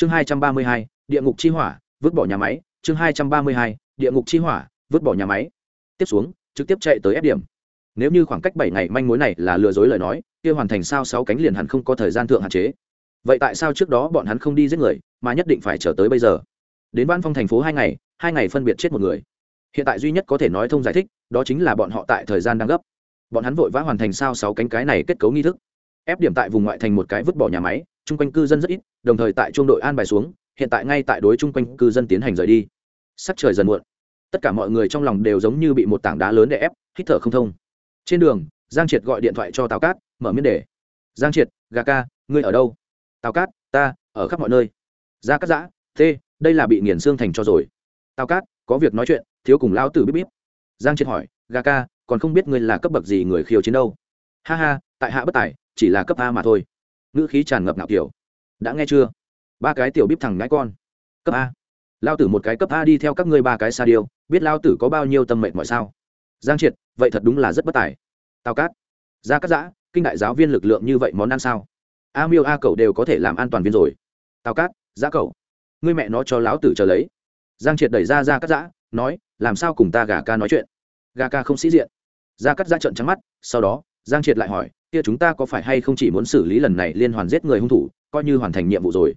chương hai trăm ba mươi hai, địa ngục chi hỏa, vứt bỏ nhà máy. Chương hai trăm ba mươi hai, địa ngục chi hỏa, vứt bỏ nhà máy. Tiếp xuống, trực tiếp chạy tới ép điểm. Nếu như khoảng cách bảy ngày manh mối này là lừa dối lời nói, kia hoàn thành sao sáu cánh liền hẳn không có thời gian thượng hạn chế. Vậy tại sao trước đó bọn hắn không đi giết người, mà nhất định phải chờ tới bây giờ? Đến văn phong thành phố hai ngày hai ngày phân biệt chết một người. Hiện tại duy nhất có thể nói thông giải thích, đó chính là bọn họ tại thời gian đang gấp. Bọn hắn vội vã hoàn thành sao sáu cánh cái này kết cấu nghi thức. Ép điểm tại vùng ngoại thành một cái vứt bỏ nhà máy chung quanh cư dân rất ít, đồng thời tại trung đội an bài xuống, hiện tại ngay tại đối chung quanh cư dân tiến hành rời đi. Sắc trời dần muộn. Tất cả mọi người trong lòng đều giống như bị một tảng đá lớn đè ép, hít thở không thông. Trên đường, giang triệt gọi điện thoại cho tào cát, mở miếng đề giang triệt, gà ca, ngươi ở đâu? Tào cát, ta ở khắp mọi nơi. Ra cắt giã t đây là bị nghiền xương thành cho rồi. Tào cát, có việc nói chuyện, thiếu cùng lão tử bíp bíp. Giang triệt hỏi, gà ca, còn không biết ngươi là cấp bậc gì người khiêu chiến đâu? Ha ha, tại hạ bất tài, chỉ là cấp a mà thôi ngữ khí tràn ngập ngạo kiểu. Đã nghe chưa? Ba cái tiểu bíp thằng ngãi con. Cấp a. Lao tử một cái cấp a đi theo các ngươi ba cái sa điêu, biết lao tử có bao nhiêu tâm mệnh mọi sao? Giang triệt, vậy thật đúng là rất bất tài. Tào cát. Ra cắt giã, kinh đại giáo viên lực lượng như vậy món ăn sao? A miêu a cậu đều có thể làm an toàn viên rồi. Tào cát, giã cậu ngươi mẹ nó cho lão tử chờ lấy. Giang triệt đẩy ra ra cắt giã, nói, làm sao cùng ta gà ca nói chuyện? Gà ca không sĩ diện. Ra cắt giã trận trắng mắt, sau đó, giang triệt lại hỏi kia chúng ta có phải hay không chỉ muốn xử lý lần này liên hoàn giết người hung thủ, coi như hoàn thành nhiệm vụ rồi.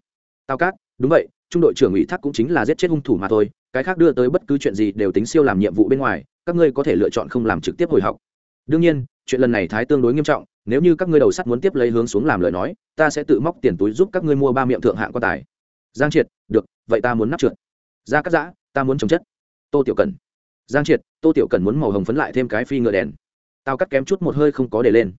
Tao cát, đúng vậy, trung đội trưởng ủy thác cũng chính là giết chết hung thủ mà thôi, cái khác đưa tới bất cứ chuyện gì đều tính siêu làm nhiệm vụ bên ngoài, các ngươi có thể lựa chọn không làm trực tiếp hồi học. Đương nhiên, chuyện lần này thái tương đối nghiêm trọng, nếu như các ngươi đầu sắt muốn tiếp lấy hướng xuống làm lời nói, ta sẽ tự móc tiền túi giúp các ngươi mua ba miệng thượng hạng quan tài. Giang triệt, được, vậy ta muốn nắp trượt. Ra cắt giã, ta muốn trồng chất. Tô tiểu cần. Giang triệt, tô tiểu cần muốn màu hồng phấn lại thêm cái phi ngựa đèn. Tao cắt kém chút một hơi không có để lên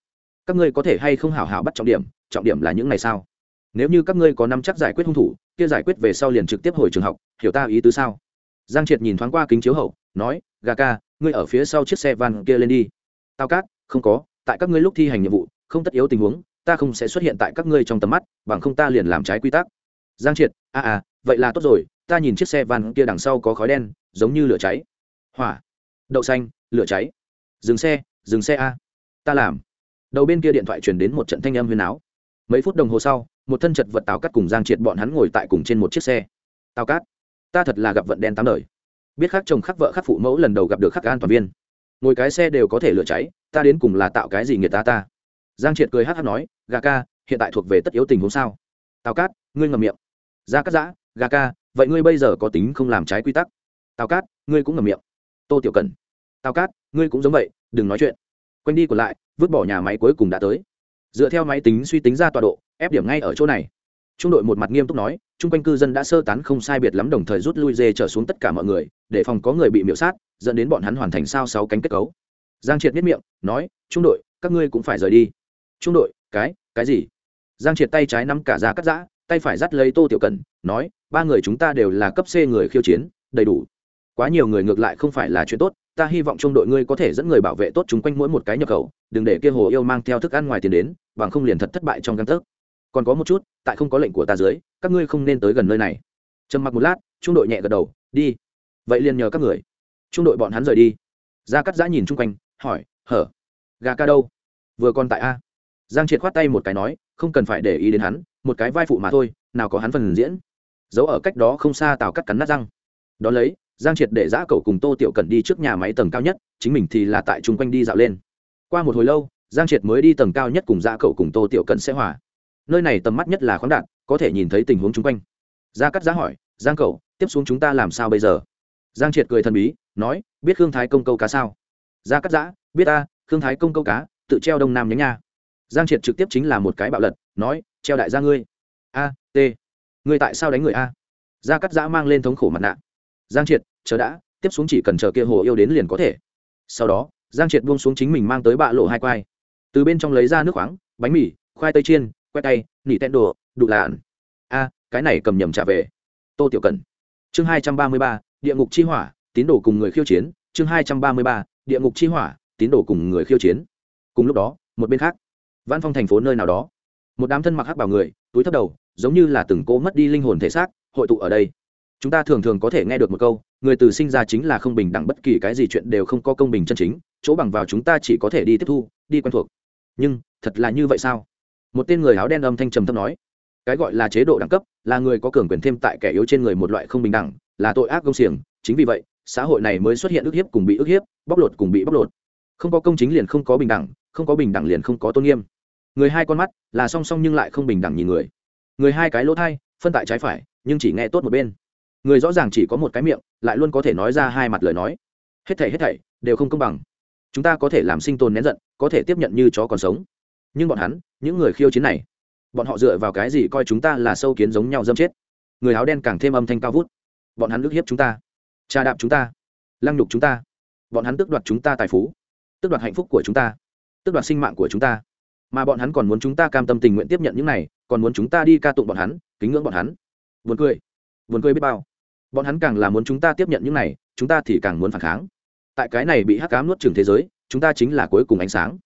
các ngươi có thể hay không hảo hảo bắt trọng điểm trọng điểm là những ngày sao? Nếu như các ngươi có nắm chắc giải quyết hung thủ kia giải quyết về sau liền trực tiếp hồi trường học hiểu ta ý tứ sao? Giang triệt nhìn thoáng qua kính chiếu hậu nói gà ca ngươi ở phía sau chiếc xe van kia lên đi. Tao cát không có tại các ngươi lúc thi hành nhiệm vụ không tất yếu tình huống ta không sẽ xuất hiện tại các ngươi trong tầm mắt bằng không ta liền làm trái quy tắc. Giang triệt a à, à vậy là tốt rồi ta nhìn chiếc xe van kia đằng sau có khói đen giống như lửa cháy. Hỏa đậu xanh lửa cháy. Dừng xe dừng xe a ta làm đầu bên kia điện thoại truyền đến một trận thanh âm huyền áo mấy phút đồng hồ sau, một thân chật vật tào cắt cùng giang triệt bọn hắn ngồi tại cùng trên một chiếc xe. Tào cát, ta thật là gặp vận đen tám đời. Biết khắc chồng khắc vợ khắc phụ mẫu lần đầu gặp được khắc an toàn viên. Ngồi cái xe đều có thể lửa cháy, ta đến cùng là tạo cái gì người ta ta? Giang triệt cười hát hát nói, gà ca, hiện tại thuộc về tất yếu tình huống sao? Tào cát, ngươi ngầm miệng. Ra cắt giã, gà ca, vậy ngươi bây giờ có tính không làm trái quy tắc? Tào cát, ngươi cũng ngầm miệng. Tô tiểu cần. Tào cát, ngươi cũng giống vậy, đừng nói chuyện. Quanh đi còn lại vứt bỏ nhà máy cuối cùng đã tới. Dựa theo máy tính suy tính ra tọa độ, ép điểm ngay ở chỗ này. Trung đội một mặt nghiêm túc nói, chung quanh cư dân đã sơ tán không sai biệt lắm đồng thời rút lui dê trở xuống tất cả mọi người, để phòng có người bị miễu sát, dẫn đến bọn hắn hoàn thành sao sáu cánh kết cấu. Giang triệt miết miệng, nói, trung đội, các ngươi cũng phải rời đi. Trung đội, cái cái gì? Giang triệt tay trái nắm cả ra cắt giã, tay phải dắt lấy tô tiểu cần, nói, ba người chúng ta đều là cấp c người khiêu chiến, đầy đủ. Quá nhiều người ngược lại không phải là chuyện tốt ta hy vọng trong đội ngươi có thể dẫn người bảo vệ tốt chúng quanh mỗi một cái nhập khẩu, đừng để kia hồ yêu mang theo thức ăn ngoài tiền đến, bằng không liền thật thất bại trong căn tấc. Còn có một chút, tại không có lệnh của ta dưới, các ngươi không nên tới gần nơi này. Trầm mặc một lát, trung đội nhẹ gật đầu, đi. Vậy liền nhờ các người. Trung đội bọn hắn rời đi. Ra cắt giã nhìn chung quanh, hỏi, hở, gà ca đâu? Vừa còn tại a? Giang triệt khoát tay một cái nói, không cần phải để ý đến hắn, một cái vai phụ mà thôi, nào có hắn phần diễn. Giấu ở cách đó không xa tào cắt cắn nát răng. Đón lấy giang triệt để giã cầu cùng tô tiểu cần đi trước nhà máy tầng cao nhất, chính mình thì là tại chung quanh đi dạo lên. Qua một hồi lâu, giang triệt mới đi tầng cao nhất cùng giã cầu cùng tô tiểu cần sẽ hòa. Nơi này tầm mắt nhất là khoáng đạn có thể nhìn thấy tình huống chung quanh. Gia cắt giá hỏi, giang cầu tiếp xuống chúng ta làm sao bây giờ? Giang triệt cười thần bí, nói, biết khương thái công câu cá sao? Gia cắt giã, biết ta, khương thái công câu cá, tự treo đông nam nhánh nha. Giang triệt trực tiếp chính là một cái bạo lật, nói, treo đại gia ngươi. A, t. Ngươi tại sao đánh người a? Gia cắt giã mang lên thống khổ mặt nạ. Giang triệt chờ đã, tiếp xuống chỉ cần chờ kia hồ yêu đến liền có thể. Sau đó, giang triệt buông xuống chính mình mang tới bạ lộ hai quai. Từ bên trong lấy ra nước khoáng, bánh mì, khoai tây chiên, quét tay, nỉ tẹn đồ, đụ lạn. A, cái này cầm nhầm trả về. Tô tiểu cần chương hai trăm ba mươi ba, địa ngục chi hỏa, tín đồ cùng người khiêu chiến. Chương hai trăm ba mươi ba, địa ngục chi hỏa, tín đồ cùng người khiêu chiến. Cùng lúc đó, một bên khác văn phong thành phố nơi nào đó. Một đám thân mặc hắc bảo người, túi thấp đầu, giống như là từng cô mất đi linh hồn thể xác, hội tụ ở đây chúng ta thường thường có thể nghe được một câu, người từ sinh ra chính là không bình đẳng, bất kỳ cái gì chuyện đều không có công bình chân chính, chỗ bằng vào chúng ta chỉ có thể đi tiếp thu, đi quen thuộc. Nhưng, thật là như vậy sao? Một tên người áo đen âm thanh trầm thấp nói, cái gọi là chế độ đẳng cấp, là người có cường quyền thêm tại kẻ yếu trên người một loại không bình đẳng, là tội ác công xiềng. Chính vì vậy, xã hội này mới xuất hiện ức hiếp cùng bị ức hiếp, bóc lột cùng bị bóc lột. Không có công chính liền không có bình đẳng, không có bình đẳng liền không có tôn nghiêm. Người hai con mắt, là song song nhưng lại không bình đẳng nhìn người. Người hai cái lỗ thai, phân tại trái phải, nhưng chỉ nghe tốt một bên người rõ ràng chỉ có một cái miệng, lại luôn có thể nói ra hai mặt lời nói. Hết thảy hết thảy, đều không công bằng. Chúng ta có thể làm sinh tồn nén giận, có thể tiếp nhận như chó còn sống. Nhưng bọn hắn, những người khiêu chiến này, bọn họ dựa vào cái gì coi chúng ta là sâu kiến giống nhau dâm chết? Người áo đen càng thêm âm thanh cao vút. Bọn hắn ức hiếp chúng ta, trà đạp chúng ta, lăng nhục chúng ta. Bọn hắn tước đoạt chúng ta tài phú, tước đoạt hạnh phúc của chúng ta, tước đoạt sinh mạng của chúng ta. Mà bọn hắn còn muốn chúng ta cam tâm tình nguyện tiếp nhận những này, còn muốn chúng ta đi ca tụng bọn hắn, kính ngưỡng bọn hắn. Buồn cười buồn cười biết bao bọn hắn càng là muốn chúng ta tiếp nhận những này, chúng ta thì càng muốn phản kháng. Tại cái này bị hắc cám nuốt trừng thế giới, chúng ta chính là cuối cùng ánh sáng.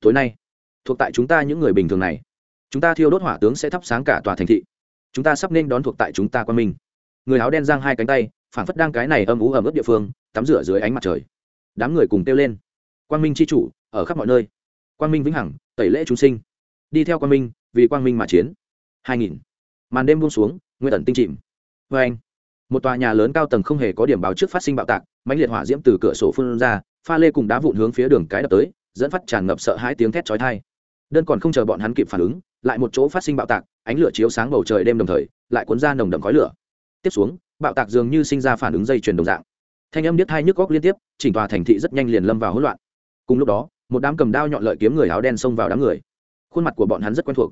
Tối nay, thuộc tại chúng ta những người bình thường này. Chúng ta thiêu đốt hỏa tướng sẽ thắp sáng cả tòa thành thị. Chúng ta sắp nên đón thuộc tại chúng ta quan minh. Người áo đen giang hai cánh tay phản phất đang cái này âm ú ẩm ướt địa phương, tắm rửa dưới ánh mặt trời. Đám người cùng kêu lên. Quang minh c h i chủ, ở khắp mọi nơi. Quang minh vĩnh hằng, tẩy lễ chúng sinh. Đi theo quang minh, vì quang minh mà chiến. Hai nghìn. Màn đêm buông xuống, nguyên tần tinh chìm. Vê anh một tòa nhà lớn cao tầng không hề có điểm báo trước phát sinh bạo tạc, mãnh liệt hỏa diễm từ cửa sổ phun ra, pha lê cùng đá vụn hướng phía đường cái đập tới, dẫn phát tràn ngập sợ hãi tiếng thét chói thai đơn còn không chờ bọn hắn kịp phản ứng, lại một chỗ phát sinh bạo tạc, ánh lửa chiếu sáng bầu trời đêm đồng thời, lại cuốn ra nồng đậm khói lửa. Tiếp xuống, bạo tạc dường như sinh ra phản ứng dây chuyền đồng dạng. Thanh âm điếc hai nhức góc liên tiếp, chỉnh tòa thành thị rất nhanh liền lâm vào hỗn loạn. Cùng lúc đó, một đám cầm đao nhọn lợi kiếm người áo đen xông vào đám người. Khuôn mặt của bọn hắn rất quen thuộc.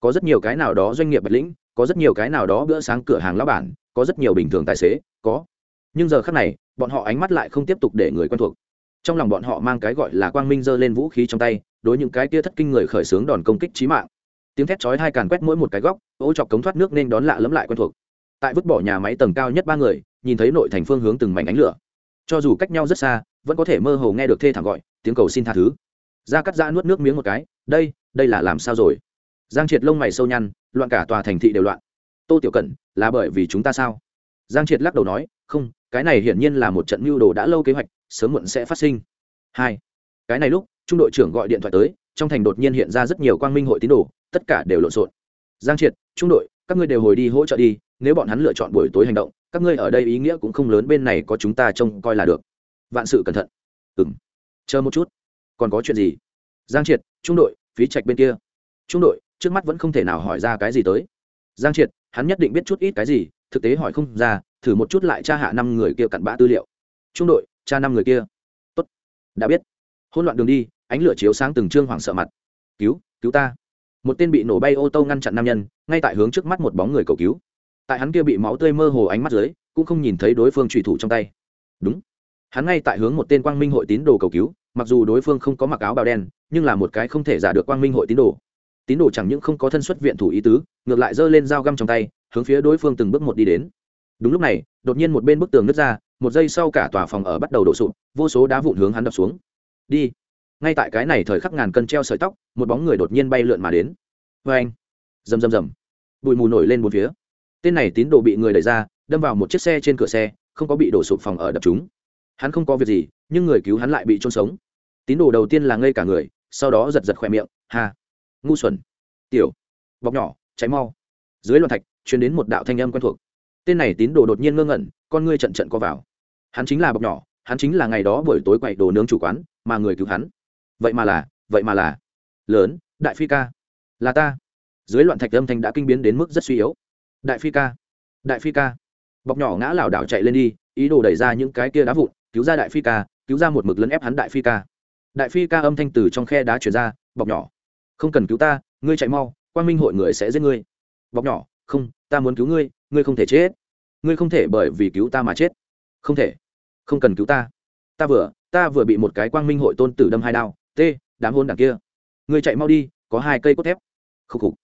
Có rất nhiều cái nào đó doanh nghiệp bạch lĩnh, có rất nhiều cái nào đó bữa sáng cửa hàng lão bản có rất nhiều bình thường tài xế, có. Nhưng giờ khác này, bọn họ ánh mắt lại không tiếp tục để người quen thuộc. Trong lòng bọn họ mang cái gọi là quang minh giơ lên vũ khí trong tay, đối những cái kia thất kinh người khởi xướng đòn công kích trí mạng. Tiếng thét chói hai càn quét mỗi một cái góc, ô chọc cống thoát nước nên đón lạ lẫm lại quen thuộc. Tại vứt bỏ nhà máy tầng cao nhất ba người, nhìn thấy nội thành phương hướng từng mảnh ánh lửa. Cho dù cách nhau rất xa, vẫn có thể mơ hồ nghe được thê thảm gọi, tiếng cầu xin tha thứ. Ra cắt ra nuốt nước miếng một cái, đây đây là làm sao rồi? Giang triệt lông mày sâu nhăn, loạn cả tòa thành thị đều loạn tô tiểu cẩn, là bởi vì chúng ta sao? Giang triệt lắc đầu nói, không, cái này hiển nhiên là một trận mưu đồ đã lâu kế hoạch, sớm muộn sẽ phát sinh. Hai, cái này lúc, trung đội trưởng gọi điện thoại tới, trong thành đột nhiên hiện ra rất nhiều quang minh hội tín đồ, tất cả đều lộn xộn. Giang triệt, trung đội, các ngươi đều hồi đi hỗ trợ đi, nếu bọn hắn lựa chọn buổi tối hành động, các ngươi ở đây ý nghĩa cũng không lớn, bên này có chúng ta trông coi là được. Vạn sự cẩn thận. Ừng chờ một chút. Còn có chuyện gì? Giang triệt, trung đội, phí trạch bên kia. Trung đội, trước mắt vẫn không thể nào hỏi ra cái gì tới. Giang triệt hắn nhất định biết chút ít cái gì, thực tế hỏi không ra, thử một chút lại tra hạ năm người kia cặn bã tư liệu. Trung đội cha năm người kia. Tốt. Đã biết. Hôn loạn đường đi, ánh lửa chiếu sáng từng trương hoảng sợ mặt. Cứu cứu ta. Một tên bị nổ bay ô tô ngăn chặn nam nhân, ngay tại hướng trước mắt một bóng người cầu cứu. Tại hắn kia bị máu tươi mơ hồ ánh mắt dưới, cũng không nhìn thấy đối phương trùy thủ trong tay. Đúng. Hắn ngay tại hướng một tên quang minh hội tín đồ cầu cứu, mặc dù đối phương không có mặc áo bào đen, nhưng là một cái không thể giả được quang minh hội tín đồ tín đồ chẳng những không có thân xuất viện thủ ý tứ, ngược lại giơ lên dao găm trong tay, hướng phía đối phương từng bước một đi đến. Đúng lúc này, đột nhiên một bên bức tường nứt ra, một giây sau cả tòa phòng ở bắt đầu đổ sụp, vô số đá vụn hướng hắn đập xuống. Đi! Ngay tại cái này thời khắc ngàn cân treo sợi tóc, một bóng người đột nhiên bay lượn mà đến. Vê anh! Rầm rầm rầm! Bụi mù nổi lên bốn phía. Tên này tín đồ bị người đẩy ra, đâm vào một chiếc xe trên cửa xe, không có bị đổ sụp phòng ở đập chúng. Hắn không có việc gì, nhưng người cứu hắn lại bị trôn sống. Tín đồ đầu tiên là ngây cả người, sau đó giật giật khỏe miệng hà ngu xuẩn. Tiểu, bọc nhỏ, cháy mau. Dưới loạn thạch chuyển đến một đạo thanh âm quen thuộc. Tên này tín đồ đột nhiên ngơ ngẩn, con ngươi trận trận co vào. Hắn chính là bọc nhỏ, hắn chính là ngày đó buổi tối quậy đồ nướng chủ quán, mà người cứu hắn. Vậy mà là, vậy mà là. Lớn, đại phi ca. Là ta. Dưới loạn thạch âm thanh đã kinh biến đến mức rất suy yếu. Đại phi ca, đại phi ca. Bọc nhỏ ngã lảo đảo chạy lên đi, ý đồ đẩy ra những cái kia đá vụn, cứu ra đại phi ca, cứu ra một mực lấn ép hắn đại phi ca. Đại phi ca âm thanh từ trong khe đá chuyển ra, bọc nhỏ không cần cứu ta, ngươi chạy mau quan minh hội người sẽ giết ngươi. Bọc nhỏ, không, ta muốn cứu ngươi ngươi không thể chết. Ngươi không thể bởi vì cứu ta mà chết. Không thể, không cần cứu ta. Ta vừa ta vừa bị một cái quang minh hội tôn tử đâm hai đao. T đám hôn đằng kia. Ngươi chạy mau đi, có hai cây cốt thép. Khúc khục.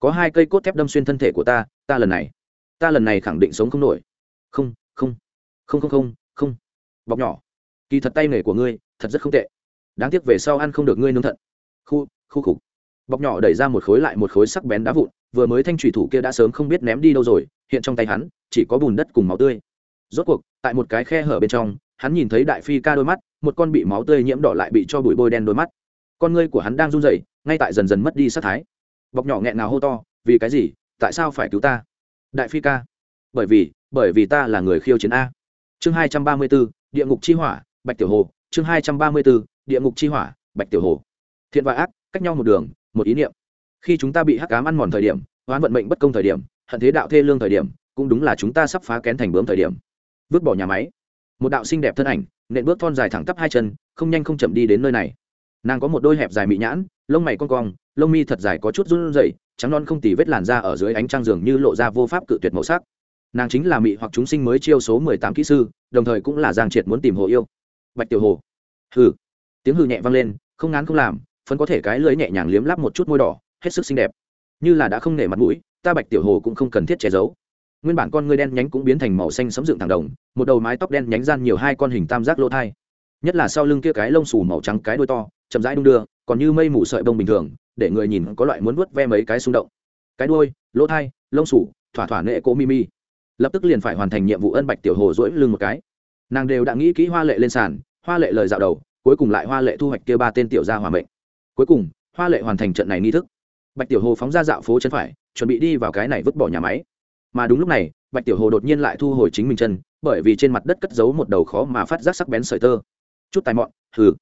Có hai cây cốt thép đâm xuyên thân thể của ta ta lần này, ta lần này khẳng định sống không nổi. Không không không không không không. Bọc nhỏ. Kỳ thật tay nghề của ngươi, thật rất không tệ. Đáng tiếc về sau ăn không được ngươi nướng thận. Khu khu khục bọc nhỏ đẩy ra một khối lại một khối sắc bén đá vụn, vừa mới thanh thủy thủ kia đã sớm không biết ném đi đâu rồi, hiện trong tay hắn, chỉ có bùn đất cùng máu tươi. Rốt cuộc, tại một cái khe hở bên trong, hắn nhìn thấy đại phi ca đôi mắt, một con bị máu tươi nhiễm đỏ lại bị cho bụi bôi đen đôi mắt. Con ngươi của hắn đang run rẩy, ngay tại dần dần mất đi sát thái. Bọc nhỏ nghẹn ngào hô to, vì cái gì? Tại sao phải cứu ta? Đại phi ca, bởi vì bởi vì ta là người khiêu chiến a. Chương hai trăm ba mươi b ố địa ngục chi hỏa, bạch tiểu hồ. Chương hai trăm ba mươi b ố địa ngục chi hỏa, bạch tiểu hồ. Thiện và ác, cách nhau một đường một ý niệm. Khi chúng ta bị hắc cám ăn mòn thời điểm, oán vận mệnh bất công thời điểm, hận thế đạo thê lương thời điểm, cũng đúng là chúng ta sắp phá kén thành bướm thời điểm. Vứt bỏ nhà máy. Một đạo xinh đẹp thân ảnh, nện bước thon dài thẳng tắp hai chân, không nhanh không chậm đi đến nơi này. Nàng có một đôi hẹp dài mị nhãn, lông mày con cong, lông mi thật dài có chút run rẩy, trắng non không tì vết làn da ở dưới ánh trăng dường như lộ ra vô pháp cự tuyệt màu sắc. Nàng chính là mị hoặc chúng sinh mới chiêu số mười tám kỹ sư, đồng thời cũng là giang triệt muốn tìm hồ yêu. Bạch tiểu hồ. Hừ. Tiếng hừ nhẹ vang lên, không ngán không làm phấn có thể cái lưới nhẹ nhàng liếm lắp một chút môi đỏ, hết sức xinh đẹp. Như là đã không nể mặt mũi, ta bạch tiểu hồ cũng không cần thiết che giấu. Nguyên bản con ngươi đen nhánh cũng biến thành màu xanh sấm dựng thẳng đồng, một đầu mái tóc đen nhánh gian nhiều hai con hình tam giác lỗ thai. Nhất là sau lưng kia cái lông xù màu trắng cái đuôi to, chậm rãi đung đưa, còn như mây mù sợi bông bình thường, để người nhìn có loại muốn vuốt ve mấy cái xung động. Cái đuôi, lỗ thai, lông xù, thỏa thỏa nệ cố mimi lập tức liền phải hoàn thành nhiệm vụ ân bạch tiểu hồ dỗi lưng một cái. Nàng đều đã nghĩ kỹ hoa lệ lên sàn, hoa lệ lời dạo đầu, cuối cùng lại hoa lệ thu hoạch kia ba tên tiểu gia hòa mệnh cuối cùng, hoa lệ hoàn thành trận này nghi thức. Bạch tiểu hồ phóng ra dạo phố chân phải, chuẩn bị đi vào cái này vứt bỏ nhà máy. Mà đúng lúc này, bạch tiểu hồ đột nhiên lại thu hồi chính mình chân, bởi vì trên mặt đất cất giấu một đầu khó mà phát giác sắc bén sợi tơ. Chút tài mọn, hừ.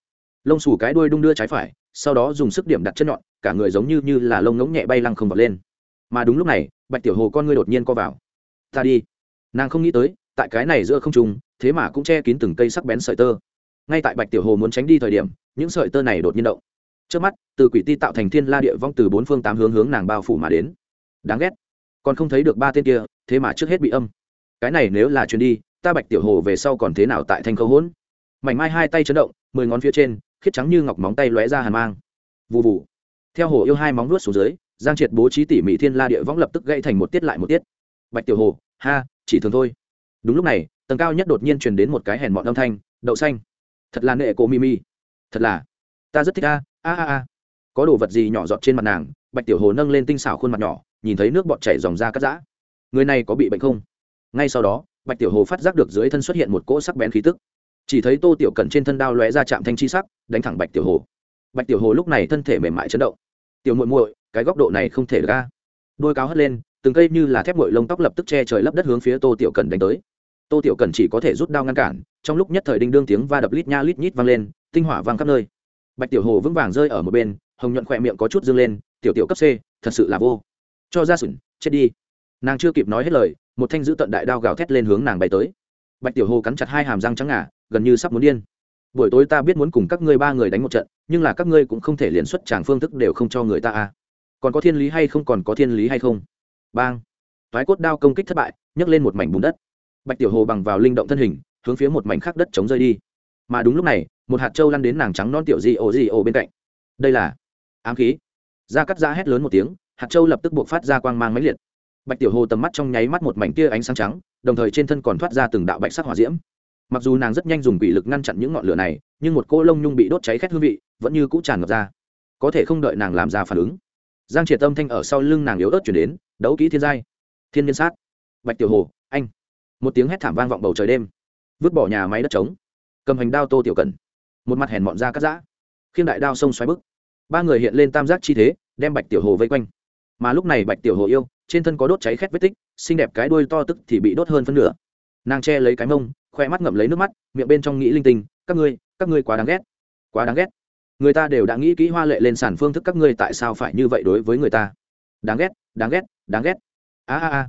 Lông xù cái đuôi đung đưa trái phải, sau đó dùng sức điểm đặt chân nhọn, cả người giống như như là lông ngỗng nhẹ bay lăng không vọt lên. Mà đúng lúc này, bạch tiểu hồ con ngươi đột nhiên co vào. Ta đi. Nàng không nghĩ tới, tại cái này giữa không trung, thế mà cũng che kín từng cây sắc bén sợi tơ. Ngay tại bạch tiểu hồ muốn tránh đi thời điểm, những sợi tơ này đột nhiên động trước mắt, từ quỷ ti tạo thành thiên la địa vong từ bốn phương tám hướng hướng nàng bao phủ mà đến. Đáng ghét. Còn không thấy được ba tên kia, thế mà trước hết bị âm. Cái này nếu là chuyến đi, ta bạch tiểu hồ về sau còn thế nào tại thanh khâu hỗn? Mảnh mai hai tay chấn động, mười ngón phía trên, khiết trắng như ngọc móng tay lóe ra hàn mang. Vụ vụ theo hồ yêu hai móng nuốt xuống dưới, giang triệt bố trí tỉ mỉ thiên la địa võng lập tức gãy thành một tiết lại một tiết. Bạch tiểu hồ, ha, chỉ thường thôi. Đúng lúc này, tầng cao nhất đột nhiên truyền đến một cái hèn mọn âm thanh, đậu xanh. Thật là nệ cổ mimi thật là. Ta rất thích a a a a. Có đồ vật gì nhỏ giọt trên mặt nàng, bạch tiểu hồ nâng lên tinh xảo khuôn mặt nhỏ, nhìn thấy nước bọt chảy dòng ra cắt giã. Người này có bị bệnh không? Ngay sau đó, bạch tiểu hồ phát giác được dưới thân xuất hiện một cỗ sắc bén khí tức. Chỉ thấy tô tiểu cẩn trên thân đao lóe ra chạm thanh chi sắc, đánh thẳng bạch tiểu hồ. Bạch tiểu hồ lúc này thân thể mềm mại chấn động. Tiểu muội muội, cái góc độ này không thể ra đôi cáo hất lên, từng cây như là thép muội lông tóc lập tức che trời lấp đất hướng phía tô tiểu cẩn đánh tới. Tô tiểu cẩn chỉ có thể rút đao ngăn cản, trong lúc nhất thời đinh đương tiếng va đập lít nha lít nhít vang lên, tinh hỏa vang khắp nơi bạch tiểu hồ vững vàng rơi ở một bên, hồng nhuận khỏe miệng có chút dâng lên, tiểu tiểu cấp c, thật sự là vô. Cho ra sửng chết đi. Nàng chưa kịp nói hết lời, một thanh giữ tận đại đao gào thét lên hướng nàng bay tới. Bạch tiểu hồ cắn chặt hai hàm răng trắng ngà, gần như sắp muốn điên. Buổi tối ta biết muốn cùng các ngươi ba người đánh một trận, nhưng là các ngươi cũng không thể liên xuất tràng phương thức đều không cho người ta à. Còn có thiên lý hay không, còn có thiên lý hay không? Bang. Thoái cốt đao công kích thất bại, nhấc lên một mảnh bùn đất. Bạch tiểu hồ bằng vào linh động thân hình, hướng phía một mảnh khác đất chống rơi đi. Mà đúng lúc này một hạt trâu lăn đến nàng trắng non tiểu di ô di ô bên cạnh. Đây là ám khí. Da cắt da hét lớn một tiếng, hạt châu lập tức buộc phát ra quang mang máy liệt. Bạch tiểu hồ tầm mắt trong nháy mắt một mảnh tia ánh sáng trắng, đồng thời trên thân còn thoát ra từng đạo bạch sắc hỏa diễm. Mặc dù nàng rất nhanh dùng quỷ lực ngăn chặn những ngọn lửa này, nhưng một cô lông nhung bị đốt cháy khét hương vị vẫn như cũ tràn ngập ra. Có thể không đợi nàng làm ra phản ứng. Giang triệt tâm thanh ở sau lưng nàng yếu ớt chuyển đến, đấu kỹ thiên giai, thiên nhân sát. Bạch tiểu hồ, anh. Một tiếng hét thảm vang vọng bầu trời đêm. Vứt bỏ nhà máy đất trống. Cầm hành đao tô tiểu cần một mặt hèn mọn ra cắt giã. Khiêng đại đao sông xoáy bức. Ba người hiện lên tam giác chi thế, đem bạch tiểu hồ vây quanh. Mà lúc này bạch tiểu hồ yêu, trên thân có đốt cháy khét vết tích, xinh đẹp cái đuôi to tức thì bị đốt hơn phân nửa. Nàng che lấy cái mông, khoe mắt ngậm lấy nước mắt, miệng bên trong nghĩ linh tinh, các ngươi các ngươi quá đáng ghét, quá đáng ghét. Người ta đều đã nghĩ kỹ hoa lệ lên sản phương thức các ngươi tại sao phải như vậy đối với người ta. Đáng ghét đáng ghét đáng ghét. A a a.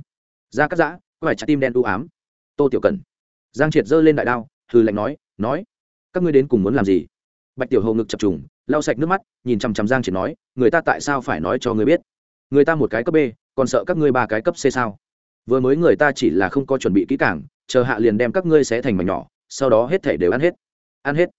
Ra cắt giã có phải trái tim đen u ám. Tô tiểu cần giang triệt giơ lên đại đao, hừ lệnh nói nói các ngươi đến cùng muốn làm gì? Bạch tiểu hồ ngực chập trùng, lau sạch nước mắt, nhìn chằm chằm giang triệt nói, người ta tại sao phải nói cho ngươi biết? Người ta một cái cấp b, còn sợ các ngươi ba cái cấp c sao? Vừa mới người ta chỉ là không có chuẩn bị kỹ càng, chờ hạ liền đem các ngươi xé thành mảnh nhỏ, sau đó hết thể đều ăn hết. Ăn hết.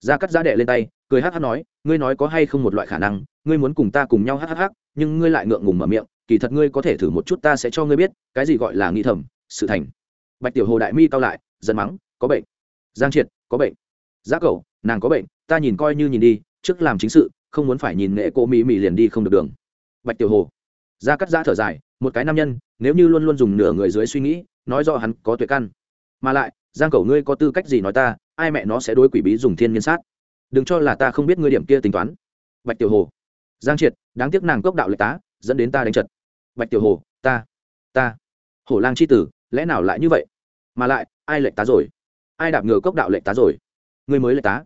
Ra cắt giá đệ lên tay, cười hát hát nói, ngươi nói có hay không một loại khả năng, ngươi muốn cùng ta cùng nhau hát hát hát, nhưng ngươi lại ngượng ngùng mở miệng, kỳ thật ngươi có thể thử một chút ta sẽ cho ngươi biết, cái gì gọi là nghĩ thầm, sự thành. Bạch tiểu hồ đại mi cao lại, giận mắng, có bệnh. Giang triệt, có bệnh giá cậu, nàng có bệnh, ta nhìn coi như nhìn đi, trước làm chính sự, không muốn phải nhìn nghệ cô mỹ mỹ liền đi không được đường. Bạch tiểu hồ. Ra cắt giã thở dài, một cái nam nhân, nếu như luôn luôn dùng nửa người dưới suy nghĩ, nói do hắn có tuệ căn. Mà lại, giang cầu ngươi có tư cách gì nói ta, ai mẹ nó sẽ đối quỷ bí dùng thiên nhiên sát? Đừng cho là ta không biết ngươi điểm kia tính toán. Bạch tiểu hồ. Giang triệt, đáng tiếc nàng cốc đạo lệ tá, dẫn đến ta đánh trật bạch tiểu hồ, ta ta. Hổ lang c h i tử, lẽ nào lại như vậy? Mà lại, ai lệ tá rồi? Ai đạp ngựa cốc đạo lệ tá rồi? Ngươi mới lệch tá.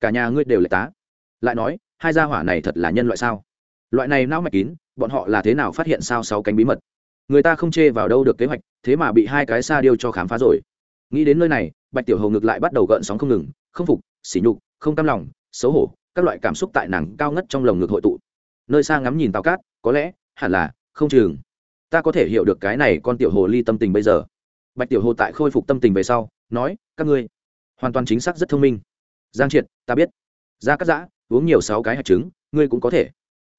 Cả nhà ngươi đều lệch tá. Lại nói, hai gia hỏa này thật là nhân loại sao? Loại này não mạch kín, bọn họ là thế nào phát hiện sao sáu cánh bí mật? Người ta không chê vào đâu được kế hoạch, thế mà bị hai cái xa điêu cho khám phá rồi. Nghĩ đến nơi này, bạch tiểu hầu ngược lại bắt đầu gợn sóng không ngừng, không phục, sỉ nhục, không cam lòng, xấu hổ, các loại cảm xúc tại nàng cao ngất trong lồng ngực hội tụ. Nơi xa ngắm nhìn tàu cát, có lẽ, hẳn là, không chừng. Ta có thể hiểu được cái này con tiểu hồ ly tâm tình bây giờ. Bạch tiểu hồ tại khôi phục tâm tình về sau, nói, các ngươi hoàn toàn chính xác rất thông minh. Giang triệt, ta biết. Ra cắt giã, uống nhiều sáu cái hạt trứng, ngươi cũng có thể.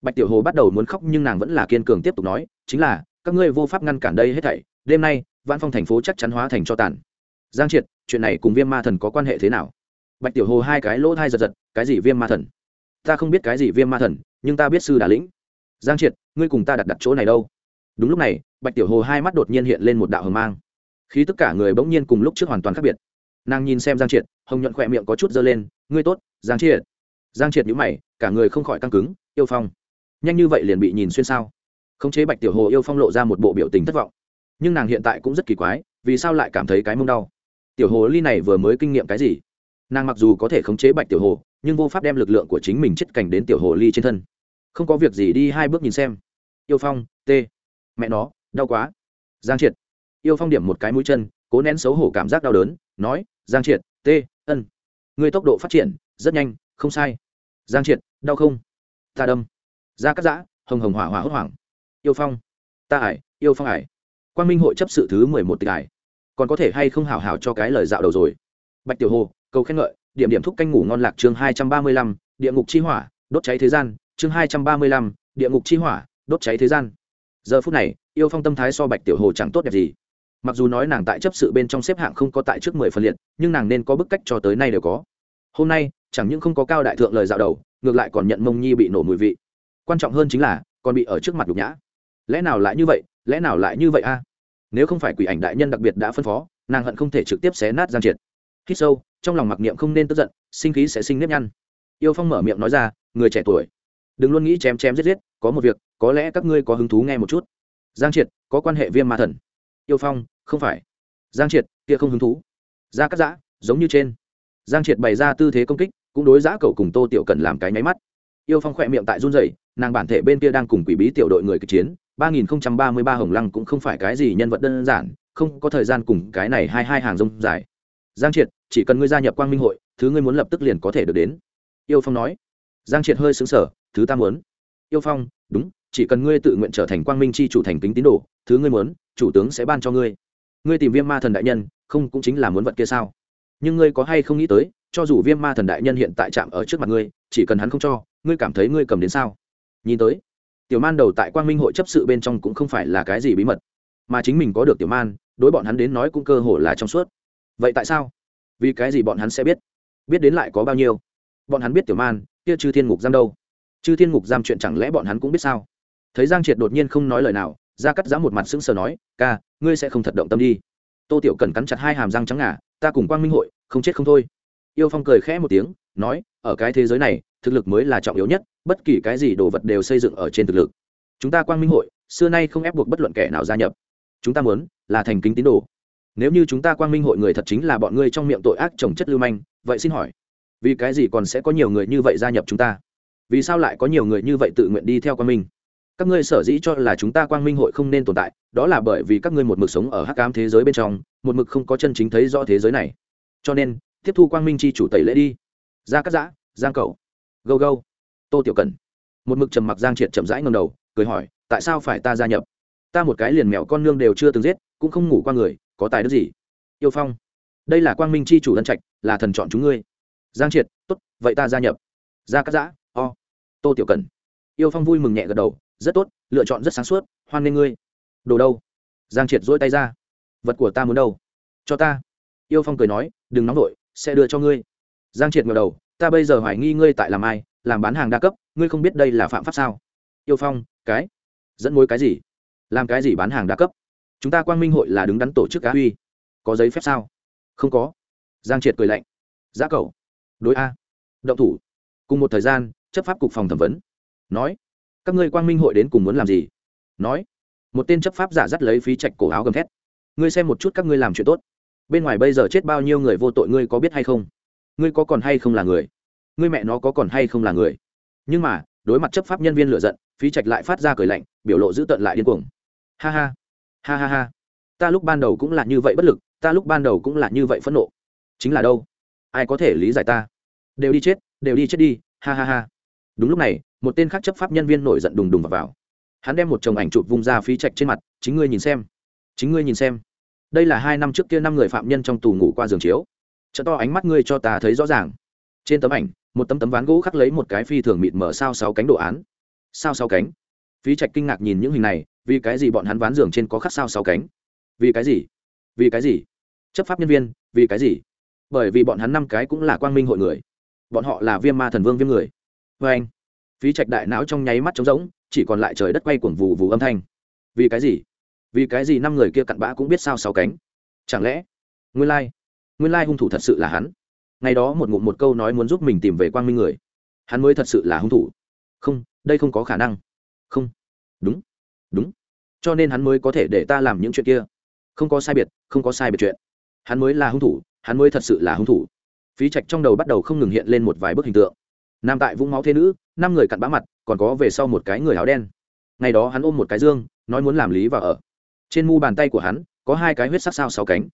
Bạch tiểu hồ bắt đầu muốn khóc nhưng nàng vẫn là kiên cường tiếp tục nói, chính là, các ngươi vô pháp ngăn cản đây hết thảy, đêm nay văn phong thành phố chắc chắn hóa thành cho tàn. Giang triệt, chuyện này cùng viêm ma thần có quan hệ thế nào? Bạch tiểu hồ hai cái lỗ thai giật giật, cái gì viêm ma thần? Ta không biết cái gì viêm ma thần, nhưng ta biết sư đà lĩnh. Giang triệt, ngươi cùng ta đặt đặt chỗ này đâu? Đúng lúc này, bạch tiểu hồ hai mắt đột nhiên hiện lên một đạo hờ mang. Khi tất cả người bỗng nhiên cùng lúc trước hoàn toàn khác biệt nàng nhìn xem giang triệt, hồng nhuận khỏe miệng có chút dơ lên, ngươi tốt, giang triệt. Giang triệt nhữ mày, cả người không khỏi căng cứng, yêu phong. Nhanh như vậy liền bị nhìn xuyên sao? Khống chế bạch tiểu hồ, yêu phong lộ ra một bộ biểu tình thất vọng. Nhưng nàng hiện tại cũng rất kỳ quái, vì sao lại cảm thấy cái mông đau? Tiểu hồ ly này vừa mới kinh nghiệm cái gì? Nàng mặc dù có thể khống chế bạch tiểu hồ, nhưng vô pháp đem lực lượng của chính mình chết cảnh đến tiểu hồ ly trên thân. Không có việc gì đi hai bước nhìn xem. Yêu phong, t. Mẹ nó, đau quá. Giang triệt. Yêu phong điểm một cái mũi chân, cố nén xấu hổ cảm giác đau đớn, nói giang triệt, t ân người tốc độ phát triển, rất nhanh, không sai. Giang triệt, đau không? Ta đâm. Ra cắt giã, hồng hồng hỏa hỏa hốt hoảng. Yêu phong. Ta ải, yêu phong ải. Quan minh hội chấp sự thứ mười một tịch ải. Còn có thể hay không hào hào cho cái lời dạo đầu rồi? Bạch tiểu hồ, cầu khen ngợi, điểm điểm thúc canh ngủ ngon lạc chương hai trăm ba mươi lăm, địa ngục chi hỏa, đốt cháy thế gian, chương hai trăm ba mươi lăm, địa ngục chi hỏa, đốt cháy thế gian. Giờ phút này, yêu phong tâm thái so bạch tiểu hồ chẳng tốt đẹp gì mặc dù nói nàng tại chấp sự bên trong xếp hạng không có tại trước mười phần liệt, nhưng nàng nên có bức cách cho tới nay đều có. Hôm nay, chẳng những không có cao đại thượng lời dạo đầu, ngược lại còn nhận mông nhi bị nổ mùi vị. Quan trọng hơn chính là, còn bị ở trước mặt nhục nhã. Lẽ nào lại như vậy? Lẽ nào lại như vậy a? Nếu không phải quỷ ảnh đại nhân đặc biệt đã phân phó, nàng hận không thể trực tiếp xé nát giang triệt. Hít sâu, trong lòng mặc niệm không nên tức giận, sinh khí sẽ sinh nếp nhăn. Yêu phong mở miệng nói ra, người trẻ tuổi, đừng luôn nghĩ chém chém giết giết, có một việc, có lẽ các ngươi có hứng thú nghe một chút. Giang triệt, có quan hệ viêm ma thần yêu phong, không phải. Giang triệt, kia không hứng thú. Ra cắt giã, giống như trên. Giang triệt bày ra tư thế công kích, cũng đối giã cầu cùng tô tiểu cần làm cái nháy mắt. Yêu phong khỏe miệng tại run rẩy, nàng bản thể bên kia đang cùng quỷ bí tiểu đội người kịch chiến, ba nghìn ba mươi ba hồng lăng cũng không phải cái gì nhân vật đơn giản, không có thời gian cùng cái này hai hai hàng rông dài. Giang triệt, chỉ cần ngươi gia nhập quang minh hội, thứ ngươi muốn lập tức liền có thể được đến. Yêu phong nói. Giang triệt hơi xứng sở thứ ta muốn. Yêu phong, đúng, chỉ cần ngươi tự nguyện trở thành quang minh c h i chủ thành kính tín đồ, thứ ngươi muốn chủ tướng sẽ ban cho ngươi. Ngươi tìm viêm ma thần đại nhân, không cũng chính là muốn vật kia sao? Nhưng ngươi có hay không nghĩ tới, cho dù viêm ma thần đại nhân hiện tại trạm ở trước mặt ngươi, chỉ cần hắn không cho, ngươi cảm thấy ngươi cầm đến sao? Nhìn tới, tiểu man đầu tại quang minh hội chấp sự bên trong cũng không phải là cái gì bí mật. Mà chính mình có được tiểu man, đối bọn hắn đến nói cũng cơ hồ là trong suốt. Vậy tại sao? Vì cái gì bọn hắn sẽ biết? Biết đến lại có bao nhiêu? Bọn hắn biết tiểu man, kia chư thiên ngục giam đâu? Chư thiên ngục giam chuyện chẳng lẽ bọn hắn cũng biết sao? Thấy giang triệt đột nhiên không nói lời nào ra cắt giã một mặt sững sờ nói, ca, ngươi sẽ không thật động tâm đi. Tô tiểu cần cắn chặt hai hàm răng trắng ngà, ta cùng quang minh hội, không chết không thôi. Yêu phong cười khẽ một tiếng, nói, ở cái thế giới này, thực lực mới là trọng yếu nhất, bất kỳ cái gì đồ vật đều xây dựng ở trên thực lực. Chúng ta quang minh hội, xưa nay không ép buộc bất luận kẻ nào gia nhập. Chúng ta muốn là thành kính tín đồ. Nếu như chúng ta quang minh hội người thật chính là bọn ngươi trong miệng tội ác trồng chất lưu manh, vậy xin hỏi, vì cái gì còn sẽ có nhiều người như vậy gia nhập chúng ta? Vì sao lại có nhiều người như vậy tự nguyện đi theo quang minh? Các ngươi sở dĩ cho là chúng ta quang minh hội không nên tồn tại, đó là bởi vì các ngươi một mực sống ở hắc ám thế giới bên trong, một mực không có chân chính thấy rõ thế giới này. Cho nên, tiếp thu quang minh c h i chủ tẩy lễ đi. Ra cắt giã, giang cầu gâu gâu, tô tiểu cần một mực trầm mặc giang triệt chậm rãi ngầm đầu, cười hỏi, tại sao phải ta gia nhập? Ta một cái liền mèo con nương đều chưa từng giết, cũng không ngủ qua người, có tài đức gì? Yêu phong, đây là quang minh c h i chủ ân trạch, là thần chọn chúng ngươi. Giang triệt t ố t vậy ta gia nhập. Ra cắt giã, o, tô tiểu cần yêu phong vui mừng nhẹ gật đầu rất tốt, lựa chọn rất sáng suốt, hoan nghê ngươi. Đồ đâu? Giang triệt dỗi tay ra. Vật của ta muốn đâu? Cho ta. Yêu phong cười nói, đừng nóng vội, sẽ đưa cho ngươi. Giang triệt ngờ đầu, ta bây giờ hoài nghi ngươi tại làm ai, làm bán hàng đa cấp, ngươi không biết đây là phạm pháp sao? Yêu phong, cái? Dẫn mối cái gì? Làm cái gì bán hàng đa cấp? Chúng ta quang minh hội là đứng đắn tổ chức cá huy. Có giấy phép sao? Không có. Giang triệt cười lạnh. Giá cầu đối a. Động thủ. Cùng một thời gian, chấp pháp cục phòng thẩm vấn. Nói các ngươi quang minh hội đến cùng muốn làm gì? Nói. Một tên chấp pháp giả dắt lấy phí trạch cổ áo gầm thét. Ngươi xem một chút các ngươi làm chuyện tốt. Bên ngoài bây giờ chết bao nhiêu người vô tội ngươi có biết hay không? Ngươi có còn hay không là người? Ngươi mẹ nó có còn hay không là người? Nhưng mà, đối mặt chấp pháp nhân viên lựa giận, phí trạch lại phát ra cười lạnh, biểu lộ dữ tợn lại điên cuồng. Ha ha. Ha ha ha. Ta lúc ban đầu cũng là như vậy bất lực, ta lúc ban đầu cũng là như vậy phẫn nộ. Chính là đâu? Ai có thể lý giải ta? Đều đi chết, đều đi chết đi, ha ha ha đúng lúc này một tên khác chấp pháp nhân viên nổi giận đùng đùng vào, vào. hắn đem một chồng ảnh chụp vung ra phí trạch trên mặt chính ngươi nhìn xem. Chính ngươi nhìn xem. Đây là hai năm trước kia năm người phạm nhân trong tù ngủ qua giường chiếu. Chợ to ánh mắt ngươi cho ta thấy rõ ràng. Trên tấm ảnh một tấm tấm ván gỗ khắc lấy một cái phi thường mịt mở sao sáu cánh đồ án. Sao sáu cánh? Phí trạch kinh ngạc nhìn những hình này vì cái gì bọn hắn ván giường trên có khắc sao sáu cánh? Vì cái gì? Vì cái gì? Chấp pháp nhân viên vì cái gì? Bởi vì bọn hắn năm cái cũng là quang minh hội người. Bọn họ là viêm ma thần vương viêm người vê anh phí trạch đại não trong nháy mắt trống rỗng chỉ còn lại trời đất quay cuồng vù vù âm thanh. Vì cái gì? Vì cái gì năm người kia cặn bã cũng biết sao sáu cánh? Chẳng lẽ nguyên lai, nguyên lai hung thủ thật sự là hắn? Ngày đó một ngụm một câu nói muốn giúp mình tìm về quang minh người hắn mới thật sự là hung thủ. Không đây không có khả năng. Không. Đúng. Đúng. Cho nên hắn mới có thể để ta làm những chuyện kia. Không có sai biệt không có sai biệt chuyện. Hắn mới là hung thủ hắn mới thật sự là hung thủ. Phí trạch trong đầu bắt đầu không ngừng hiện lên một vài bức hình tượng nam tại vũng máu thế nữ, năm người cặn bã mặt, còn có về sau một cái người áo đen. Ngày đó hắn ôm một cái dương, nói muốn làm lý và ở. Trên mu bàn tay của hắn, có hai cái huyết sắc sao sáu cánh.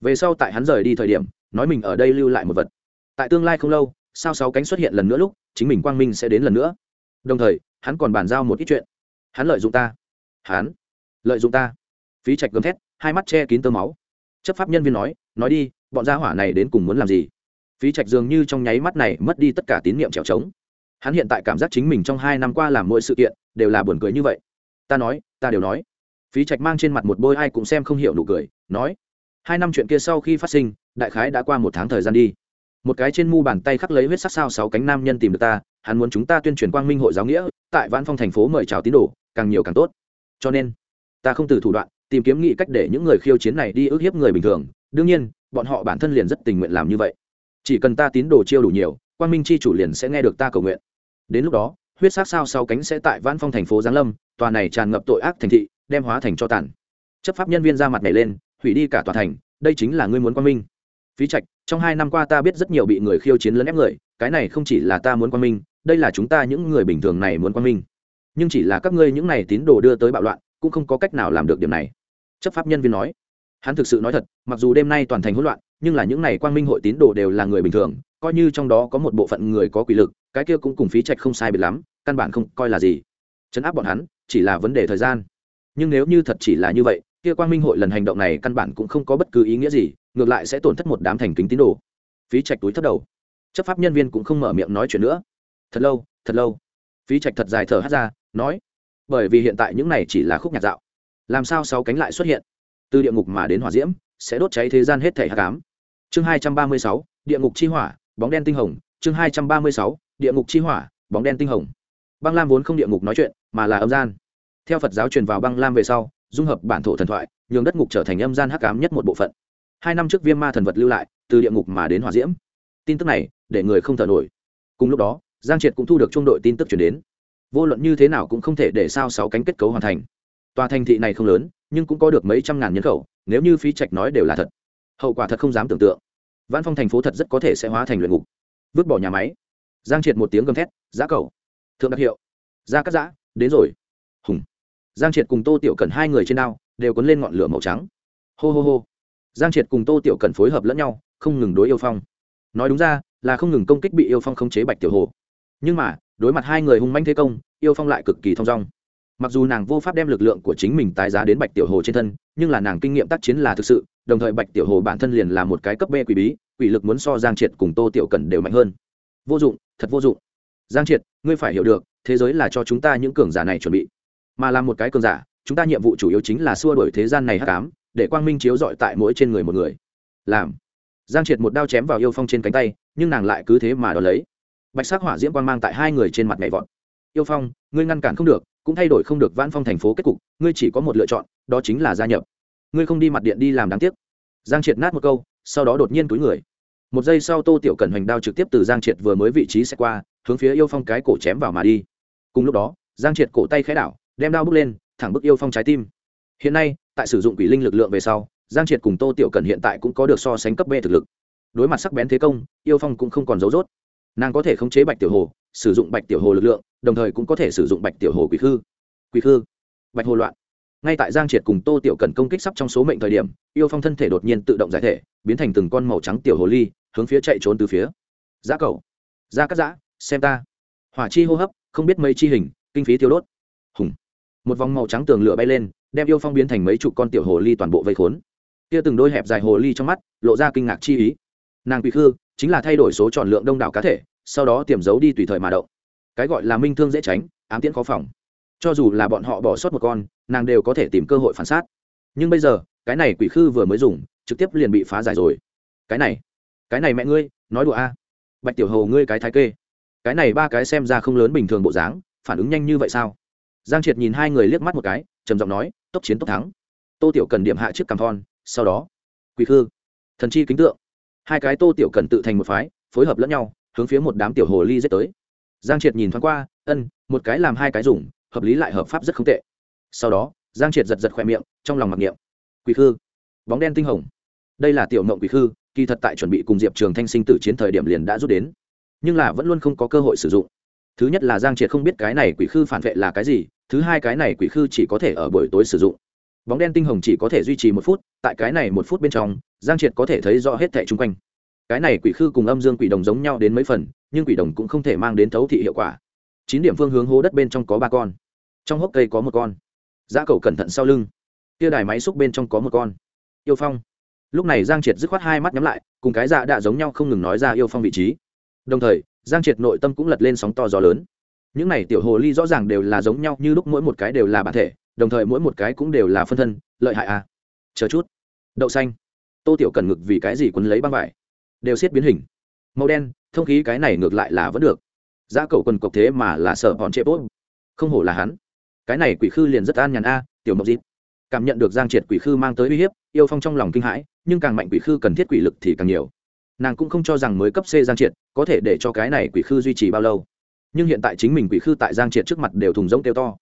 Về sau tại hắn rời đi thời điểm, nói mình ở đây lưu lại một vật. Tại tương lai không lâu, sao sáu cánh xuất hiện lần nữa lúc, chính mình quang minh sẽ đến lần nữa. Đồng thời, hắn còn bàn giao một ít chuyện. Hắn lợi dụng ta. Hắn lợi dụng ta. Phí trạch gầm thét, hai mắt che kín tơ máu. Chấp pháp nhân viên nói nói đi, bọn gia hỏa này đến cùng muốn làm gì? Phí trạch dường như trong nháy mắt này mất đi tất cả tín nhiệm trèo trống. Hắn hiện tại cảm giác chính mình trong hai năm qua làm mỗi sự kiện đều là buồn cười như vậy. Ta nói, ta đều nói. Phí trạch mang trên mặt một bôi ai cũng xem không hiểu nụ cười, nói, hai năm chuyện kia sau khi phát sinh, đại khái đã qua một tháng thời gian đi. Một cái trên mu bàn tay khắc lấy huyết sắc sao sáu cánh nam nhân tìm được ta, hắn muốn chúng ta tuyên truyền quang minh hội giáo nghĩa, tại vãn phong thành phố mời chào tín đồ, càng nhiều càng tốt. Cho nên, ta không từ thủ đoạn, tìm kiếm nghị cách để những người khiêu chiến này đi ức hiếp người bình thường. Đương nhiên, bọn họ bản thân liền rất tình nguyện làm như vậy chỉ cần ta tín đồ chiêu đủ nhiều, quang minh chi chủ liền sẽ nghe được ta cầu nguyện. Đến lúc đó, huyết sắc sao sau cánh sẽ tại vãn phong thành phố giáng lâm, tòa này tràn ngập tội ác thành thị, đem hóa thành cho tàn. Chấp pháp nhân viên ra mặt này lên, hủy đi cả tòa thành, đây chính là ngươi muốn quang minh. Phí trạch, trong hai năm qua ta biết rất nhiều bị người khiêu chiến lấn ép người, cái này không chỉ là ta muốn quang minh, đây là chúng ta những người bình thường này muốn quang minh. Nhưng chỉ là các ngươi những này tín đồ đưa tới bạo loạn, cũng không có cách nào làm được điểm này. Chấp pháp nhân viên nói. Hắn thực sự nói thật, mặc dù đêm nay toàn thành hỗn loạn nhưng là những này quang minh hội tín đồ đều là người bình thường, coi như trong đó có một bộ phận người có quỷ lực, cái kia cũng cùng phí trạch không sai biệt lắm, căn bản không coi là gì. Chấn áp bọn hắn, chỉ là vấn đề thời gian. Nhưng nếu như thật chỉ là như vậy, kia quang minh hội lần hành động này căn bản cũng không có bất cứ ý nghĩa gì, ngược lại sẽ tổn thất một đám thành kính tín đồ. Phí trạch túi thất đầu. Chấp pháp nhân viên cũng không mở miệng nói chuyện nữa. Thật lâu thật lâu. Phí trạch thật dài thở hát ra, nói, bởi vì hiện tại những này chỉ là khúc nhạc dạo. Làm sao sáu cánh lại xuất hiện? Từ địa ngục mà đến hỏa diễm, sẽ đốt cháy thế gian hết thể hát cám chương hai trăm ba mươi sáu, địa ngục chi hỏa, bóng đen tinh hồng. Chương hai trăm ba mươi sáu, địa ngục chi hỏa, bóng đen tinh hồng. Băng lam vốn không địa ngục nói chuyện, mà là âm gian. Theo phật giáo truyền vào băng lam về sau, dung hợp bản thổ thần thoại, nhường đất ngục trở thành âm gian hắc ám nhất một bộ phận. Hai năm trước viêm ma thần vật lưu lại, từ địa ngục mà đến hỏa diễm. Tin tức này, để người không thở nổi. Cùng lúc đó, giang triệt cũng thu được trung đội tin tức chuyển đến. Vô luận như thế nào cũng không thể để sao sáu cánh kết cấu hoàn thành. Tòa thành thị này không lớn, nhưng cũng có được mấy trăm ngàn nhân khẩu, nếu như phí trạch nói đều là thật hậu quả thật không dám tưởng tượng. Văn phong thành phố thật rất có thể sẽ hóa thành luyện ngục. Vứt bỏ nhà máy. Giang triệt một tiếng gầm thét giá cầu. Thượng đặc hiệu. Ra cắt giã, đến rồi. Hùng. Giang triệt cùng tô tiểu cần hai người trên đao, đều cuốn lên ngọn lửa màu trắng. Hô hô hô. Giang triệt cùng tô tiểu cần phối hợp lẫn nhau, không ngừng đối yêu phong. Nói đúng ra, là không ngừng công kích bị yêu phong khống chế bạch tiểu hồ. Nhưng mà, đối mặt hai người hung manh thế công, yêu phong lại cực kỳ thong dong. Mặc dù nàng vô pháp đem lực lượng của chính mình tái giá đến bạch tiểu hồ trên thân, nhưng là nàng kinh nghiệm tác chiến là thực sự đồng thời bạch tiểu hồ bản thân liền là một cái cấp b quỷ bí, quỷ lực muốn so giang triệt cùng tô tiểu cần đều mạnh hơn. Vô dụng, thật vô dụng. Giang triệt, ngươi phải hiểu được, thế giới là cho chúng ta những cường giả này chuẩn bị. Mà làm một cái cường giả, chúng ta nhiệm vụ chủ yếu chính là xua đổi thế gian này hắc ám, để quang minh chiếu dọi tại mỗi trên người một người. Làm. Giang triệt một đao chém vào yêu phong trên cánh tay, nhưng nàng lại cứ thế mà đ ó lấy. Bạch sắc hỏa diễm quang mang tại hai người trên mặt nhảy vọt. Yêu phong, ngươi ngăn cản không được, cũng thay đổi không được vãn phong thành phố kết cục, ngươi chỉ có một lựa chọn, đó chính là gia nhập ngươi không đi mặt điện đi làm đáng tiếc. Giang triệt nát một câu, sau đó đột nhiên túi người. Một giây sau tô tiểu cần hoành đao trực tiếp từ giang triệt vừa mới vị trí xe qua, hướng phía yêu phong cái cổ chém vào mà đi. Cùng lúc đó, giang triệt cổ tay khẽ đảo, đem đao bước lên, thẳng bức yêu phong trái tim. Hiện nay, tại sử dụng quỷ linh lực lượng về sau, giang triệt cùng tô tiểu cần hiện tại cũng có được so sánh cấp b thực lực. Đối mặt sắc bén thế công, yêu phong cũng không còn dấu dốt nàng có thể khống chế bạch tiểu hồ, sử dụng bạch tiểu hồ lực lượng, đồng thời cũng có thể sử dụng bạch tiểu hồ quỷ khư. Quỷ khư. Bạch hồ loạn ngay tại giang triệt cùng tô tiểu cần công kích sắp trong số mệnh thời điểm, yêu phong thân thể đột nhiên tự động giải thể, biến thành từng con màu trắng tiểu hồ ly, hướng phía chạy trốn từ phía. Giá cầu. Ra cắt giã, xem ta. Hỏa chi hô hấp, không biết mấy chi hình, kinh phí tiêu đốt. Hùng. Một vòng màu trắng tường lửa bay lên, đem yêu phong biến thành mấy chục con tiểu hồ ly toàn bộ vây khốn. Kia từng đôi hẹp dài hồ ly trong mắt, lộ ra kinh ngạc chi ý. Nàng quỷ khư, chính là thay đổi số tròn lượng đông đảo cá thể, sau đó tiềm giấu đi tùy thời mà động. Cái gọi là minh thương dễ tránh, ám tiễn khó phòng cho dù là bọn họ bỏ sót một con, nàng đều có thể tìm cơ hội phản sát nhưng bây giờ, cái này quỷ khư vừa mới dùng, trực tiếp liền bị phá giải rồi. Cái này cái này mẹ ngươi, nói đùa a. Bạch tiểu hầu ngươi cái thái kê. Cái này ba cái xem ra không lớn bình thường bộ dáng, phản ứng nhanh như vậy sao? Giang triệt nhìn hai người liếc mắt một cái, trầm giọng nói, tốc chiến tốc thắng. Tô tiểu cần điểm hạ trước cằm thon, sau đó, quỷ khư, thần chi kính tượng. Hai cái tô tiểu cần tự thành một phái, phối hợp lẫn nhau, hướng phía một đám tiểu hồ ly dết tới. Giang triệt nhìn thoáng qua, ân, một cái làm hai cái dùng hợp lý lại hợp pháp rất không tệ. Sau đó, giang triệt giật giật khoe miệng, trong lòng mặc niệm. Quỷ khư, bóng đen tinh hồng. Đây là tiểu mộng quỷ khư, kỳ thật tại chuẩn bị cùng diệp trường thanh sinh tử chiến thời điểm liền đã rút đến. Nhưng là vẫn luôn không có cơ hội sử dụng. Thứ nhất là giang triệt không biết cái này quỷ khư phản vệ là cái gì, thứ hai cái này quỷ khư chỉ có thể ở buổi tối sử dụng. Bóng đen tinh hồng chỉ có thể duy trì một phút, tại cái này một phút bên trong, giang triệt có thể thấy rõ hết thẻ chung quanh. Cái này quỷ khư cùng âm dương quỷ đồng giống nhau đến mấy phần, nhưng quỷ đồng cũng không thể mang đến thấu thị hiệu quả. Chín điểm phương hướng hố đất bên trong có ba con trong hốc cây có một con. Giá cầu cẩn thận sau lưng. Kia đài máy xúc bên trong có một con. Yêu phong. Lúc này giang triệt dứt khoát hai mắt nhắm lại, cùng cái dạ đã giống nhau không ngừng nói ra yêu phong vị trí. Đồng thời, giang triệt nội tâm cũng lật lên sóng to gió lớn. Những này tiểu hồ ly rõ ràng đều là giống nhau như lúc mỗi một cái đều là bản thể, đồng thời mỗi một cái cũng đều là phân thân, lợi hại à? Chờ chút. Đậu xanh. Tô tiểu cần ngực vì cái gì quấn lấy băng vải? Đều xiết biến hình. Màu đen, thông khí cái này ngược lại là vẫn được. Giá cầu quần cộc thế mà là sợ bọn trệ bốt. Không hổ là hắn cái này quỷ khư liền rất an nhàn a, tiểu mộc dịp. Cảm nhận được giang triệt quỷ khư mang tới uy hiếp, yêu phong trong lòng kinh hãi, nhưng càng mạnh quỷ khư cần thiết quỷ lực thì càng nhiều. Nàng cũng không cho rằng mới cấp c giang triệt có thể để cho cái này quỷ khư duy trì bao lâu. Nhưng hiện tại chính mình quỷ khư tại giang triệt trước mặt đều thùng rỗng tiêu to.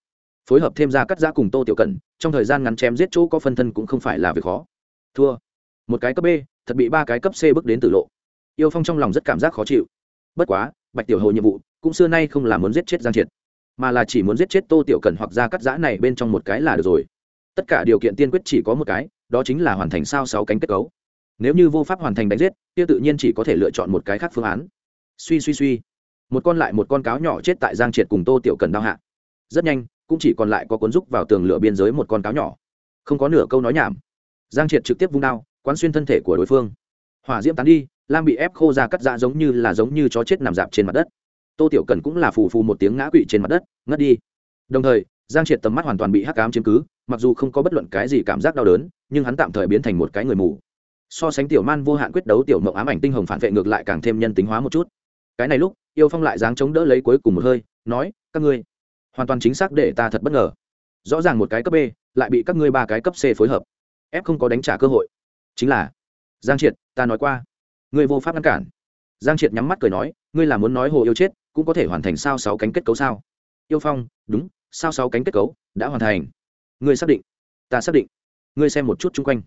Phối hợp thêm ra cắt giã cùng tô tiểu cẩn, trong thời gian ngắn chém giết chỗ có phân thân cũng không phải là việc khó. Thua. Một cái cấp b, thật bị ba cái cấp c bước đến tử lộ. Yêu phong trong lòng rất cảm giác khó chịu. Bất quá, bạch tiểu hồ nhiệm vụ, cũng xưa nay không là muốn giết chết giang triệt mà là chỉ muốn giết chết tô tiểu cần hoặc ra cắt giã này bên trong một cái là được rồi. Tất cả điều kiện tiên quyết chỉ có một cái, đó chính là hoàn thành sao sáu cánh kết cấu. Nếu như vô pháp hoàn thành đánh giết, kia tự nhiên chỉ có thể lựa chọn một cái khác phương án. Suy suy suy. Một con lại một con cáo nhỏ chết tại giang triệt cùng tô tiểu cần đau hạ. Rất nhanh, cũng chỉ còn lại có cuốn rúc vào tường lửa biên giới một con cáo nhỏ. Không có nửa câu nói nhảm. Giang triệt trực tiếp vung đao, quán xuyên thân thể của đối phương. Hỏa diễm tán đi, lam bị ép khô ra cắt dạ giống như là giống như chó chết nằm dạp trên mặt đất tô tiểu cần cũng là phù phù một tiếng ngã quỵ trên mặt đất, ngất đi. Đồng thời, giang triệt tầm mắt hoàn toàn bị hắc cám chiếm cứ, mặc dù không có bất luận cái gì cảm giác đau đớn, nhưng hắn tạm thời biến thành một cái người mù. So sánh tiểu man vô hạn quyết đấu tiểu mộng ám ảnh tinh hồng phản vệ ngược lại càng thêm nhân tính hóa một chút. Cái này lúc, yêu phong lại dáng chống đỡ lấy cuối cùng một hơi, nói, các ngươi, hoàn toàn chính xác để ta thật bất ngờ. Rõ ràng một cái cấp b, lại bị các ngươi ba cái cấp c phối hợp. F không có đánh trả cơ hội. Chính là, giang triệt, ta nói qua, ngươi vô pháp ngăn cản. Giang triệt nhắm mắt cười nói, ngươi là muốn nói hồ yêu chết cũng có thể hoàn thành sao sáu cánh kết cấu sao? Yêu phong, đúng, sao sáu cánh kết cấu đã hoàn thành. Ngươi xác định. Ta xác định. Ngươi xem một chút chung quanh.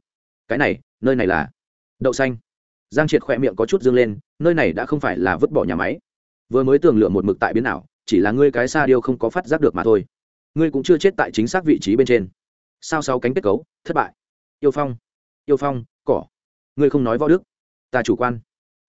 Cái này, nơi này là đậu xanh. Giang triệt khỏe miệng có chút dương lên, nơi này đã không phải là vứt bỏ nhà máy. Vừa mới tường lựa một mực tại biến ảo, chỉ là ngươi cái xa điêu không có phát giác được mà thôi. Ngươi cũng chưa chết tại chính xác vị trí bên trên. Sao sáu cánh kết cấu, thất bại. Yêu phong yêu phong, cỏ. Ngươi không nói võ đức. Ta chủ quan.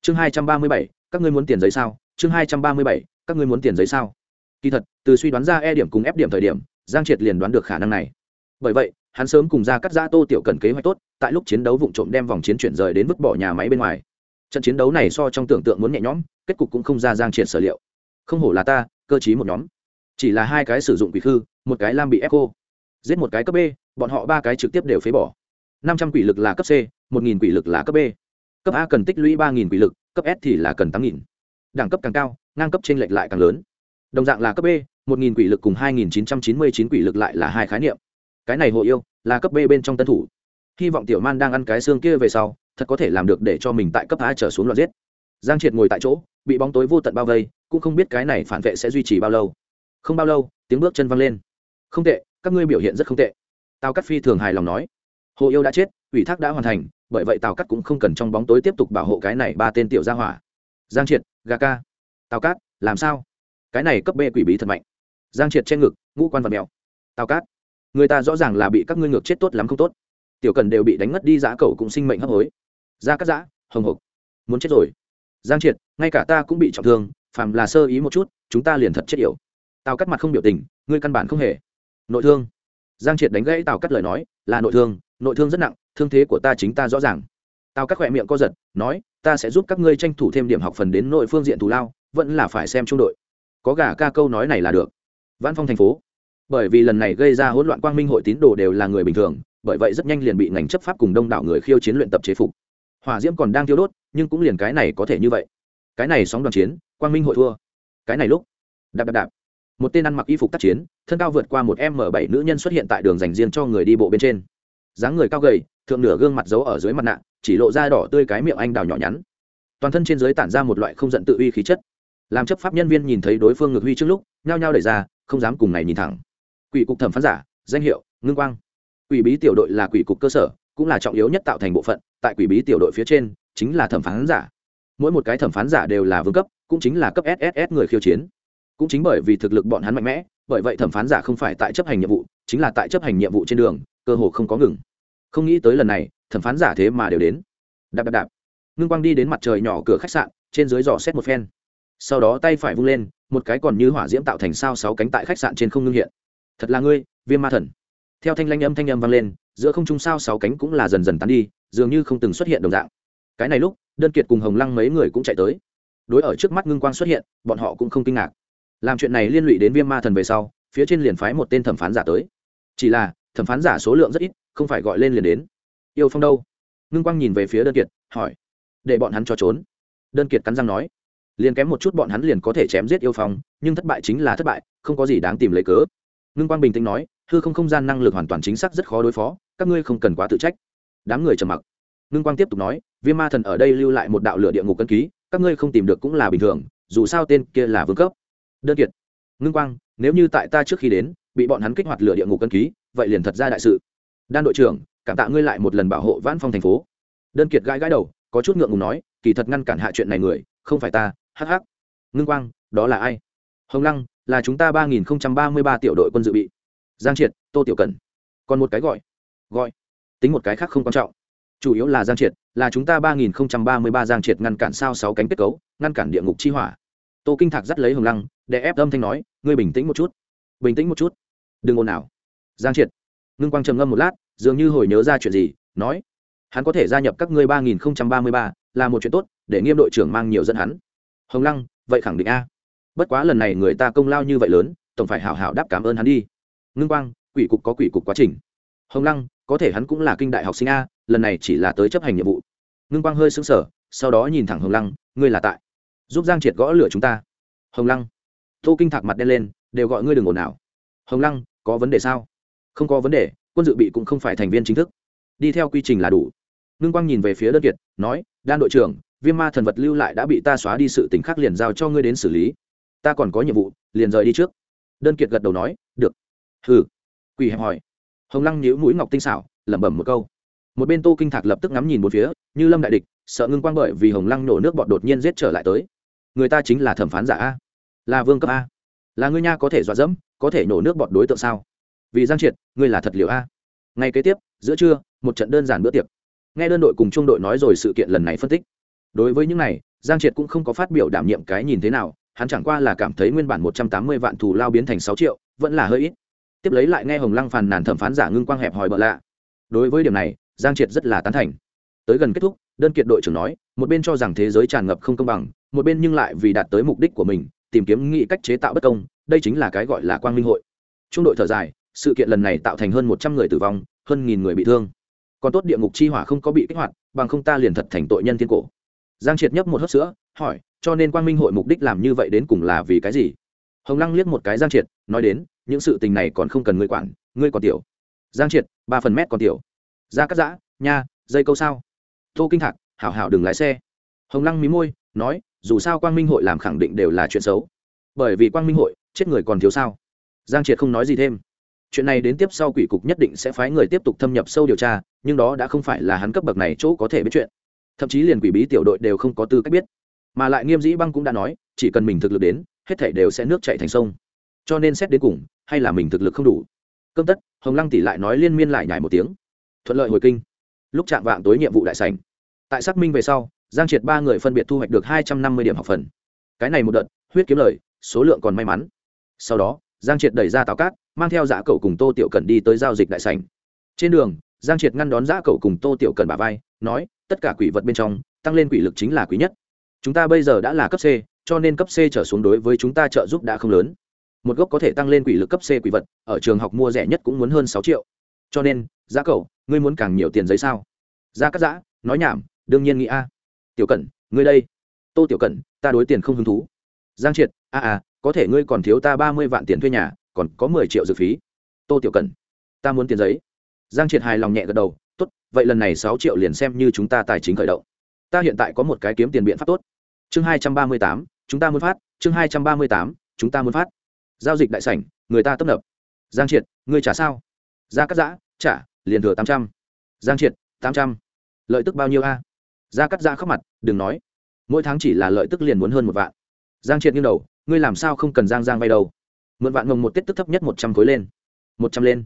Chương hai trăm ba mươi bảy, các ngươi muốn tiền giấy sao? Chương hai trăm ba mươi bảy, các ngươi muốn tiền giấy sao? Kỳ thật, từ suy đoán ra e điểm cùng f điểm thời điểm, giang triệt liền đoán được khả năng này. Bởi vậy, hắn sớm cùng ra cắt ra tô tiểu cần kế hoạch tốt, tại lúc chiến đấu vụ trộm đem vòng chiến chuyển rời đến vứt bỏ nhà máy bên ngoài. Trận chiến đấu này so trong tưởng tượng muốn nhẹ nhõm, kết cục cũng không ra giang triệt sở liệu. Không hổ là ta, cơ chí một nhóm. Chỉ là hai cái sử dụng quỷ khư, một cái lam bị ép cô. Giết một cái cấp b, bọn họ ba cái trực tiếp đều phế bỏ. Năm trăm quỷ lực là cấp c, một nghìn quỷ lực là cấp b. Cấp a cần tích lũy ba nghìn quỷ lực, cấp s thì là cần tám nghìn đẳng cấp càng cao, ngang cấp t r ê n lệch lại càng lớn. Đồng dạng là cấp b, một nghìn quỷ lực cùng hai nghìn chín trăm chín mươi chín quỷ lực lại là hai khái niệm. Cái này hộ yêu, là cấp b bên trong tân thủ. Hy vọng tiểu man đang ăn cái xương kia về sau, thật có thể làm được để cho mình tại cấp a trở xuống loạt giết. Giang triệt ngồi tại chỗ, bị bóng tối vô tận bao vây, cũng không biết cái này phản vệ sẽ duy trì bao lâu. Không bao lâu, tiếng bước chân văng lên. Không tệ, các ngươi biểu hiện rất không tệ. Tào cắt phi thường hài lòng nói. Hồ yêu đã chết, ủy thác đã hoàn thành, bởi vậy tào cắt cũng không cần trong bóng tối tiếp tục bảo hộ cái này ba tên tiểu gia hỏa giang triệt, gà ca, tào cát, làm sao? Cái này cấp bê quỷ bí thật mạnh. Giang triệt trên ngực, ngũ quan vật mèo. Tào cát, người ta rõ ràng là bị các ngươi ngược chết tốt lắm không tốt. Tiểu cần đều bị đánh ngất đi giã cậu cũng sinh mệnh hấp hối. Ra cắt giã, hồng hộc. Muốn chết rồi. Giang triệt, ngay cả ta cũng bị trọng thương, phàm là sơ ý một chút, chúng ta liền thật chết yểu. Tào cắt mặt không biểu tình, ngươi căn bản không hề. Nội thương. Giang triệt đánh gãy tào cắt lời nói, là nội thương nội thương rất nặng, thương thế của ta chính ta rõ ràng tao cắt khỏe miệng co giật, nói, ta sẽ giúp các ngươi tranh thủ thêm điểm học phần đến nội phương diện thù lao, vẫn là phải xem trung đội. Có gà ca câu nói này là được. Văn phong thành phố. Bởi vì lần này gây ra hỗn loạn quang minh hội tín đồ đều là người bình thường, bởi vậy rất nhanh liền bị ngành chấp pháp cùng đông đảo người khiêu chiến luyện tập chế phục. Hỏa diễm còn đang thiêu đốt, nhưng cũng liền cái này có thể như vậy. Cái này sóng đoàn chiến, quang minh hội thua. Cái này lúc, đạp đạp đạp. Một tên ăn mặc y phục tác chiến, thân cao vượt qua một m bảy nữ nhân xuất hiện tại đường dành riêng cho người đi bộ bên trên. Dáng người cao gầy thượng nửa gương mặt giấu ở dưới mặt nạ, chỉ lộ ra đỏ tươi cái miệng anh đào nhỏ nhắn. Toàn thân trên dưới tản ra một loại không giận tự uy khí chất. Làm chấp pháp nhân viên nhìn thấy đối phương ngược huy trước lúc, nhao nhao đẩy ra, không dám cùng này nhìn thẳng. Quỷ cục thẩm phán giả, danh hiệu, ngưng quang. Quỷ bí tiểu đội là quỷ cục cơ sở, cũng là trọng yếu nhất tạo thành bộ phận, tại quỷ bí tiểu đội phía trên, chính là thẩm phán giả. Mỗi một cái thẩm phán giả đều là vương cấp, cũng chính là cấp sss người khiêu chiến. Cũng chính bởi vì thực lực bọn hắn mạnh mẽ, bởi vậy thẩm phán giả không phải tại chấp hành nhiệm vụ, chính là tại chấp hành nhiệm vụ trên đường, cơ hồ không có ngừng không nghĩ tới lần này, thẩm phán giả thế mà đều đến. Đạp đạp đạp. Ngưng quang đi đến mặt trời nhỏ cửa khách sạn, trên dưới dò xét một phen. Sau đó tay phải vung lên, một cái còn như hỏa diễm tạo thành sao sáu cánh tại khách sạn trên không ngưng hiện. Thật là ngươi, viêm ma thần. Theo thanh lanh âm thanh âm vang lên, giữa không trung sao sáu cánh cũng là dần dần tán đi, dường như không từng xuất hiện đồng dạng. Cái này lúc, đơn kiệt cùng hồng lăng mấy người cũng chạy tới. Đối ở trước mắt ngưng quang xuất hiện, bọn họ cũng không kinh ngạc. Làm chuyện này liên lụy đến viêm ma thần về sau, phía trên liền phái một tên thẩm phán giả tới. Chỉ là, thẩm phán giả số lượng rất ít không phải gọi lên liền đến. Yêu phong đâu? Ngưng quang nhìn về phía đơn kiệt, hỏi. Để bọn hắn cho trốn. Đơn kiệt cắn răng nói. Liền kém một chút bọn hắn liền có thể chém giết yêu phong, nhưng thất bại chính là thất bại, không có gì đáng tìm lấy cớ. Ngưng quang bình tĩnh nói, hư không không gian năng lực hoàn toàn chính xác rất khó đối phó, các ngươi không cần quá tự trách. Đám người trầm mặc. Ngưng quang tiếp tục nói, viêm ma thần ở đây lưu lại một đạo lửa địa ngục cân ký, các ngươi không tìm được cũng là bình thường, dù sao tên kia là vương cấp. Đơn kiệt. Ngưng quang, nếu như tại ta trước khi đến, bị bọn hắn kích hoạt lửa địa ngục cân ký, vậy liền thật ra đại sự đan đội trưởng, cảm tạ ngươi lại một lần bảo hộ vãn phong thành phố. Đơn kiệt gãi gãi đầu, có chút ngượng ngùng nói, kỳ thật ngăn cản hạ chuyện này người, không phải ta, hắc hắc. Ngưng quang, đó là ai? Hồng lăng, là chúng ta ba nghìn ba mươi ba tiểu đội quân dự bị. Giang triệt, tô tiểu cần còn một cái gọi. Gọi. Tính một cái khác không quan trọng. Chủ yếu là giang triệt, là chúng ta ba nghìn ba mươi ba giang triệt ngăn cản sao sáu cánh kết cấu, ngăn cản địa ngục chi hỏa. Tô kinh thạc dắt lấy hồng lăng, để ép âm thanh nói, ngươi bình tĩnh một chút. Bình tĩnh một chút. Đừng ồn nào giang triệt ngưng quang trầm ngâm một lát, dường như hồi nhớ ra chuyện gì, nói, hắn có thể gia nhập các ngươi ba nghìn ba mươi ba, là một chuyện tốt, để nghiêm đội trưởng mang nhiều dẫn hắn. Hồng lăng, vậy khẳng định a. Bất quá lần này người ta công lao như vậy lớn, tổng phải hảo hảo đáp cảm ơn hắn đi. Ngưng quang, quỷ cục có quỷ cục quá trình. Hồng lăng, có thể hắn cũng là kinh đại học sinh a, lần này chỉ là tới chấp hành nhiệm vụ. Ngưng quang hơi sững sờ, sau đó nhìn thẳng hồng lăng, ngươi là tại giúp giang triệt gõ lửa chúng ta. Hồng lăng. Tô kinh thạc mặt đen lên, đều gọi ngươi đừng ồn ào. Hồng lăng, có vấn đề sao? Không có vấn đề, quân dự bị cũng không phải thành viên chính thức. Đi theo quy trình là đủ. Ngưng quang nhìn về phía đơn kiệt, nói, đan đội trưởng, viêm ma thần vật lưu lại đã bị ta xóa đi sự t ì n h khác liền giao cho ngươi đến xử lý. Ta còn có nhiệm vụ, liền rời đi trước. Đơn kiệt gật đầu nói, được. Hừ. Quỳ hẹp hỏi. Hồng lăng nhíu mũi ngọc tinh xảo, lẩm bẩm một câu. Một bên tô kinh thạc lập tức ngắm nhìn một phía, như lâm đại địch, sợ ngưng quang bởi vì hồng lăng nổ nước bọt đột nhiên giết trở lại tới. Người ta chính là thẩm phán giả a. Là vương cấp a. Là ngươi nha có thể dọa dẫm, có thể nổ nước bọt đối tượng sao? Vì giang triệt, ngươi là thật liệu a. Ngay kế tiếp, giữa trưa, một trận đơn giản bữa tiệc. Nghe đơn đội cùng trung đội nói rồi sự kiện lần này phân tích. Đối với những này, giang triệt cũng không có phát biểu đảm nhiệm cái nhìn thế nào, hắn chẳng qua là cảm thấy nguyên bản một trăm tám mươi vạn thù lao biến thành sáu triệu, vẫn là hơi ít. Tiếp lấy lại nghe hồng lăng phàn nàn thẩm phán giả ngưng quang hẹp hòi bợ lạ. Đối với điểm này, giang triệt rất là tán thành. Tới gần kết thúc, đơn kiệt đội trưởng nói, một bên cho rằng thế giới tràn ngập không công bằng, một bên nhưng lại vì đạt tới mục đích của mình, tìm kiếm nghị cách chế tạo bất công, đây chính là cái gọi là quang minh hội. Trung đội thở dài sự kiện lần này tạo thành hơn một trăm người tử vong, hơn nghìn người bị thương. Còn tốt địa ngục chi hỏa không có bị kích hoạt, bằng không ta liền thật thành tội nhân thiên cổ. Giang triệt nhấp một hớp sữa, hỏi, cho nên quang minh hội mục đích làm như vậy đến cùng là vì cái gì? Hồng lăng liếc một cái giang triệt, nói đến, những sự tình này còn không cần ngươi quản, ngươi còn tiểu. Giang triệt, ba phần mét còn tiểu. Ra cắt giã, nha, dây câu sao? Tô kinh thạc, hảo hảo đừng lái xe. Hồng lăng mí môi, nói, dù sao quang minh hội làm khẳng định đều là chuyện xấu. Bởi vì quang minh hội, chết người còn thiếu sao? Giang triệt không nói gì thêm chuyện này đến tiếp sau quỷ cục nhất định sẽ phái người tiếp tục thâm nhập sâu điều tra, nhưng đó đã không phải là hắn cấp bậc này chỗ có thể biết chuyện. Thậm chí liền quỷ bí tiểu đội đều không có tư cách biết. Mà lại nghiêm dĩ băng cũng đã nói, chỉ cần mình thực lực đến, hết thảy đều sẽ nước chạy thành sông. Cho nên xét đến cùng, hay là mình thực lực không đủ. Cơm tất, hồng lăng tỷ lại nói liên miên lại nhải một tiếng. Thuận lợi hồi kinh. Lúc chạm vạng tối nhiệm vụ đại sảnh. Tại xác minh về sau, giang triệt ba người phân biệt thu hoạch được hai trăm năm mươi điểm học phần. Cái này một đợt, huyết kiếm lời, số lượng còn may mắn. Sau đó giang triệt đẩy ra táo cát, mang theo dạ giã cậu cùng tô tiểu cần đi tới giao dịch đại sảnh. Trên đường, giang triệt ngăn đón dạ giã cậu cùng tô tiểu cần bà vai, nói, tất cả quỷ vật bên trong, tăng lên quỷ lực chính là quý nhất. Chúng ta bây giờ đã là cấp c, cho nên cấp c trở xuống đối với chúng ta trợ giúp đã không lớn. Một gốc có thể tăng lên quỷ lực cấp c quỷ vật, ở trường học mua rẻ nhất cũng muốn hơn sáu triệu. Cho nên dạ giá cậu ngươi muốn càng nhiều tiền giấy sao? Giá cắt giã, nói nhảm, đương nhiên nghĩ a. Tiểu cẩn, ngươi đây. Tô tiểu cẩn, ta đối tiền không hứng thú. Giang triệt, a à có thể ngươi còn thiếu ta ba mươi vạn tiền thuê nhà, còn có mười triệu dược phí. Tô tiểu cẩn, ta muốn tiền giấy. Giang triệt hài lòng nhẹ gật đầu, tốt, vậy lần này sáu triệu liền xem như chúng ta tài chính khởi động. Ta hiện tại có một cái kiếm tiền biện pháp tốt. Chương hai trăm ba mươi tám, chúng ta muốn phát. Chương hai trăm ba mươi tám, chúng ta muốn phát. Giao dịch đại sảnh, người ta tấp nập. Giang triệt, ngươi trả sao? Ra cắt giã, trả, liền thừa tám trăm. Giang triệt, tám trăm. Lợi tức bao nhiêu a? Ra cắt giã khóc mặt, đừng nói. Mỗi tháng chỉ là lợi tức liền muốn hơn một vạn. Giang triệt nghiêng đầu ngươi làm sao không cần giang giang vay đâu? Mượn vạn mồng một tiết tức thấp nhất một trăm khối lên. Một trăm lên.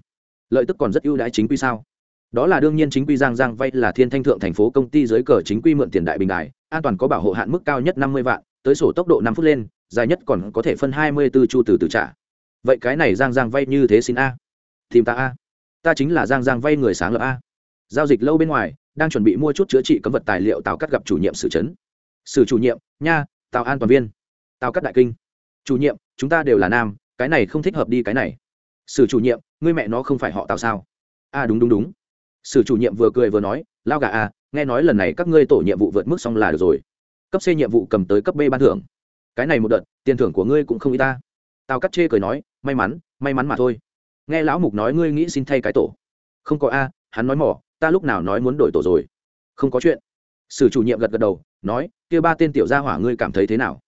Lợi tức còn rất ưu đãi chính quy sao? Đó là đương nhiên chính quy giang giang vay là thiên thanh thượng thành phố công ty dưới cờ chính quy mượn tiền đại bình đại an toàn có bảo hộ hạn mức cao nhất năm mươi vạn, tới sổ tốc độ năm phút lên, dài nhất còn có thể phân hai mươi b ố chu từ từ trả. Vậy cái này giang giang vay như thế xin a? Tìm ta a? Ta chính là giang giang vay người sáng lập a. Giao dịch lâu bên ngoài, đang chuẩn bị mua chút chữa trị cấm vật tài liệu tào cắt gặp chủ nhiệm sử trấn sử chủ nhiệm, nha, tào an toàn viên. Tào cắt đại kinh chủ nhiệm, chúng ta đều là nam, cái này không thích hợp đi cái này. Sử chủ nhiệm, ngươi mẹ nó không phải họ tào sao? A đúng đúng đúng. Sử chủ nhiệm vừa cười vừa nói lao gà a nghe nói lần này các ngươi tổ nhiệm vụ vượt mức xong là được rồi. Cấp c nhiệm vụ cầm tới cấp b ban thưởng. Cái này một đợt, tiền thưởng của ngươi cũng không y ta. Tào cắt chê cười nói, may mắn may mắn mà thôi. Nghe lão mục nói ngươi nghĩ xin thay cái tổ. Không có a, hắn nói mỏ, ta lúc nào nói muốn đổi tổ rồi. Không có chuyện. Sử chủ nhiệm gật gật đầu, nói, kia ba tên tiểu gia hỏa ngươi cảm thấy thế nào?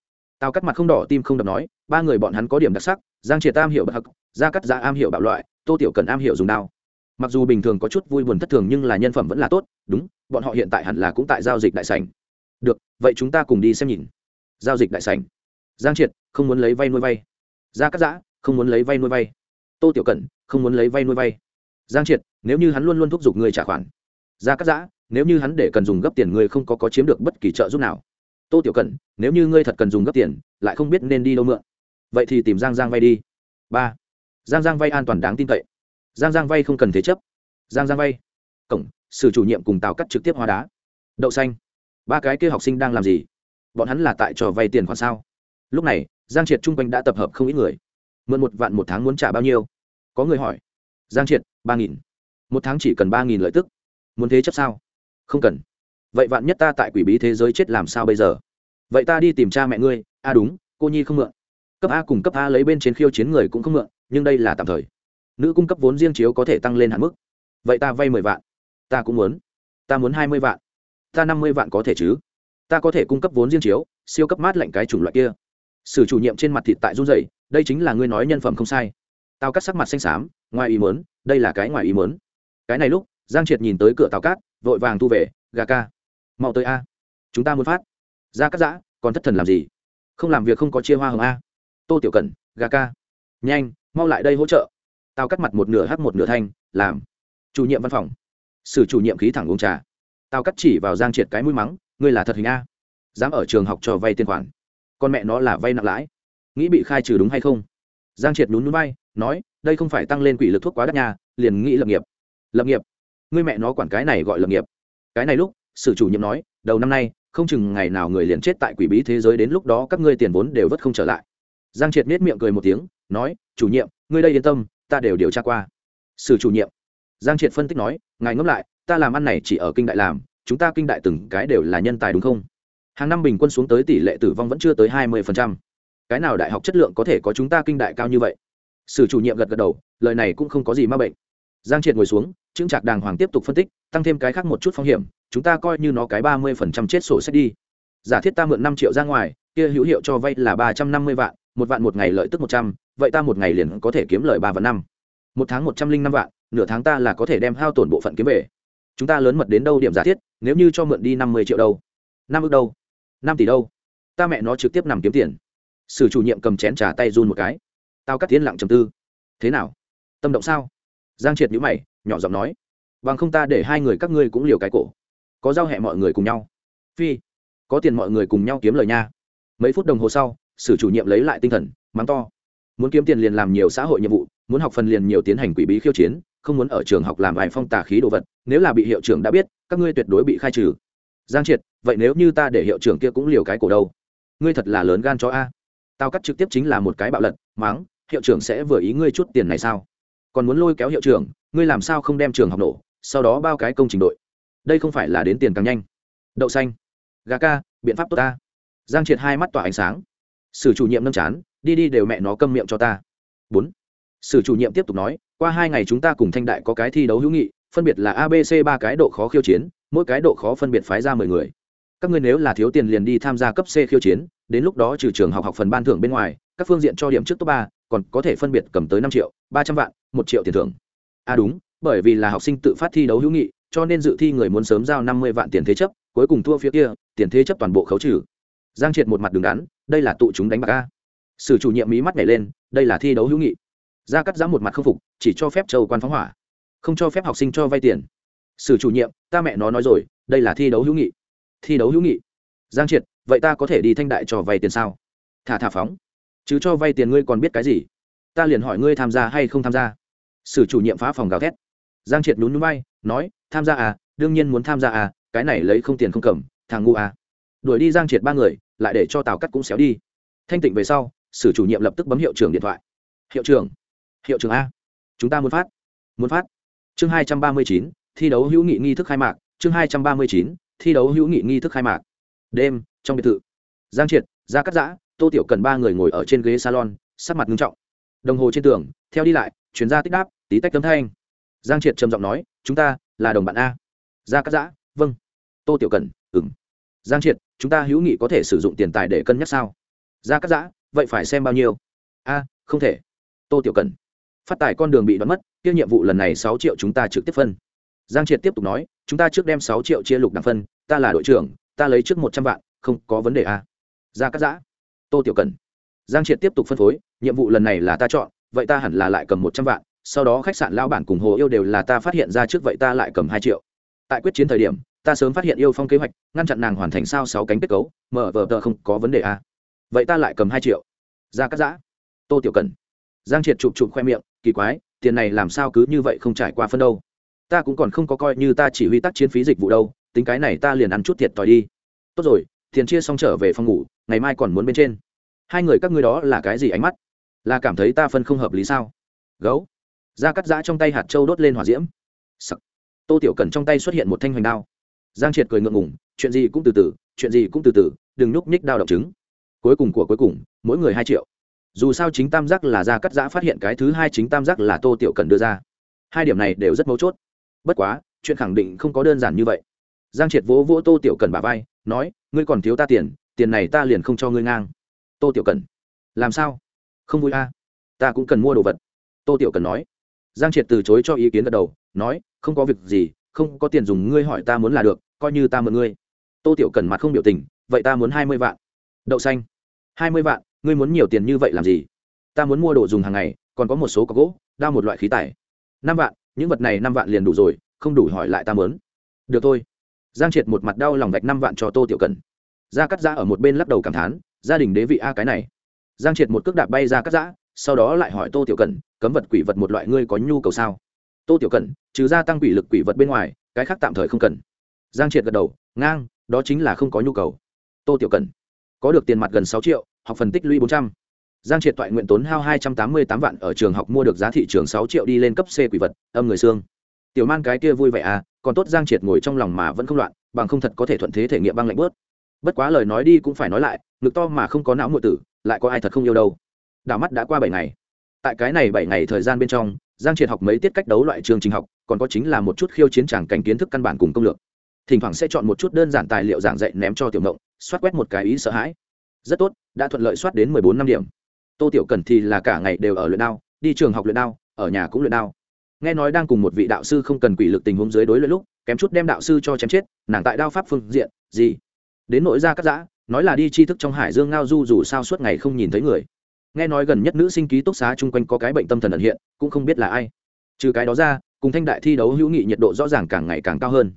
Tao cắt mặt không đỏ, tim không đập nói, ba người bọn hắn có điểm đặc sắc, giang triệt tam hiểu bậc hắc, gia cắt gia dạ am hiểu bạo loại, tô tiểu cần am hiểu dùng đao. Mặc dù bình thường có chút vui buồn thất thường nhưng là nhân phẩm vẫn là tốt, đúng, bọn họ hiện tại hẳn là cũng tại giao dịch đại sành được, vậy chúng ta cùng đi xem nhìn. Giao dịch đại sành giang triệt, không muốn lấy vay nuôi vay. Gia cắt giã dạ, không muốn lấy vay nuôi vay. Tô tiểu cẩn không muốn lấy vay nuôi vay. Giang triệt, nếu như hắn luôn luôn thúc giục người trả khoản. Gia cắt giã dạ, nếu như hắn để cần dùng gấp tiền người không có có chiếm được bất kỳ trợ giúp nào tô tiểu cẩn, nếu như ngươi thật cần dùng gấp tiền, lại không biết nên đi đâu mượn. Vậy thì tìm giang giang vay đi. Ba, giang giang vay an toàn đáng tin cậy. Giang giang vay không cần thế chấp. Giang giang vay. Cổng sử chủ nhiệm cùng tào cắt trực tiếp hóa đá. Đậu xanh. Ba cái kia học sinh đang làm gì? Bọn hắn là tại trò vay tiền khoản sao? Lúc này, giang triệt chung quanh đã tập hợp không ít người. Mượn một vạn một tháng muốn trả bao nhiêu? Có người hỏi. Giang triệt, ba nghìn. Một tháng chỉ cần ba nghìn lợi tức. Muốn thế chấp sao? Không cần vậy vạn nhất ta tại quỷ bí thế giới chết làm sao bây giờ? Vậy ta đi tìm cha mẹ ngươi. A à đúng, cô nhi không mượn. Cấp a cùng cấp a lấy bên trên khiêu chiến người cũng không mượn, nhưng đây là tạm thời. Nữ cung cấp vốn riêng chiếu có thể tăng lên hạn mức. Vậy ta vay mười vạn. Ta cũng muốn. Ta muốn hai mươi vạn. Ta năm mươi vạn có thể chứ? Ta có thể cung cấp vốn riêng chiếu, siêu cấp mát lạnh cái chủng loại kia. Sử chủ nhiệm trên mặt thịt tại run dày đây chính là ngươi nói nhân phẩm không sai. Tao cắt sắc mặt xanh xám, ngoài ý mớn đây là cái ngoài ý mớn cái này lúc, giang triệt nhìn tới cửa tàu cát, vội vàng thu về, gà ca mau tới a. Chúng ta muốn phát. Ra cắt giã, còn thất thần làm gì? Không làm việc không có chia hoa hồng a. Tô tiểu cẩn, gà ca. Nhanh, mau lại đây hỗ trợ. Tao cắt mặt một nửa hát một nửa thanh, làm. Chủ nhiệm văn phòng. Sử chủ nhiệm khí thẳng uống trà. Tao cắt chỉ vào giang triệt cái mũi mắng, ngươi là thật hình a. Dám ở trường học cho vay tiền khoản. Con mẹ nó là vay nặng lãi. Nghĩ bị khai trừ đúng hay không? Giang triệt nhún nhún bay nói, đây không phải tăng lên quỷ lực thuốc quá đắt nhà liền nghĩ lập nghiệp. Lập nghiệp? Ngươi mẹ nó quản cái này gọi lập nghiệp. Cái này lúc sử chủ nhiệm nói, đầu năm nay, không chừng ngày nào người liền chết tại quỷ bí thế giới đến lúc đó các ngươi tiền vốn đều vất không trở lại. Giang triệt nết miệng cười một tiếng, nói, chủ nhiệm, ngươi đây yên tâm, ta đều điều tra qua. Sử chủ nhiệm. Giang triệt phân tích nói, ngài ngẫm lại, ta làm ăn này chỉ ở kinh đại làm, chúng ta kinh đại từng cái đều là nhân tài đúng không? Hàng năm bình quân xuống tới tỷ lệ tử vong vẫn chưa tới hai mươi cái nào đại học chất lượng có thể có chúng ta kinh đại cao như vậy? Sử chủ nhiệm gật gật đầu, lời này cũng không có gì ma bệnh. Giang triệt ngồi xuống, chững trạc đàng hoàng tiếp tục phân tích tăng thêm cái khác một chút phong hiểm, chúng ta coi như nó cái ba mươi phần trăm chết sổ sách đi. Giả thiết ta mượn năm triệu ra ngoài, kia hữu hiệu cho vay là ba trăm năm mươi vạn, một vạn một ngày lợi tức một trăm, vậy ta một ngày liền có thể kiếm lời ba vạn năm. Một tháng một trăm linh năm vạn, nửa tháng ta là có thể đem hao tổn bộ phận kiếm về. Chúng ta lớn mật đến đâu điểm giả thiết, nếu như cho mượn đi năm mươi triệu đâu. Năm ước đâu? Năm tỷ đâu? Ta mẹ nó trực tiếp nằm kiếm tiền. Sử chủ nhiệm cầm chén trà tay run một cái. Tao cắt tiến lặng trầm tư. Thế nào? Tâm động sao? Giang triệt nhữ mày, nhỏ giọng nói bằng không ta để hai người các ngươi cũng liều cái cổ. Có giao hẹ mọi người cùng nhau. Phi, có tiền mọi người cùng nhau kiếm lời nha. Mấy phút đồng hồ sau, sử chủ nhiệm lấy lại tinh thần, mắng to. Muốn kiếm tiền liền làm nhiều xã hội nhiệm vụ, muốn học phần liền nhiều tiến hành quỷ bí khiêu chiến, không muốn ở trường học làm vài phong tà khí đồ vật, nếu là bị hiệu trưởng đã biết, các ngươi tuyệt đối bị khai trừ. Giang triệt, vậy nếu như ta để hiệu trưởng kia cũng liều cái cổ đâu? Ngươi thật là lớn gan cho a. Tao cắt trực tiếp chính là một cái bạo lật, mắng, hiệu trưởng sẽ vừa ý ngươi chút tiền này sao? Còn muốn lôi kéo hiệu trưởng, ngươi làm sao không đem trường học nổ? Sau đó bao cái công trình đội. Đây không phải là đến tiền càng nhanh. Đậu xanh, gà ca, biện pháp tốt ta. Giang triệt hai mắt tỏa ánh sáng. Sử chủ nhiệm nâm chán, đi đi đều mẹ nó câm miệng cho ta. Bốn, sử chủ nhiệm tiếp tục nói, qua hai ngày chúng ta cùng thanh đại có cái thi đấu hữu nghị, phân biệt là abc ba cái độ khó khiêu chiến, mỗi cái độ khó phân biệt phái ra mười người. Các ngươi nếu là thiếu tiền liền đi tham gia cấp c khiêu chiến, đến lúc đó trừ trường học học phần ban thưởng bên ngoài, các phương diện cho điểm trước top ba, còn có thể phân biệt cầm tới năm triệu, ba trăm vạn, một triệu tiền thưởng. À đúng bởi vì là học sinh tự phát thi đấu hữu nghị, cho nên dự thi người muốn sớm giao năm mươi vạn tiền thế chấp, cuối cùng thua phía kia, tiền thế chấp toàn bộ khấu trừ. Giang triệt một mặt đứng đắn, đây là tụ chúng đánh bạc a. Sử chủ nhiệm mí mắt nhảy lên, đây là thi đấu hữu nghị. Gia cắt giã một mặt khâm phục, chỉ cho phép châu quan phóng hỏa, không cho phép học sinh cho vay tiền. Sử chủ nhiệm, ta mẹ nó nói rồi, đây là thi đấu hữu nghị. Thi đấu hữu nghị. Giang triệt, vậy ta có thể đi thanh đại cho vay tiền sao? Thả thả phóng. Chứ cho vay tiền ngươi còn biết cái gì? Ta liền hỏi ngươi tham gia hay không tham gia. Sử chủ nhiệm phá phòng gào thét giang triệt nhún nhún bay nói, tham gia à đương nhiên muốn tham gia à cái này lấy không tiền không cầm, thằng ngu à. Đuổi đi giang triệt ba người, lại để cho tào cắt cũng xéo đi. Thanh tịnh về sau sử chủ nhiệm lập tức bấm hiệu trưởng điện thoại. Hiệu trưởng hiệu trưởng a, chúng ta muốn phát muốn phát. Chương hai trăm ba mươi chín, thi đấu hữu nghị nghi thức khai mạc, chương hai trăm ba mươi chín, thi đấu hữu nghị nghi thức khai mạc. Đêm, trong biệt thự, giang triệt, gia cắt giã, tô tiểu cần ba người ngồi ở trên ghế salon, sắc mặt nghiêm trọng. Đồng hồ trên tường, theo đi lại chuyển ra tích đáp, tí tách tấm thanh giang triệt trầm giọng nói, chúng ta là đồng bạn a. Gia cắt giã vâng. Tô tiểu cần ừng giang triệt, chúng ta hữu nghị có thể sử dụng tiền tài để cân nhắc sao? Gia cắt giã, vậy phải xem bao nhiêu? A, không thể. Tô tiểu cần, phát tài con đường bị đoán mất tiêu nhiệm vụ lần này sáu triệu chúng ta trực tiếp phân. Giang triệt tiếp tục nói, chúng ta trước đem sáu triệu chia lục đảng phân, ta là đội trưởng, ta lấy trước một trăm vạn, không có vấn đề a. Gia cắt giã. Tô tiểu cần. Giang triệt tiếp tục phân phối, nhiệm vụ lần này là ta chọn, vậy ta hẳn là lại cầm một trăm vạn sau đó khách sạn lao bản cùng hồ yêu đều là ta phát hiện ra trước vậy ta lại cầm hai triệu. Tại quyết chiến thời điểm, ta sớm phát hiện yêu phong kế hoạch, ngăn chặn nàng hoàn thành sao sáu cánh kết cấu, mở vờ tờ không có vấn đề à. Vậy ta lại cầm hai triệu. Ra cắt giã. Tô tiểu cần giang triệt chụp chụp khoe miệng, kỳ quái, tiền này làm sao cứ như vậy không trải qua phân đâu. Ta cũng còn không có coi như ta chỉ huy tác chiến phí dịch vụ đâu, tính cái này ta liền ăn chút thiệt thòi đi. Tốt rồi, tiền chia xong trở về phòng ngủ, ngày mai còn muốn bên trên. Hai người các ngươi đó là cái gì ánh mắt? Là cảm thấy ta phân không hợp lý sao? Gấu da cắt giã trong tay hạt trâu đốt lên hỏa diễm. Sắc. tô tiểu cần trong tay xuất hiện một thanh hoành đao. Giang triệt cười ngượng ngủng chuyện gì cũng từ từ, chuyện gì cũng từ từ, đừng nhúc nhích đao động chứng. Cuối cùng của cuối cùng, mỗi người hai triệu. Dù sao chính tam giác là ra cắt giã phát hiện cái thứ hai chính tam giác là tô tiểu cần đưa ra. Hai điểm này đều rất mấu chốt. Bất quá, chuyện khẳng định không có đơn giản như vậy. Giang triệt vỗ vỗ tô tiểu cần bà vai, nói, ngươi còn thiếu ta tiền tiền này ta liền không cho ngươi ngang. Tô tiểu cần làm sao? Không vui a à? ta cũng cần mua đồ vật. Tô tiểu cần nói giang triệt từ chối cho ý kiến gật đầu, nói, không có việc gì, không có tiền dùng ngươi hỏi ta muốn là được, coi như ta mượn ngươi. Tô tiểu cần mặt không biểu tình, vậy ta muốn hai mươi vạn. Đậu xanh. Hai mươi vạn? Ngươi muốn nhiều tiền như vậy làm gì? Ta muốn mua đồ dùng hàng ngày, còn có một số có gỗ, đao một loại khí tài. Năm vạn? Những vật này năm vạn liền đủ rồi, không đủ hỏi lại ta mớn được thôi. Giang triệt một mặt đau lòng vạch năm vạn cho tô tiểu cần ra cắt giã ở một bên lắc đầu cảm thán, gia đình đế vị a cái này. Giang triệt một cước đạp bay ra cắt giã sau đó lại hỏi tô tiểu cần cấm vật quỷ vật một loại ngươi có nhu cầu sao? Tô tiểu cần trừ gia tăng quỷ lực quỷ vật bên ngoài, cái khác tạm thời không cần. Giang triệt gật đầu, ngang, đó chính là không có nhu cầu. Tô tiểu cần có được tiền mặt gần sáu triệu, học phần tích lũy bốn trăm. Giang triệt toại nguyện tốn hao hai trăm tám mươi tám vạn ở trường học mua được giá thị trường sáu triệu đi lên cấp c quỷ vật, âm người xương. Tiểu man cái kia vui vẻ à còn tốt giang triệt ngồi trong lòng mà vẫn không loạn, bằng không thật có thể thuận thế thể nghiệm băng lạnh bớt. Bất quá lời nói đi cũng phải nói lại, ngực to mà không có não ngụy tử, lại có ai thật không yêu đâu đảo mắt đã qua bảy ngày. Tại cái này bảy ngày thời gian bên trong, giang triệt học mấy tiết cách đấu loại trường trình học, còn có chính là một chút khiêu chiến tràng cảnh kiến thức căn bản cùng công lược. Thỉnh thoảng sẽ chọn một chút đơn giản tài liệu giảng dạy ném cho tiểu mộng xoát quét một cái ý sợ hãi. Rất tốt, đã thuận lợi soát đến mười bốn năm điểm. Tô tiểu cần thì là cả ngày đều ở luyện đao, đi trường học luyện đao, ở nhà cũng luyện đao. Nghe nói đang cùng một vị đạo sư không cần quỷ lực tình huống dưới đối luyện lúc, kém chút đem đạo sư cho chém chết, nàng tại đao pháp phương diện, gì? Đến nội ra cắt giã, nói là đi tri thức trong hải dương ngao du dù sao suốt ngày không nhìn thấy người nghe nói gần nhất nữ sinh ký túc xá chung quanh có cái bệnh tâm thần ẩn hiện, cũng không biết là ai. Trừ cái đó ra, cùng thanh đại thi đấu hữu nghị nhiệt độ rõ ràng càng ngày càng cao hơn.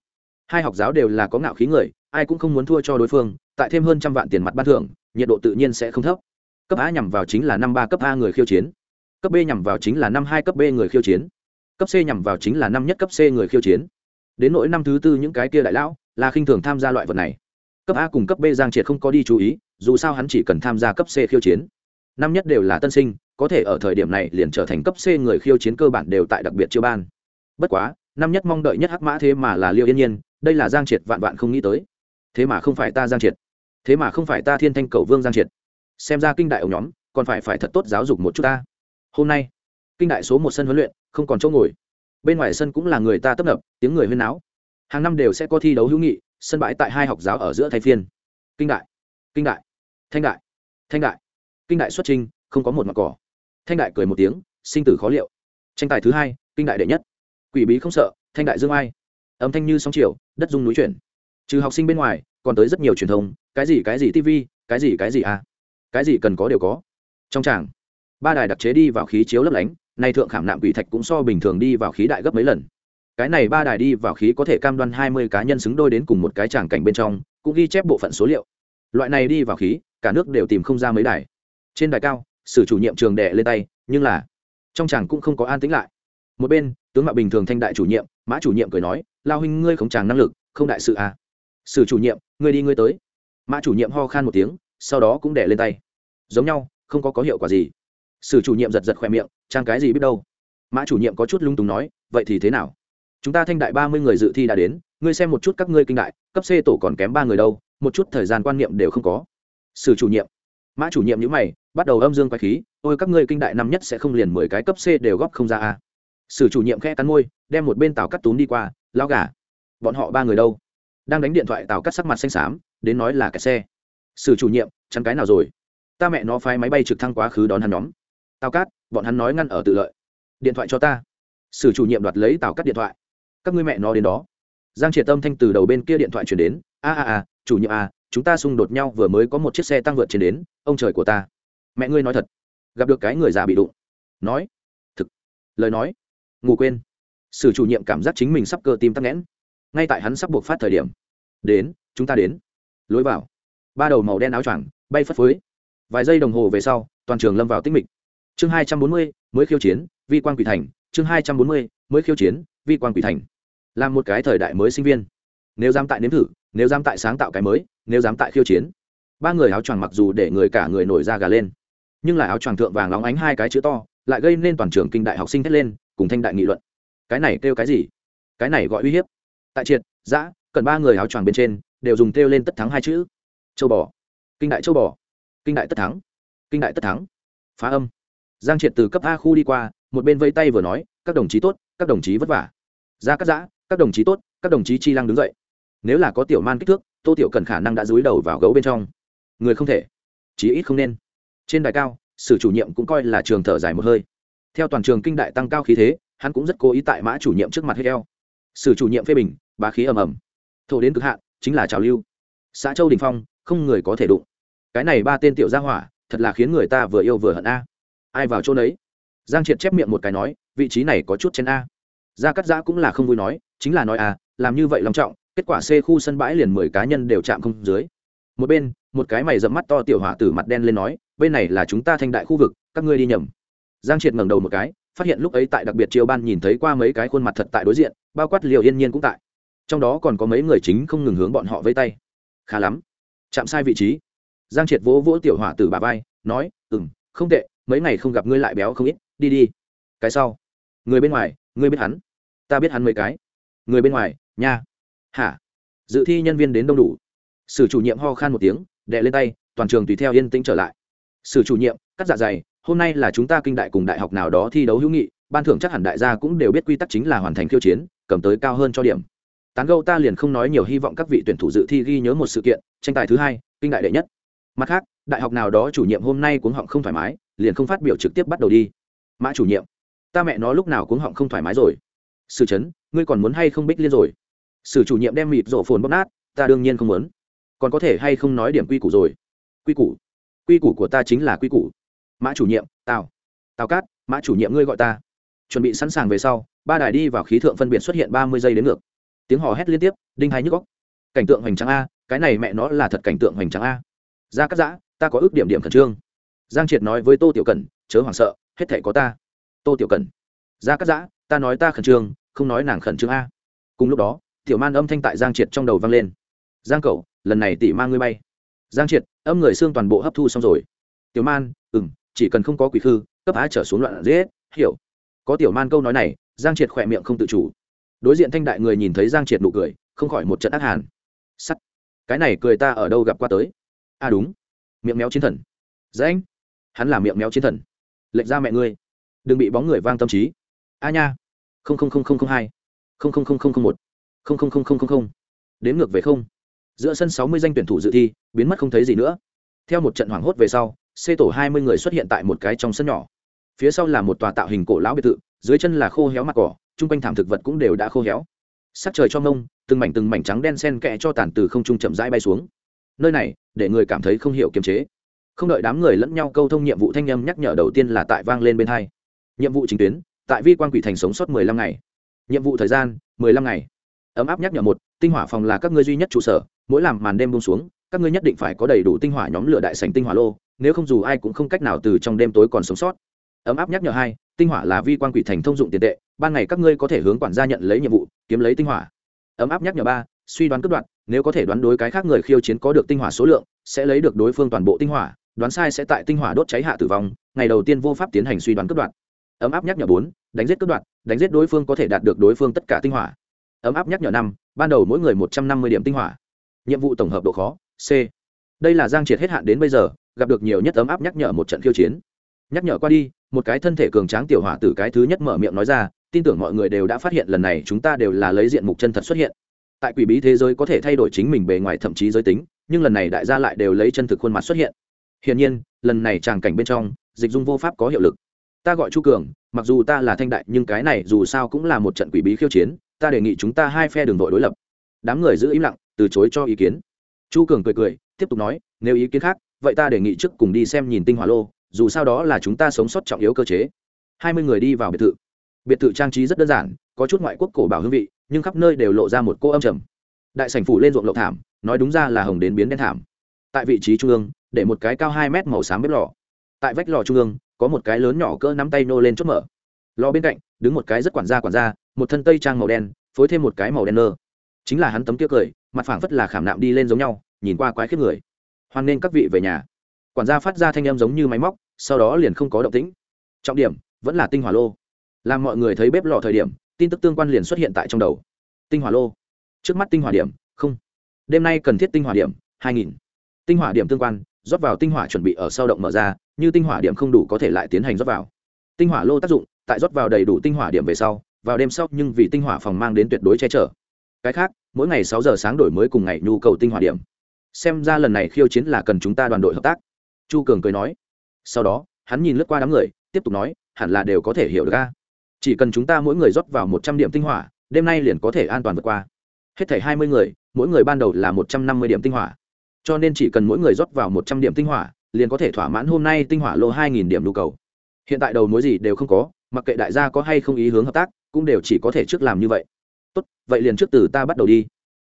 Hai học giáo đều là có ngạo khí người, ai cũng không muốn thua cho đối phương, tại thêm hơn trăm vạn tiền mặt ban thưởng, nhiệt độ tự nhiên sẽ không thấp. Cấp a nhằm vào chính là năm ba, cấp a người khiêu chiến. Cấp b nhằm vào chính là năm hai, cấp b người khiêu chiến. Cấp c nhằm vào chính là năm nhất, cấp c người khiêu chiến. Đến nỗi năm thứ tư những cái kia đại lão, là khinh thường tham gia loại vật này. Cấp a cùng cấp b giang triệt không có đi chú ý, dù sao hắn chỉ cần tham gia cấp c khiêu chiến năm nhất đều là tân sinh, có thể ở thời điểm này liền trở thành cấp c người khiêu chiến cơ bản đều tại đặc biệt chiêu ban. Bất quá, năm nhất mong đợi nhất hắc mã thế mà là liêu yên nhiên, đây là giang triệt vạn vạn không nghĩ tới. Thế mà không phải ta giang triệt. Thế mà không phải ta thiên thanh cầu vương giang triệt. Xem ra kinh đại ổng nhóm, còn phải phải thật tốt giáo dục một chút ta. Hôm nay, kinh đại số một sân huấn luyện, không còn chỗ ngồi. Bên ngoài sân cũng là người ta tấp nập, tiếng người huyên náo. Hàng năm đều sẽ có thi đấu hữu nghị, sân bãi tại hai học giáo ở giữa thay phiên. Kinh đại kinh đại, thanh đại thanh đại kinh đại xuất trình không có một mặt cỏ. Thanh đại cười một tiếng, sinh tử khó liệu. Tranh tài thứ hai, kinh đại đệ nhất. Quỷ bí không sợ, thanh đại dương ai. Âm thanh như sóng chiều, đất dung núi chuyển. Trừ học sinh bên ngoài, còn tới rất nhiều truyền thông, cái gì cái gì tv cái gì cái gì à. Cái gì cần có đều có. Trong tràng, ba đài đặc chế đi vào khí chiếu lấp lánh, nay thượng khảm nạm quỷ thạch cũng so bình thường đi vào khí đại gấp mấy lần. Cái này ba đài đi vào khí có thể cam đoan hai mươi cá nhân xứng đôi đến cùng một cái tràng cảnh bên trong, cũng ghi chép bộ phận số liệu. Loại này đi vào khí, cả nước đều tìm không ra mấy đài trên đài cao, sử chủ nhiệm trường đệ lên tay, nhưng là, trong chàng cũng không có an tĩnh lại. Một bên, tướng mạo bình thường thanh đại chủ nhiệm, mã chủ nhiệm cười nói, lao huynh ngươi không tràng năng lực, không đại sự à? Sử chủ nhiệm, ngươi đi ngươi tới. Mã chủ nhiệm ho khan một tiếng, sau đó cũng đẻ lên tay. Giống nhau, không có có hiệu quả gì. Sử chủ nhiệm giật giật khỏe miệng trang cái gì biết đâu? Mã chủ nhiệm có chút lung túng nói, vậy thì thế nào? Chúng ta thanh đại ba mươi người dự thi đã đến, ngươi xem một chút các ngươi kinh đại, cấp c tổ còn kém ba người đâu, một chút thời gian quan niệm đều không có. Sử chủ nhiệm, mã chủ nhiệm nhữ mày bắt đầu âm dương quái khí, ôi các ngươi kinh đại năm nhất sẽ không liền mười cái cấp c đều góp không ra a sử chủ nhiệm khe cắn môi, đem một bên tàu cắt túm đi qua lao gà. Bọn họ ba người đâu? Đang đánh điện thoại tàu cắt sắc mặt xanh xám, đến nói là cái xe. Sử chủ nhiệm, chắn cái nào rồi? Ta mẹ nó phái máy bay trực thăng quá khứ đón hắn nhóm. Tàu cát bọn hắn nói ngăn ở tự lợi. Điện thoại cho ta. Sử chủ nhiệm đoạt lấy tàu cắt điện thoại. Các ngươi mẹ nó đến đó. Giang triệt tâm thanh từ đầu bên kia điện thoại chuyển đến. A a a, chủ nhiệm a, chúng ta xung đột nhau, vừa mới có một chiếc xe tăng vượt trên đến, ông trời của ta mẹ ngươi nói thật, gặp được cái người già bị đụng. Nói, thực, lời nói, ngủ quên. Sử chủ nhiệm cảm giác chính mình sắp cơ tim tắc nghẽn. Ngay tại hắn sắp buộc phát thời điểm, đến, chúng ta đến. Lối vào. Ba đầu màu đen áo choàng, bay phất phới. Vài giây đồng hồ về sau, toàn trường lâm vào tích mịch. Chương hai trăm bốn mươi, mới khiêu chiến, vi quan quỷ thành. Chương hai trăm bốn mươi, mới khiêu chiến, vi quan quỷ thành. Làm một cái thời đại mới sinh viên. Nếu dám tại nếm thử, nếu dám tại sáng tạo cái mới, nếu dám tại khiêu chiến. Ba người áo choàng mặc dù để người cả người nổi da gà lên nhưng là áo choàng thượng vàng lóng ánh hai cái chữ to, lại gây nên toàn trường kinh đại học sinh thét lên, cùng thanh đại nghị luận. Cái này kêu cái gì? Cái này gọi uy hiếp. Tại triệt giã cần ba người áo choàng bên trên, đều dùng kêu lên tất thắng hai chữ. Châu bò. Kinh đại châu bò. Kinh đại tất thắng. Kinh đại tất thắng. Phá âm. Giang triệt từ cấp a khu đi qua, một bên vây tay vừa nói, các đồng chí tốt, các đồng chí vất vả. Ra cắt giã các đồng chí tốt, các đồng chí chi lăng đứng dậy. Nếu là có tiểu man kích thước, tô tiểu cần khả năng đã dúi đầu vào gấu bên trong. Người không thể. Chí ít không nên trên đài cao, sử chủ nhiệm cũng coi là trường thở dài một hơi. Theo toàn trường kinh đại tăng cao khí thế, hắn cũng rất cố ý tại mã chủ nhiệm trước mặt hết eo. Sử chủ nhiệm phê bình, bá khí ầm ầm. Thổ đến cực hạn, chính là trào lưu. Xã châu đình phong, không người có thể đụng. Cái này ba tên tiểu gia hỏa, thật là khiến người ta vừa yêu vừa hận a. Ai vào chỗ đấy giang triệt chép miệng một cái nói, vị trí này có chút trên a. Gia cắt giã cũng là không vui nói, chính là nói a làm như vậy long trọng, kết quả c khu sân bãi liền mười cá nhân đều chạm không dưới. Một bên một cái mày dẫm mắt to tiểu hỏa tử mặt đen lên nói, bên này là chúng ta thanh đại khu vực, các ngươi đi nhầm. Giang triệt ngẩng đầu một cái, phát hiện lúc ấy tại đặc biệt chiêu ban nhìn thấy qua mấy cái khuôn mặt thật tại đối diện, bao quát liều yên nhiên cũng tại. Trong đó còn có mấy người chính không ngừng hướng bọn họ vây tay. Khá lắm, chạm sai vị trí. Giang triệt vỗ vỗ tiểu hỏa tử bà vai, nói ừ m không tệ, mấy ngày không gặp ngươi lại béo không ít, đi đi. Cái sau? Người bên ngoài, ngươi biết hắn. Ta biết hắn mấy cái. Người bên ngoài, nha. Hả? Dự thi nhân viên đến đông đủ. Sử chủ nhiệm ho khan một tiếng đệ lên tay, toàn trường tùy theo yên tĩnh trở lại. Sử chủ nhiệm, cắt dạ dày, hôm nay là chúng ta kinh đại cùng đại học nào đó thi đấu hữu nghị, ban thưởng chắc hẳn đại gia cũng đều biết quy tắc chính là hoàn thành khiêu chiến, cầm tới cao hơn cho điểm. Tán gâu ta liền không nói nhiều hy vọng các vị tuyển thủ dự thi ghi nhớ một sự kiện, tranh tài thứ hai, kinh đại đệ nhất. Mặt khác, đại học nào đó chủ nhiệm hôm nay cuống họng không thoải mái, liền không phát biểu trực tiếp bắt đầu đi. Mã chủ nhiệm, ta mẹ nó lúc nào cũng họng không thoải mái rồi? Sử chấn, ngươi còn muốn hay không bích liên rồi? Sử chủ nhiệm đem mịt rổ phồn bóp nát, ta đương nhiên không muốn còn có thể hay không nói điểm quy củ rồi? Quy củ? Quy củ của ta chính là quy củ. Mã chủ nhiệm, tào. Tào cát, mã chủ nhiệm ngươi gọi ta. Chuẩn bị sẵn sàng về sau, ba đài đi vào khí thượng phân biệt xuất hiện ba mươi giây đến ngược. Tiếng hò hét liên tiếp, đinh hai nhức góc cảnh tượng hoành tráng a, cái này mẹ nó là thật cảnh tượng hoành tráng a. Ra cắt giã, ta có ước điểm điểm khẩn trương. Giang triệt nói với tô tiểu cần chớ hoảng sợ, hết thể có ta. Tô tiểu cần ra cắt giã, ta nói ta khẩn trương, không nói nàng khẩn trương a. Cùng lúc đó, tiểu man âm thanh tại giang triệt trong đầu vang lên. Giang cậu lần này tỷ mang ngươi bay. Giang triệt, âm người xương toàn bộ hấp thu xong rồi. Tiểu man ừ m chỉ cần không có quỷ khư, cấp á trở xuống loạn dễ hiểu. Có tiểu man câu nói này, giang triệt khỏe miệng không tự chủ. Đối diện thanh đại người nhìn thấy giang triệt nụ cười, không khỏi một trận ác hàn. Sắt. Cái này cười ta ở đâu gặp qua tới? À đúng. Miệng méo chiến thần. Dễ anh. Hắn là miệng méo chiến thần. Lệnh ra mẹ ngươi. Đừng bị bóng người vang tâm trí. A nha. Không không không không không hai. Không không không không không một. Không không không không không không. Đến ngược về không giữa sân sáu mươi danh tuyển thủ dự thi, biến mất không thấy gì nữa. Theo một trận hoảng hốt về sau c tổ hai mươi người xuất hiện tại một cái trong sân nhỏ. Phía sau là một tòa tạo hình cổ lão biệt thự, dưới chân là khô héo mặt cỏ, chung quanh thảm thực vật cũng đều đã khô héo. Sắc trời cho mông, từng mảnh từng mảnh trắng đen sen kẽ cho tàn từ không trung chậm rãi bay xuống. Nơi này, để người cảm thấy không hiểu kiềm chế. Không đợi đám người lẫn nhau câu thông nhiệm vụ thanh âm nhắc nhở đầu tiên là tại vang lên bên hai. Nhiệm vụ chính tuyến, tại vi quan quỷ thành sống sót mười lăm ngày. Nhiệm vụ thời gian, mười lăm ngày. Ấm áp nhắc nhở một tinh hỏa phòng là các ngươi duy nhất trụ sở, mỗi làm màn đêm bông xuống, các ngươi nhất định phải có đầy đủ tinh hỏa nhóm lửa đại sành tinh hỏa lô, nếu không dù ai cũng không cách nào từ trong đêm tối còn sống sót. Ấm áp nhắc nhở hai, tinh hỏa là vi quan quỷ thành thông dụng tiền tệ, ban ngày các ngươi có thể hướng quản gia nhận lấy nhiệm vụ, kiếm lấy tinh hỏa. Ấm áp nhắc nhở ba, suy đoán cướp đoạn, nếu có thể đoán đối cái khác người khiêu chiến có được tinh hỏa số lượng, sẽ lấy được đối phương toàn bộ tinh hỏa, đoán sai sẽ tại tinh hỏa đốt cháy hạ tử vong, ngày đầu tiên vô pháp tiến hành suy đoán cướp đoạn. Ấm áp nhắc nhở bốn, đánh giết cướp đoạn, đánh giết đối phương có thể đạt được đối phương tất cả tinh hỏa ấm áp nhắc nhở năm, ban đầu mỗi người một trăm năm mươi điểm tinh hỏa. Nhiệm vụ tổng hợp độ khó, c. Đây là giang triệt hết hạn đến bây giờ, gặp được nhiều nhất ấm áp nhắc nhở một trận khiêu chiến. Nhắc nhở qua đi, một cái thân thể cường tráng tiểu hỏa tử cái thứ nhất mở miệng nói ra, tin tưởng mọi người đều đã phát hiện lần này chúng ta đều là lấy diện mục chân thật xuất hiện. Tại quỷ bí thế giới có thể thay đổi chính mình bề ngoài thậm chí giới tính, nhưng lần này đại gia lại đều lấy chân thực khuôn mặt xuất hiện. Hiển nhiên, lần này tràng cảnh bên trong, dịch dung vô pháp có hiệu lực. Ta gọi chu cường, mặc dù ta là thanh đại, nhưng cái này dù sao cũng là một trận quỷ bí khiêu chiến ta đề nghị chúng ta hai phe đường vội đối lập. Đám người giữ im lặng, từ chối cho ý kiến. Chu cường cười cười, tiếp tục nói, nếu ý kiến khác, vậy ta đề nghị trước cùng đi xem nhìn tinh hỏa lô, dù sao đó là chúng ta sống sót trọng yếu cơ chế. Hai mươi người đi vào biệt thự. Biệt thự trang trí rất đơn giản, có chút ngoại quốc cổ bảo hương vị, nhưng khắp nơi đều lộ ra một cô âm trầm. Đại sảnh phủ lên ruộng lậu thảm, nói đúng ra là hồng đến biến đen thảm. Tại vị trí trung ương, để một cái cao hai mét màu xám bếp lò. Tại vách lò trung ương, có một cái lớn nhỏ cỡ nắm tay nô lên chốt mở. Lò bên cạnh, đứng một cái rất quản gia quản gia một thân tây trang màu đen, phối thêm một cái màu đen nơ. Chính là hắn tấm kia cười, mặt phảng phất là khảm nạm đi lên giống nhau, nhìn qua quái khiếp người. Hoan nên các vị về nhà. Quản gia phát ra thanh âm giống như máy móc, sau đó liền không có động tĩnh. Trọng điểm, vẫn là tinh hỏa lô. Làm mọi người thấy bếp lò thời điểm, tin tức tương quan liền xuất hiện tại trong đầu. Tinh hỏa lô. Trước mắt tinh hỏa điểm, không. Đêm nay cần thiết tinh hỏa điểm, hai nghìn. Tinh hỏa điểm tương quan, rót vào tinh hỏa chuẩn bị ở sau động mở ra, như tinh hỏa điểm không đủ có thể lại tiến hành rót vào. Tinh hỏa lô tác dụng, tại rót vào đầy đủ tinh hỏa điểm về sau vào đêm sau nhưng vì tinh hỏa phòng mang đến tuyệt đối che chở. Cái khác, mỗi ngày sáu giờ sáng đổi mới cùng ngày nhu cầu tinh hỏa điểm. Xem ra lần này khiêu chiến là cần chúng ta đoàn đội hợp tác. Chu cường cười nói. Sau đó, hắn nhìn lướt qua đám người, tiếp tục nói, hẳn là đều có thể hiểu được ca chỉ cần chúng ta mỗi người rót vào một trăm điểm tinh hỏa, đêm nay liền có thể an toàn vượt qua. Hết thảy hai mươi người, mỗi người ban đầu là một trăm năm mươi điểm tinh hỏa. Cho nên chỉ cần mỗi người rót vào một trăm điểm tinh hỏa, liền có thể thỏa mãn hôm nay tinh hỏa lô hai nghìn điểm nhu cầu. Hiện tại đầu mối gì đều không có, mặc kệ đại gia có hay không ý hướng hợp tác cũng đều chỉ có thể trước làm như vậy. Tốt, vậy liền trước từ ta bắt đầu đi.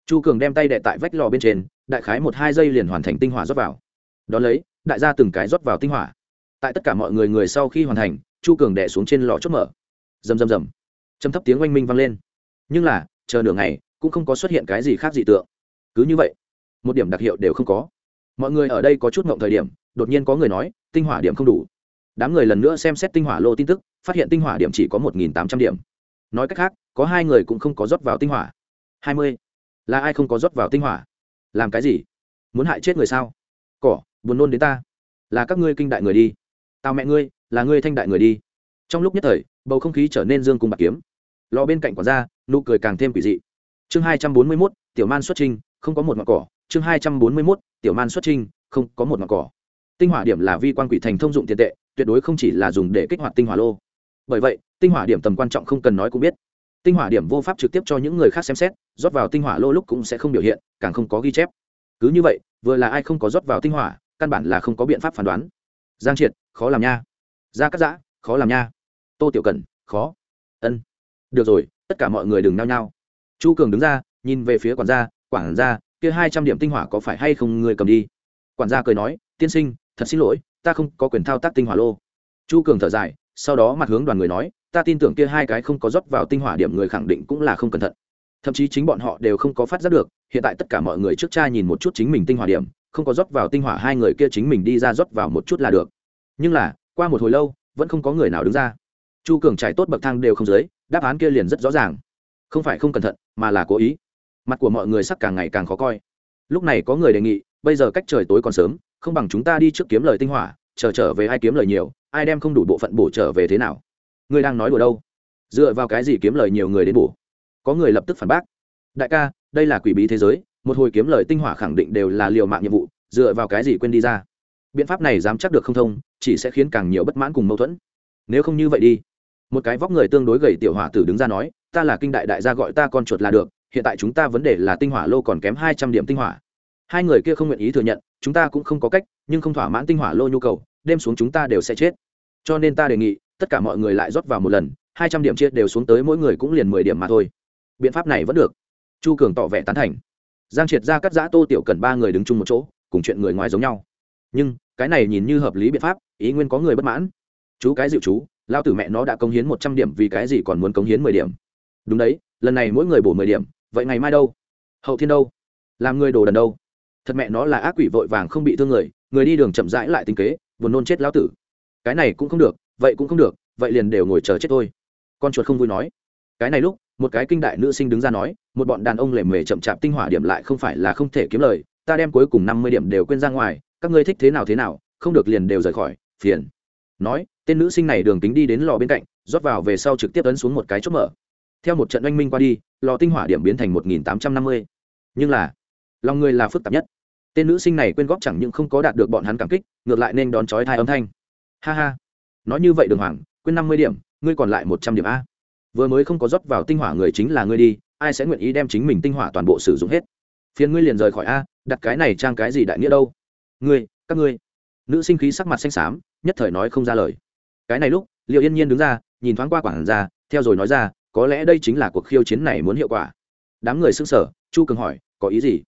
Chu cường đem tay đệ tại vách lò bên trên, đại khái một hai giây liền hoàn thành tinh hỏa rót vào. Đón lấy, đại gia từng cái rót vào tinh hỏa. Tại tất cả mọi người người sau khi hoàn thành, chu cường đẻ xuống trên lò chốt mở. Rầm rầm rầm. Châm thấp tiếng oanh minh vang lên. Nhưng là, chờ nửa ngày, cũng không có xuất hiện cái gì khác dị tượng. Cứ như vậy, một điểm đặc hiệu đều không có. Mọi người ở đây có chút ngộng thời điểm, đột nhiên có người nói, tinh hỏa điểm không đủ. Đám người lần nữa xem xét tinh hỏa lô tin tức, phát hiện tinh hỏa điểm chỉ có một nghìn tám trăm điểm nói cách khác, có hai người cũng không có rót vào tinh hỏa. Hai mươi? Là ai không có rót vào tinh hỏa? Làm cái gì? Muốn hại chết người sao? Cỏ, buồn nôn đến ta. Là các ngươi kinh đại người đi. Tao mẹ ngươi, là ngươi thanh đại người đi. Trong lúc nhất thời, bầu không khí trở nên dương cùng bạc kiếm. Lò bên cạnh quả ra nụ cười càng thêm quỷ dị. Chương hai trăm bốn mươi mốt, tiểu man xuất trình, không có một mặt cỏ. Chương hai trăm bốn mươi mốt, tiểu man xuất trình, không có một mặt cỏ. Tinh hỏa điểm là vi quan quỷ thành thông dụng tiền tệ, tuyệt đối không chỉ là dùng để kích hoạt tinh hỏa lô. Bởi vậy tinh hỏa điểm tầm quan trọng không cần nói cũng biết. Tinh hỏa điểm vô pháp trực tiếp cho những người khác xem xét, rót vào tinh hỏa lô lúc cũng sẽ không biểu hiện, càng không có ghi chép. Cứ như vậy, vừa là ai không có rót vào tinh hỏa, căn bản là không có biện pháp phán đoán. Giang triệt, khó làm nha. Gia cắt giã, khó làm nha. Tô tiểu cần khó. Ân. Được rồi, tất cả mọi người đừng nao nhao. Chu cường đứng ra, nhìn về phía quản gia quản gia, kia hai trăm điểm tinh hỏa có phải hay không người cầm đi? Quản gia cười nói, tiên sinh, thật xin lỗi, ta không có quyền thao tác tinh hỏa lô. Chu cường thở dài sau đó mặt hướng đoàn người nói, ta tin tưởng kia hai cái không có rót vào tinh hỏa điểm người khẳng định cũng là không cẩn thận. Thậm chí chính bọn họ đều không có phát giác được, hiện tại tất cả mọi người trước cha nhìn một chút chính mình tinh hỏa điểm, không có rót vào tinh hỏa hai người kia chính mình đi ra rót vào một chút là được. Nhưng là, qua một hồi lâu, vẫn không có người nào đứng ra. Chu cường trải tốt bậc thang đều không dưới, đáp án kia liền rất rõ ràng. Không phải không cẩn thận, mà là cố ý. Mặt của mọi người sắc càng ngày càng khó coi. Lúc này có người đề nghị, bây giờ cách trời tối còn sớm, không bằng chúng ta đi trước kiếm lời tinh hỏa chờ trở về ai kiếm lời nhiều, ai đem không đủ bộ phận bổ trở về thế nào? Ngươi đang nói đùa đâu? Dựa vào cái gì kiếm lời nhiều người đến bổ? Có người lập tức phản bác. Đại ca, đây là quỷ bí thế giới, một hồi kiếm lời tinh hỏa khẳng định đều là liều mạng nhiệm vụ, dựa vào cái gì quên đi ra? Biện pháp này dám chắc được không thông, chỉ sẽ khiến càng nhiều bất mãn cùng mâu thuẫn. Nếu không như vậy đi. Một cái vóc người tương đối gầy tiểu hỏa tử đứng ra nói, ta là kinh đại đại gia gọi ta con chuột là được, hiện tại chúng ta vấn đề là tinh hỏa lô còn kém hai trăm điểm tinh hỏa. Hai người kia không nguyện ý thừa nhận, chúng ta cũng không có cách nhưng không thỏa mãn tinh hỏa lô nhu cầu, đêm xuống chúng ta đều sẽ chết. Cho nên ta đề nghị, tất cả mọi người lại rót vào một lần, hai trăm điểm chia đều xuống tới mỗi người cũng liền mười điểm mà thôi. Biện pháp này vẫn được. Chu cường tỏ vẻ tán thành. Giang triệt ra cắt giã tô tiểu cần ba người đứng chung một chỗ, cùng chuyện người ngoài giống nhau. Nhưng, cái này nhìn như hợp lý biện pháp, ý nguyên có người bất mãn. Chú cái dịu chú, lao tử mẹ nó đã cống hiến một trăm điểm vì cái gì còn muốn cống hiến mười điểm. Đúng đấy, lần này mỗi người bổ mười điểm, vậy ngày mai đâu? Hậu thiên đâu? Làm người đồ đần đâu? Thật mẹ nó là ác quỷ vội vàng không bị thương người người đi đường chậm rãi lại tính kế, buồn nôn chết lão tử. Cái này cũng không được, vậy cũng không được, vậy liền đều ngồi chờ chết thôi. Con chuột không vui nói. Cái này lúc, một cái kinh đại nữ sinh đứng ra nói, một bọn đàn ông lề mề chậm chạp tinh hỏa điểm lại không phải là không thể kiếm lời, ta đem cuối cùng năm mươi điểm đều quên ra ngoài, các ngươi thích thế nào thế nào, không được liền đều rời khỏi, phiền. Nói, tên nữ sinh này đường tính đi đến lò bên cạnh, rót vào về sau trực tiếp ấn xuống một cái chốt mở. Theo một trận oanh minh qua đi, lò tinh hỏa điểm biến thành một nghìn tám trăm năm mươi. Nhưng là, lòng người là phức tạp nhất tên nữ sinh này quên góp chẳng những không có đạt được bọn hắn cảm kích, ngược lại nên đón trói thai âm thanh. Ha ha. Nói như vậy đường hoàng, quên năm mươi điểm, ngươi còn lại một trăm điểm a. Vừa mới không có rót vào tinh hỏa người chính là ngươi đi, ai sẽ nguyện ý đem chính mình tinh hỏa toàn bộ sử dụng hết? Phiền ngươi liền rời khỏi a, đặt cái này trang cái gì đại nghĩa đâu? Ngươi, các ngươi. Nữ sinh khí sắc mặt xanh xám, nhất thời nói không ra lời. Cái này lúc liệu yên nhiên đứng ra, nhìn thoáng qua quản ra theo rồi nói ra, có lẽ đây chính là cuộc khiêu chiến này muốn hiệu quả. Đám người xưng sở chu cường hỏi, có ý gì?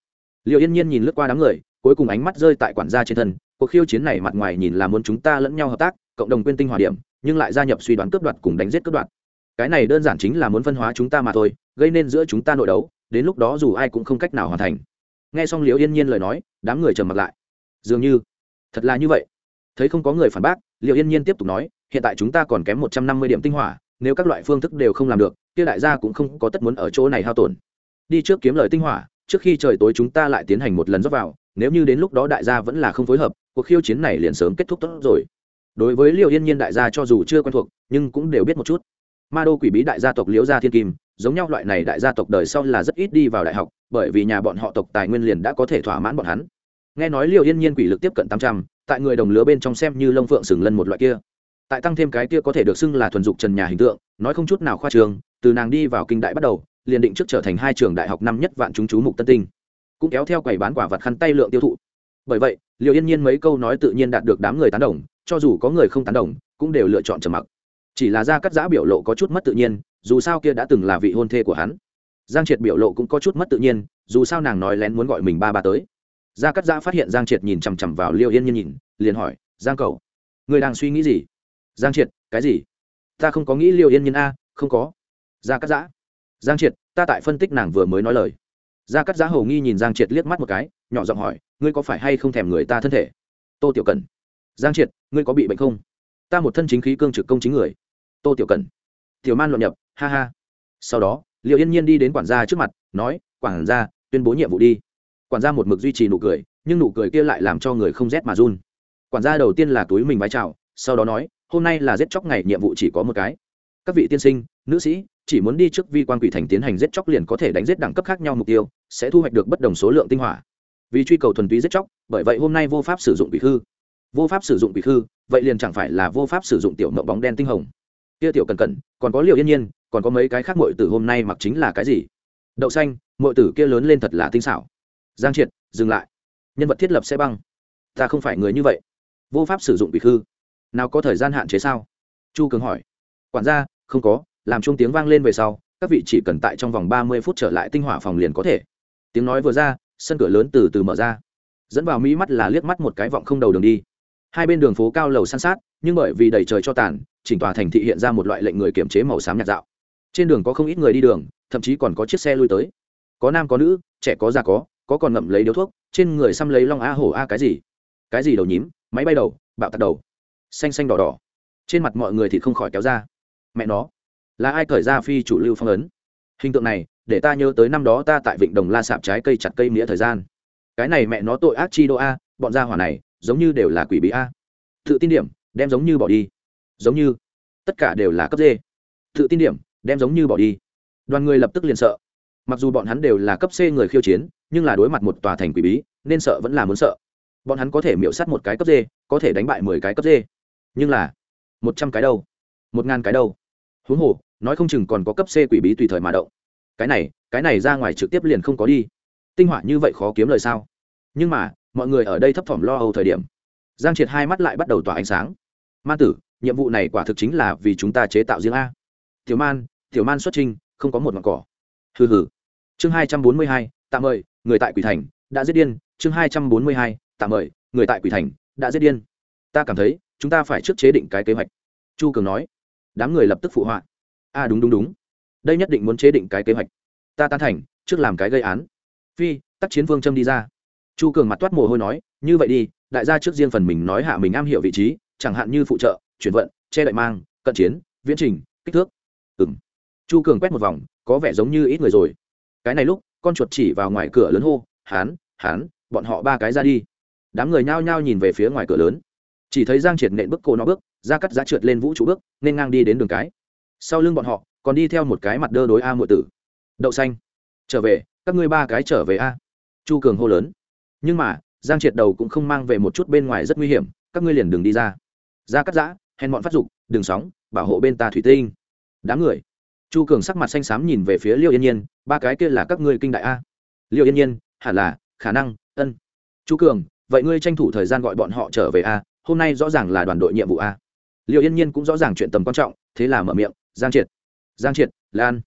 Liệu yên nhiên nhìn lướt qua đám người, cuối cùng ánh mắt rơi tại quản gia trên thân, cuộc khiêu chiến này mặt ngoài nhìn là muốn chúng ta lẫn nhau hợp tác, cộng đồng quyên tinh hòa điểm, nhưng lại gia nhập suy đoán cướp đoạt cùng đánh giết cướp đoạt. Cái này đơn giản chính là muốn phân hóa chúng ta mà thôi, gây nên giữa chúng ta nội đấu, đến lúc đó dù ai cũng không cách nào hoàn thành. Nghe xong liễu yên nhiên lời nói, đám người trầm mặt lại. Dường như, thật là như vậy. Thấy không có người phản bác liệu yên nhiên tiếp tục nói, hiện tại chúng ta còn kém một trăm năm mươi điểm tinh hỏa, nếu các loại phương thức đều không làm được, kia đại gia cũng không có tất muốn ở chỗ này hao tổn. Đi trước kiếm lời tinh hỏa trước khi trời tối chúng ta lại tiến hành một lần rót vào, nếu như đến lúc đó đại gia vẫn là không phối hợp, cuộc khiêu chiến này liền sớm kết thúc tốt rồi. Đối với liệu yên nhiên đại gia cho dù chưa quen thuộc, nhưng cũng đều biết một chút. Ma đô quỷ bí đại gia tộc liễu gia thiên kim, giống nhau loại này đại gia tộc đời sau là rất ít đi vào đại học, bởi vì nhà bọn họ tộc tài nguyên liền đã có thể thỏa mãn bọn hắn. Nghe nói liệu yên nhiên quỷ lực tiếp cận tám trăm, tại người đồng lứa bên trong xem như lông phượng sừng lân một loại kia. Tại tăng thêm cái kia có thể được xưng là thuần dục trần nhà hình tượng, nói không chút nào khoa trường từ nàng đi vào kinh đại bắt đầu liền định trước trở thành hai trường đại học năm nhất vạn chúng chú mục tân tinh, cũng kéo theo quầy bán quả vật khăn tay lượng tiêu thụ. Bởi vậy liệu yên nhiên mấy câu nói tự nhiên đạt được đám người tán đồng, cho dù có người không tán đồng, cũng đều lựa chọn trầm mặc. Chỉ là ra cắt giã biểu lộ có chút mất tự nhiên, dù sao kia đã từng là vị hôn thê của hắn. Giang triệt biểu lộ cũng có chút mất tự nhiên, dù sao nàng nói lén muốn gọi mình ba ba tới. Gia cắt giã phát hiện giang triệt nhìn chằm chằm vào liêu yên nhiên nhìn, liền hỏi, giang cầu người đang suy nghĩ gì? Giang triệt, cái gì? Ta không có nghĩ liêu yên nhiên a, không có. Gia cắt giã giang triệt, ta tại phân tích nàng vừa mới nói lời. Gia cắt giá hầu nghi nhìn giang triệt liếc mắt một cái, nhỏ giọng hỏi, ngươi có phải hay không thèm người ta thân thể? Tô tiểu cần giang triệt, ngươi có bị bệnh không? Ta một thân chính khí cương trực công chính người. Tô tiểu cần tiểu man luận nhập, ha ha. Sau đó liệu yên nhiên đi đến quản gia trước mặt, nói, quản gia, tuyên bố nhiệm vụ đi. Quản gia một mực duy trì nụ cười, nhưng nụ cười kia lại làm cho người không rét mà run. Quản gia đầu tiên là túi mình vai trào sau đó nói, hôm nay là giết chóc ngày, nhiệm vụ chỉ có một cái. Các vị tiên sinh, nữ sĩ chỉ muốn đi trước vi quan quỷ thành tiến hành giết chóc liền có thể đánh giết đẳng cấp khác nhau mục tiêu, sẽ thu hoạch được bất đồng số lượng tinh hỏa. Vì truy cầu thuần túy giết chóc, bởi vậy hôm nay vô pháp sử dụng quỷ khư. Vô pháp sử dụng quỷ khư, vậy liền chẳng phải là vô pháp sử dụng tiểu mộng bóng đen tinh hồng. Kia tiểu cần cẩn, còn có liệu yên nhiên, còn có mấy cái khác mội tử hôm nay mặc chính là cái gì? Đậu xanh mội tử kia lớn lên thật là tinh xảo. Giang triệt, dừng lại. Nhân vật thiết lập sẽ băng. Ta không phải người như vậy. Vô pháp sử dụng bị khư. Nào có thời gian hạn chế sao? Chu cường hỏi. Quản gia, không có làm chung tiếng vang lên về sau, các vị chỉ cần tại trong vòng ba mươi phút trở lại tinh hỏa phòng liền có thể. Tiếng nói vừa ra, sân cửa lớn từ từ mở ra. Dẫn vào mỹ mắt là liếc mắt một cái vọng không đầu đường đi. Hai bên đường phố cao lầu san sát, nhưng bởi vì đầy trời cho tàn, chỉnh tòa thành thị hiện ra một loại lệnh người kiểm chế màu xám nhạt dạo. Trên đường có không ít người đi đường, thậm chí còn có chiếc xe lui tới. Có nam có nữ, trẻ có già có có còn ngậm lấy điếu thuốc, trên người xăm lấy long a hổ a cái gì? Cái gì đầu nhím? Máy bay đầu, bạo tạt đầu. Xanh xanh đỏ đỏ. Trên mặt mọi người thì không khỏi kéo ra. Mẹ nó là ai cởi ra phi chủ lưu phong ấn? Hình tượng này, để ta nhớ tới năm đó ta tại vịnh đồng la sạp trái cây chặt cây nghĩa thời gian. Cái này mẹ nó tội ác chi đô a, bọn gia hỏa này, giống như đều là quỷ bí a. Tự tin điểm, đem giống như bỏ đi. Giống như, tất cả đều là cấp d. Tự tin điểm, đem giống như bỏ đi. Đoàn người lập tức liền sợ. Mặc dù bọn hắn đều là cấp c người khiêu chiến, nhưng là đối mặt một tòa thành quỷ bí, nên sợ vẫn là muốn sợ. Bọn hắn có thể miễu s á t một cái cấp d, có thể đánh bại mười cái cấp d. Nhưng là, một trăm cái đâu? Một ngàn cái đâu? Huống hồ, nói không chừng còn có cấp c quỷ bí tùy thời mà động. Cái này cái này ra ngoài trực tiếp liền không có đi. Tinh họa như vậy khó kiếm lời sao? Nhưng mà, mọi người ở đây thấp thỏm lo âu thời điểm. Giang triệt hai mắt lại bắt đầu tỏa ánh sáng. Ma tử, nhiệm vụ này quả thực chính là vì chúng ta chế tạo riêng a. Tiểu man tiểu man xuất trình không có một mặt cỏ. Hừ hừ. Chương hai trăm bốn mươi hai, tạm mời, người tại quỷ thành, đã giết điên. Chương hai trăm bốn mươi hai, tạm mời, người tại quỷ thành, đã giết điên. Ta cảm thấy, chúng ta phải trước chế định cái kế hoạch. Chu cường nói đám người lập tức phụ họa. A à, đúng đúng đúng. Đây nhất định muốn chế định cái kế hoạch. Ta tán thành trước làm cái gây án. Phi tắc chiến vương châm đi ra. Chu cường mặt toát mồ hôi nói như vậy đi đại gia trước riêng phần mình nói hạ mình am hiểu vị trí chẳng hạn như phụ trợ chuyển vận che đậy mang cận chiến viễn trình kích thước. Ừng chu cường quét một vòng có vẻ giống như ít người rồi. Cái này lúc con chuột chỉ vào ngoài cửa lớn hô hán hán bọn họ ba cái ra đi. Đám người nhao nhao nhìn về phía ngoài cửa lớn chỉ thấy giang triệt nện bước cô nó bước ra cắt giá trượt lên vũ trụ bước, nên ngang đi đến đường cái. Sau lưng bọn họ, còn đi theo một cái mặt đơ đối a muội tử. Đậu xanh, trở về, các ngươi ba cái trở về a. Chu cường hô lớn. Nhưng mà, giang triệt đầu cũng không mang về một chút bên ngoài rất nguy hiểm, các ngươi liền đừng đi ra. Ra cắt giã, hèn bọn phát dục, đừng sóng, bảo hộ bên ta thủy tinh. Đám người. Chu cường sắc mặt xanh xám nhìn về phía liêu yên nhiên, ba cái kia là các ngươi kinh đại a. Liêu yên nhiên, hẳn là, khả năng, ân. Chu cường, vậy ngươi tranh thủ thời gian gọi bọn họ trở về a hôm nay rõ ràng là đoàn đội nhiệm vụ a. Liệu yên nhiên cũng rõ ràng chuyện tầm quan trọng, thế là mở miệng, giang triệt. Giang triệt, lan.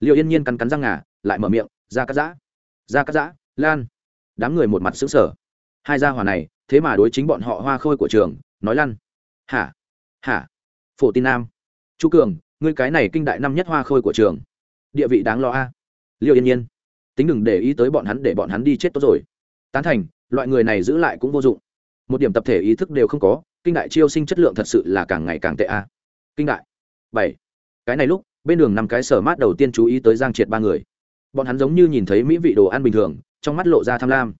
Liệu yên nhiên cắn cắn răng ngà, lại mở miệng ra cắt giã. Ra cắt giã, lan. Đám người một mặt xứng sở hai gia hòa này, thế mà đối chính bọn họ hoa khôi của trường, nói lăn. Hả? Hả? Phổ tin nam. Chu cường, ngươi cái này kinh đại năm nhất hoa khôi của trường. Địa vị đáng lo a. Liệu yên nhiên. Tính đừng để ý tới bọn hắn, để bọn hắn đi chết tốt rồi. Tán thành, loại người này giữ lại cũng vô dụng một điểm tập thể ý thức đều không có, kinh đại chiêu sinh chất lượng thật sự là càng ngày càng tệ a. Kinh đại. Bảy. Cái này lúc, bên đường năm cái sở mát đầu tiên chú ý tới giang triệt ba người. Bọn hắn giống như nhìn thấy mỹ vị đồ ăn bình thường, trong mắt lộ ra tham lam.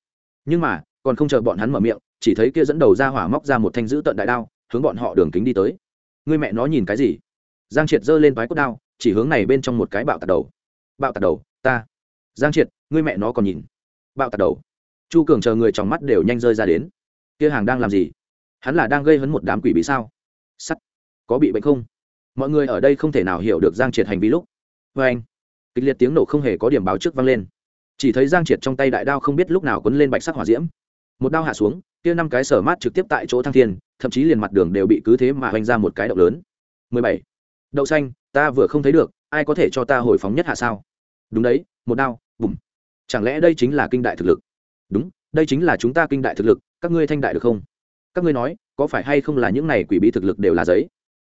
Nhưng mà, còn không chờ bọn hắn mở miệng, chỉ thấy kia dẫn đầu ra hỏa móc ra một thanh giữ tận đại đao, hướng bọn họ đường kính đi tới. Người mẹ nó nhìn cái gì? Giang triệt giơ lên vái cốt đao, chỉ hướng này bên trong một cái bạo tạt đầu. Bạo tạt đầu, ta. Giang triệt, người mẹ nó còn nhìn. Bạo tạt đầu. Chu cường chờ người trong mắt đều nhanh rơi ra đến kia hàng đang làm gì? Hắn là đang gây hấn một đám quỷ bí sao? Sắt. Có bị bệnh không? Mọi người ở đây không thể nào hiểu được giang triệt hành vi lúc. Vê anh, kịch liệt tiếng nổ không hề có điểm báo trước vang lên. Chỉ thấy giang triệt trong tay đại đao không biết lúc nào quấn lên bạch sắc hỏa diễm. Một đao hạ xuống, kia năm cái sở mát trực tiếp tại chỗ thăng thiên, thậm chí liền mặt đường đều bị cứ thế mà hoành ra một cái động lớn. 17. đậu xanh, ta vừa không thấy được, ai có thể cho ta hồi phóng nhất hạ sao? Đúng đấy, một đao, bùm. Chẳng lẽ đây chính là kinh đại thực lực? Đúng đây chính là chúng ta kinh đại thực lực, các ngươi thanh đại được không? Các ngươi nói, có phải hay không là những này quỷ bí thực lực đều là giấy?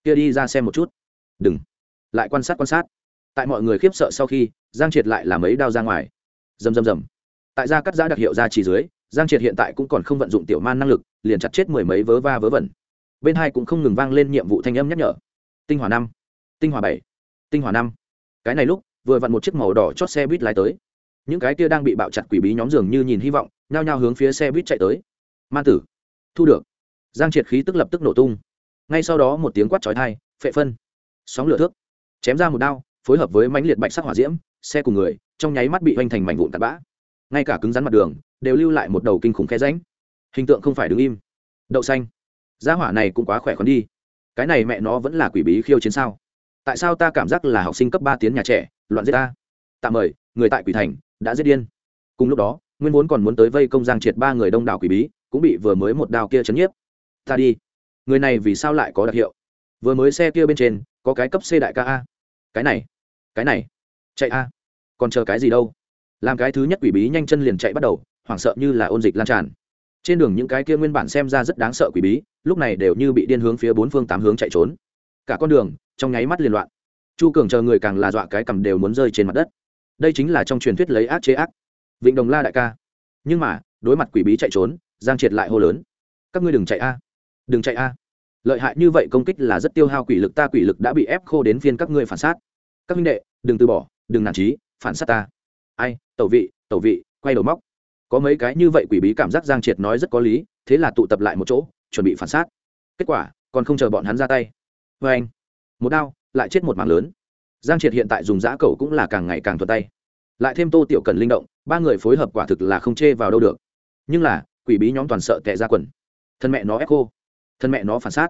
Kia đi ra xem một chút. Đừng. Lại quan sát quan sát. Tại mọi người khiếp sợ sau khi, giang triệt lại làm ấy đao ra ngoài. Rầm rầm rầm. Tại gia cắt giã đặc hiệu ra chỉ dưới, giang triệt hiện tại cũng còn không vận dụng tiểu man năng lực, liền chặt chết mười mấy vớ va vớ vẩn. Bên hai cũng không ngừng vang lên nhiệm vụ thanh âm nhắc nhở. Tinh hỏa năm. Tinh hỏa bảy. Tinh hỏa năm. Cái này lúc, vừa vặn một chiếc màu đỏ chót xe buýt lái tới những cái kia đang bị bạo chặt quỷ bí nhóm dường như nhìn hy vọng, nhao nhao hướng phía xe buýt chạy tới. Man tử, thu được. Giang triệt khí tức lập tức nổ tung. Ngay sau đó một tiếng quát trói thai phệ phân, sóng lửa thước, chém ra một đao, phối hợp với mãnh liệt bạch sắc hỏa diễm, xe cùng người, trong nháy mắt bị hoành thành mảnh vụn tạt bã. Ngay cả cứng rắn mặt đường, đều lưu lại một đầu kinh khủng khe ránh hình tượng không phải đứng im. Đậu xanh. Gia hỏa này cũng quá khỏe khoắn đi. Cái này mẹ nó vẫn là quỷ bí khiêu chiến sao? Tại sao ta cảm giác là học sinh cấp ba tiến nhà trẻ, loạn giết ta? Tạm mời, người tại quỷ thành đã giết điên. Cùng lúc đó, nguyên vốn còn muốn tới vây công giang triệt ba người đông đảo quỷ bí, cũng bị vừa mới một đao kia chấn nhiếp. Ta đi. Người này vì sao lại có đặc hiệu? Vừa mới xe kia bên trên, có cái cấp c đại ca a. Cái này cái này, chạy a. Còn chờ cái gì đâu? Làm cái thứ nhất quỷ bí nhanh chân liền chạy bắt đầu, hoảng sợ như là ôn dịch lan tràn. Trên đường những cái kia nguyên bản xem ra rất đáng sợ quỷ bí, lúc này đều như bị điên hướng phía bốn phương tám hướng chạy trốn. Cả con đường, trong nháy mắt liên loạn. Chu cường chờ người càng là dọa cái cầm đều muốn rơi trên mặt đất đây chính là trong truyền thuyết lấy ác chế ác. Vịnh đồng la đại ca. Nhưng mà, đối mặt quỷ bí chạy trốn, giang triệt lại hô lớn. Các ngươi đừng chạy a. Đừng chạy a. Lợi hại như vậy công kích là rất tiêu hao quỷ lực, ta quỷ lực đã bị ép khô đến phiên các ngươi phản sát. Các huynh đệ, đừng từ bỏ, đừng nản trí, phản sát ta. Ai, tẩu vị tẩu vị, quay đầu móc. Có mấy cái như vậy quỷ bí cảm giác giang triệt nói rất có lý, thế là tụ tập lại một chỗ, chuẩn bị phản sát. Kết quả, còn không chờ bọn hắn ra tay. Vê anh một đao, lại chết một mảng lớn giang triệt hiện tại dùng giã cầu cũng là càng ngày càng thuận tay. Lại thêm tô tiểu cần linh động, ba người phối hợp quả thực là không chê vào đâu được. Nhưng là, quỷ bí nhóm toàn sợ tệ ra quần. Thân mẹ nó ép cô. Thân mẹ nó phản sát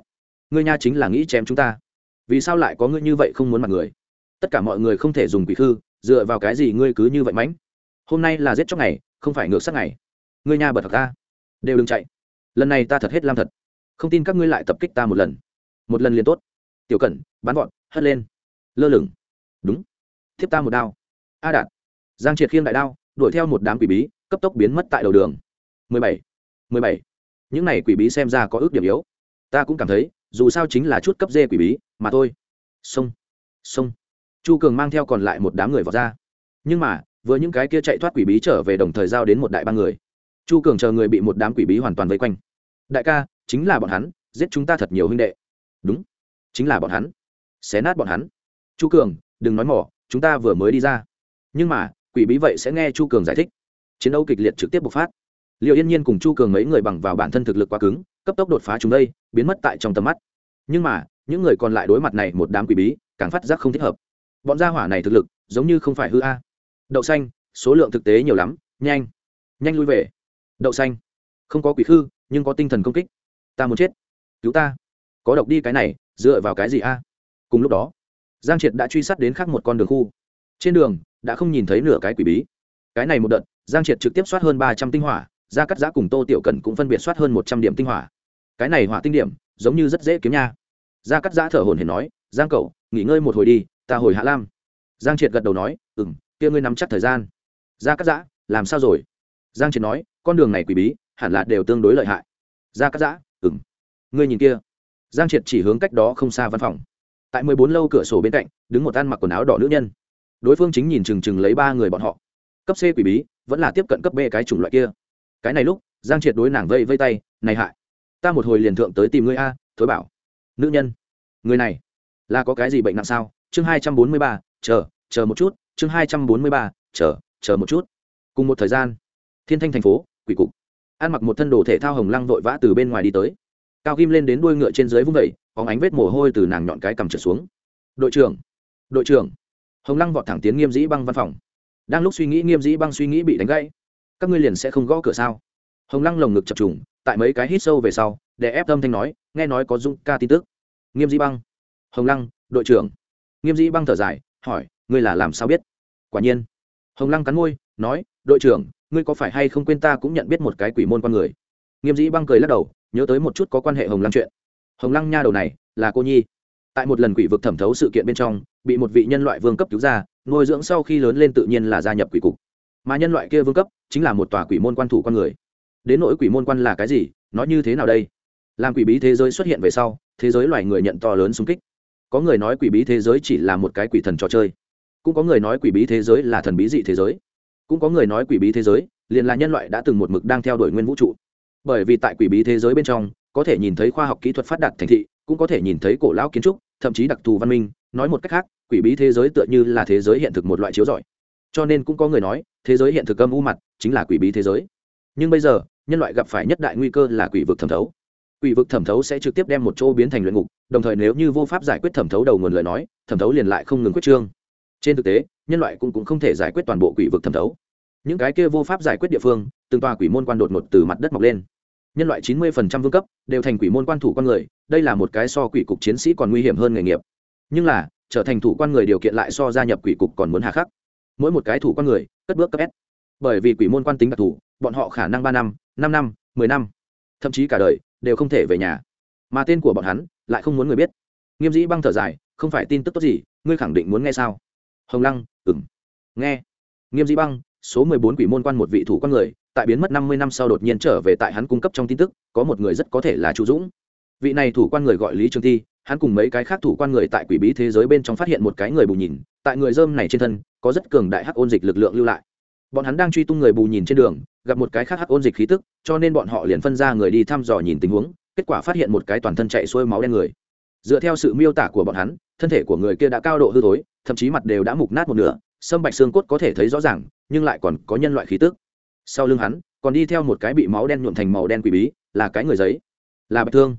ngươi nha chính là nghĩ chém chúng ta. Vì sao lại có ngươi như vậy không muốn mặt người? Tất cả mọi người không thể dùng quỷ khư, dựa vào cái gì ngươi cứ như vậy mánh? hôm nay là giết chóc ngày, không phải ngược sắc ngày. Ngươi nha bật thật ta đều đừng chạy. Lần này ta thật hết lam thật. Không tin các ngươi lại tập kích ta một lần. Một lần liền tốt. Tiểu cẩn bán gọn hất lên. Lơ lửng đúng. Thiếp ta một đao. A đạt. Giang triệt khiêng đại đao, đuổi theo một đám quỷ bí, cấp tốc biến mất tại đầu đường. Mười bảy. Mười bảy. Những này quỷ bí xem ra có ước điểm yếu. Ta cũng cảm thấy, dù sao chính là chút cấp dê quỷ bí, mà thôi. Xông xông chu cường mang theo còn lại một đám người vào ra. Nhưng mà, vừa những cái kia chạy thoát quỷ bí trở về đồng thời giao đến một đại ba người. Chu cường chờ người bị một đám quỷ bí hoàn toàn vây quanh. Đại ca, chính là bọn hắn, giết chúng ta thật nhiều huynh đệ. Đúng. Chính là bọn hắn. Xé nát bọn hắn. Chu cường đừng nói mỏ chúng ta vừa mới đi ra. Nhưng mà, quỷ bí vậy sẽ nghe chu cường giải thích. Chiến đấu kịch liệt trực tiếp bộc phát. Liệu yên nhiên cùng chu cường mấy người bằng vào bản thân thực lực quá cứng, cấp tốc đột phá chúng đây, biến mất tại trong tầm mắt. Nhưng mà, những người còn lại đối mặt này một đám quỷ bí, càng phát giác không thích hợp. Bọn gia hỏa này thực lực, giống như không phải hư a. Đậu xanh, số lượng thực tế nhiều lắm, nhanh. Nhanh lui về. Đậu xanh. Không có quỷ khư, nhưng có tinh thần công kích. Ta muốn chết. Cứu ta. Có độc đi cái này, dựa vào cái gì a? Cùng lúc đó giang triệt đã truy sát đến khác một con đường khu. Trên đường, đã không nhìn thấy nửa cái quỷ bí. Cái này một đợt, giang triệt trực tiếp soát hơn ba trăm tinh hỏa ra cắt giã cùng tô tiểu cần cũng phân biệt soát hơn một trăm điểm tinh hỏa. Cái này hỏa tinh điểm, giống như rất dễ kiếm nha. Ra cắt giã thở hồn hển nói, giang cậu, nghỉ ngơi một hồi đi, ta hồi hạ lam. Giang triệt gật đầu nói ừ m kia ngươi nắm chắc thời gian. Ra cắt giã, làm sao rồi? Giang triệt nói, con đường này quỷ bí, hẳn là đều tương đối lợi hại. Ra cắt giã ừ m ngươi nhìn kia. Giang triệt chỉ hướng cách đó không xa văn phòng tại mười bốn lâu cửa sổ bên cạnh, đứng một ăn mặc quần áo đỏ nữ nhân. Đối phương chính nhìn chừng chừng lấy ba người bọn họ. Cấp c quỷ bí, vẫn là tiếp cận cấp b cái chủng loại kia. Cái này lúc, giang triệt đối nàng vây vây tay, này hại, ta một hồi liền thượng tới tìm ngươi a, thối bảo. Nữ nhân, người này là có cái gì bệnh nặng sao? Chương hai trăm bốn mươi ba, chờ chờ một chút, chương hai trăm bốn mươi ba, chờ chờ một chút. Cùng một thời gian, thiên thanh thành phố, quỷ cục. Ăn mặc một thân đồ thể thao hồng lăng vội vã từ bên ngoài đi tới. Cao kim lên đến đuôi ngựa trên dưới vung vẩy có ánh vết mồ hôi từ nàng nhọn cái cầm trượt xuống. Đội trưởng đội trưởng. Hồng lăng vọt thẳng tiến nghiêm dĩ băng văn phòng. Đang lúc suy nghĩ, nghiêm dĩ băng suy nghĩ bị đánh gãy. Các ngươi liền sẽ không gõ cửa sao? Hồng lăng lồng ngực chập trùng, tại mấy cái hít sâu về sau, để ép tâm thanh nói, nghe nói có dung ca tin tức. Nghiêm dĩ băng. Hồng lăng, đội trưởng. Nghiêm dĩ băng thở dài, hỏi, ngươi là làm sao biết? Quả nhiên. Hồng lăng cắn môi, nói, đội trưởng, ngươi có phải hay không quên ta cũng nhận biết một cái quỷ môn con người? Nghiêm dĩ băng cười lắc đầu, nhớ tới một chút có quan hệ hồng lăng chuyện hồng lăng nha đầu này là cô nhi. Tại một lần quỷ vực thẩm thấu sự kiện bên trong, bị một vị nhân loại vương cấp cứu ra, nuôi dưỡng sau khi lớn lên tự nhiên là gia nhập quỷ cục. Mà nhân loại kia vương cấp chính là một tòa quỷ môn quan thủ con người. Đến nỗi quỷ môn quan là cái gì, nó như thế nào đây? Làm quỷ bí thế giới xuất hiện về sau, thế giới loài người nhận to lớn xung kích. Có người nói quỷ bí thế giới chỉ là một cái quỷ thần trò chơi. Cũng có người nói quỷ bí thế giới là thần bí dị thế giới. Cũng có người nói quỷ bí thế giới liền là nhân loại đã từng một mực đang theo đuổi nguyên vũ trụ. Bởi vì tại quỷ bí thế giới bên trong có thể nhìn thấy khoa học kỹ thuật phát đạt thành thị cũng có thể nhìn thấy cổ lão kiến trúc thậm chí đặc thù văn minh. Nói một cách khác quỷ bí thế giới tựa như là thế giới hiện thực một loại chiếu giỏi cho nên cũng có người nói thế giới hiện thực âm u mặt chính là quỷ bí thế giới. Nhưng bây giờ nhân loại gặp phải nhất đại nguy cơ là quỷ vực thẩm thấu. Quỷ vực thẩm thấu sẽ trực tiếp đem một chỗ biến thành luyện ngục đồng thời nếu như vô pháp giải quyết thẩm thấu đầu nguồn lời nói thẩm thấu liền lại không ngừng quyết trương. Trên thực tế nhân loại cũng, cũng không thể giải quyết toàn bộ quỷ vực thẩm thấu. Những cái kia vô pháp giải quyết địa phương từng tòa quỷ môn quan đột ngột từ mặt đất mọc lên nhân loại chín mươi vương cấp, đều thành quỷ môn quan thủ con người, đây là một cái so quỷ cục chiến sĩ còn nguy hiểm hơn nghề nghiệp. Nhưng là, trở thành thủ quan người điều kiện lại so gia nhập quỷ cục còn muốn hà khắc. Mỗi một cái thủ quan người, cất bước cấp s. Bởi vì quỷ môn quan tính đặc thù, bọn họ khả năng ba năm năm năm, mười năm, thậm chí cả đời, đều không thể về nhà. Mà tên của bọn hắn, lại không muốn người biết. Nghiêm dĩ băng thở dài, không phải tin tức tốt gì, ngươi khẳng định muốn nghe sao? Hồng lăng ừng nghe. Nghiêm dĩ băng, số mười bốn quỷ môn quan một vị thủ quan người tại biến mất năm mươi năm sau đột nhiên trở về tại hắn cung cấp trong tin tức, có một người rất có thể là chu dũng. Vị này thủ quan người gọi lý trường thi, hắn cùng mấy cái khác thủ quan người tại quỷ bí thế giới bên trong phát hiện một cái người bù nhìn, tại người dơm này trên thân, có rất cường đại hắc ôn dịch lực lượng lưu lại. Bọn hắn đang truy tung người bù nhìn trên đường, gặp một cái khác hắc ôn dịch khí tức, cho nên bọn họ liền phân ra người đi thăm dò nhìn tình huống, kết quả phát hiện một cái toàn thân chạy xuôi máu đen người. Dựa theo sự miêu tả của bọn hắn, thân thể của người kia đã cao độ hư thối, thậm chí mặt đều đã mục nát một nửa, sâm bạch xương cốt có thể thấy rõ ràng, nhưng lại còn có nhân loại khí tức sau lưng hắn, còn đi theo một cái bị máu đen nhuộm thành màu đen quỷ bí, là cái người giấy. Là bạch thương.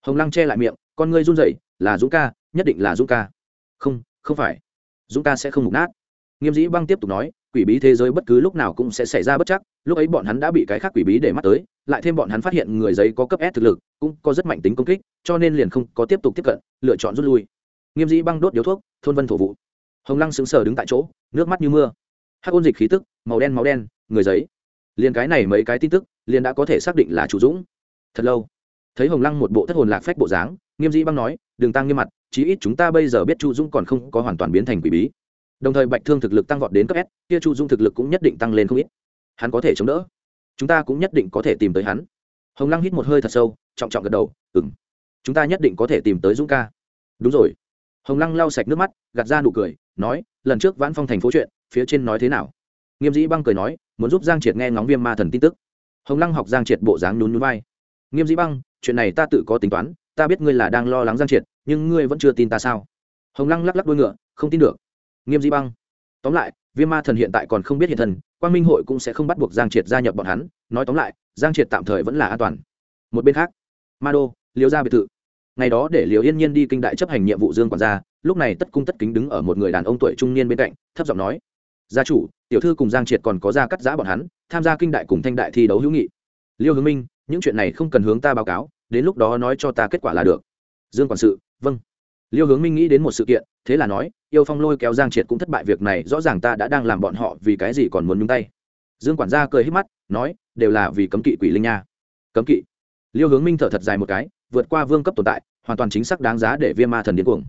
Hồng lăng che lại miệng, con ngươi run rẩy, là dũng ca, nhất định là dũng ca. Không không phải. Dũng ca sẽ không mục nát. Nghiêm dĩ băng tiếp tục nói, quỷ bí thế giới bất cứ lúc nào cũng sẽ xảy ra bất chắc, lúc ấy bọn hắn đã bị cái khác quỷ bí để mắt tới, lại thêm bọn hắn phát hiện người giấy có cấp s thực lực, cũng có rất mạnh tính công kích, cho nên liền không có tiếp tục tiếp cận, lựa chọn rút lui. Nghiêm dĩ băng đốt điếu thuốc, thôn vân thổ vụ. Hồng lăng sững sờ đứng tại chỗ, nước mắt như mưa. Hát ôn dịch khí tức, màu đen máu đen, người giấy liền cái này mấy cái tin tức, liền đã có thể xác định là chủ dũng. Thật lâu, thấy hồng lăng một bộ thất hồn lạc phách bộ dáng, nghiêm dĩ băng nói, đừng tăng nghiêm mặt, chí ít chúng ta bây giờ biết chu dũng còn không có hoàn toàn biến thành quỷ bí. Đồng thời bạch thương thực lực tăng vọt đến cấp s, kia chu dũng thực lực cũng nhất định tăng lên không ít. Hắn có thể chống đỡ. Chúng ta cũng nhất định có thể tìm tới hắn. Hồng lăng hít một hơi thật sâu, trọng trọng gật đầu ừng chúng ta nhất định có thể tìm tới dũng ca. Đúng rồi. Hồng lăng lau sạch nước mắt, gạt ra nụ cười, nói, lần trước vãn phong thành phố chuyện, phía trên nói thế nào? Nghiêm dĩ băng cười nói muốn giúp giang triệt nghe ngóng viêm ma thần tin tức. Hồng lăng học giang triệt bộ dáng nhún nhún vai. Nghiêm dĩ băng, chuyện này ta tự có tính toán, ta biết ngươi là đang lo lắng giang triệt, nhưng ngươi vẫn chưa tin ta sao? Hồng lăng lắc lắc đuôi ngựa, không tin được. Nghiêm dĩ băng. Tóm lại, viêm ma thần hiện tại còn không biết hiện thần quan minh hội cũng sẽ không bắt buộc giang triệt gia nhập bọn hắn. Nói tóm lại, giang triệt tạm thời vẫn là an toàn. Một bên khác, ma đô liều ra biệt thự. Ngày đó để liều yên nhiên đi kinh đại chấp hành nhiệm vụ dương quản gia, lúc này tất cung tất kính đứng ở một người đàn ông tuổi trung niên bên cạnh, thấp giọng nói gia chủ, tiểu thư cùng giang triệt còn có ra cắt giã bọn hắn, tham gia kinh đại cùng thanh đại thi đấu hữu nghị. Liêu hướng minh, những chuyện này không cần hướng ta báo cáo, đến lúc đó nói cho ta kết quả là được. Dương quản sự vâng. Liêu hướng minh nghĩ đến một sự kiện, thế là nói, yêu phong lôi kéo giang triệt cũng thất bại việc này, rõ ràng ta đã đang làm bọn họ vì cái gì còn muốn nhúng tay. Dương quản gia cười hít mắt, nói, đều là vì cấm kỵ quỷ linh nha. Cấm kỵ. Liêu hướng minh thở thật dài một cái, vượt qua vương cấp tồn tại, hoàn toàn chính xác đáng giá để viêm ma thần điên cuồng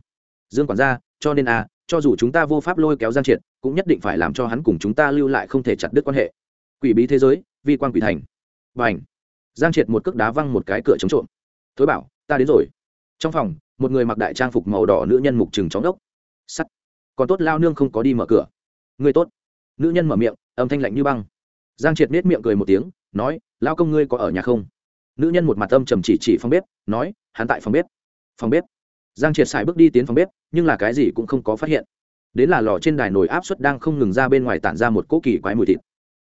dương quản gia, cho nên a cho dù chúng ta vô pháp lôi kéo giang triệt, cũng nhất định phải làm cho hắn cùng chúng ta lưu lại không thể chặt đứt quan hệ. Quỷ bí thế giới, vi quan quỷ thành. B à n h giang triệt một cước đá văng một cái cửa chống trộm. Thối bảo, ta đến rồi. Trong phòng, một người mặc đại trang phục màu đỏ nữ nhân mục trừng chóng đốc. Sắt! Còn tốt lao nương không có đi mở cửa. Người tốt. Nữ nhân mở miệng, âm thanh lạnh như băng. Giang triệt nết miệng cười một tiếng, nói, lao công ngươi có ở nhà không? Nữ nhân một mặt âm trầm chỉ chỉ phòng bếp, nói, hắn tại phòng bếp. Phòng bếp? Giang triệt xài bước đi tiến phòng bếp, nhưng là cái gì cũng không có phát hiện. Đến là lò trên đài nồi áp suất đang không ngừng ra bên ngoài tản ra một cỗ kỳ quái mùi thịt.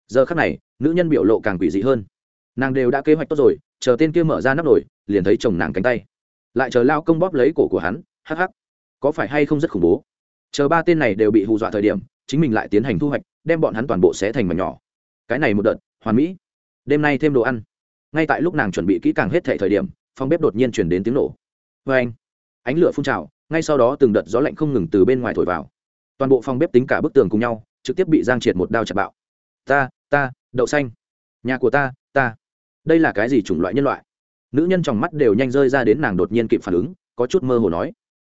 Giờ khắc này, nữ nhân biểu lộ càng quỷ dị hơn. Nàng đều đã kế hoạch tốt rồi, chờ tên kia mở ra nắp nồi, liền thấy chồng nàng cánh tay. Lại chờ lao công bóp lấy cổ của hắn, hắc hắc. Có phải hay không rất khủng bố? Chờ ba tên này đều bị hù dọa thời điểm, chính mình lại tiến hành thu hoạch, đem bọn hắn toàn bộ xé thành mảnh nhỏ. Cái này một đợt, hoàn mỹ. Đêm nay thêm đồ ăn. Ngay tại lúc nàng chuẩn bị kỹ càng hết thể thời điểm, phòng bếp đột nhiên chuyển đến tiếng nổ. Vê anh ánh lửa phun trào, ngay sau đó từng đợt gió lạnh không ngừng từ bên ngoài thổi vào. Toàn bộ phòng bếp tính cả bức tường cùng nhau, trực tiếp bị giang triệt một đao chặt bạo. Ta ta, đậu xanh. Nhà của ta ta. Đây là cái gì chủng loại nhân loại? Nữ nhân trong mắt đều nhanh rơi ra đến nàng đột nhiên kịp phản ứng, có chút mơ hồ nói.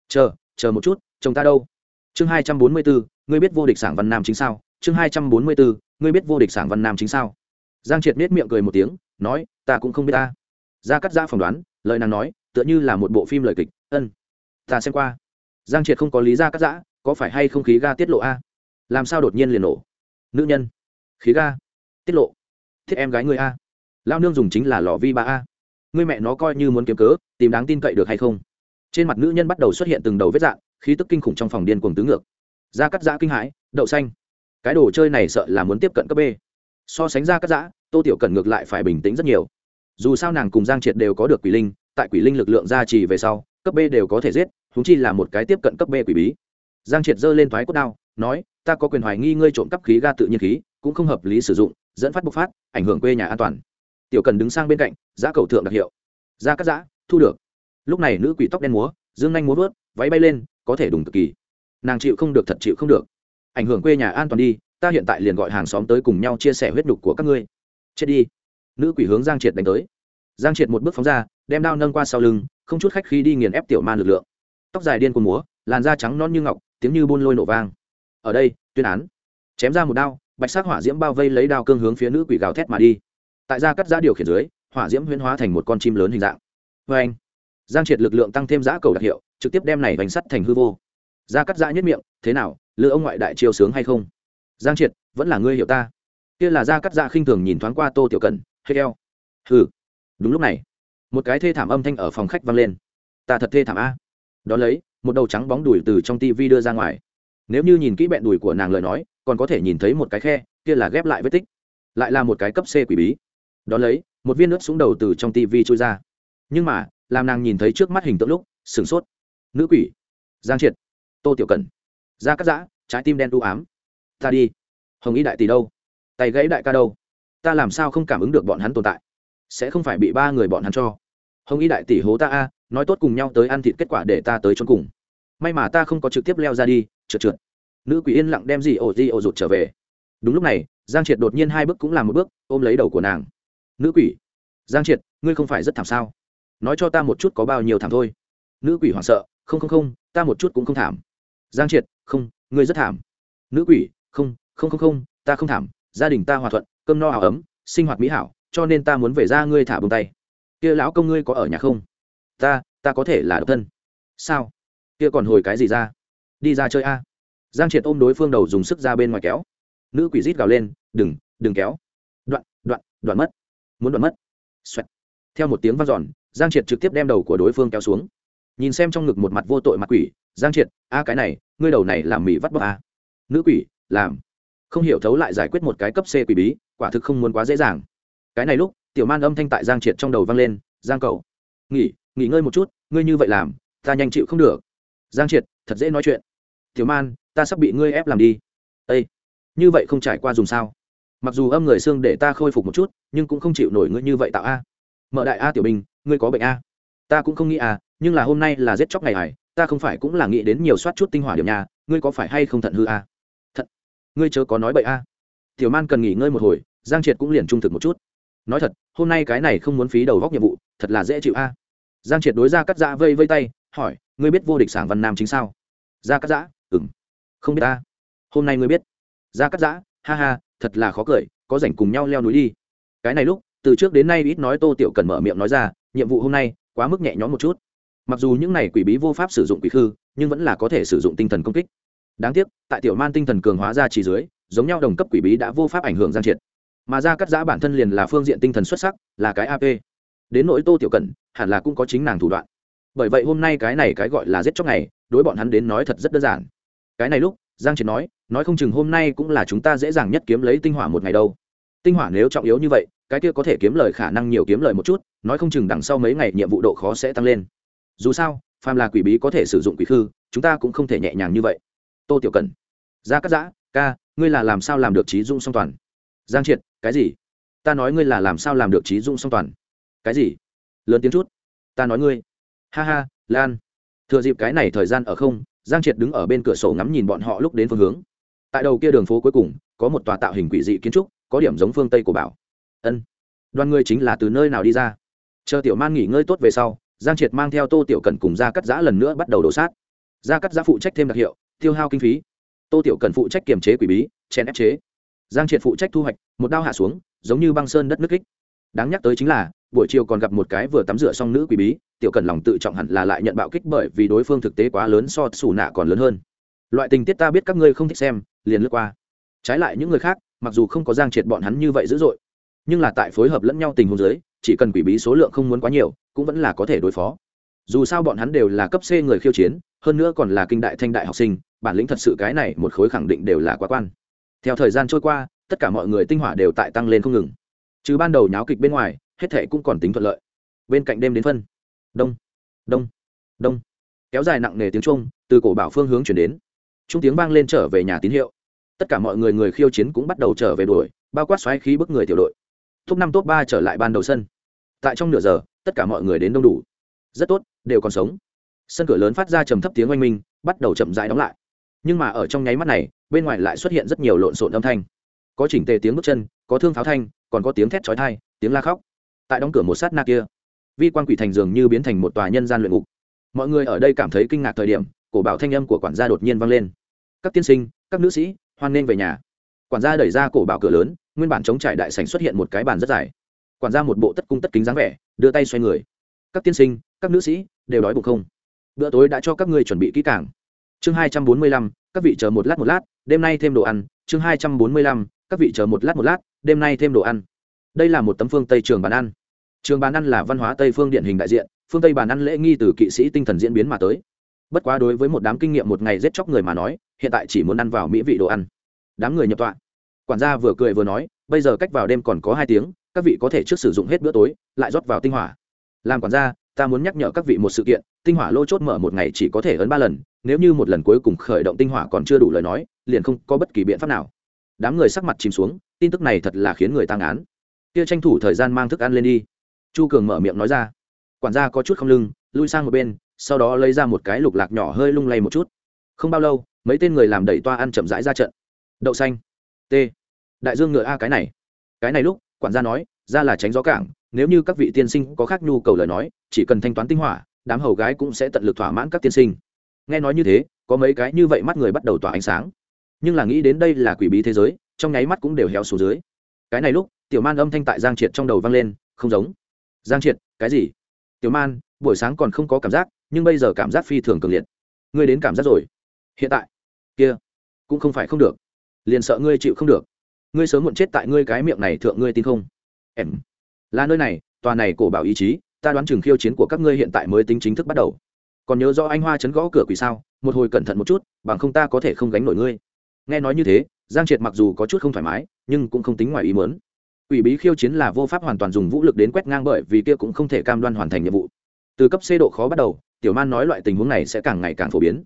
Chờ chờ một chút, chồng ta đâu? Chương hai trăm bốn mươi bốn, ngươi biết vô địch sảng văn nam chính sao? Chương hai trăm bốn mươi bốn, ngươi biết vô địch sảng văn nam chính sao? Giang triệt nết miệng cười một tiếng, nói, ta cũng không biết ta. Ra cắt ra phỏng đoán, lời nàng nói, tựa như là một bộ phim lời kịch, ân ta xem qua. Giang triệt không có lý ra cắt giã, có phải hay không khí ga tiết lộ a? Làm sao đột nhiên liền nổ? Nữ nhân. Khí ga. Tiết lộ. Thiết em gái người a. Lao nương dùng chính là lò vi ba a. Người mẹ nó coi như muốn kiếm cớ, tìm đáng tin cậy được hay không? Trên mặt nữ nhân bắt đầu xuất hiện từng đầu vết dạng, khí tức kinh khủng trong phòng điên cuồng tứ ngược. Da cắt giã kinh hãi, đậu xanh. Cái đồ chơi này sợ là muốn tiếp cận cấp b. So sánh ra cắt giã, tô tiểu cần ngược lại phải bình tĩnh rất nhiều. Dù sao nàng cùng giang triệt đều có được quỷ linh, tại quỷ linh lực lượng gia trì về sau, cấp b đều có thể giết huống chi là một cái tiếp cận cấp b quỷ bí. Giang triệt giơ lên thoái cốt đao, nói, ta có quyền hoài nghi ngươi trộm cắp khí ga tự nhiên khí, cũng không hợp lý sử dụng, dẫn phát bộc phát, ảnh hưởng quê nhà an toàn. Tiểu cần đứng sang bên cạnh, giá cầu thượng đặc hiệu. Ra cắt giã, thu được. Lúc này nữ quỷ tóc đen múa, dương nhanh múa vớt, váy bay lên, có thể đùng cực kỳ. Nàng chịu không được, thật chịu không được. Ảnh hưởng quê nhà an toàn đi, ta hiện tại liền gọi hàng xóm tới cùng nhau chia sẻ huyết đục của các ngươi. Chết đi. Nữ quỷ hướng giang triệt đánh tới. Giang triệt một bước phóng ra, đem đao nâng qua sau lưng, không chút khách khi đi nghiền ép tiểu man lực lượng tóc dài điên của múa, làn da trắng non như ngọc, tiếng như buôn lôi nổ vang. Ở đây, tuyên án. Chém ra một đao, bạch sắc hỏa diễm bao vây lấy đao cương hướng phía nữ quỷ gào thét mà đi. Tại gia cắt giã điều khiển dưới, hỏa diễm huyễn hóa thành một con chim lớn hình dạng. Vê anh, giang triệt lực lượng tăng thêm giã cầu đặc hiệu, trực tiếp đem này bánh sắt thành hư vô. Gia cắt giã nhất miệng, thế nào lựa ông ngoại đại chiêu sướng hay không? Giang triệt, vẫn là ngươi hiểu ta. Kia là gia cắt giã khinh thường nhìn thoáng qua tô tiểu cần hết eo hừ. Đúng lúc này, một cái thê thảm âm thanh ở phòng khách vang lên. Ta thật thê thảm a đó lấy, một đầu trắng bóng đùi từ trong tivi đưa ra ngoài. Nếu như nhìn kỹ bẹn đùi của nàng lời nói, còn có thể nhìn thấy một cái khe, kia là ghép lại vết tích. Lại là một cái cấp c quỷ bí. Đó lấy, một viên nước xuống đầu từ trong tivi trôi ra. Nhưng mà, làm nàng nhìn thấy trước mắt hình tượng lúc, sửng sốt. Nữ quỷ. Giang triệt. Tô tiểu cần da cắt giã, trái tim đen u ám. Ta đi. Hồng ý đại tỷ đâu? Tay gãy đại ca đâu? Ta làm sao không cảm ứng được bọn hắn tồn tại? Sẽ không phải bị ba người bọn hắn cho hồng y đại tỷ hố ta a, nói tốt cùng nhau tới ăn thịt kết quả để ta tới trốn cùng. May mà ta không có trực tiếp leo ra đi, trượt trượt. Nữ quỷ yên lặng đem gì ổ di ổ rụt trở về. Đúng lúc này, giang triệt đột nhiên hai bước cũng làm một bước, ôm lấy đầu của nàng. Nữ quỷ, giang triệt, ngươi không phải rất thảm sao? Nói cho ta một chút có bao nhiêu thảm thôi. Nữ quỷ hoảng sợ, không không không, ta một chút cũng không thảm. Giang triệt, không, ngươi rất thảm. Nữ quỷ, không không không không, ta không thảm, gia đình ta hòa thuận, cơm no áo ấm, sinh hoạt mỹ hảo, cho nên ta muốn về ra ngươi thả bông tay kia lão công ngươi có ở nhà không? Ta ta có thể là độc thân. Sao? Kia còn hồi cái gì ra? Đi ra chơi a. Giang triệt ôm đối phương đầu dùng sức ra bên ngoài kéo. Nữ quỷ rít gào lên đừng đừng kéo. Đoạn đoạn đoạn mất. Muốn đoạn mất. Xoẹt. theo một tiếng vang giòn, giang triệt trực tiếp đem đầu của đối phương kéo xuống. Nhìn xem trong ngực một mặt vô tội mặt quỷ giang triệt a cái này ngươi đầu này làm mỹ vắt bóc a. Nữ quỷ làm. Không hiểu thấu lại giải quyết một cái cấp c quỷ bí quả thực không muốn quá dễ dàng. Cái này lúc tiểu man âm thanh tại giang triệt trong đầu vang lên, giang cầu nghỉ nghỉ ngơi một chút, ngươi như vậy làm, ta nhanh chịu không được. Giang triệt, thật dễ nói chuyện. Tiểu man, ta sắp bị ngươi ép làm đi. Â như vậy không trải qua dùng sao? Mặc dù âm người xương để ta khôi phục một chút, nhưng cũng không chịu nổi ngươi như vậy tạo a. Mở đại a tiểu bình, ngươi có bệnh a. Ta cũng không nghĩ à nhưng là hôm nay là giết chóc ngày hải, ta không phải cũng là nghĩ đến nhiều soát chút tinh hỏa điểm nhà, ngươi có phải hay không thận hư a? Thận, ngươi chớ có nói bậy a. Tiểu man cần nghỉ ngơi một hồi, giang triệt cũng liền trung thực một chút nói thật, hôm nay cái này không muốn phí đầu góc nhiệm vụ, thật là dễ chịu a. Giang triệt đối ra cắt giã vây vây tay, hỏi, ngươi biết vô địch sảng văn nam chính sao? Ra cắt giã? Ừng không biết ta. Hôm nay ngươi biết. Ra cắt giã? Ha ha, thật là khó cười, có rảnh cùng nhau leo núi đi. Cái này lúc, từ trước đến nay ít nói tô tiểu cần mở miệng nói ra, nhiệm vụ hôm nay, quá mức nhẹ nhõm một chút. Mặc dù những này quỷ bí vô pháp sử dụng quỷ khư, nhưng vẫn là có thể sử dụng tinh thần công kích. Đáng tiếc, tại tiểu man tinh thần cường hóa ra chỉ dưới, giống nhau đồng cấp quỷ bí đã vô pháp ảnh hưởng giang triệt mà ra cắt giã bản thân liền là phương diện tinh thần xuất sắc, là cái ap đến nỗi tô tiểu cẩn, hẳn là cũng có chính nàng thủ đoạn. Bởi vậy hôm nay cái này cái gọi là giết chóc này, đối bọn hắn đến nói thật rất đơn giản. Cái này lúc, giang triệt nói nói không chừng hôm nay cũng là chúng ta dễ dàng nhất kiếm lấy tinh hỏa một ngày đâu. Tinh hỏa nếu trọng yếu như vậy, cái kia có thể kiếm lời khả năng nhiều kiếm lời một chút, nói không chừng đằng sau mấy ngày nhiệm vụ độ khó sẽ tăng lên. Dù sao, phàm là quỷ bí có thể sử dụng quỷ khư, chúng ta cũng không thể nhẹ nhàng như vậy. Tô tiểu cần ra cắt giã, ca, ngươi là làm sao làm được trí dung song toàn? Giang triệt, cái gì? Ta nói ngươi là làm sao làm được trí dung song toàn? Cái gì? Lớn tiếng chút. Ta nói ngươi. Ha ha, lan. Thừa dịp cái này thời gian ở không, giang triệt đứng ở bên cửa sổ ngắm nhìn bọn họ lúc đến phương hướng. Tại đầu kia đường phố cuối cùng, có một tòa tạo hình quỷ dị kiến trúc, có điểm giống phương tây của bảo. Ân. Đoàn người chính là từ nơi nào đi ra? Chờ tiểu man nghỉ ngơi tốt về sau, giang triệt mang theo tô tiểu cần cùng ra cắt giã lần nữa bắt đầu đổ sát. Ra cắt giã phụ trách thêm đặc hiệu, tiêu hao kinh phí. Tô tiểu cần phụ trách kiềm chế quỷ bí, chèn ép chế giang triệt phụ trách thu hoạch, một đao hạ xuống, giống như băng sơn đất nước kích. Đáng nhắc tới chính là, buổi chiều còn gặp một cái vừa tắm rửa xong nữ quỷ bí, tiểu cần lòng tự trọng hẳn là lại nhận bạo kích bởi vì đối phương thực tế quá lớn so xù nạ còn lớn hơn. Loại tình tiết ta biết các ngươi không thích xem, liền lướt qua. Trái lại những người khác, mặc dù không có giang triệt bọn hắn như vậy dữ dội, nhưng là tại phối hợp lẫn nhau tình huống giới chỉ cần quỷ bí số lượng không muốn quá nhiều, cũng vẫn là có thể đối phó. Dù sao bọn hắn đều là cấp c người khiêu chiến, hơn nữa còn là kinh đại thanh đại học sinh, bản lĩnh thật sự cái này một khối khẳng định đều là quá quan theo thời gian trôi qua, tất cả mọi người tinh hỏa đều tại tăng lên không ngừng. Chứ ban đầu nháo kịch bên ngoài, hết thệ cũng còn tính thuận lợi. Bên cạnh đêm đến phân. Đông đông đông. Kéo dài nặng nề tiếng trung, từ cổ bảo phương hướng chuyển đến. Trung tiếng vang lên trở về nhà tín hiệu. Tất cả mọi người người khiêu chiến cũng bắt đầu trở về đuổi, bao quát xoáy khí bức người tiểu đội. Top năm, top ba trở lại ban đầu sân. Tại trong nửa giờ, tất cả mọi người đến đông đủ. Rất tốt, đều còn sống. Sân cửa lớn phát ra trầm thấp tiếng oanh minh, bắt đầu chậm rãi đóng lại nhưng mà ở trong nháy mắt này, bên ngoài lại xuất hiện rất nhiều lộn xộn âm thanh. Có chỉnh tề tiếng bước chân, có thương pháo thanh, còn có tiếng thét chói thai tiếng la khóc. Tại đóng cửa một sát na kia, vi quan quỷ thành dường như biến thành một tòa nhân gian luyện ngục. Mọi người ở đây cảm thấy kinh ngạc thời điểm, cổ bảo thanh âm của quản gia đột nhiên vang lên. Các tiên sinh, các nữ sĩ, hoan nên về nhà. Quản gia đẩy ra cổ bảo cửa lớn, nguyên bản chống trải đại sảnh xuất hiện một cái bàn rất dài. Quản gia một bộ tất cung tất kính dáng vẻ, đưa tay xoay người. Các tiên sinh, các nữ sĩ, đều đói bụng không? Bữa tối đã cho các ngươi chuẩn bị kỹ càng chương hai trăm bốn mươi lăm, các vị chờ một lát một lát, đêm nay thêm đồ ăn. Chương hai trăm bốn mươi lăm, các vị chờ một lát một lát, đêm nay thêm đồ ăn. Đây là một tấm phương tây trường bàn ăn. Trường bàn ăn là văn hóa tây phương điển hình đại diện, phương tây bàn ăn lễ nghi từ kỵ sĩ tinh thần diễn biến mà tới. Bất quá đối với một đám kinh nghiệm một ngày giết chóc người mà nói, hiện tại chỉ muốn ăn vào mỹ vị đồ ăn. Đám người nhập tọa. Quản gia vừa cười vừa nói, bây giờ cách vào đêm còn có hai tiếng, các vị có thể trước sử dụng hết bữa tối, lại rót vào tinh hỏa. Làm quản gia, ta muốn nhắc nhở các vị một sự kiện, tinh hỏa lô chốt mở một ngày chỉ có thể ấn ba lần nếu như một lần cuối cùng khởi động tinh hỏa còn chưa đủ lời nói, liền không có bất kỳ biện pháp nào. Đám người sắc mặt chìm xuống, tin tức này thật là khiến người tăng án. Kia tranh thủ thời gian mang thức ăn lên đi. Chu cường mở miệng nói ra. Quản gia có chút không lưng, lui sang một bên, sau đó lấy ra một cái lục lạc nhỏ hơi lung lay một chút. Không bao lâu, mấy tên người làm đẩy toa ăn chậm rãi ra trận. Đậu xanh. T. Đại dương ngựa a cái này. Cái này lúc, quản gia nói, ra là tránh gió cảng, nếu như các vị tiên sinh có khác nhu cầu lời nói, chỉ cần thanh toán tinh hỏa, đám hầu gái cũng sẽ tận lực thỏa mãn các tiên sinh nghe nói như thế, có mấy cái như vậy mắt người bắt đầu tỏa ánh sáng. Nhưng là nghĩ đến đây là quỷ bí thế giới, trong nháy mắt cũng đều héo xuống dưới. Cái này lúc, tiểu man âm thanh tại giang triệt trong đầu vang lên, không giống. Giang triệt, cái gì? Tiểu man, buổi sáng còn không có cảm giác, nhưng bây giờ cảm giác phi thường cường liệt. Ngươi đến cảm giác rồi. Hiện tại. Kia. Cũng không phải không được. Liền sợ ngươi chịu không được. Ngươi sớm muộn chết tại ngươi cái miệng này thượng ngươi tin không? Em. Là nơi này, tòa này cổ bảo ý chí, ta đoán chừng khiêu chiến của các ngươi hiện tại mới tính chính thức bắt đầu còn nhớ do anh hoa chấn gõ cửa quỷ sao? Một hồi cẩn thận một chút, bằng không ta có thể không gánh nổi ngươi. Nghe nói như thế, giang triệt mặc dù có chút không thoải mái, nhưng cũng không tính ngoài ý mớn ủy bí khiêu chiến là vô pháp hoàn toàn dùng vũ lực đến quét ngang bởi vì kia cũng không thể cam đoan hoàn thành nhiệm vụ. Từ cấp c độ khó bắt đầu, tiểu man nói loại tình huống này sẽ càng ngày càng phổ biến.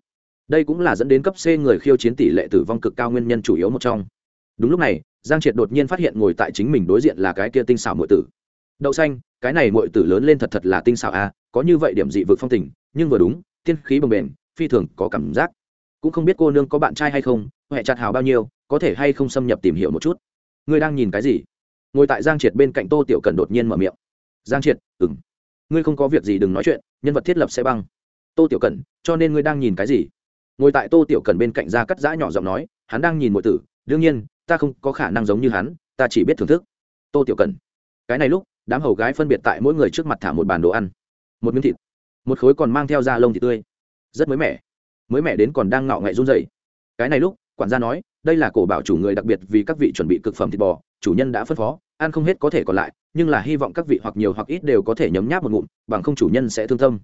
Đây cũng là dẫn đến cấp c người khiêu chiến tỷ lệ tử vong cực cao nguyên nhân chủ yếu một trong. Đúng lúc này, giang triệt đột nhiên phát hiện ngồi tại chính mình đối diện là cái kia tinh xảo muội tử đậu xanh, cái này muội tử lớn lên thật thật là tinh xảo a có như vậy điểm dị vực phong tình, nhưng vừa đúng, tiên khí bồng bềnh, phi thường có cảm giác. Cũng không biết cô nương có bạn trai hay không huệ chặt hào bao nhiêu, có thể hay không xâm nhập tìm hiểu một chút. Ngươi đang nhìn cái gì? Ngồi tại giang triệt bên cạnh tô tiểu cần đột nhiên mở miệng. Giang triệt ừng ngươi không có việc gì đừng nói chuyện, nhân vật thiết lập sẽ băng. Tô tiểu cần cho nên ngươi đang nhìn cái gì? Ngồi tại tô tiểu cần bên cạnh ra cắt giã nhỏ giọng nói, hắn đang nhìn mọi tử, đương nhiên, ta không có khả năng giống như hắn, ta chỉ biết thưởng thức. Tô tiểu cần cái này lúc đám hầu gái phân biệt tại mỗi người trước mặt thả một bàn đồ ăn, một miếng thịt, một khối còn mang theo da lông thịt tươi. Rất mới mẻ mới mẻ đến còn đang ngạo nghệ run dày cái này lúc, quản gia nói, đây là cổ bảo chủ người đặc biệt vì các vị chuẩn bị cực phẩm thịt bò, chủ nhân đã phân phó, ăn không hết có thể còn lại, nhưng là hy vọng các vị hoặc nhiều hoặc ít đều có thể nhấm nháp một ngụm, bằng không chủ nhân sẽ thương tâm.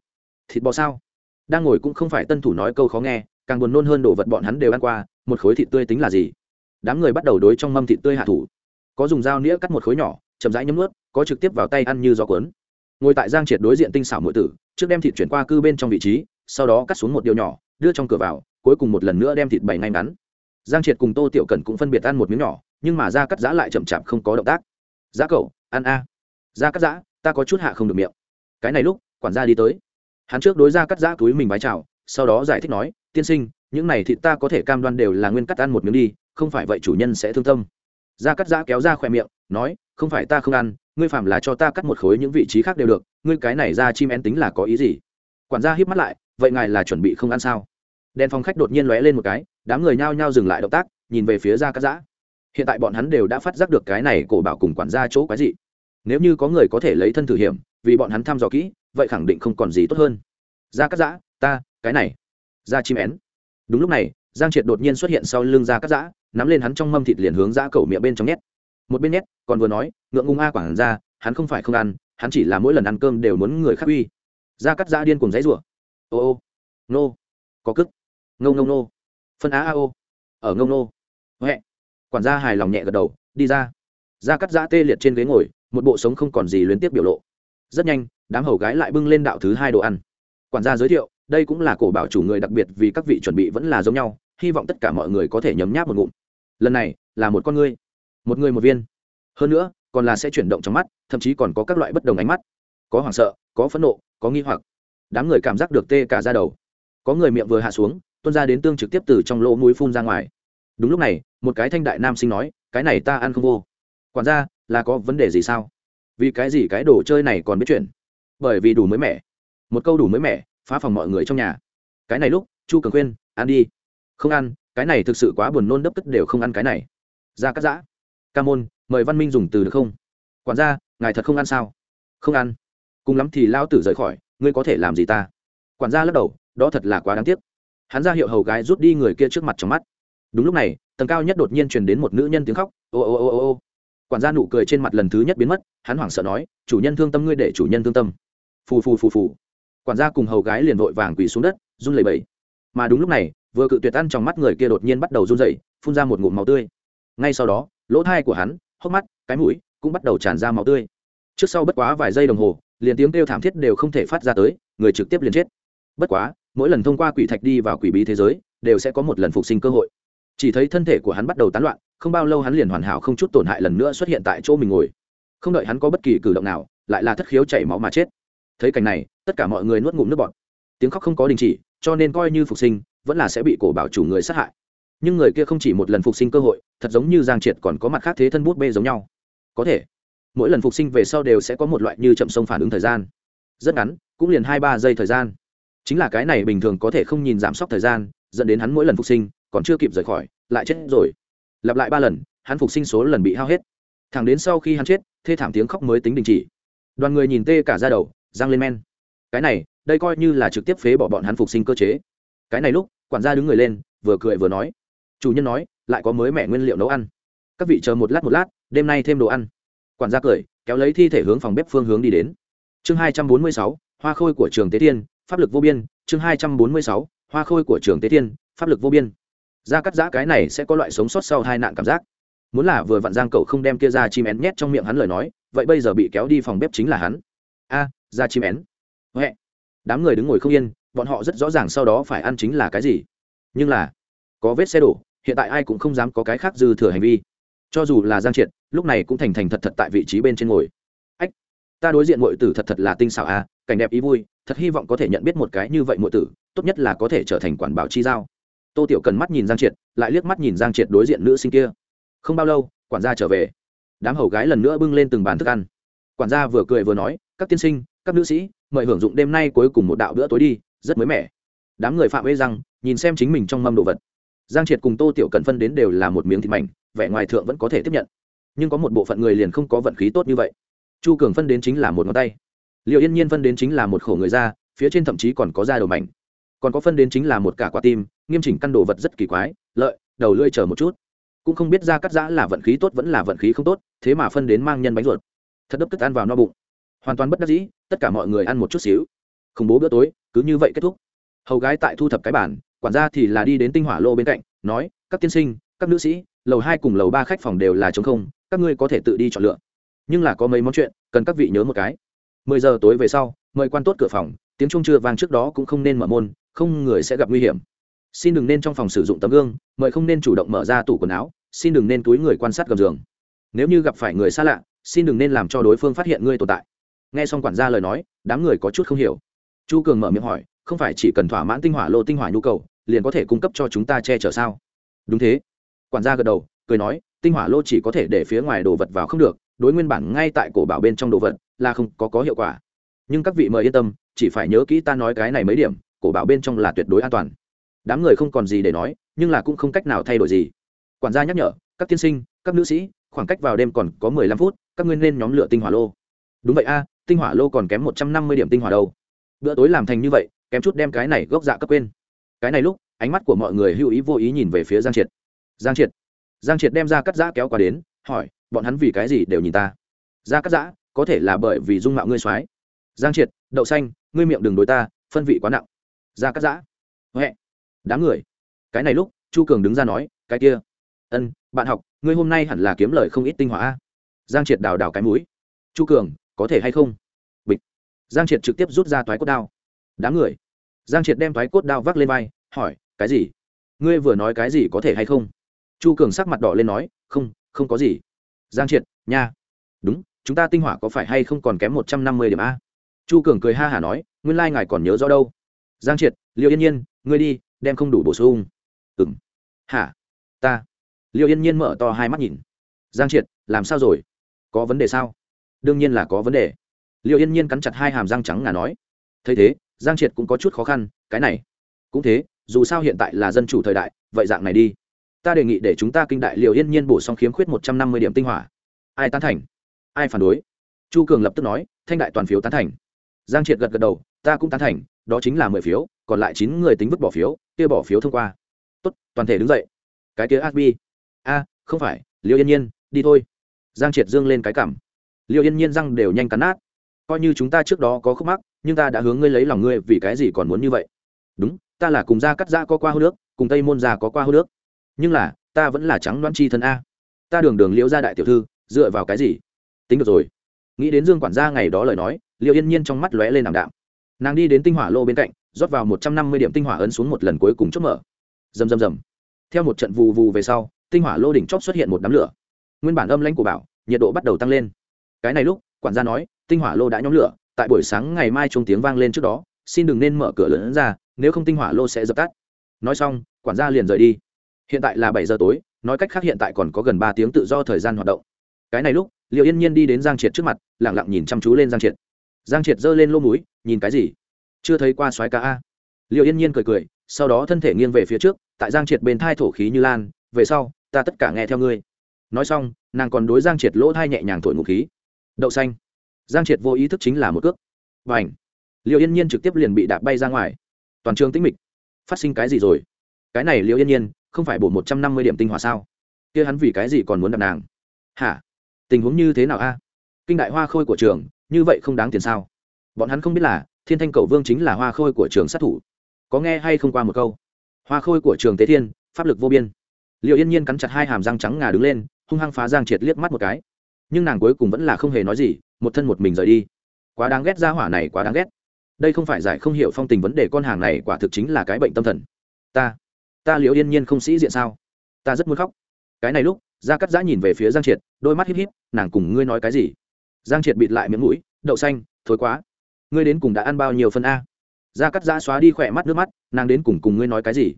Thịt bò sao? Đang ngồi cũng không phải tân thủ nói câu khó nghe, càng buồn nôn hơn đồ vật bọn hắn đều ăn qua, một khối thịt tươi tính là gì? Đám người bắt đầu đối trong mâm thịt tươi hạ thủ. Có dùng dao nĩa cắt một khối nhỏ, chậm rãi nhấm ướt có trực tiếp vào tay ăn như gió cuốn. Ngồi tại giang triệt đối diện tinh xảo muội tử, trước đem thịt chuyển qua cư bên trong vị trí, sau đó cắt xuống một điều nhỏ, đưa trong cửa vào, cuối cùng một lần nữa đem thịt bày ngay ngắn. Giang triệt cùng tô tiểu cần cũng phân biệt ăn một miếng nhỏ, nhưng mà da cắt giã lại chậm chạp không có động tác. Giá cậu, ăn a. Da cắt giã, ta có chút hạ không được miệng. Cái này lúc, quản gia đi tới. Hắn trước đối ra cắt giã túi mình vái chào, sau đó giải thích nói, tiên sinh, những này thịt ta có thể cam đoan đều là nguyên cắt ăn một miếng đi, không phải vậy chủ nhân sẽ thương tâm. Da cắt giã kéo ra khỏe miệng, nói, không phải ta không ăn ngươi phạm là cho ta cắt một khối những vị trí khác đều được, ngươi cái này ra chim én tính là có ý gì? Quản gia hiếp mắt lại, vậy ngài là chuẩn bị không ăn sao? Đèn phòng khách đột nhiên lóe lên một cái, đám người nhao nhao dừng lại động tác, nhìn về phía ra cắt giã. Hiện tại bọn hắn đều đã phát giác được cái này cổ bảo cùng quản gia chỗ quái dị. Nếu như có người có thể lấy thân thử hiểm, vì bọn hắn thăm dò kỹ, vậy khẳng định không còn gì tốt hơn. Ra cắt giã, ta, cái này, ra chim én. Đúng lúc này, giang triệt đột nhiên xuất hiện sau lưng ra cắt giã, nắm lên hắn trong mâm thịt liền hướng ra cầu miệng bên trong nhét một bên nhét, còn vừa nói, ngượng ngung a quản ra hắn không phải không ăn, hắn chỉ là mỗi lần ăn cơm đều muốn người khác uy. Ra cắt giã điên cùng giấy rủa ô ô, nô, có cức. Ngâu ngâu nô, phân á a ô, ở ngâu nô huệ, quản gia hài lòng nhẹ gật đầu, đi ra. Ra cắt giã tê liệt trên ghế ngồi, một bộ sống không còn gì luyến tiếp biểu lộ. Rất nhanh, đám hầu gái lại bưng lên đạo thứ hai đồ ăn. Quản gia giới thiệu, đây cũng là cổ bảo chủ người đặc biệt vì các vị chuẩn bị vẫn là giống nhau, hy vọng tất cả mọi người có thể nhấm nháp một ngụm. Lần này, là một con ngươi một người một viên. Hơn nữa còn là sẽ chuyển động trong mắt thậm chí còn có các loại bất đồng ánh mắt. Có hoảng sợ có phẫn nộ có nghi hoặc. Đám người cảm giác được tê cả ra đầu. Có người miệng vừa hạ xuống tuôn ra đến tương trực tiếp từ trong lỗ mũi phun ra ngoài. Đúng lúc này một cái thanh đại nam sinh nói cái này ta ăn không vô. Quản gia là có vấn đề gì sao? Vì cái gì cái đồ chơi này còn biết chuyển, bởi vì đủ mới mẻ. Một câu đủ mới mẻ phá phòng mọi người trong nhà. Cái này lúc chu cường khuyên ăn đi. Không ăn cái này thực sự quá buồn nôn đấp tức đều không ăn cái này. Ra cắt giã ca môn, mời văn minh dùng từ được không? Quản gia, ngài thật không ăn sao? Không ăn. Cùng lắm thì lao tử rời khỏi, ngươi có thể làm gì ta? Quản gia lắc đầu, đó thật là quá đáng tiếc. Hắn ra hiệu hầu gái rút đi người kia trước mặt trong mắt. Đúng lúc này, tầng cao nhất đột nhiên truyền đến một nữ nhân tiếng khóc, ô ô ô ô ô. Quản gia nụ cười trên mặt lần thứ nhất biến mất, hắn hoảng sợ nói, chủ nhân thương tâm ngươi để chủ nhân thương tâm. Phù phù phù phù. Quản gia cùng hầu gái liền vội vàng quỳ xuống đất, run lẩy bẩy. Mà đúng lúc này, vừa cự tuyệt ăn trong mắt người kia đột nhiên bắt đầu run rẩy, phun ra một ngụm máu tươi. Ngay sau đó lỗ thai của hắn, hốc mắt, cái mũi cũng bắt đầu tràn ra máu tươi. Trước sau bất quá vài giây đồng hồ, liền tiếng kêu thảm thiết đều không thể phát ra tới, người trực tiếp liền chết. Bất quá, mỗi lần thông qua quỷ thạch đi vào quỷ bí thế giới, đều sẽ có một lần phục sinh cơ hội. Chỉ thấy thân thể của hắn bắt đầu tán loạn, không bao lâu hắn liền hoàn hảo không chút tổn hại lần nữa xuất hiện tại chỗ mình ngồi. Không đợi hắn có bất kỳ cử động nào, lại là thất khiếu chảy máu mà chết. Thấy cảnh này, tất cả mọi người nuốt ngụm nước bọt. Tiếng khóc không có đình chỉ, cho nên coi như phục sinh, vẫn là sẽ bị cổ bảo chủ người sát hại nhưng người kia không chỉ một lần phục sinh cơ hội, thật giống như giang triệt còn có mặt khác thế thân bút bê giống nhau. Có thể, mỗi lần phục sinh về sau đều sẽ có một loại như chậm sông phản ứng thời gian. Rất ngắn, cũng liền hai ba giây thời gian. Chính là cái này bình thường có thể không nhìn giảm sốc thời gian, dẫn đến hắn mỗi lần phục sinh còn chưa kịp rời khỏi, lại chết rồi. Lặp lại ba lần, hắn phục sinh số lần bị hao hết. Thẳng đến sau khi hắn chết, thê thảm tiếng khóc mới tính đình chỉ. Đoàn người nhìn tê cả ra đầu, răng lên men. Cái này, đây coi như là trực tiếp phế bỏ bọn hắn phục sinh cơ chế. Cái này lúc, quản gia đứng người lên, vừa cười vừa nói chủ nhân nói, lại có mới mẻ nguyên liệu nấu ăn. Các vị chờ một lát một lát, đêm nay thêm đồ ăn. Quản gia cười, kéo lấy thi thể hướng phòng bếp phương hướng đi đến. Chương hai trăm bốn mươi sáu, hoa khôi của trường tế thiên, pháp lực vô biên. Chương hai trăm bốn mươi sáu, hoa khôi của trường tế thiên, pháp lực vô biên. Ra cắt giã cái này sẽ có loại sống sót sau hai nạn cảm giác. Muốn là vừa vặn giang cậu không đem kia ra chim én nhét trong miệng hắn lời nói, vậy bây giờ bị kéo đi phòng bếp chính là hắn. A, ra chim én. Huệ. Đám người đứng ngồi không yên, bọn họ rất rõ ràng sau đó phải ăn chính là cái gì. Nhưng là, có vết xe đổ hiện tại ai cũng không dám có cái khác dư thừa hành vi. Cho dù là giang triệt, lúc này cũng thành thành thật thật tại vị trí bên trên ngồi. Ách, ta đối diện mọi tử thật thật là tinh xảo a cảnh đẹp ý vui, thật hy vọng có thể nhận biết một cái như vậy mọi tử, tốt nhất là có thể trở thành quản bảo chi giao. Tô tiểu cần mắt nhìn giang triệt, lại liếc mắt nhìn giang triệt đối diện nữ sinh kia. Không bao lâu, quản gia trở về. Đám hầu gái lần nữa bưng lên từng bàn thức ăn. Quản gia vừa cười vừa nói, các tiên sinh, các nữ sĩ, mời hưởng dụng đêm nay cuối cùng một đạo bữa tối đi, rất mới mẻ. Đám người phạm ê rằng nhìn xem chính mình trong mâm đồ vật giang triệt cùng tô tiểu cần phân đến đều là một miếng thịt mảnh, vẻ ngoài thượng vẫn có thể tiếp nhận. Nhưng có một bộ phận người liền không có vận khí tốt như vậy. Chu cường phân đến chính là một ngón tay. Liệu yên nhiên phân đến chính là một khổ người da, phía trên thậm chí còn có da đầu mảnh. Còn có phân đến chính là một cả quả tim, nghiêm chỉnh căn đồ vật rất kỳ quái, lợi, đầu lưỡi chờ một chút. Cũng không biết da cắt giã là vận khí tốt vẫn là vận khí không tốt, thế mà phân đến mang nhân bánh ruột. Thật đấp tức ăn vào no bụng. Hoàn toàn bất đắc dĩ, tất cả mọi người ăn một chút xíu. Khủng bố bữa tối, cứ như vậy kết thúc. Hầu gái tại thu thập cái bản quản gia thì là đi đến tinh hỏa lô bên cạnh, nói, các tiên sinh, các nữ sĩ, lầu hai cùng lầu ba khách phòng đều là t không, các ngươi có thể tự đi chọn lựa. Nhưng là có mấy món chuyện, cần các vị nhớ một cái. Mười giờ tối về sau, mời quan tốt cửa phòng, tiếng trung chưa vang trước đó cũng không nên mở môn, không người sẽ gặp nguy hiểm. Xin đừng nên trong phòng sử dụng tấm gương, mời không nên chủ động mở ra tủ quần áo, xin đừng nên túi người quan sát gầm giường. Nếu như gặp phải người xa lạ, xin đừng nên làm cho đối phương phát hiện ngươi tồn tại. Nghe xong quản gia lời nói, đám người có chút không hiểu. Chu cường mở miệng hỏi không phải chỉ cần thỏa mãn tinh hỏa lô tinh hỏa nhu cầu, liền có thể cung cấp cho chúng ta che chở sao? Đúng thế. Quản gia gật đầu, cười nói, tinh hỏa lô chỉ có thể để phía ngoài đồ vật vào không được, đối nguyên bản ngay tại cổ bảo bên trong đồ vật là không có có hiệu quả. Nhưng các vị mời yên tâm, chỉ phải nhớ kỹ ta nói cái này mấy điểm, cổ bảo bên trong là tuyệt đối an toàn. Đám người không còn gì để nói, nhưng là cũng không cách nào thay đổi gì. Quản gia nhắc nhở, các tiên sinh, các nữ sĩ, khoảng cách vào đêm còn có mười lăm phút, các ngươi nên nhóm lửa tinh hỏa lô. Đúng vậy a, tinh hỏa lô còn kém một trăm năm mươi điểm tinh hỏa đâu. Bữa tối làm thành như vậy kém chút đem cái này gốc dạ cấp quên. Cái này lúc, ánh mắt của mọi người hữu ý vô ý nhìn về phía giang triệt. Giang triệt. Giang triệt đem ra cắt giã kéo qua đến, hỏi, bọn hắn vì cái gì đều nhìn ta? Ra cắt giã, có thể là bởi vì dung mạo ngươi soái giang triệt, đậu xanh, ngươi miệng đừng đối ta, phân vị quá nặng. Ra cắt giã. Huệ. Đám người. Cái này lúc, chu cường đứng ra nói, cái kia. Ân, bạn học, ngươi hôm nay hẳn là kiếm lời không ít tinh hỏa giang triệt đào đào cái mũi. Chu cường, có thể hay không? Bịch. Giang triệt trực tiếp rút ra toái cốt đao đám người. Giang triệt đem thoái cốt đao vác lên vai, hỏi, cái gì? Ngươi vừa nói cái gì có thể hay không? Chu cường sắc mặt đỏ lên nói, không không có gì. Giang triệt, nha. Đúng, chúng ta tinh hỏa có phải hay không còn kém một trăm năm mươi điểm a? Chu cường cười ha hả nói, nguyên lai ngài còn nhớ rõ đâu. Giang triệt liệu yên nhiên, ngươi đi, đem không đủ bổ sung. Ừng hả? Ta. Liệu yên nhiên mở to hai mắt nhìn. Giang triệt, làm sao rồi? Có vấn đề sao? Đương nhiên là có vấn đề. Liệu yên nhiên cắn chặt hai hàm răng trắng ngà nói. Thấy thế giang triệt cũng có chút khó khăn, cái này. Cũng thế, dù sao hiện tại là dân chủ thời đại, vậy dạng này đi. Ta đề nghị để chúng ta kinh đại liều yên nhiên bổ sung khiếm khuyết một trăm năm mươi điểm tinh hỏa. Ai tán thành? Ai phản đối? Chu cường lập tức nói, thanh đại toàn phiếu tán thành. Giang triệt gật gật đầu, ta cũng tán thành, đó chính là mười phiếu, còn lại chín người tính vứt bỏ phiếu, kia bỏ phiếu thông qua. Tốt, toàn thể đứng dậy. Cái kia asbi. A, không phải, liều yên nhiên, đi thôi. Giang triệt dương lên cái cảm. Liều yên nhiên răng đều nhanh cắn nát coi như chúng ta trước đó có khúc mắc, nhưng ta đã hướng ngươi lấy lòng ngươi vì cái gì còn muốn như vậy? Đúng, ta là cùng gia cắt gia có qua hô nước cùng tây môn gia có qua hô nước nhưng là, ta vẫn là trắng đoan chi thân a. Ta đường đường liễu gia đại tiểu thư, dựa vào cái gì? Tính được rồi. Nghĩ đến dương quản gia ngày đó lời nói liệu yên nhiên trong mắt lóe lên ảm đạm. Nàng đi đến tinh hỏa lô bên cạnh, rót vào một trăm năm mươi điểm tinh hỏa ấn xuống một lần cuối cùng chốt mở. Rầm rầm rầm. Theo một trận vù vù về sau, tinh hỏa lô đỉnh chóp xuất hiện một đám lửa. Nguyên bản âm lãnh của bảo, nhiệt độ bắt đầu tăng lên. Cái này lúc, quản gia nói tinh hỏa lô đã nhóm lửa, tại buổi sáng ngày mai chung tiếng vang lên trước đó, xin đừng nên mở cửa lớn ra, nếu không tinh hỏa lô sẽ dập tắt. Nói xong, quản gia liền rời đi. Hiện tại là bảy giờ tối, nói cách khác hiện tại còn có gần ba tiếng tự do thời gian hoạt động. Cái này lúc liệu yên nhiên đi đến giang triệt trước mặt lẳng lặng nhìn chăm chú lên giang triệt. Giang triệt giơ lên lô múi, nhìn cái gì? Chưa thấy qua xoáy ca a. Liệu yên nhiên cười cười, sau đó thân thể nghiêng về phía trước, tại giang triệt bên thai thổ khí như lan, về sau, ta tất cả nghe theo ngươi. Nói xong, nàng còn đối giang triệt lỗ thai nhẹ nhàng thổi ngụ khí. Đậu xanh giang triệt vô ý thức chính là một cước. Và ảnh liệu yên nhiên trực tiếp liền bị đạp bay ra ngoài. Toàn trường tĩnh mịch. Phát sinh cái gì rồi? Cái này liệu yên nhiên, không phải bổ một trăm năm mươi điểm tinh hoa sao? Kia hắn vì cái gì còn muốn đạp nàng? Hả? Tình huống như thế nào a? Kinh đại hoa khôi của trường, như vậy không đáng tiền sao? Bọn hắn không biết là, thiên thanh cầu vương chính là hoa khôi của trường sát thủ. Có nghe hay không qua một câu? Hoa khôi của trường tế thiên, pháp lực vô biên. Liệu yên nhiên cắn chặt hai hàm răng trắng ngà đứng lên, hung hăng phá giang triệt liếc mắt một cái nhưng nàng cuối cùng vẫn là không hề nói gì, một thân một mình rời đi. Quá đáng ghét ra hỏa này, quá đáng ghét. Đây không phải giải không hiểu phong tình vấn đề con hàng này quả thực chính là cái bệnh tâm thần. Ta ta liệu yên nhiên không sĩ diện sao? Ta rất muốn khóc. Cái này lúc, gia cắt giã nhìn về phía giang triệt, đôi mắt híp híp, nàng cùng ngươi nói cái gì? Giang triệt bịt lại miệng mũi, đậu xanh, thối quá. Ngươi đến cùng đã ăn bao nhiêu phân a? Gia cắt giã xóa đi khỏe mắt nước mắt, nàng đến cùng cùng ngươi nói cái gì?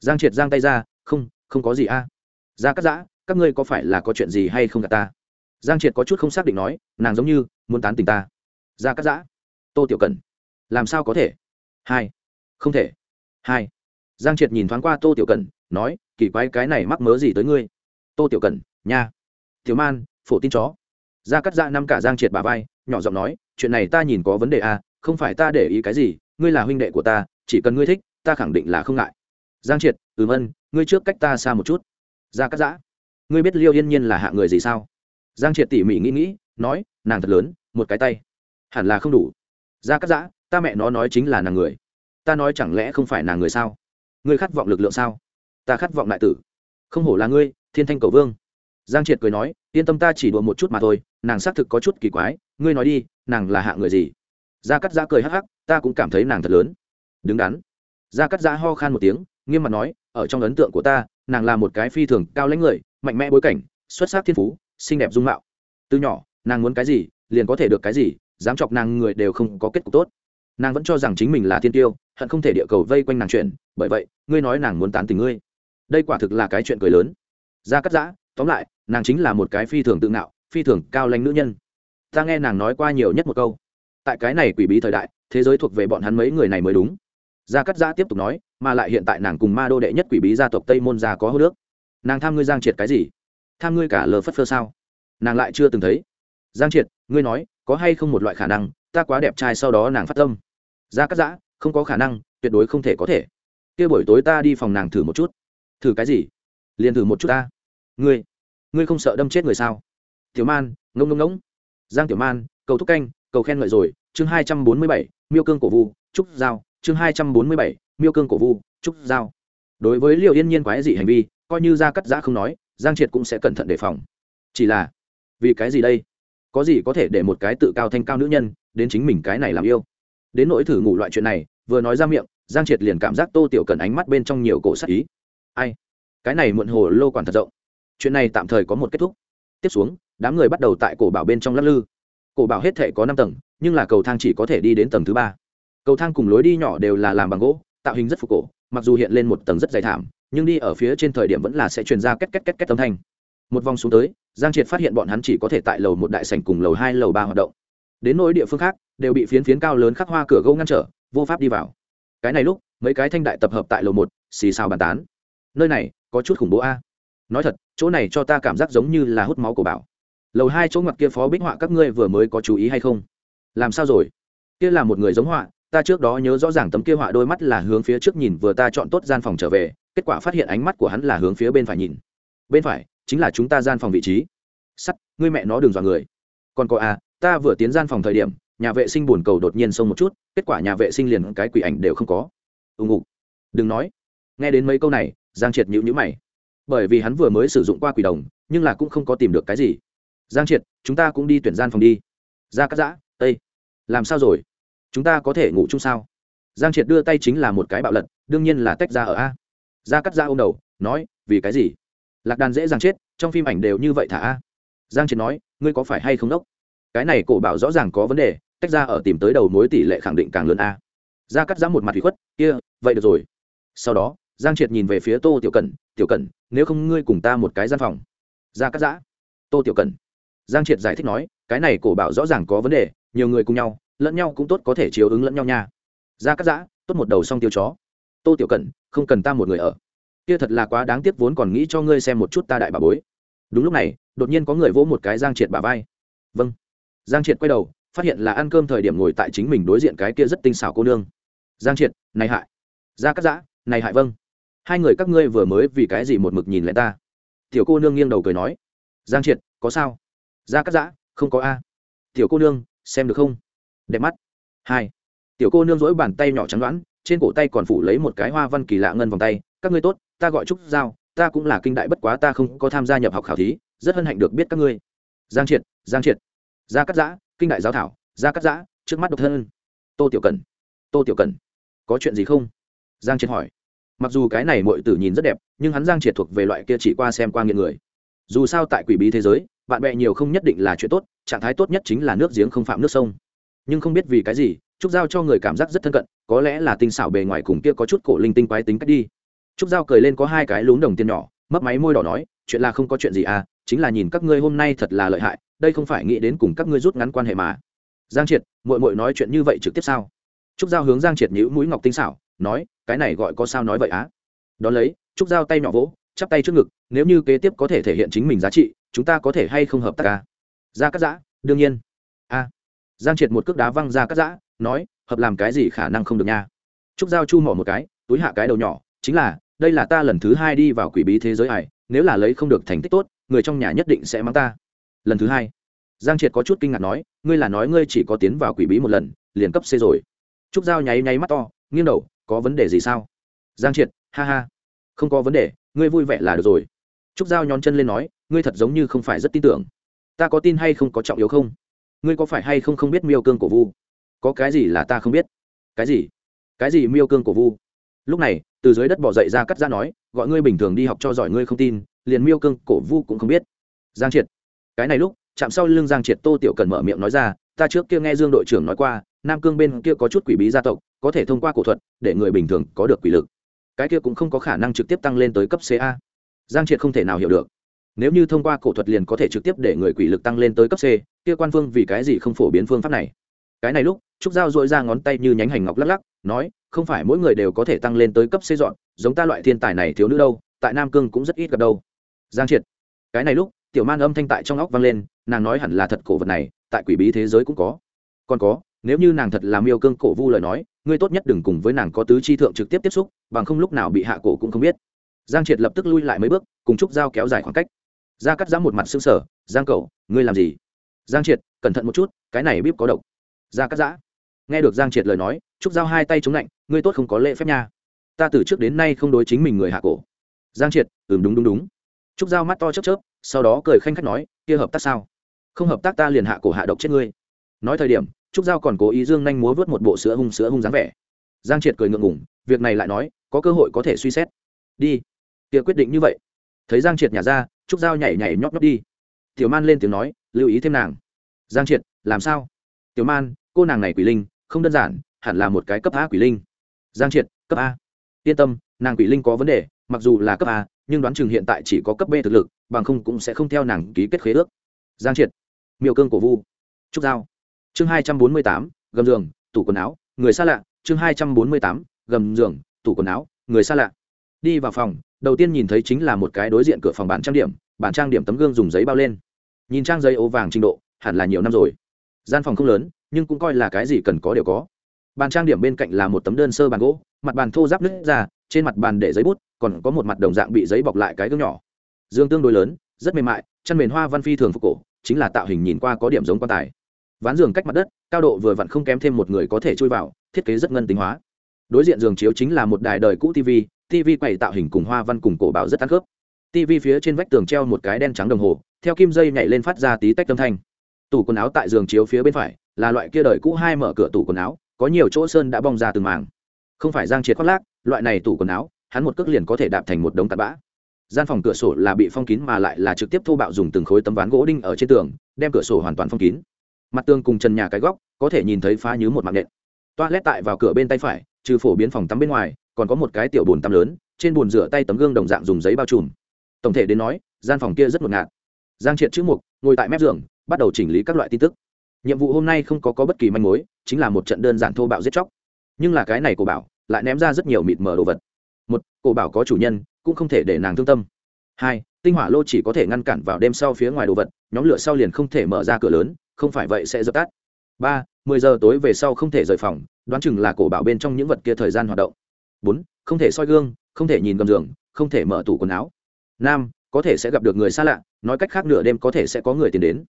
Giang triệt giang tay ra, không không có gì a. Gia cắt giã, các ngươi có phải là có chuyện gì hay không cả ta? Giang triệt có chút không xác định nói, nàng giống như muốn tán tình ta. Gia cắt giã. Tô tiểu cần làm sao có thể? Hai. Không thể. Hai. Giang triệt nhìn thoáng qua tô tiểu cần nói, kỳ quái cái này mắc mớ gì tới ngươi? Tô tiểu cần nha. Tiểu man, phổ tin chó. Gia cắt giã năm cả giang triệt bà vai, nhỏ giọng nói, chuyện này ta nhìn có vấn đề à không phải ta để ý cái gì, ngươi là huynh đệ của ta, chỉ cần ngươi thích, ta khẳng định là không ngại. Giang triệt, ừm ân, ngươi trước cách ta xa một chút. Gia cắt giã, ngươi biết liêu yên nhiên là hạ người gì sao? Giang triệt tỉ mỉ nghĩ nghĩ, nói, nàng thật lớn, một cái tay. Hẳn là không đủ. Gia cắt giã, ta mẹ nó nói chính là nàng người. Ta nói chẳng lẽ không phải nàng người sao? Ngươi khát vọng lực lượng sao? Ta khát vọng đại tử. Không hổ là ngươi, thiên thanh cầu vương. Giang triệt cười nói, yên tâm ta chỉ đùa một chút mà thôi, nàng xác thực có chút kỳ quái, ngươi nói đi, nàng là hạ người gì? Gia cắt giã cười hắc hắc, ta cũng cảm thấy nàng thật lớn. Đứng đắn. Gia cắt giã ho khan một tiếng, nghiêm mặt nói, ở trong ấn tượng của ta, nàng là một cái phi thường cao lãnh người, mạnh mẽ bối cảnh, xuất sắc thiên phú xinh đẹp dung mạo. Từ nhỏ, nàng muốn cái gì, liền có thể được cái gì, dám chọc nàng người đều không có kết cục tốt. Nàng vẫn cho rằng chính mình là thiên tiêu, hận không thể địa cầu vây quanh nàng chuyện, bởi vậy, ngươi nói nàng muốn tán tình ngươi. Đây quả thực là cái chuyện cười lớn. Ra cắt giã, tóm lại, nàng chính là một cái phi thường tự ngạo, phi thường cao lãnh nữ nhân. Ta nghe nàng nói qua nhiều nhất một câu. Tại cái này quỷ bí thời đại, thế giới thuộc về bọn hắn mấy người này mới đúng. Gia cắt giã tiếp tục nói, mà lại hiện tại nàng cùng ma đô đệ nhất quỷ bí gia tộc tây môn gia có hô nước. Nàng tham ngươi giang triệt cái gì? Tham ngươi cả lờ phất phơ sao? Nàng lại chưa từng thấy. Giang triệt, ngươi nói, có hay không một loại khả năng, ta quá đẹp trai sau đó nàng phát tâm. Ra cắt giã, không có khả năng, tuyệt đối không thể có thể. Kia buổi tối ta đi phòng nàng thử một chút. Thử cái gì? Liền thử một chút ta. Ngươi ngươi không sợ đâm chết người sao? Tiểu man, ngông ngông ngỗng giang tiểu man, cầu thúc canh, cầu khen ngợi rồi. Chương hai trăm bốn mươi bảy, miêu cương cổ vu trúc giao. Chương hai trăm bốn mươi bảy, miêu cương cổ vu trúc giao. Đối với liệu yên nhiên quái dị hành vi, coi như ra cắt giã không nói giang triệt cũng sẽ cẩn thận đề phòng. Chỉ là, vì cái gì đây? Có gì có thể để một cái tự cao thanh cao nữ nhân đến chính mình cái này làm yêu? Đến nỗi thử ngủ loại chuyện này, vừa nói ra miệng, giang triệt liền cảm giác tô tiểu cần ánh mắt bên trong nhiều cổ sắc ý. Ai? Cái này muộn hồ lô quản thật rộng. Chuyện này tạm thời có một kết thúc. Tiếp xuống, đám người bắt đầu tại cổ bảo bên trong lắc lư. Cổ bảo hết thể có năm tầng, nhưng là cầu thang chỉ có thể đi đến tầng thứ ba. Cầu thang cùng lối đi nhỏ đều là làm bằng gỗ, tạo hình rất phục cổ, mặc dù hiện lên một tầng rất dày thảm nhưng đi ở phía trên thời điểm vẫn là sẽ truyền ra két két két két âm thanh. Một vòng xuống tới, giang triệt phát hiện bọn hắn chỉ có thể tại lầu một đại sảnh cùng lầu hai, lầu ba hoạt động. Đến nỗi địa phương khác, đều bị phiến phiến cao lớn khắc hoa cửa gỗ ngăn trở, vô pháp đi vào. Cái này lúc, mấy cái thanh đại tập hợp tại lầu một, xì xào bàn tán. Nơi này, có chút khủng bố a. Nói thật, chỗ này cho ta cảm giác giống như là hút máu của bảo lầu hai chỗ ngoặt kia phó bích họa các ngươi vừa mới có chú ý hay không? Làm sao rồi? Kia là một người giống họa, ta trước đó nhớ rõ ràng tấm kia họa đôi mắt là hướng phía trước nhìn, vừa ta chọn tốt gian phòng trở về kết quả phát hiện ánh mắt của hắn là hướng phía bên phải nhìn. Bên phải chính là chúng ta gian phòng vị trí. Sắt ngươi mẹ nó đừng dọa người. Còn có à ta vừa tiến gian phòng thời điểm nhà vệ sinh buồn cầu đột nhiên xông một chút kết quả nhà vệ sinh liền cái quỷ ảnh đều không có. Ưng ngục, đừng nói. Nghe đến mấy câu này giang triệt nhịu nhữ mày. Bởi vì hắn vừa mới sử dụng qua quỷ đồng nhưng là cũng không có tìm được cái gì. Giang triệt chúng ta cũng đi tuyển gian phòng đi. Ra cắt giã tây. Làm sao rồi? Chúng ta có thể ngủ chung sao? Giang triệt đưa tay chính là một cái bạo lật đương nhiên là tách ra ở a. Gia cắt ra ô m đầu, nói, vì cái gì? Lạc đàn dễ dàng chết, trong phim ảnh đều như vậy thả a? Giang triệt nói, ngươi có phải hay không đốc? Cái này cổ bảo rõ ràng có vấn đề, tách ra ở tìm tới đầu mối tỷ lệ khẳng định càng lớn a. Gia cắt ra một mặt hủy khuất, kia, vậy được rồi. Sau đó, giang triệt nhìn về phía tô tiểu cẩn tiểu cẩn, nếu không ngươi cùng ta một cái gian phòng? Gia cắt giã tô tiểu cẩn. Giang triệt giải thích nói, cái này cổ bảo rõ ràng có vấn đề, nhiều người cùng nhau, lẫn nhau cũng tốt có thể chiếu ứng lẫn nhau nha. Gia cắt giã tốt một đầu xong tiêu chó tô tiểu cần không cần ta một người ở. Kia thật là quá đáng tiếc vốn còn nghĩ cho ngươi xem một chút ta đại bà bối. Đúng lúc này, đột nhiên có người vỗ một cái giang triệt bà vai. Vâng. Giang triệt quay đầu, phát hiện là ăn cơm thời điểm ngồi tại chính mình đối diện cái kia rất tinh xảo cô nương. Giang triệt, này hại. Ra cắt giã, này hại vâng. Hai người các ngươi vừa mới vì cái gì một mực nhìn lại ta? Tiểu cô nương nghiêng đầu cười nói. Giang triệt, có sao? Ra cắt giã, không có a. Tiểu cô nương, xem được không? Đẹp mắt. Hai. Tiểu cô nương dỗi bàn tay nhỏ trắng đoán trên cổ tay còn phủ lấy một cái hoa văn kỳ lạ ngân vòng tay, các ngươi tốt, ta gọi trúc giao, ta cũng là kinh đại bất quá ta không có tham gia nhập học khảo thí, rất hân hạnh được biết các ngươi. Giang triệt giang triệt. Gia cắt giã, kinh đại giáo thảo, gia cắt giã, trước mắt độc thân. Tô tiểu cần tô tiểu cần có chuyện gì không? Giang triệt hỏi. Mặc dù cái này mọi tử nhìn rất đẹp, nhưng hắn giang triệt thuộc về loại kia chỉ qua xem qua nghiện người. Dù sao tại quỷ bí thế giới, bạn bè nhiều không nhất định là chuyện tốt, trạng thái tốt nhất chính là nước giếng không phạm nước sông. Nhưng không biết vì cái gì trúc giao cho người cảm giác rất thân cận, có lẽ là tinh xảo bề ngoài cùng kia có chút cổ linh tinh quái tính cách đi. Trúc giao cười lên có hai cái lún đồng tiền nhỏ, mấp máy môi đỏ nói, chuyện là không có chuyện gì à chính là nhìn các ngươi hôm nay thật là lợi hại, đây không phải nghĩ đến cùng các ngươi rút ngắn quan hệ mà. Giang triệt mội mội nói chuyện như vậy trực tiếp sao? Trúc giao hướng giang triệt nhữ mũi ngọc tinh xảo, nói, cái này gọi có sao nói vậy á? Đón lấy, trúc giao tay nhỏ vỗ, chắp tay trước ngực, nếu như kế tiếp có thể thể hiện chính mình giá trị, chúng ta có thể hay không hợp tác ca ra cắt giã, đương nhiên. A. Giang triệt một cước đá văng ra cắt giã nói, hợp làm cái gì khả năng không được nha? Trúc giao chu mỏ một cái, túi hạ cái đầu nhỏ, chính là, đây là ta lần thứ hai đi vào quỷ bí thế giới hải nếu là lấy không được thành tích tốt, người trong nhà nhất định sẽ mắng ta. Lần thứ hai, giang triệt có chút kinh ngạc nói, ngươi là nói ngươi chỉ có tiến vào quỷ bí một lần, liền cấp c rồi. Trúc giao nháy nháy mắt to, nghiêng đầu, có vấn đề gì sao? Giang triệt, ha ha, không có vấn đề, ngươi vui vẻ là được rồi. Trúc giao nhón chân lên nói, ngươi thật giống như không phải rất tin tưởng. Ta có tin hay không có trọng yếu không? Ngươi có phải hay không không biết miêu cương cổ vu? Có cái gì là ta không biết? Cái gì? Cái gì miêu cương cổ vu? Lúc này, từ dưới đất bỏ dậy ra cắt ra nói, gọi ngươi bình thường đi học cho giỏi ngươi không tin, liền miêu cương cổ vu cũng không biết. Giang triệt. Cái này lúc, chạm sau lưng giang triệt tô tiểu cần mở miệng nói ra, ta trước kia nghe dương đội trưởng nói qua, nam cương bên kia có chút quỷ bí gia tộc, có thể thông qua cổ thuật, để người bình thường có được quỷ lực. Cái kia cũng không có khả năng trực tiếp tăng lên tới cấp ca giang triệt không thể nào hiểu được. Nếu như thông qua cổ thuật liền có thể trực tiếp để người quỷ lực tăng lên tới cấp c, kia quan phương vì cái gì không phổ biến phương pháp này? Cái này lúc, trúc giao dội ra ngón tay như nhánh hành ngọc lắc lắc, nói, không phải mỗi người đều có thể tăng lên tới cấp xây dọn, giống ta loại thiên tài này thiếu nữ đâu, tại nam cương cũng rất ít gặp đâu. Giang triệt. Cái này lúc, tiểu man âm thanh tại trong óc vang lên, nàng nói hẳn là thật cổ vật này, tại quỷ bí thế giới cũng có. Còn có, nếu như nàng thật là miêu cương cổ vu lời nói, ngươi tốt nhất đừng cùng với nàng có tứ chi thượng trực tiếp tiếp xúc, bằng không lúc nào bị hạ cổ cũng không biết. Giang triệt lập tức lui lại mấy bước, cùng trúc dao kéo dài khoảng cách. Ra cắt ra một mặt xương sở giang cậu, ngươi làm gì? Giang triệt, cẩn thận một chút, cái này bíp có độc ra cắt giã. Nghe được giang triệt lời nói, trúc Giao hai tay chống lạnh, ngươi tốt không có lễ phép nha. Ta từ trước đến nay không đối chính mình người hạ cổ. Giang triệt, ừm, đúng đúng đúng. Trúc Giao mắt to chớp chớp, sau đó cười khanh khách nói, kia hợp tác sao? Không hợp tác ta liền hạ cổ hạ độc chết ngươi. Nói thời điểm, trúc giao còn cố ý dương nhanh múa vớt một bộ sữa hung sữa hung dáng vẻ. Giang triệt cười ngượng ngủng việc này lại nói, có cơ hội có thể suy xét. Đi. Kia quyết định như vậy. Thấy giang triệt nhả ra, trúc giao nhảy nhảy nhóp nhóp đi. Tiểu man lên tiếng nói, lưu ý thêm nàng. Giang triệt, làm sao? Tiểu man cô nàng này quỷ linh, không đơn giản, hẳn là một cái cấp a quỷ linh. Giang triệt, cấp a. Yên tâm, nàng quỷ linh có vấn đề, mặc dù là cấp a, nhưng đoán chừng hiện tại chỉ có cấp b thực lực, bằng không cũng sẽ không theo nàng ký kết khế ước. Giang triệt, miêu cương cổ vu. Trúc giao chương hai trăm bốn mươi tám, gầm giường, tủ quần áo, người xa lạ. Chương hai trăm bốn mươi tám, gầm giường, tủ quần áo, người xa lạ. Đi vào phòng, đầu tiên nhìn thấy chính là một cái đối diện cửa phòng bản trang điểm bản trang điểm tấm gương dùng giấy bao lên. Nhìn trang giấy ố vàng trình độ, hẳn là nhiều năm rồi. Gian phòng không lớn nhưng cũng coi là cái gì cần có đều có. Bàn trang điểm bên cạnh là một tấm đơn sơ bàn gỗ, mặt bàn thô giáp nứt ra, trên mặt bàn để giấy bút, còn có một mặt đồng dạng bị giấy bọc lại cái gương nhỏ. Dương tương đối lớn, rất mềm mại, chăn mền hoa văn phi thường phục cổ, chính là tạo hình nhìn qua có điểm giống quan tài. Ván giường cách mặt đất, cao độ vừa vặn không kém thêm một người có thể chui vào, thiết kế rất ngân tính hóa. Đối diện giường chiếu chính là một đài đời cũ tv tv quầy tạo hình cùng hoa văn cùng cổ bảo rất ăn khớp. Tv phía trên vách tường treo một cái đen trắng đồng hồ, theo kim dây nhảy lên phát ra tí tách âm thanh tủ quần áo tại giường chiếu phía bên phải, là loại kia đời cũ hai mở cửa tủ quần áo, có nhiều chỗ sơn đã bong ra từng màng không phải giang triệt khoác lác, loại này tủ quần áo, hắn một cước liền có thể đạp thành một đống tạt bã. Gian phòng cửa sổ là bị phong kín mà lại là trực tiếp thô bạo dùng từng khối tấm ván gỗ đinh ở trên tường, đem cửa sổ hoàn toàn phong kín. Mặt tường cùng trần nhà cái góc, có thể nhìn thấy phá như một mạng nện. Toa lét tại vào cửa bên tay phải, trừ phổ biến phòng tắm bên ngoài, còn có một cái tiểu bồn tắm lớn, trên bồn rửa tay tấm gương đồng dạng dùng giấy bao trùm. Tổng thể đến nói, gian phòng kia rất ngột ngạt. Giang triệt chữ mục ngồi tại mép giường bắt đầu chỉnh lý các loại tin tức. Nhiệm vụ hôm nay không có, có bất kỳ manh mối chính là một trận đơn giản thô bạo giết chóc. Nhưng là cái này của bảo lại ném ra rất nhiều mịt mờ đồ vật. Một cổ bảo có chủ nhân cũng không thể để nàng thương tâm. Hai tinh hỏa lô chỉ có thể ngăn cản vào đêm sau phía ngoài đồ vật nhóm lửa sau liền không thể mở ra cửa lớn không phải vậy sẽ dập tắt. Ba mười giờ tối về sau không thể rời phòng đoán chừng là cổ bảo bên trong những vật kia thời gian hoạt động. Bốn không thể soi gương không thể nhìn gầm giường không thể mở tủ quần áo. Năm có thể sẽ gặp được người xa lạ nói cách khác nửa đêm có thể sẽ có người tìm đến.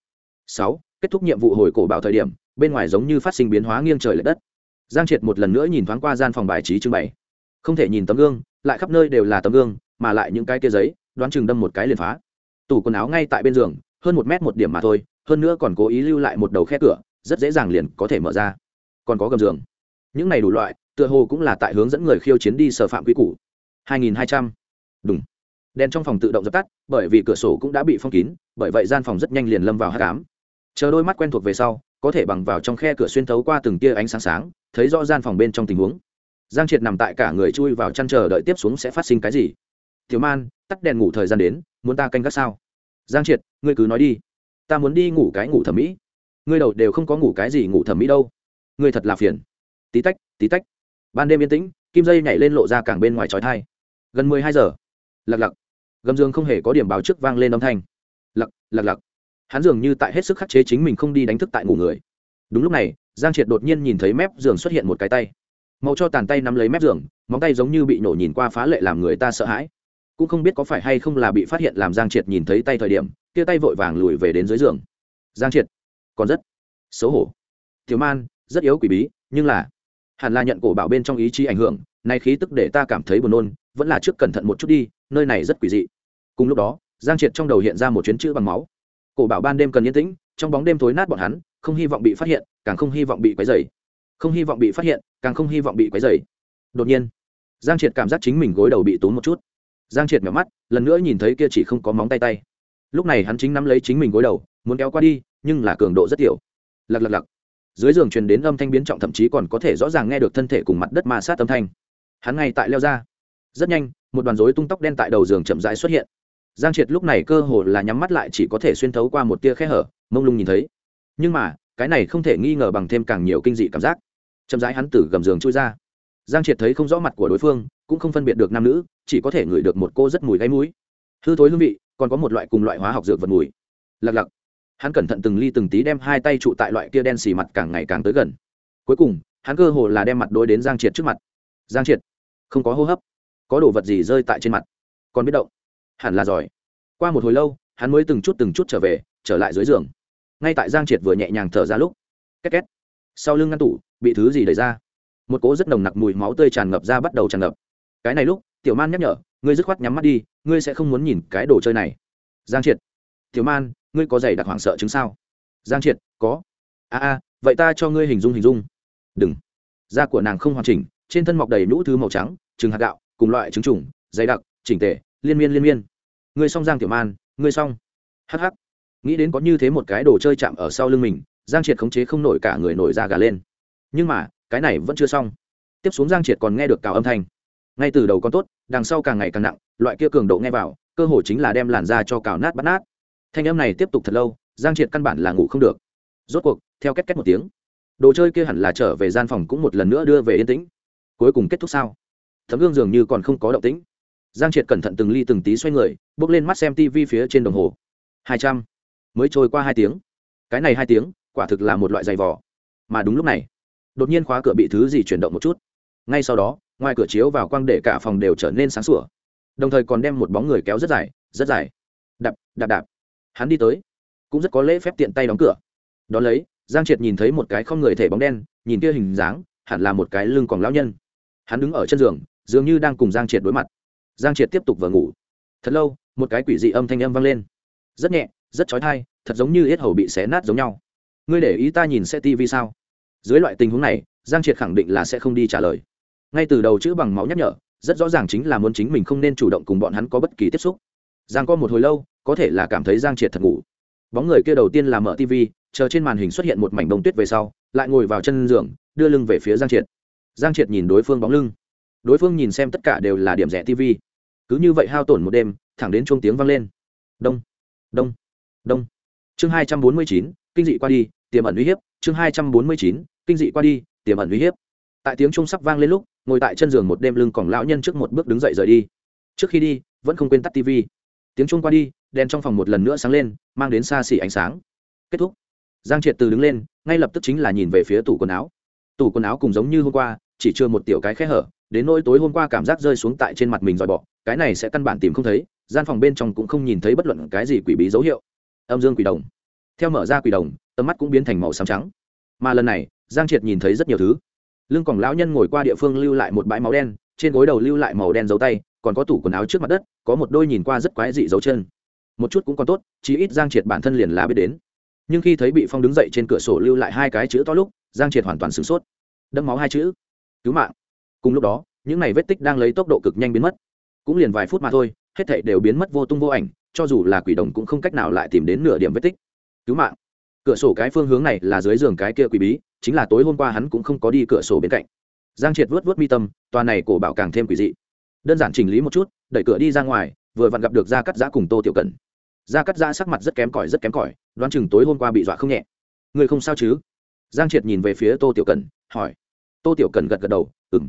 Sáu, kết thúc nhiệm vụ hồi cổ bảo thời điểm, bên ngoài giống như phát sinh biến hóa nghiêng trời l ệ đất. Giang triệt một lần nữa nhìn thoáng qua gian phòng bài trí trưng bày. Không thể nhìn tấm gương, lại khắp nơi đều là tấm gương, mà lại những cái kia giấy, đoán chừng đâm một cái liền phá. Tủ quần áo ngay tại bên giường, hơn một mét một điểm mà thôi, hơn nữa còn cố ý lưu lại một đầu khe cửa, rất dễ dàng liền có thể mở ra. Còn có gầm giường. Những này đủ loại, tựa hồ cũng là tại hướng dẫn người khiêu chiến đi sở phạm quy củ. 2200. đúng đèn trong phòng tự động dập tắt, bởi vì cửa sổ cũng đã bị phong kín, bởi vậy gian phòng rất nhanh liền lâm vào hát cám chờ đôi mắt quen thuộc về sau, có thể bằng vào trong khe cửa xuyên thấu qua từng tia ánh sáng sáng, thấy rõ gian phòng bên trong tình huống. Giang triệt nằm tại cả người chui vào chăn chờ đợi tiếp xuống sẽ phát sinh cái gì? Thiếu man, tắt đèn ngủ thời gian đến, muốn ta canh gác sao? Giang triệt, ngươi cứ nói đi. Ta muốn đi ngủ cái ngủ thẩm mỹ. Ngươi đầu đều không có ngủ cái gì ngủ thẩm mỹ đâu. Ngươi thật là phiền. Tí tách tí tách. Ban đêm yên tĩnh, kim dây nhảy lên lộ ra cảng bên ngoài trói thai. Gần mười hai giờ. Lặc lặc gầm giường không hề có điểm báo trước vang lên âm thanh. Lặc lặc lặc. Hắn dường như tại hết sức khắc chế chính mình không đi đánh thức tại ngủ người. Đúng lúc này, giang triệt đột nhiên nhìn thấy mép giường xuất hiện một cái tay. Màu cho tàn tay nắm lấy mép giường, móng tay giống như bị nổ nhìn qua phá lệ làm người ta sợ hãi. Cũng không biết có phải hay không là bị phát hiện làm giang triệt nhìn thấy tay thời điểm, kia tay vội vàng lùi về đến dưới giường. Giang triệt, còn rất xấu hổ. Thiếu man, rất yếu quỷ bí, nhưng là hẳn là nhận cổ bảo bên trong ý chí ảnh hưởng, nay khí tức để ta cảm thấy buồn nôn, vẫn là trước cẩn thận một chút đi, nơi này rất quỷ dị cùng lúc đó, giang triệt trong đầu hiện ra một chuyến chữ bằng máu. Cổ bảo ban đêm cần yên tĩnh, trong bóng đêm tối nát bọn hắn, không hy vọng bị phát hiện, càng không hy vọng bị quấy dày không hy vọng bị phát hiện, càng không hy vọng bị quấy dày đột nhiên, giang triệt cảm giác chính mình gối đầu bị tốn một chút. Giang triệt nhỏ mắt, lần nữa nhìn thấy kia chỉ không có móng tay tay. Lúc này hắn chính nắm lấy chính mình gối đầu, muốn kéo qua đi, nhưng là cường độ rất tiểu. Lặc lặc lặc. Dưới giường truyền đến âm thanh biến trọng thậm chí còn có thể rõ ràng nghe được thân thể cùng mặt đất ma sát âm thanh. Hắn ngay tại leo ra. Rất nhanh, một đoàn rối tung tóc đen tại đầu giường chậm rãi xuất hiện giang triệt lúc này cơ hồ là nhắm mắt lại chỉ có thể xuyên thấu qua một tia khe hở, mông lung nhìn thấy. Nhưng mà, cái này không thể nghi ngờ bằng thêm càng nhiều kinh dị cảm giác. Chậm rãi hắn từ gầm giường chui ra. Giang triệt thấy không rõ mặt của đối phương, cũng không phân biệt được nam nữ, chỉ có thể ngửi được một cô rất mùi gáy mũi. Hư thối hương vị, còn có một loại cùng loại hóa học dược vật mùi. Lặc lặc. Hắn cẩn thận từng ly từng tí đem hai tay trụ tại loại kia đen xì mặt càng ngày càng tới gần. Cuối cùng, hắn cơ hồ là đem mặt đối đến giang triệt trước mặt. Giang triệt, không có hô hấp, có đồ vật gì rơi tại trên mặt? Còn biết động? Hẳn là giỏi. Qua một hồi lâu, hắn mới từng chút từng chút trở về, trở lại dưới giường. Ngay tại giang triệt vừa nhẹ nhàng thở ra lúc, két két. Sau lưng ngăn tủ, bị thứ gì đẩy ra? Một cỗ rất nồng nặc mùi máu tươi tràn ngập ra bắt đầu tràn ngập. Cái này lúc, tiểu man nhắc nhở, ngươi dứt khoát nhắm mắt đi, ngươi sẽ không muốn nhìn cái đồ chơi này. Giang triệt, tiểu man, ngươi có giày đặc hoảng sợ chứng sao? Giang triệt, có. A a, vậy ta cho ngươi hình dung hình dung. Đừng. Da của nàng không hoàn chỉnh, trên thân mọc đầy nhũ thứ màu trắng trứng hạt gạo, cùng loại trứng trùng, dày đặc, chỉnh tề liên miên liên miên. Ngươi xong giang tiểu man, ngươi xong. Hh nghĩ đến có như thế một cái đồ chơi chạm ở sau lưng mình, giang triệt khống chế không nổi cả người nổi da gà lên. Nhưng mà, cái này vẫn chưa xong. Tiếp xuống giang triệt còn nghe được cào âm thanh. Ngay từ đầu còn tốt, đằng sau càng ngày càng nặng, loại kia cường độ nghe vào, cơ hội chính là đem làn da cho cào nát bắt nát. Thanh âm này tiếp tục thật lâu, giang triệt căn bản là ngủ không được. Rốt cuộc, theo két két một tiếng, đồ chơi kia hẳn là trở về gian phòng cũng một lần nữa đưa về yên tĩnh. Cuối cùng kết thúc sao? Tấm gương dường như còn không có động tĩnh giang triệt cẩn thận từng ly từng tí xoay người, bước lên mắt xem tv phía trên đồng hồ. Hai trăm. Mới trôi qua hai tiếng. Cái này hai tiếng, quả thực là một loại giày vò. Mà đúng lúc này, đột nhiên khóa cửa bị thứ gì chuyển động một chút. Ngay sau đó, ngoài cửa chiếu vào quang để cả phòng đều trở nên sáng sủa. Đồng thời còn đem một bóng người kéo rất dài rất dài. Đạp đạp đạp. Hắn đi tới, cũng rất có lễ phép tiện tay đóng cửa. Đón lấy, giang triệt nhìn thấy một cái không người thể bóng đen, nhìn kia hình dáng, hẳn là một cái lưng còn lão nhân. Hắn đứng ở chân giường, dường như đang cùng giang triệt đối mặt giang triệt tiếp tục vừa ngủ. Thật lâu, một cái quỷ dị âm thanh âm vang lên. Rất nhẹ, rất trói thai thật giống như yết hầu bị xé nát giống nhau. Ngươi để ý ta nhìn xe tivi sao? Dưới loại tình huống này, giang triệt khẳng định là sẽ không đi trả lời. Ngay từ đầu chữ bằng máu nhắc nhở, rất rõ ràng chính là muốn chính mình không nên chủ động cùng bọn hắn có bất kỳ tiếp xúc. Giang có một hồi lâu, có thể là cảm thấy giang triệt thật ngủ. Bóng người kia đầu tiên là mở tv chờ trên màn hình xuất hiện một mảnh bông tuyết về sau, lại ngồi vào chân giường, đưa lưng về phía giang triệt. Giang triệt nhìn đối phương bóng lưng. Đối phương nhìn xem tất cả đều là điểm rẻ tv cứ như vậy hao tổn một đêm, thẳng đến chuông tiếng vang lên. Đông đông đông. Chương hai trăm bốn mươi chín, kinh dị qua đi, tiềm ẩn uy hiếp. Chương hai trăm bốn mươi chín, kinh dị qua đi, tiềm ẩn uy hiếp. Tại tiếng chuông sắp vang lên lúc, ngồi tại chân giường một đêm lưng còn lão nhân trước một bước đứng dậy rời đi. Trước khi đi, vẫn không quên tắt tv tiếng chuông qua đi, đèn trong phòng một lần nữa sáng lên, mang đến xa xỉ ánh sáng. Kết thúc. Giang triệt từ đứng lên, ngay lập tức chính là nhìn về phía tủ quần áo. Tủ quần áo cùng giống như hôm qua chỉ chưa một tiểu cái khe hở, đến nỗi tối hôm qua cảm giác rơi xuống tại trên mặt mình dòi bọ cái này sẽ căn bản tìm không thấy, gian phòng bên trong cũng không nhìn thấy bất luận cái gì quỷ bí dấu hiệu. Âm dương quỷ đồng. Theo mở ra quỷ đồng, tầm mắt cũng biến thành màu xám trắng. Mà lần này, giang triệt nhìn thấy rất nhiều thứ. Lưng còn lão nhân ngồi qua địa phương lưu lại một bãi máu đen, trên gối đầu lưu lại màu đen dấu tay, còn có tủ quần áo trước mặt đất, có một đôi nhìn qua rất quái dị dấu chân. Một chút cũng còn tốt, chí ít giang triệt bản thân liền là biết đến. Nhưng khi thấy bị phong đứng dậy trên cửa sổ lưu lại hai cái chữ to lúc, giang triệt hoàn toàn sửng sốt. Đẫm máu hai chữ cứu mạng. Cùng lúc đó, những này vết tích đang lấy tốc độ cực nhanh biến mất. Cũng liền vài phút mà thôi, hết thảy đều biến mất vô tung vô ảnh, cho dù là quỷ đồng cũng không cách nào lại tìm đến nửa điểm vết tích. Cứu mạng. Cửa sổ cái phương hướng này là dưới giường cái kia quỷ bí, chính là tối hôm qua hắn cũng không có đi cửa sổ bên cạnh. Giang triệt vớt vớt mi tâm, tòa này cổ bảo càng thêm quỷ dị. Đơn giản chỉnh lý một chút, đẩy cửa đi ra ngoài, vừa vặn gặp được gia cắt giã cùng tô tiểu cần gia cắt giã sắc mặt rất kém cỏi, rất kém cỏi, đoán chừng tối hôm qua bị dọa không nhẹ. Người không sao chứ? Giang triệt nhìn về phía tô tiểu cần hỏi tô tiểu cần gật gật đầu ừng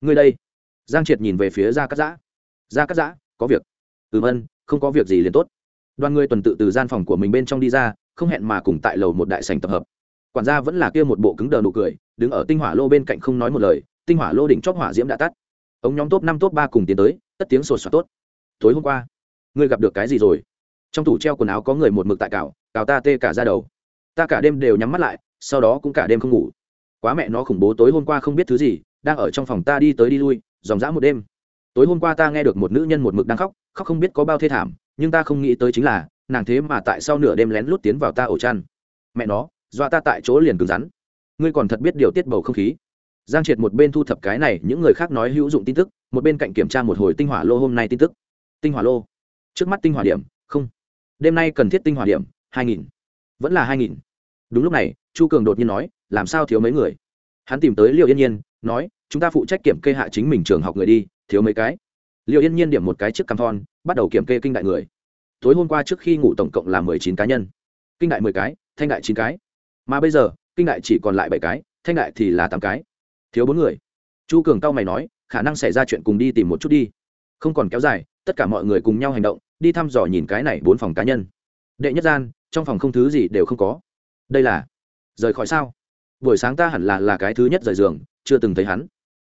ngươi đây. Giang triệt nhìn về phía gia cắt giã. Gia cắt giã, có việc. Ừm, ân, không có việc gì liền tốt. Đoàn người tuần tự từ gian phòng của mình bên trong đi ra, không hẹn mà cùng tại lầu một đại sành tập hợp. Quản gia vẫn là kia một bộ cứng đờ nụ cười, đứng ở tinh hỏa lô bên cạnh không nói một lời, tinh hỏa lô đỉnh chóp hỏa diễm đã tắt. Ống nhóm top năm top ba cùng tiến tới, tất tiếng sột soạt tốt. Tối hôm qua, ngươi gặp được cái gì rồi? Trong tủ treo quần áo có người một mực tại cào cào ta tê cả ra đầu. Ta cả đêm đều nhắm mắt lại, sau đó cũng cả đêm không ngủ quá mẹ nó khủng bố tối hôm qua không biết thứ gì, đang ở trong phòng ta đi tới đi lui, dòng dã một đêm. Tối hôm qua ta nghe được một nữ nhân một mực đang khóc khóc không biết có bao thê thảm, nhưng ta không nghĩ tới chính là, nàng thế mà tại sau nửa đêm lén lút tiến vào ta ổ chăn. Mẹ nó, dọa ta tại chỗ liền cứng rắn. Ngươi còn thật biết điều tiết bầu không khí. Giang triệt một bên thu thập cái này, những người khác nói hữu dụng tin tức, một bên cạnh kiểm tra một hồi tinh hỏa lô hôm nay tin tức. Tinh hỏa lô. Trước mắt tinh hỏa điểm, không. Đêm nay cần thiết tinh hỏa điểm, hai nghìn. Vẫn là hai nghìn. Đúng lúc này, chu cường đột nhiên nói làm sao thiếu mấy người? Hắn tìm tới liệu yên nhiên, nói, chúng ta phụ trách kiểm kê hạ chính mình trường học người đi, thiếu mấy cái. Liệu yên nhiên điểm một cái chiếc cam thon, bắt đầu kiểm kê kinh đại người. Tối hôm qua trước khi ngủ tổng cộng là mười chín cá nhân. Kinh đại mười cái, thanh đại chín cái. Mà bây giờ, kinh đại chỉ còn lại bảy cái, thanh đại thì là tám cái. Thiếu bốn người. Chu cường cao mày nói, khả năng xảy ra chuyện cùng đi tìm một chút đi. Không còn kéo dài, tất cả mọi người cùng nhau hành động, đi thăm dò nhìn cái này bốn phòng cá nhân. Đệ nhất gian, trong phòng không thứ gì đều không có. Đây là rời khỏi sao? Buổi sáng ta hẳn là là cái thứ nhất rời giường, chưa từng thấy hắn.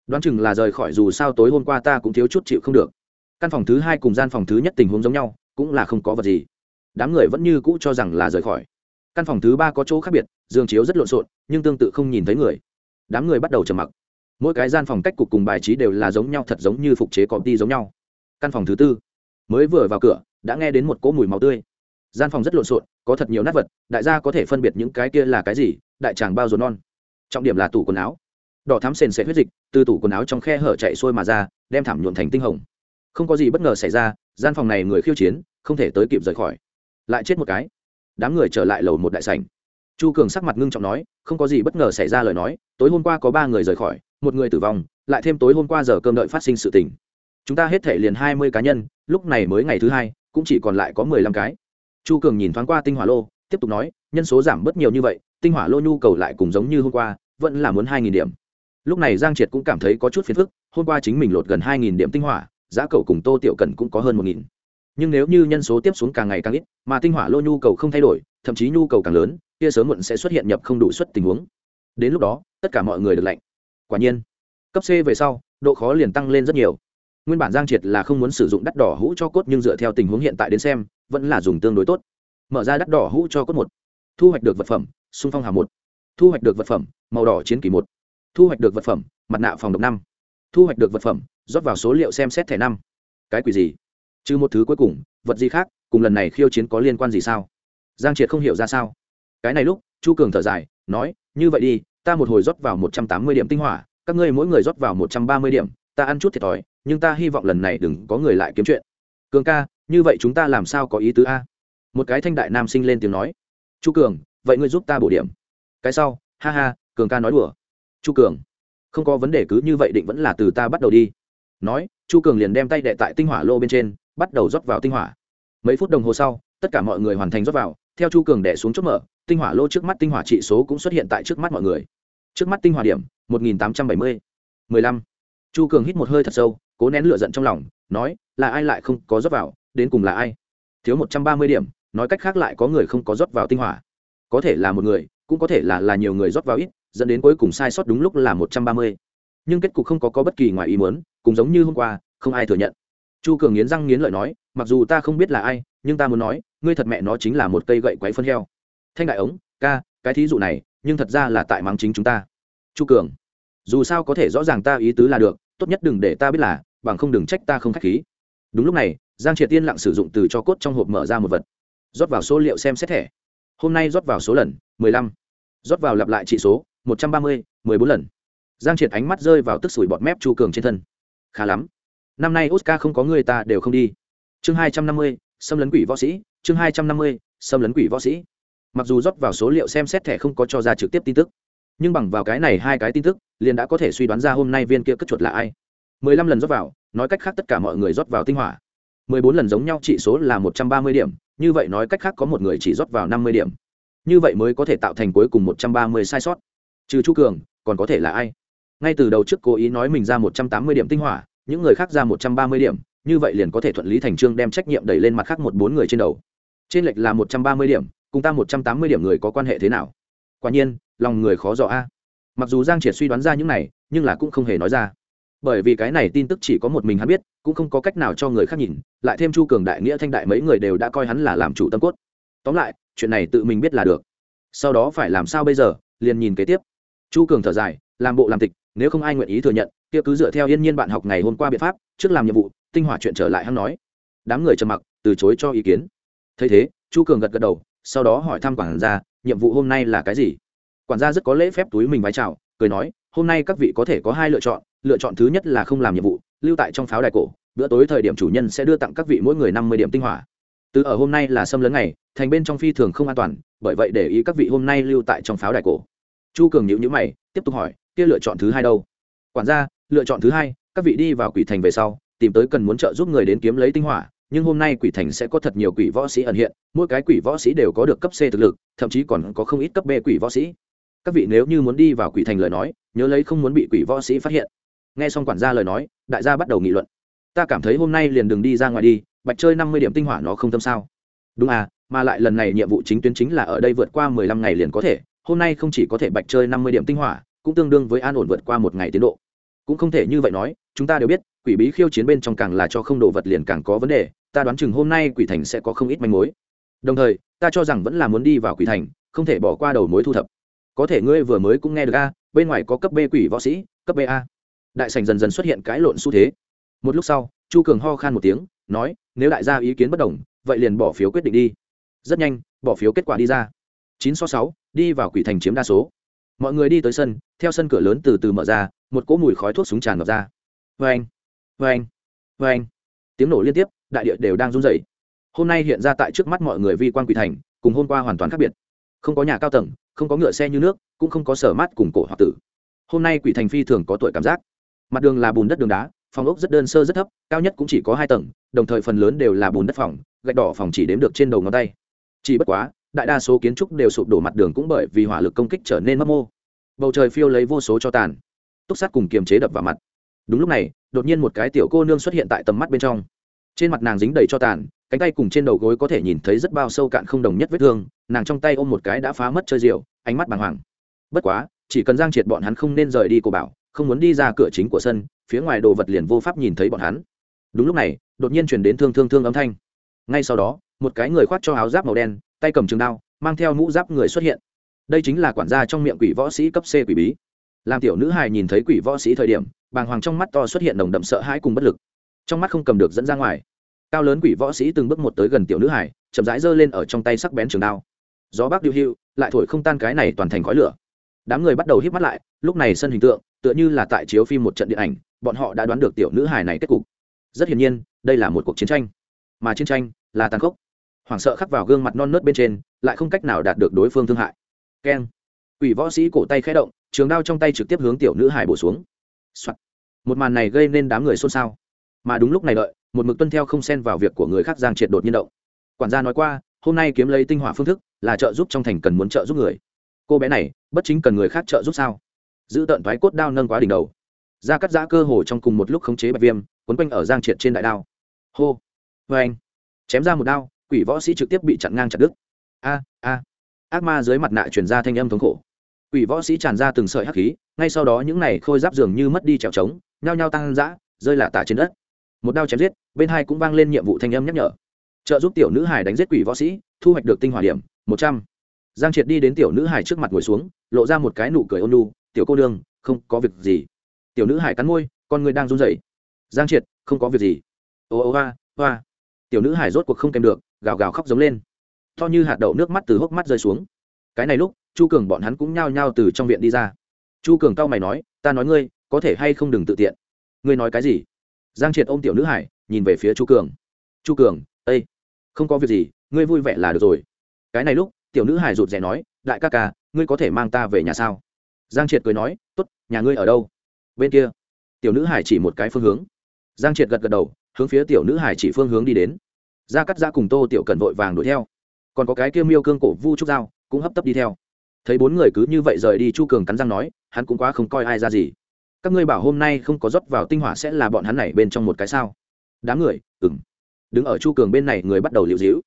Đoán chừng là rời khỏi dù sao tối hôm qua ta cũng thiếu chút chịu không được. Căn phòng thứ hai cùng gian phòng thứ nhất tình huống giống nhau, cũng là không có vật gì. Đám người vẫn như cũ cho rằng là rời khỏi. Căn phòng thứ ba có chỗ khác biệt, giường chiếu rất lộn xộn, nhưng tương tự không nhìn thấy người. Đám người bắt đầu trầm mặc. Mỗi cái gian phòng cách cục cùng bài trí đều là giống nhau, thật giống như phục chế cọp đi giống nhau. Căn phòng thứ tư mới vừa vào cửa, đã nghe đến một cỗ mùi máu tươi. Gian phòng rất lộn xộn, có thật nhiều nát vật, đại gia có thể phân biệt những cái kia là cái gì đại tràng bao ruột non. Trọng điểm là tủ quần áo. Đỏ thắm sền sệt huyết dịch, từ tủ quần áo trong khe hở chạy xuôi mà ra, đem thảm nhuộn thành tinh hồng. Không có gì bất ngờ xảy ra, gian phòng này người khiêu chiến, không thể tới kịp rời khỏi. Lại chết một cái. Đám người trở lại lầu một đại sảnh. Chu cường sắc mặt ngưng trọng nói, không có gì bất ngờ xảy ra lời nói, tối hôm qua có ba người rời khỏi, một người tử vong, lại thêm tối hôm qua giờ cơm đợi phát sinh sự tình. Chúng ta hết thể liền hai mươi cá nhân, lúc này mới ngày thứ hai, cũng chỉ còn lại có mười lăm cái. Chu cường nhìn thoáng qua tinh hỏa lô, tiếp tục nói, nhân số giảm bớt nhiều như vậy tinh hỏa lô nhu cầu lại cùng giống như hôm qua, vẫn là muốn hai nghìn điểm. Lúc này giang triệt cũng cảm thấy có chút phiền phức, hôm qua chính mình lột gần hai nghìn điểm tinh hỏa, giá cầu cùng tô tiểu cần cũng có hơn một nghìn. Nhưng nếu như nhân số tiếp xuống càng ngày càng ít, mà tinh hỏa lô nhu cầu không thay đổi, thậm chí nhu cầu càng lớn, kia sớm muộn sẽ xuất hiện nhập không đủ suất tình huống. Đến lúc đó, tất cả mọi người được lệnh. Quả nhiên, cấp c về sau, độ khó liền tăng lên rất nhiều. Nguyên bản giang triệt là không muốn sử dụng đắt đỏ hũ cho cốt, nhưng dựa theo tình huống hiện tại đến xem, vẫn là dùng tương đối tốt. Mở ra đắt đỏ hũ cho cốt một. Thu hoạch được vật phẩm xung phong hào một. Thu hoạch được vật phẩm, màu đỏ chiến kỳ một. Thu hoạch được vật phẩm, mặt nạ phòng độc năm. Thu hoạch được vật phẩm, rót vào số liệu xem xét thẻ năm. Cái quỷ gì? Trừ một thứ cuối cùng, vật gì khác, cùng lần này khiêu chiến có liên quan gì sao? Giang triệt không hiểu ra sao. Cái này lúc, chu cường thở dài, nói, như vậy đi, ta một hồi rót vào một trăm tám mươi điểm tinh hỏa, các ngươi mỗi người rót vào một trăm ba mươi điểm, ta ăn chút thiệt thòi, nhưng ta hy vọng lần này đừng có người lại kiếm chuyện. Cường ca, như vậy chúng ta làm sao có ý tứ a? Một cái thanh đại nam sinh lên tiếng nói. Chu cường vậy ngươi giúp ta bổ điểm. Cái sau, ha ha, cường ca nói đùa. Chu cường, không có vấn đề cứ như vậy định vẫn là từ ta bắt đầu đi. Nói, chu cường liền đem tay đệ tại tinh hỏa lô bên trên, bắt đầu rót vào tinh hỏa. Mấy phút đồng hồ sau, tất cả mọi người hoàn thành rót vào. Theo chu cường đẻ xuống chốt mở, tinh hỏa lô trước mắt tinh hỏa trị số cũng xuất hiện tại trước mắt mọi người. Trước mắt tinh hỏa điểm, một nghìn tám trăm bảy mươi. mười lăm. Chu cường hít một hơi thật sâu, cố nén lửa giận trong lòng, nói, là ai lại không có rót vào, đến cùng là ai? Thiếu một trăm ba mươi điểm, nói cách khác lại có người không có rót vào tinh hỏa có thể là một người cũng có thể là là nhiều người rót vào ít dẫn đến cuối cùng sai sót đúng lúc là một trăm ba mươi. Nhưng kết cục không có, có bất kỳ ngoài ý muốn cũng giống như hôm qua không ai thừa nhận. Chu cường nghiến răng nghiến lợi nói mặc dù ta không biết là ai nhưng ta muốn nói ngươi thật mẹ nó chính là một cây gậy quấy phân heo. Thanh đại ống ca cái thí dụ này nhưng thật ra là tại mắng chính chúng ta. Chu cường dù sao có thể rõ ràng ta ý tứ là được tốt nhất đừng để ta biết là bằng không đừng trách ta không k h á c h khí. Đúng lúc này giang triệt tiên lặng sử dụng từ cho cốt trong hộp mở ra một vật. Rót vào số liệu xem xét thẻ hôm nay rót vào số lần, mười lăm. Rót vào lặp lại trị số, một trăm ba mươi, mười bốn lần. Giang triệt ánh mắt rơi vào tức sủi bọt mép chu cường trên thân. Khá lắm. Năm nay oscar không có người ta đều không đi. Chương hai trăm năm mươi, xâm lấn quỷ võ sĩ. Chương hai trăm năm mươi, xâm lấn quỷ võ sĩ. Mặc dù rót vào số liệu xem xét thẻ không có cho ra trực tiếp tin tức, nhưng bằng vào cái này hai cái tin tức, liền đã có thể suy đoán ra hôm nay viên kia cất chuột là ai. mười lăm lần rót vào, nói cách khác tất cả mọi người rót vào tinh hỏa. mười bốn lần giống nhau trị số là một trăm ba mươi điểm như vậy nói cách khác có một người chỉ rót vào năm mươi điểm. Như vậy mới có thể tạo thành cuối cùng một trăm ba mươi sai sót. Trừ chu cường, còn có thể là ai? Ngay từ đầu trước cố ý nói mình ra một trăm tám mươi điểm tinh hỏa, những người khác ra một trăm ba mươi điểm, như vậy liền có thể thuận lý thành trương đem trách nhiệm đẩy lên mặt khác một bốn người trên đầu. Trên lệch là một trăm ba mươi điểm, cùng ta một trăm tám mươi điểm người có quan hệ thế nào? Quả nhiên, lòng người khó dò a. Mặc dù giang triệt suy đoán ra những này, nhưng là cũng không hề nói ra bởi vì cái này tin tức chỉ có một mình hắn biết, cũng không có cách nào cho người khác nhìn, lại thêm chu cường đại nghĩa thanh đại mấy người đều đã coi hắn là làm chủ tâm cốt. Tóm lại, chuyện này tự mình biết là được. Sau đó phải làm sao bây giờ, liền nhìn kế tiếp. Chu cường thở dài, làm bộ làm tịch, nếu không ai nguyện ý thừa nhận, kia cứ dựa theo yên nhiên bạn học ngày hôm qua biện pháp, trước làm nhiệm vụ, tinh hỏa chuyện trở lại hắn nói. Đám người trầm mặc, từ chối cho ý kiến. Thấy thế, chu cường gật gật đầu, sau đó hỏi thăm quản gia, nhiệm vụ hôm nay là cái gì? Quản gia rất có lễ phép túi mình vái chào, cười nói, hôm nay các vị có thể có hai lựa chọn lựa chọn thứ nhất là không làm nhiệm vụ, lưu tại trong pháo đài cổ, bữa tối thời điểm chủ nhân sẽ đưa tặng các vị mỗi người năm mươi điểm tinh hỏa. Từ ở hôm nay là xâm lấn ngày, thành bên trong phi thường không an toàn, bởi vậy để ý các vị hôm nay lưu tại trong pháo đài cổ. Chu cường nhữ nhữ mày, tiếp tục hỏi, kia lựa chọn thứ hai đâu? Quản gia, lựa chọn thứ hai, các vị đi vào quỷ thành về sau, tìm tới cần muốn trợ giúp người đến kiếm lấy tinh hỏa, nhưng hôm nay quỷ thành sẽ có thật nhiều quỷ võ sĩ ẩn hiện, mỗi cái quỷ võ sĩ đều có được cấp c thực lực, thậm chí còn có không ít cấp b quỷ võ sĩ. Các vị nếu như muốn đi vào quỷ thành lời nói, nhớ lấy không muốn bị quỷ võ sĩ phát hiện nghe xong quản gia lời nói, đại gia bắt đầu nghị luận. Ta cảm thấy hôm nay liền đừng đi ra ngoài đi, bạch chơi năm mươi điểm tinh hỏa nó không tâm sao? Đúng à mà lại lần này nhiệm vụ chính tuyến chính là ở đây vượt qua mười lăm ngày liền có thể, hôm nay không chỉ có thể bạch chơi năm mươi điểm tinh hỏa, cũng tương đương với an ổn vượt qua một ngày tiến độ. Cũng không thể như vậy nói, chúng ta đều biết, quỷ bí khiêu chiến bên trong càng là cho không đồ vật liền càng có vấn đề, ta đoán chừng hôm nay quỷ thành sẽ có không ít manh mối. Đồng thời, ta cho rằng vẫn là muốn đi vào quỷ thành, không thể bỏ qua đầu mối thu thập. Có thể ngươi vừa mới cũng nghe được a, bên ngoài có cấp b quỷ võ sĩ, cấp b a đại sành dần dần xuất hiện cãi lộn xu thế. Một lúc sau, chu cường ho khan một tiếng, nói, nếu đại gia ý kiến bất đồng, vậy liền bỏ phiếu quyết định đi. Rất nhanh, bỏ phiếu kết quả đi ra. Chín so sáu, đi vào quỷ thành chiếm đa số. Mọi người đi tới sân, theo sân cửa lớn từ từ mở ra, một cỗ mùi khói thuốc súng tràn ngập ra. Vê anh vê anh vê anh tiếng nổ liên tiếp, đại địa đều đang run rẩy. Hôm nay hiện ra tại trước mắt mọi người vi quan quỷ thành, cùng hôm qua hoàn toàn khác biệt. Không có nhà cao tầng, không có ngựa xe như nước, cũng không có sở mát cùng cổ hoặc tử. Hôm nay quỷ thành phi thường có tuổi cảm giác mặt đường là bùn đất đường đá, phòng ốc rất đơn sơ rất thấp, cao nhất cũng chỉ có hai tầng, đồng thời phần lớn đều là bùn đất phòng, gạch đỏ phòng chỉ đếm được trên đầu ngón tay. Chỉ bất quá, đại đa số kiến trúc đều sụp đổ mặt đường cũng bởi vì hỏa lực công kích trở nên mất mô. Bầu trời phiêu lấy vô số cho tàn. Túc sát cùng kiềm chế đập vào mặt. Đúng lúc này, đột nhiên một cái tiểu cô nương xuất hiện tại tầm mắt bên trong. Trên mặt nàng dính đầy cho tàn, cánh tay cùng trên đầu gối có thể nhìn thấy rất bao sâu cạn không đồng nhất vết thương, nàng trong tay ôm một cái đã phá mất chơi rượu, ánh mắt bàng hoàng. Bất quá, chỉ cần giang triệt bọn hắn không nên rời đi cô bảo không muốn đi ra cửa chính của sân, phía ngoài đồ vật liền vô pháp nhìn thấy bọn hắn. Đúng lúc này, đột nhiên chuyển đến thương thương thương âm thanh. Ngay sau đó, một cái người khoác cho áo giáp màu đen, tay cầm trường đao, mang theo mũ giáp người xuất hiện. Đây chính là quản gia trong miệng quỷ võ sĩ cấp c quỷ bí. Làm tiểu nữ hài nhìn thấy quỷ võ sĩ thời điểm, bàng hoàng trong mắt to xuất hiện nồng đậm sợ hãi cùng bất lực. Trong mắt không cầm được dẫn ra ngoài. Cao lớn quỷ võ sĩ từng bước một tới gần tiểu nữ hải chậm rãi giơ lên ở trong tay sắc bén trường đao. Gió bắc điêu hưu lại thổi không tan cái này toàn thành khói lửa. Đám người bắt đầu hít mắt lại, lúc này sân hình tượng tựa như là tại chiếu phim một trận điện ảnh, bọn họ đã đoán được tiểu nữ hài này kết cục. Rất hiển nhiên, đây là một cuộc chiến tranh. Mà chiến tranh là tàn khốc. Hoảng sợ khắc vào gương mặt non nớt bên trên, lại không cách nào đạt được đối phương thương hại. Keng. Ủy võ sĩ cổ tay khẽ động, trường đao trong tay trực tiếp hướng tiểu nữ hài bổ xuống、Soạn. một màn này gây nên đám người xôn xao. Mà đúng lúc này đợi, một mực tuân theo không xen vào việc của người khác giang triệt đột nhiên động. Quản gia nói qua, hôm nay kiếm lấy tinh hỏa phương thức là trợ giúp trong thành cần muốn trợ giúp người. Cô bé này, bất chính cần người khác trợ giúp sao? Giữ tận thoái cốt đao nâng quá đỉnh đầu. Ra cắt giã cơ hồ trong cùng một lúc khống chế bạch viêm, quấn quanh ở giang triệt trên đại đao. Hô! Vê anh, chém ra một đao, quỷ võ sĩ trực tiếp bị chặn ngang chặt đứt. A a. Ác ma dưới mặt nạ truyền ra thanh âm thống khổ. Quỷ võ sĩ tràn ra từng sợi hắc khí, ngay sau đó những này khôi giáp dường như mất đi trèo trống, nhao nhao tăng dã rơi lả tả trên đất. Một đao chém giết, bên hai cũng vang lên nhiệm vụ thanh âm nhắc nhở. Trợ giúp tiểu nữ hải đánh giết quỷ võ sĩ, thu hoạch được tinh hỏa điểm, một trăm. Giang triệt đi đến tiểu nữ hải trước mặt ngồi xuống, lộ ra một cái nụ cười ôn lu tiểu cô đương không có việc gì. Tiểu nữ hải cắn môi, con người đang run rẩy. Giang triệt, không có việc gì. Ô ô, hoa hoa. Tiểu nữ hải rốt cuộc không kèm được, gào gào khóc giống lên. To như hạt đậu nước mắt từ hốc mắt rơi xuống. Cái này lúc, chu cường bọn hắn cũng nhao nhao từ trong viện đi ra. Chu cường cau mày nói, ta nói ngươi, có thể hay không đừng tự tiện? Ngươi nói cái gì? Giang triệt ôm tiểu nữ hải, nhìn về phía chu cường. Chu cường ây không có việc gì, ngươi vui vẻ là được rồi. Cái này lúc, tiểu nữ hải rụt rè nói, đại ca ca, ngươi có thể mang ta về nhà sao? Giang triệt cười nói t ố t nhà ngươi ở đâu? Bên kia. Tiểu nữ hải chỉ một cái phương hướng. Giang triệt gật gật đầu, hướng phía tiểu nữ hải chỉ phương hướng đi đến. Ra cắt ra cùng tô tiểu cần vội vàng đuổi theo. Còn có cái kia miêu cương cổ vu trúc dao cũng hấp tấp đi theo. Thấy bốn người cứ như vậy rời đi chu cường cắn răng nói, hắn cũng quá không coi ai ra gì. Các ngươi bảo hôm nay không có rót vào tinh hỏa sẽ là bọn hắn này bên trong một cái sao? Đám người ừng đứng ở chu cường bên này người bắt đầu liệu dĩu.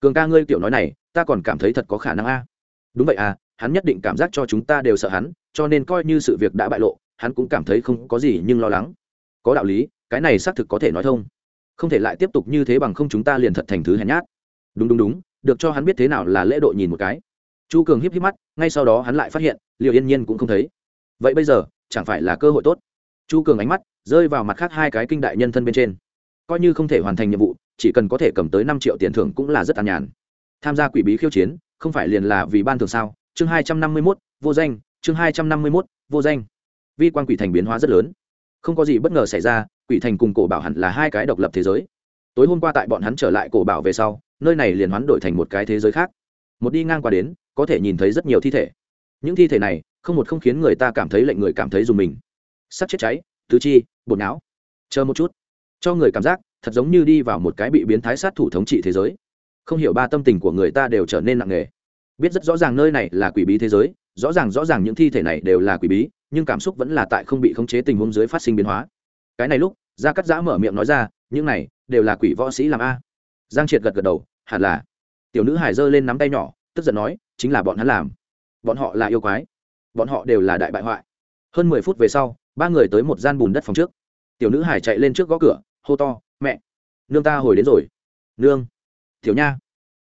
Cường ca ngươi kiểu nói này, ta còn cảm thấy thật có khả năng a. Đúng vậy à hắn nhất định cảm giác cho chúng ta đều sợ hắn, cho nên coi như sự việc đã bại lộ, hắn cũng cảm thấy không có gì nhưng lo lắng. Có đạo lý, cái này xác thực có thể nói thông. Không thể lại tiếp tục như thế bằng không chúng ta liền thật thành thứ hèn nhát. Đúng đúng đúng, được cho hắn biết thế nào là lễ độ nhìn một cái. Chu cường híp híp mắt, ngay sau đó hắn lại phát hiện liệu yên nhiên cũng không thấy. Vậy bây giờ, chẳng phải là cơ hội tốt. Chu cường ánh mắt rơi vào mặt khác hai cái kinh đại nhân thân bên trên. Coi như không thể hoàn thành nhiệm vụ, chỉ cần có thể cầm tới năm triệu tiền thưởng cũng là rất an nhàn. Tham gia quỷ bí khiêu chiến, không phải liền là vì ban thường sao? Chương hai trăm năm mươi mốt, vô danh, chương hai trăm năm mươi mốt, vô danh. Vi quan quỷ thành biến hóa rất lớn. Không có gì bất ngờ xảy ra, quỷ thành cùng cổ bảo hẳn là hai cái độc lập thế giới. Tối hôm qua tại bọn hắn trở lại cổ bảo về sau, nơi này liền hoán đổi thành một cái thế giới khác. Một đi ngang qua đến, có thể nhìn thấy rất nhiều thi thể. Những thi thể này, không một không khiến người ta cảm thấy lệnh người cảm thấy dùng mình. Sắp chết cháy, tứ chi, bột não. Chờ một chút. Cho người cảm giác, thật giống như đi vào một cái bị biến thái sát thủ thống trị thế giới. Không hiểu ba tâm tình của người ta đều trở nên nặng nề biết rất rõ ràng nơi này là quỷ bí thế giới, rõ ràng rõ ràng những thi thể này đều là quỷ bí, nhưng cảm xúc vẫn là tại không bị khống chế tình huống dưới phát sinh biến hóa. Cái này lúc, gia cắt giã mở miệng nói ra, những này đều là quỷ võ sĩ làm a. Giang triệt gật gật đầu, hẳn là. Tiểu nữ hải giơ lên nắm tay nhỏ, tức giận nói, chính là bọn hắn làm. Bọn họ là yêu quái. Bọn họ đều là đại bại hoại. Hơn mười phút về sau, ba người tới một gian bùn đất phòng trước. Tiểu nữ hải chạy lên trước gõ cửa, hô to, mẹ! Nương ta hồi đến rồi. Nương! Tiểu nha!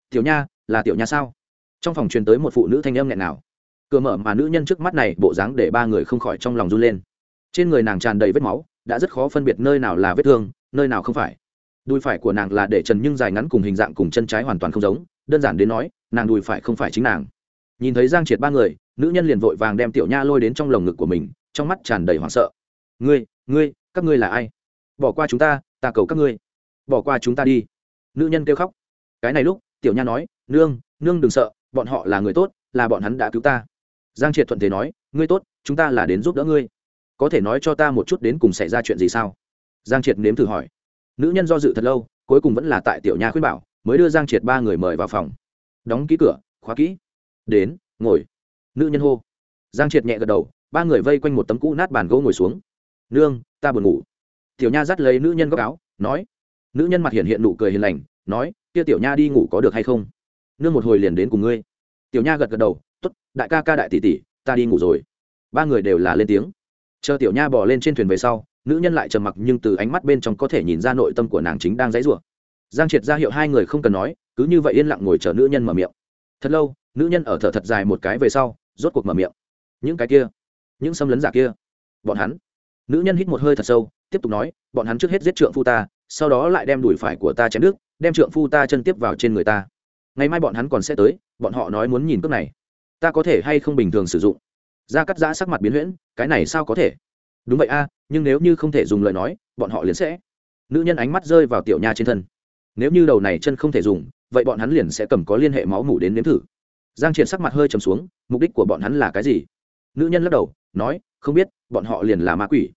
Tiểu nha! Là tiểu nha sao? Trong phòng truyền tới một phụ nữ thanh âm nghẹn nào. Cửa mở mà nữ nhân trước mắt này, bộ dáng để ba người không khỏi trong lòng run lên. Trên người nàng tràn đầy vết máu, đã rất khó phân biệt nơi nào là vết thương, nơi nào không phải. Đùi phải của nàng là để trần nhưng dài ngắn cùng hình dạng cùng chân trái hoàn toàn không giống, đơn giản đến nói, nàng đùi phải không phải chính nàng. Nhìn thấy giang triệt ba người, nữ nhân liền vội vàng đem tiểu nha lôi đến trong lồng ngực của mình, trong mắt tràn đầy hoảng sợ. Ngươi ngươi, các ngươi là ai? Bỏ qua chúng ta ta cầu các ngươi. Bỏ qua chúng ta đi. Nữ nhân kêu khóc. Cái này lúc, tiểu nha nói, nương nương đừng sợ bọn họ là người tốt, là bọn hắn đã cứu ta. Giang triệt thuận thế nói, ngươi tốt, chúng ta là đến giúp đỡ ngươi. Có thể nói cho ta một chút đến cùng xảy ra chuyện gì sao? Giang triệt nếm thử hỏi. Nữ nhân do dự thật lâu, cuối cùng vẫn là tại tiểu nha khuyên bảo, mới đưa giang triệt ba người mời vào phòng. Đóng ký cửa, khóa kỹ. Đến, ngồi. Nữ nhân hô. Giang triệt nhẹ gật đầu, ba người vây quanh một tấm cũ nát bàn gỗ ngồi xuống. Nương, ta buồn ngủ. Tiểu nha dắt lấy nữ nhân góc áo, nói. Nữ nhân mặt hiện hiện nụ cười hiền lành, nói, kia tiểu nha đi ngủ có được hay không? Nương một hồi liền đến cùng ngươi. Tiểu nha gật gật đầu t ố t đại ca ca đại tỷ tỷ, ta đi ngủ rồi. Ba người đều là lên tiếng. Chờ tiểu nha bỏ lên trên thuyền về sau, nữ nhân lại trầm mặc nhưng từ ánh mắt bên trong có thể nhìn ra nội tâm của nàng chính đang dãy rủa. Giang triệt ra hiệu hai người không cần nói, cứ như vậy yên lặng ngồi chờ nữ nhân mở miệng. Thật lâu, nữ nhân ở thở thật dài một cái về sau, rốt cuộc mở miệng. Những cái kia, những xâm lấn giả kia, bọn hắn. Nữ nhân hít một hơi thật sâu, tiếp tục nói, bọn hắn trước hết giết trượng phu ta, sau đó lại đem đùi phải của ta chém nước đem trượng phu ta chân tiếp vào trên người ta ngày mai bọn hắn còn sẽ tới, bọn họ nói muốn nhìn cướp này. Ta có thể hay không bình thường sử dụng? Da cắt giã sắc mặt biến huyễn, cái này sao có thể? Đúng vậy a, nhưng nếu như không thể dùng lời nói, bọn họ liền sẽ. Nữ nhân ánh mắt rơi vào tiểu nha trên thân. Nếu như đầu này chân không thể dùng, vậy bọn hắn liền sẽ cầm có liên hệ máu mủ đến nếm thử. Giang triển sắc mặt hơi trầm xuống, mục đích của bọn hắn là cái gì? Nữ nhân lắc đầu, nói, không biết, bọn họ liền là ma quỷ.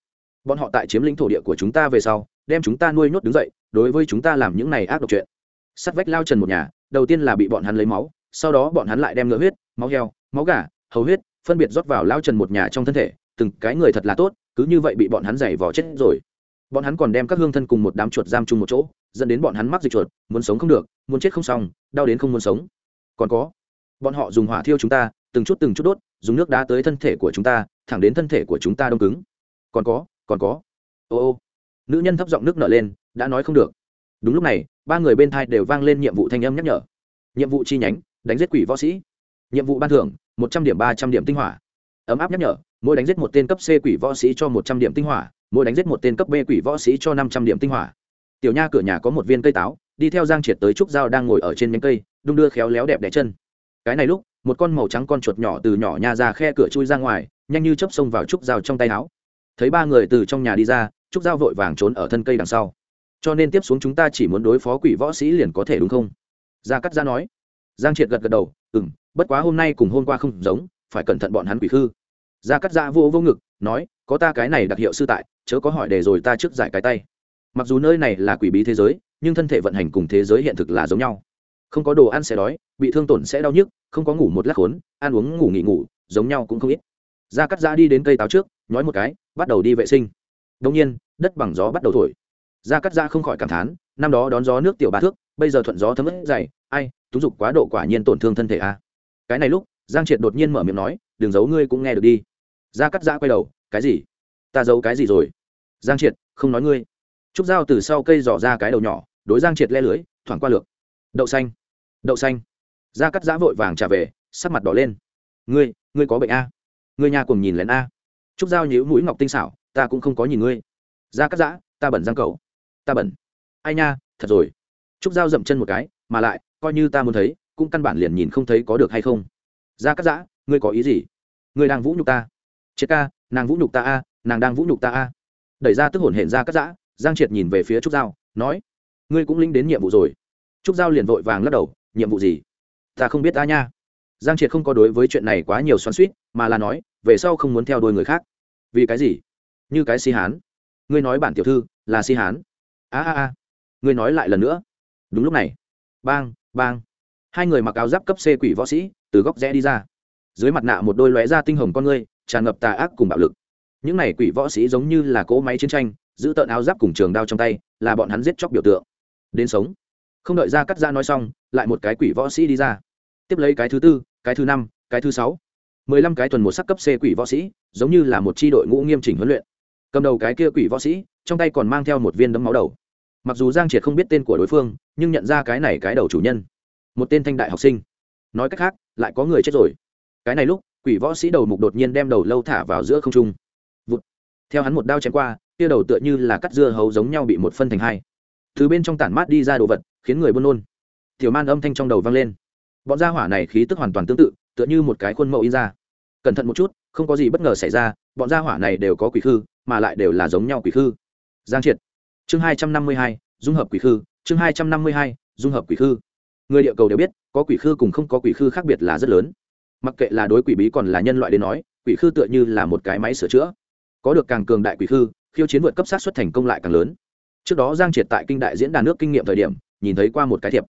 Bọn họ tại chiếm lĩnh thổ địa của chúng ta về sau, đem chúng ta nuôi nhốt đứng dậy, đối với chúng ta làm những này ác độc chuyện. Sắt vách lao trần một nhà đầu tiên là bị bọn hắn lấy máu, sau đó bọn hắn lại đem ngựa huyết, máu heo, máu gà, hầu huyết phân biệt rót vào lao trần một nhà trong thân thể, từng cái người thật là tốt, cứ như vậy bị bọn hắn giày vò chết rồi. Bọn hắn còn đem các hương thân cùng một đám chuột giam chung một chỗ, dẫn đến bọn hắn mắc dịch chuột, muốn sống không được, muốn chết không xong, đau đến không muốn sống. Còn có, bọn họ dùng hỏa thiêu chúng ta, từng chút từng chút đốt, dùng nước đá tới thân thể của chúng ta, thẳng đến thân thể của chúng ta đông cứng. Còn có còn có, ô ô, nữ nhân thấp giọng nước nở lên, đã nói không được đúng lúc này, ba người bên thai đều vang lên nhiệm vụ thanh âm nhắc nhở. Nhiệm vụ chi nhánh, đánh giết quỷ võ sĩ. Nhiệm vụ ban thưởng, một trăm điểm, ba trăm điểm tinh hỏa. Ấm áp nhắc nhở, mỗi đánh giết một tên cấp c quỷ võ sĩ cho một trăm điểm tinh hỏa, mỗi đánh giết một tên cấp b quỷ võ sĩ cho năm trăm điểm tinh hỏa. Tiểu nha cửa nhà có một viên cây táo, đi theo giang triệt tới trúc dao đang ngồi ở trên nhánh cây, đung đưa khéo léo đẹp đẽ chân. Cái này lúc, một con màu trắng con chuột nhỏ từ nhỏ nhà ra khe cửa chui ra ngoài, nhanh như chớp xông vào trúc dao trong tay áo. Thấy ba người từ trong nhà đi ra, trúc dao vội vàng trốn ở thân cây đằng sau cho nên tiếp xuống chúng ta chỉ muốn đối phó quỷ võ sĩ liền có thể đúng không? Gia cắt Gia nói. Giang triệt gật gật đầu. Ừ m bất quá hôm nay cùng hôm qua không giống, phải cẩn thận bọn hắn quỷ khư. Gia cắt Gia vô vô ngực, nói, có ta cái này đặc hiệu sư tại, chớ có hỏi để rồi ta trước giải cái tay. Mặc dù nơi này là quỷ bí thế giới, nhưng thân thể vận hành cùng thế giới hiện thực là giống nhau. Không có đồ ăn sẽ đói, bị thương tổn sẽ đau nhức, không có ngủ một lát khốn, ăn uống ngủ nghỉ ngủ, giống nhau cũng không ít. Gia cắt Gia đi đến cây táo trước nói một cái, bắt đầu đi vệ sinh. Đông nhiên, đất bằng gió bắt đầu thổi gia cắt ra không khỏi cảm thán, năm đó đón gió nước tiểu ba thước, bây giờ thuận gió thấm ướt dày, ai, túng dục quá độ quả nhiên tổn thương thân thể a à? cái này lúc, giang triệt đột nhiên mở miệng nói, đừng giấu ngươi cũng nghe được đi. Gia cắt Gia quay đầu, cái gì? Ta giấu cái gì rồi? Giang triệt, không nói ngươi. Trúc dao từ sau cây dò ra cái đầu nhỏ, đối giang triệt le lưới, thoảng qua lược. Đậu xanh đậu xanh. Gia cắt giã vội vàng trả về, sắc mặt đỏ lên. Ngươi ngươi có bệnh a? Ngươi nhà cùng nhìn lén a? Trúc dao nhíu mũi ngọc tinh xảo, ta cũng không có nhìn ngươi. Gia cắt giã, ta bẩn giang cầu ta bẩn. Ai nha, thật rồi. Trúc dao dậm chân một cái, mà lại, coi như ta muốn thấy, cũng căn bản liền nhìn không thấy có được hay không. Gia cắt giã, ngươi có ý gì? Ngươi đang vũ nhục ta. Triệt ca, nàng vũ nhục ta a, nàng đang vũ nhục ta a. Đẩy ra tức hổn hển ra cắt giã, giang triệt nhìn về phía trúc giao, nói, ngươi cũng lính đến nhiệm vụ rồi. Trúc giao liền vội vàng lắc đầu, nhiệm vụ gì? Ta không biết ta nha. Giang triệt không có đối với chuyện này quá nhiều xoắn suýt mà là nói, về sau không muốn theo đuôi người khác. Vì cái gì? Như cái si hán. Ngươi nói bản tiểu thư là si hán a a a. Ngươi nói lại lần nữa. Đúng lúc này. Bang bang. Hai người mặc áo giáp cấp c quỷ võ sĩ, từ góc rẽ đi ra. Dưới mặt nạ một đôi lóe ra tinh hồng con ngươi, tràn ngập tà ác cùng bạo lực. Những này quỷ võ sĩ giống như là cỗ máy chiến tranh, giữ tợn áo giáp cùng trường đao trong tay, là bọn hắn giết chóc biểu tượng. Đến sống. Không đợi ra cắt ra nói xong, lại một cái quỷ võ sĩ đi ra. Tiếp lấy cái thứ tư, cái thứ năm, cái thứ sáu. Mười lăm cái tuần một sắc cấp c quỷ võ sĩ, giống như là một c h i đội ngũ nghiêm chỉnh huấn luyện. Cầm đầu cái kia quỷ võ sĩ trong tay còn mang theo một viên đấm máu đầu. Mặc dù giang triệt không biết tên của đối phương, nhưng nhận ra cái này cái đầu chủ nhân. Một tên thanh đại học sinh. Nói cách khác, lại có người chết rồi. Cái này lúc, quỷ võ sĩ đầu mục đột nhiên đem đầu lâu thả vào giữa không trung. Vụt. theo hắn một đao chém qua, kia đầu tựa như là cắt dưa hấu giống nhau bị một phân thành hai. Từ bên trong tản mát đi ra đồ vật, khiến người buôn nôn tiểu man âm thanh trong đầu vang lên. Bọn gia hỏa này khí tức hoàn toàn tương tự, tựa như một cái khuôn mẫu in ra. Cẩn thận một chút, không có gì bất ngờ xảy ra, bọn gia hỏa này đều có quỷ khư, mà lại đều là giống nhau quỷ khư giang triệt. Chương hai trăm năm mươi hai, dung hợp quỷ khư. Chương hai trăm năm mươi hai, dung hợp quỷ khư. Người địa cầu đều biết, có quỷ khư cùng không có quỷ khư khác biệt là rất lớn. Mặc kệ là đối quỷ bí còn là nhân loại đến nói, quỷ khư tựa như là một cái máy sửa chữa. Có được càng cường đại quỷ khư, khiêu chiến vượt cấp sát xuất thành công lại càng lớn. Trước đó giang triệt tại kinh đại diễn đàn nước kinh nghiệm thời điểm, nhìn thấy qua một cái thiệp.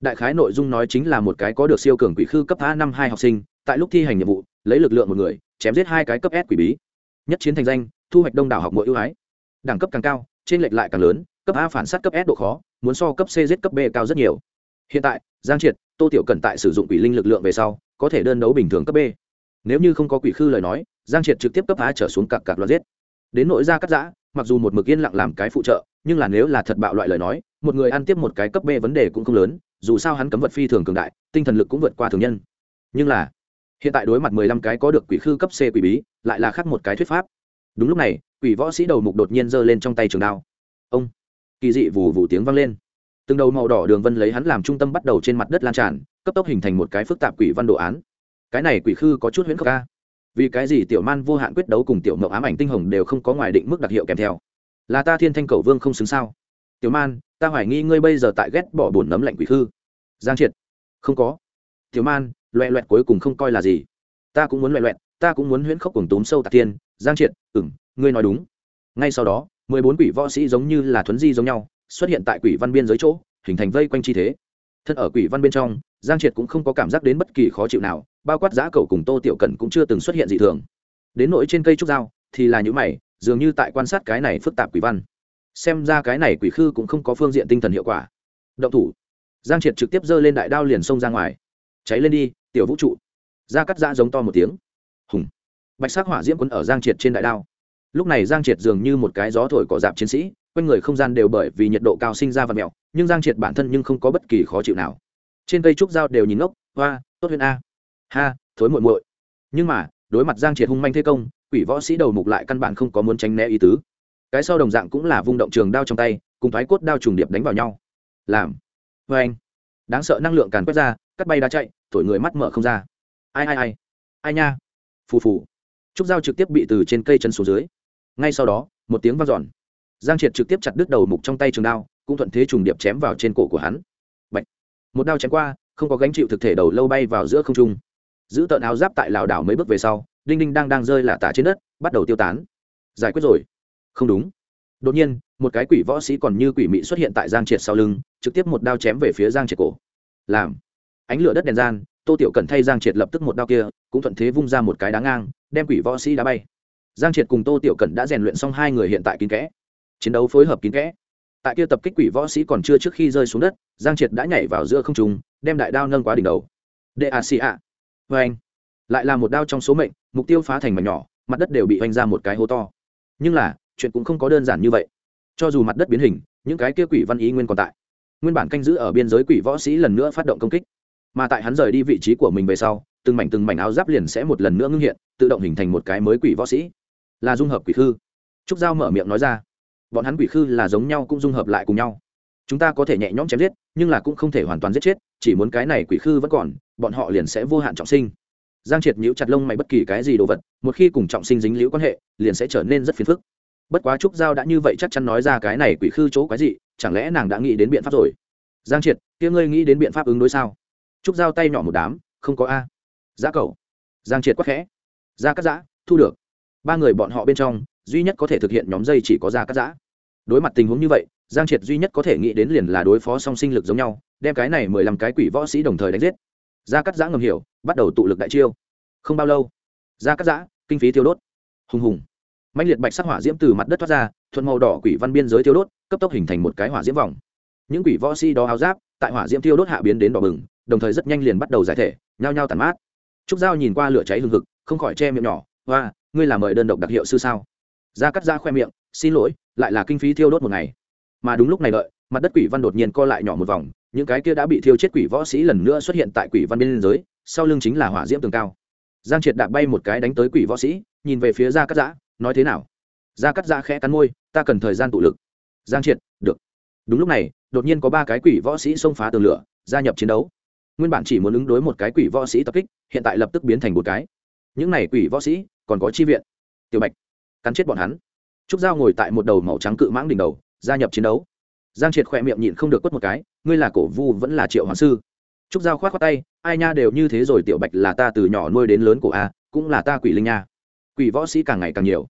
Đại khái nội dung nói chính là một cái có được siêu cường quỷ khư cấp a năm hai học sinh, tại lúc thi hành nhiệm vụ, lấy lực lượng một người, chém giết hai cái cấp s quỷ bí. Nhất chiến thành danh, thu hoạch đông đảo học mỗi ưu ái đẳng cấp càng cao, trên lệch lại càng lớn, cấp a phản s á t cấp s độ khó, muốn so cấp c, giết cấp b cao rất nhiều. Hiện tại, giang triệt, tô tiểu cần tại sử dụng quỷ linh lực lượng về sau, có thể đơn đấu bình thường cấp b. Nếu như không có quỷ khư lời nói, giang triệt trực tiếp cấp a trở xuống cặp cặp loạt giết. Đến nội ra cắt giã, mặc dù một mực yên lặng làm cái phụ trợ, nhưng là nếu là thật bạo loại lời nói, một người ăn tiếp một cái cấp b vấn đề cũng không lớn, dù sao hắn cấm vật phi thường cường đại, tinh thần lực cũng vượt qua thường nhân. Nhưng là, hiện tại đối mặt mười lăm cái có được quỷ khư cấp c quỷ bí, lại là khác một cái thuyết pháp. Đúng lúc này quỷ võ sĩ đầu mục đột nhiên giơ lên trong tay trường đao. Ông! Kỳ dị vù vù tiếng vang lên. Từng đầu màu đỏ đường vân lấy hắn làm trung tâm bắt đầu trên mặt đất lan tràn, cấp tốc hình thành một cái phức tạp quỷ văn đồ án. Cái này quỷ khư có chút huyễn khắc ca vì cái gì tiểu man vô hạn quyết đấu cùng tiểu mậu ám ảnh tinh hồng đều không có ngoài định mức đặc hiệu kèm theo? Là ta thiên thanh cầu vương không xứng sao? Tiểu man, ta hoài nghi ngươi bây giờ tại ghét bỏ bùn nấm lạnh quỷ khư. Giang triệt, không có. Tiểu man, loẹ loẹt cuối cùng không coi là gì. Ta cũng muốn loẹ loẹt, ta cũng muốn huyễn khốc cùng túm sâu tạc tiên. Giang triệt ừng ngươi nói đúng. Ngay sau đó, mười bốn quỷ võ sĩ giống như là thuấn di giống nhau, xuất hiện tại quỷ văn biên giới chỗ, hình thành vây quanh chi thế. Thân ở quỷ văn bên trong, giang triệt cũng không có cảm giác đến bất kỳ khó chịu nào, bao quát giã cầu cùng tô tiểu cẩn cũng chưa từng xuất hiện dị thường. Đến nỗi trên cây trúc dao, thì là những mày, dường như tại quan sát cái này phức tạp quỷ văn. Xem ra cái này quỷ khư cũng không có phương diện tinh thần hiệu quả. Động thủ. Giang triệt trực tiếp giơ lên đại đao liền xông ra ngoài. Cháy lên đi, tiểu vũ trụ. Ra cắt da giống to một tiếng. Hùng. Bạch sắc hỏa diễm quấn ở giang triệt trên đại đao lúc này giang triệt dường như một cái gió thổi cỏ dạp chiến sĩ, quanh người không gian đều bởi vì nhiệt độ cao sinh ra và mẹo nhưng giang triệt bản thân nhưng không có bất kỳ khó chịu nào. Trên cây trúc dao đều nhìn ngốc, hoa, tốt huyên a. Ha, thối muội muội. Nhưng mà, đối mặt giang triệt hung manh thế công, quỷ võ sĩ đầu mục lại căn bản không có muốn tránh né ý tứ. Cái sau đồng dạng cũng là vung động trường đao trong tay, cùng thoái cốt đao trùng điệp đánh vào nhau. Làm. Vê anh. Đáng sợ năng lượng càn quét ra, cắt bay đá chạy, thổi người mắt mở không ra. Ai ai ai. Ai nha. Phù phù. Trúc dao trực tiếp bị từ trên cây chân xuống dưới ngay sau đó, một tiếng vang dọn. Giang triệt trực tiếp chặt đứt đầu mục trong tay trường đao, cũng thuận thế trùng điệp chém vào trên cổ của hắn. Bạch. một đao chém qua, không có gánh chịu thực thể đầu lâu bay vào giữa không trung. Giữ tợn áo giáp tại lảo đảo mấy bước về sau, đinh đinh đang đang rơi lả tả trên đất, bắt đầu tiêu tán. Giải quyết rồi. Không đúng. Đột nhiên, một cái quỷ võ sĩ còn như quỷ mị xuất hiện tại giang triệt sau lưng, trực tiếp một đao chém về phía giang triệt cổ. Làm! Ánh lửa đất đèn gian, tô tiểu cần thay giang triệt lập tức một đao kia, cũng thuận thế vung ra một cái đá ngang, đem quỷ võ sĩ đá bay giang triệt cùng tô tiểu Cẩn đã rèn luyện xong hai người hiện tại kín kẽ. Chiến đấu phối hợp kín kẽ. Tại kia tập kích quỷ võ sĩ còn chưa trước khi rơi xuống đất, giang triệt đã nhảy vào giữa không trung, đem đại đao nâng quá đỉnh đầu. Đệ a xì a. Vê anh. Lại là một đao trong số mệnh, mục tiêu phá thành mảnh nhỏ, mặt đất đều bị oanh ra một cái hố to. Nhưng là, chuyện cũng không có đơn giản như vậy. Cho dù mặt đất biến hình, những cái kia quỷ văn ý nguyên còn tại. Nguyên bản canh giữ ở biên giới quỷ võ sĩ lần nữa phát động công kích. Mà tại hắn rời đi vị trí của mình về sau, từng mảnh từng mảnh áo giáp liền sẽ một lần nữa ngưng hiện, tự động hình thành một cái mới quỷ võ sĩ là dung hợp quỷ khư. Trúc giao mở miệng nói ra. Bọn hắn quỷ khư là giống nhau cũng dung hợp lại cùng nhau. Chúng ta có thể nhẹ nhõm chém giết, nhưng là cũng không thể hoàn toàn giết chết, chỉ muốn cái này quỷ khư vẫn còn, bọn họ liền sẽ vô hạn trọng sinh. Giang triệt nhíu chặt lông mày bất kỳ cái gì đồ vật, một khi cùng trọng sinh dính liễu quan hệ, liền sẽ trở nên rất phiền phức. Bất quá trúc giao đã như vậy chắc chắn nói ra cái này quỷ khư chỗ quái gì chẳng lẽ nàng đã nghĩ đến biện pháp rồi? Giang triệt, kia ngươi nghĩ đến biện pháp ứng đối sao? Trúc giao tay nhỏ một đám, không có a. Giá cầu. Giang triệt quắc khẽ. Ra cắt giã, thu được ba người bọn họ bên trong, duy nhất có thể thực hiện nhóm dây chỉ có ra cắt giã. Đối mặt tình huống như vậy, giang triệt duy nhất có thể nghĩ đến liền là đối phó song sinh lực giống nhau, đem cái này mười lăm cái quỷ võ sĩ đồng thời đánh giết. Ra cắt giã ngầm hiểu, bắt đầu tụ lực đại chiêu. Không bao lâu ra cắt giã, kinh phí tiêu đốt. Hùng hùng. Mạnh liệt bạch sắc hỏa diễm từ mặt đất thoát ra, thuận màu đỏ quỷ văn biên giới tiêu đốt, cấp tốc hình thành một cái hỏa diễm vòng. Những quỷ võ sĩ đó áo giáp, tại hỏa diễm tiêu đốt hạ biến đến đỏ bừng, đồng thời rất nhanh liền bắt đầu giải thể, nhao nhao tàn mát. Trúc giao nhìn qua lửa cháy hừng hực, không khỏi che miệng nhỏ hoa ngươi là mời đơn độc đặc hiệu sư sao? Ra cắt ra khoe miệng, xin lỗi, lại là kinh phí thiêu đốt một ngày. Mà đúng lúc này đợi, mặt đất quỷ văn đột nhiên co lại nhỏ một vòng, những cái kia đã bị thiêu chết quỷ võ sĩ lần nữa xuất hiện tại quỷ văn biên giới sau lưng chính là hỏa diễm tường cao. Giang triệt đạp bay một cái đánh tới quỷ võ sĩ, nhìn về phía gia cắt giã, nói thế nào? Gia cắt giã khẽ cắn môi, ta cần thời gian tụ lực. Giang triệt, được. Đúng lúc này, đột nhiên có ba cái quỷ võ sĩ xông phá tường lửa, gia nhập chiến đấu. Nguyên bản chỉ muốn ứng đối một cái quỷ võ sĩ tập kích, hiện tại lập tức biến thành một cái. Những này quỷ võ sĩ còn có chi viện. Tiểu bạch, cắn chết bọn hắn. Trúc giao ngồi tại một đầu màu trắng cự mãng đỉnh đầu, gia nhập chiến đấu. Giang triệt khỏe miệng nhịn không được quất một cái, ngươi là cổ vu vẫn là triệu hoàng sư? Trúc giao khoát khoát tay, ai nha đều như thế rồi, tiểu bạch là ta từ nhỏ nuôi đến lớn của a, cũng là ta quỷ linh nha. Quỷ võ sĩ càng ngày càng nhiều.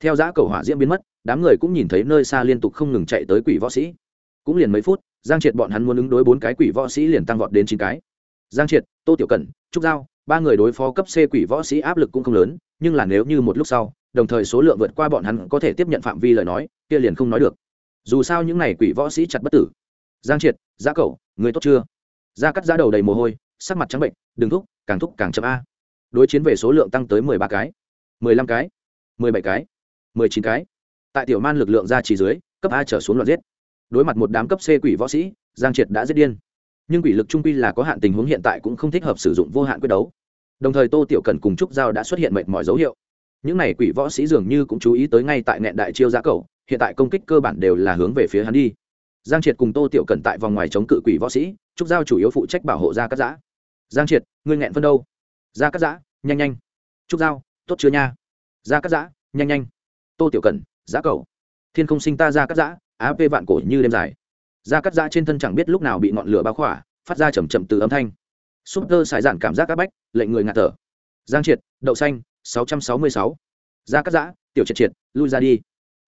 Theo giã cầu hỏa diễm biến mất, đám người cũng nhìn thấy nơi xa liên tục không ngừng chạy tới quỷ võ sĩ. Cũng liền mấy phút, giang triệt bọn hắn muốn ứng đối bốn cái quỷ võ sĩ liền tăng vọt đến chín cái. Giang triệt, tô tiểu cẩn, trúc giao, ba người đối phó cấp c quỷ võ sĩ áp lực cũng không lớn nhưng là nếu như một lúc sau, đồng thời số lượng vượt qua bọn hắn có thể tiếp nhận phạm vi lời nói, kia liền không nói được. Dù sao những n à y quỷ võ sĩ chặt bất tử. Giang triệt giá cậu người tốt chưa? Da cắt giá đầu đầy mồ hôi, sắc mặt trắng bệnh, đừng thúc, càng thúc càng chậm a. Đối chiến về số lượng tăng tới mười ba cái, mười lăm cái, mười bảy cái, mười chín cái. Tại tiểu man lực lượng ra chỉ dưới, cấp a trở xuống loạt giết. Đối mặt một đám cấp c quỷ võ sĩ, giang triệt đã giết điên. Nhưng quỷ lực trung quy là có hạn tình huống hiện tại cũng không thích hợp sử dụng vô hạn quyết đấu đồng thời tô tiểu cần cùng trúc giao đã xuất hiện mệt mỏi dấu hiệu. Những này quỷ võ sĩ dường như cũng chú ý tới ngay tại nẹn đại chiêu giá cầu hiện tại công kích cơ bản đều là hướng về phía hắn đi. Giang triệt cùng tô tiểu cần tại vòng ngoài chống cự quỷ võ sĩ, trúc giao chủ yếu phụ trách bảo hộ gia cắt giã. Giang triệt, ngươi nghẹn phân đâu? Gia cắt giã, nhanh nhanh. Trúc giao, tốt chưa nha? Gia cắt giã, nhanh nhanh. Tô tiểu cần giá cầu thiên không sinh ta ra cắt giã áp vạn cổ như đêm dài. Gia cắt giã trên thân chẳng biết lúc nào bị ngọn lửa bao khỏa, phát ra chầm chậm từ âm thanh súp tơ xài giản cảm giác áp bách, lệnh người ngạt thở. Giang triệt, đậu xanh, sáu trăm sáu mươi sáu. Gia cắt giã, tiểu triệt triệt, lui ra đi.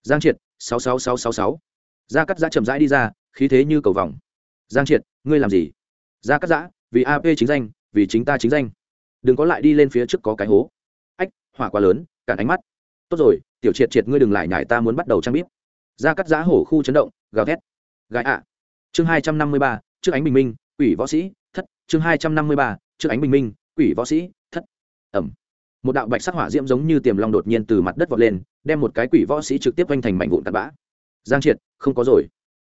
Giang triệt, sáu sáu sáu sáu sáu. Gia cắt giã chậm rãi đi ra, khí thế như cầu vòng. Giang triệt, ngươi làm gì? Gia cắt giã, vì ap chính danh, vì chính ta chính danh. Đừng có lại đi lên phía trước có cái hố. Ách, hỏa quá lớn, cản ánh mắt. Tốt rồi, tiểu triệt triệt ngươi đừng lại nhải ta muốn bắt đầu trang bíp. Gia cắt giã hổ khu chấn động, gào thét. Gãi ạ. Chương hai trăm năm mươi ba, trước ánh bình minh ủy võ sĩ thất, chương hai trăm năm mươi ba, trước ánh bình minh, quỷ võ sĩ, thất. Ẩm. Một đạo bạch sắc hỏa diễm giống như tiềm long đột nhiên từ mặt đất vọt lên, đem một cái quỷ võ sĩ trực tiếp vanh thành mảnh vụn tạt bã. Giang triệt, không có rồi.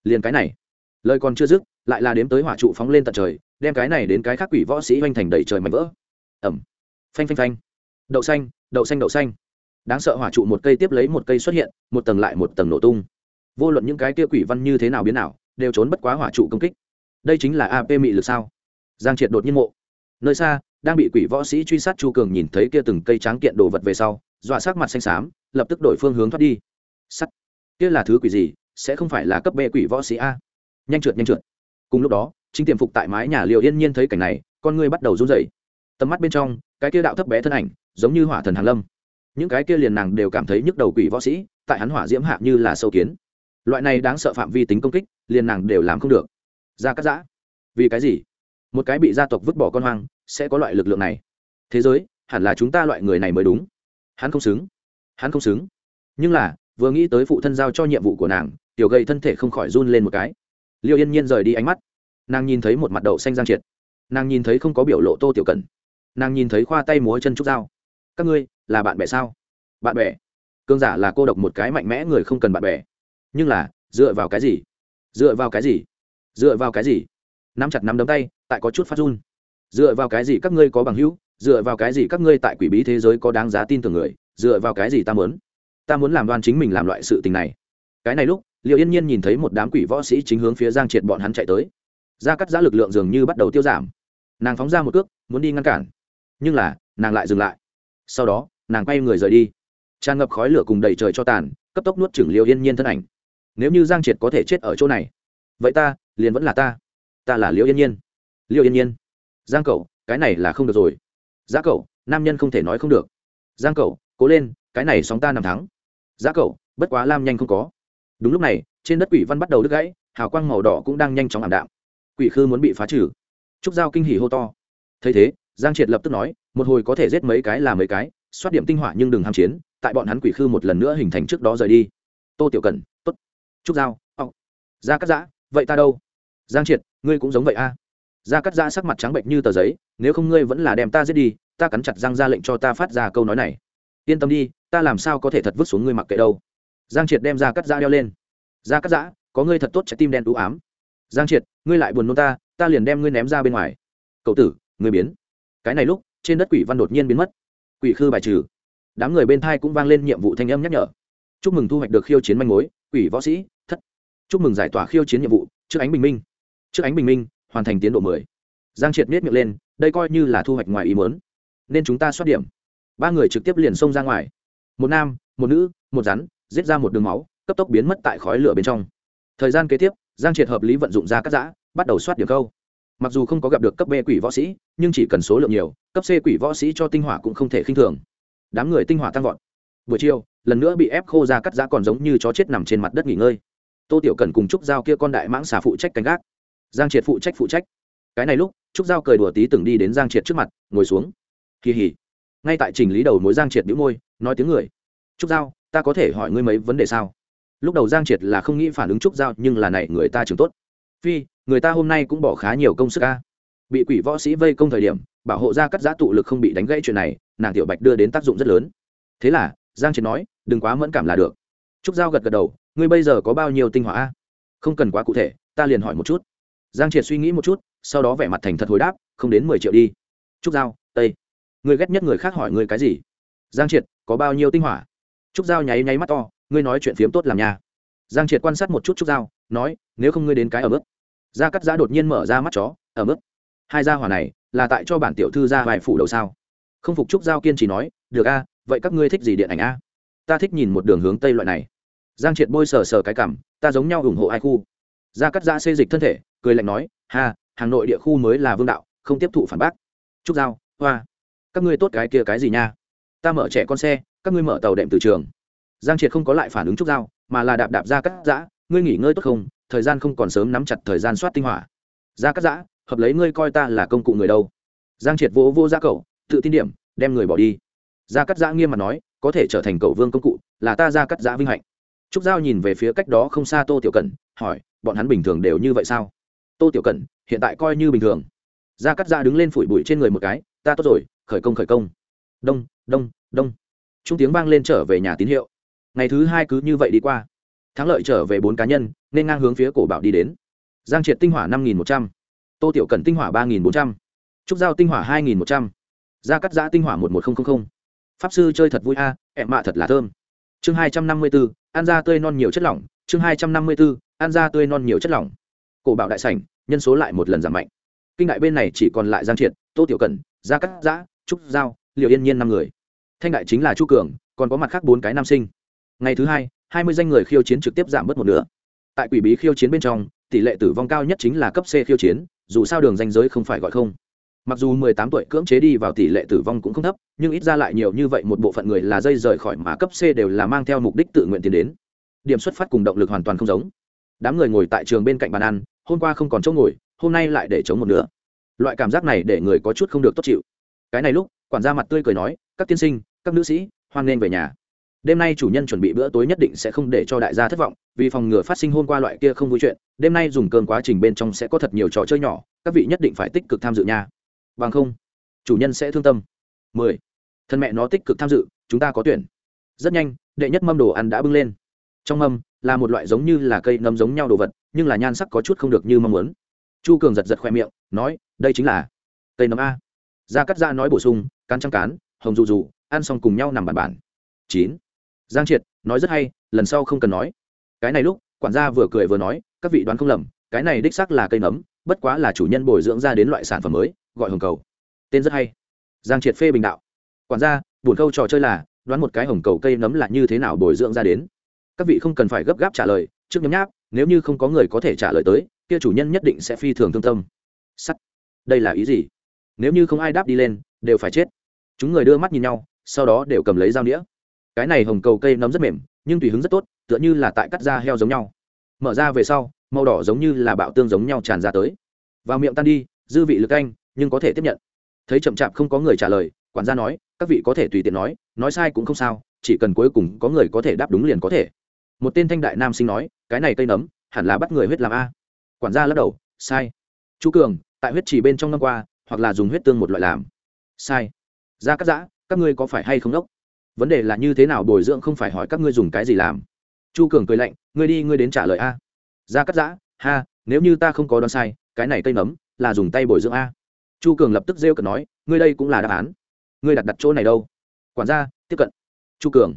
Liền cái này. Lời còn chưa dứt, lại là đếm tới hỏa trụ phóng lên tận trời, đem cái này đến cái khác quỷ võ sĩ vanh thành đầy trời mảnh vỡ. Ẩm. Phanh phanh phanh. Đậu xanh đậu xanh đậu xanh. Đáng sợ hỏa trụ một cây tiếp lấy một cây xuất hiện, một tầng lại một tầng nổ tung. Vô luận những cái kia quỷ văn như thế nào biến nào đều trốn bất quá hỏa trụ công kích. Đây chính là ap mị lực sao? Giang triệt đột nhiên mộ. Nơi xa, đang bị quỷ võ sĩ truy sát chu cường nhìn thấy kia từng cây tráng kiện đồ vật về sau, dọa sắc mặt xanh xám, lập tức đổi phương hướng thoát đi. Sắt. Kia là thứ quỷ gì? Sẽ không phải là cấp bê quỷ võ sĩ a? Nhanh trượt nhanh trượt. Cùng lúc đó, chính tiềm phục tại mái nhà liệu yên nhiên thấy cảnh này, con ngươi bắt đầu run rẩy. Tầm mắt bên trong, cái kia đạo thấp bé thân ảnh, giống như hỏa thần hàn lâm. Những cái kia liền nàng đều cảm thấy nhức đầu quỷ võ sĩ, tại hắn hỏa diễm hạ như là sâu kiến. Loại này đáng sợ phạm vi tính công kích, liền nàng đều làm không được. Ra cắt giã. Vì cái gì? Một cái bị gia tộc vứt bỏ con hoang, sẽ có loại lực lượng này. Thế giới, hẳn là chúng ta loại người này mới đúng. Hắn không xứng. Hắn không xứng. Nhưng là, vừa nghĩ tới phụ thân giao cho nhiệm vụ của nàng, tiểu gầy thân thể không khỏi run lên một cái. Liêu yên nhiên rời đi ánh mắt. Nàng nhìn thấy một mặt đậu xanh giang triệt. Nàng nhìn thấy không có biểu lộ tô tiểu cần nàng nhìn thấy khoa tay múa chân trúc dao. Các ngươi, là bạn bè sao? Bạn bè. Cương giả là cô độc một cái mạnh mẽ người không cần bạn bè. Nhưng là, dựa vào cái gì? Dựa vào cái gì? Dựa vào cái gì? Nắm chặt nắm đấm tay tại có chút phát run. Dựa vào cái gì các ngươi có bằng hữu, dựa vào cái gì các ngươi tại quỷ bí thế giới có đáng giá tin tưởng người, dựa vào cái gì ta muốn? Ta muốn làm đoan chính mình làm loại sự tình này. Cái này lúc liệu yên nhiên nhìn thấy một đám quỷ võ sĩ chính hướng phía giang triệt bọn hắn chạy tới. Gia cắt giã lực lượng dường như bắt đầu tiêu giảm. Nàng phóng ra một cước, muốn đi ngăn cản. Nhưng là, nàng lại dừng lại. Sau đó, nàng quay người rời đi. Tràn ngập khói lửa cùng đầy trời cho tàn, cấp tốc nuốt chửng liệu yên nhiên thân ảnh. Nếu như giang triệt có thể chết ở chỗ này, vậy ta liền vẫn là ta. Ta là liễu yên nhiên. Liêu yên nhiên. Giang cậu cái này là không được rồi. Giá cậu nam nhân không thể nói không được. Giang cậu cố lên, cái này sóng ta nằm thắng. Giá cậu bất quá lam nhanh không có. Đúng lúc này, trên đất quỷ văn bắt đầu đứt gãy, hào quang màu đỏ cũng đang nhanh chóng ảm đạm. Quỷ khư muốn bị phá trừ. Trúc giao kinh hỉ hô to. Thấy thế, giang triệt lập tức nói, một hồi có thể giết mấy cái là mấy cái xoát điểm tinh hỏa nhưng đừng ham chiến, tại bọn hắn quỷ khư một lần nữa hình thành trước đó rời đi. Tô tiểu cần t ố t trúc giao, ọc. Ra cắt giã, vậy ta đâu? Giang triệt, ngươi cũng giống vậy a. à? Ra cắt giã sắc mặt trắng bệnh như tờ giấy, nếu không ngươi vẫn là đem ta giết đi, ta cắn chặt răng ra lệnh cho ta phát ra câu nói này. Yên tâm đi, ta làm sao có thể thật vứt xuống ngươi mặc kệ đâu. Giang triệt đem ra cắt giã đeo lên. Ra cắt giã, có ngươi thật tốt trái tim đen đũ ám. Giang triệt, ngươi lại buồn nôn ta ta liền đem ngươi ném ra bên ngoài. Cậu tử, ngươi biến. Cái này lúc, trên đất quỷ văn đột nhiên biến mất. Quỷ khư bài trừ. Đám người bên thai cũng vang lên nhiệm vụ thanh âm nhắc nhở. Chúc mừng thu hoạch được khiêu chiến manh mối, quỷ võ sĩ, thất. Chúc mừng giải tỏa khiêu chiến nhiệm vụ, trước ánh bình minh. Trước ánh bình minh hoàn thành tiến độ mười. Giang triệt miết miệng lên, đây coi như là thu hoạch ngoài ý mớn nên chúng ta soát điểm. Ba người trực tiếp liền xông ra ngoài. Một nam, một nữ, một rắn, giết ra một đường máu, cấp tốc biến mất tại khói lửa bên trong. Thời gian kế tiếp, giang triệt hợp lý vận dụng ra cắt giã, bắt đầu soát điểm câu. Mặc dù không có gặp được cấp b quỷ võ sĩ, nhưng chỉ cần số lượng nhiều, cấp c quỷ võ sĩ cho tinh hỏa cũng không thể khinh thường. Đám người tinh hỏa tăng vọt. Buổi chiều, lần nữa bị ép khô ra cắt giã còn giống như chó chết nằm trên mặt đất nghỉ ngơi. Tô tiểu cần cùng trúc giao kia con đại mãng xà phụ trách canh gác giang triệt phụ trách phụ trách. Cái này lúc, trúc giao cười đùa tí từng đi đến giang triệt trước mặt, ngồi xuống. Kỳ hỉ. Ngay tại trình lý đầu mối giang triệt bĩu môi, nói tiếng người. Trúc giao, ta có thể hỏi ngươi mấy vấn đề sao? Lúc đầu giang triệt là không nghĩ phản ứng trúc giao, nhưng là này người ta trường tốt. Phi, người ta hôm nay cũng bỏ khá nhiều công sức ca bị quỷ võ sĩ vây công thời điểm, bảo hộ ra cắt giã tụ lực không bị đánh gãy chuyện này, nàng tiểu bạch đưa đến tác dụng rất lớn. Thế là, giang triệt nói, đừng quá mẫn cảm là được. Trúc giao gật gật đầu, ngươi bây giờ có bao nhiêu tinh hỏa không cần quá cụ thể, ta liền hỏi một chút giang triệt suy nghĩ một chút, sau đó vẻ mặt thành thật hồi đáp, không đến mười triệu đi. Trúc giao, tây, ngươi ghét nhất người khác hỏi ngươi cái gì? Giang triệt, có bao nhiêu tinh hỏa? Trúc giao nháy nháy mắt to, ngươi nói chuyện phiếm tốt làm nhà. giang triệt quan sát một chút trúc giao, nói, nếu không ngươi đến cái ở mức. Gia cắt giã đột nhiên mở ra mắt chó, ở mức? Hai gia hỏa này, là tại cho bản tiểu thư ra vài phủ đầu sao? Không phục trúc giao kiên trì nói, được a, vậy các ngươi thích gì điện ảnh a? Ta thích nhìn một đường hướng tây loại này. Giang triệt bôi sờ sờ cái cảm, ta giống nhau ủng hộ ai khu gia cắt giã xê dịch thân thể cười lạnh nói hà, hà nội địa khu mới là vương đạo không tiếp thụ phản bác. Trúc giao hoa. Các ngươi tốt cái kia cái gì nha? Ta mở trẻ con xe các ngươi mở tàu đệm từ trường. Giang triệt không có lại phản ứng trúc giao mà là đạp đạp ra cắt giã ngươi nghỉ ngơi tốt không? Thời gian không còn sớm nắm chặt thời gian soát tinh hỏa. Ra cắt giã hợp lấy ngươi coi ta là công cụ người đâu? Giang triệt vỗ vô ra cậu tự tin điểm đem người bỏ đi. Ra cắt giã nghiêm mặt nói có thể trở thành cậu vương công cụ là ta ra cắt giã vinh hạnh. Trúc giao nhìn về phía cách đó không xa tô tiểu cẩn hỏi bọn hắn bình thường đều như vậy sao? Tô tiểu cẩn hiện tại coi như bình thường. Gia cắt giã dạ đứng lên phủi bụi trên người một cái ta tốt rồi khởi công khởi công. Đông đông đông. Trung tiếng vang lên trở về nhà tín hiệu. Ngày thứ hai cứ như vậy đi qua. Thắng lợi trở về bốn cá nhân nên ngang hướng phía cổ bảo đi đến. Giang triệt tinh hỏa năm nghìn một trăm. Tô tiểu Cẩn tinh hỏa ba nghìn bốn trăm. Trúc giao tinh hỏa hai nghìn một trăm. Gia cắt giã dạ tinh hỏa một một nghìn pháp sư chơi thật vui a à, em mạ thật là thơm. Chương hai trăm năm mươi bốn ăn da tươi non nhiều chất lỏng chương hai trăm năm mươi bốn ăn da tươi non nhiều chất lỏng. Cổ bảo đại sảnh, nhân số lại một lần giảm mạnh. Kinh đại bên này chỉ còn lại giang triệt, tô tiểu cần gia cắt giã, trúc giao liệu yên nhiên năm người. Thanh đại chính là chu cường, còn có mặt khác bốn cái nam sinh. Ngày thứ hai hai mươi danh người khiêu chiến trực tiếp giảm bớt một nửa. Tại quỷ bí khiêu chiến bên trong, tỷ lệ tử vong cao nhất chính là cấp c khiêu chiến, dù sao đường danh giới không phải gọi không. Mặc dù mười tám tuổi cưỡng chế đi vào tỷ lệ tử vong cũng không thấp, nhưng ít ra lại nhiều như vậy một bộ phận người là dây rời khỏi mà cấp c đều là mang theo mục đích tự nguyện tiến đến. Điểm xuất phát cùng động lực hoàn toàn không giống đám người ngồi tại trường bên cạnh bàn ăn, hôm qua không còn chỗ ngồi, hôm nay lại để chống một nửa. Loại cảm giác này để người có chút không được tốt chịu. Cái này lúc, quản gia mặt tươi cười nói, các tiên sinh, các nữ sĩ, hoan nghênh về nhà. Đêm nay chủ nhân chuẩn bị bữa tối nhất định sẽ không để cho đại gia thất vọng, vì phòng ngừa phát sinh hôm qua loại kia không vui chuyện, đêm nay dùng cơm quá trình bên trong sẽ có thật nhiều trò chơi nhỏ, các vị nhất định phải tích cực tham dự nha. Bằng không, chủ nhân sẽ thương tâm. Mười, thân mẹ nó tích cực tham dự, chúng ta có tuyển. Rất nhanh, đệ nhất mâm đồ ăn đã bưng lên trong mâm là một loại giống như là cây nấm giống nhau đồ vật, nhưng là nhan sắc có chút không được như mong muốn. Chu cường giật giật khoe miệng, nói, đây chính là cây nấm a. Da cắt da nói bổ sung, cán trăng cán, hồng dù dù ăn xong cùng nhau nằm bàn bản chín. Giang triệt, nói rất hay, lần sau không cần nói. Cái này lúc, quản gia vừa cười vừa nói, các vị đoán không lầm, cái này đích xác là cây nấm, bất quá là chủ nhân bồi dưỡng ra đến loại sản phẩm mới, gọi hồng cầu. Tên rất hay. Giang triệt phê bình đạo. Quản gia, buồn câu trò chơi là, đoán một cái hồng cầu cây nấm là như thế nào bồi dưỡng ra đến? Các vị không cần phải gấp gáp trả lời, trước nhấm nháp, nếu như không có người có thể trả lời tới, kia chủ nhân nhất định sẽ phi thường thương tâm. Sắt. Đây là ý gì? Nếu như không ai đáp đi lên, đều phải chết. Chúng người đưa mắt nhìn nhau, sau đó đều cầm lấy dao đĩa cái này hồng cầu cây nấm rất mềm, nhưng tùy hứng rất tốt, tựa như là tại cắt da heo giống nhau. Mở ra về sau, màu đỏ giống như là bạo tương giống nhau tràn ra tới. Vào miệng tan đi, dư vị lực canh, nhưng có thể tiếp nhận. Thấy chậm chạp không có người trả lời, quản gia nói, các vị có thể tùy tiện nói nói sai cũng không sao, chỉ cần cuối cùng có người có thể đáp đúng liền có thể một tên thanh đại nam sinh nói, cái này cây nấm, hẳn là bắt người huyết làm a. Quản gia lắc đầu, sai. Chú cường, tại huyết chỉ bên trong năm qua, hoặc là dùng huyết tương một loại làm. Sai. Ra cắt giã, các ngươi có phải hay không đốc? Vấn đề là như thế nào bồi dưỡng không phải hỏi các ngươi dùng cái gì làm? Chu cường cười lạnh, ngươi đi, ngươi đến trả lời a. Ra cắt giã, ha, nếu như ta không có đoán sai, cái này cây nấm là dùng tay bồi dưỡng a. Chu cường lập tức rêu cợt nói, ngươi đây cũng là đáp án. Ngươi đặt đặt chỗ này đâu? Quản gia tiếp cận. Chu cường.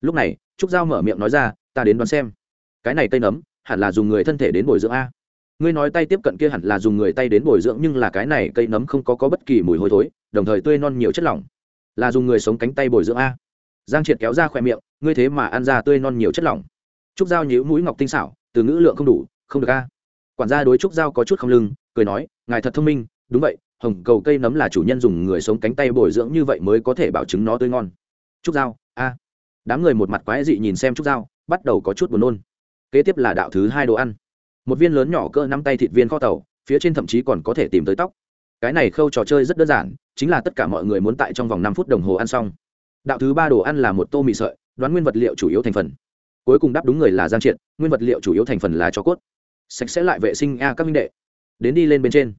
Lúc này, trúc giao mở miệng nói ra ta đến đoán xem. Cái này cây nấm hẳn là dùng người thân thể đến bồi dưỡng a. Ngươi nói tay tiếp cận kia hẳn là dùng người tay đến bồi dưỡng nhưng là cái này cây nấm không có, có bất kỳ mùi hôi thối đồng thời tươi non nhiều chất lỏng. Là dùng người sống cánh tay bồi dưỡng a. Giang triệt kéo ra khỏe miệng ngươi thế mà ăn ra tươi non nhiều chất lỏng. Trúc dao nhíu mũi ngọc tinh xảo từ ngữ lượng không đủ không được a. Quản gia đối trúc dao có chút không lưng cười nói ngài thật thông minh đúng vậy hồng cầu cây nấm là chủ nhân dùng người sống cánh tay bồi dưỡng như vậy mới có thể bảo chứng nó tươi ngon. Trúc dao, a. Đám người một mặt quái dị nhìn xem trúc dao bắt đầu có chút buồn nôn. Kế tiếp là đạo thứ hai đồ ăn. Một viên lớn nhỏ cỡ nắm tay thịt viên kho tàu, phía trên thậm chí còn có thể tìm tới tóc. Cái này khâu trò chơi rất đơn giản, chính là tất cả mọi người muốn tại trong vòng năm phút đồng hồ ăn xong. Đạo thứ ba đồ ăn là một tô mì sợi, đoán nguyên vật liệu chủ yếu thành phần. Cuối cùng đáp đúng người là giang triệt, nguyên vật liệu chủ yếu thành phần là cho cốt. Sạch sẽ lại vệ sinh a, các minh đệ. Đến đi lên bên trên.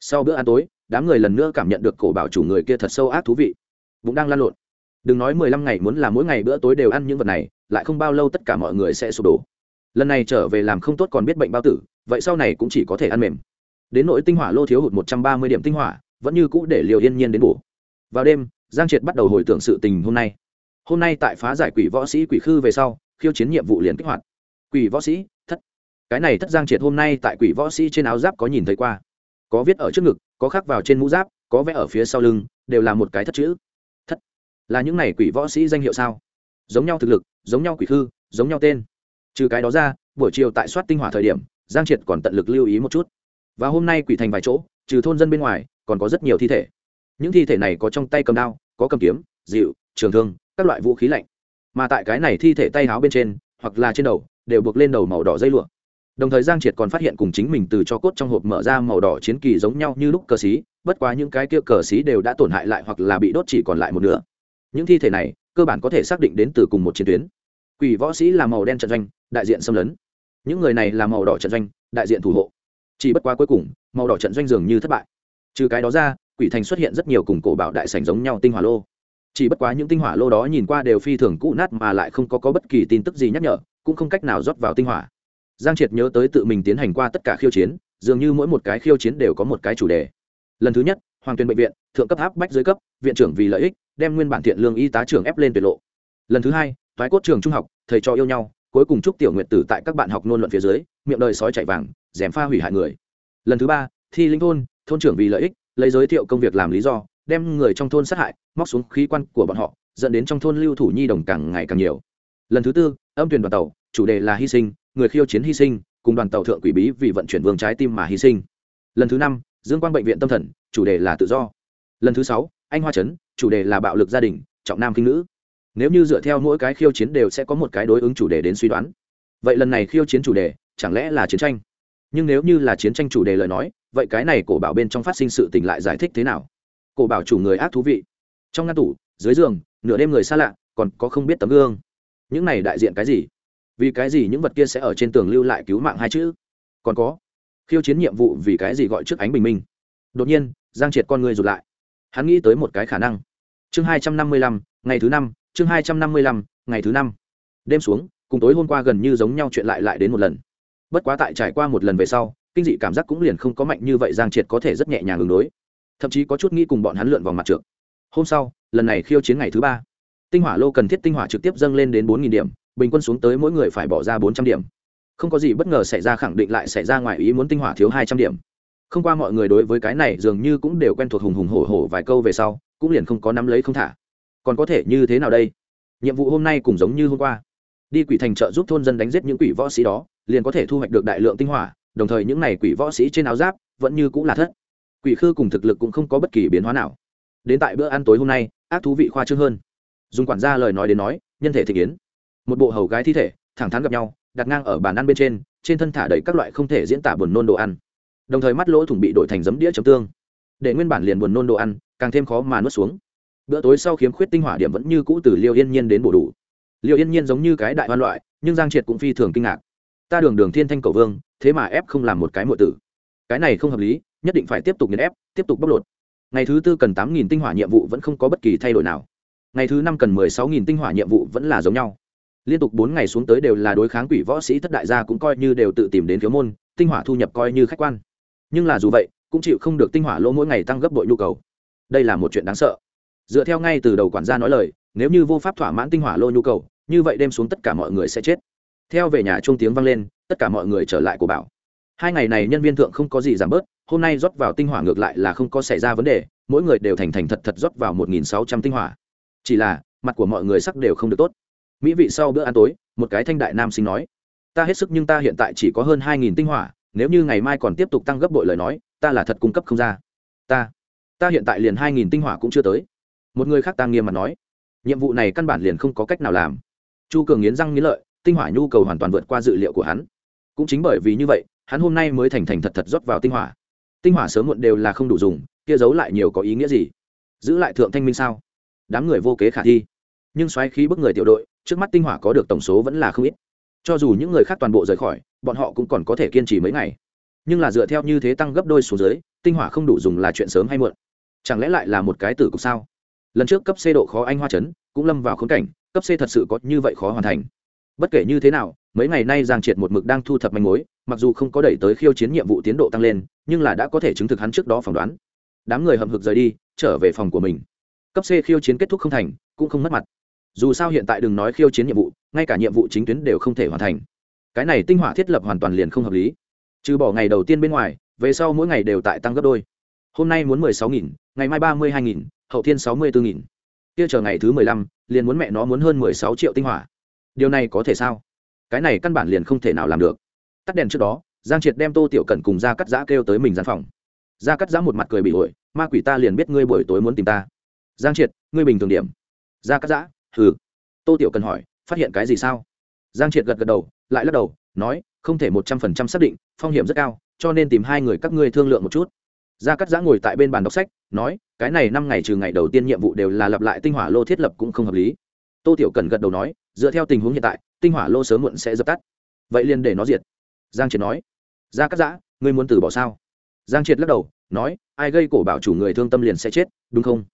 Sau bữa ăn tối, đám người lần nữa cảm nhận được cổ bảo chủ người kia thật sâu ác thú vị. Bụng đang lan lộn. Đừng nói mười lăm ngày muốn là mỗi ngày bữa tối đều ăn những vật này lại không bao lâu tất cả mọi người sẽ sụp đổ. Lần này trở về làm không tốt còn biết bệnh bao tử, vậy sau này cũng chỉ có thể ăn mềm. Đến nỗi tinh hỏa lô thiếu hụt một trăm ba mươi điểm tinh hỏa, vẫn như cũ để liều yên nhiên đến bổ. Vào đêm, giang triệt bắt đầu hồi tưởng sự tình hôm nay. Hôm nay tại phá giải quỷ võ sĩ quỷ khư về sau, khiêu chiến nhiệm vụ liền kích hoạt. Quỷ võ sĩ, thất. Cái này thất giang triệt hôm nay tại quỷ võ sĩ trên áo giáp có nhìn thấy qua. Có viết ở trước ngực, có khắc vào trên mũ giáp, có vẽ ở phía sau lưng, đều là một cái thất chữ. Thất. Là những này quỷ võ sĩ danh hiệu sao? Giống nhau thực lực, giống nhau quỷ thư giống nhau tên. Trừ cái đó ra, buổi chiều tại soát tinh hỏa thời điểm, giang triệt còn tận lực lưu ý một chút. Và hôm nay quỷ thành vài chỗ, trừ thôn dân bên ngoài, còn có rất nhiều thi thể. Những thi thể này có trong tay cầm đao, có cầm kiếm dịu trường thương, các loại vũ khí lạnh. Mà tại cái này thi thể tay háo bên trên, hoặc là trên đầu, đều buộc lên đầu màu đỏ dây lụa. Đồng thời giang triệt còn phát hiện cùng chính mình từ cho cốt trong hộp mở ra màu đỏ chiến kỳ giống nhau như lúc cờ xí, bất quá những cái kia cờ xí đều đã tổn hại lại hoặc là bị đốt chỉ còn lại một nửa. Những thi thể này cơ bản có thể xác định đến từ cùng một chiến tuyến. Quỷ võ sĩ là màu đen trận doanh đại diện xâm lấn. Những người này là màu đỏ trận doanh đại diện thủ hộ. Chỉ bất quá cuối cùng màu đỏ trận doanh dường như thất bại. Trừ cái đó ra quỷ thành xuất hiện rất nhiều cùng cổ bảo đại sảnh giống nhau tinh hỏa lô. Chỉ bất quá những tinh hỏa lô đó nhìn qua đều phi thường cũ nát mà lại không có, có bất kỳ tin tức gì nhắc nhở cũng không cách nào rót vào tinh hỏa. Giang triệt nhớ tới tự mình tiến hành qua tất cả khiêu chiến dường như mỗi một cái khiêu chiến đều có một cái chủ đề. Lần thứ nhất hoàng tuyền bệnh viện thượng cấp áp bách dưới cấp viện trưởng vì lợi ích đem nguyên bản thiện lương y tá trưởng ép lên tuyệt lộ. Lần thứ hai thoái cốt trường trung học, thầy cho yêu nhau, cuối cùng chúc tiểu nguyện tử tại các bạn học nôn luận phía dưới, miệng đời sói chạy vàng dèm pha hủy hại người. Lần thứ ba, thi linh thôn thôn trưởng vì lợi ích, lấy giới thiệu công việc làm lý do, đem người trong thôn sát hại, móc xuống khí quan của bọn họ, dẫn đến trong thôn lưu thủ nhi đồng càng ngày càng nhiều. Lần thứ tư, âm tuyển đoàn tàu, chủ đề là hy sinh, người khiêu chiến hy sinh, cùng đoàn tàu thượng quỷ bí vì vận chuyển vương trái tim mà hy sinh. Lần thứ năm, dương quang bệnh viện tâm thần, chủ đề là tự do. Lần thứ sáu, anh hoa trấn chủ đề là bạo lực gia đình, trọng nam kinh nữ. Nếu như dựa theo mỗi cái khiêu chiến đều sẽ có một cái đối ứng chủ đề đến suy đoán. Vậy lần này khiêu chiến chủ đề, chẳng lẽ là chiến tranh? Nhưng nếu như là chiến tranh chủ đề lời nói, vậy cái này cổ bảo bên trong phát sinh sự tình lại giải thích thế nào? Cổ bảo chủ người ác thú vị. Trong ngăn tủ, dưới giường, nửa đêm người xa lạ, còn có không biết tấm gương. Những này đại diện cái gì? Vì cái gì những vật kia sẽ ở trên tường lưu lại cứu mạng hai chữ? Còn có, khiêu chiến nhiệm vụ vì cái gì gọi trước ánh bình minh? Đột nhiên, giang triệt con người rụt lại. Hắn nghĩ tới một cái khả năng chương hai trăm năm mươi lăm, ngày thứ năm, chương hai trăm năm mươi lăm, ngày thứ năm. Đêm xuống, cùng tối hôm qua gần như giống nhau chuyện lại lại đến một lần. Bất quá tại trải qua một lần về sau, kinh dị cảm giác cũng liền không có mạnh như vậy, giang triệt có thể rất nhẹ nhàng ứng đối. Thậm chí có chút nghĩ cùng bọn hắn lượn vào mặt trượt hôm sau, lần này khiêu chiến ngày thứ ba. Tinh hỏa lô cần thiết tinh hỏa trực tiếp dâng lên đến bốn điểm, bình quân xuống tới mỗi người phải bỏ ra bốn trăm điểm. Không có gì bất ngờ xảy ra khẳng định lại xảy ra ngoài ý muốn tinh hỏa thiếu hai trăm điểm. Không qua mọi người đối với cái này dường như cũng đều quen thuộc hùng hùng hổ hổ vài câu về sau cũng liền không có nắm lấy không thả. Còn có thể như thế nào đây? Nhiệm vụ hôm nay cũng giống như hôm qua. Đi quỷ thành trợ giúp thôn dân đánh giết những quỷ võ sĩ đó, liền có thể thu hoạch được đại lượng tinh hỏa, đồng thời những n à y quỷ võ sĩ trên áo giáp vẫn như cũng là thất. Quỷ khư cùng thực lực cũng không có bất kỳ biến hóa nào. Đến tại bữa ăn tối hôm nay, ác thú vị khoa trương hơn. Dùng quản gia lời nói đến nói, nhân thể thị kiến một bộ hầu gái thi thể, thẳng thắn gặp nhau, đặt ngang ở bàn ăn bên trên trên thân thả đầy các loại không thể diễn tả buồn nôn đồ ăn. Đồng thời mắt lỗ thủng bị đổi thành giấm đĩa chấm tương. Để nguyên bản liền buồn nôn đồ ăn càng thêm khó mà nuốt xuống. Bữa tối sau khiếm khuyết tinh hỏa điểm vẫn như cũ từ liêu yên nhiên đến bổ đủ. Liêu yên nhiên giống như cái đại hoan loại, nhưng giang triệt cũng phi thường kinh ngạc. Ta đường đường thiên thanh cầu vương, thế mà ép không làm một cái mọi tử. Cái này không hợp lý, nhất định phải tiếp tục nghiền ép, tiếp tục bóc lột. Ngày thứ tư cần tám nghìn tinh hỏa nhiệm vụ vẫn không có bất kỳ thay đổi nào. Ngày thứ năm cần mười sáu nghìn tinh hỏa nhiệm vụ vẫn là giống nhau. Liên tục bốn ngày xuống tới đều là đối kháng quỷ võ sĩ thất đại gia cũng coi như đều tự tìm đến phiếu môn, tinh hỏa thu nhập coi như khách quan. Nhưng là dù vậy, cũng chịu không được tinh hỏa lỗ mỗi ngày tăng gấp bội nhu cầu đây là một chuyện đáng sợ. Dựa theo ngay từ đầu quản gia nói lời, nếu như vô pháp thỏa mãn tinh hỏa lô nhu cầu, như vậy đem xuống tất cả mọi người sẽ chết. Theo về nhà trung tiếng vang lên, tất cả mọi người trở lại của bảo. Hai ngày này nhân viên thượng không có gì giảm bớt, hôm nay rót vào tinh hỏa ngược lại là không có xảy ra vấn đề, mỗi người đều thành thành thật thật rót vào một nghìn sáu trăm tinh hỏa. Chỉ là, mặt của mọi người sắc đều không được tốt. Mỹ vị sau bữa ăn tối, một cái thanh đại nam sinh nói, ta hết sức nhưng ta hiện tại chỉ có hơn hai nghìn tinh hỏa, nếu như ngày mai còn tiếp tục tăng gấp bội lời nói, ta là thật cung cấp không ra. Ta ta hiện tại liền hai nghìn tinh hỏa cũng chưa tới. Một người khác ta nghiêm mặt nói. Nhiệm vụ này căn bản liền không có cách nào làm. Chu cường nghiến răng nghiến lợi, tinh hỏa nhu cầu hoàn toàn vượt qua dự liệu của hắn. Cũng chính bởi vì như vậy, hắn hôm nay mới thành thành thật thật rót vào tinh hỏa. Tinh hỏa sớm muộn đều là không đủ dùng, kia giấu lại nhiều có ý nghĩa gì? Giữ lại thượng thanh minh sao? Đám người vô kế khả thi. Nhưng xoáy khí bức người tiểu đội, trước mắt tinh hỏa có được tổng số vẫn là không ít. Cho dù những người khác toàn bộ rời khỏi, bọn họ cũng còn có thể kiên trì mấy ngày. Nhưng là dựa theo như thế tăng gấp đôi số dưới, tinh hỏa không đủ dùng là chuyện sớm hay muộn chẳng lẽ lại là một cái tử cục sao? Lần trước cấp c độ khó anh hoa chấn cũng lâm vào khốn cảnh, cấp c thật sự có như vậy khó hoàn thành. Bất kể như thế nào, mấy ngày nay giang triệt một mực đang thu thập manh mối, mặc dù không có đẩy tới khiêu chiến nhiệm vụ tiến độ tăng lên, nhưng là đã có thể chứng thực hắn trước đó phỏng đoán. Đám người hậm hực rời đi, trở về phòng của mình. Cấp c khiêu chiến kết thúc không thành, cũng không mất mặt. Dù sao hiện tại đừng nói khiêu chiến nhiệm vụ, ngay cả nhiệm vụ chính tuyến đều không thể hoàn thành. Cái này tinh hỏa thiết lập hoàn toàn liền không hợp lý. Trừ bỏ ngày đầu tiên bên ngoài, về sau mỗi ngày đều tại tăng gấp đôi hôm nay muốn mười sáu nghìn, ngày mai ba mươi hai nghìn, hậu thiên sáu mươi bốn nghìn. Kia chờ ngày thứ mười lăm, liền muốn mẹ nó muốn hơn mười sáu triệu tinh hỏa. Điều này có thể sao? Cái này căn bản liền không thể nào làm được. Tắt đèn trước đó, giang triệt đem tô tiểu Cần cùng ra cắt giã kêu tới mình gian phòng. Ra cắt giã một mặt cười bị ổi, ma quỷ ta liền biết ngươi buổi tối muốn tìm ta. Giang triệt, ngươi bình thường điểm. Ra cắt giã, hừ. Tô tiểu cần hỏi, phát hiện cái gì sao? Giang triệt gật gật đầu, lại lắc đầu, nói, không thể một trăm phần trăm xác định, phong hiểm rất cao, cho nên tìm hai người các ngươi thương lượng một chút gia cắt giã ngồi tại bên bàn đọc sách, nói, cái này năm ngày trừ ngày đầu tiên nhiệm vụ đều là lặp lại tinh hỏa lô thiết lập cũng không hợp lý. Tô tiểu cần gật đầu nói, dựa theo tình huống hiện tại, tinh hỏa lô sớm muộn sẽ dập tắt. Vậy liền để nó diệt. Giang triệt nói. Gia cắt giã, ngươi muốn từ bỏ sao? Giang triệt lắc đầu, nói, ai gây cổ bảo chủ người thương tâm liền sẽ chết, đúng không?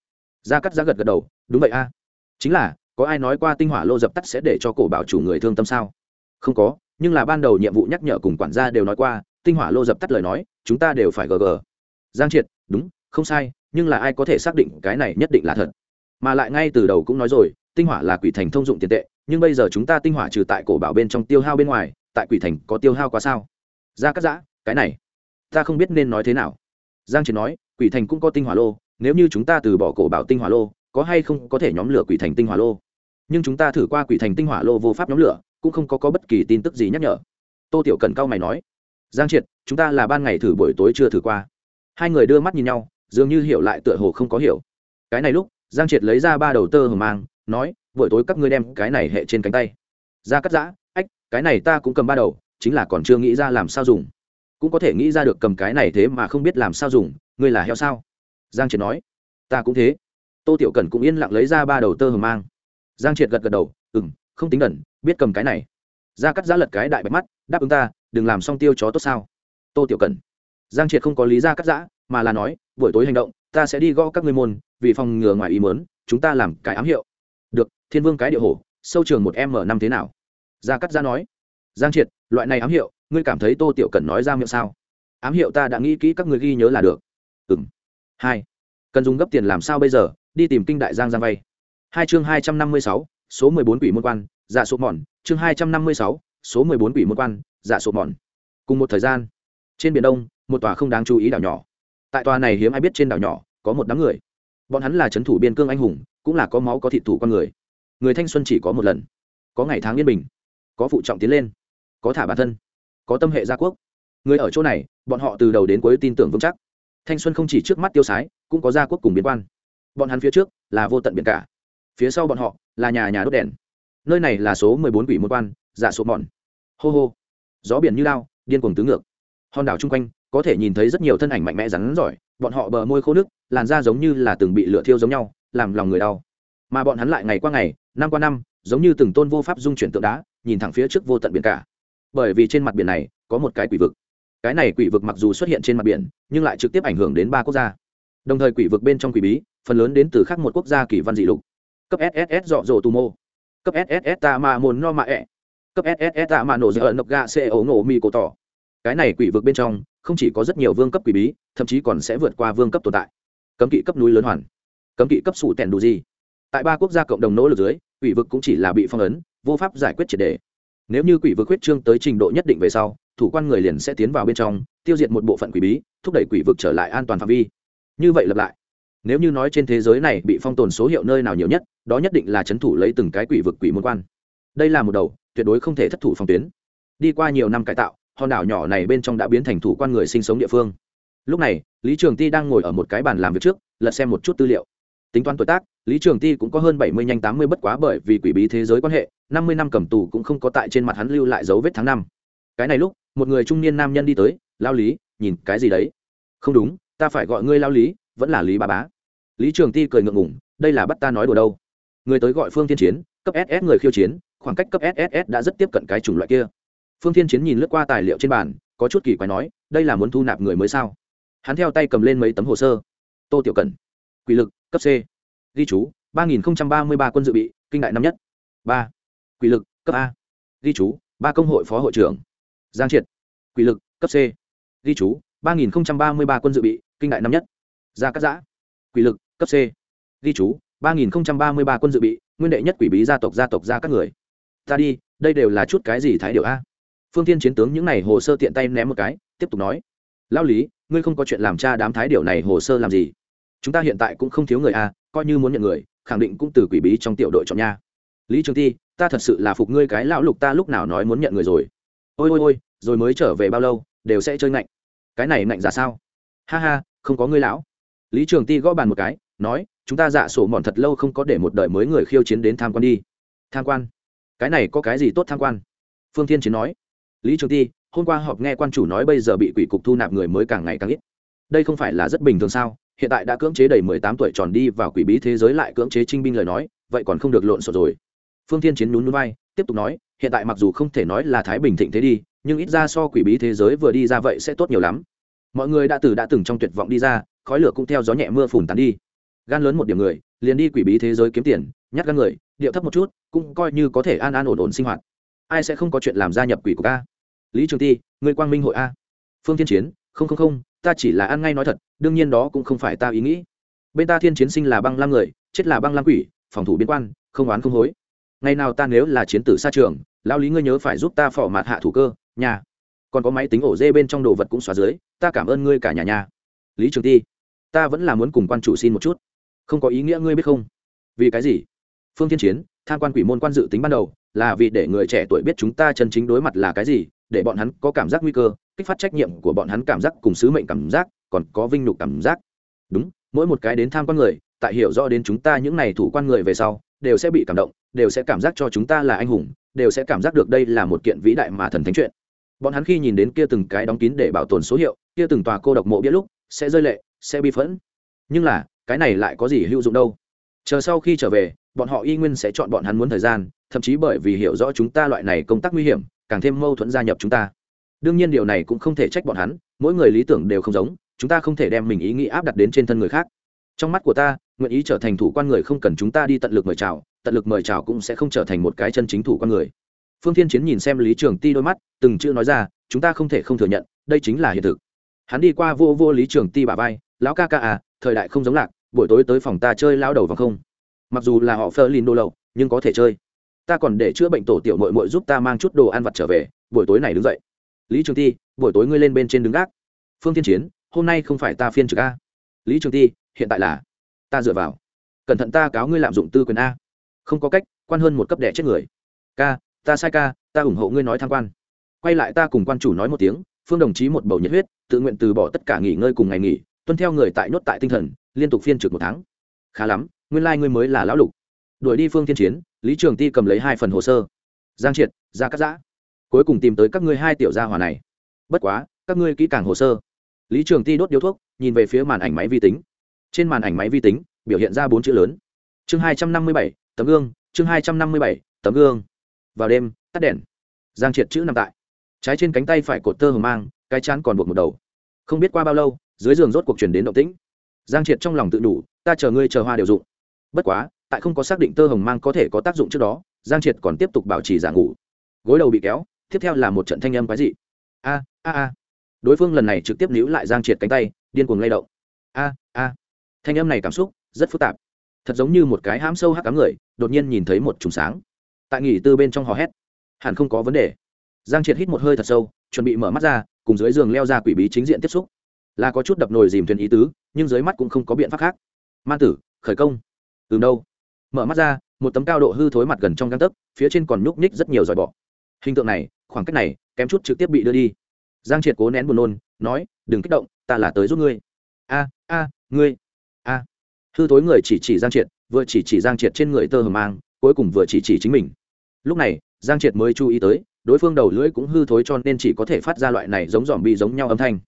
Gia cắt giã gật gật đầu, đúng vậy a. Chính là, có ai nói qua tinh hỏa lô dập tắt sẽ để cho cổ bảo chủ người thương tâm sao? Không có, nhưng là ban đầu nhiệm vụ nhắc nhở cùng quản gia đều nói qua, tinh hỏa lô dập tắt lời nói, chúng ta đều phải gg giang triệt đúng không sai nhưng là ai có thể xác định cái này nhất định là thật? Mà lại ngay từ đầu cũng nói rồi tinh hỏa là quỷ thành thông dụng tiền tệ nhưng bây giờ chúng ta tinh hỏa trừ tại cổ bảo bên trong tiêu hao bên ngoài tại quỷ thành có tiêu hao quá sao? Ra cắt giã cái này ta không biết nên nói thế nào. Giang triệt nói quỷ thành cũng có tinh hỏa lô nếu như chúng ta từ bỏ cổ bảo tinh hỏa lô có hay không có thể nhóm lửa quỷ thành tinh hỏa lô? Nhưng chúng ta thử qua quỷ thành tinh hỏa lô vô pháp nhóm lửa cũng không có, có bất kỳ tin tức gì nhắc nhở. Tô tiểu cần cao mày nói giang triệt chúng ta là ban ngày thử buổi tối chưa thử qua hai người đưa mắt nhìn nhau, dường như hiểu lại tựa hồ không có hiểu. Cái này lúc, giang triệt lấy ra ba đầu tơ hở mang, nói, buổi tối các ngươi đem cái này hệ trên cánh tay. Ra cắt giã, ách, cái này ta cũng cầm ba đầu, chính là còn chưa nghĩ ra làm sao dùng. Cũng có thể nghĩ ra được cầm cái này thế mà không biết làm sao dùng, ngươi là heo sao? Giang triệt nói, ta cũng thế. Tô tiểu cần cũng yên lặng lấy ra ba đầu tơ hở mang. Giang triệt gật gật đầu ừ m không tính đẩn biết cầm cái này. Ra cắt giã lật cái đại bạch mắt, đáp ứng ta, đừng làm xong tiêu chó tốt sao. Tô tiểu cần giang triệt không có lý ra cắt giã, mà là nói, buổi tối hành động, ta sẽ đi gõ các ngươi môn, vì phòng ngừa ngoài ý mớn chúng ta làm cái ám hiệu. Được, thiên vương cái địa hổ, sâu trường một m năm thế nào? Gia cắt giã nói. Giang triệt, loại này ám hiệu, ngươi cảm thấy tô tiểu cần nói ra miệng sao? Ám hiệu ta đã nghĩ kỹ các người ghi nhớ là được. Ừng hai, cần dùng gấp tiền làm sao bây giờ? Đi tìm kinh đại giang giang vay. Hai chương hai trăm năm mươi sáu, số mười bốn quỷ môn quan dạ số mòn. Chương hai trăm năm mươi sáu, số mười bốn quỷ môn quan dạ số mòn. Cùng một thời gian, trên biển đông một tòa không đáng chú ý đảo nhỏ. Tại tòa này hiếm ai biết trên đảo nhỏ, có một đám người. Bọn hắn là c h ấ n thủ biên cương anh hùng, cũng là có máu có thị thủ con người. Người thanh xuân chỉ có một lần. Có ngày tháng yên bình, có phụ trọng tiến lên, có thả bản thân, có tâm hệ gia quốc. Người ở chỗ này, bọn họ từ đầu đến cuối tin tưởng vững chắc. Thanh xuân không chỉ trước mắt tiêu sái, cũng có gia quốc cùng biến quan. Bọn hắn phía trước là vô tận biển cả. Phía sau bọn họ là nhà nhà đốt đèn. Nơi này là số mười bốn quỷ môn quan dạ giả số mòn. Hô hô. Gió biển như lao, điên cuồng tứ ngược. Hòn đảo chung quanh có thể nhìn thấy rất nhiều thân ảnh mạnh mẽ rắn giỏi, bọn họ bờ môi khô nước, làn da giống như là từng bị lửa thiêu giống nhau, làm lòng người đau. Mà bọn hắn lại ngày qua ngày, năm qua năm, giống như từng tôn vô pháp dung chuyển tượng đá, nhìn thẳng phía trước vô tận biển cả. Bởi vì trên mặt biển này, có một cái quỷ vực. Cái này quỷ vực mặc dù xuất hiện trên mặt biển, nhưng lại trực tiếp ảnh hưởng đến ba quốc gia. Đồng thời quỷ vực bên trong quỷ bí, phần lớn đến từ khác một quốc gia kỳ văn dị lục. Cấp sss dọ dỗ tù mô. Cấp sss ta mà mồn no mạ ẹ. Cấp sss ta mà nổ dở nọc gà xe ấu nổ mi cổ tỏ cái này quỷ vực bên trong, không chỉ có rất nhiều vương cấp quỷ bí, thậm chí còn sẽ vượt qua vương cấp tồn tại. Cấm kỵ cấp núi lớn hoàn. Cấm kỵ cấp sủ tèn đủ gì? Tại ba quốc gia cộng đồng nỗ lực dưới, quỷ vực cũng chỉ là bị phong ấn, vô pháp giải quyết triệt đề. Nếu như quỷ vực huyết trương tới trình độ nhất định về sau, thủ quan người liền sẽ tiến vào bên trong, tiêu diệt một bộ phận quỷ bí, thúc đẩy quỷ vực trở lại an toàn phạm vi. Như vậy lặp lại. Nếu như nói trên thế giới này bị phong tồn số hiệu nơi nào nhiều nhất, đó nhất định là c h ấ n thủ lấy từng cái quỷ vực quỷ môn quan. Đây là một đầu tuyệt đối không thể thất thủ phòng tuyến. Đi qua nhiều năm cải tạo hòn đảo nhỏ này bên trong đã biến thành thủ quan người sinh sống địa phương. Lúc này, lý trường ti đang ngồi ở một cái bàn làm việc trước, lật xem một chút tư liệu. Tính toán tuổi tác, lý trường ti cũng có hơn bảy mươi nhanh tám mươi bất quá bởi vì quỷ bí thế giới quan hệ, năm mươi năm cầm tù cũng không có tại trên mặt hắn lưu lại dấu vết tháng năm. Cái này lúc, một người trung niên nam nhân đi tới, lao lý, nhìn cái gì đấy? Không đúng, ta phải gọi ngươi lao lý, vẫn là lý ba bá. Lý trường ti cười ngượng ngủng đây là bắt ta nói đùa đâu? Người tới gọi phương thiên chiến, cấp ss người khiêu chiến, khoảng cách cấp ss đã rất tiếp cận cái chủng loại kia phương thiên chiến nhìn lướt qua tài liệu trên bàn, có chút kỳ quái nói, đây là muốn thu nạp người mới sao? Hắn theo tay cầm lên mấy tấm hồ sơ. Tô tiểu cần quỷ lực, cấp c. Ghi chú, ba nghìn ba mươi ba quân dự bị, kinh đại năm nhất. Ba. Quỷ lực, cấp a. Ghi chú, ba công hội phó hội trưởng. Giang triệt. Quỷ lực, cấp c. Ghi chú, ba nghìn ba mươi ba quân dự bị, kinh đại năm nhất. Gia cắt giã. Quỷ lực, cấp c. Ghi chú, ba nghìn ba mươi ba quân dự bị, nguyên đệ nhất quỷ bí gia tộc gia tộc, gia các người. Ta đi, đây đều là chút cái gì thái điệu a? Phương tiên chiến tướng những này hồ sơ tiện tay ném một cái, tiếp tục nói. Lao lý, ngươi không có chuyện làm cha đám thái điều này hồ sơ làm gì? Chúng ta hiện tại cũng không thiếu người a coi như muốn nhận người, khẳng định cũng từ quỷ bí trong tiểu đội chọn nha. Lý trường ti ta thật sự là phục ngươi cái lão lục ta lúc nào nói muốn nhận người rồi. Ôi ôi ôi, rồi mới trở về bao lâu, đều sẽ chơi ngạnh. Cái này ngạnh ra sao? Ha ha, không có ngươi lão. Lý trường ti gõ bàn một cái, nói, chúng ta dạ sổ mòn thật lâu không có để một đời mới người khiêu chiến đến tham quan đi. Tham quan? Cái này có cái gì tốt tham quan? Phương thiên chiến nói lý trường ti, hôm qua họp nghe quan chủ nói bây giờ bị quỷ cục thu nạp người mới càng ngày càng ít. Đây không phải là rất bình thường sao? Hiện tại đã cưỡng chế đầy mười tám tuổi tròn đi vào quỷ bí thế giới lại cưỡng chế trinh binh lời nói, vậy còn không được lộn xộn rồi. Phương thiên chiến nhún núi vai, tiếp tục nói, hiện tại mặc dù không thể nói là thái bình thịnh thế đi, nhưng ít ra so quỷ bí thế giới vừa đi ra vậy sẽ tốt nhiều lắm. Mọi người đã từ đã từng trong tuyệt vọng đi ra, khói lửa cũng theo gió nhẹ mưa phùn tán đi. Gan lớn một điểm người, liền đi quỷ bí thế giới kiếm tiền, nhát gan người, điệu thấp một chút, cũng coi như có thể an an ổn ổn sinh hoạt ai sẽ không có chuyện làm gia nhập quỷ của ca lý trường ti người quang minh hội a? Phương thiên chiến, không không không, ta chỉ là ăn ngay nói thật, đương nhiên đó cũng không phải ta ý nghĩ. Bên ta thiên chiến sinh là băng lam người, chết là băng lam quỷ, phòng thủ biên quan, không oán không hối. Ngày nào ta nếu là chiến tử xa trường lao lý ngươi nhớ phải giúp ta phỏ mặt hạ thủ cơ, nhà. Còn có máy tính ổ dê bên trong đồ vật cũng xóa dưới, ta cảm ơn ngươi cả nhà nhà. Lý trường ti, ta vẫn là muốn cùng quan chủ xin một chút. Không có ý nghĩa ngươi biết không? Vì cái gì? Phương thiên chiến, tham quan quỷ môn quan dự tính ban đầu là vì để người trẻ tuổi biết chúng ta chân chính đối mặt là cái gì, để bọn hắn có cảm giác nguy cơ, kích phát trách nhiệm của bọn hắn cảm giác cùng sứ mệnh cảm giác, còn có vinh nhục cảm giác. Đúng, mỗi một cái đến tham quan người, tại hiểu rõ đến chúng ta những này thủ quan người về sau, đều sẽ bị cảm động, đều sẽ cảm giác cho chúng ta là anh hùng, đều sẽ cảm giác được đây là một kiện vĩ đại mà thần thánh chuyện. Bọn hắn khi nhìn đến kia từng cái đóng kín để bảo tồn số hiệu, kia từng tòa cô độc mộ biết lúc, sẽ rơi lệ, sẽ bi phẫn. Nhưng là, cái này lại có gì hữu dụng đâu? Chờ sau khi trở về, bọn họ y nguyên sẽ chọn bọn hắn muốn thời gian thậm chí bởi vì hiểu rõ chúng ta loại này công tác nguy hiểm, càng thêm mâu thuẫn gia nhập chúng ta. Đương nhiên điều này cũng không thể trách bọn hắn, mỗi người lý tưởng đều không giống, chúng ta không thể đem mình ý nghĩ áp đặt đến trên thân người khác. Trong mắt của ta, nguyện ý trở thành thủ quan người không cần chúng ta đi tận lực mời chào, tận lực mời chào cũng sẽ không trở thành một cái chân chính thủ quan người. Phương thiên chiến nhìn xem lý trường ti đôi mắt, từng chữ nói ra, chúng ta không thể không thừa nhận, đây chính là hiện thực. Hắn đi qua vô vô lý trường ti bà vai, lão ca ca à thời đại không giống lạc, buổi tối tới phòng ta chơi lao đầu vào không. Mặc dù là họ phơ lin đô lậu, nhưng có thể chơi ta còn để chữa bệnh tổ tiểu mội mội giúp ta mang chút đồ ăn vặt trở về, buổi tối này đứng dậy. Lý trường ti, buổi tối ngươi lên bên trên đứng gác. Phương tiên chiến, hôm nay không phải ta phiên trực a. Lý trường ti, hiện tại là ta dựa vào. Cẩn thận ta cáo ngươi lạm dụng tư quyền a. Không có cách, quan hơn một cấp đẻ chết người. Ca, ta sai ca, ta ủng hộ ngươi nói tham quan. Quay lại ta cùng quan chủ nói một tiếng, phương đồng chí một bầu nhiệt huyết, tự nguyện từ bỏ tất cả nghỉ ngơi cùng ngày nghỉ, tuân theo người tại nhốt tại tinh thần, liên tục phiên trực một tháng. Khá lắm, nguyên lai、like、ngươi mới là lão lục đuổi đi phương tiên chiến, lý trường ti cầm lấy hai phần hồ sơ. Giang triệt, ra cắt giã. Cuối cùng tìm tới các ngươi hai tiểu gia hòa này. Bất quá, các ngươi kỹ càng hồ sơ. Lý trường ti đốt điếu thuốc, nhìn về phía màn ảnh máy vi tính. Trên màn ảnh máy vi tính, biểu hiện ra bốn chữ lớn. Chương hai trăm năm mươi bảy, tấm gương, chương hai trăm năm mươi bảy, tấm gương. Vào đêm, tắt đèn. Giang triệt chữ nằm tại. Trái trên cánh tay phải cột tơ hờ mang, cái chán còn buộc một đầu. Không biết qua bao lâu, dưới giường rốt cuộc chuyển đến động tĩnh. Giang triệt trong lòng tự đủ, ta chờ ngươi chờ hoa đều dụng. Bất quá tại không có xác định tơ hồng mang có thể có tác dụng trước đó, giang triệt còn tiếp tục bảo trì giả ngủ. Gối đầu bị kéo, tiếp theo là một trận thanh âm quái dị. A a a. Đối phương lần này trực tiếp níu lại giang triệt cánh tay, điên cuồng lay động. A a. Thanh âm này cảm xúc rất phức tạp. Thật giống như một cái hãm sâu hắc cám người, đột nhiên nhìn thấy một trùng sáng. Tại nghỉ tư bên trong hò hét. Hẳn không có vấn đề. Giang triệt hít một hơi thật sâu, chuẩn bị mở mắt ra, cùng dưới giường leo ra quỷ bí chính diện tiếp xúc. Là có chút đập nồi dìm thuyền ý tứ, nhưng dưới mắt cũng không có biện pháp khác. Man tử, khởi công. Từ đâu mở mắt ra, một tấm cao độ hư thối mặt gần trong găng tấc, phía trên còn nhúc nhích rất nhiều dòi bọ. Hình tượng này, khoảng cách này, kém chút trực tiếp bị đưa đi. Giang triệt cố nén buồn nôn, nói, đừng kích động, ta là tới giúp ngươi. A a, ngươi, a. Hư thối người chỉ chỉ giang triệt, vừa chỉ chỉ giang triệt trên người tơ hờ mang, cuối cùng vừa chỉ chỉ chính mình. Lúc này, giang triệt mới chú ý tới, đối phương đầu lưỡi cũng hư thối cho nên chỉ có thể phát ra loại này giống dòm bị giống nhau âm thanh.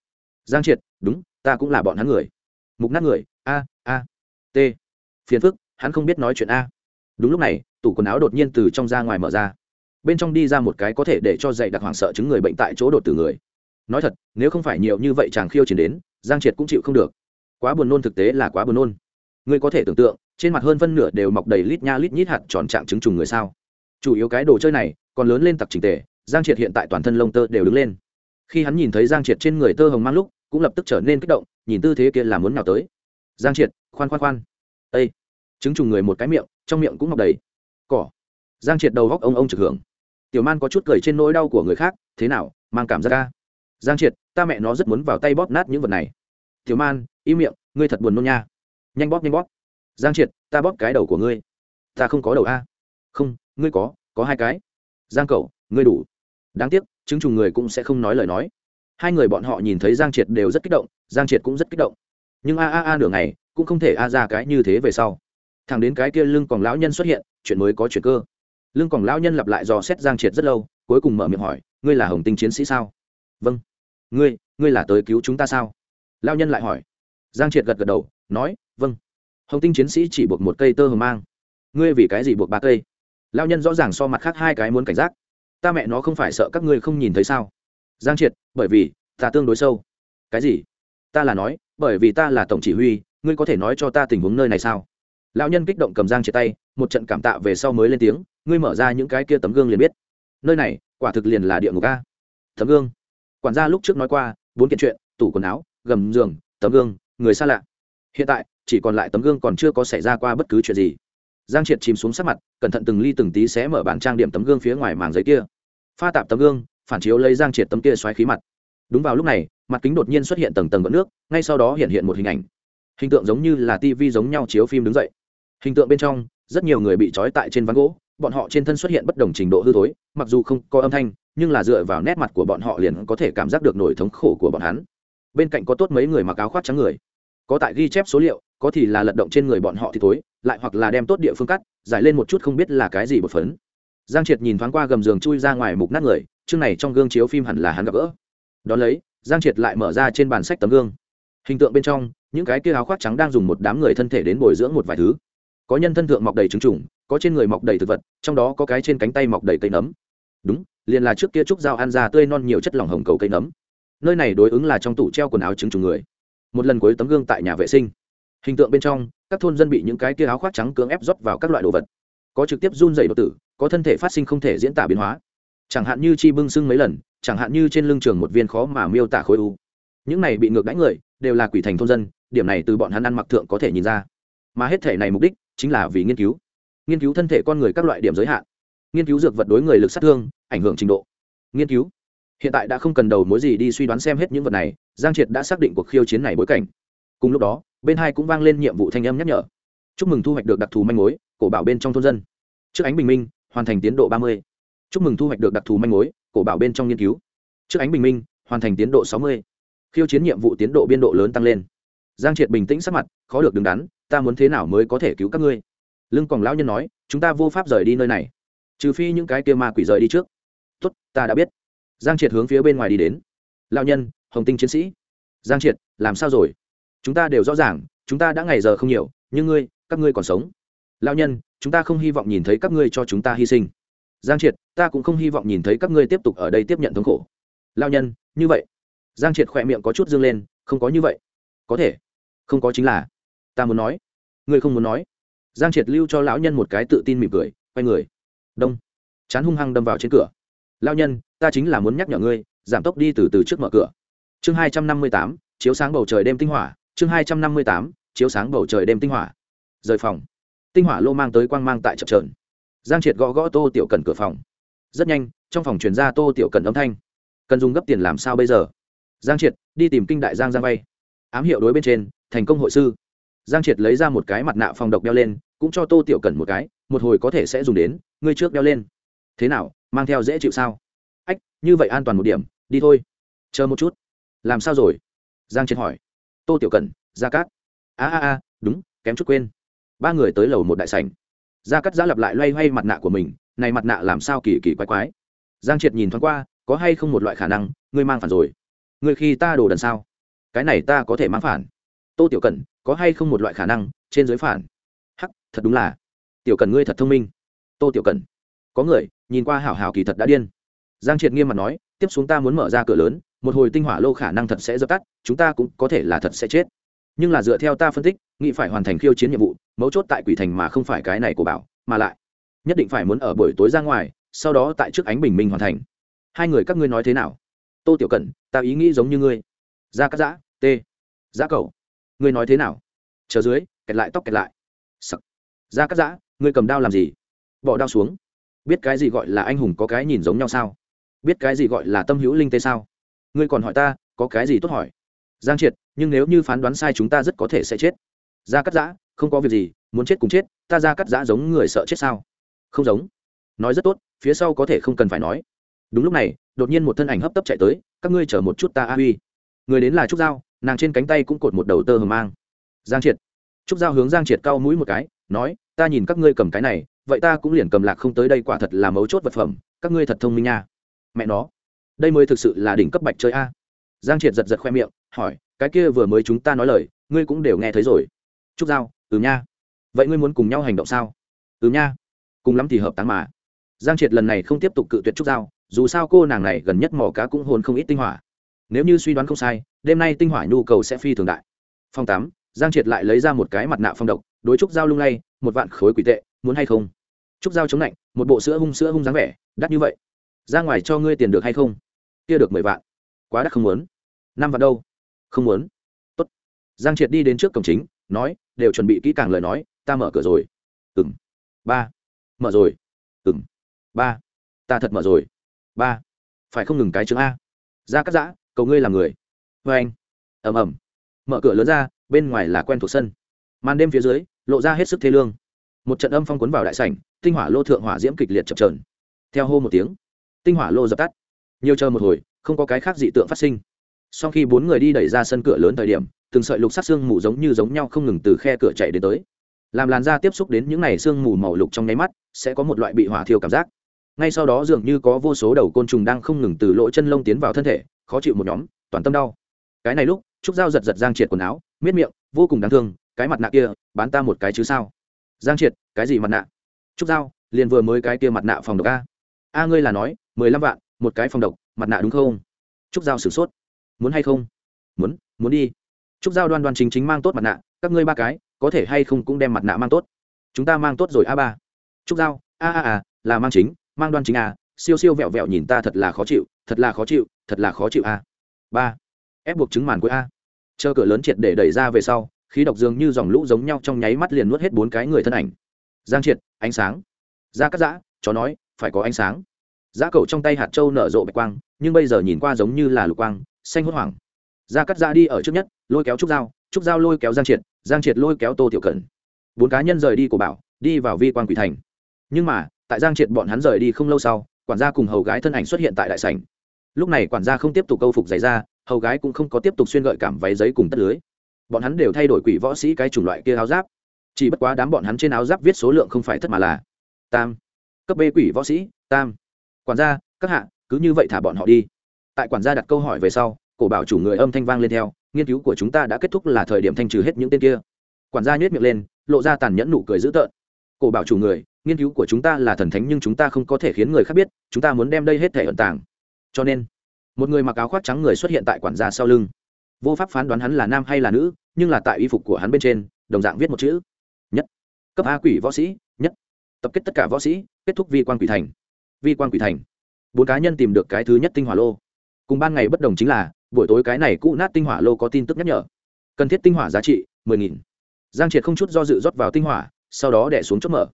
Giang triệt, đúng, ta cũng là bọn hắn người. Mục nát người, a a, t. Phiền phức hắn không biết nói chuyện a. Đúng lúc này, tủ quần áo đột nhiên từ trong ra ngoài mở ra. Bên trong đi ra một cái có thể để cho dạy đặc hoảng sợ chứng người bệnh tại chỗ đột tử người. Nói thật, nếu không phải nhiều như vậy chàng khiêu chiến đến, giang triệt cũng chịu không được. Quá buồn nôn thực tế là quá buồn nôn. Ngươi có thể tưởng tượng, trên mặt hơn phân nửa đều mọc đầy lít nha lít nhít hạt tròn trạng chứng trùng người sao? Chủ yếu cái đồ chơi này, còn lớn lên tặc trình tề, giang triệt hiện tại toàn thân lông tơ đều đứng lên. Khi hắn nhìn thấy giang triệt trên người tơ hồng mang lúc, cũng lập tức trở nên kích động, nhìn tư thế kia là muốn nào tới. Giang triệt, khoan khoan khoan. Ây chứng trùng người một cái miệng, trong miệng cũng mọc đầy. Cỏ. Giang triệt đầu góc ông ông trực hưởng. Tiểu man có chút cười trên nỗi đau của người khác, thế nào, mang cảm giác ca giang triệt, ta mẹ nó rất muốn vào tay bóp nát những vật này. Tiểu man, im miệng, ngươi thật buồn nôn nha. Nhanh bóp nhanh bóp. Giang triệt, ta bóp cái đầu của ngươi. Ta không có đầu a. Không, ngươi có có hai cái. Giang cậu, ngươi đủ. Đáng tiếc chứng trùng người cũng sẽ không nói lời nói. Hai người bọn họ nhìn thấy giang triệt đều rất kích động, giang triệt cũng rất kích động. Nhưng a a a nửa ngày, cũng không thể a ra cái như thế về sau thằng đến cái kia lưng còn lão nhân xuất hiện, chuyện mới có chuyện cơ. Lưng còn lão nhân lặp lại dò xét giang triệt rất lâu, cuối cùng mở miệng hỏi, ngươi là hồng tinh chiến sĩ sao? Vâng. Ngươi ngươi là tới cứu chúng ta sao? Lão nhân lại hỏi. Giang triệt gật gật đầu, nói vâng. Hồng tinh chiến sĩ chỉ buộc một cây tơ hồng mang. Ngươi vì cái gì buộc ba cây? Lão nhân rõ ràng so mặt khác hai cái muốn cảnh giác. Ta mẹ nó không phải sợ các ngươi không nhìn thấy sao? Giang triệt, bởi vì, ta tương đối sâu. Cái gì? Ta là nói, bởi vì ta là tổng chỉ huy, ngươi có thể nói cho ta tình huống nơi này sao? Lão nhân kích động cầm giang triệt tay, một trận cảm tạ về sau mới lên tiếng, ngươi mở ra những cái kia tấm gương liền biết. Nơi này, quả thực liền là địa ngục a. Tấm gương? Quản gia lúc trước nói qua, bốn kiện chuyện, tủ quần áo, gầm giường, tấm gương, người xa lạ. Hiện tại, chỉ còn lại tấm gương còn chưa có xảy ra qua bất cứ chuyện gì. Giang triệt chìm xuống sát mặt, cẩn thận từng ly từng tí sẽ mở bản trang điểm tấm gương phía ngoài màng giấy kia. Pha tạp tấm gương, phản chiếu lấy giang triệt tấm kia xoáy khí mặt. Đúng vào lúc này, mặt kính đột nhiên xuất hiện tầng tầng vận nước, ngay sau đó hiện hiện một hình ảnh. Hình tượng giống như là tivi giống nhau chiếu phim đứng dậy hình tượng bên trong, rất nhiều người bị trói tại trên ván gỗ, bọn họ trên thân xuất hiện bất đồng trình độ hư thối, mặc dù không có âm thanh, nhưng là dựa vào nét mặt của bọn họ liền có thể cảm giác được nỗi thống khổ của bọn hắn. Bên cạnh có tốt mấy người mặc áo khoác trắng người. Có tại ghi chép số liệu, có thì là lật động trên người bọn họ thì thối, lại hoặc là đem tốt địa phương cắt, giải lên một chút không biết là cái gì bột phấn. Giang triệt nhìn thoáng qua gầm giường chui ra ngoài mục nát người, chương này trong gương chiếu phim hẳn là hắn gặp gỡ. Đón lấy, giang triệt lại mở ra trên bàn sách tấm gương. Hình tượng bên trong, những cái kia áo khoác trắng đang dùng một đám người thân thể đến bồi dưỡng một vài thứ có nhân thân thượng mọc đầy trứng trùng, có trên người mọc đầy thực vật, trong đó có cái trên cánh tay mọc đầy cây nấm. Đúng, liền là trước kia trúc dao ăn ra tươi non nhiều chất lỏng hồng cầu cây nấm. Nơi này đối ứng là trong tủ treo quần áo trứng trùng người. Một lần cuối tấm gương tại nhà vệ sinh. Hình tượng bên trong, các thôn dân bị những cái kia áo khoác trắng cưỡng ép rót vào các loại đồ vật. Có trực tiếp run dày đột tử, có thân thể phát sinh không thể diễn tả biến hóa. Chẳng hạn như chi bưng sưng mấy lần, chẳng hạn như trên lưng trường một viên khó mà miêu tả khối u. Những này bị ngược đãi người, đều là quỷ thành thôn dân, điểm này từ bọn hắn ăn mặc thượng có thể nhìn ra. Mà hết thể này mục đích chính là vì nghiên cứu. Nghiên cứu thân thể con người các loại điểm giới hạn. Nghiên cứu dược vật đối người lực sát thương, ảnh hưởng trình độ. Nghiên cứu. Hiện tại đã không cần đầu mối gì đi suy đoán xem hết những vật này, giang triệt đã xác định cuộc khiêu chiến này bối cảnh. Cùng lúc đó, bên hai cũng vang lên nhiệm vụ thanh âm nhắc nhở. Chúc mừng thu hoạch được đặc thù manh mối, cổ bảo bên trong thôn dân. Trước ánh bình minh, hoàn thành tiến độ ba mươi. Chúc mừng thu hoạch được đặc thù manh mối, cổ bảo bên trong nghiên cứu. Trước ánh bình minh, hoàn thành tiến độ sáu mươi. Khiêu chiến nhiệm vụ tiến độ biên độ lớn tăng lên. Giang triệt bình tĩnh sắc mặt, khó được đứng đắn ta muốn thế nào mới có thể cứu các ngươi? Lưng còn lão nhân nói, chúng ta vô pháp rời đi nơi này. Trừ phi những cái kia ma quỷ rời đi trước. Tốt, ta đã biết. Giang triệt hướng phía bên ngoài đi đến. Lão nhân, hồng tinh chiến sĩ. Giang triệt, làm sao rồi? Chúng ta đều rõ ràng, chúng ta đã ngày giờ không nhiều, nhưng ngươi, các ngươi còn sống. Lão nhân, chúng ta không hy vọng nhìn thấy các ngươi cho chúng ta hy sinh. Giang triệt, ta cũng không hy vọng nhìn thấy các ngươi tiếp tục ở đây tiếp nhận thống khổ. Lão nhân, như vậy. Giang triệt khỏe miệng có chút dương lên, không có như vậy. Có thể. Không có chính là ta muốn nói. Ngươi không muốn nói. Giang triệt lưu cho lão nhân một cái tự tin mỉm cười, quay người. Đông. Chán hung hăng đâm vào trên cửa. Lão nhân, ta chính là muốn nhắc nhở ngươi, giảm tốc đi từ từ trước mở cửa. Chương hai trăm năm mươi tám, chiếu sáng bầu trời đêm tinh hỏa. Chương hai trăm năm mươi tám, chiếu sáng bầu trời đêm tinh hỏa. Rời phòng. Tinh hỏa lô mang tới quang mang tại chập trờn giang triệt gõ gõ tô tiểu cần cửa phòng. Rất nhanh, trong phòng truyền ra tô tiểu cần âm thanh. Cần dùng gấp tiền làm sao bây giờ? Giang triệt, đi tìm kinh đại giang giang vay. Ám hiệu đối bên trên, thành công hội sư giang triệt lấy ra một cái mặt nạ phòng độc đeo lên, cũng cho tô tiểu cần một cái, một hồi có thể sẽ dùng đến, ngươi trước đeo lên. Thế nào, mang theo dễ chịu sao? Ách, như vậy an toàn một điểm, đi thôi. Chờ một chút. Làm sao rồi? Giang triệt hỏi. Tô tiểu cần ra cát. A a a, đúng, kém chút quên. Ba người tới lầu một đại sảnh. Gia cắt giã lặp lại loay hoay mặt nạ của mình, này mặt nạ làm sao kỳ kỳ quái quái? Giang triệt nhìn thoáng qua, có hay không một loại khả năng, ngươi mang phản rồi? Ngươi khi ta đồ đần sao? Cái này ta có thể mang phản tô tiểu cẩn, có hay không một loại khả năng, trên dưới phản? Hắc, thật đúng là. Tiểu cẩn ngươi thật thông minh. Tô tiểu cẩn. Có người, nhìn qua hảo hảo kỳ thật đã điên. Giang triệt nghiêm mặt nói, tiếp xuống ta muốn mở ra cửa lớn, một hồi tinh hỏa lô khả năng thật sẽ dập tắt, chúng ta cũng có thể là thật sẽ chết. Nhưng là dựa theo ta phân tích nghị phải hoàn thành khiêu chiến nhiệm vụ, mấu chốt tại quỷ thành mà không phải cái này của bảo, mà lại, nhất định phải muốn ở buổi tối ra ngoài, sau đó tại trước ánh bình minh hoàn thành. Hai người các ngươi nói thế nào? Tô tiểu cẩn, ta ý nghĩ giống như ngươi. Ra cắt giã, t. Giã cầu ngươi nói thế nào? Chờ dưới, kẹt lại tóc kẹt lại. Sặc. Ra cắt giã, ngươi cầm đao làm gì? Bỏ đao xuống. Biết cái gì gọi là anh hùng có cái nhìn giống nhau sao? Biết cái gì gọi là tâm hữu linh tê sao? Ngươi còn hỏi ta, có cái gì tốt hỏi? Giang triệt, nhưng nếu như phán đoán sai chúng ta rất có thể sẽ chết. Ra cắt giã, không có việc gì, muốn chết cùng chết, ta ra cắt giã giống người sợ chết sao? Không giống. Nói rất tốt, phía sau có thể không cần phải nói. Đúng lúc này, đột nhiên một thân ảnh hấp tấp chạy tới, các ngươi chở một chút ta a huy. Người đến là trúc giao nàng trên cánh tay cũng cột một đầu tơ hờ mang. Giang triệt. Trúc giao hướng giang triệt cao mũi một cái, nói, ta nhìn các ngươi cầm cái này, vậy ta cũng liền cầm lạc không tới đây quả thật là mấu chốt vật phẩm, các ngươi thật thông minh nha. Mẹ nó, đây mới thực sự là đỉnh cấp bạch chơi a. Giang triệt giật giật khoe miệng, hỏi, cái kia vừa mới chúng ta nói lời, ngươi cũng đều nghe thấy rồi. Trúc giao ừ nha. Vậy ngươi muốn cùng nhau hành động sao? Ừ nha, cùng lắm thì hợp táng mà. Giang triệt lần này không tiếp tục cự tuyệt trúc giao, dù sao cô nàng này gần nhất mỏ cá cũng hồn không ít tinh hỏa. Nếu như suy đoán không sai đêm nay tinh hỏa nhu cầu sẽ phi thường đại. Phòng tám, giang triệt lại lấy ra một cái mặt nạ phong độc, đối trúc giao lung lay, một vạn khối quỷ tệ, muốn hay không? Trúc giao chống lạnh, một bộ sữa hung sữa hung dáng vẻ, đắt như vậy. Ra ngoài cho ngươi tiền được hay không? Kia được mười vạn. Quá đắt không muốn. Năm vạn đâu? Không muốn. Tốt. Giang triệt đi đến trước cổng chính, nói, đều chuẩn bị kỹ càng lời nói, ta mở cửa rồi. Ừng ba. Mở rồi. Ừng ba. Ta thật mở rồi. Ba. Phải không ngừng cái chữ a? Ra cắt giã, cầu ngươi làm người vê anh. Ẩm ẩm mở cửa lớn ra, bên ngoài là quen thuộc sân. Màn đêm phía dưới, lộ ra hết sức thế lương. Một trận âm phong cuốn vào đại sảnh, tinh hỏa lô thượng hỏa diễm kịch liệt chập trờn theo hô một tiếng, tinh hỏa lô dập tắt. Nhiều chờ một hồi, không có cái khác dị tượng phát sinh. Sau khi bốn người đi đẩy ra sân cửa lớn thời điểm, từng sợi lục sắc xương mù giống như giống nhau không ngừng từ khe cửa chạy đến tới. Làm làn da tiếp xúc đến những này xương mù màu lục trong nháy mắt, sẽ có một loại bị hỏa thiêu cảm giác. Ngay sau đó dường như có vô số đầu côn trùng đang không ngừng từ lỗ chân lông tiến vào thân thể, khó chịu một nhóm, toàn tâm đau cái này lúc, trúc giao giật giật giang triệt quần áo, miết miệng, vô cùng đáng thương, cái mặt nạ kia, bán ta một cái chứ sao? Giang triệt, cái gì mặt nạ? Trúc giao, liền vừa mới cái kia mặt nạ phòng độc a. A ngươi là nói, mười lăm vạn, một cái phòng độc, mặt nạ đúng không? Trúc giao sửng sốt. Muốn hay không? Muốn muốn đi. Trúc giao đoan đoan chính chính mang tốt mặt nạ, các ngươi ba cái, có thể hay không cũng đem mặt nạ mang tốt. Chúng ta mang tốt rồi a ba. Trúc giao, a a a, là mang chính, mang đoan chính a siêu siêu vẹo vẹo nhìn ta thật là khó chịu, thật là khó chịu, thật là khó chịu a. Ba ép buộc chứng màn cuối a. Chờ cửa lớn triệt để đẩy ra về sau, khí độc dường như dòng lũ giống nhau trong nháy mắt liền nuốt hết bốn cái người thân ảnh. Giang triệt, ánh sáng. Da cắt giã, chó nói, phải có ánh sáng. Giá cầu trong tay hạt trâu nở rộ bạch quang, nhưng bây giờ nhìn qua giống như là lục quang, xanh hốt hoảng. Gia cắt giã đi ở trước nhất, lôi kéo trúc dao trúc dao lôi kéo giang triệt giang triệt lôi kéo tô tiểu cẩn. Bốn cá nhân rời đi của bảo, đi vào vi quan quỷ thành. Nhưng mà, tại giang triệt bọn hắn rời đi không lâu sau, quản gia cùng hầu gái thân ảnh xuất hiện tại đại sảnh. Lúc này quản gia không tiếp tục câu phục giày ra hầu gái cũng không có tiếp tục xuyên gợi cảm váy giấy cùng tất lưới. Bọn hắn đều thay đổi quỷ võ sĩ cái chủng loại kia áo giáp. Chỉ bất quá đám bọn hắn trên áo giáp viết số lượng không phải thất mà là tam. Cấp b quỷ võ sĩ, tam. Quản gia, các hạ, cứ như vậy thả bọn họ đi. Tại quản gia đặt câu hỏi về sau, cổ bảo chủ người âm thanh vang lên theo, nghiên cứu của chúng ta đã kết thúc là thời điểm thanh trừ hết những tên kia. Quản gia nhếch miệng lên, lộ ra tàn nhẫn nụ cười dữ tợn. Cổ bảo chủ người, nghiên cứu của chúng ta là thần thánh nhưng chúng ta không có thể khiến người khác biết, chúng ta muốn đem đây hết thể ẩn tàng. Cho nên một người mặc áo khoác trắng người xuất hiện tại quản gia sau lưng. Vô pháp phán đoán hắn là nam hay là nữ, nhưng là tại y phục của hắn bên trên, đồng dạng viết một chữ. Nhất. Cấp a quỷ võ sĩ, nhất. Tập kết tất cả võ sĩ, kết thúc vi quan quỷ thành. Vi quan quỷ thành. Bốn cá nhân tìm được cái thứ nhất tinh hỏa lô. Cùng ban ngày bất đồng chính là, buổi tối cái này cũ nát tinh hỏa lô có tin tức nhắc nhở. Cần thiết tinh hỏa giá trị, mười nghìn. Giang triệt không chút do dự rót vào tinh hỏa, sau đó đẻ xuống chốt mở.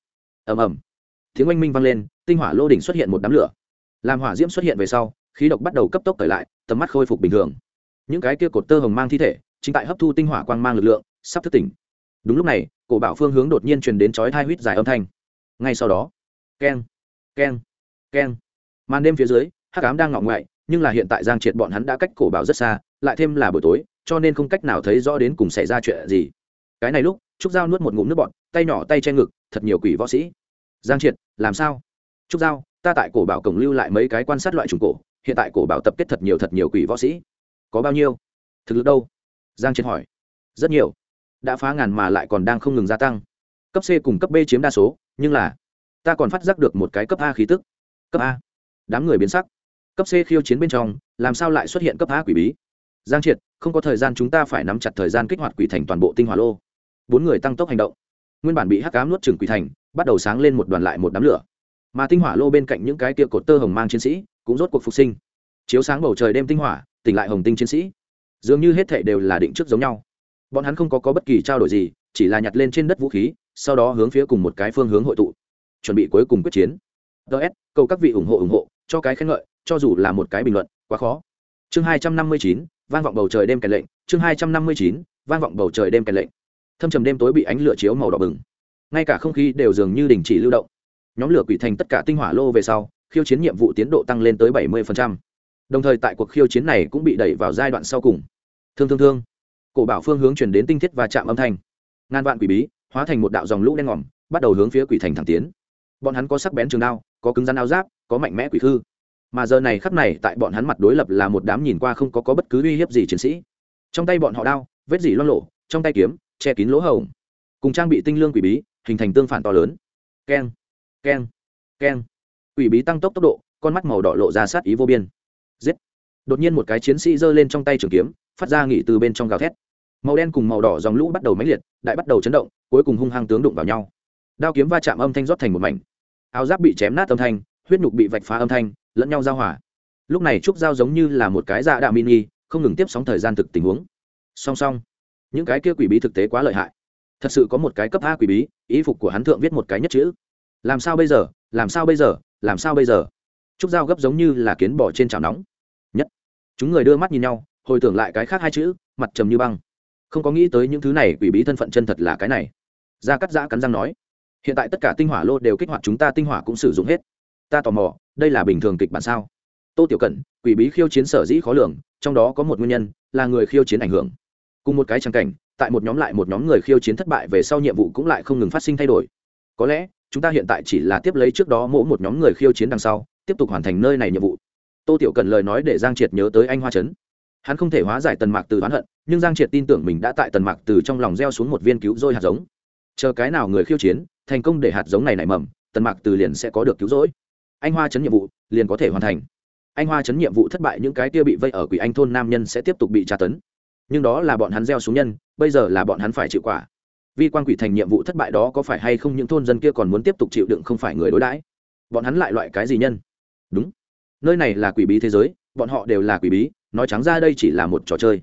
Ầm ầm. Tiếng oanh minh vang lên, tinh hỏa lô đỉnh xuất hiện một đám lửa. Làm hỏa diễm xuất hiện về sau khí độc bắt đầu cấp tốc trở lại, tầm mắt khôi phục bình thường. Những cái kia cột tơ hồng mang thi thể, chính tại hấp thu tinh hỏa quang mang lực lượng, sắp thức tỉnh. Đúng lúc này, cổ bảo phương hướng đột nhiên truyền đến chói thai huýt dài âm thanh. Ngay sau đó, keng keng keng. Màn đêm phía dưới, hắc ám đang ngọ ngoại, nhưng là hiện tại giang triệt bọn hắn đã cách cổ bảo rất xa, lại thêm là buổi tối, cho nên không cách nào thấy rõ đến cùng xảy ra chuyện gì. Cái này lúc, trúc giao nuốt một ngụm nước bọt, tay nhỏ tay che ngực, thật nhiều quỷ võ sĩ. Giang triệt, làm sao? Trúc giao, ta tại cổ bảo cổng lưu lại mấy cái quan sát loại trùng cổ hiện tại cổ bảo tập kết thật nhiều thật nhiều quỷ võ sĩ. Có bao nhiêu? Thực lực đâu? Giang triệt hỏi. Rất nhiều. Đã phá ngàn mà lại còn đang không ngừng gia tăng. Cấp c cùng cấp b chiếm đa số, nhưng là ta còn phát giác được một cái cấp a khí tức. Cấp a. Đám người biến sắc. Cấp c khiêu chiến bên trong, làm sao lại xuất hiện cấp a quỷ bí? Giang triệt, không có thời gian chúng ta phải nắm chặt thời gian kích hoạt quỷ thành toàn bộ tinh hỏa lô. Bốn người tăng tốc hành động. Nguyên bản bị hắc cám nuốt trừng quỷ thành, bắt đầu sáng lên một đoàn lại một đám lửa mà tinh hỏa lô bên cạnh những cái kia cột tơ hồng mang chiến sĩ cũng rốt cuộc phục sinh. Chiếu sáng bầu trời đêm tinh hỏa tỉnh lại hồng tinh chiến sĩ. Dường như hết thệ đều là định trước giống nhau. Bọn hắn không có, có bất kỳ trao đổi gì chỉ là nhặt lên trên đất vũ khí sau đó hướng phía cùng một cái phương hướng hội tụ. Chuẩn bị cuối cùng quyết chiến. Ts cầu các vị ủng hộ ủng hộ cho cái khen ngợi cho dù là một cái bình luận quá khó. Chương hai trăm năm mươi chín vang vọng bầu trời đêm kèn lệnh. Chương hai trăm năm mươi chín vang vọng bầu trời đêm kèn lệnh. Thâm trầm đêm tối bị ánh lửa chiếu màu đỏ bừng. Ngay cả không khí đều dường như đình chỉ lưu động nhóm lửa quỷ thành tất cả tinh hỏa lô về sau khiêu chiến nhiệm vụ tiến độ tăng lên tới bảy mươi đồng thời tại cuộc khiêu chiến này cũng bị đẩy vào giai đoạn sau cùng. Thương thương thương. Cổ bảo phương hướng chuyển đến tinh thiết và chạm âm thanh. Ngàn vạn quỷ bí hóa thành một đạo dòng lũ đen ngòm bắt đầu hướng phía quỷ thành thẳng tiến. Bọn hắn có sắc bén trường đao có cứng rắn áo giáp có mạnh mẽ quỷ khư. Mà giờ này khắp này tại bọn hắn mặt đối lập là một đám nhìn qua không có, có bất cứ uy hiếp gì chiến sĩ. Trong tay bọn họ đao vết dỉ loang lộ trong tay kiếm che kín lỗ hổng cùng trang bị tinh lương quỷ bí hình thành tương phản to lớn. Keng keng keng. Quỷ bí tăng tốc tốc độ, con mắt màu đỏ lộ ra sát ý vô biên. Giết. Đột nhiên một cái chiến sĩ giơ lên trong tay trường kiếm, phát ra nghỉ từ bên trong gào thét. Màu đen cùng màu đỏ dòng lũ bắt đầu mãnh liệt, đại bắt đầu chấn động, cuối cùng hung hăng tướng đụng vào nhau. Đao kiếm va chạm âm thanh rót thành một mảnh. Áo giáp bị chém nát âm thanh, huyết nhục bị vạch phá âm thanh, lẫn nhau giao hỏa lúc này trúc giao giống như là một cái dạ đạo mini, không ngừng tiếp sóng thời gian thực tình huống. Song song, những cái kia quỷ bí thực tế quá lợi hại. Thật sự có một cái cấp a quỷ bí, ý phục của hắn thượng viết một cái nhất chữ làm sao bây giờ? Làm sao bây giờ? Làm sao bây giờ? Trúc giao gấp giống như là kiến bỏ trên chảo nóng. Nhất. Chúng người đưa mắt nhìn nhau, hồi tưởng lại cái khác hai chữ, mặt trầm như băng. Không có nghĩ tới những thứ này quỷ bí thân phận chân thật là cái này. Gia cắt giã cắn răng nói, hiện tại tất cả tinh hỏa lô đều kích hoạt chúng ta, tinh hỏa cũng sử dụng hết. Ta tò mò, đây là bình thường kịch bản sao? Tô tiểu cẩn, quỷ bí khiêu chiến sở dĩ khó lường, trong đó có một nguyên nhân, là người khiêu chiến ảnh hưởng. Cùng một cái trang cảnh, tại một nhóm lại một nhóm người khiêu chiến thất bại về sau nhiệm vụ cũng lại không ngừng phát sinh thay đổi. Có lẽ chúng ta hiện tại chỉ là tiếp lấy trước đó mỗ một nhóm người khiêu chiến đằng sau, tiếp tục hoàn thành nơi này nhiệm vụ. Tô tiểu cần lời nói để giang triệt nhớ tới anh hoa trấn. Hắn không thể hóa giải tần mạc từ oán hận, nhưng giang triệt tin tưởng mình đã tại tần mạc từ trong lòng gieo xuống một viên cứu rỗi hạt giống. Chờ cái nào người khiêu chiến, thành công để hạt giống này nảy mầm, tần mạc từ liền sẽ có được cứu rỗi. Anh hoa chấn nhiệm vụ liền có thể hoàn thành. Anh hoa chấn nhiệm vụ thất bại, những cái kia bị vây ở quỷ anh thôn nam nhân sẽ tiếp tục bị tra tấn. Nhưng đó là bọn hắn gieo xuống nhân, bây giờ là bọn hắn phải chịu quả. Vi quan quỷ thành nhiệm vụ thất bại đó có phải hay không những thôn dân kia còn muốn tiếp tục chịu đựng không phải người đối đãi? Bọn hắn lại loại cái gì nhân? Đúng. Nơi này là quỷ bí thế giới, bọn họ đều là quỷ bí, nói trắng ra đây chỉ là một trò chơi.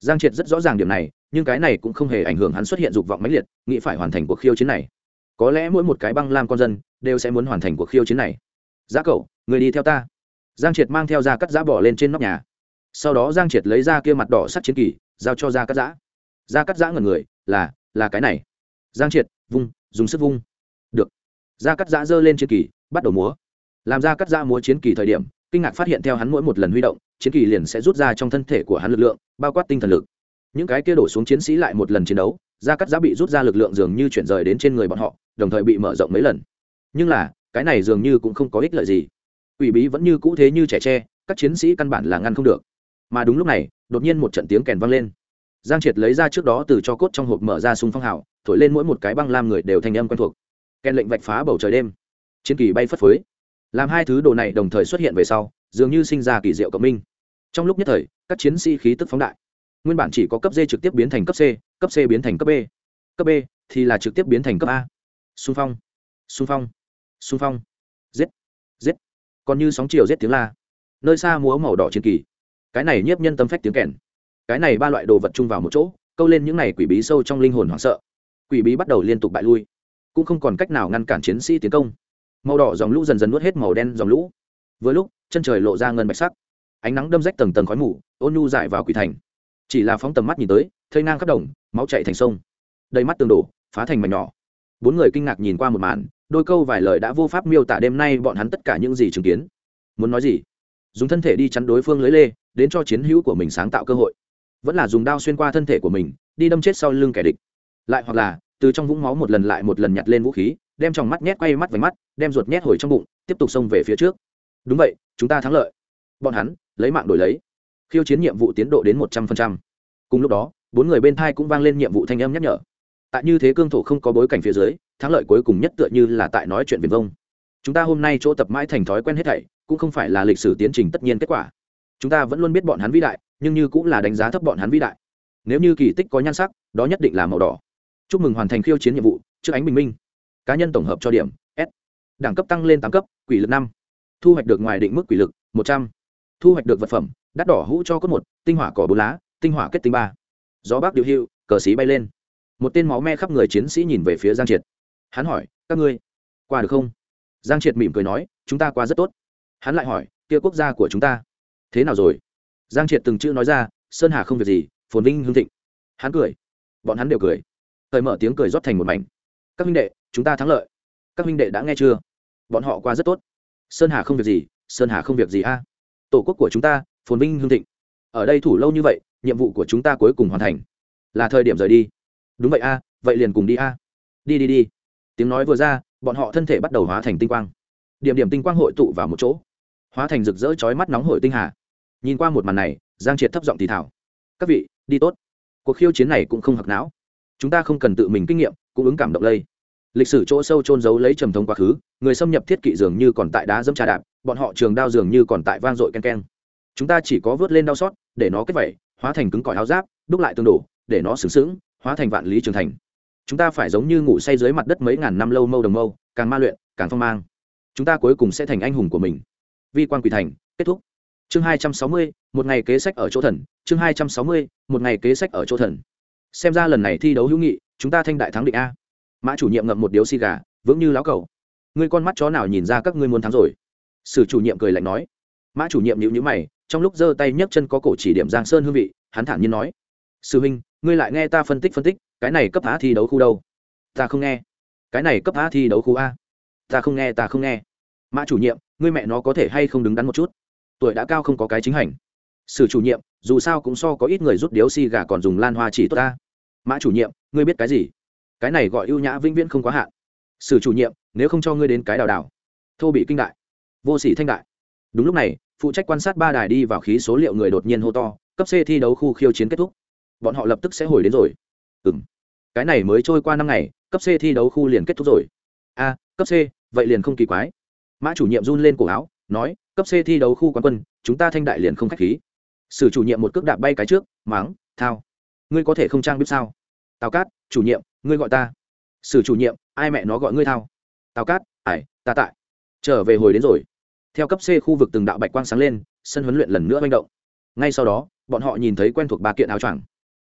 Giang triệt rất rõ ràng điểm này, nhưng cái này cũng không hề ảnh hưởng hắn xuất hiện dục vọng mãnh liệt, nghĩ phải hoàn thành cuộc khiêu chiến này. Có lẽ mỗi một cái băng lam con dân đều sẽ muốn hoàn thành cuộc khiêu chiến này. Giá cậu, người đi theo ta. Giang triệt mang theo ra cắt giã bỏ lên trên nóc nhà. Sau đó giang triệt lấy ra kia mặt đỏ sắt chiến kỳ, giao cho ra cắt giã. Ra cắt giã ngần người, là là cái này. Giang triệt, vung, dùng sức vung. Được. Ra cắt giã giơ lên chiến kỳ, bắt đầu múa. Làm ra cắt giã múa chiến kỳ thời điểm, kinh ngạc phát hiện theo hắn mỗi một lần huy động, chiến kỳ liền sẽ rút ra trong thân thể của hắn lực lượng, bao quát tinh thần lực. Những cái kia đổ xuống chiến sĩ lại một lần chiến đấu ra cắt giã bị rút ra lực lượng dường như chuyển rời đến trên người bọn họ, đồng thời bị mở rộng mấy lần. Nhưng là, cái này dường như cũng không có ích lợi gì. Ủy bí vẫn như cũ thế như trẻ tre, các chiến sĩ căn bản là ngăn không được. Mà đúng lúc này, đột nhiên một trận tiếng kèn vang lên giang triệt lấy ra trước đó từ cho cốt trong hộp mở ra súng phong hào, thổi lên mỗi một cái băng lam người đều thành âm quen thuộc. Kèn lệnh vạch phá bầu trời đêm. Chiến kỳ bay phất phới. Làm hai thứ đồ này đồng thời xuất hiện về sau, dường như sinh ra kỳ diệu cộng minh. Trong lúc nhất thời, các chiến sĩ khí tức phóng đại. Nguyên bản chỉ có cấp d trực tiếp biến thành cấp c cấp c biến thành cấp b. Cấp b thì là trực tiếp biến thành cấp a. Xung phong. Xung phong. Xung phong. Giết. Giết. Còn như sóng chiều giết tiếng la. Nơi xa múa màu đỏ chiến kỳ. Cái này nhiếp nhân tâm phách tiếng kèn cái này ba loại đồ vật chung vào một chỗ, câu lên những này quỷ bí sâu trong linh hồn hoảng sợ. Quỷ bí bắt đầu liên tục bại lui, cũng không còn cách nào ngăn cản chiến sĩ tiến công. Màu đỏ dòng lũ dần dần nuốt hết màu đen dòng lũ. Vừa lúc, chân trời lộ ra ngân bạch sắc. Ánh nắng đâm rách tầng tầng khói mù, ôn nhu dại vào quỷ thành. Chỉ là phóng tầm mắt nhìn tới, thây ngang khắp đồng, máu chạy thành sông. Đầy mắt tường đổ, phá thành mảnh nhỏ. Bốn người kinh ngạc nhìn qua một màn, đôi câu vài lời đã vô pháp miêu tả đêm nay bọn hắn tất cả những gì chứng kiến. Muốn nói gì? Dùng thân thể đi chắn đối phương lưới lê, đến cho chiến hữu của mình sáng tạo cơ hội vẫn là dùng đao xuyên qua thân thể của mình, đi đâm chết sau lưng kẻ địch. Lại hoặc là, từ trong vũng máu một lần lại một lần nhặt lên vũ khí, đem trong mắt nhét quay mắt vánh mắt, đem ruột nhét hồi trong bụng, tiếp tục xông về phía trước. Đúng vậy, chúng ta thắng lợi. Bọn hắn, lấy mạng đổi lấy. Khiêu chiến nhiệm vụ tiến độ đến một trăm phần trăm. Cùng lúc đó, bốn người bên thai cũng vang lên nhiệm vụ thanh âm nhắc nhở. Tại như thế cương thổ không có bối cảnh phía dưới, thắng lợi cuối cùng nhất tựa như là tại nói chuyện viền vông. Chúng ta hôm nay chỗ tập mãi thành thói quen hết thảy, cũng không phải là lịch sử tiến trình tất nhiên kết quả. Chúng ta vẫn luôn biết bọn hắn vĩ đại nhưng như cũng là đánh giá thấp bọn hắn vĩ đại. Nếu như kỳ tích có nhan sắc, đó nhất định là màu đỏ. Chúc mừng hoàn thành khiêu chiến nhiệm vụ, trước ánh bình minh. Cá nhân tổng hợp cho điểm s. Đẳng cấp tăng lên tám cấp, quỷ lực năm. Thu hoạch được ngoài định mức quỷ lực, một trăm. Thu hoạch được vật phẩm, đắt đỏ hũ cho cốt một, tinh hỏa cỏ bốn lá, tinh hỏa kết tinh ba. Gió bác điều hiệu cờ xí bay lên. Một tên máu me khắp người chiến sĩ nhìn về phía giang triệt. Hắn hỏi, các ngươi qua được không? Giang triệt mỉm cười nói, chúng ta qua rất tốt. Hắn lại hỏi, kia quốc gia của chúng ta thế nào rồi? Giang triệt từng chữ nói ra, sơn hà không việc gì, phồn vinh hương thịnh. Hắn cười. Bọn hắn đều cười. Thời mở tiếng cười rót thành một mảnh. Các huynh đệ, chúng ta thắng lợi. Các huynh đệ đã nghe chưa? Bọn họ qua rất tốt. Sơn hà không việc gì, sơn hà không việc gì a. Tổ quốc của chúng ta, phồn vinh hương thịnh. Ở đây thủ lâu như vậy, nhiệm vụ của chúng ta cuối cùng hoàn thành. Là thời điểm rời đi. Đúng vậy a, vậy liền cùng đi a. Đi đi đi. Tiếng nói vừa ra, bọn họ thân thể bắt đầu hóa thành tinh quang. Điểm điểm tinh quang hội tụ vào một chỗ. Hóa thành rực rỡ chói mắt nóng hổi tinh hà nhìn qua một màn này, giang triệt thấp giọng thì thảo các vị, đi tốt. Cuộc khiêu chiến này cũng không hặc não. Chúng ta không cần tự mình kinh nghiệm, cũng ứng cảm động lây. Lịch sử chỗ sâu trôn giấu lấy trầm thống quá khứ, người xâm nhập thiết kỵ dường như còn tại đá dẫm trà đạp, bọn họ trường đao dường như còn tại vang dội ken ken. Chúng ta chỉ có vớt lên đau xót, để nó kết vẩy hóa thành cứng cỏi áo giáp, đúc lại tương đổ để nó sướng sướng hóa thành vạn lý trường thành. Chúng ta phải giống như ngủ say dưới mặt đất mấy ngàn năm lâu mâu đồng mâu, càng ma luyện, càng phong mang. Chúng ta cuối cùng sẽ thành anh hùng của mình. Vi quan quỷ thành, kết thúc chương hai trăm sáu mươi, một ngày kế sách ở chỗ thần, chương hai trăm sáu mươi, một ngày kế sách ở chỗ thần. Xem ra lần này thi đấu hữu nghị, chúng ta thanh đại thắng định a. Mã chủ nhiệm ngậm một điếu xì gà, vững như lão cầu. Ngươi con mắt chó nào nhìn ra các ngươi muốn thắng rồi? Sử chủ nhiệm cười lạnh nói. Mã chủ nhiệm nhịu nhữ mày, trong lúc giơ tay nhấc chân có cổ chỉ điểm giang sơn hương vị, hắn thản nhiên nói. Sư huynh, ngươi lại nghe ta phân tích phân tích, cái này cấp á thi đấu khu đâu? Ta không nghe. Cái này cấp á thi đấu khu a. Ta không nghe, ta không nghe. Mã chủ nhiệm, ngươi mẹ nó có thể hay không đứng đắn một chút? Tuổi đã cao không có cái chính hành. Sử chủ nhiệm, dù sao cũng so có ít người rút điếu xì gà còn dùng lan hoa chỉ tốt ta. Mã chủ nhiệm, ngươi biết cái gì? Cái này gọi ưu nhã vĩnh viễn không quá hạn. Sử chủ nhiệm, nếu không cho ngươi đến cái đào đào. Thô bị kinh đại. Vô sĩ thanh đại. Đúng lúc này, phụ trách quan sát ba đài đi vào khí số liệu người đột nhiên hô to, cấp c thi đấu khu khiêu chiến kết thúc. Bọn họ lập tức sẽ hồi đến rồi. Ừ m cái này mới trôi qua năm ngày, cấp c thi đấu khu liền kết thúc rồi. A, cấp c, vậy liền không kỳ quái. Mã chủ nhiệm run lên cổ áo, nói cấp c thi đấu khu quán quân, chúng ta thanh đại liền không k h á c h khí. Sử chủ nhiệm một cước đạp bay cái trước máng thao. Ngươi có thể không trang biết sao? Tào cát, chủ nhiệm, ngươi gọi ta. Sử chủ nhiệm, ai mẹ nó gọi ngươi thao? Tào cát ải ta tại. Trở về hồi đến rồi. Theo cấp c khu vực từng đạo bạch quang sáng lên, sân huấn luyện lần nữa manh động. Ngay sau đó, bọn họ nhìn thấy quen thuộc ba kiện áo choàng.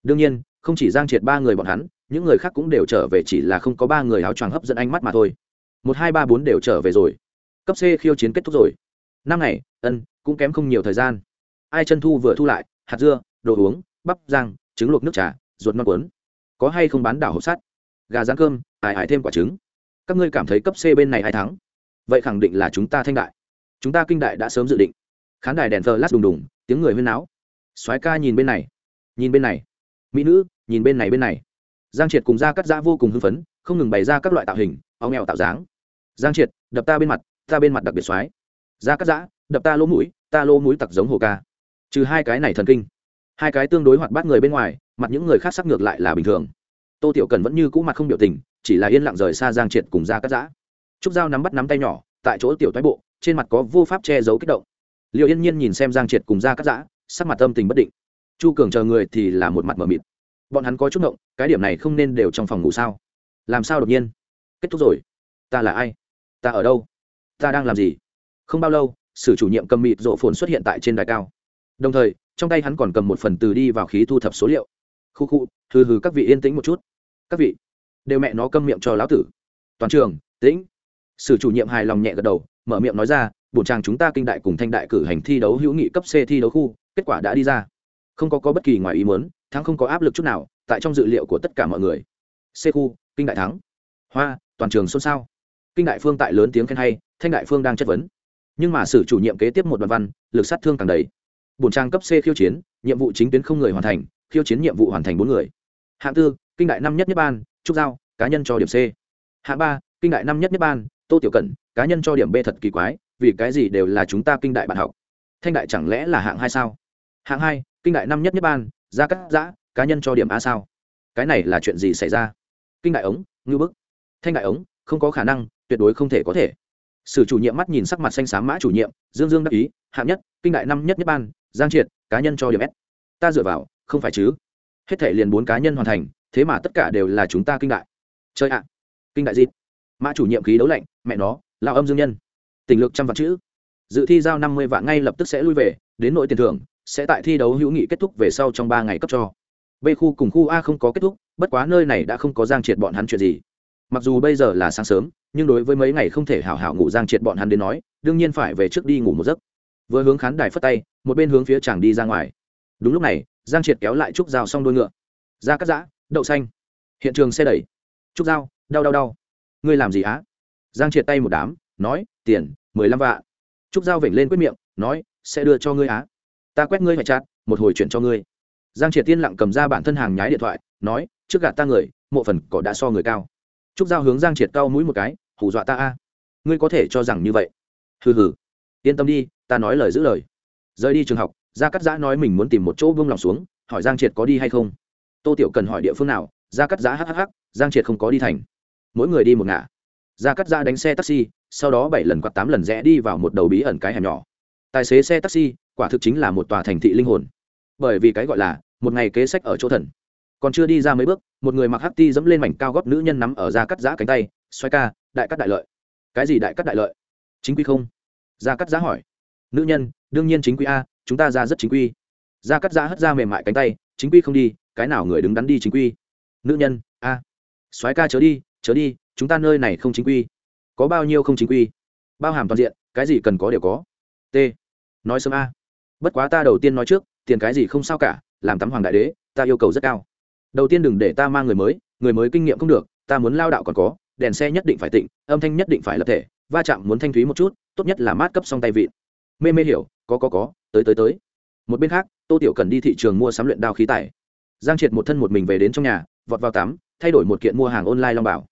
Đương nhiên, không chỉ giang triệt ba người bọn hắn, những người khác cũng đều trở về chỉ là không có ba người áo choàng hấp dẫn ánh mắt mà thôi. Một, hai, ba, bốn đều trở về rồi. Cấp c khiêu chiến kết thúc rồi năm ngày, ân, cũng kém không nhiều thời gian. Ai chân thu vừa thu lại, hạt dưa, đồ uống, bắp, rang, trứng luộc nước trà, ruột non cuốn. Có hay không bán đảo hộp sắt? Gà rán cơm, ải ải thêm quả trứng. Các ngươi cảm thấy cấp c bên này ai thắng? Vậy khẳng định là chúng ta thanh đại. Chúng ta kinh đại đã sớm dự định. Khán đài đèn thờ lát đùng đùng, tiếng người huyên náo. Soái ca nhìn bên này, nhìn bên này. Mỹ nữ, nhìn bên này bên này. Giang triệt cùng ra cắt giã vô cùng hưng phấn, không ngừng bày ra các loại tạo hình, áo nghèo tạo dáng. Giang triệt, đập ta bên mặt, ta bên mặt đặc biệt soái ra cắt giã, đập ta lỗ mũi, ta lỗ mũi tặc giống hồ ca. Trừ hai cái này thần kinh, hai cái tương đối hoạt bát người bên ngoài, mặt những người khác sắc ngược lại là bình thường. Tô tiểu cần vẫn như cũ mặt không biểu tình, chỉ là yên lặng rời xa giang triệt cùng ra cắt giã. Trúc dao nắm bắt nắm tay nhỏ, tại chỗ tiểu toái bộ, trên mặt có vô pháp che giấu kích động. Liệu yên nhiên nhìn xem giang triệt cùng ra cắt giã, sắc mặt tâm tình bất định. Chu cường chờ người thì là một mặt mờ mịt. Bọn hắn có chút động cái điểm này không nên đều trong phòng ngủ sao? Làm sao đột nhiên? Kết thúc rồi. Ta là ai? Ta ở đâu? Ta đang làm gì? Không bao lâu sử chủ nhiệm cầm mịt rộ phồn xuất hiện tại trên đài cao. Đồng thời trong tay hắn còn cầm một phần từ đi vào khí thu thập số liệu. Khu khu hừ hừ các vị yên tĩnh một chút. Các vị đều mẹ nó câm miệng cho lão tử. Toàn trường tĩnh. Sử chủ nhiệm hài lòng nhẹ gật đầu mở miệng nói ra bổn trang chúng ta kinh đại cùng thanh đại cử hành thi đấu hữu nghị cấp c thi đấu khu kết quả đã đi ra. Không có, có bất kỳ ngoài ý muốn thắng không có áp lực chút nào tại trong dự liệu của tất cả mọi người. C khu kinh đại thắng. Hoa toàn trường xôn xao. Kinh đại phương tại lớn tiếng khen hay thanh đại phương đang chất vấn nhưng mà sử chủ nhiệm kế tiếp một đoạn văn, lực sát thương càng đầy. Bổn trang cấp c khiêu chiến, nhiệm vụ chính tuyến không người hoàn thành, khiêu chiến nhiệm vụ hoàn thành bốn người. Hạng tư, kinh đại năm nhất nhất ban trúc giao, cá nhân cho điểm c. Hạng ba, kinh đại năm nhất nhất ban tô tiểu cẩn, cá nhân cho điểm b thật kỳ quái, vì cái gì đều là chúng ta kinh đại bạn học? Thanh đại chẳng lẽ là hạng hai sao? Hạng hai, kinh đại năm nhất nhất ban gia cắt giã, cá nhân cho điểm a sao? Cái này là chuyện gì xảy ra? Kinh đại ống ngư bức. Thanh đại ống, không có khả năng, tuyệt đối không thể có thể sử chủ nhiệm mắt nhìn sắc mặt xanh xám mã chủ nhiệm, dương dương đắc ý, hạng nhất, kinh đại năm nhất nhất ban, giang triệt, cá nhân cho điểm s. Ta dựa vào, không phải chứ? Hết thể liền bốn cá nhân hoàn thành, thế mà tất cả đều là chúng ta kinh đại. Chơi ạ. Kinh đại gì mã chủ nhiệm khí đấu lạnh, mẹ nó lao âm dương nhân. Tình lực trăm vạn chữ. Dự thi giao năm mươi vạn ngay lập tức sẽ lui về, đến nội tiền thưởng, sẽ tại thi đấu hữu nghị kết thúc về sau trong ba ngày cấp cho. B khu cùng khu a không có kết thúc, bất quá nơi này đã không có giang triệt bọn hắn chuyện gì mặc dù bây giờ là sáng sớm, nhưng đối với mấy ngày không thể hảo hảo ngủ giang triệt bọn hắn đến nói, đương nhiên phải về trước đi ngủ một giấc. Vừa hướng khán đài phất tay, một bên hướng phía chàng đi ra ngoài. Đúng lúc này, giang triệt kéo lại trúc dao xong đôi ngựa. Ra cắt giã, đậu xanh. Hiện trường xe đẩy. Trúc dao đau đau đau. Ngươi làm gì á? Giang triệt tay một đám, nói, tiền, mười lăm vạ trúc dao vểnh lên quyết miệng, nói, sẽ đưa cho ngươi á. Ta quét ngươi phải chặt, một hồi chuyển cho ngươi. Giang triệt tiên lặng cầm ra bản thân hàng nhái điện thoại, nói, trước gạt ta người, mộ phần cỏ đã so người cao trúc giao hướng giang triệt cao mũi một cái, hù dọa ta a. Ngươi có thể cho rằng như vậy. Hừ hừ. Yên tâm đi, ta nói lời giữ lời. Rời đi trường học, gia cắt giã nói mình muốn tìm một chỗ vương lòng xuống, hỏi giang triệt có đi hay không. Tô tiểu cần hỏi địa phương nào, gia cắt giã hhh giang triệt không có đi thành. Mỗi người đi một ngả. Gia cắt giã đánh xe taxi, sau đó bảy lần quạt tám lần rẽ đi vào một đầu bí ẩn cái hẻm nhỏ. Tài xế xe taxi, quả thực chính là một tòa thành thị linh hồn. Bởi vì cái gọi là, một ngày kế sách ở chỗ thần còn chưa đi ra mấy bước, một người mặc hắc ti dẫm lên mảnh cao góp nữ nhân nắm ở ra cắt giã cánh tay xoay ca, đại cắt đại lợi. Cái gì đại cắt đại lợi? Chính quy không. Ra cắt giã hỏi. Nữ nhân, đương nhiên chính quy a, chúng ta ra rất chính quy. Ra cắt giã hất ra mềm mại cánh tay, chính quy không đi, cái nào người đứng đắn đi chính quy? Nữ nhân, a. Xoáy ca chớ đi chớ đi, chúng ta nơi này không chính quy. Có bao nhiêu không chính quy? Bao hàm toàn diện, cái gì cần có đều có. T, nói sớm a. Bất quá ta đầu tiên nói trước, tiền cái gì không sao cả, làm tắm hoàng đại đế, ta yêu cầu rất cao đầu tiên đừng để ta mang người mới người mới kinh nghiệm không được, ta muốn lao đạo còn có, đèn xe nhất định phải tịnh, âm thanh nhất định phải lập thể, va chạm muốn thanh thúy một chút, tốt nhất là mát cấp xong tay vịn. Mê mê hiểu, có có có, tới tới tới. Một bên khác, tô tiểu cần đi thị trường mua sắm luyện đao khí tài giang triệt một thân một mình về đến trong nhà, vọt vào tắm, thay đổi một kiện mua hàng online long bảo.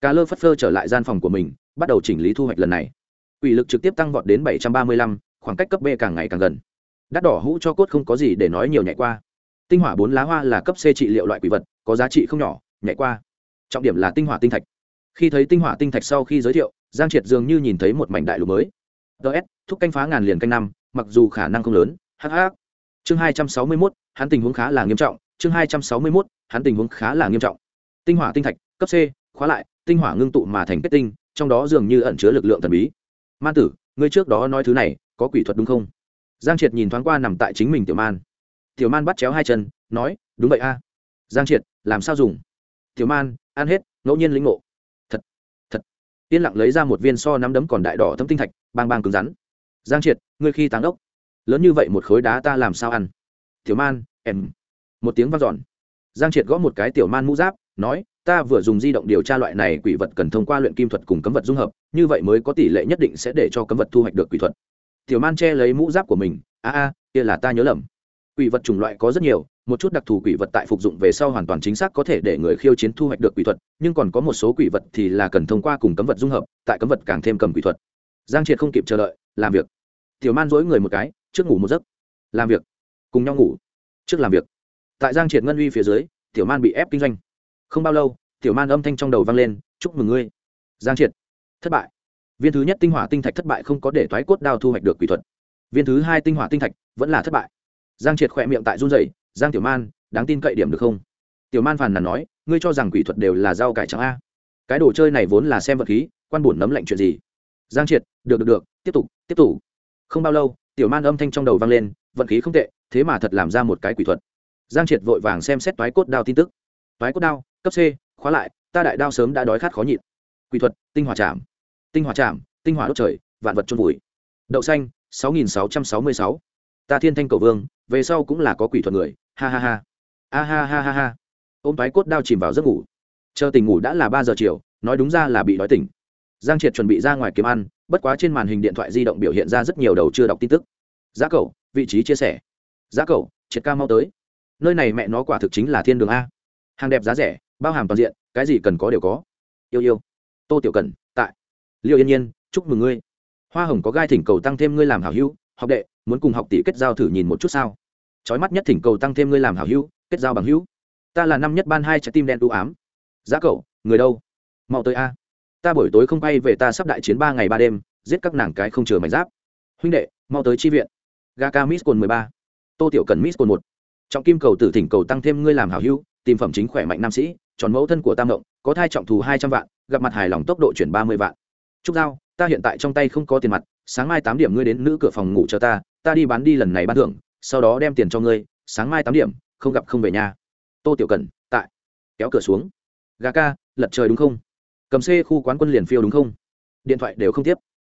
Cà lơ phất phơ trở lại gian phòng của mình, bắt đầu chỉnh lý thu hoạch lần này. Ủy lực trực tiếp tăng vọt đến bảy trăm ba mươi lăm, khoảng cách cấp b càng ngày càng gần. Đắt đỏ hũ cho cốt không có gì để nói nhiều nhảy qua tinh hỏa bốn lá hoa là cấp c trị liệu loại quỷ vật, có giá trị không nhỏ, nhảy qua. Trọng điểm là tinh hỏa tinh thạch. Khi thấy tinh hỏa tinh thạch sau khi giới thiệu, giang triệt dường như nhìn thấy một mảnh đại lục mới. Ts thúc canh phá ngàn liền canh năm, mặc dù khả năng không lớn hh chương hai trăm sáu mươi mốt, hắn tình huống khá là nghiêm trọng. Chương hai trăm sáu mươi mốt, hắn tình huống khá là nghiêm trọng. Tinh hỏa tinh thạch, cấp c, khóa lại, tinh hỏa ngưng tụ mà thành kết tinh, trong đó dường như ẩn chứa lực lượng thần bí. Man tử, ngươi trước đó nói thứ này, có quỷ thuật đúng không? Giang triệt nhìn thoáng qua nằm tại chính mình tiểu man tiểu man bắt chéo hai chân, nói, đúng vậy a. Giang triệt, làm sao dùng? Tiểu man, ăn hết, ngẫu nhiên lĩnh ngộ. Thật thật. Yên lặng lấy ra một viên so nắm đấm còn đại đỏ thấm tinh thạch, bang bang cứng rắn. Giang triệt, ngươi khi táng ốc. Lớn như vậy một khối đá ta làm sao ăn? Tiểu man, em. Một tiếng vang dọn. Giang triệt gõ một cái tiểu man mũ giáp, nói, ta vừa dùng di động điều tra loại này quỷ vật cần thông qua luyện kim thuật cùng cấm vật dung hợp, như vậy mới có tỷ lệ nhất định sẽ để cho cấm vật thu hoạch được quỷ thuật. Tiểu man che lấy mũ giáp của mình, a a, kia là ta nhớ lầm quỷ vật chủng loại có rất nhiều, một chút đặc thù quỷ vật tại phục dụng về sau hoàn toàn chính xác có thể để người khiêu chiến thu hoạch được quỷ thuật, nhưng còn có một số quỷ vật thì là cần thông qua cùng cấm vật dung hợp, tại cấm vật càng thêm cầm quỷ thuật. Giang triệt không kịp chờ đợi, làm việc. Tiểu man dối người một cái, trước ngủ một giấc. Làm việc. Cùng nhau ngủ. Trước làm việc. Tại giang triệt ngân uy phía dưới, tiểu man bị ép kinh doanh. Không bao lâu, tiểu man âm thanh trong đầu vang lên, chúc mừng ngươi. Giang triệt. Thất bại. Viên thứ nhất tinh hỏa tinh thạch thất bại không có để thoái cốt đao thu hoạch được quỷ thuật. Viên thứ hai tinh hỏa tinh thạch vẫn là thất bại giang triệt khỏe miệng tại run rẩy, giang tiểu man, đáng tin cậy điểm được không? Tiểu man phàn nàn nói, ngươi cho rằng quỷ thuật đều là rau cải trắng a? Cái đồ chơi này vốn là xem vật khí, quan bổn nấm lạnh chuyện gì? Giang triệt, được được được, tiếp tục tiếp tục. Không bao lâu, tiểu man âm thanh trong đầu vang lên, vận khí không tệ, thế mà thật làm ra một cái quỷ thuật. Giang triệt vội vàng xem xét toái cốt đao tin tức. Toái cốt đao, cấp c, khóa lại, ta đại đao sớm đã đói khát khó nhịn. Quỷ thuật, tinh hỏa chạm. Tinh hỏa chạm, tinh hỏa đốt trời, vạn vật trôn vùi. Đậu xanh, sáu nghìn sáu trăm sáu mươi sáu ta thiên thanh cầu vương, về sau cũng là có quỷ thuật người, ha ha ha. A ha ha ha ha. Ôm thoái cốt đao chìm vào giấc ngủ. Chờ tỉnh ngủ đã là ba giờ chiều, nói đúng ra là bị đói tỉnh. Giang triệt chuẩn bị ra ngoài kiếm ăn, bất quá trên màn hình điện thoại di động biểu hiện ra rất nhiều đầu chưa đọc tin tức. Giá cậu vị trí chia sẻ. Giá cậu triệt ca mau tới. Nơi này mẹ nó quả thực chính là thiên đường a. Hàng đẹp giá rẻ, bao hàm toàn diện, cái gì cần có đều có. Yêu yêu. Tô tiểu cần, tại. Liêu yên nhiên, chúc mừng ngươi. Hoa hồng có gai thỉnh cầu tăng thêm ngươi làm hảo hữu, học đệ muốn cùng học tỷ kết giao thử nhìn một chút sao? Trói mắt nhất thỉnh cầu tăng thêm ngươi làm hảo hữu, kết giao bằng hữu. Ta là năm nhất ban hai trái tim đen đu ám. Giá cậu, người đâu? Mau tới a. Ta buổi tối không bay về ta sắp đại chiến ba ngày ba đêm, giết các nàng cái không chừa mảnh giáp. Huynh đệ, mau tới chi viện. Gaka miss cồn mười ba. Tô tiểu cần miss cồn một. Trọng kim cầu tử thỉnh cầu tăng thêm ngươi làm hảo hữu, tìm phẩm chính khỏe mạnh nam sĩ tròn mẫu thân của tam động có thai trọng thù hai trăm vạn, gặp mặt hài lòng tốc độ chuyển ba mươi vạn. Trúc giao, ta hiện tại trong tay không có tiền mặt sáng mai tám điểm ngươi đến nữ cửa phòng ngủ cho ta ta đi bán đi lần này bán thưởng, sau đó đem tiền cho ngươi, sáng mai tám điểm, không gặp không về nhà. Tô tiểu cần tại. Kéo cửa xuống. Gà ca, lật trời đúng không? Cầm xe khu quán quân liền phiêu đúng không? Điện thoại đều không tiếp.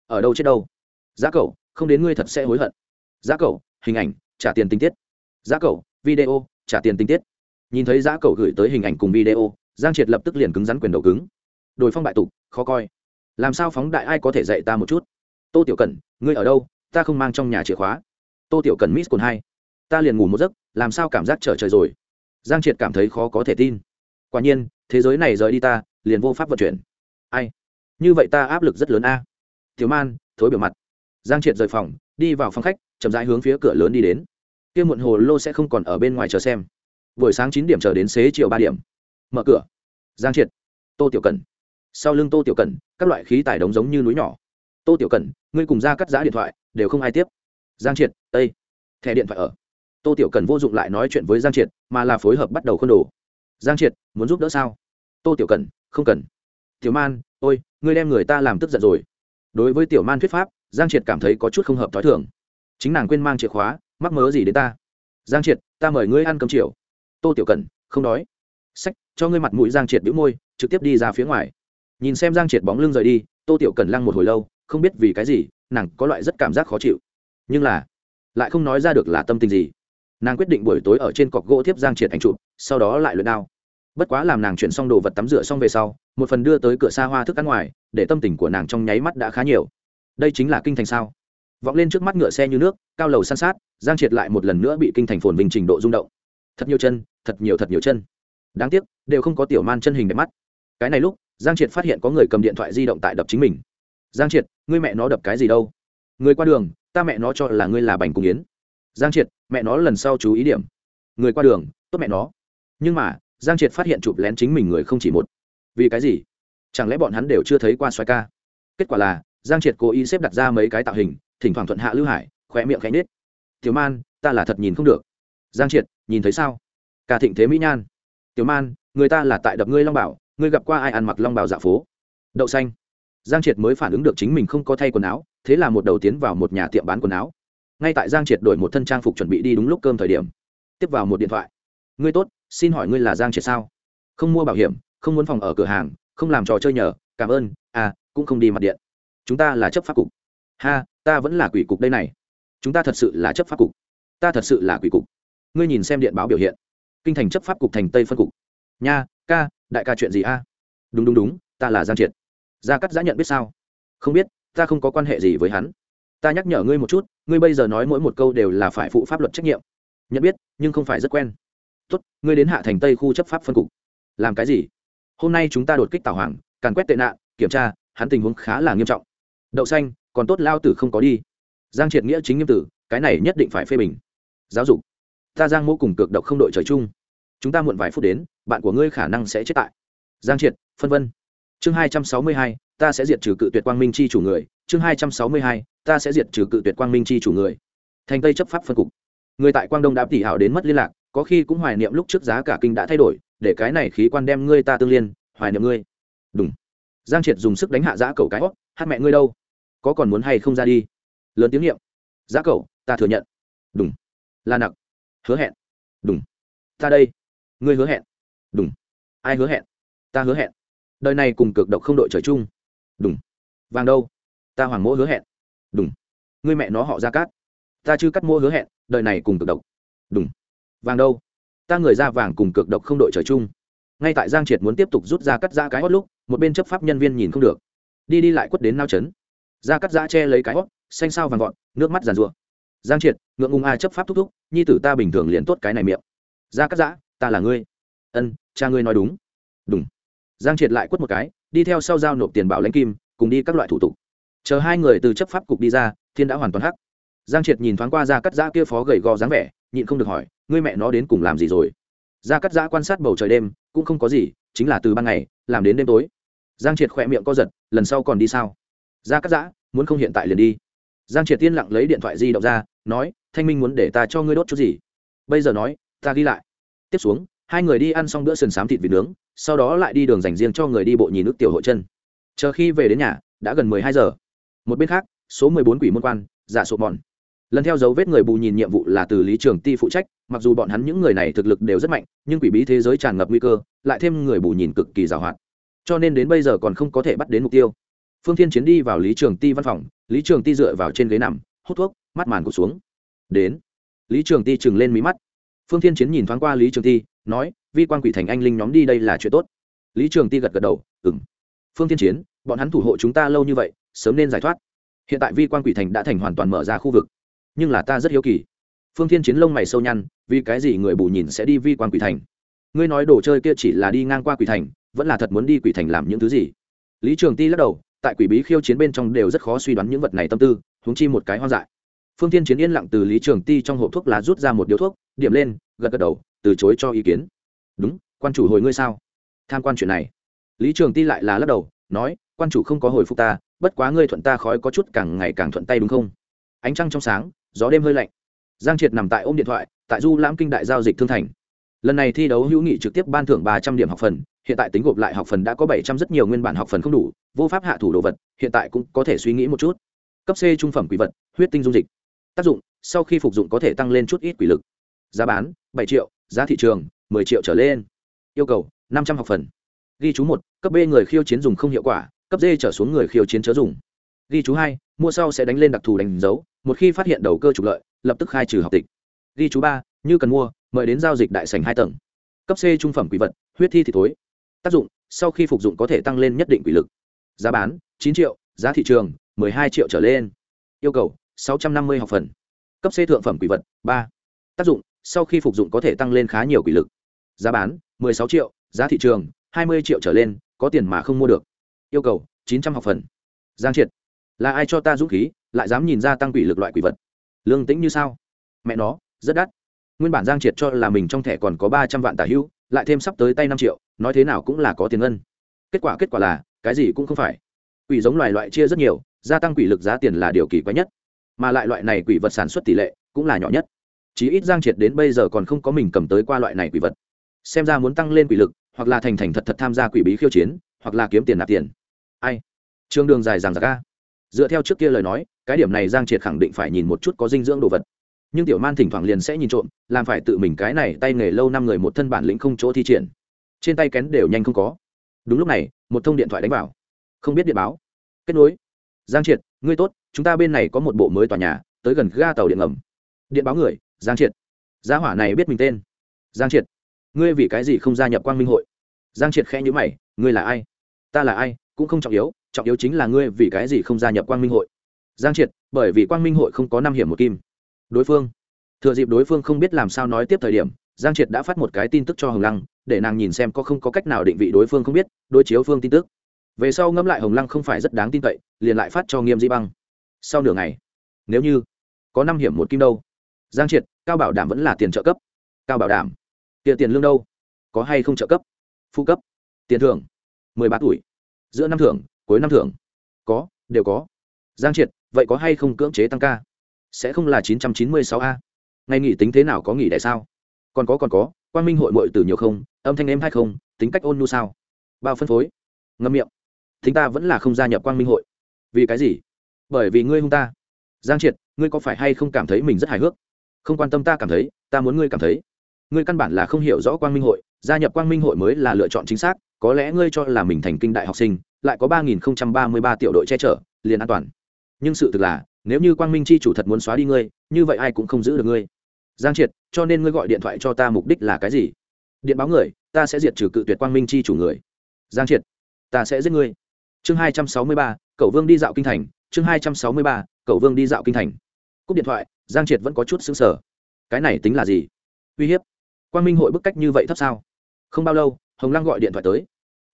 Ở đâu chết đâu? Giá cậu, không đến ngươi thật sẽ hối hận. Giá cậu, hình ảnh, trả tiền tinh tiết. Giá cậu, video, trả tiền tinh tiết. Nhìn thấy giá cậu gửi tới hình ảnh cùng video, giang triệt lập tức liền cứng rắn quyền đầu cứng. Đồi phong bại tục, khó coi. Làm sao phóng đại ai có thể dạy ta một chút? Tô tiểu cần ngươi ở đâu? Ta không mang trong nhà chìa khóa. Tô tiểu cần miss cồn hai ta liền ngủ một giấc, làm sao cảm giác trở trời rồi? Giang triệt cảm thấy khó có thể tin. Quả nhiên, thế giới này rời đi ta, liền vô pháp vận chuyển. Ai? Như vậy ta áp lực rất lớn a. Thiếu man, thối biểu mặt. Giang triệt rời phòng, đi vào phòng khách, chậm rãi hướng phía cửa lớn đi đến. Kia muộn hồ lô sẽ không còn ở bên ngoài chờ xem. Buổi sáng chín điểm chờ đến xế chiều ba điểm. Mở cửa. Giang triệt. Tô tiểu cần sau lưng tô tiểu cần các loại khí tải đống giống như núi nhỏ tô tiểu cần ngươi cùng ra cắt giá điện thoại, đều không ai tiếp. Giang triệt tây thẻ điện thoại ở. Tô tiểu cần vô dụng lại nói chuyện với giang triệt, mà là phối hợp bắt đầu khuôn đồ. Giang triệt, muốn giúp đỡ sao? Tô tiểu cần không cần. Tiểu man, ôi, ngươi đem người ta làm tức giận rồi. Đối với tiểu man thuyết pháp, giang triệt cảm thấy có chút không hợp t h ó i thường. Chính nàng quên mang chìa khóa, mắc mớ gì đến ta? Giang triệt, ta mời ngươi ăn cơm chiều. Tô tiểu cần không đói. Sách, cho ngươi mặt mũi giang triệt bĩu môi, trực tiếp đi ra phía ngoài. Nhìn xem giang triệt bóng lưng rời đi, tô tiểu cần lăng một hồi lâu không biết vì cái gì, nàng có loại rất cảm giác khó chịu. Nhưng là, lại không nói ra được là tâm tình gì. Nàng quyết định buổi tối ở trên cọc gỗ thiếp giang triệt ảnh chụp, sau đó lại luyện đao. Bất quá làm nàng chuyển xong đồ vật tắm rửa xong về sau, một phần đưa tới cửa xa hoa thức ăn ngoài, để tâm tình của nàng trong nháy mắt đã khá nhiều. Đây chính là kinh thành sao? Vọng lên trước mắt ngựa xe như nước, cao lầu san sát, giang triệt lại một lần nữa bị kinh thành phồn vinh trình độ rung động. Thật nhiều chân, thật nhiều thật nhiều chân. Đáng tiếc, đều không có tiểu man chân hình đẹp mắt. Cái này lúc, giang triệt phát hiện có người cầm điện thoại di động tại đập chính mình giang triệt, ngươi mẹ nó đập cái gì đâu? Người qua đường, ta mẹ nó cho là ngươi là bành cùng yến. Giang triệt, mẹ nó lần sau chú ý điểm. Người qua đường, tốt mẹ nó. Nhưng mà, giang triệt phát hiện chụp lén chính mình người không chỉ một. Vì cái gì? Chẳng lẽ bọn hắn đều chưa thấy qua xoài ca? Kết quả là, giang triệt cố ý xếp đặt ra mấy cái tạo hình, thỉnh thoảng thuận hạ lưu hải khỏe miệng khẽ nết tiểu man, ta là thật nhìn không được. Giang triệt, nhìn thấy sao? Cả thịnh thế mỹ nhan. Tiểu man, người ta là tại đập ngươi long bảo, ngươi gặp qua ai ăn mặc long bảo dạ phố? Đậu xanh giang triệt mới phản ứng được chính mình không có thay quần áo, thế là một đầu tiến vào một nhà tiệm bán quần áo. Ngay tại giang triệt đổi một thân trang phục chuẩn bị đi đúng lúc cơm thời điểm, tiếp vào một điện thoại. Ngươi tốt, xin hỏi ngươi là giang triệt sao? Không mua bảo hiểm, không muốn phòng ở cửa hàng, không làm trò chơi nhờ, cảm ơn à cũng không đi mặt điện. Chúng ta là chấp pháp cục. Ha, ta vẫn là quỷ cục đây này. Chúng ta thật sự là chấp pháp cục. Ta thật sự là quỷ cục. Ngươi nhìn xem điện báo biểu hiện. Kinh thành chấp pháp cục thành tây phân cục. Nha, ca, đại ca chuyện gì a? Đúng đúng đúng, ta là giang triệt gia cắt giã nhận biết sao? Không biết, ta không có quan hệ gì với hắn. Ta nhắc nhở ngươi một chút, ngươi bây giờ nói mỗi một câu đều là phải phụ pháp luật trách nhiệm. Nhận biết, nhưng không phải rất quen. Tốt, ngươi đến hạ thành tây khu chấp pháp phân cục. Làm cái gì? Hôm nay chúng ta đột kích tảo hoàng, càn quét tệ nạn, kiểm tra, hắn tình huống khá là nghiêm trọng. Đậu xanh, còn tốt lao tử không có đi. Giang triệt nghĩa chính nghiêm tử, cái này nhất định phải phê bình. Giáo dục. Ta giang mô cùng cực độc không đội trời chung. Chúng ta muộn vài phút đến, bạn của ngươi khả năng sẽ chết tại. Giang triệt, phân vân chương hai trăm sáu mươi hai, ta sẽ diệt trừ cự tuyệt quang minh chi chủ người. Chương hai trăm sáu mươi hai, ta sẽ diệt trừ cự tuyệt quang minh chi chủ người. Thành tây chấp pháp phân cục. Người tại quang đông đã tỉ hảo đến mất liên lạc, có khi cũng hoài niệm lúc trước giá cả kinh đã thay đổi, để cái này khí quan đem ngươi ta tương liên, hoài niệm ngươi. Đúng giang triệt dùng sức đánh hạ giã cầu cái hót hát mẹ ngươi đâu? Có còn muốn hay không ra đi? Lớn tiếng niệm. Giã cầu, ta thừa nhận. Đúng là nặng hứa hẹn. Đúng ta đây. Ngươi hứa hẹn. Đúng ai hứa hẹn? Ta hứa hẹn đời này cùng cực độc không đội trời chung. Đúng vàng đâu? Ta hoàng mỗ hứa hẹn. Đúng ngươi mẹ nó họ ra cát. Ta chưa cắt mua hứa hẹn, đời này cùng cực độc. Đúng vàng đâu? Ta người ra vàng cùng cực độc không đội trời chung. Ngay tại giang triệt muốn tiếp tục rút ra cắt ra cái hót lúc, một bên chấp pháp nhân viên nhìn không được. Đi đi lại quất đến nao chấn. Ra cắt giã che lấy cái hót, xanh sao vàng gọn, nước mắt giàn rụa giang triệt, ngượng ngùng ai chấp pháp thúc thúc, nhi tử ta bình thường liền tốt cái này miệng. Ra cắt giã, ta là ngươi. Ân, cha ngươi nói đúng. Đúng giang triệt lại quất một cái, đi theo sau giao nộp tiền bảo lãnh kim, cùng đi các loại thủ tục. Chờ hai người từ chấp pháp cục đi ra, thiên đã hoàn toàn hắc. Giang triệt nhìn thoáng qua ra cắt giã kia phó gầy gò dáng vẻ, nhịn không được hỏi, ngươi mẹ nó đến cùng làm gì rồi? Ra cắt giã quan sát bầu trời đêm, cũng không có gì, chính là từ ban ngày, làm đến đêm tối. Giang triệt khỏe miệng co giật, lần sau còn đi sao? Ra cắt giã, muốn không hiện tại liền đi. Giang triệt tiên lặng lấy điện thoại di động ra, nói, thanh minh muốn để ta cho ngươi đốt chút gì? Bây giờ nói, ta ghi lại. Tiếp xuống hai người đi ăn xong bữa sườn xám thịt vịt nướng, sau đó lại đi đường dành riêng cho người đi bộ nhìn nước tiểu hội chân. Chờ khi về đến nhà, đã gần mười hai giờ. Một bên khác, số mười bốn quỷ môn quan giả sộp mòn lần theo dấu vết người bù nhìn nhiệm vụ là từ lý trường ti phụ trách, mặc dù bọn hắn những người này thực lực đều rất mạnh, nhưng quỷ bí thế giới tràn ngập nguy cơ, lại thêm người bù nhìn cực kỳ giàu hoạt cho nên đến bây giờ còn không có thể bắt đến mục tiêu. Phương thiên chiến đi vào lý trường ti văn phòng, lý trường ti dựa vào trên ghế nằm, hút thuốc, mắt màn cụt xuống. Đến. Lý trường ti chừng lên mí mắt. Phương thiên chiến nhìn thoáng qua lý trường ti nói, vi quan quỷ thành anh linh nhóm đi đây là chuyện tốt. Lý trường ti gật gật đầu ừng phương thiên chiến, bọn hắn thủ hộ chúng ta lâu như vậy, sớm nên giải thoát. Hiện tại vi quan quỷ thành đã thành hoàn toàn mở ra khu vực. Nhưng là ta rất hiếu kỳ. Phương thiên chiến lông mày sâu nhăn, vì cái gì người bù nhìn sẽ đi vi quan quỷ thành? Ngươi nói đồ chơi kia chỉ là đi ngang qua quỷ thành, vẫn là thật muốn đi quỷ thành làm những thứ gì? Lý trường ti lắc đầu, tại quỷ bí khiêu chiến bên trong đều rất khó suy đoán những vật này tâm tư húng chi một cái hoang dại phương tiên chiến yên lặng từ lý trường ti trong hộp thuốc lá rút ra một điếu thuốc, điểm lên, gật gật đầu, từ chối cho ý kiến. Đúng, quan chủ hồi ngươi sao? Tham quan chuyện này. Lý trường ti lại là lắc đầu, nói, quan chủ không có hồi phục ta, bất quá ngươi thuận ta khói có chút càng ngày càng thuận tay đúng không? Ánh trăng trong sáng, gió đêm hơi lạnh. Giang triệt nằm tại ôm điện thoại, tại du lãm kinh đại giao dịch thương thành. Lần này thi đấu hữu nghị trực tiếp ban thưởng ba trăm điểm học phần, hiện tại tính gộp lại học phần đã có bảy trăm rất nhiều nguyên bản học phần không đủ, vô pháp hạ thủ đồ vật, hiện tại cũng có thể suy nghĩ một chút. Cấp c trung phẩm quỷ vật, huyết tinh dung dịch tác dụng, sau khi phục dụng có thể tăng lên chút ít quỷ lực. Giá bán, bảy triệu, giá thị trường, mười triệu trở lên. Yêu cầu, năm trăm học phần. Ghi chú một, cấp b người khiêu chiến dùng không hiệu quả, cấp d trở xuống người khiêu chiến chớ dùng. Ghi chú hai, mua sau sẽ đánh lên đặc thù đánh dấu, một khi phát hiện đầu cơ trục lợi, lập tức khai trừ học tịch. Ghi chú ba, như cần mua, mời đến giao dịch đại sành hai tầng. Cấp c trung phẩm quỷ vật, huyết thi thì thối. Tác dụng, sau khi phục dụng có thể tăng lên nhất định quỷ lực. Giá bán, chín triệu, giá thị trường m ộ ư ơ i hai triệu trở lên. Yêu cầu sáu trăm năm mươi học phần. Cấp c thượng phẩm quỷ vật, ba. Tác dụng, sau khi phục dụng có thể tăng lên khá nhiều quỷ lực. Giá bán m ộ ư ơ i sáu triệu, giá thị trường, hai mươi triệu trở lên, có tiền mà không mua được. Yêu cầu, chín trăm học phần. Giang triệt. Là ai cho ta dũng khí, lại dám nhìn ra tăng quỷ lực loại quỷ vật? Lương tĩnh như sao? Mẹ nó, rất đắt. Nguyên bản giang triệt cho là mình trong thẻ còn có ba trăm vạn tả hữu, lại thêm sắp tới tay năm triệu, nói thế nào cũng là có tiền ngân. Kết quả kết quả là, cái gì cũng không phải. Quỷ giống loài loại chia rất nhiều, gia tăng quỷ lực giá tiền là điều kỳ quái nhất mà lại loại này quỷ vật sản xuất tỷ lệ cũng là nhỏ nhất. Chí ít giang triệt đến bây giờ còn không có mình cầm tới qua loại này quỷ vật. Xem ra muốn tăng lên quỷ lực hoặc là thành thành thật thật tham gia quỷ bí khiêu chiến hoặc là kiếm tiền nạp tiền. Ai? Trường đường dài rằng ra, ca dựa theo trước kia lời nói cái điểm này giang triệt khẳng định phải nhìn một chút có dinh dưỡng đồ vật. Nhưng tiểu man thỉnh thoảng liền sẽ nhìn trộm làm phải tự mình cái này tay nghề lâu năm người một thân bản lĩnh không chỗ thi triển. Trên tay kén đều nhanh không có. Đúng lúc này một thông điện thoại đánh vào. Không biết điện báo. Kết nối. Giang triệt ngươi tốt chúng ta bên này có một bộ mới tòa nhà, tới gần ga tàu điện ngầm. Điện báo người, giang triệt. Gia hỏa này biết mình tên. Giang triệt. Ngươi vì cái gì không gia nhập quang minh hội? Giang triệt khẽ nhữ mày, ngươi là ai? Ta là ai, cũng không trọng yếu trọng yếu chính là ngươi vì cái gì không gia nhập quang minh hội. Giang triệt, bởi vì quang minh hội không có năm hiểm một kim. Đối phương. Thừa dịp đối phương không biết làm sao nói tiếp thời điểm, giang triệt đã phát một cái tin tức cho hồng lăng, để nàng nhìn xem có không có cách nào định vị đối phương không biết, đối chiếu phương tin tức. Về sau ngẫm lại hồng lăng không phải rất đáng tin cậy, liền lại phát cho nghiêm di băng sau nửa ngày, nếu như có năm hiểm một kim đâu, giang triệt, cao bảo đảm vẫn là tiền trợ cấp. Cao bảo đảm tiền tiền lương đâu? Có hay không trợ cấp? Phụ cấp. Tiền thưởng, mười ba tuổi. Giữa năm thưởng, cuối năm thưởng. Có, đều có. Giang triệt, vậy có hay không cưỡng chế tăng ca? Sẽ không là chín trăm chín mươi sáu a. Ngày nghỉ tính thế nào có nghỉ đại sao? Còn có còn có quan minh hội mội từ nhiều không? Âm thanh em hay không? Tính cách ôn nhu sao? Bao phân phối. Ngâm miệng. Thính ta vẫn là không gia nhập quan minh hội. Vì cái gì? Bởi vì ngươi hung ta. Giang triệt, ngươi có phải hay không cảm thấy mình rất hài hước? Không quan tâm ta cảm thấy, ta muốn ngươi cảm thấy. Ngươi căn bản là không hiểu rõ quang minh hội, gia nhập quang minh hội mới là lựa chọn chính xác, có lẽ ngươi cho là mình thành kinh đại học sinh, lại có ba nghìn ba mươi ba tiểu đội che chở, liền an toàn. Nhưng sự thực là, nếu như quang minh c h i chủ thật muốn xóa đi ngươi, như vậy ai cũng không giữ được ngươi. Giang triệt, cho nên ngươi gọi điện thoại cho ta mục đích là cái gì? Điện báo người, ta sẽ diệt trừ cự tuyệt quang minh c h i chủ người. Giang triệt, ta sẽ giết ngươi. Chương hai trăm sáu mươi ba, cậu vương đi dạo kinh thành chương hai trăm sáu mươi ba, cậu vương đi dạo kinh thành. Cúp điện thoại, giang triệt vẫn có chút xứng sở cái này tính là gì? Uy hiếp. Quang minh hội bức cách như vậy thấp sao? Không bao lâu, hồng lăng gọi điện thoại tới.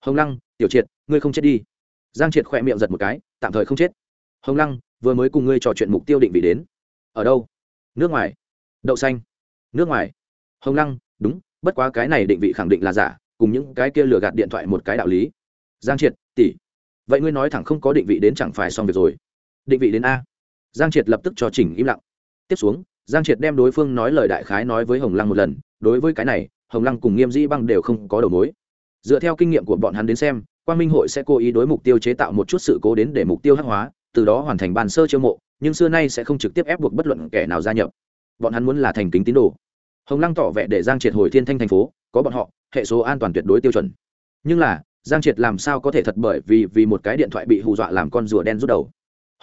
Hồng lăng, tiểu triệt, ngươi không chết đi. Giang triệt khỏe miệng giật một cái, tạm thời không chết. Hồng lăng, vừa mới cùng ngươi trò chuyện mục tiêu định vị đến. Ở đâu? Nước ngoài. Đậu xanh. Nước ngoài. Hồng lăng, đúng, bất quá cái này định vị khẳng định là giả, cùng những cái kia lừa gạt điện thoại một cái đạo lý. Giang triệt, tỷ. Vậy ngươi nói thẳng không có định vị đến chẳng phải xong việc rồi định vị đến a. Giang triệt lập tức cho chỉnh im lặng. Tiếp xuống, giang triệt đem đối phương nói lời đại khái nói với hồng lăng một lần, đối với cái này, hồng lăng cùng nghiêm dĩ băng đều không có đầu mối. Dựa theo kinh nghiệm của bọn hắn đến xem quan minh hội sẽ cố ý đối mục tiêu chế tạo một chút sự cố đến để mục tiêu hắc hóa, từ đó hoàn thành bàn sơ chiêu mộ, nhưng xưa nay sẽ không trực tiếp ép buộc bất luận kẻ nào gia nhập. Bọn hắn muốn là thành kính tín đồ. Hồng lăng tỏ vẻ để giang triệt hồi thiên thanh thành phố, có bọn họ, hệ số an toàn tuyệt đối tiêu chuẩn. Nhưng là, giang triệt làm sao có thể thật bởi vì vì một cái điện thoại bị hù dọa làm con rùa đen rút đầu?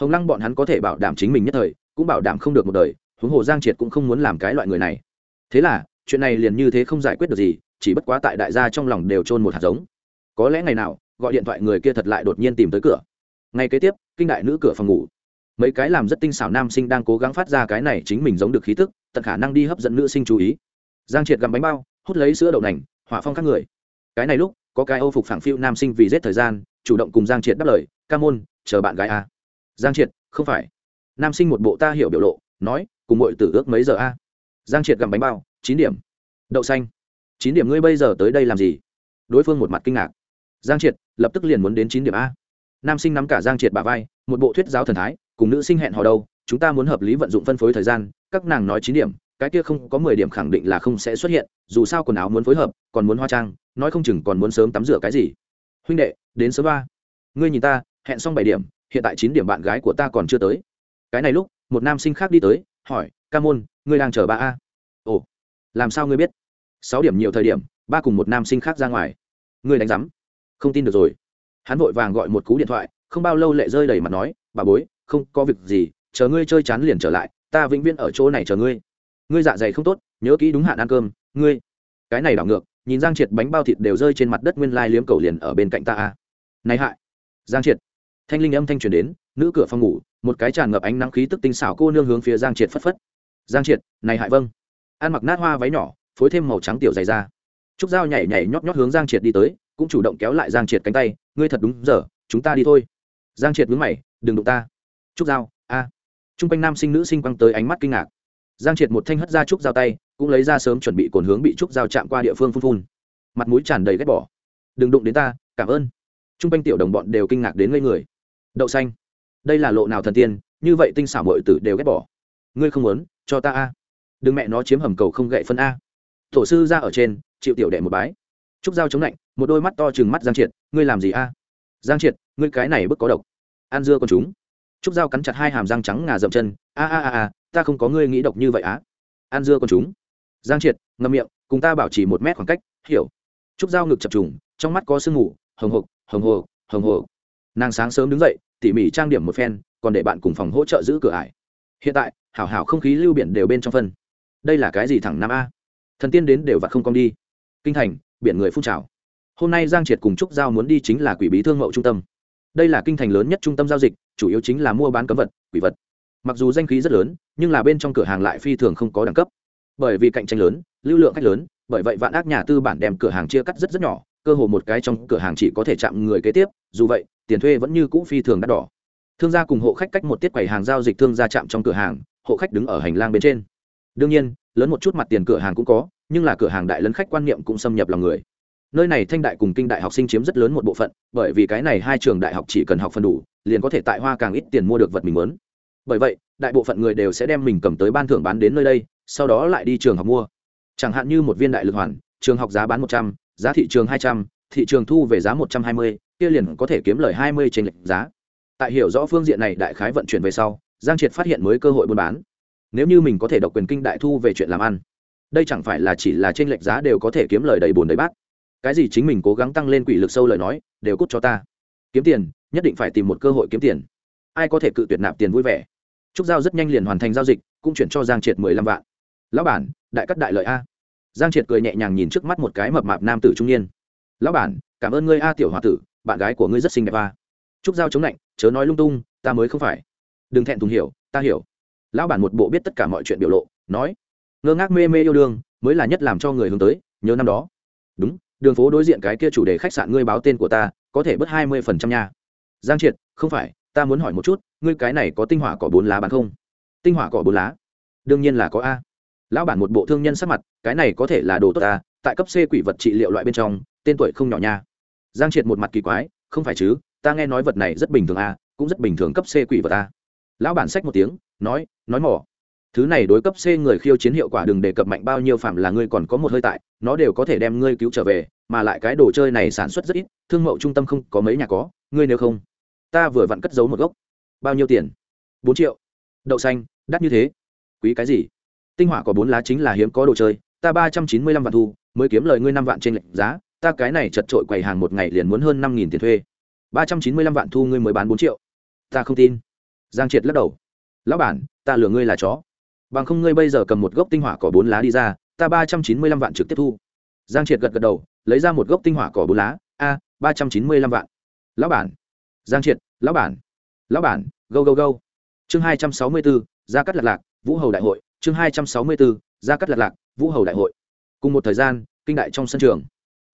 Hồng lăng bọn hắn có thể bảo đảm chính mình nhất thời, cũng bảo đảm không được một đời, huống hồ giang triệt cũng không muốn làm cái loại người này. Thế là, chuyện này liền như thế không giải quyết được gì, chỉ bất quá tại đại gia trong lòng đều trôn một hạt giống. Có lẽ ngày nào, gọi điện thoại người kia thật lại đột nhiên tìm tới cửa. Ngay kế tiếp, kinh đại nữ cửa phòng ngủ. Mấy cái làm rất tinh xảo nam sinh đang cố gắng phát ra cái này chính mình giống được khí tức, tận khả năng đi hấp dẫn nữ sinh chú ý. Giang triệt gặm bánh bao, hút lấy sữa đậu nành, hỏa phong các người. Cái này lúc, có cái âu phục phẳng phiu nam sinh vì giết thời gian, chủ động cùng giang triệt đáp lời, ca môn, chờ bạn gái a giang triệt, không phải. Nam sinh một bộ ta hiểu biểu lộ, nói, cùng mọi tử ước mấy giờ a? Giang triệt gặm bánh bao, chín điểm. Đậu xanh. Chín điểm, ngươi bây giờ tới đây làm gì? Đối phương một mặt kinh ngạc. Giang triệt, lập tức liền muốn đến chín điểm a. Nam sinh nắm cả giang triệt bà vai, một bộ thuyết giáo thần thái, cùng nữ sinh hẹn hò đâu, chúng ta muốn hợp lý vận dụng phân phối thời gian, các nàng nói chín điểm, cái kia không có mười điểm khẳng định là không sẽ xuất hiện, dù sao quần áo muốn phối hợp, còn muốn hoa trang, nói không chừng còn muốn sớm tắm rửa cái gì. Huynh đệ, đến sớm ba. Ngươi nhìn ta, hẹn xong bảy điểm hiện tại chín điểm bạn gái của ta còn chưa tới. Cái này lúc, một nam sinh khác đi tới, hỏi, ca môn, ngươi đang chờ ba a? Ồ, làm sao ngươi biết? Sáu điểm nhiều thời điểm, ba cùng một nam sinh khác ra ngoài. Ngươi đánh rắm không tin được rồi. Hắn vội vàng gọi một cú điện thoại, không bao lâu lệ rơi đầy mặt nói, bà bối, không có việc gì, chờ ngươi chơi chán liền trở lại, ta vĩnh viễn ở chỗ này chờ ngươi. Ngươi dạ dày không tốt, nhớ kỹ đúng hạn ăn cơm, ngươi. Cái này đảo ngược, nhìn giang triệt bánh bao thịt đều rơi trên mặt đất nguyên lai liếm cầu liền ở bên cạnh ta a. Này hại. Giang triệt thanh linh âm thanh truyền đến, nữ cửa phòng ngủ, một cái tràn ngập ánh nắng khí tức tinh xảo cô nương hướng phía giang triệt phất phất. Giang triệt, này hại vâng. Ăn mặc nát hoa váy nhỏ, phối thêm màu trắng tiểu dày ra trúc dao nhảy nhảy nhót nhót hướng giang triệt đi tới, cũng chủ động kéo lại giang triệt cánh tay, ngươi thật đúng giờ, chúng ta đi thôi. Giang triệt vướng mày, đừng đụng ta. Trúc dao a. À. t quanh nam sinh nữ sinh quăng tới ánh mắt kinh ngạc. Giang triệt một thanh hất ra trúc dao tay, cũng lấy ra sớm chuẩn bị cồn hướng bị trúc dao chạm qua địa phương phun phun. Mặt mũi tràn đầy ghét bỏ. Đừng đụng đến ta, cảm ơn. Chung quanh tiểu đồng bọn đều kinh ngạc đến ngây người đậu xanh. Đây là lộ nào thần tiên, như vậy tinh xảo mọi tử đều ghét bỏ. Ngươi không muốn, cho ta a. Đừng mẹ nó chiếm hầm cầu không gậy phân a. Tổ sư ra ở trên, chịu tiểu đệ một bái. Trúc dao chống lạnh, một đôi mắt to chừng mắt giang triệt, ngươi làm gì a? Giang triệt, ngươi cái này bức có độc. An dưa con chúng. Trúc dao cắn chặt hai hàm răng trắng ngà dậm chân, a a a a, ta không có ngươi nghĩ độc như vậy á. An dưa con chúng. Giang triệt, ngậm miệng, cùng ta bảo trì một mét khoảng cách, hiểu. Trúc dao ngực chập trùng, trong mắt có sương ngủ hồng hộc hồng hộc hồng hộc nàng sáng sớm đứng dậy, tỉ mỉ trang điểm một phen, còn để bạn cùng phòng hỗ trợ giữ cửa ải. Hiện tại, hảo hảo không khí lưu biển đều bên trong phân. Đây là cái gì thẳng nam a? Thần tiên đến đều vặt không công đi. Kinh thành, biển người phun trào. Hôm nay giang triệt cùng trúc giao muốn đi chính là quỷ bí thương mậu trung tâm. Đây là kinh thành lớn nhất trung tâm giao dịch, chủ yếu chính là mua bán cấm vật, quỷ vật. Mặc dù danh khí rất lớn, nhưng là bên trong cửa hàng lại phi thường không có đẳng cấp. Bởi vì cạnh tranh lớn, lưu lượng khách lớn, bởi vậy vạn ác nhà tư bản đem cửa hàng chia cắt rất rất nhỏ, cơ hồ một cái trong cửa hàng chỉ có thể chạm người kế tiếp, dù vậy tiền thuê vẫn như cũ phi thường đắt đỏ. Thương gia cùng hộ khách cách một tiết quầy hàng giao dịch thương gia chạm trong cửa hàng, hộ khách đứng ở hành lang bên trên. Đương nhiên, lớn một chút mặt tiền cửa hàng cũng có, nhưng là cửa hàng đại lấn khách quan niệm cũng xâm nhập lòng người. Nơi này thanh đại cùng kinh đại học sinh chiếm rất lớn một bộ phận, bởi vì cái này hai trường đại học chỉ cần học phần đủ, liền có thể tại hoa càng ít tiền mua được vật mình muốn. Bởi vậy, đại bộ phận người đều sẽ đem mình cầm tới ban thưởng bán đến nơi đây, sau đó lại đi trường học mua. Chẳng hạn như một viên đại lực hoàn, trường học giá bán một trăm, giá thị trường hai trăm, thị trường thu về giá một trăm hai mươi kia liền có thể kiếm lời hai mươi trên lệch giá. Tại hiểu rõ phương diện này đại khái vận chuyển về sau, giang triệt phát hiện mới cơ hội buôn bán. Nếu như mình có thể độc quyền kinh đại thu về chuyện làm ăn, đây chẳng phải là chỉ là trên lệch giá đều có thể kiếm lời đầy bồn đầy bát. Cái gì chính mình cố gắng tăng lên quỷ lực sâu lời nói, đều cút cho ta. Kiếm tiền, nhất định phải tìm một cơ hội kiếm tiền. Ai có thể cự tuyệt nạp tiền vui vẻ? Trúc giao rất nhanh liền hoàn thành giao dịch, cũng chuyển cho giang triệt mười lăm vạn. Lão bản, đại cắt đại lợi a. Giang triệt cười nhẹ nhàng nhìn trước mắt một cái mập mạp nam tử trung niên. Lão bản, cảm ơn ngươi a, tiểu h o a tử bạn gái của ngươi rất xinh đẹp à? trúc giao chống lạnh, chớ nói lung tung, ta mới không phải. Đừng thẹn thùng hiểu, ta hiểu. Lão bản một bộ biết tất cả mọi chuyện biểu lộ, nói. Ngơ ngác mê mê yêu đương, mới là nhất làm cho người hướng tới, nhớ năm đó. Đúng, đường phố đối diện cái kia chủ đề khách sạn ngươi báo tên của ta, có thể bớt hai mươi phần trăm nha. Giang triệt, không phải, ta muốn hỏi một chút, ngươi cái này có tinh hỏa cỏ bốn lá bán không? Tinh hỏa cỏ bốn lá? Đương nhiên là có a. Lão bản một bộ thương nhân sắc mặt, cái này có thể là đồ tốt ta, tại cấp c quỷ vật trị liệu loại bên trong, tên tuổi không nhỏ nha giang triệt một mặt kỳ quái, không phải chứ, ta nghe nói vật này rất bình thường a cũng rất bình thường cấp c quỷ vật a lão bản sách một tiếng, nói nói mỏ. Thứ này đối cấp c người khiêu chiến hiệu quả đừng đề cập mạnh bao nhiêu phạm là ngươi còn có một hơi tại, nó đều có thể đem ngươi cứu trở về, mà lại cái đồ chơi này sản xuất rất ít, thương mẫu trung tâm không có mấy nhà có, ngươi nếu không, ta vừa vặn cất giấu một gốc. Bao nhiêu tiền? Bốn triệu. Đậu xanh, đắt như thế. Quý cái gì? Tinh hỏa có bốn lá chính là hiếm có đồ chơi, ta ba trăm chín mươi lăm vạn thu, mới kiếm lời ngươi năm vạn trên lệnh giá ta cái này chật trội quầy hàng một ngày liền muốn hơn năm nghìn tiền thuê. Ba trăm chín mươi lăm vạn thu ngươi mới bán bốn triệu. Ta không tin. Giang triệt lắc đầu. Lão bản, ta lừa ngươi là chó. Bằng không ngươi bây giờ cầm một gốc tinh hỏa cỏ bốn lá đi ra, ta ba trăm chín mươi lăm vạn trực tiếp thu. Giang triệt gật gật đầu, lấy ra một gốc tinh hỏa cỏ bốn lá. A, ba trăm chín mươi lăm vạn. Lão bản. Giang triệt, lão bản. Lão bản, go go go. Chương hai trăm sáu mươi bốn, gia cắt lạc lạc, vũ hầu đại hội. Chương hai trăm sáu mươi bốn, gia cắt lạc lạc, vũ hầu đại hội. Cùng một thời gian, kinh đại trong sân trường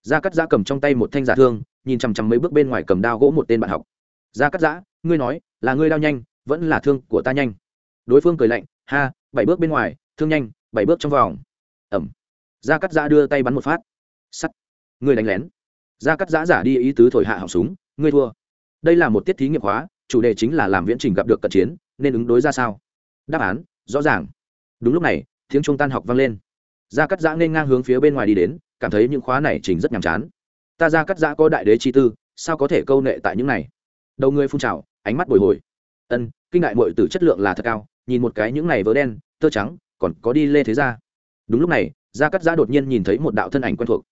gia cắt giã cầm trong tay một thanh giả thương, nhìn chằm chằm mấy bước bên ngoài cầm đao gỗ một tên bạn học. Gia cắt giã, ngươi nói, là ngươi đao nhanh, vẫn là thương của ta nhanh? Đối phương cười lạnh, ha, bảy bước bên ngoài, thương nhanh, bảy bước trong vòng. Ẩm. Gia cắt giã đưa tay bắn một phát. Sắt. Ngươi đánh lén. Gia cắt giã giả đi ý tứ thổi hạ họng súng, ngươi thua. Đây là một tiết thí nghiệm hóa, chủ đề chính là làm viễn trình gặp được cận chiến, nên ứng đối ra sao? Đáp án, rõ ràng. Đúng lúc này, tiếng trung tan học vang lên. Gia cắt giã nên ngang hướng phía bên ngoài đi đến cảm thấy những khóa này trình rất nhàm chán. Ta gia cắt giã có đại đế chi tư, sao có thể câu nệ tại những này? Đầu người phun trào, ánh mắt bồi hồi. Ân, kinh đại mội từ chất lượng là thật cao, nhìn một cái những này vớ đen, tơ trắng, còn có đi lê thế ra đúng lúc này gia cắt giã đột nhiên nhìn thấy một đạo thân ảnh quen thuộc.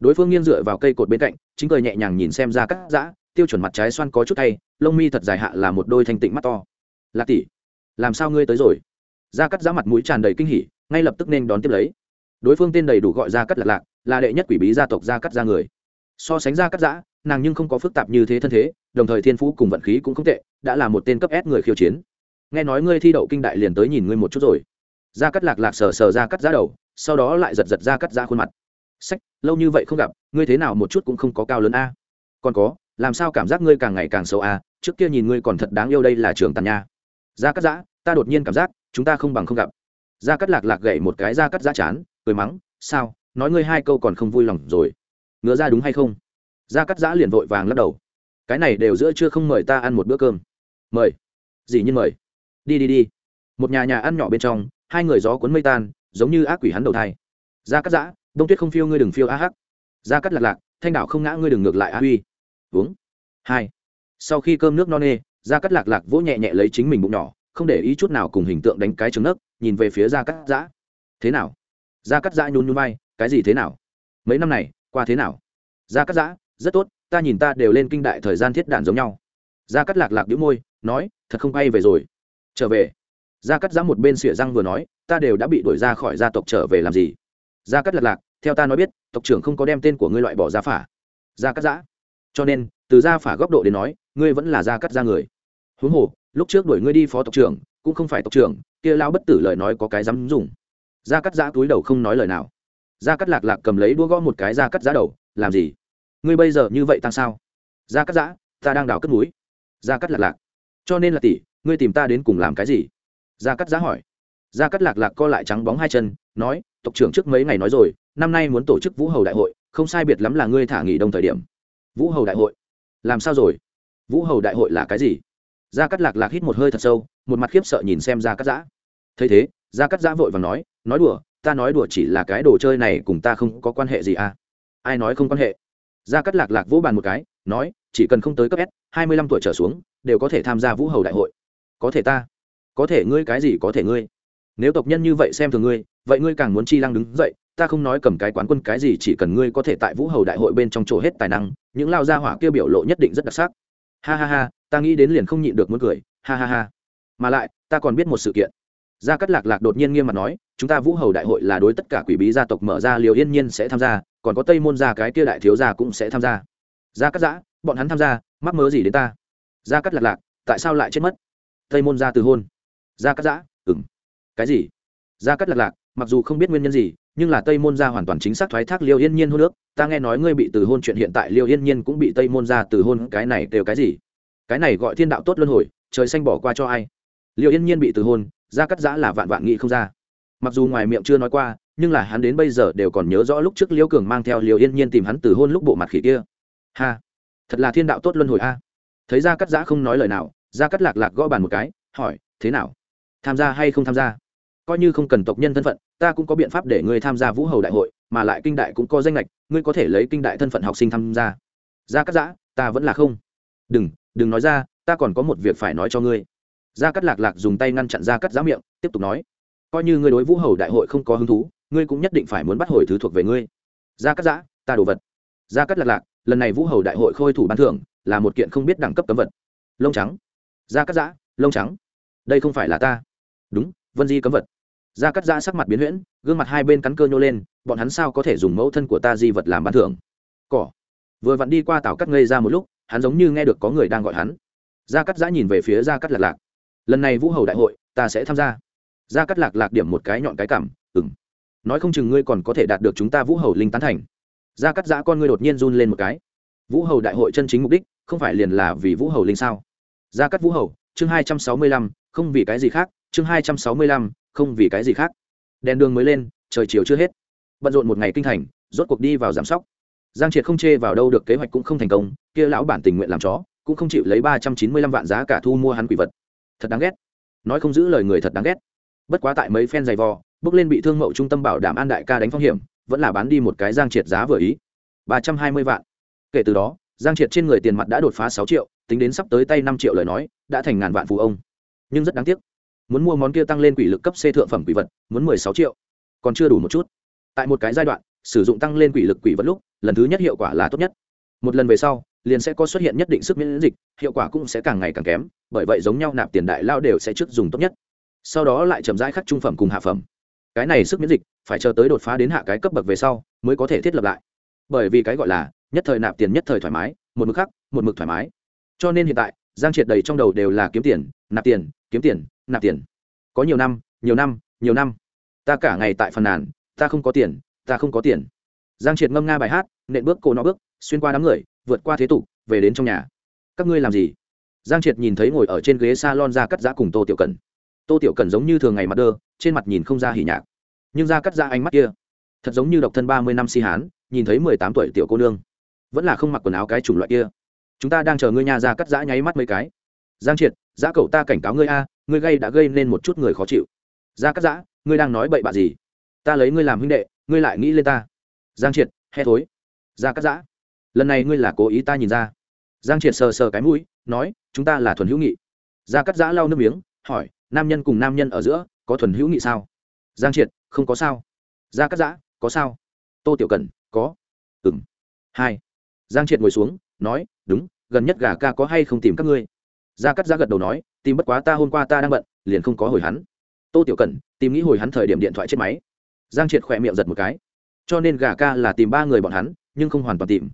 Đối phương nghiêng dựa vào cây cột bên cạnh, chính cười nhẹ nhàng nhìn xem gia cắt giã, tiêu chuẩn mặt trái xoan có chút thay lông mi thật dài hạ là một đôi thanh tịnh mắt to. Lạc tỷ, làm sao ngươi tới rồi? Gia cắt giã mặt mũi tràn đầy kinh hỉ, ngay lập tức nên đón tiếp lấy. Đối phương tên đầy đủ gọi gia cắt lạc lạc là đệ nhất quỷ bí gia tộc gia cắt gia người. So sánh gia cắt giã, nàng nhưng không có phức tạp như thế thân thế, đồng thời thiên phú cùng vận khí cũng không tệ, đã là một tên cấp s người khiêu chiến. Nghe nói ngươi thi đậu kinh đại liền tới nhìn ngươi một chút rồi. Gia cắt lạc lạc sờ sờ gia cắt dã đầu, sau đó lại giật giật gia cắt dã khuôn mặt. Sách, lâu như vậy không gặp, ngươi thế nào một chút cũng không có cao lớn a. Còn có, làm sao cảm giác ngươi càng ngày càng xấu a? Trước kia nhìn ngươi còn thật đáng yêu đây là trường tàn nha. Gia cắt giã, ta đột nhiên cảm giác, chúng ta không bằng không gặp. Gia cắt lạc lạc gậy một cái gia cắt giã chán, cười mắng, sao nói ngươi hai câu còn không vui lòng rồi. Ngứa ra đúng hay không? Gia cắt giã liền vội vàng lắc đầu. Cái này đều giữa chưa không mời ta ăn một bữa cơm. Mời. Gì nhiên mời. Đi đi đi. Một nhà nhà ăn nhỏ bên trong, hai người gió cuốn mây tan, giống như ác quỷ hắn đầu thai. Gia cắt giã, đông tuyết không phiêu ngươi đừng phiêu a hắc. Gia cắt lạc lạc, thanh đảo không ngã ngươi đừng ngược lại a huy. Uống. Hai. Sau khi cơm nước no nê, gia cắt lạc lạc vỗ nhẹ nhẹ lấy chính mình bụng nhỏ, không để ý chút nào cùng hình tượng đánh cái trứng nấc, nhìn về phía gia cắt giã. Thế nào? Gia cắt giã nhún nhún vai cái gì thế nào? Mấy năm này, qua thế nào? Gia cắt giã, rất tốt, ta nhìn ta đều lên kinh đại thời gian thiết đản giống nhau. Gia cắt lạc lạc đĩu môi, nói, thật không bay về rồi. Trở về. Gia cắt giã một bên xỉa răng vừa nói, ta đều đã bị đuổi ra khỏi gia tộc trở về làm gì? Gia cắt lạc lạc, theo ta nói biết, tộc trưởng không có đem tên của ngươi loại bỏ gia phả. Gia cắt giã. Cho nên, từ gia phả góc độ đến nói, ngươi vẫn là gia cắt gia người. Huống hồ, lúc trước đuổi ngươi đi phó tộc trưởng, cũng không phải tộc trưởng, kia lao bất tử lời nói có cái dám dùng. Gia cắt giã túi đầu không nói lời nào gia cắt lạc lạc cầm lấy đua gõ một cái gia cắt giá đầu, làm gì? Ngươi bây giờ như vậy tăng sao? Gia cắt giã, ta đang đào cất núi. Gia cắt lạc lạc, cho nên là tỷ, ngươi tìm ta đến cùng làm cái gì? Gia cắt giá hỏi. Gia cắt lạc lạc co lại trắng bóng hai chân, nói, tộc trưởng trước mấy ngày nói rồi, năm nay muốn tổ chức vũ hầu đại hội, không sai biệt lắm là ngươi thả nghỉ đông thời điểm. Vũ hầu đại hội? Làm sao rồi? Vũ hầu đại hội là cái gì? Gia cắt lạc lạc hít một hơi thật sâu, một mặt khiếp sợ nhìn xem gia cắt giã. Thấy thế, gia cắt giã vội và nói nói đùa ta nói đùa chỉ là cái đồ chơi này cùng ta không có quan hệ gì à. Ai nói không quan hệ? Gia cắt lạc lạc vỗ bàn một cái, nói, chỉ cần không tới cấp s, hai mươi lăm tuổi trở xuống, đều có thể tham gia vũ hầu đại hội. Có thể ta. Có thể ngươi cái gì có thể ngươi. Nếu tộc nhân như vậy xem thường ngươi, vậy ngươi càng muốn chi lăng đứng dậy, ta không nói cầm cái quán quân cái gì chỉ cần ngươi có thể tại vũ hầu đại hội bên trong chỗ hết tài năng, những lao gia hỏa kia biểu lộ nhất định rất đặc sắc. Ha ha ha, ta nghĩ đến liền không nhịn được muốn cười, ha ha ha. Mà lại, ta còn biết một sự kiện gia cắt lạc lạc đột nhiên nghiêm mặt nói, chúng ta vũ hầu đại hội là đối tất cả quỷ bí gia tộc mở ra liều yên nhiên sẽ tham gia, còn có tây môn gia cái kia đại thiếu gia cũng sẽ tham gia. Gia cắt giã, bọn hắn tham gia, mắc mớ gì đến ta? Gia cắt lạc lạc, tại sao lại chết mất? Tây môn gia từ hôn. Gia cắt giã ừng cái gì? Gia cắt lạc lạc, mặc dù không biết nguyên nhân gì, nhưng là tây môn gia hoàn toàn chính xác thoái thác liêu yên nhiên hôn nước ta nghe nói ngươi bị từ hôn chuyện hiện tại liêu yên nhiên cũng bị tây môn gia từ hôn, cái này đều cái gì? Cái này gọi thiên đạo tốt luân hồi, trời xanh bỏ qua cho ai? Liêu yên nhiên bị từ hôn gia cắt giã là vạn vạn nghị không ra. Mặc dù ngoài miệng chưa nói qua, nhưng là hắn đến bây giờ đều còn nhớ rõ lúc trước Liễu cường mang theo liều yên nhiên tìm hắn từ hôn lúc bộ mặt khỉ kia. Ha, thật là thiên đạo tốt luân hồi a. Thấy gia cắt giã không nói lời nào, gia cắt lạc lạc gõ bàn một cái, hỏi, thế nào? Tham gia hay không tham gia? Coi như không cần tộc nhân thân phận, ta cũng có biện pháp để ngươi tham gia vũ hầu đại hội, mà lại kinh đại cũng có danh lệch ngươi có thể lấy kinh đại thân phận học sinh tham gia. Gia cắt giã, ta vẫn là không. Đừng đừng nói ra, ta còn có một việc phải nói cho ngươi gia cắt lạc lạc dùng tay ngăn chặn gia cắt giá miệng, tiếp tục nói, coi như ngươi đối vũ hầu đại hội không có hứng thú, ngươi cũng nhất định phải muốn bắt hồi thứ thuộc về ngươi. Gia cắt giã, ta đồ vật. Gia cắt lạc lạc, lần này vũ hầu đại hội khôi thủ ban thưởng, là một kiện không biết đẳng cấp cấm vật. Lông trắng. Gia cắt giã, lông trắng. Đây không phải là ta. Đúng, vân di cấm vật. Gia cắt giã sắc mặt biến huyễn, gương mặt hai bên cắn cơ nhô lên, bọn hắn sao có thể dùng mẫu thân của ta di vật làm ban thưởng? Cỏ. Vừa vặn đi qua tảo cắt ngây ra một lúc, hắn giống như nghe được có người đang gọi hắn. Gia cắt giã nhìn về phía gia cắt lạc lạc lần này vũ hầu đại hội ta sẽ tham gia gia cắt lạc lạc điểm một cái nhọn cái cảm ừng nói không chừng ngươi còn có thể đạt được chúng ta vũ hầu linh tán thành. gia cắt giã con ngươi đột nhiên run lên một cái. vũ hầu đại hội chân chính mục đích không phải liền là vì vũ hầu linh sao? gia cắt vũ hầu, chương hai trăm sáu mươi lăm, không vì cái gì khác, chương hai trăm sáu mươi lăm, không vì cái gì khác. đèn đường mới lên, trời chiều chưa hết. bận rộn một ngày kinh thành, rốt cuộc đi vào giảm sóc. giang triệt không chê vào đâu được kế hoạch cũng không thành công, kia lão bản tình nguyện làm chó, cũng không chịu lấy ba trăm chín mươi lăm vạn giá cả thu mua hắn quỷ vật thật đáng ghét. Nói không giữ lời người thật đáng ghét. Bất quá tại mấy phen giày vò, bước lên bị thương mậu trung tâm bảo đảm an đại ca đánh phong hiểm, vẫn là bán đi một cái giang triệt giá vừa ý. Ba trăm hai mươi vạn. Kể từ đó, giang triệt trên người tiền mặt đã đột phá sáu triệu, tính đến sắp tới tay năm triệu lời nói, đã thành ngàn vạn phù ông. Nhưng rất đáng tiếc, muốn mua món kia tăng lên quỷ lực cấp C thượng phẩm quỷ vật, muốn mười sáu triệu. Còn chưa đủ một chút. Tại một cái giai đoạn, sử dụng tăng lên quỷ lực quỷ vật lúc, lần thứ nhất hiệu quả là tốt nhất. Một lần về sau liền sẽ có xuất hiện nhất định sức miễn dịch, hiệu quả cũng sẽ càng ngày càng kém, bởi vậy giống nhau nạp tiền đại lao đều sẽ trước dùng tốt nhất. Sau đó lại chậm rãi khắc trung phẩm cùng hạ phẩm. Cái này sức miễn dịch, phải chờ tới đột phá đến hạ cái cấp bậc về sau, mới có thể thiết lập lại. Bởi vì cái gọi là nhất thời nạp tiền nhất thời thoải mái, một mực khắc, một mực thoải mái. Cho nên hiện tại, giang triệt đầy trong đầu đều là kiếm tiền, nạp tiền, kiếm tiền, nạp tiền. Có nhiều năm nhiều năm nhiều năm. Ta cả ngày tại phần nàn, ta không có tiền, ta không có tiền. Giang triệt ngâm nga bài hát, nện bước cổ nó bước, xuyên qua đám người vượt qua thế tục, về đến trong nhà. Các ngươi làm gì? Giang triệt nhìn thấy ngồi ở trên ghế s a lon ra cắt giã cùng tô tiểu cần tô tiểu cần giống như thường ngày mặt đơ, trên mặt nhìn không ra hỉ nhạc. Nhưng ra cắt giã ánh mắt kia, thật giống như độc thân ba mươi năm si hán, nhìn thấy mười tám tuổi tiểu cô nương. Vẫn là không mặc quần áo cái chủng loại kia. Chúng ta đang chờ ngươi nhà ra cắt giã nháy mắt mấy cái. Giang triệt, giã cậu ta cảnh cáo ngươi a, ngươi gây đã gây nên một chút người khó chịu. Ra cắt giã, ngươi đang nói bậy bạ gì? Ta lấy ngươi làm huynh đệ, ngươi lại nghĩ lên ta. Giang triệt he thối. Ra cắt giã lần này ngươi là cố ý ta nhìn ra. Giang triệt sờ sờ cái mũi, nói, chúng ta là thuần hữu nghị. Gia cắt giã lau nước miếng, hỏi, nam nhân cùng nam nhân ở giữa, có thuần hữu nghị sao? Giang triệt, không có sao. Gia cắt giã, có sao? Tô tiểu cần có. Ừng hai. Giang triệt ngồi xuống, nói, đúng, gần nhất gà ca có hay không tìm các ngươi? Gia cắt giã gật đầu nói, tìm bất quá ta hôm qua ta đang bận, liền không có hồi hắn. Tô tiểu cần tìm nghĩ hồi hắn thời điểm điện thoại chết máy. Giang triệt khỏe miệng giật một cái. Cho nên gà ca là tìm ba người bọn hắn, nhưng không hoàn toàn tìm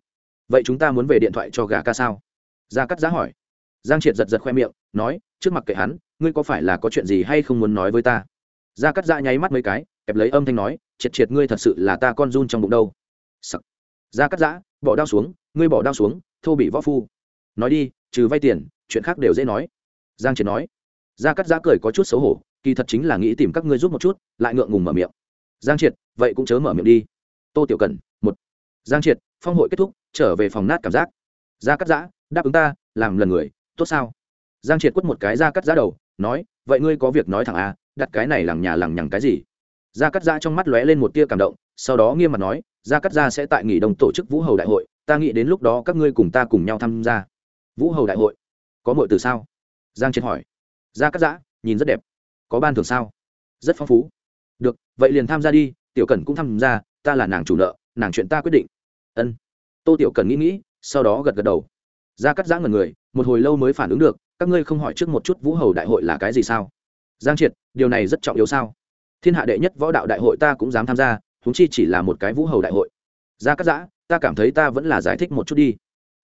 vậy chúng ta muốn về điện thoại cho gà ca sao? Gia cắt giá hỏi. Giang triệt giật giật khoe miệng, nói, trước mặt kệ hắn, ngươi có phải là có chuyện gì hay không muốn nói với ta? Gia cắt giá nháy mắt mấy cái, kẹp lấy âm thanh nói, triệt triệt ngươi thật sự là ta con run trong bụng đâu. Sắc. gia cắt giá, bỏ đao xuống, ngươi bỏ đao xuống, thô bị võ phu. Nói đi, trừ vay tiền, chuyện khác đều dễ nói. Giang triệt nói. Gia cắt giá cười có chút xấu hổ, kỳ thật chính là nghĩ tìm các ngươi giúp một chút, lại ngượng ngùng mở miệng. Giang triệt, vậy cũng chớ mở miệng đi. Tô tiểu cần, một. Giang triệt, phong hội kết thúc trở về phòng nát cảm giác. Gia cắt giã, đáp ứng ta, làm lần người, tốt sao? Giang triệt quất một cái gia cắt giã đầu, nói, vậy ngươi có việc nói thẳng à đặt cái này lằng nhà lằng nhằng cái gì? Gia cắt giã trong mắt lóe lên một tia cảm động, sau đó nghiêm mặt nói, gia cắt giã sẽ tại nghỉ đông tổ chức vũ hầu đại hội, ta nghĩ đến lúc đó các ngươi cùng ta cùng nhau tham gia. Vũ hầu đại hội? Có mọi từ sao? Giang triệt hỏi. Gia cắt giã, nhìn rất đẹp. Có ban thưởng sao? Rất phong phú. Được, vậy liền tham gia đi, tiểu cần cũng tham gia, ta là nàng chủ nợ, nàng chuyện ta quyết định. Ân tô tiểu cần nghĩ nghĩ, sau đó gật gật đầu. Gia cắt giã ngần người, một hồi lâu mới phản ứng được, các ngươi không hỏi trước một chút vũ hầu đại hội là cái gì sao? Giang triệt, điều này rất trọng yếu sao? Thiên hạ đệ nhất võ đạo đại hội ta cũng dám tham gia húng chi chỉ là một cái vũ hầu đại hội. Gia cắt giã, ta cảm thấy ta vẫn là giải thích một chút đi.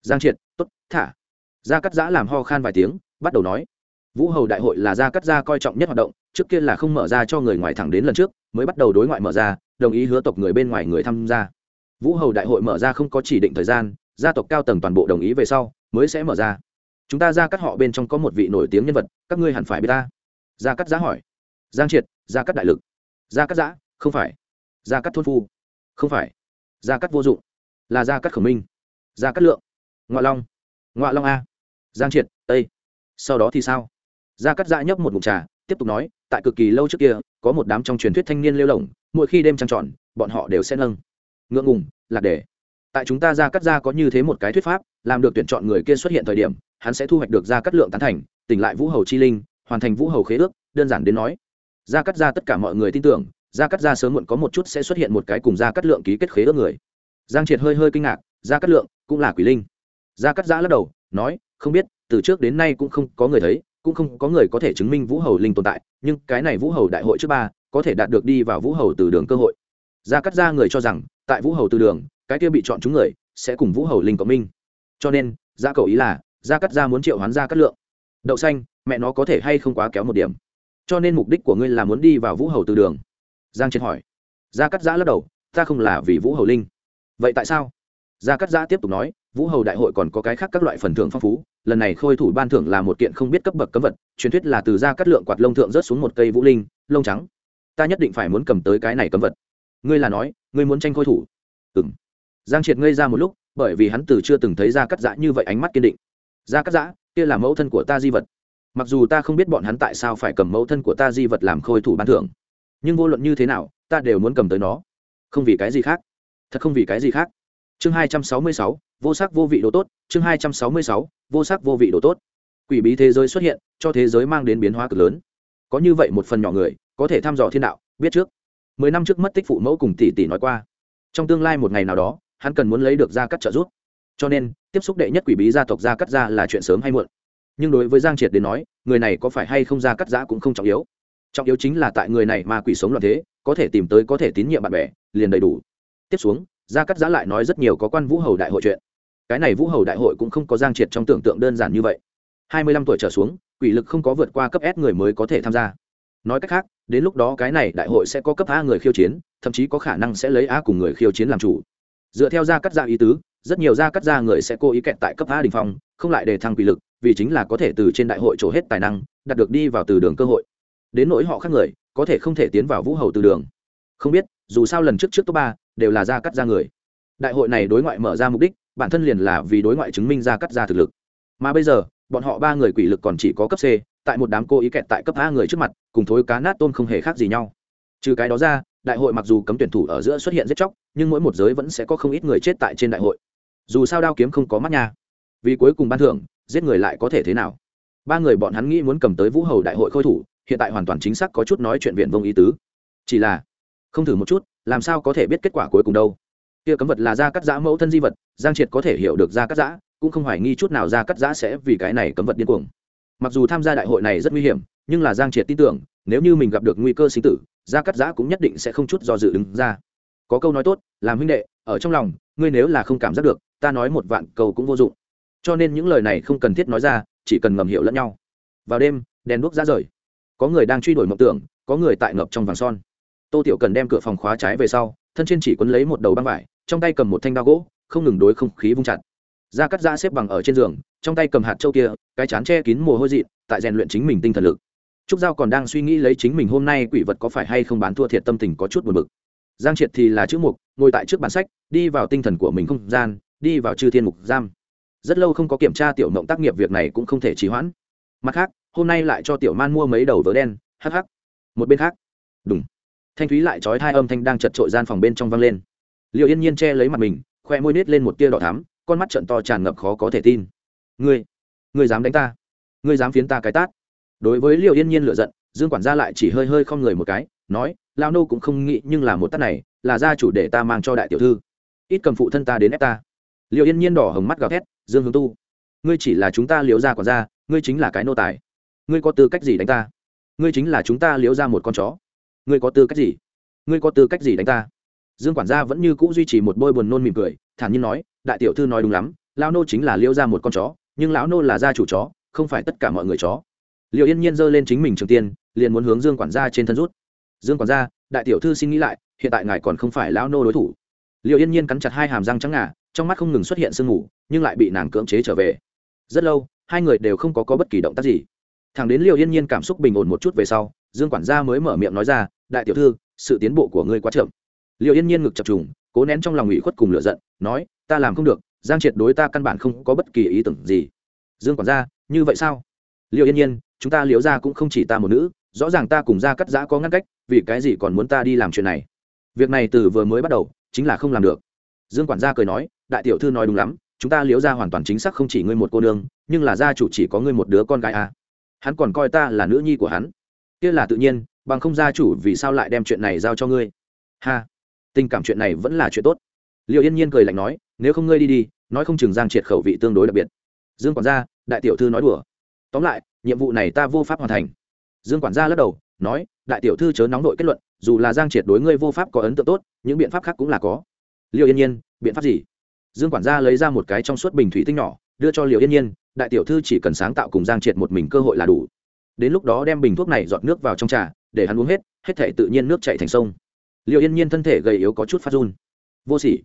Giang triệt t ố t thả. Gia cắt giã làm ho khan vài tiếng, bắt đầu nói. Vũ hầu đại hội là gia cắt gia coi trọng nhất hoạt động, trước kia là không mở ra cho người ngoài thẳng đến lần trước, mới bắt đầu đối ngoại mở ra, đồng ý hứa tộc người bên ngoài người tham gia vũ hầu đại hội mở ra không có chỉ định thời gian, gia tộc cao tầng toàn bộ đồng ý về sau, mới sẽ mở ra. Chúng ta ra cắt họ bên trong có một vị nổi tiếng nhân vật, các ngươi hẳn phải biết ta. Gia cắt giá hỏi. Giang triệt gia cắt đại lực. Gia cắt giã, không phải. Gia cắt thôn phu, không phải. Gia cắt vô dụng, là gia cắt khẩu minh. Gia cắt lượng ngoại long. Ngoại long a. Giang triệt tây sau đó thì sao? Gia cắt giã nhấp một mục trà, tiếp tục nói, tại cực kỳ lâu trước kia, có một đám trong truyền thuyết thanh niên lêu lỏng mỗi khi đêm trăng tròn, bọn họ đều sẽ nâng ngượng ngùng, lạc đề. Tại chúng ta ra cắt ra có như thế một cái thuyết pháp, làm được tuyển chọn người kia xuất hiện thời điểm, hắn sẽ thu hoạch được ra cắt lượng tán thành, tỉnh lại vũ hầu chi linh, hoàn thành vũ hầu khế ước, đơn giản đến nói. Ra cắt ra tất cả mọi người tin tưởng, ra cắt ra sớm muộn có một chút sẽ xuất hiện một cái cùng ra cắt lượng ký kết khế ước người. Giang triệt hơi hơi kinh ngạc, ra cắt lượng cũng là quỷ linh. Ra cắt ra lắc đầu, nói, không biết, từ trước đến nay cũng không có người thấy, cũng không có người có thể chứng minh vũ hầu linh tồn tại, nhưng cái này vũ hầu đại hội trước ba có thể đạt được đi vào vũ hầu từ đường cơ hội. Gia cắt ra người cho rằng, tại vũ hầu từ đường, cái kia bị chọn chúng người, sẽ cùng vũ hầu linh cộng minh. Cho nên, gia cầu ý là, Gia cắt ra muốn triệu hoán Gia cắt lượng. Đậu xanh, mẹ nó có thể hay không quá kéo một điểm. Cho nên mục đích của ngươi là muốn đi vào vũ hầu từ đường. Giang triệt hỏi. Gia cắt giã lắc đầu, ta không là vì vũ hầu linh. Vậy tại sao? Gia cắt giã tiếp tục nói, vũ hầu đại hội còn có cái khác các loại phần thưởng phong phú. Lần này khôi thủ ban thưởng là một kiện không biết cấp bậc cấm vật, truyền thuyết là từ gia cắt lượng quạt lông thượng rớt xuống một cây vũ linh, lông trắng. Ta nhất định phải muốn cầm tới cái này cấm vật ngươi là nói, ngươi muốn tranh khôi thủ? Ừ m giang triệt ngây ra một lúc, bởi vì hắn từ chưa từng thấy gia cắt giã như vậy ánh mắt kiên định. Gia cắt giã, kia là mẫu thân của ta di vật. Mặc dù ta không biết bọn hắn tại sao phải cầm mẫu thân của ta di vật làm khôi thủ ban thưởng, nhưng vô luận như thế nào, ta đều muốn cầm tới nó. Không vì cái gì khác. Thật không vì cái gì khác. Chương hai trăm sáu mươi sáu, vô sắc vô vị đồ tốt, chương hai trăm sáu mươi sáu, vô sắc vô vị đồ tốt. Quỷ bí thế giới xuất hiện, cho thế giới mang đến biến hóa cực lớn. Có như vậy một phần nhỏ người, có thể thăm dò thiên đạo, biết trước mười năm trước mất tích phụ mẫu cùng tỷ tỷ nói qua. Trong tương lai một ngày nào đó, hắn cần muốn lấy được gia cắt trợ giúp. Cho nên, tiếp xúc đệ nhất quỷ bí gia tộc gia cắt gia là chuyện sớm hay muộn. Nhưng đối với giang triệt đến nói, người này có phải hay không gia cắt giã cũng không trọng yếu. Trọng yếu chính là tại người này mà quỷ sống loạn thế, có thể tìm tới, có thể tín nhiệm bạn bè, liền đầy đủ. Tiếp xuống, gia cắt giã lại nói rất nhiều có quan vũ hầu đại hội chuyện. Cái này vũ hầu đại hội cũng không có giang triệt trong tưởng tượng đơn giản như vậy. Hai mươi lăm tuổi trở xuống, quỷ lực không có vượt qua cấp s người mới có thể tham gia nói cách khác, đến lúc đó cái này đại hội sẽ có cấp a người khiêu chiến, thậm chí có khả năng sẽ lấy a cùng người khiêu chiến làm chủ. Dựa theo gia cắt gia ý tứ, rất nhiều gia cắt gia người sẽ cố ý kẹt tại cấp a đình phong, không lại để thăng quỷ lực, vì chính là có thể từ trên đại hội trổ hết tài năng, đạt được đi vào từ đường cơ hội. Đến nỗi họ khác người, có thể không thể tiến vào vũ hầu từ đường. Không biết, dù sao lần trước trước top ba đều là gia cắt gia người. Đại hội này đối ngoại mở ra mục đích, bản thân liền là vì đối ngoại chứng minh gia cắt gia thực lực. Mà bây giờ, bọn họ ba người quỷ lực còn chỉ có cấp c tại một đám cô ý kẹt tại cấp a người trước mặt, cùng thối cá nát tôm không hề khác gì nhau. Trừ cái đó ra, đại hội mặc dù cấm tuyển thủ ở giữa xuất hiện giết chóc, nhưng mỗi một giới vẫn sẽ có không ít người chết tại trên đại hội. Dù sao đao kiếm không có mắt nha. Vì cuối cùng ban thưởng, giết người lại có thể thế nào? Ba người bọn hắn nghĩ muốn cầm tới vũ hầu đại hội khôi thủ, hiện tại hoàn toàn chính xác có chút nói chuyện viện vông ý tứ. Chỉ là, không thử một chút, làm sao có thể biết kết quả cuối cùng đâu? Kia cấm vật là da cắt giã mẫu thân di vật, giang triệt có thể hiểu được da cắt giã, cũng không hoài nghi chút nào da cắt giã sẽ vì cái này cấm vật điên cuồng mặc dù tham gia đại hội này rất nguy hiểm, nhưng là giang triệt tin tưởng, nếu như mình gặp được nguy cơ sinh tử, Gia cắt giã cũng nhất định sẽ không chút do dự đứng ra. Có câu nói tốt, làm huynh đệ, ở trong lòng, ngươi nếu là không cảm giác được, ta nói một vạn câu cũng vô dụng. Cho nên những lời này không cần thiết nói ra, chỉ cần ngầm hiểu lẫn nhau. Vào đêm, đèn đuốc ra rời. Có người đang truy đuổi mộng tưởng, có người tại ngập trong vàng son. Tô tiểu cần đem cửa phòng khóa trái về sau, thân trên chỉ quấn lấy một đầu băng vải, trong tay cầm một thanh đao gỗ, không ngừng đối không khí vung chặt. Da cắt da xếp bằng ở trên giường trong tay cầm hạt châu kia, cái chán che kín mồ hôi dị, tại rèn luyện chính mình tinh thần lực. Trúc giao còn đang suy nghĩ lấy chính mình hôm nay quỷ vật có phải hay không bán thua thiệt tâm tình có chút buồn bực. Giang triệt thì là chữ mục, ngồi tại trước bản sách, đi vào tinh thần của mình không gian, đi vào chư thiên mục giam. Rất lâu không có kiểm tra tiểu mộng tác nghiệp việc này cũng không thể trì hoãn. Mặt khác, hôm nay lại cho tiểu man mua mấy đầu vớ đen, hắc hắc. Một bên khác đúng thanh thúy lại trói hai âm thanh đang chật trội gian phòng bên trong vang lên. Liệu yên nhiên che lấy mặt mình, khoe môi nết lên một tia đỏ thắm, con mắt trận to tràn ngập khó có thể tin ngươi ngươi dám đánh ta? Ngươi dám phiến ta cái tát? Đối với liệu yên nhiên lựa giận, dương quản gia lại chỉ hơi hơi không người một cái, nói lao nô cũng không nghĩ nhưng là một tát này, là gia chủ để ta mang cho đại tiểu thư. Ít cầm phụ thân ta đến ép ta. Liệu yên nhiên đỏ hồng mắt gào thét, dương hướng tu, ngươi chỉ là chúng ta Liễu ra quản gia, ngươi chính là cái nô tài. Ngươi có tư cách gì đánh ta? Ngươi chính là chúng ta Liễu ra một con chó. Ngươi có tư cách gì? Ngươi có tư cách gì đánh ta? Dương quản gia vẫn như c ũ duy trì một bôi buồn nôn mỉm cười, thản nhiên nói, đại tiểu thư nói đúng lắm lao nô chính là Liễu ra một con chó nhưng lão nô là gia chủ chó không phải tất cả mọi người chó. Liệu yên nhiên giơ lên chính mình trường tiên liền muốn hướng dương quản gia trên thân rút. Dương quản gia đại tiểu thư xin nghĩ lại hiện tại ngài còn không phải lão nô đối thủ. Liệu yên nhiên cắn chặt hai hàm răng trắng ngà trong mắt không ngừng xuất hiện sương mù nhưng lại bị nàng cưỡng chế trở về. Rất lâu hai người đều không có, có bất kỳ động tác gì. Thằng đến liệu yên nhiên cảm xúc bình ổn một chút về sau dương quản gia mới mở miệng nói ra đại tiểu thư sự tiến bộ của ngươi quá chậm. Liệu yên nhiên ngực chập trùng cố nén trong lòng ủy khuất cùng lựa giận nói ta làm không được giang triệt đối ta căn bản không có bất kỳ ý tưởng gì. Dương quản gia, như vậy sao? Liệu yên nhiên, chúng ta liễu ra cũng không chỉ ta một nữ, rõ ràng ta cùng ra cắt giã có ngăn cách, vì cái gì còn muốn ta đi làm chuyện này? Việc này từ vừa mới bắt đầu, chính là không làm được. Dương quản gia cười nói, đại tiểu thư nói đúng lắm, chúng ta liễu ra hoàn toàn chính xác không chỉ ngươi một cô nương, nhưng là gia chủ chỉ có ngươi một đứa con gái à. hắn còn coi ta là nữ nhi của hắn. Kia là tự nhiên, bằng không gia chủ vì sao lại đem chuyện này giao cho ngươi? Ha, tình cảm chuyện này vẫn là chuyện tốt. Liệu yên nhiên cười lạnh nói nếu không ngươi đi đi, nói không chừng giang triệt khẩu vị tương đối đặc biệt. Dương quản gia, đại tiểu thư nói đùa. Tóm lại, nhiệm vụ này ta vô pháp hoàn thành. Dương quản gia lắc đầu, nói, đại tiểu thư chớ nóng đội kết luận, dù là giang triệt đối ngươi vô pháp có ấn tượng tốt, những biện pháp khác cũng là có. Liệu yên nhiên, biện pháp gì? Dương quản gia lấy ra một cái trong suốt bình thủy tinh nhỏ, đưa cho liệu yên nhiên, đại tiểu thư chỉ cần sáng tạo cùng giang triệt một mình cơ hội là đủ. Đến lúc đó đem bình thuốc này dọn nước vào trong trà, để hắn uống hết hết thể tự nhiên nước chạy thành sông. Liệu yên nhiên thân thể gầy yếu có chút phát run. Vô sỉ.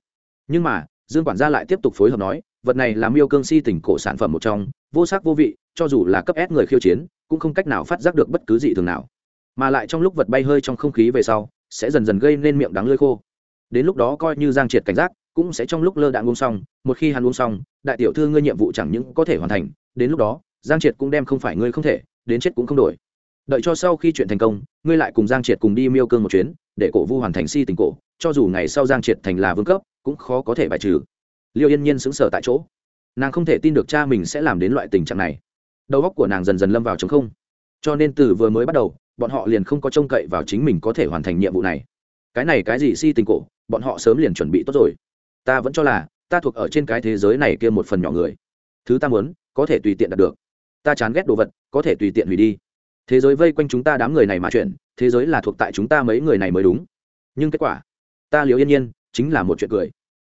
Nhưng mà dương quản gia lại tiếp tục phối hợp nói, vật này là miêu cương si tỉnh cổ sản phẩm một trong, vô sắc vô vị, cho dù là cấp ép người khiêu chiến, cũng không cách nào phát giác được bất cứ gì thường nào. Mà lại trong lúc vật bay hơi trong không khí về sau, sẽ dần dần gây nên miệng đắng lơi khô. Đến lúc đó coi như giang triệt cảnh giác, cũng sẽ trong lúc lơ đạn uống xong, một khi hắn uống xong, đại tiểu thư ngươi nhiệm vụ chẳng những có thể hoàn thành, đến lúc đó, giang triệt cũng đem không phải ngươi không thể, đến chết cũng không đổi. Đợi cho sau khi chuyện thành công, ngươi lại cùng giang triệt cùng đi miêu cương một chuyến để cổ vu hoàn thành si tình cổ, cho dù ngày sau giang triệt thành là vương cấp, cũng khó có thể bài trừ. Liêu yên nhiên xứng sở tại chỗ. Nàng không thể tin được cha mình sẽ làm đến loại tình trạng này. Đầu óc của nàng dần dần lâm vào chống không. Cho nên từ vừa mới bắt đầu, bọn họ liền không có trông cậy vào chính mình có thể hoàn thành nhiệm vụ này. Cái này cái gì si tình cổ, bọn họ sớm liền chuẩn bị tốt rồi. Ta vẫn cho là, ta thuộc ở trên cái thế giới này kia một phần nhỏ người. Thứ ta muốn, có thể tùy tiện đạt được. Ta chán ghét đồ vật, có thể tùy tiện hủy đi thế giới vây quanh chúng ta đám người này mà chuyện, thế giới là thuộc tại chúng ta mấy người này mới đúng. Nhưng kết quả, ta liễu yên nhiên, chính là một chuyện cười.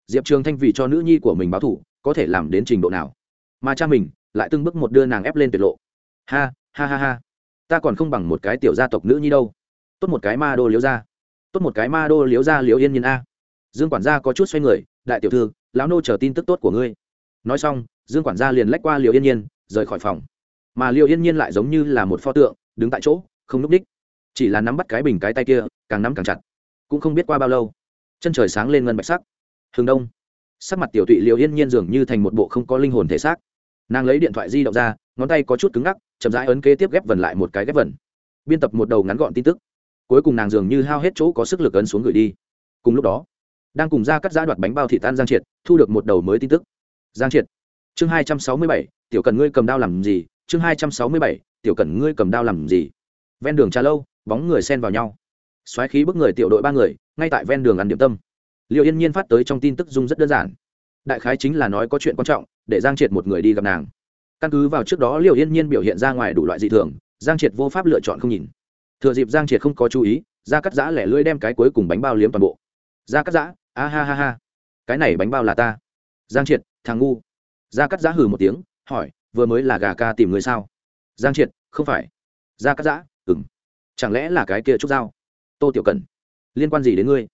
Diệp trường thanh vì cho nữ nhi của mình báo thủ có thể làm đến trình độ nào? Mà cha mình, lại từng bước một đưa nàng ép lên tuyệt lộ. Ha ha ha ha. Ta còn không bằng một cái tiểu gia tộc nữ nhi đâu. Tốt một cái ma đô liếu ra tốt một cái ma đô liếu ra liễu yên nhiên a. Dương quản gia có chút xoay người, đại tiểu thư, lão nô chờ tin tức tốt của ngươi. Nói xong, dương quản gia liền lách qua liễu yên nhiên, rời khỏi phòng. Mà liễu yên nhiên lại giống như là một pho tượng đứng tại chỗ, không núp đích. Chỉ là nắm bắt cái bình cái tay kia, càng nắm càng chặt. Cũng không biết qua bao lâu, chân trời sáng lên ngân bạch sắc. Hướng đông. Sắc mặt tiểu tụy liều yên nhiên dường như thành một bộ không có linh hồn thể xác. Nàng lấy điện thoại di động ra, ngón tay có chút cứng ngắc, chậm rãi ấn kế tiếp ghép vần lại một cái ghép vần. Biên tập một đầu ngắn gọn tin tức. Cuối cùng nàng dường như hao hết chỗ có sức lực ấn xuống gửi đi. Cùng lúc đó, đang cùng ra cắt giã đoạt bánh bao thị tan giang triệt, thu được một đầu mới tin tức. Giang triệt. Chương hai trăm sáu mươi bảy, tiểu cần ngươi cầm đao làm gì? Chương hai trăm sáu mươi bảy tiểu cần ngươi cầm đao làm gì? Ven đường trà lâu, bóng người xen vào nhau. Xoáy khí bức người tiểu đội ba người, ngay tại ven đường ăn điểm tâm. Liệu yên nhiên phát tới trong tin tức dung rất đơn giản. Đại khái chính là nói có chuyện quan trọng, để giang triệt một người đi gặp nàng. Căn cứ vào trước đó liệu yên nhiên biểu hiện ra ngoài đủ loại dị thường, giang triệt vô pháp lựa chọn không nhìn. Thừa dịp giang triệt không có chú ý ra cắt giã lẻ lưỡi đem cái cuối cùng bánh bao liếm toàn bộ. Ra cắt giã, a ha ha ha. Cái này bánh bao là ta. Giang triệt, thằng ngu. Ra cắt giã hừ một tiếng, hỏi, vừa mới là gà ca tìm người sao? Giang triệt, không phải. Gia cắt giã ừng chẳng lẽ là cái kia trúc dao tô tiểu cần liên quan gì đến ngươi?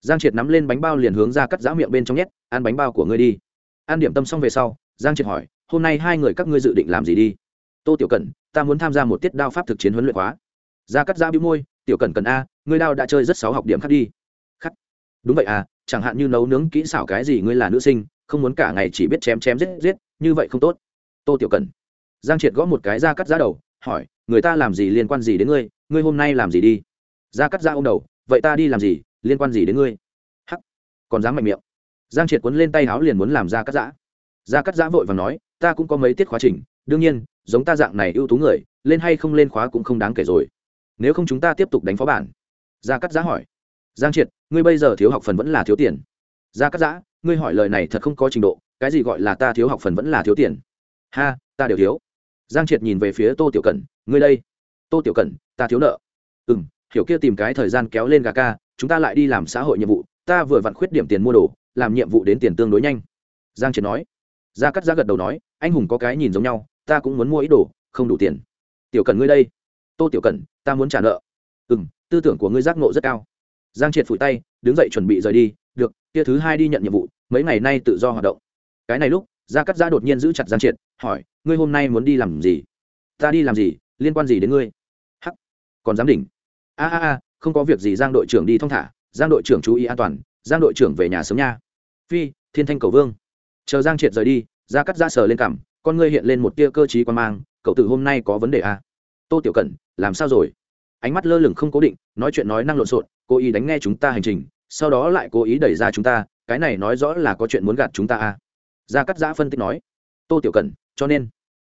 Giang triệt nắm lên bánh bao liền hướng ra cắt giã miệng bên trong nhét, ăn bánh bao của ngươi đi. Ăn điểm tâm xong về sau, giang triệt hỏi, hôm nay hai người các ngươi dự định làm gì đi? Tô tiểu cần ta muốn tham gia một tiết đao pháp thực chiến huấn luyện hóa ra cắt giã bĩu môi, tiểu cần cần a, ngươi đao đã chơi rất sáu học điểm khác đi. Khắc. Đúng vậy à chẳng hạn như nấu nướng kỹ xảo cái gì ngươi là nữ sinh, không muốn cả ngày chỉ biết chém chém giết giết, như vậy không tốt. Tô tiểu cần giang triệt gõ một cái ra cắt ra đầu, hỏi, người ta làm gì liên quan gì đến ngươi? Ngươi hôm nay làm gì đi? Ra cắt ra ô m đầu, vậy ta đi làm gì? Liên quan gì đến ngươi? Hắc. Còn dám mạnh miệng. Giang triệt quấn lên tay áo liền muốn làm ra cắt giã. Ra cắt giã vội và nói, ta cũng có mấy tiết khóa trình, đương nhiên, giống ta dạng này ưu tú người, lên hay không lên khóa cũng không đáng kể rồi. Nếu không chúng ta tiếp tục đánh phó bản. Ra cắt giã hỏi. Giang triệt, ngươi bây giờ thiếu học phần vẫn là thiếu tiền. Ra cắt giã, ngươi hỏi lời này thật không có trình độ, cái gì gọi là ta thiếu học phần vẫn là thiếu tiền? Ha, ta đều thiếu giang triệt nhìn về phía tô tiểu cẩn, ngươi đây, tô tiểu cẩn, ta thiếu nợ. Ừ m hiểu kia tìm cái thời gian kéo lên gà ca, chúng ta lại đi làm xã hội nhiệm vụ, ta vừa vặn khuyết điểm tiền mua đồ, làm nhiệm vụ đến tiền tương đối nhanh. Giang triệt nói. Gia cắt giá gật đầu nói, anh hùng có cái nhìn giống nhau, ta cũng muốn mua ít đồ, không đủ tiền. Tiểu cần ngươi đây. Tô tiểu cần ta muốn trả nợ. Ừ m tư tưởng của ngươi giác ngộ rất cao. Giang triệt phủi tay, đứng dậy chuẩn bị rời đi, được, kia thứ hai đi nhận nhiệm vụ, mấy ngày nay tự do hoạt động. Cái này lúc gia cắt giã đột nhiên giữ chặt giang triệt, hỏi, ngươi hôm nay muốn đi làm gì? Ta đi làm gì? Liên quan gì đến ngươi? Hắc, còn dám đỉnh. A a a, không có việc gì, giang đội trưởng đi thong thả. Giang đội trưởng chú ý an toàn. Giang đội trưởng về nhà sớm nha. Phi, thiên thanh cầu vương. Chờ giang triệt rời đi. Gia cắt giã sờ lên cằm, con ngươi hiện lên một tia cơ trí quan mang, cậu tử hôm nay có vấn đề à? tô tiểu cẩn, làm sao rồi? Ánh mắt lơ lửng không cố định, nói chuyện nói năng lộn xộn, cố ý đánh nghe chúng ta hành trình, sau đó lại cố ý đẩy ra chúng ta, cái này nói rõ là có chuyện muốn gạt chúng ta à? Gia cắt giã phân tích nói, tô tiểu cẩn, cho nên.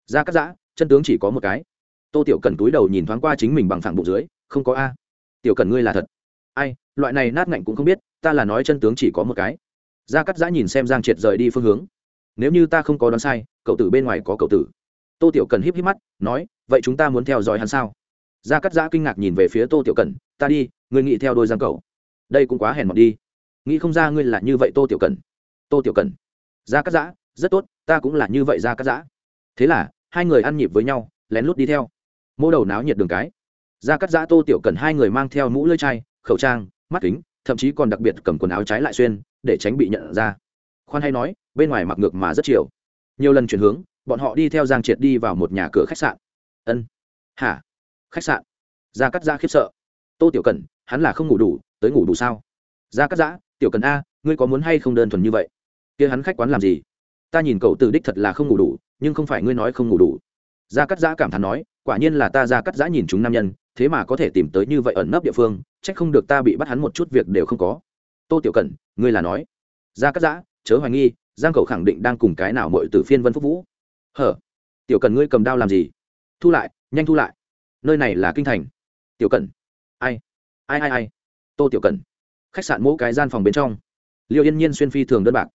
Gia cắt giã, chân tướng chỉ có một cái. Tô tiểu cẩn túi đầu nhìn thoáng qua chính mình bằng phẳng bụng dưới, không có a. Tiểu cẩn ngươi là thật. Ai, loại này nát ngạnh cũng không biết, ta là nói chân tướng chỉ có một cái. Gia cắt giã nhìn xem giang triệt rời đi phương hướng. Nếu như ta không có đoán sai, cậu tử bên ngoài có cậu tử. Tô tiểu cần híp híp mắt, nói, vậy chúng ta muốn theo dõi hắn sao? Gia cắt giã kinh ngạc nhìn về phía tô tiểu cần ta đi, ngươi nghĩ theo đôi giang cậu. Đây cũng quá hèn mọt đi. Nghĩ không ra ngươi là như vậy tô tiểu cần tô tiểu cần gia cắt giã, rất tốt, ta cũng là như vậy gia cắt giã. Thế là, hai người ăn nhịp với nhau, lén lút đi theo. Mô đầu náo nhiệt đường cái. Gia cắt giã, tô tiểu cần hai người mang theo mũ lưỡi chai, khẩu trang, mắt kính, thậm chí còn đặc biệt cầm quần áo trái lại xuyên, để tránh bị nhận ra. Khoan hay nói, bên ngoài mặc ngược mà rất chiều. Nhiều lần chuyển hướng, bọn họ đi theo giang triệt đi vào một nhà cửa khách sạn. Ân. Hả? Khách sạn? Gia cắt giã khiếp sợ. Tô tiểu cần, hắn là không ngủ đủ, tới ngủ đủ sao? Gia cắt giã, tiểu cần a, ngươi có muốn hay không đơn thuần như vậy? Kia hắn khách quán làm gì? Ta nhìn cậu từ đích thật là không ngủ đủ, nhưng không phải ngươi nói không ngủ đủ. Gia cắt giã cảm thán nói, quả nhiên là ta gia cắt giã nhìn chúng nam nhân, thế mà có thể tìm tới như vậy ẩn nấp địa phương trách không được ta bị bắt hắn một chút việc đều không có. Tô tiểu cẩn, ngươi là nói. Gia cắt giã, chớ hoài nghi, giang cậu khẳng định đang cùng cái nào mọi từ phiên vân phúc vũ. Hở? Tiểu cần ngươi cầm đao làm gì? Thu lại, nhanh thu lại. Nơi này là kinh thành. Tiểu cần ai? Ai ai ai? Tô tiểu cần khách sạn mỗi cái gian phòng bên trong. Liệu yên nhiên xuyên phi thường đơn bạc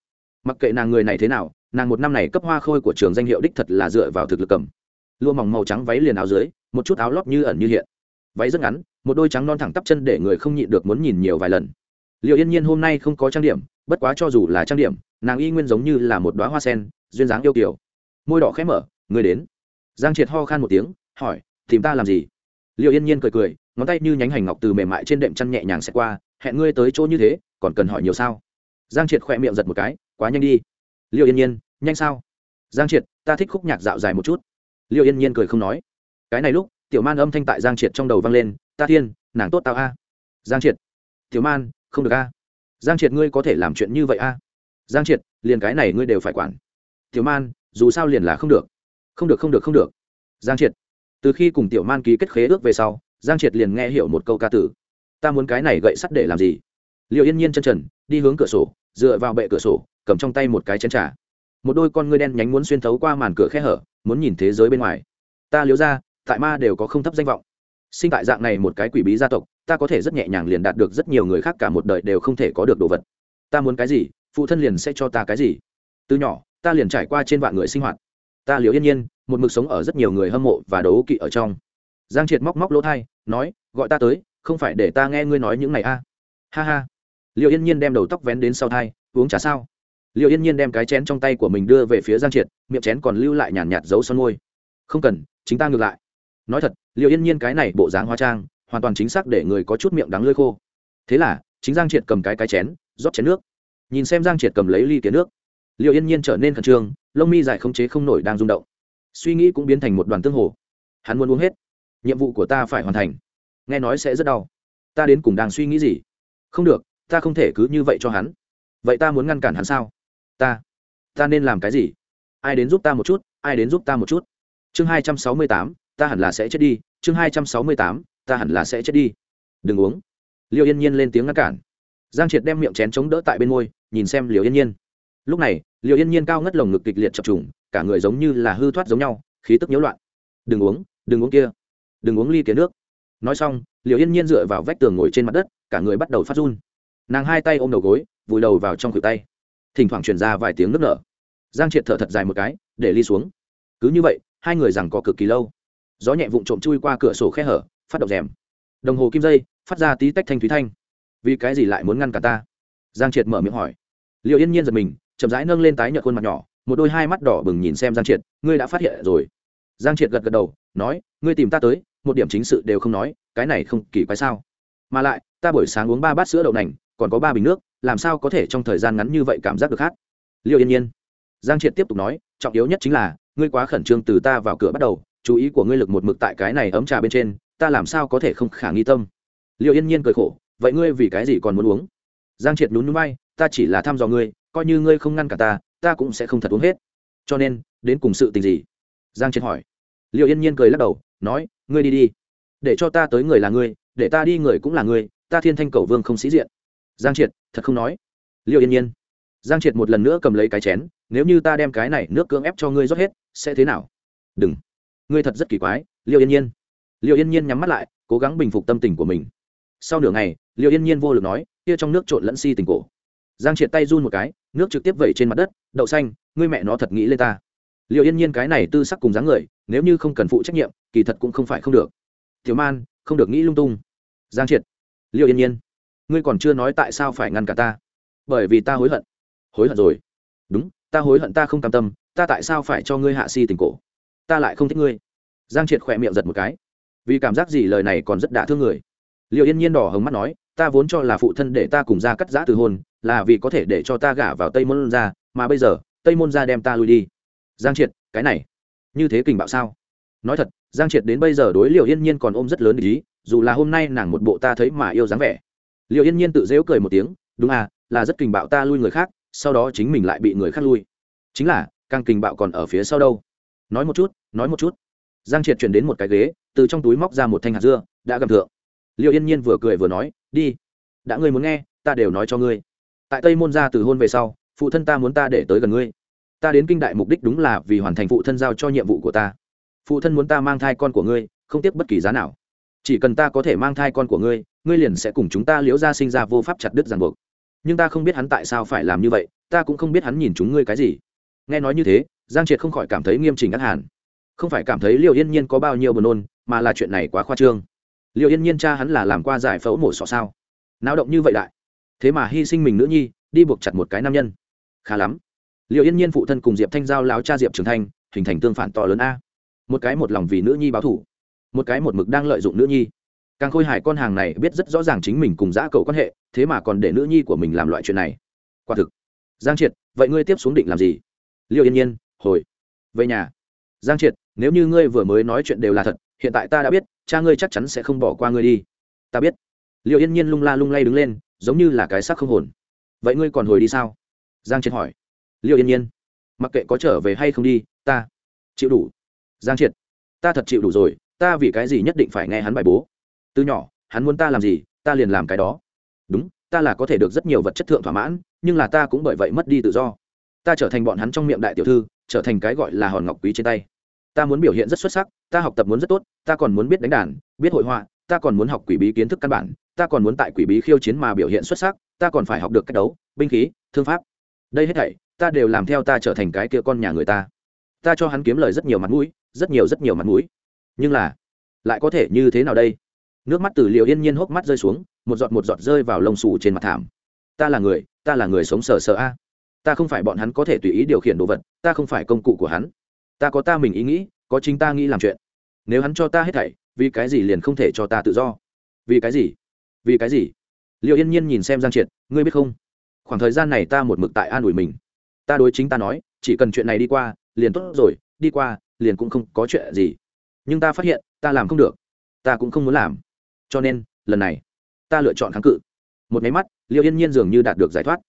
mặc kệ nàng người này thế nào, nàng một năm này cấp hoa khôi của trường danh hiệu đích thật là dựa vào thực lực cầm. Lua mỏng màu trắng váy liền áo dưới, một chút áo lót như ẩn như hiện. Váy rất ngắn, một đôi trắng non thẳng tắp chân để người không nhịn được muốn nhìn nhiều vài lần. Liệu yên nhiên hôm nay không có trang điểm, bất quá cho dù là trang điểm, nàng y nguyên giống như là một đoá hoa sen, duyên dáng yêu kiểu môi đỏ khẽ mở người đến. Giang triệt ho khan một tiếng, hỏi, tìm ta làm gì? Liệu yên nhiên cười cười, ngón tay như nhánh hành ngọc từ mềm mại trên đệm chăn nhẹ nhàng xẹt qua, hẹn ngươi tới chỗ như thế, còn cần hỏi nhiều sao? Giang triệt khỏe miệng giật một cái quá nhanh đi. Liệu yên nhiên, nhanh sao? Giang triệt, ta thích khúc nhạc dạo dài một chút. Liệu yên nhiên cười không nói. Cái này lúc, tiểu man âm thanh tại giang triệt trong đầu vang lên, ta thiên, nàng tốt tao a. Giang triệt, tiểu man, không được a. Giang triệt, ngươi có thể làm chuyện như vậy a? Giang triệt, liền cái này ngươi đều phải quản. Tiểu man, dù sao liền là không được. Không được không được không được. Giang triệt, từ khi cùng tiểu man ký kết khế ước về sau, giang triệt liền nghe hiểu một câu ca tử. Ta muốn cái này gậy sắt để làm gì? Liệu yên nhiên chân trần, đi hướng cửa sổ, dựa vào bệ cửa sổ cầm trong tay một cái chén trà. Một đôi con ngươi đen nhánh muốn xuyên thấu qua màn cửa khe hở, muốn nhìn thế giới bên ngoài. Ta liếu ra, tại ma đều có không thấp danh vọng. Sinh tại dạng này một cái quỷ bí gia tộc, ta có thể rất nhẹ nhàng liền đạt được rất nhiều người khác cả một đời đều không thể có được đồ vật. Ta muốn cái gì, phụ thân liền sẽ cho ta cái gì. Từ nhỏ, ta liền trải qua trên vạn người sinh hoạt. Ta liều yên nhiên, một mực sống ở rất nhiều người hâm mộ và đấu kỵ ở trong. Giang triệt móc móc lỗ thai, nói, gọi ta tới, không phải để ta nghe ngươi nói những này a. Ha ha. Liệu yên nhiên đem đầu tóc vén đến sau thai, uống trà sao? Liệu yên nhiên đem cái chén trong tay của mình đưa về phía giang triệt, miệng chén còn lưu lại nhàn nhạt dấu son môi. Không cần, chính ta ngược lại. Nói thật liệu yên nhiên cái này bộ dáng hóa trang, hoàn toàn chính xác để người có chút miệng đắng lơi khô. Thế là, chính giang triệt cầm cái cái chén, rót chén nước. Nhìn xem giang triệt cầm lấy ly tiến nước liệu yên nhiên trở nên khẩn trương, lông mi dài không chế không nổi đang rung động. Suy nghĩ cũng biến thành một đoàn tương hồ. Hắn muốn uống hết. Nhiệm vụ của ta phải hoàn thành. Nghe nói sẽ rất đau. Ta đến cùng đang suy nghĩ gì? Không được, ta không thể cứ như vậy cho hắn. Vậy ta muốn ngăn cản hắn sao? Ta ta nên làm cái gì? Ai đến giúp ta một chút, ai đến giúp ta một chút? Chương hai trăm sáu mươi tám, ta hẳn là sẽ chết đi. Chương hai trăm sáu mươi tám, ta hẳn là sẽ chết đi. Đừng uống. Liệu yên nhiên lên tiếng ngăn cản. Giang triệt đem miệng chén chống đỡ tại bên môi, nhìn xem liều yên nhiên. Lúc này liều yên nhiên cao ngất lồng ngực kịch liệt chập trùng, cả người giống như là hư thoát giống nhau, khí tức nhiễu loạn. Đừng uống đừng uống kia. Đừng uống ly kia nước. Nói xong liều yên nhiên dựa vào vách tường ngồi trên mặt đất, cả người bắt đầu phát run. Nàng hai tay ôm đầu gối, vùi đầu vào trong khuỷu tay thỉnh thoảng truyền ra vài tiếng nức nở. Giang triệt thở thật dài một cái, để ly xuống. Cứ như vậy, hai người rằng có cực kỳ lâu. Gió nhẹ vụng trộm chui qua cửa sổ khe hở, phát động rèm. Đồng hồ kim dây, phát ra tí tách thanh thúy thanh. Vì cái gì lại muốn ngăn cả ta? Giang triệt mở miệng hỏi. Liệu yên nhiên giật mình, chậm rãi nâng lên tái nhợt khuôn mặt nhỏ, một đôi hai mắt đỏ bừng nhìn xem giang triệt, ngươi đã phát hiện rồi. Giang triệt gật gật đầu, nói, ngươi tìm ta tới, một điểm chính sự đều không nói, cái này không kỳ quái sao? Mà lại, ta buổi sáng uống ba bát sữa đậu nành, còn có ba bình nước làm sao có thể trong thời gian ngắn như vậy cảm giác được hát liệu yên nhiên. Giang triệt tiếp tục nói, trọng yếu nhất chính là, ngươi quá khẩn trương từ ta vào cửa bắt đầu, chú ý của ngươi lực một mực tại cái này ấm trà bên trên, ta làm sao có thể không khả nghi tâm? Liệu yên nhiên cười khổ, vậy ngươi vì cái gì còn muốn uống? Giang triệt nhún núi bay ta chỉ là thăm dò ngươi, coi như ngươi không ngăn cả ta ta cũng sẽ không thật uống hết. Cho nên, đến cùng sự tình gì? Giang triệt hỏi. Liệu yên nhiên cười lắc đầu, nói, ngươi đi đi. Để cho ta tới người là ngươi, để ta đi người cũng là ngươi, ta thiên thanh cầu vương không sĩ diện giang triệt, thật không nói. Liệu yên nhiên. Giang triệt một lần nữa cầm lấy cái chén, nếu như ta đem cái này nước cưỡng ép cho ngươi rót hết, sẽ thế nào? Đừng. Ngươi thật rất kỳ quái liệu yên nhiên. Liệu yên nhiên nhắm mắt lại, cố gắng bình phục tâm tình của mình. Sau nửa ngày liệu yên nhiên vô lực nói, kia trong nước trộn lẫn si tình cổ. Giang triệt tay run một cái, nước trực tiếp vẩy trên mặt đất, đậu xanh, ngươi mẹ nó thật nghĩ lên ta. Liệu yên nhiên cái này tư sắc cùng dáng người, nếu như không cần phụ trách nhiệm, kỳ thật cũng không phải không được. Thiếu man, không được nghĩ lung tung. Giang triệt. Liệu yên nhiên ngươi còn chưa nói tại sao phải ngăn cả ta? Bởi vì ta hối hận. Hối hận rồi. Đúng, ta hối hận ta không cam tâm, ta tại sao phải cho ngươi hạ si tình cổ? Ta lại không thích ngươi. Giang triệt khỏe miệng giật một cái. Vì cảm giác gì lời này còn rất đả thương người. Liệu yên nhiên đỏ hồng mắt nói, ta vốn cho là phụ thân để ta cùng ra cắt giã từ hôn, là vì có thể để cho ta gả vào tây môn ra, mà bây giờ, tây môn ra đem ta lui đi. Giang triệt, cái này, như thế kình bạo sao? Nói thật, giang triệt đến bây giờ đối liệu yên nhiên còn ôm rất lớn ý, dù là hôm nay nàng một bộ ta thấy mà yêu dáng vẻ liệu yên nhiên tự dễu cười một tiếng, đúng à là rất kình bạo ta lui người khác, sau đó chính mình lại bị người khác lui. Chính là, càng kình bạo còn ở phía sau đâu. Nói một chút, nói một chút. Giang triệt chuyển đến một cái ghế, từ trong túi móc ra một thanh hạt dưa, đã gầm thượng. Liệu yên nhiên vừa cười vừa nói, đi. Đã ngươi muốn nghe, ta đều nói cho ngươi. Tại tây môn ra từ hôn về sau, phụ thân ta muốn ta để tới gần ngươi. Ta đến kinh đại mục đích đúng là vì hoàn thành phụ thân giao cho nhiệm vụ của ta. Phụ thân muốn ta mang thai con của ngươi, không tiếc bất kỳ giá nào chỉ cần ta có thể mang thai con của ngươi ngươi liền sẽ cùng chúng ta liễu ra sinh ra vô pháp chặt đứt ràng buộc. Nhưng ta không biết hắn tại sao phải làm như vậy, ta cũng không biết hắn nhìn chúng ngươi cái gì. Nghe nói như thế, giang triệt không khỏi cảm thấy nghiêm chỉnh ác hàn không phải cảm thấy liệu yên nhiên có bao nhiêu buồn nôn, mà là chuyện này quá khoa trương. Liệu yên nhiên cha hắn là làm qua giải phẫu mổ sọ sao? Náo động như vậy đại thế mà hy sinh mình nữ nhi, đi buộc chặt một cái nam nhân. Khá lắm. Liệu yên nhiên phụ thân cùng diệp thanh giao láo cha diệp trường thanh, hình thành tương phản to lớn a. Một cái một lòng vì nữ nhi báo thủ một cái một mực đang lợi dụng nữ nhi. Càng khôi hài con hàng này biết rất rõ ràng chính mình cùng giã cầu quan hệ, thế mà còn để nữ nhi của mình làm loại chuyện này. Quả thực. Giang triệt, vậy ngươi tiếp xuống định làm gì? Liệu yên nhiên, hồi. Về nhà. Giang triệt, nếu như ngươi vừa mới nói chuyện đều là thật, hiện tại ta đã biết, cha ngươi chắc chắn sẽ không bỏ qua ngươi đi. Ta biết. Liệu yên nhiên lung la lung lay đứng lên, giống như là cái xác không hồn. Vậy ngươi còn hồi đi sao? Giang triệt hỏi. Liệu yên nhiên. Mặc kệ có trở về hay không đi, ta. Chịu đủ. Giang triệt. Ta thật chịu đủ rồi ta vì cái gì nhất định phải nghe hắn bài bố? Từ nhỏ, hắn muốn ta làm gì, ta liền làm cái đó. Đúng, ta là có thể được rất nhiều vật chất thượng thỏa mãn, nhưng là ta cũng bởi vậy mất đi tự do. Ta trở thành bọn hắn trong miệng đại tiểu thư, trở thành cái gọi là hòn ngọc quý trên tay. Ta muốn biểu hiện rất xuất sắc, ta học tập muốn rất tốt, ta còn muốn biết đánh đàn, biết hội họa, ta còn muốn học quỷ bí kiến thức căn bản, ta còn muốn tại quỷ bí khiêu chiến mà biểu hiện xuất sắc, ta còn phải học được cách đấu, binh khí, thương pháp. Đây hết thảy, ta đều làm theo ta trở thành cái kia con nhà người ta. Ta cho hắn kiếm lời rất nhiều mặt mũi, rất nhiều rất nhiều mặt mũi nhưng là, lại có thể như thế nào đây? Nước mắt từ liệu yên nhiên hốc mắt rơi xuống, một giọt một giọt rơi vào lông xù trên mặt thảm. Ta là người, ta là người sống sờ sờ a. Ta không phải bọn hắn có thể tùy ý điều khiển đồ vật, ta không phải công cụ của hắn. Ta có ta mình ý nghĩ, có chính ta nghĩ làm chuyện. Nếu hắn cho ta hết thảy, vì cái gì liền không thể cho ta tự do? Vì cái gì? Vì cái gì? Liệu yên nhiên nhìn xem giang triệt, ngươi biết không? Khoảng thời gian này ta một mực tại an ủi mình. Ta đối chính ta nói, chỉ cần chuyện này đi qua, liền tốt rồi, đi qua, liền cũng không có chuyện gì nhưng ta phát hiện, ta làm không được. Ta cũng không muốn làm. Cho nên, lần này, ta lựa chọn kháng cự. Một máy mắt liệu yên nhiên dường như đạt được giải thoát.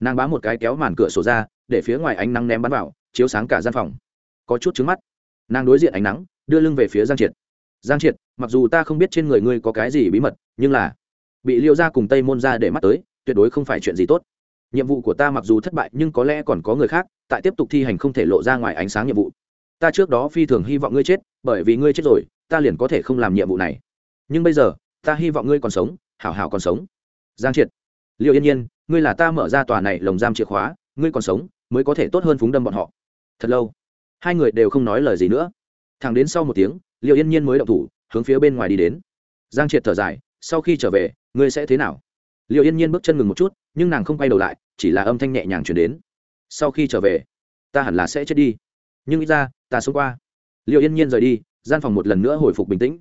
Nàng bám một cái kéo màn cửa sổ ra, để phía ngoài ánh nắng ném bắn vào, chiếu sáng cả gian phòng. Có chút trứng mắt. Nàng đối diện ánh nắng, đưa lưng về phía giang triệt. Giang triệt, mặc dù ta không biết trên người ngươi có cái gì bí mật, nhưng là bị liêu ra cùng tây môn ra để mắt tới, tuyệt đối không phải chuyện gì tốt. Nhiệm vụ của ta mặc dù thất bại, nhưng có lẽ còn có người khác, tại tiếp tục thi hành không thể lộ ra ngoài ánh sáng nhiệm vụ. Ta trước đó phi thường hy vọng ngươi chết bởi vì ngươi chết rồi, ta liền có thể không làm nhiệm vụ này. Nhưng bây giờ, ta hy vọng ngươi còn sống, hảo hảo còn sống. Giang triệt. Liệu yên nhiên, ngươi là ta mở ra tòa này lồng giam chìa khóa, ngươi còn sống, mới có thể tốt hơn phúng đâm bọn họ. Thật lâu, hai người đều không nói lời gì nữa. Thẳng đến sau một tiếng liệu yên nhiên mới động thủ, hướng phía bên ngoài đi đến. Giang triệt thở dài, sau khi trở về, ngươi sẽ thế nào? Liệu yên nhiên bước chân ngừng một chút, nhưng nàng không quay đầu lại, chỉ là âm thanh nhẹ nhàng chuyển đến. Sau khi trở về, ta hẳn là sẽ chết đi. Nhưng ít ra, ta sống qua liệu yên nhiên rời đi, gian phòng một lần nữa hồi phục bình tĩnh.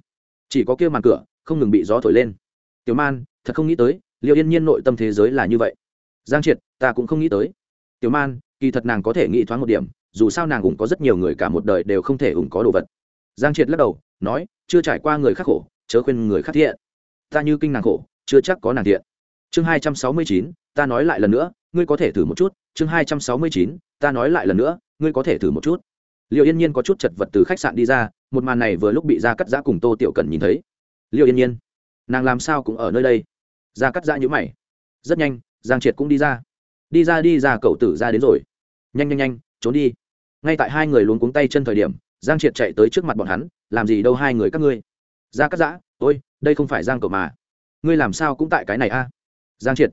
Chỉ có kia màn cửa, không ngừng bị gió thổi lên. Tiểu man, thật không nghĩ tới liệu yên nhiên nội tâm thế giới là như vậy. Giang triệt, ta cũng không nghĩ tới. Tiểu man, kỳ thật nàng có thể nghĩ thoáng một điểm, dù sao nàng cũng có rất nhiều người cả một đời đều không thể ủng có đồ vật. Giang triệt lắc đầu, nói, chưa trải qua người khắc khổ, chớ khuyên người khắc thiện. Ta như kinh nàng khổ, chưa chắc có nàng thiện. Chương hai trăm sáu mươi chín, ta nói lại lần nữa, ngươi có thể thử một chút. Chương hai trăm sáu mươi chín, ta nói lại lần nữa, ngươi có thể thử một chút liệu yên nhiên có chút chật vật từ khách sạn đi ra một màn này vừa lúc bị Gia cắt giã cùng tô tiểu cần nhìn thấy. Liệu yên nhiên nàng làm sao cũng ở nơi đây? Gia cắt giã nhữ mày. Rất nhanh giang triệt cũng đi ra. Đi ra đi ra cậu tử ra đến rồi. Nhanh nhanh nhanh trốn đi. Ngay tại hai người luống cuống tay chân thời điểm giang triệt chạy tới trước mặt bọn hắn làm gì đâu hai người các ngươi? Gia cắt giã ôi đây không phải giang cậu mà. Ngươi làm sao cũng tại cái này a? Giang triệt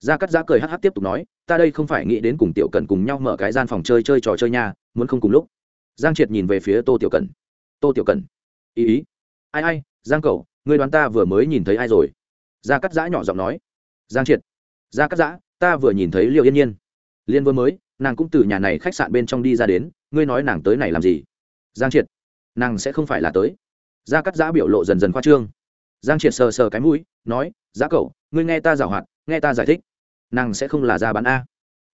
Gia cắt giã cười hh tiếp tục nói ta đây không phải nghĩ đến cùng tiểu cần cùng nhau mở cái gian phòng chơi chơi trò chơi nhà, muốn không cùng lúc giang triệt nhìn về phía tô tiểu cần tô tiểu cần ý ý. Ai ai giang Cầu, ngươi đoán ta vừa mới nhìn thấy ai rồi? Gia cắt giã nhỏ giọng nói. Giang triệt. Gia cắt giã ta vừa nhìn thấy liệu yên nhiên. Liên vừa mới nàng cũng từ nhà này khách sạn bên trong đi ra đến ngươi nói nàng tới này làm gì? Giang triệt nàng sẽ không phải là tới. Gia cắt giã biểu lộ dần dần khoa trương. Giang triệt sờ sờ cái mũi nói giá cậu ngươi nghe ta giảo hoạt nghe ta giải thích. Nàng sẽ không là ra bán a.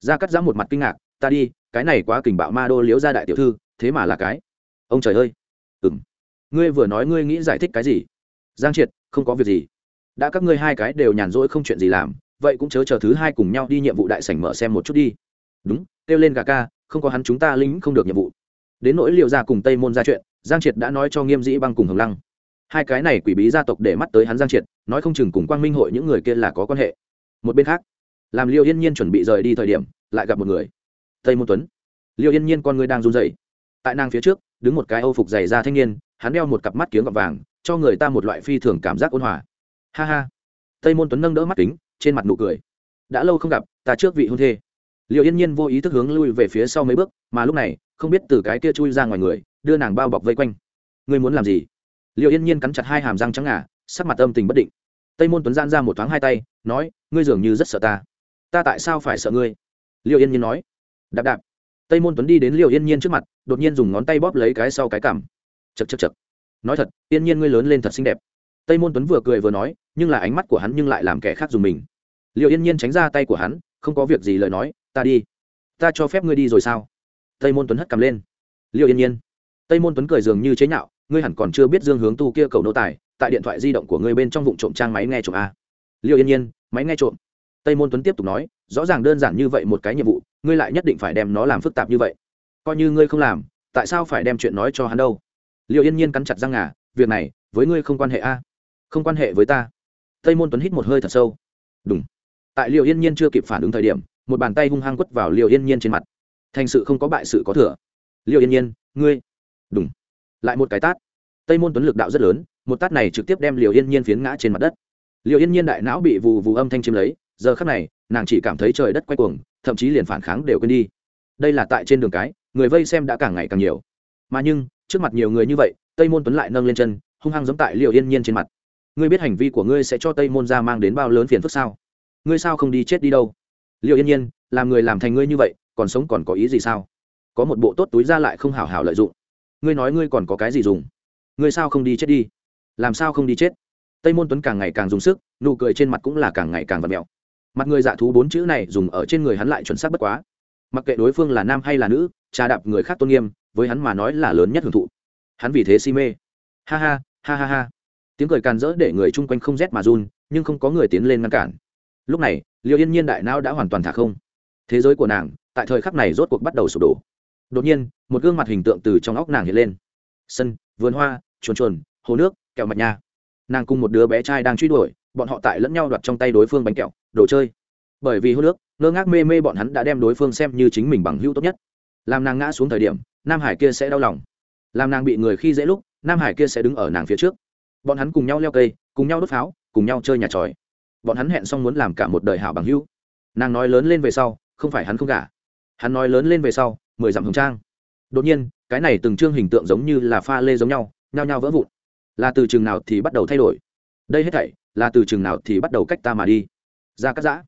Gia cắt giã một mặt kinh ngạc ta đi cái này quá kình bạo ma đô liếu ra đại tiểu thư thế mà là cái. Ông trời ơi. Ừ m ngươi vừa nói ngươi nghĩ giải thích cái gì? Giang triệt, không có việc gì. Đã các ngươi hai cái đều nhàn rỗi không chuyện gì làm, vậy cũng chớ chờ thứ hai cùng nhau đi nhiệm vụ đại sảnh mở xem một chút đi. Đúng, kêu lên gà ca, không có hắn chúng ta lính không được nhiệm vụ. Đến nỗi liệu ra cùng tây môn ra chuyện, giang triệt đã nói cho nghiêm dĩ băng cùng hồng lăng. Hai cái này quỷ bí gia tộc để mắt tới hắn giang triệt, nói không chừng cùng quang minh hội những người kia là có quan hệ. Một bên khác, làm liệu yên nhiên chuẩn bị rời đi thời điểm, lại gặp một người. Tây môn tuấn. Liệu yên nhiên con người đang run dậy tại nàng phía trước, đứng một cái âu phục dày ra thanh niên, hắn đeo một cặp mắt kiếng gọt vàng, cho người ta một loại phi thường cảm giác ôn hòa. Ha ha. Tây môn tuấn nâng đỡ mắt kính, trên mặt nụ cười. Đã lâu không gặp, ta trước vị hôn thê. Liệu yên nhiên vô ý thức hướng lui về phía sau mấy bước, mà lúc này, không biết từ cái kia chui ra ngoài người, đưa nàng bao bọc vây quanh. Ngươi muốn làm gì? Liệu yên nhiên cắn chặt hai hàm răng trắng ngà, sắc mặt âm tình bất định. Tây môn tuấn gian ra một thoáng hai tay, nói, ngươi dường như rất sợ ta. Ta tại sao phải sợ ngươi? Liệu yên nhiên nói. Đạp đạp tây môn tuấn đi đến liều yên nhiên trước mặt, đột nhiên dùng ngón tay bóp lấy cái sau cái cảm. Chật chật chật nói thật, yên nhiên ngươi lớn lên thật xinh đẹp. Tây môn tuấn vừa cười vừa nói, nhưng là ánh mắt của hắn nhưng lại làm kẻ khác dùng mình. Liệu yên nhiên tránh ra tay của hắn, không có việc gì lời nói, ta đi. Ta cho phép ngươi đi rồi sao? Tây môn tuấn hất cầm lên. Liệu yên nhiên. Tây môn tuấn cười dường như chế nhạo, ngươi hẳn còn chưa biết dương hướng tu kia cầu nô tài, tại điện thoại di động của ngươi bên trong vụ trộm trang máy nghe trộm à? a liệu yên nhiên, máy nghe trộm tây môn tuấn tiếp tục nói, rõ ràng đơn giản như vậy một cái nhiệm vụ, ngươi lại nhất định phải đem nó làm phức tạp như vậy. Coi như ngươi không làm, tại sao phải đem chuyện nói cho hắn đâu? Liệu yên nhiên cắn chặt răng ngà, việc này, với ngươi không quan hệ a? Không quan hệ với ta. Tây môn tuấn hít một hơi thật sâu. Đúng. Tại liệu yên nhiên chưa kịp phản ứng thời điểm, một bàn tay hung hăng quất vào liệu yên nhiên trên mặt. Thành sự không có bại sự có thừa. Liệu yên nhiên, ngươi. Đúng. Lại một cái tát. Tây môn tuấn lực đạo rất lớn, một tát này trực tiếp đem liệu yên nhiên phiến ngã trên mặt đất. Liệu yên nhiên đại não bị vù vù âm thanh chiếm lấy giờ khắc này, nàng chỉ cảm thấy trời đất quay cuồng, thậm chí liền phản kháng đều quên đi. Đây là tại trên đường cái, người vây xem đã càng ngày càng nhiều. Mà nhưng, trước mặt nhiều người như vậy, tây môn tuấn lại nâng lên chân, hung hăng giẫm tại liệu yên nhiên trên mặt. Ngươi biết hành vi của ngươi sẽ cho tây môn gia mang đến bao lớn phiền phức sao? Ngươi sao không đi chết đi đâu? Liệu yên nhiên, làm người làm thành ngươi như vậy, còn sống còn có ý gì sao? Có một bộ tốt túi ra lại không hảo hảo lợi dụng. Ngươi nói ngươi còn có cái gì dùng? Ngươi sao không đi chết đi? Làm sao không đi chết? Tây môn tuấn càng ngày càng dùng sức, nụ cười trên mặt cũng là càng ngày càng vật mẹo mặt người dạ thú bốn chữ này dùng ở trên người hắn lại chuẩn xác bất quá. Mặc kệ đối phương là nam hay là nữ, trà đạp người khác tôn nghiêm, với hắn mà nói là lớn nhất hưởng thụ. Hắn vì thế si mê. Ha ha ha ha ha. Tiếng cười càn rỡ để người chung quanh không rét mà run, nhưng không có người tiến lên ngăn cản. Lúc này liệu yên nhiên đại não đã hoàn toàn thả không. Thế giới của nàng, tại thời khắc này rốt cuộc bắt đầu sụp đổ. Đột nhiên, một gương mặt hình tượng từ trong óc nàng hiện lên. Sân, vườn hoa, chuồn chuồn, hồ nước, kẹo mạch nha nàng cùng một đứa bé trai đang truy đuổi bọn họ tại lẫn nhau đoạt trong tay đối phương bánh kẹo, đồ chơi. Bởi vì hô nước, ngơ ngác mê mê bọn hắn đã đem đối phương xem như chính mình bằng hữu tốt nhất. Làm nàng ngã xuống thời điểm, nam hải kia sẽ đau lòng. Làm nàng bị người khi dễ lúc, nam hải kia sẽ đứng ở nàng phía trước. Bọn hắn cùng nhau leo cây, cùng nhau đốt pháo, cùng nhau chơi nhà tròi. Bọn hắn hẹn xong muốn làm cả một đời hảo bằng hữu. Nàng nói lớn lên về sau, không phải hắn không cả hắn nói lớn lên về sau, mười dặm hồng trang. Đột nhiên, cái này từng chương hình tượng giống như là pha lê giống nhau, nhao nhao vỡ vụn. Là từ chừng nào thì bắt đầu thay đổi. Đây hết thảy là từ chừng nào thì bắt đầu cách ta mà đi. Ra cắt giã.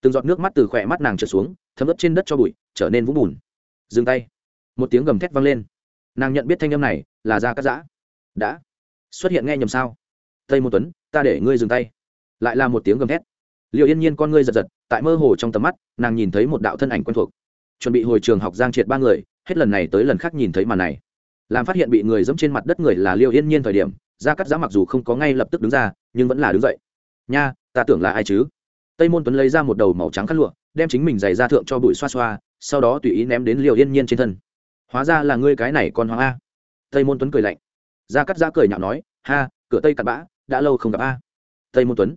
Từng giọt nước mắt từ khỏe mắt nàng trượt xuống, thấm ướt trên đất cho bụi, trở nên vũng bùn. Dừng tay. Một tiếng gầm thét vang lên. Nàng nhận biết thanh âm này là ra cắt giã. Đã. Xuất hiện nghe nhầm sao? Tây môn tuấn, ta để ngươi dừng tay. Lại là một tiếng gầm thét. Liệu yên nhiên con ngươi giật giật, tại mơ hồ trong tầm mắt, nàng nhìn thấy một đạo thân ảnh quen thuộc. Chuẩn bị hồi trường học giang triệt ba người, hết lần này tới lần khác nhìn thấy màn này. Làm phát hiện bị người dẫm trên mặt đất người là liêu yên nhiên thời điểm gia cắt giã mặc dù không có ngay lập tức đứng ra, nhưng vẫn là đứng dậy. Nha, ta tưởng là ai chứ? Tây môn tuấn lấy ra một đầu màu trắng khăn lụa, đem chính mình giày ra thượng cho bụi xoa xoa, sau đó tùy ý ném đến liều yên nhiên trên thân. Hóa ra là ngươi cái này con hoàng a. Tây môn tuấn cười lạnh. Gia cắt giã cười nhạo nói, ha, cửa tây cặn bã, đã lâu không gặp a. Tây môn tuấn,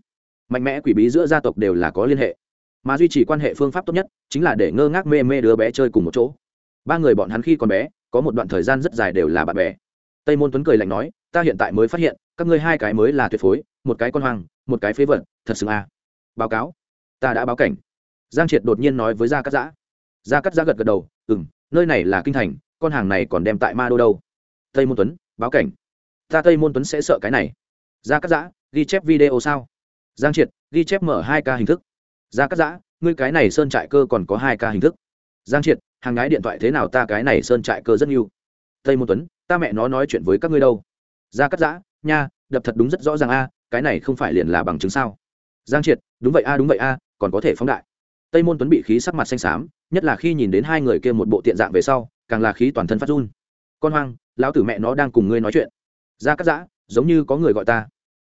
mạnh mẽ quỷ bí giữa gia tộc đều là có liên hệ, mà duy trì quan hệ phương pháp tốt nhất chính là để ngơ ngác mê mê đứa bé chơi cùng một chỗ. Ba người bọn hắn khi còn bé, có một đoạn thời gian rất dài đều là bạn bè. Tây môn tuấn cười lạnh nói ta hiện tại mới phát hiện, các ngươi hai cái mới là tuyệt phối, một cái con hoang, một cái phế vật, thật sự à. báo cáo. Ta đã báo cảnh. Giang triệt đột nhiên nói với gia cắt giã. Gia cắt giã gật gật đầu ừ m nơi này là kinh thành, con hàng này còn đem tại ma đô đâu. Tây môn tuấn, báo cảnh. Ta tây môn tuấn sẽ sợ cái này. Gia cắt giã, ghi chép video sao? Giang triệt, ghi chép mở hai ca hình thức. Gia cắt giã, ngươi cái này sơn trại cơ còn có hai ca hình thức. Giang triệt, hàng gái điện thoại thế nào ta cái này sơn trại cơ rất nhiều. Tây môn tuấn, ta mẹ nó nói chuyện với các ngươi đâu gia cắt giã, nha, đập thật đúng rất rõ ràng a, cái này không phải liền là bằng chứng sao? Giang triệt, đúng vậy a, đúng vậy a, còn có thể phóng đại. Tây môn tuấn bị khí sắc mặt xanh xám, nhất là khi nhìn đến hai người kia một bộ tiện dạng về sau, càng là khí toàn thân phát run. Con hoang, lão tử mẹ nó đang cùng ngươi nói chuyện. Gia cắt giã, giống như có người gọi ta.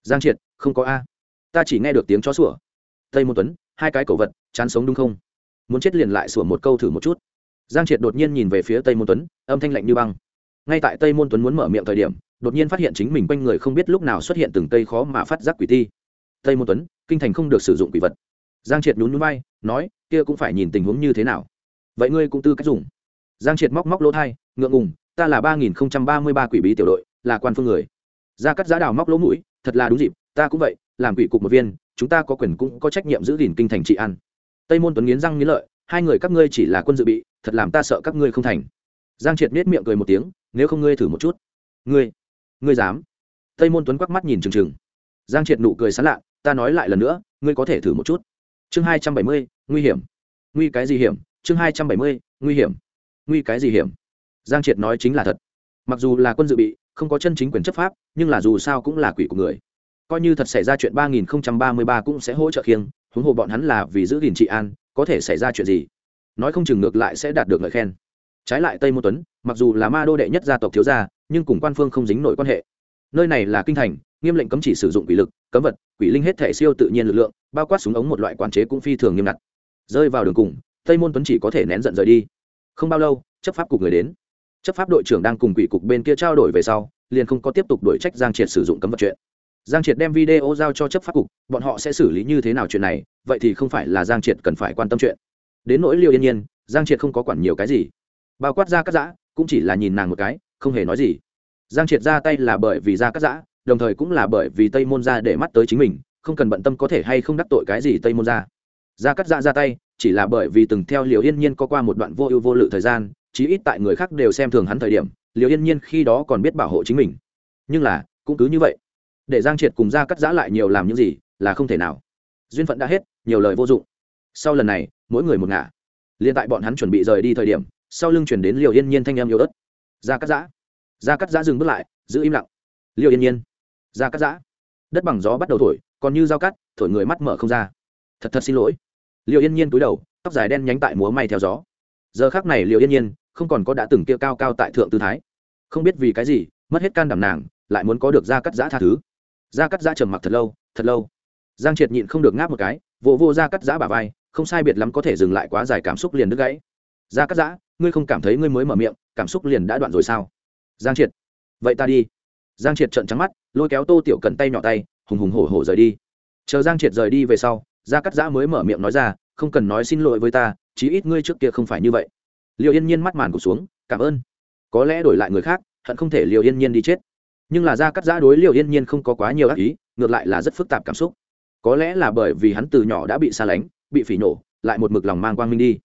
Giang triệt, không có a. Ta chỉ nghe được tiếng chó sủa. Tây môn tuấn, hai cái cổ vật, chán sống đúng không? Muốn chết liền lại sủa một câu thử một chút. Giang triệt đột nhiên nhìn về phía tây môn tuấn, âm thanh lạnh như băng. Ngay tại tây môn tuấn muốn mở miệng thời điểm đột nhiên phát hiện chính mình quanh người không biết lúc nào xuất hiện từng cây khó mà phát giác quỷ ti. Tây môn tuấn, kinh thành không được sử dụng quỷ vật. Giang triệt nhún nhún vai, nói, kia cũng phải nhìn tình huống như thế nào. Vậy ngươi cũng tư cách dùng. Giang triệt móc móc lỗ thai, ngượng ngùng, ta là ba nghìn không trăm ba mươi ba quỷ bí tiểu đội, là quan phương người. Ra cắt giá đào móc lỗ mũi, thật là đúng dịp, ta cũng vậy, làm quỷ cục một viên, chúng ta có quyền cũng có trách nhiệm giữ gìn kinh thành trị an. Tây môn tuấn nghiến răng nghiến lợi, hai người các ngươi chỉ là quân dự bị, thật làm ta sợ các ngươi không thành. Giang triệt nết miệng cười một tiếng, nếu không ngươi thử một chút. Ngươi ngươi dám? Tây môn tuấn quắc mắt nhìn trừng trừng giang triệt nụ cười sán lạ, ta nói lại lần nữa, ngươi có thể thử một chút. Chương hai trăm bảy mươi, nguy hiểm. Nguy cái gì hiểm? Chương hai trăm bảy mươi, nguy hiểm. Nguy cái gì hiểm? Giang triệt nói chính là thật. Mặc dù là quân dự bị, không có chân chính quyền chấp pháp, nhưng là dù sao cũng là quỷ của người. Coi như thật xảy ra chuyện ba nghìn ba mươi ba cũng sẽ hỗ trợ khiêng, huống hồ bọn hắn là vì giữ gìn trị an, có thể xảy ra chuyện gì? Nói không chừng ngược lại sẽ đạt được lời khen trái lại tây môn tuấn, mặc dù là ma đô đệ nhất gia tộc thiếu gia, nhưng cùng quan phương không dính nổi quan hệ. Nơi này là kinh thành, nghiêm lệnh cấm chỉ sử dụng quỷ lực, cấm vật, quỷ linh hết thể siêu tự nhiên lực lượng, bao quát súng ống một loại quản chế cũng phi thường nghiêm ngặt. Rơi vào đường cùng, tây môn tuấn chỉ có thể nén giận rời đi. Không bao lâu, chấp pháp cục người đến. Chấp pháp đội trưởng đang cùng quỷ cục bên kia trao đổi về sau, liền không có tiếp tục đổi trách giang triệt sử dụng cấm vật chuyện. Giang triệt đem video giao cho chấp pháp cục, bọn họ sẽ xử lý như thế nào chuyện này, vậy thì không phải là giang triệt cần phải quan tâm chuyện. Đến nỗi liều yên nhiên, giang triệt không có quản nhiều cái gì bao quát ra cắt giã, cũng chỉ là nhìn nàng một cái, không hề nói gì. Giang triệt ra tay là bởi vì ra cắt giã, đồng thời cũng là bởi vì tây môn ra để mắt tới chính mình, không cần bận tâm có thể hay không đắc tội cái gì tây môn ra ra cắt giã ra tay, chỉ là bởi vì từng theo liều yên nhiên có qua một đoạn vô ưu vô lự thời gian, chí ít tại người khác đều xem thường hắn thời điểm liều yên nhiên khi đó còn biết bảo hộ chính mình. Nhưng là, cũng cứ như vậy. Để giang triệt cùng ra cắt giã lại nhiều làm những gì, là không thể nào. Duyên phận đã hết, nhiều lời vô dụng. Sau lần này, mỗi người một ngả. Liên tại bọn hắn chuẩn bị rời đi thời điểm sau lưng chuyển đến liều yên nhiên thanh em yếu ớt. Ra cắt giã. Ra cắt giã dừng bước lại, giữ im lặng. Liều yên nhiên. Ra cắt giã. Đất bằng gió bắt đầu thổi, còn như dao cắt, thổi người mắt mở không ra. Thật thật xin lỗi. Liều yên nhiên túi đầu, tóc dài đen nhánh tại múa may theo gió. Giờ khác này liều yên nhiên không còn có đã từng kia cao cao tại thượng tư thái. Không biết vì cái gì, mất hết can đảm nàng, lại muốn có được ra cắt giã tha thứ. Ra cắt giã trầm mặc thật lâu thật lâu. Giang triệt nhịn không được ngáp một cái vô vô ra cắt giã bà vai, không sai biệt lắm có thể dừng lại quá dài cảm xúc liền đứt gãy. Ra cắt giã ngươi không cảm thấy ngươi mới mở miệng, cảm xúc liền đã đoạn rồi sao? Giang triệt. Vậy ta đi. Giang triệt trợn trắng mắt, lôi kéo tô tiểu cần tay nhỏ tay, hùng hùng hổ hổ rời đi. Chờ giang triệt rời đi về sau, gia cắt giã mới mở miệng nói ra, không cần nói xin lỗi với ta, chí ít ngươi trước kia không phải như vậy. Liệu yên nhiên mắt màn cụt xuống, cảm ơn. Có lẽ đổi lại người khác, hận không thể liệu yên nhiên đi chết. Nhưng là gia cắt giã đối liệu yên nhiên không có quá nhiều ác ý, ngược lại là rất phức tạp cảm xúc. Có lẽ là bởi vì hắn từ nhỏ đã bị xa lánh, bị phỉ nổ, lại một mực lòng mang quang minh đi.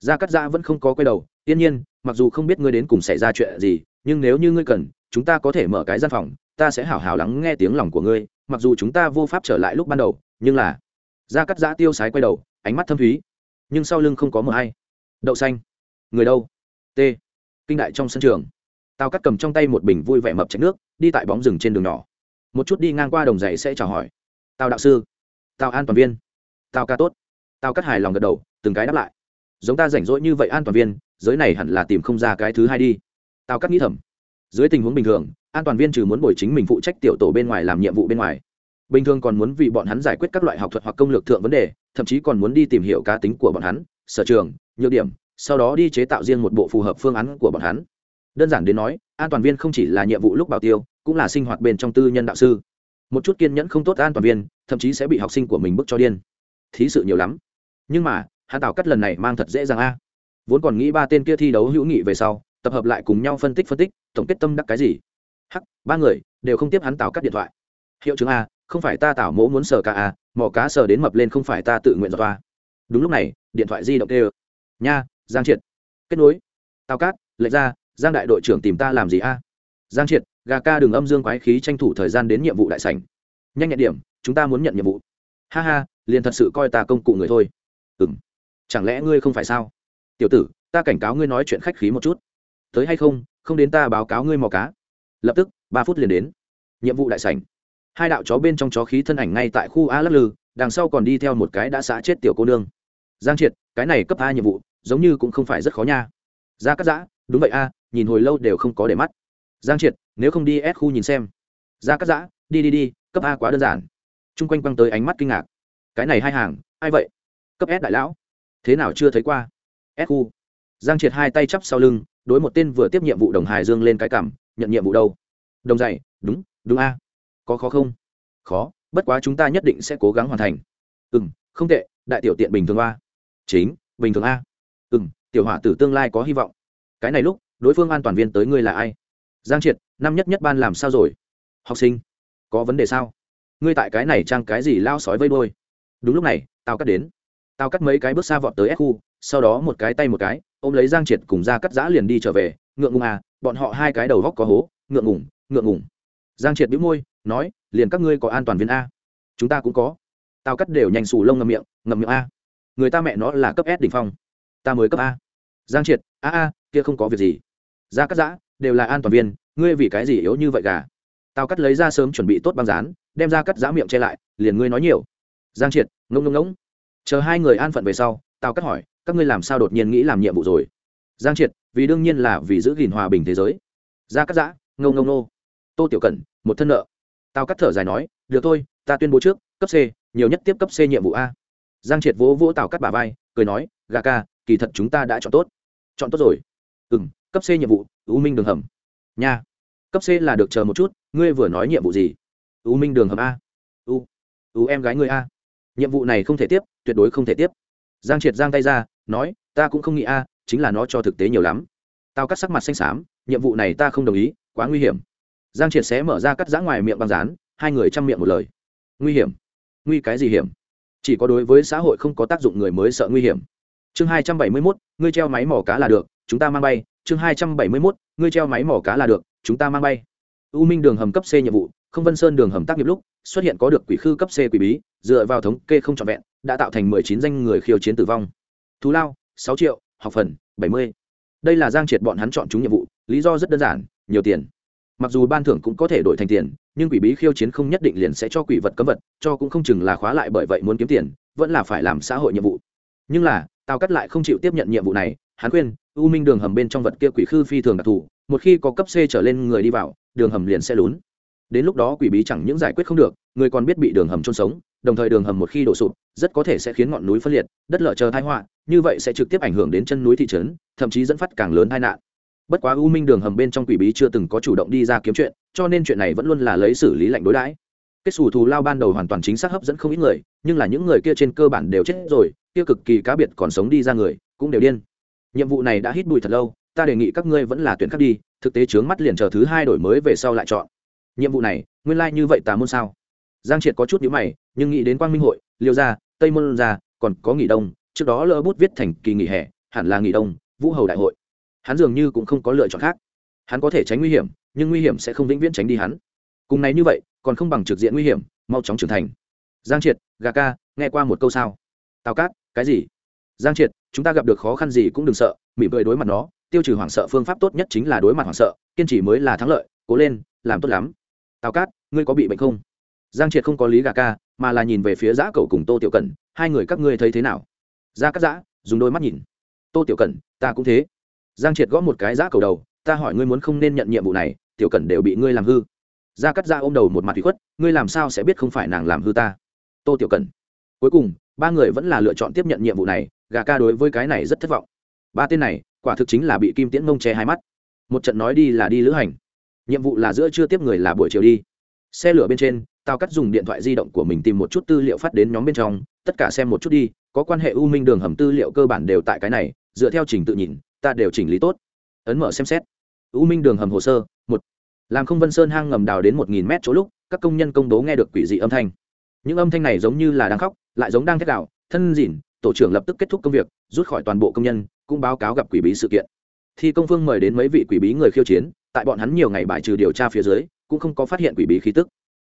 Gia cắt giã vẫn không có quay đầu yên nhiên, mặc dù không biết ngươi đến cùng xảy ra chuyện gì, nhưng nếu như ngươi cần, chúng ta có thể mở cái gian phòng, ta sẽ hảo hảo lắng nghe tiếng lòng của ngươi, mặc dù chúng ta vô pháp trở lại lúc ban đầu, nhưng là, gia cắt giã tiêu sái quay đầu, ánh mắt thâm thúy, nhưng sau lưng không có mờ hay đậu xanh. Người đâu? T. Kinh đại trong sân trường. Tao cắt cầm trong tay một bình vui vẻ mập chạch nước, đi tại bóng rừng trên đường nhỏ. Một chút đi ngang qua đồng giày sẽ chào hỏi. Tao đạo sư. Tao an toàn viên. Tao ca tốt. Tao cắt hài lòng gật đầu, từng cái đáp lại. Giống ta rảnh rỗi như vậy an toàn viên giới này hẳn là tìm không ra cái thứ hai đi. Tào cắt nghĩ thầm, dưới tình huống bình thường, an toàn viên trừ muốn bồi chính mình phụ trách tiểu tổ bên ngoài làm nhiệm vụ bên ngoài, bình thường còn muốn vì bọn hắn giải quyết các loại học thuật hoặc công lược thượng vấn đề, thậm chí còn muốn đi tìm hiểu cá tính của bọn hắn, sở trường, nhược điểm, sau đó đi chế tạo riêng một bộ phù hợp phương án của bọn hắn. Đơn giản đến nói, an toàn viên không chỉ là nhiệm vụ lúc bảo tiêu, cũng là sinh hoạt bên trong tư nhân đạo sư. Một chút kiên nhẫn không tốt an toàn viên, thậm chí sẽ bị học sinh của mình bức cho điên. Thí sự nhiều lắm. Nhưng mà hạ tào cắt lần này mang thật dễ dàng a vốn còn nghĩ ba tên kia thi đấu hữu nghị về sau, tập hợp lại cùng nhau phân tích phân tích, tổng kết tâm đắc cái gì. Hắc, ba người, đều không tiếp hắn tào cắt điện thoại. Hiệu chứng a, không phải ta tảo mỗ muốn sờ ca a, mỏ cá sờ đến mập lên không phải ta tự nguyện dọa toa đúng lúc này, điện thoại di động kêu. Nha, giang triệt. Kết nối. Tao cát, lệch ra, giang đại đội trưởng tìm ta làm gì a? Giang triệt, gà ca đường âm dương quái khí tranh thủ thời gian đến nhiệm vụ đại sảnh. Nhanh nhẹn điểm, chúng ta muốn nhận nhiệm vụ. Ha ha, liền thật sự coi ta công cụ người thôi. Ừ m chẳng lẽ ngươi không phải sao? Tiểu tử, ta cảnh cáo ngươi nói chuyện khách khí một chút. Tới hay không không đến ta báo cáo ngươi mò cá. Lập tức, ba phút liền đến. Nhiệm vụ đại sảnh. Hai đạo chó bên trong chó khí thân ảnh ngay tại khu a lắc lư, đằng sau còn đi theo một cái đã xã chết tiểu cô nương. Giang triệt, cái này cấp a nhiệm vụ, giống như cũng không phải rất khó nha. Ra cắt giã, đúng vậy a, nhìn hồi lâu đều không có để mắt. Giang triệt, nếu không đi ép khu nhìn xem. Ra cắt giã, đi đi đi, cấp a quá đơn giản. T r u n g quanh quăng tới ánh mắt kinh ngạc. Cái này hai hàng, ai vậy? Cấp s đại lão. Thế nào chưa thấy qua? S khu. Giang triệt hai tay chắp sau lưng, đối một tên vừa tiếp nhiệm vụ đồng hài dương lên cái cảm, nhận nhiệm vụ đâu? Đồng dạy, đúng đúng a. Có khó không? Khó, bất quá chúng ta nhất định sẽ cố gắng hoàn thành. Ừ m không tệ, đại tiểu tiện bình thường a. Chính, bình thường a. Ừ m tiểu hỏa tử tương lai có hy vọng. Cái này lúc, đối phương an toàn viên tới ngươi là ai? Giang triệt, năm nhất nhất ban làm sao rồi? Học sinh, có vấn đề sao? Ngươi tại cái này trang cái gì lao sói vây đôi đúng lúc này, tao cắt đến. Tao cắt mấy cái bước xa vọt tới s khu sau đó một cái tay một cái, ôm lấy giang triệt cùng ra cắt giã liền đi trở về, ngượng ngùng à bọn họ hai cái đầu góc có hố, ngượng ngùng ngượng ngùng. Giang triệt bĩu môi, nói, liền các ngươi có an toàn viên a. Chúng ta cũng có. Tao cắt đều nhanh xù lông ngậm miệng ngậm miệng a. Người ta mẹ nó là cấp s đ ỉ n h phong. Ta mới cấp a. Giang triệt, a a, kia không có việc gì. Ra cắt giã, đều là an toàn viên, ngươi vì cái gì yếu như vậy gà? Tao cắt lấy ra sớm chuẩn bị tốt băng rán đem ra cắt giã miệng che lại, liền ngươi nói nhiều. Giang triệt, ngông ngông ngỗng chờ hai người an phận về sau, tao cắt hỏi các ngươi làm sao đột nhiên nghĩ làm nhiệm vụ rồi? Giang triệt, vì đương nhiên là vì giữ gìn hòa bình thế giới. Ra cắt giã ngâu ngâu nô tô tiểu cẩn, một thân nợ. Tao cắt thở dài nói, được thôi, ta tuyên bố trước, cấp c, nhiều nhất tiếp cấp c nhiệm vụ a. Giang triệt vỗ vỗ tào cắt bà vai, cười nói, gà ca, kỳ thật chúng ta đã chọn tốt. Chọn tốt rồi. Ừ m cấp c nhiệm vụ, u minh đường hầm. Nha. Cấp c là được chờ một chút, ngươi vừa nói nhiệm vụ gì? U minh đường hầm a. U u em gái ngươi a. Nhiệm vụ này không thể tiếp, tuyệt đối không thể tiếp. Giang triệt giang tay ra nói, ta cũng không nghĩ a, chính là nó cho thực tế nhiều lắm. Tao cắt sắc mặt xanh xám, nhiệm vụ này ta không đồng ý, quá nguy hiểm. Giang triệt sẽ mở ra cắt giã ngoài miệng băng rán hai người chăm miệng một lời. Nguy hiểm? Nguy cái gì hiểm? Chỉ có đối với xã hội không có tác dụng người mới sợ nguy hiểm. Chương hai trăm bảy mươi mốt, ngươi treo máy mỏ cá là được, chúng ta mang bay. Chương hai trăm bảy mươi mốt, ngươi treo máy mỏ cá là được, chúng ta mang bay. U minh đường hầm cấp c nhiệm vụ, không vân sơn đường hầm tác nghiệp lúc, xuất hiện có được quỷ khư cấp c quỷ bí, dựa vào thống kê không trọn vẹn, đã tạo thành mười chín danh người khiêu chiến tử vong thú lao, sáu triệu, học phần, bảy mươi. Đây là giang triệt bọn hắn chọn chúng nhiệm vụ, lý do rất đơn giản, nhiều tiền. Mặc dù ban thưởng cũng có thể đổi thành tiền, nhưng quỷ bí khiêu chiến không nhất định liền sẽ cho quỷ vật cấm vật, cho cũng không chừng là khóa lại bởi vậy muốn kiếm tiền, vẫn là phải làm xã hội nhiệm vụ. Nhưng là tao cắt lại không chịu tiếp nhận nhiệm vụ này, hắn khuyên, u minh đường hầm bên trong vật kia quỷ khư phi thường đặc thù, một khi có cấp c trở lên người đi vào, đường hầm liền sẽ lún. Đến lúc đó quỷ bí chẳng những giải quyết không được, người còn biết bị đường hầm trôn sống, đồng thời đường hầm một khi đổ sụp, rất có thể sẽ khiến ngọn núi phân liệt, đất lở chờ thái họa như vậy sẽ trực tiếp ảnh hưởng đến chân núi thị trấn, thậm chí dẫn phát càng lớn tai nạn. Bất quá u minh đường hầm bên trong quỷ bí chưa từng có chủ động đi ra kiếm chuyện, cho nên chuyện này vẫn luôn là lấy xử lý lạnh đối đãi. Kết xù thù lao ban đầu hoàn toàn chính xác hấp dẫn không ít người, nhưng là những người kia trên cơ bản đều chết rồi, kia cực kỳ cá biệt còn sống đi ra người, cũng đều điên. Nhiệm vụ này đã hít bụi thật lâu, ta đề nghị các ngươi vẫn là tuyển khác đi, thực tế chướng mắt liền chờ thứ hai đổi mới về sau lại chọn. Nhiệm vụ này, nguyên lai、like、như vậy tà môn sao? Giang triệt có chút nhữ mày, nhưng nghĩ đến quang minh hội, liêu gia, tây môn gia, còn có nghỉ đông trước đó lỡ bút viết thành kỳ nghỉ hè, hẳn là nghỉ đông, vũ hầu đại hội. Hắn dường như cũng không có lựa chọn khác. Hắn có thể tránh nguy hiểm, nhưng nguy hiểm sẽ không vĩnh viễn tránh đi hắn. Cùng này như vậy, còn không bằng trực diện nguy hiểm, mau chóng trưởng thành. Giang triệt, gà ca, nghe qua một câu sao? Tào cát, cái gì? Giang triệt, chúng ta gặp được khó khăn gì cũng đừng sợ, mỉm cười đối mặt nó, tiêu trừ hoảng sợ phương pháp tốt nhất chính là đối mặt hoảng sợ, kiên trì mới là thắng lợi, cố lên, làm tốt lắm. Tào cát, ngươi có bị bệnh không? Giang triệt không có lý gà ca, mà là nhìn về phía giã cầu cùng tô tiểu cẩn, hai người các ngươi thấy thế nào? Ra cắt giã, dùng đôi mắt nhìn. Tô tiểu cẩn, ta cũng thế. Giang triệt gõ một cái giã cầu đầu, ta hỏi ngươi muốn không nên nhận nhiệm vụ này, tiểu cẩn đều bị ngươi làm hư. Ra cắt giã ôm đầu một mặt bị khuất, ngươi làm sao sẽ biết không phải nàng làm hư ta? Tô tiểu cẩn. Cuối cùng, ba người vẫn là lựa chọn tiếp nhận nhiệm vụ này, gà ca đối với cái này rất thất vọng. Ba tên này, quả thực chính là bị kim tiễn mông che hai mắt. Một trận nói đi là đi lữ hành. Nhiệm vụ là giữa chưa tiếp người là buổi chiều đi. Xe lửa bên trên tao cắt dùng điện thoại di động của mình tìm một chút tư liệu phát đến nhóm bên trong, tất cả xem một chút đi có quan hệ u minh đường hầm tư liệu cơ bản đều tại cái này, dựa theo trình tự nhìn, ta đều chỉnh lý tốt. Ấn mở xem xét. U minh đường hầm hồ sơ, một. Làm không vân sơn hang ngầm đào đến một nghìn mét chỗ lúc, các công nhân công bố nghe được quỷ dị âm thanh. Những âm thanh này giống như là đang khóc, lại giống đang thét đạo thân dỉn tổ trưởng lập tức kết thúc công việc, rút khỏi toàn bộ công nhân, cũng báo cáo gặp quỷ bí sự kiện. Thi công phương mời đến mấy vị quỷ bí người khiêu chiến, tại bọn hắn nhiều ngày bài trừ điều tra phía dưới, cũng không có phát hiện quỷ bí khí tức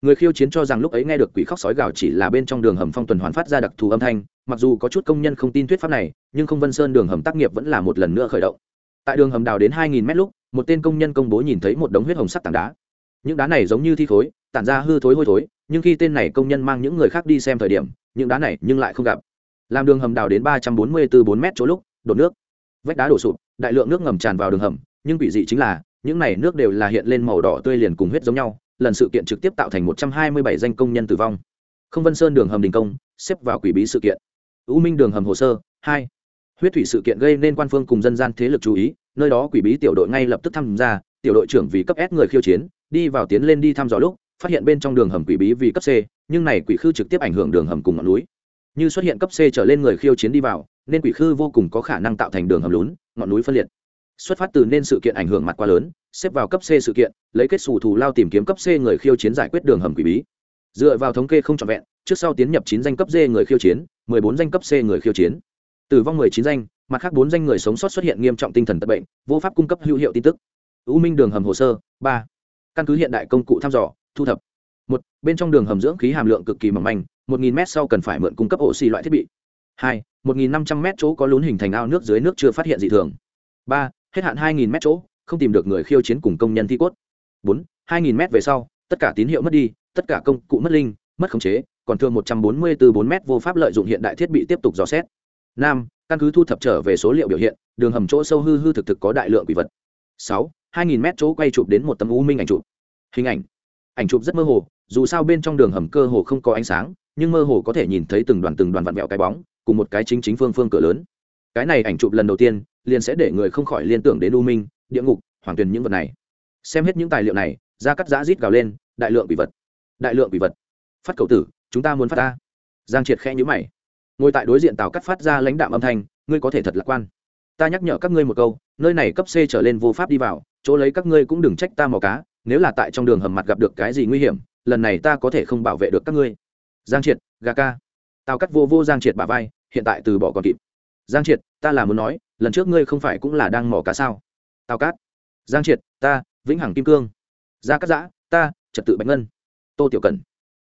người khiêu chiến cho rằng lúc ấy nghe được quỷ khóc sói gào chỉ là bên trong đường hầm phong tuần hoàn phát ra đặc thù âm thanh, mặc dù có chút công nhân không tin thuyết pháp này, nhưng không vân sơn đường hầm tác nghiệp vẫn là một lần nữa khởi động. Tại đường hầm đào đến 2.000 mét lúc, một tên công nhân công bố nhìn thấy một đống huyết hồng sắc tảng đá. Những đá này giống như thi thối, tản ra hư thối hôi thối, nhưng khi tên này công nhân mang những người khác đi xem thời điểm, những đá này nhưng lại không gặp. Làm đường hầm đào đến ba trăm bốn mươi từ bốn mét chỗ lúc, đổ nước. Vách đá đổ sụp, đại lượng nước ngầm tràn vào đường hầm, nhưng quỷ dị chính là, những này nước đều là hiện lên màu đỏ tươi liền cùng huyết giống nhau lần sự kiện trực tiếp tạo thành một trăm hai mươi bảy danh công nhân tử vong. Không vân sơn đường hầm đình công, xếp vào quỷ bí sự kiện. U minh đường hầm hồ sơ, hai. Huyết thủy sự kiện gây nên quan phương cùng dân gian thế lực chú ý, nơi đó quỷ bí tiểu đội ngay lập tức tham gia, tiểu đội trưởng vì cấp s người khiêu chiến, đi vào tiến lên đi thăm dò lúc, phát hiện bên trong đường hầm quỷ bí vì cấp c, nhưng này quỷ khư trực tiếp ảnh hưởng đường hầm cùng ngọn núi. Như xuất hiện cấp c trở lên người khiêu chiến đi vào, nên quỷ khư vô cùng có khả năng tạo thành đường hầm lún, ngọn núi phân liệt. Xuất phát từ nên sự kiện ảnh hưởng mặt quá lớn xếp vào cấp c sự kiện, lấy kết xù thủ lao tìm kiếm cấp c người khiêu chiến giải quyết đường hầm quỷ bí. Dựa vào thống kê không trọn vẹn, trước sau tiến nhập chín danh cấp d người khiêu chiến, mười bốn danh cấp c người khiêu chiến. Tử vong mười chín danh, mặt khác bốn danh người sống sót xuất hiện nghiêm trọng tinh thần tật bệnh, vô pháp cung cấp hữu hiệu tin tức. U minh đường hầm hồ sơ, ba. Căn cứ hiện đại công cụ thăm dò, thu thập. Một, bên trong đường hầm dưỡng khí hàm lượng cực kỳ mỏng manh, một nghìn m sau cần phải mượn cung cấp oxy loại thiết bị. Hai, một nghìn năm trăm m chỗ có lún hình thành ao nước dưới nước chưa phát hiện dị thường. Ba, hết hạn hai nghìn m chỗ không tìm được người khiêu chiến cùng công nhân thi cốt. Bốn, hai nghìn m về sau, tất cả tín hiệu mất đi, tất cả công cụ mất linh, mất khống chế, còn thương một trăm bốn mươi từ bốn m vô pháp lợi dụng hiện đại thiết bị tiếp tục dò xét. Năm, căn cứ thu thập trở về số liệu biểu hiện, đường hầm chỗ sâu hư hư thực thực có đại lượng quỷ vật. Sáu, hai nghìn m chỗ quay chụp đến một tấm u minh ảnh chụp. Hình ảnh. Ảnh chụp rất mơ hồ, dù sao bên trong đường hầm cơ hồ không có ánh sáng, nhưng mơ hồ có thể nhìn thấy từng đoàn từng đoàn vặn vẹo cái bóng, cùng một cái chính chính phương phương cửa lớn. Cái này ảnh chụp lần đầu tiên, liền sẽ để người không khỏi liên tưởng đến u minh địa ngục, hoàng tuyền những vật này. Xem hết những tài liệu này, ra cắt giã rít gào lên, đại lượng bị vật, đại lượng bị vật. Phát cầu tử, chúng ta muốn phát ta. Giang triệt khe nhữ mày. Ngồi tại đối diện tàu cắt phát ra lãnh đạm âm thanh, ngươi có thể thật lạc quan. Ta nhắc nhở các ngươi một câu, nơi này cấp c trở lên vô pháp đi vào, chỗ lấy các ngươi cũng đừng trách ta mò cá, nếu là tại trong đường hầm mặt gặp được cái gì nguy hiểm, lần này ta có thể không bảo vệ được các ngươi. Giang triệt, gà ca. Tao cắt vô vô giang triệt bà vai, hiện tại từ bỏ còn kịp. Giang triệt, ta là muốn nói, lần trước ngươi không phải cũng là đang mò cá sao? Tào cát. Giang triệt, ta, vĩnh hằng kim cương. Gia Cát giã, ta, trật tự bạch ngân. Tô tiểu cần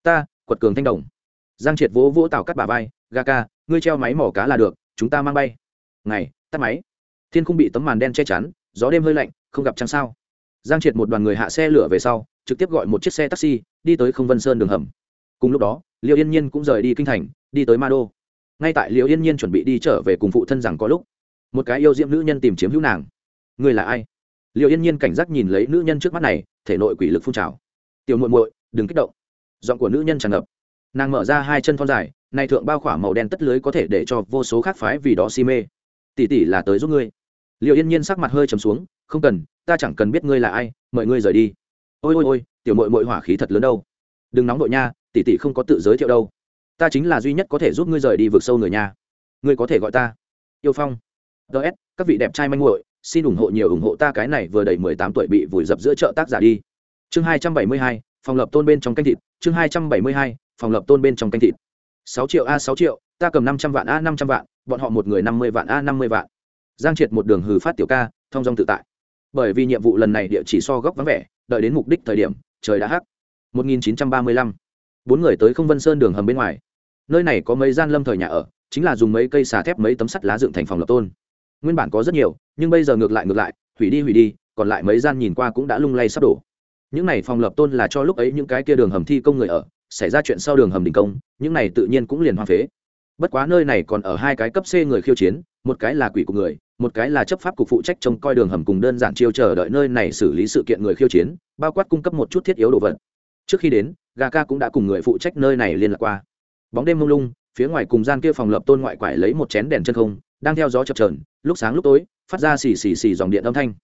ta, quật cường thanh đồng. Giang triệt vỗ vỗ Tào Cát bà vai, ga ca, ngươi treo máy mỏ cá là được, chúng ta mang bay. Ngày, tắt máy. Thiên không bị tấm màn đen che chắn, gió đêm hơi lạnh, không gặp trăng sao. Giang triệt một đoàn người hạ xe lửa về sau, trực tiếp gọi một chiếc xe taxi, đi tới không vân sơn đường hầm. Cùng lúc đó liệu yên nhiên cũng rời đi kinh thành, đi tới ma đô. Ngay tại liệu yên nhiên chuẩn bị đi trở về cùng phụ thân rằng có lúc, một cái yêu diễm nữ nhân tìm chiếm hữu nàng. Ngươi là ai? Liệu yên nhiên cảnh giác nhìn lấy nữ nhân trước mắt này, thể nội quỷ lực phun trào. Tiểu muội muội, đừng kích động. Giọng của nữ nhân tràn ngập. Nàng mở ra hai chân thon dài nay thượng bao khỏa màu đen tất lưới có thể để cho vô số khác phái vì đó si mê. Tỷ tỷ là tới giúp ngươi. Liệu yên nhiên sắc mặt hơi trầm xuống, không cần, ta chẳng cần biết ngươi là ai, mời ngươi rời đi. Ôi ôi ôi, tiểu mội mội hỏa khí thật lớn đâu. Đừng nóng đội nha, tỷ tỷ không có tự giới thiệu đâu. Ta chính là duy nhất có thể giúp ngươi rời đi vượt sâu người nhà. ngươi có thể gọi ta. Yêu phong. Ts các vị đẹp trai manh muội xin ủng hộ nhiều ủng hộ ta cái này vừa đầy mười tám tuổi bị vùi dập giữa chợ tác giả đi. Chương hai trăm bảy mươi hai, phòng lập tôn bên trong canh thịt. Chương hai trăm bảy mươi hai, phòng lập tôn bên trong canh thịt. Sáu triệu a sáu triệu, ta cầm năm trăm vạn a năm trăm vạn, bọn họ một người năm mươi vạn a năm mươi vạn. Giang triệt một đường hừ phát tiểu ca thong dong tự tại. Bởi vì nhiệm vụ lần này địa chỉ so góc vắng vẻ, đợi đến mục đích thời điểm, trời đã hắc. 1935. bốn người tới không vân sơn đường hầm bên ngoài. Nơi này có mấy gian lâm thời nhà ở, chính là dùng mấy cây xà thép mấy tấm sắt lá dựng thành phòng lập tôn. Nguyên bản có rất nhiều nhưng bây giờ ngược lại ngược lại, hủy đi hủy đi, còn lại mấy gian nhìn qua cũng đã lung lay sắp đổ. Những này phòng lập tôn là cho lúc ấy những cái kia đường hầm thi công người ở, xảy ra chuyện sau đường hầm đình công, những này tự nhiên cũng liền hoang phế. Bất quá nơi này còn ở hai cái cấp c người khiêu chiến, một cái là quỷ của người, một cái là chấp pháp cục phụ trách trông coi đường hầm cùng đơn giản chiêu chờ đợi nơi này xử lý sự kiện người khiêu chiến, bao quát cung cấp một chút thiết yếu đồ vật. Trước khi đến, gà ca cũng đã cùng người phụ trách nơi này liên lạc qua. Bóng đêm mông lung, phía ngoài cùng gian kia phòng lập tôn ngoại quải lấy một chén đèn chân không đang theo gió chập trờn lúc sáng lúc tối, phát ra xì xì xì dòng điện âm thanh.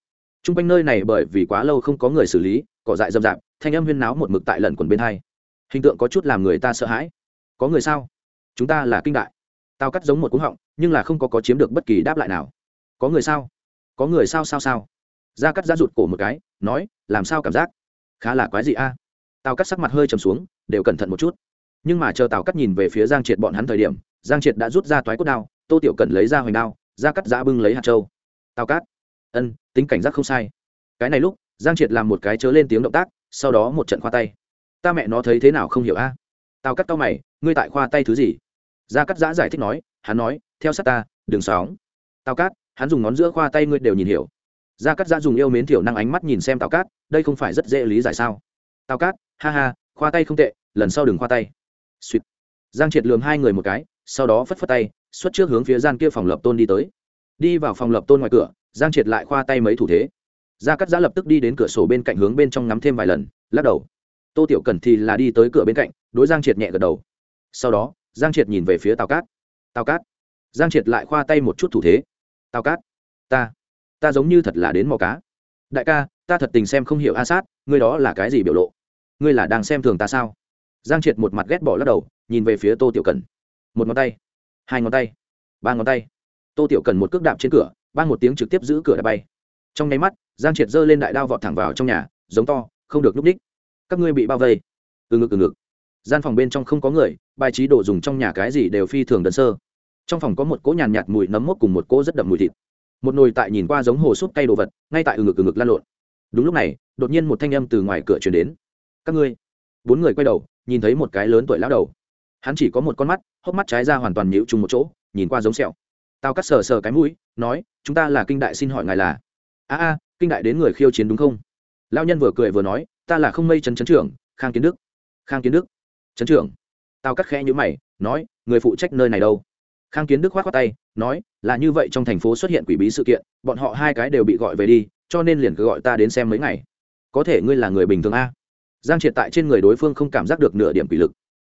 T r u n g quanh nơi này bởi vì quá lâu không có người xử lý, cỏ dại rậm rạp, thanh âm huyên náo một mực tại lần quần bên hai. Hình tượng có chút làm người ta sợ hãi. Có người sao? Chúng ta là kinh đại. Tao cắt giống một cúng họng, nhưng là không có có chiếm được bất kỳ đáp lại nào. Có người sao? Có người sao sao sao? Ra cắt ra rụt cổ một cái, nói, làm sao cảm giác? Khá là quái gì a. Tao cắt sắc mặt hơi trầm xuống, đều cẩn thận một chút. Nhưng mà chờ tào cắt nhìn về phía giang triệt bọn hắn thời điểm, giang triệt đã rút ra toái cốt đao tô tiểu cần lấy ra hoành đao, ra cắt giã bưng lấy hạt trâu tào cắt ân, tính cảnh giác không sai. Cái này lúc, giang triệt làm một cái chớ lên tiếng động tác, sau đó một trận khoa tay. Ta mẹ nó thấy thế nào không hiểu a? Tào cắt cao mày, ngươi tại khoa tay thứ gì? Ra cắt giã giải thích nói, hắn nói, theo sát ta, đừng sóng. Tào cắt hắn dùng ngón giữa khoa tay ngươi đều nhìn hiểu. Ra cắt giã dùng yêu mến thiểu năng ánh mắt nhìn xem tào cắt đây không phải rất dễ lý giải sao? Tào cắt ha ha, khoa tay không tệ, lần sau đừng khoa tay. Suýt giang triệt lường hai người một cái, sau đó phất phất tay xuất trước hướng phía gian kia phòng lập tôn đi tới. Đi vào phòng lập tôn ngoài cửa, giang triệt lại khoa tay mấy thủ thế. Gia cắt giã lập tức đi đến cửa sổ bên cạnh hướng bên trong ngắm thêm vài lần, lắc đầu. Tô tiểu cần thì là đi tới cửa bên cạnh, đối giang triệt nhẹ gật đầu. Sau đó, giang triệt nhìn về phía tào cát. Tào cát. Giang triệt lại khoa tay một chút thủ thế. Tào cát, ta ta giống như thật là đến mò cá. Đại ca, ta thật tình xem không hiểu a sát, ngươi đó là cái gì biểu lộ? Ngươi là đang xem thường ta sao? Giang triệt một mặt ghét bỏ lắc đầu, nhìn về phía tô tiểu cần một ngón tay hai ngón tay, ba ngón tay. Tô tiểu cần một cước đạp trên cửa ba một tiếng trực tiếp giữ cửa đã bay. Trong nháy mắt, giang triệt giơ lên đại đao vọt thẳng vào trong nhà, giống to, không được núp ních các ngươi bị bao vây. Từ ngực từ ngực. Gian phòng bên trong không có người, bài trí đồ dùng trong nhà cái gì đều phi thường đơn sơ. Trong phòng có một cỗ nhàn nhạt mùi nấm mốc cùng một cỗ rất đậm mùi thịt. Một nồi tại nhìn qua giống hồ súp cây đồ vật, ngay tại ừ ngực ừ ngực lan lộn. Đúng lúc này, đột nhiên một thanh âm từ ngoài cửa chuyển đến. Các ngươi. Bốn người quay đầu, nhìn thấy một cái lớn tuổi lão đầu hắn chỉ có một con mắt, hốc mắt trái ra hoàn toàn nhịu trùng một chỗ, nhìn qua giống sẹo. Tao cắt sờ sờ cái mũi, nói, chúng ta là kinh đại xin hỏi ngài là. A a, kinh đại đến người khiêu chiến đúng không? Lao nhân vừa cười vừa nói, ta là không mây trấn trấn trưởng, khang kiến đức. Khang kiến đức? Trấn trưởng. Tao cắt khẽ nhữ mày, nói, người phụ trách nơi này đâu? Khang kiến đức k h o á t khoác tay, nói, là như vậy trong thành phố xuất hiện quỷ bí sự kiện, bọn họ hai cái đều bị gọi về đi, cho nên liền cứ gọi ta đến xem mấy ngày. Có thể ngươi là người bình thường a? Giang triệt tại trên người đối phương không cảm giác được nửa điểm quỷ lực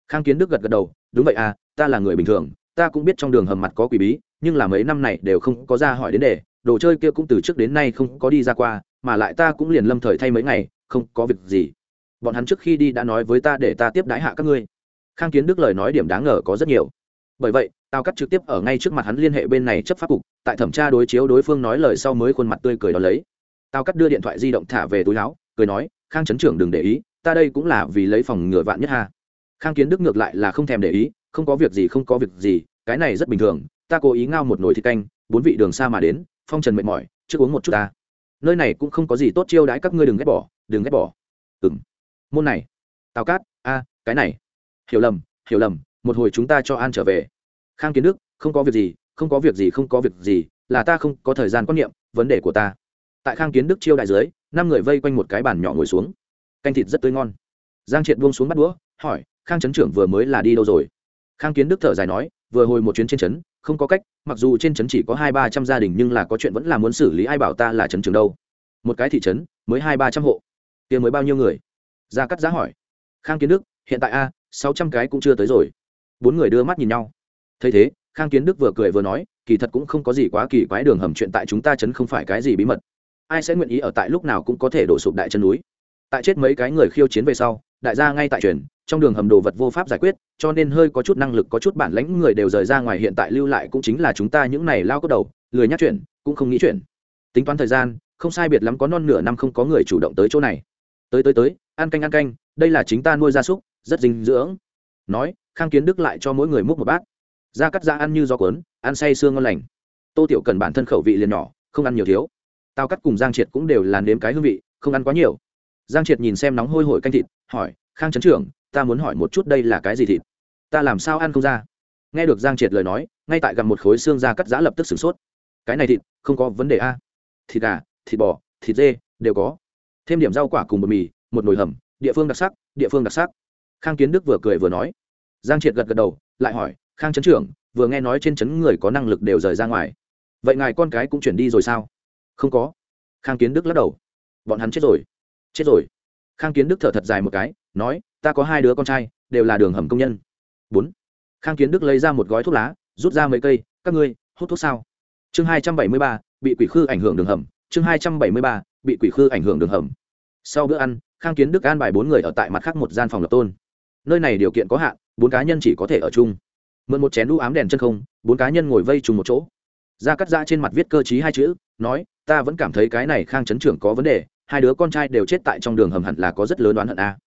khang kiến đức gật gật đầu, đúng vậy à ta là người bình thường, ta cũng biết trong đường hầm mặt có quỷ bí, nhưng là mấy năm này đều không có ra hỏi đến đề, đồ chơi kia cũng từ trước đến nay không có đi ra qua, mà lại ta cũng liền lâm thời thay mấy ngày, không có việc gì. Bọn hắn trước khi đi đã nói với ta để ta tiếp đái hạ các ngươi. Khang kiến đức lời nói điểm đáng ngờ có rất nhiều. Bởi vậy, tao cắt trực tiếp ở ngay trước mặt hắn liên hệ bên này chấp pháp cục, tại thẩm tra đối chiếu đối phương nói lời sau mới khuôn mặt tươi cười đó lấy. Tao cắt đưa điện thoại di động thả về túi áo cười nói, khang trấn trưởng đừng để ý, ta đây cũng là vì lấy phòng ngừa vạn nhất ha khang kiến đức ngược lại là không thèm để ý, không có việc gì, không có việc gì, cái này rất bình thường, ta cố ý ngao một nồi thịt canh, bốn vị đường xa mà đến, phong trần mệt mỏi, trước uống một chút ta. Nơi này cũng không có gì tốt chiêu đãi các ngươi đừng ghét bỏ, đừng ghét bỏ. Ừng môn này. Tào cát, a, cái này. Hiểu lầm hiểu lầm, một hồi chúng ta cho an trở về. Khang kiến đức, không có việc gì, không có việc gì, không có việc gì, là ta không có thời gian quan niệm, vấn đề của ta. Tại khang kiến đức chiêu đại dưới, năm người vây quanh một cái bàn nhỏ ngồi xuống. Canh thịt rất tươi ngon. Giang triệt buông xuống bắt đũa, hỏi khang trấn trưởng vừa mới là đi đâu rồi? Khang kiến đức thở dài nói, vừa hồi một chuyến trên trấn, không có cách, mặc dù trên trấn chỉ có hai ba trăm gia đình nhưng là có chuyện vẫn là muốn xử lý ai bảo ta là trấn trưởng đâu. Một cái thị trấn, mới hai ba trăm hộ. Tiền mới bao nhiêu người? Gia cắt giá hỏi. Khang kiến đức, hiện tại a, sáu trăm cái cũng chưa tới rồi. Bốn người đưa mắt nhìn nhau. Thấy thế, khang kiến đức vừa cười vừa nói, kỳ thật cũng không có gì quá kỳ quái đường hầm chuyện tại chúng ta chấn không phải cái gì bí mật. Ai sẽ nguyện ý ở tại lúc nào cũng có thể đổ sụp đại chân núi. Tại chết mấy cái người khiêu chiến về sau đại gia ngay tại truyền, trong đường hầm đồ vật vô pháp giải quyết, cho nên hơi có chút năng lực, có chút bản lãnh người đều rời ra ngoài, hiện tại lưu lại cũng chính là chúng ta những này lao cốt đầu, lười nhắc chuyện cũng không nghĩ chuyện tính toán thời gian, không sai biệt lắm có non nửa năm không có người chủ động tới chỗ này. Tới tới tới, ăn canh ăn canh, đây là chính ta nuôi gia súc, rất dinh dưỡng. Nói, khang kiến đức lại cho mỗi người múc một bát. Da cắt da ăn như gió cuốn, ăn say xương ngon lành. Tô tiểu cần bản thân khẩu vị liền nhỏ, không ăn nhiều thiếu. Tao cắt cùng giang triệt cũng đều là nếm cái hương vị, không ăn quá nhiều giang triệt nhìn xem nóng hôi hổi canh thịt, hỏi, khang trấn trưởng, ta muốn hỏi một chút đây là cái gì thịt? Ta làm sao ăn không ra? Nghe được giang triệt lời nói, ngay tại gặp một khối xương da cắt giã lập tức sửng sốt. Cái này thịt, không có vấn đề a. Thịt gà, thịt bò, thịt dê, đều có. Thêm điểm rau quả cùng bột mì, một nồi hầm, địa phương đặc sắc, địa phương đặc sắc. Khang kiến đức vừa cười vừa nói. Giang triệt gật gật đầu, lại hỏi, khang trấn trưởng, vừa nghe nói trên trấn người có năng lực đều rời ra ngoài. Vậy ngài con cái cũng chuyển đi rồi sao? Không có. Khang kiến đức lắc đầu. Bọn hắn chết rồi chết rồi. Khang kiến đức thở thật dài một cái, nói, ta có hai đứa con trai, đều là đường hầm công nhân. Bốn. Khang kiến đức lấy ra một gói thuốc lá, rút ra mấy cây, các ngươi, hút thuốc sao? Chương hai trăm bảy mươi ba, bị quỷ khư ảnh hưởng đường hầm. Chương hai trăm bảy mươi ba, bị quỷ khư ảnh hưởng đường hầm. Sau bữa ăn, khang kiến đức an bài bốn người ở tại mặt khác một gian phòng lập tôn. Nơi này điều kiện có hạn, bốn cá nhân chỉ có thể ở chung. Mượn một chén đu ám đèn chân không, bốn cá nhân ngồi vây trùng một chỗ. Ra cắt ra trên mặt viết cơ chí hai chữ, nói, ta vẫn cảm thấy cái này khang chấn trưởng có vấn đề hai đứa con trai đều chết tại trong đường hầm hẳn là có rất lớn đoán hận a.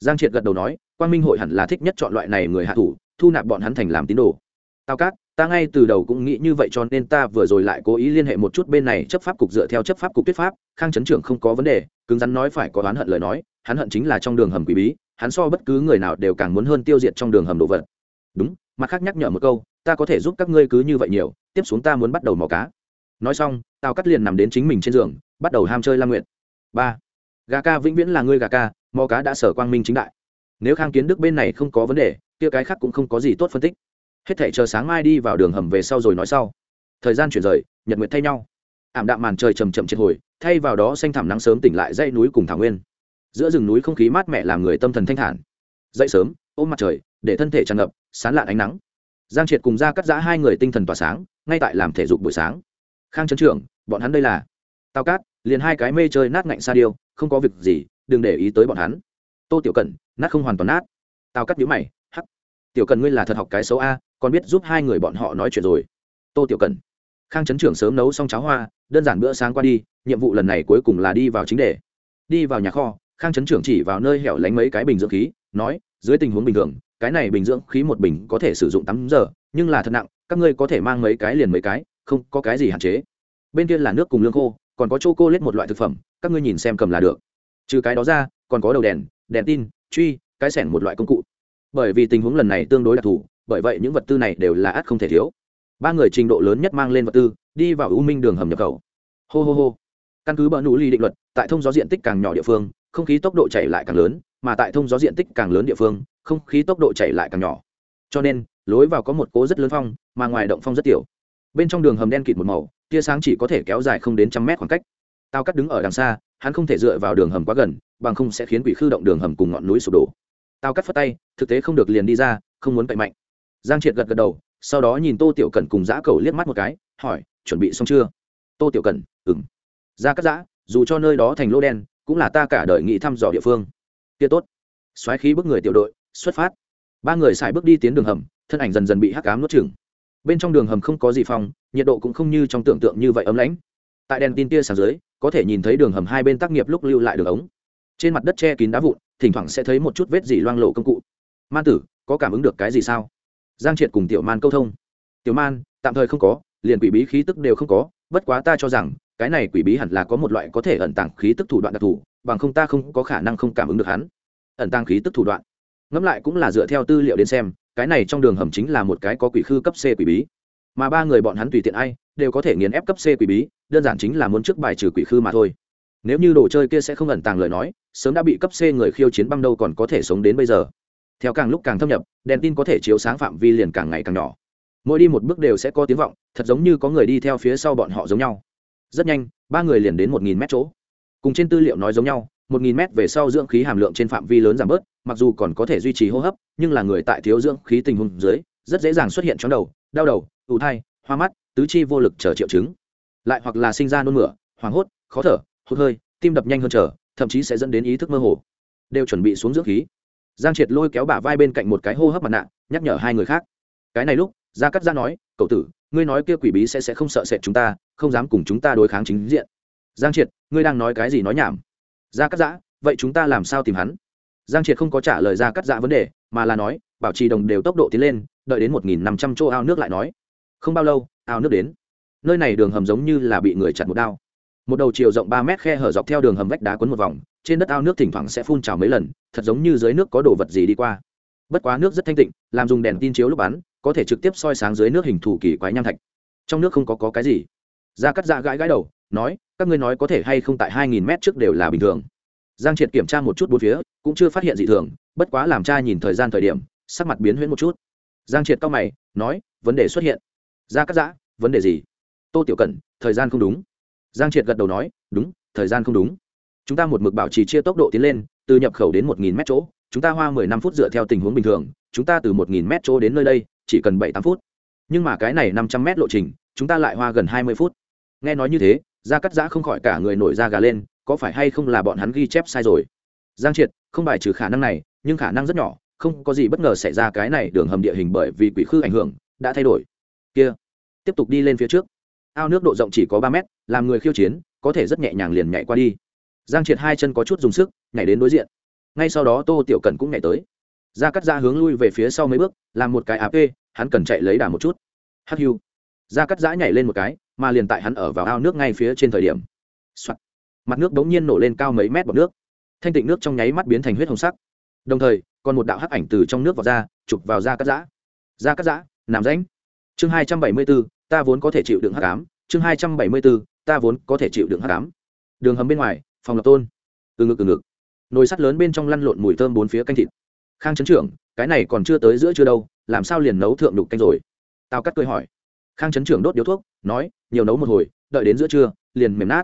Giang triệt gật đầu nói, quang minh hội hẳn là thích nhất chọn loại này người hạ thủ, thu nạp bọn hắn thành làm tín đồ. Tao cát, ta ngay từ đầu cũng nghĩ như vậy cho nên ta vừa rồi lại cố ý liên hệ một chút bên này chấp pháp cục dựa theo chấp pháp cục tuyết pháp, khang chấn trưởng không có vấn đề, cứng rắn nói phải có đoán hận lời nói, hắn hận chính là trong đường hầm quỷ bí, hắn so bất cứ người nào đều càng muốn hơn tiêu diệt trong đường hầm đồ vật. Đúng, mặt khác nhắc nhở một câu, ta có thể giúp các ngươi cứ như vậy nhiều, tiếp xuống ta muốn bắt đầu mò cá. Nói xong tao cắt liền nằm đến chính mình trên giường, bắt đầu ham chơi lam nguyện ba. Gà ca vĩnh viễn là ngươi gà ca, mò cá đã sở quang minh chính đại. Nếu khang kiến đức bên này không có vấn đề, kia cái khác cũng không có gì tốt phân tích. Hết thể chờ sáng mai đi vào đường hầm về sau rồi nói sau. Thời gian chuyển rời, nhật nguyệt thay nhau. Ảm đạm màn trời chầm chậm trên hồi, thay vào đó xanh thẳm nắng sớm tỉnh lại dãy núi cùng thảo nguyên. Giữa rừng núi không khí mát mẻ làm người tâm thần thanh thản. Dậy sớm, ôm mặt trời, để thân thể tràn ngập, sán lạn ánh nắng. Giang triệt cùng ra cắt giã hai người tinh thần tỏa sáng, ngay tại làm thể dục buổi sáng. Khang trấn trưởng, bọn hắn đây là tao cát liền hai cái mê chơi nát ngạnh sa điêu, không có việc gì, đừng để ý tới bọn hắn. Tô tiểu cẩn, nát không hoàn toàn nát. Tao cắt nhữ mày, hắc. Tiểu cần ngươi là thật học cái xấu a, còn biết giúp hai người bọn họ nói chuyện rồi. Tô tiểu cần khang trấn trưởng sớm nấu xong cháo hoa, đơn giản bữa sáng qua đi, nhiệm vụ lần này cuối cùng là đi vào chính đề. Đi vào nhà kho, khang trấn trưởng chỉ vào nơi hẻo lánh mấy cái bình dưỡng khí, nói, dưới tình huống bình thường, cái này bình dưỡng khí một bình có thể sử dụng tám giờ, nhưng là thật nặng, các ngươi có thể mang mấy cái liền mấy cái, không có cái gì hạn chế. Bên kia là nước cùng lương khô còn có c cô lết một loại thực phẩm, các ngươi nhìn xem cầm là được. Trừ cái đó ra, còn có đầu đèn đèn tin, truy, cái sẻn một loại công cụ. Bởi vì tình huống lần này tương đối đặc thù, bởi vậy những vật tư này đều là ắt không thể thiếu. Ba người trình độ lớn nhất mang lên vật tư, đi vào u minh đường hầm nhập khẩu. Hô hô hô. Căn cứ bờ nụ ly định luật, tại thông gió diện tích càng nhỏ địa phương, không khí tốc độ chảy lại càng lớn, mà tại thông gió diện tích càng lớn địa phương, không khí tốc độ chảy lại càng nhỏ. Cho nên, lối vào có một cố rất lớn phong, mà ngoài động phong rất tiểu. Bên trong đường hầm đen kịt một màu tia sáng chỉ có thể kéo dài không đến trăm mét khoảng cách. Tao cắt đứng ở đằng xa, hắn không thể dựa vào đường hầm quá gần, bằng không sẽ khiến quỷ khư động đường hầm cùng ngọn núi sụp đổ. Tao cắt phất tay, thực tế không được liền đi ra, không muốn cậy mạnh. Giang triệt gật gật đầu, sau đó nhìn tô tiểu cần cùng giã cầu liếc mắt một cái, hỏi, chuẩn bị xong chưa? Tô tiểu cần ừng ra cắt giã, dù cho nơi đó thành lô đen, cũng là ta cả đời nghĩ thăm dò địa phương. Tia tốt. Xoáy khí bước người tiểu đội, xuất phát. Ba người xài bước đi tiến đường hầm, thân ảnh dần dần bị hắc cám nuốt chừng bên trong đường hầm không có gì phòng, nhiệt độ cũng không như trong tưởng tượng như vậy ấm lãnh. Tại đèn tin tia sáng dưới, có thể nhìn thấy đường hầm hai bên tác nghiệp lúc lưu lại đường ống. Trên mặt đất che kín đá vụn, thỉnh thoảng sẽ thấy một chút vết dỉ loang lộ công cụ. Man tử, có cảm ứng được cái gì sao? Giang triệt cùng tiểu man câu thông. Tiểu man, tạm thời không có, liền quỷ bí khí tức đều không có, bất quá ta cho rằng, cái này quỷ bí hẳn là có một loại có thể ẩn tàng khí tức thủ đoạn đặc thù, bằng không ta không có khả năng không cảm ứng được hắn. Ẩn tàng khí tức thủ đoạn. Ngẫm lại cũng là dựa theo tư liệu đến xem cái này trong đường hầm chính là một cái có quỷ khư cấp c quỷ bí. Mà ba người bọn hắn tùy tiện ai, đều có thể nghiền ép cấp c quỷ bí, đơn giản chính là muốn trước bài trừ quỷ khư mà thôi. Nếu như đồ chơi kia sẽ không ẩn tàng lời nói, sớm đã bị cấp c người khiêu chiến băng đâu còn có thể sống đến bây giờ. Theo càng lúc càng thâm nhập, đèn tin có thể chiếu sáng phạm vi liền càng ngày càng nhỏ. Mỗi đi một bước đều sẽ có tiếng vọng, thật giống như có người đi theo phía sau bọn họ giống nhau. Rất nhanh, ba người liền đến một nghìn mét chỗ. Cùng trên tư liệu nói giống nhau, một nghìn mét về sau dưỡng khí hàm lượng trên phạm vi lớn giảm bớt mặc dù còn có thể duy trì hô hấp, nhưng là người tại thiếu dưỡng khí tình huống dưới, rất dễ dàng xuất hiện chóng đầu, đau đầu ủ thai, hoa mắt, tứ chi vô lực chờ triệu chứng. Lại hoặc là sinh ra nôn mửa, hoảng hốt, khó thở, hụt hơi, tim đập nhanh hơn chờ, thậm chí sẽ dẫn đến ý thức mơ hồ. Đều chuẩn bị xuống dưỡng khí. Giang triệt lôi kéo bả vai bên cạnh một cái hô hấp mặt nạ, nhắc nhở hai người khác. Cái này lúc, gia cắt ra nói, cậu tử, ngươi nói kia quỷ bí sẽ sẽ không sợ sệt chúng ta, không dám cùng chúng ta đối kháng chính diện. Giang triệt, ngươi đang nói cái gì nói nhảm? Gia cắt giã vậy chúng ta làm sao tìm hắn? Giang triệt không có trả lời Ra cắt Dạ vấn đề mà là nói bảo trì đồng đều tốc độ tiến lên đợi đến một nghìn năm trăm chỗ ao nước lại nói. Không bao lâu ao nước đến. Nơi này đường hầm giống như là bị người chặt một đao. Một đầu chiều rộng ba mét khe hở dọc theo đường hầm vách đá quấn một vòng trên đất ao nước thỉnh thoảng sẽ phun trào mấy lần thật giống như dưới nước có đồ vật gì đi qua. Bất quá nước rất thanh tịnh làm dùng đèn tin chiếu lúc bắn có thể trực tiếp soi sáng dưới nước hình thủ kỳ quái nham thạch. Trong nước không có, có cái gì. Da cắt da gãi gãi đầu nói các ngươi nói có thể hay không tại hai nghìn mét trước đều là bình thường giang triệt kiểm tra một chút bốn phía, cũng chưa phát hiện gì thường, bất quá làm cha nhìn thời gian thời điểm, sắc mặt biến huyễn một chút. Giang triệt cao mày, nói, vấn đề xuất hiện. Ra cắt giã, vấn đề gì? Tô tiểu cẩn, thời gian không đúng. Giang triệt gật đầu nói, đúng, thời gian không đúng. Chúng ta một mực bảo trì chia tốc độ tiến lên, từ nhập khẩu đến một nghìn mét chỗ, chúng ta hoa mười năm phút dựa theo tình huống bình thường, chúng ta từ một nghìn mét chỗ đến nơi đây, chỉ cần bảy tám phút. Nhưng mà cái này năm trăm mét lộ trình, chúng ta lại hoa gần hai mươi phút. Nghe nói như thế gia cắt giã không khỏi cả người nổi da gà lên có phải hay không là bọn hắn ghi chép sai rồi? Giang triệt, không bài trừ khả năng này, nhưng khả năng rất nhỏ, không có gì bất ngờ xảy ra cái này đường hầm địa hình bởi vì quỷ khư ảnh hưởng, đã thay đổi. Kia, tiếp tục đi lên phía trước. Ao nước độ rộng chỉ có ba mét, làm người khiêu chiến, có thể rất nhẹ nhàng liền nhảy qua đi. Giang triệt hai chân có chút dùng sức, nhảy đến đối diện. Ngay sau đó tô tiểu cần cũng nhảy tới. Ra cắt ra hướng lui về phía sau mấy bước, làm một cái ap hắn cần chạy lấy đà một chút. Hắc hiu ra cắt giã nhảy lên một cái, mà liền tại hắn ở vào ao nước ngay phía trên thời điểm、Soạn mặt nước bỗng nhiên nổ lên cao mấy mét bọt nước. Thanh tịnh nước trong nháy mắt biến thành huyết hồng sắc. Đồng thời, còn một đạo hắc ảnh từ trong nước vào ra, chụp vào da cắt giã. Da cắt giã, nằm ránh chương hai trăm bảy mươi bốn, ta vốn có thể chịu đựng hắc ám. Chương hai trăm bảy mươi bốn, ta vốn có thể chịu đựng hắc ám. Đường hầm bên ngoài, phòng lập tôn. Từ ngực từ ngực. Nồi sắt lớn bên trong lăn lộn mùi thơm bốn phía canh thịt. Khang trấn trưởng, cái này còn chưa tới giữa chưa đâu, làm sao liền nấu thượng đục canh rồi? Tao cắt cười hỏi. Khang trấn trưởng đốt điếu thuốc, nói, nhiều nấu một hồi, đợi đến giữa trưa, liền mềm nát.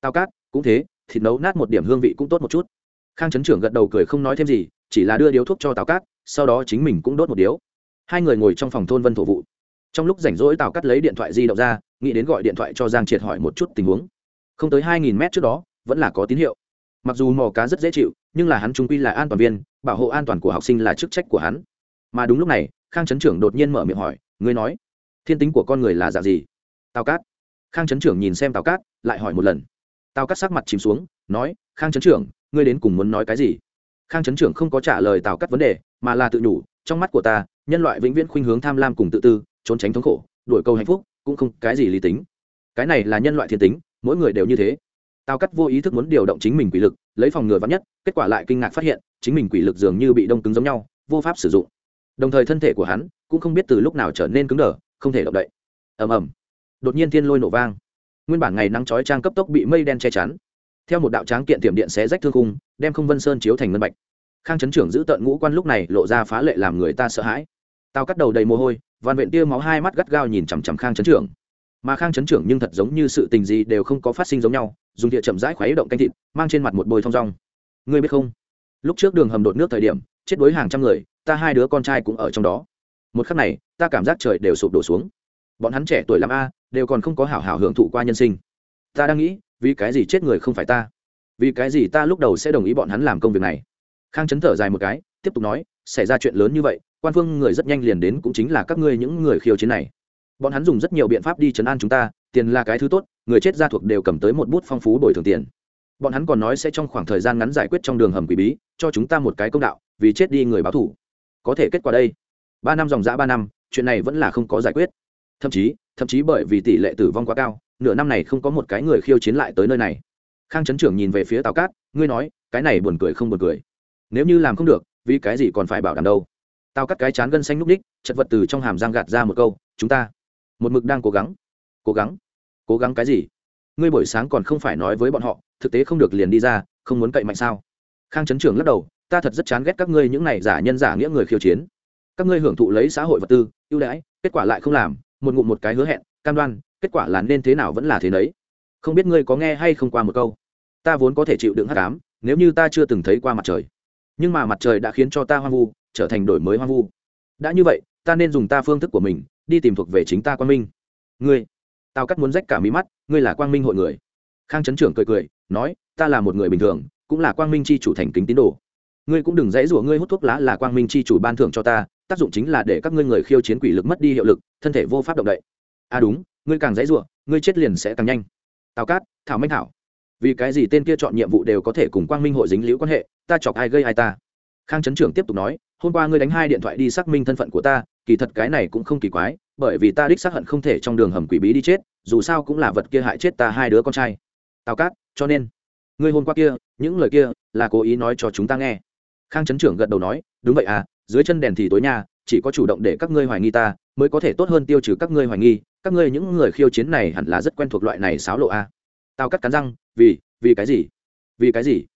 Tao cắt cũng thế, thịt nấu nát một điểm hương vị cũng tốt một chút. Khang trấn trưởng gật đầu cười không nói thêm gì, chỉ là đưa điếu thuốc cho tào cát, sau đó chính mình cũng đốt một điếu. Hai người ngồi trong phòng thôn vân thổ vụ. Trong lúc rảnh rỗi tào cắt lấy điện thoại di động ra, nghĩ đến gọi điện thoại cho giang triệt hỏi một chút tình huống. Không tới hai nghìn mét trước đó, vẫn là có tín hiệu. Mặc dù mò cá rất dễ chịu, nhưng là hắn trung quy là an toàn viên, bảo hộ an toàn của học sinh là chức trách của hắn. Mà đúng lúc này, khang trấn trưởng đột nhiên mở miệng hỏi, ngươi nói, thiên tính của con người là dạng gì? Tào cát. Khang trấn trưởng nhìn xem tào cát, lại hỏi một lần tào cắt sắc mặt chìm xuống, nói, khang trấn trưởng, ngươi đến cùng muốn nói cái gì? Khang trấn trưởng không có trả lời tào cắt vấn đề, mà là tự nhủ, trong mắt của ta, nhân loại vĩnh viễn khuynh hướng tham lam cùng tự tư, trốn tránh thống khổ đổi câu hạnh phúc, cũng không cái gì lý tính. Cái này là nhân loại thiên tính, mỗi người đều như thế. Tào cắt vô ý thức muốn điều động chính mình quỷ lực, lấy phòng ngừa vắn nhất, kết quả lại kinh ngạc phát hiện, chính mình quỷ lực dường như bị đông cứng giống nhau, vô pháp sử dụng. Đồng thời thân thể của hắn cũng không biết từ lúc nào trở nên cứng đờ, không thể động đậy. Ầm ầm. Đột nhiên thiên lôi nổ vang nguyên bản ngày nắng chói trang cấp tốc bị mây đen che chắn. Theo một đạo tráng kiện tiệm điện xé rách thương khung, đem không vân sơn chiếu thành ngân bạch. Khang trấn trưởng giữ tận ngũ quan lúc này lộ ra phá lệ làm người ta sợ hãi. Tao cắt đầu đầy mồ hôi, văn vện tia máu hai mắt gắt gao nhìn chằm chằm khang trấn trưởng. Mà khang trấn trưởng nhưng thật giống như sự tình gì đều không có phát sinh giống nhau, dùng địa chậm rãi khuấy động canh thịt, mang trên mặt một bồi thong rong. Ngươi biết không? Lúc trước đường hầm đột nước thời điểm, chết đối hàng trăm người, ta hai đứa con trai cũng ở trong đó. Một khắc này, ta cảm giác trời đều sụp đổ xuống bọn hắn trẻ tuổi làm a, đều còn không có hảo hảo hưởng thụ qua nhân sinh. Ta đang nghĩ, vì cái gì chết người không phải ta? Vì cái gì ta lúc đầu sẽ đồng ý bọn hắn làm công việc này? Khang chấn thở dài một cái, tiếp tục nói, xảy ra chuyện lớn như vậy, quan phương người rất nhanh liền đến cũng chính là các ngươi những người khiêu chiến này. Bọn hắn dùng rất nhiều biện pháp đi chấn an chúng ta, tiền là cái thứ tốt, người chết ra thuộc đều cầm tới một bút phong phú bồi thường tiền. Bọn hắn còn nói sẽ trong khoảng thời gian ngắn giải quyết trong đường hầm quỷ bí, cho chúng ta một cái công đạo, vì chết đi người báo thủ có thể kết quả đây. Ba năm dòng dã ba năm, chuyện này vẫn là không có giải quyết thậm chí thậm chí bởi vì tỷ lệ tử vong quá cao, nửa năm này không có một cái người khiêu chiến lại tới nơi này. Khang trấn trưởng nhìn về phía tào cát, ngươi nói, cái này buồn cười không buồn cười? Nếu như làm không được, vì cái gì còn phải bảo đảm đâu? Tao cắt cái chán gân xanh núp đích, chật vật từ trong hàm giang gạt ra một câu, chúng ta một mực đang cố gắng cố gắng cố gắng cái gì? Ngươi buổi sáng còn không phải nói với bọn họ, thực tế không được liền đi ra, không muốn cậy mạnh sao? Khang trấn trưởng lắc đầu, ta thật rất chán ghét các ngươi những này giả nhân giả nghĩa người khiêu chiến. Các ngươi hưởng thụ lấy xã hội vật tư, ưu đãi, kết quả lại không làm một ngụm một cái hứa hẹn, cam đoan, kết quả là nên thế nào vẫn là thế nấy. Không biết ngươi có nghe hay không qua một câu. Ta vốn có thể chịu đựng hát cám nếu như ta chưa từng thấy qua mặt trời. Nhưng mà mặt trời đã khiến cho ta hoang vu, trở thành đổi mới hoang vu. Đã như vậy, ta nên dùng ta phương thức của mình, đi tìm thuộc về chính ta quang minh. Ngươi, tao cắt muốn rách cả mí mắt, ngươi là quang minh hội người. Khang trấn trưởng cười cười, nói, ta là một người bình thường, cũng là quang minh c h i chủ thành kính tín đồ ngươi cũng đừng dãy rủa ngươi hút thuốc lá là quang minh chi chủ ban thưởng cho ta, tác dụng chính là để các ngươi người khiêu chiến quỷ lực mất đi hiệu lực, thân thể vô pháp động đậy. À đúng, ngươi càng dãy rủa, ngươi chết liền sẽ càng nhanh. Tào cát, thảo minh thảo, vì cái gì tên kia chọn nhiệm vụ đều có thể cùng quang minh hội dính liễu quan hệ, ta chọc ai gây ai ta? Khang trấn trưởng tiếp tục nói, hôm qua ngươi đánh hai điện thoại đi xác minh thân phận của ta, kỳ thật cái này cũng không kỳ quái, bởi vì ta đích xác hận không thể trong đường hầm quỷ bí đi chết, dù sao cũng là vật kia hại chết ta hai đứa con trai. Tào cát, cho nên, ngươi hôm qua kia, những lời kia là cố ý nói cho chúng ta nghe khang trấn trưởng gật đầu nói, đúng vậy à dưới chân đèn thì tối nha, chỉ có chủ động để các ngươi hoài nghi ta, mới có thể tốt hơn tiêu trừ các ngươi hoài nghi. Các ngươi những người khiêu chiến này hẳn là rất quen thuộc loại này xáo lộ a. À. tao cắt cắn răng, vì vì cái gì? Vì cái gì?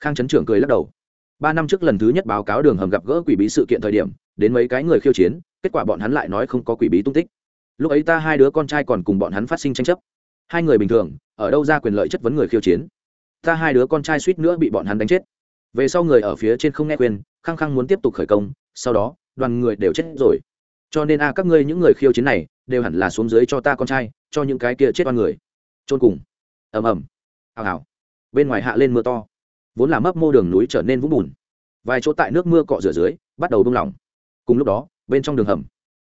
Khang trấn trưởng cười lắc đầu. Ba năm trước lần thứ nhất báo cáo đường hầm gặp gỡ quỷ bí sự kiện thời điểm, đến mấy cái người khiêu chiến, kết quả bọn hắn lại nói không có quỷ bí tung tích. Lúc ấy ta hai đứa con trai còn cùng bọn hắn phát sinh tranh chấp. Hai người bình thường, ở đâu ra quyền lợi chất vấn người khiêu chiến? Ta hai đứa con trai suýt nữa bị bọn hắn đánh chết về sau người ở phía trên không nghe khuyên, khăng khăng muốn tiếp tục khởi công, sau đó, đoàn người đều chết rồi. Cho nên a, các ngươi những người khiêu chiến này, đều hẳn là xuống dưới cho ta con trai, cho những cái kia chết con người. Trôn cùng. Ầm ầm. Hào hào. Bên ngoài hạ lên mưa to. Vốn là mấp mô đường núi trở nên vũng bùn. Vài chỗ tại nước mưa cọ rửa dưới, bắt đầu bung lỏng. Cùng lúc đó, bên trong đường hầm.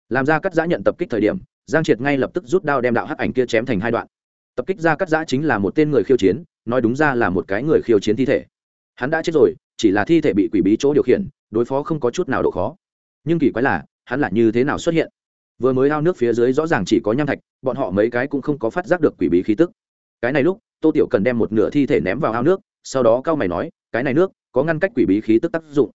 Làm ra cắt giã nhận tập kích thời điểm, giang triệt ngay lập tức rút đao đem đạo hắc ảnh kia chém thành hai đoạn. Tập kích ra cắt giã chính là một tên người khiêu chiến, nói đúng ra là một cái người khiêu chiến thi thể hắn đã chết rồi, chỉ là thi thể bị quỷ bí chỗ điều khiển, đối phó không có chút nào độ khó. Nhưng kỳ quái là, hắn là như thế nào xuất hiện? Vừa mới ao nước phía dưới rõ ràng chỉ có nham thạch, bọn họ mấy cái cũng không có phát giác được quỷ bí khí tức. Cái này lúc, tô tiểu cần đem một nửa thi thể ném vào ao nước, sau đó cao mày nói, cái này nước có ngăn cách quỷ bí khí tức tác dụng.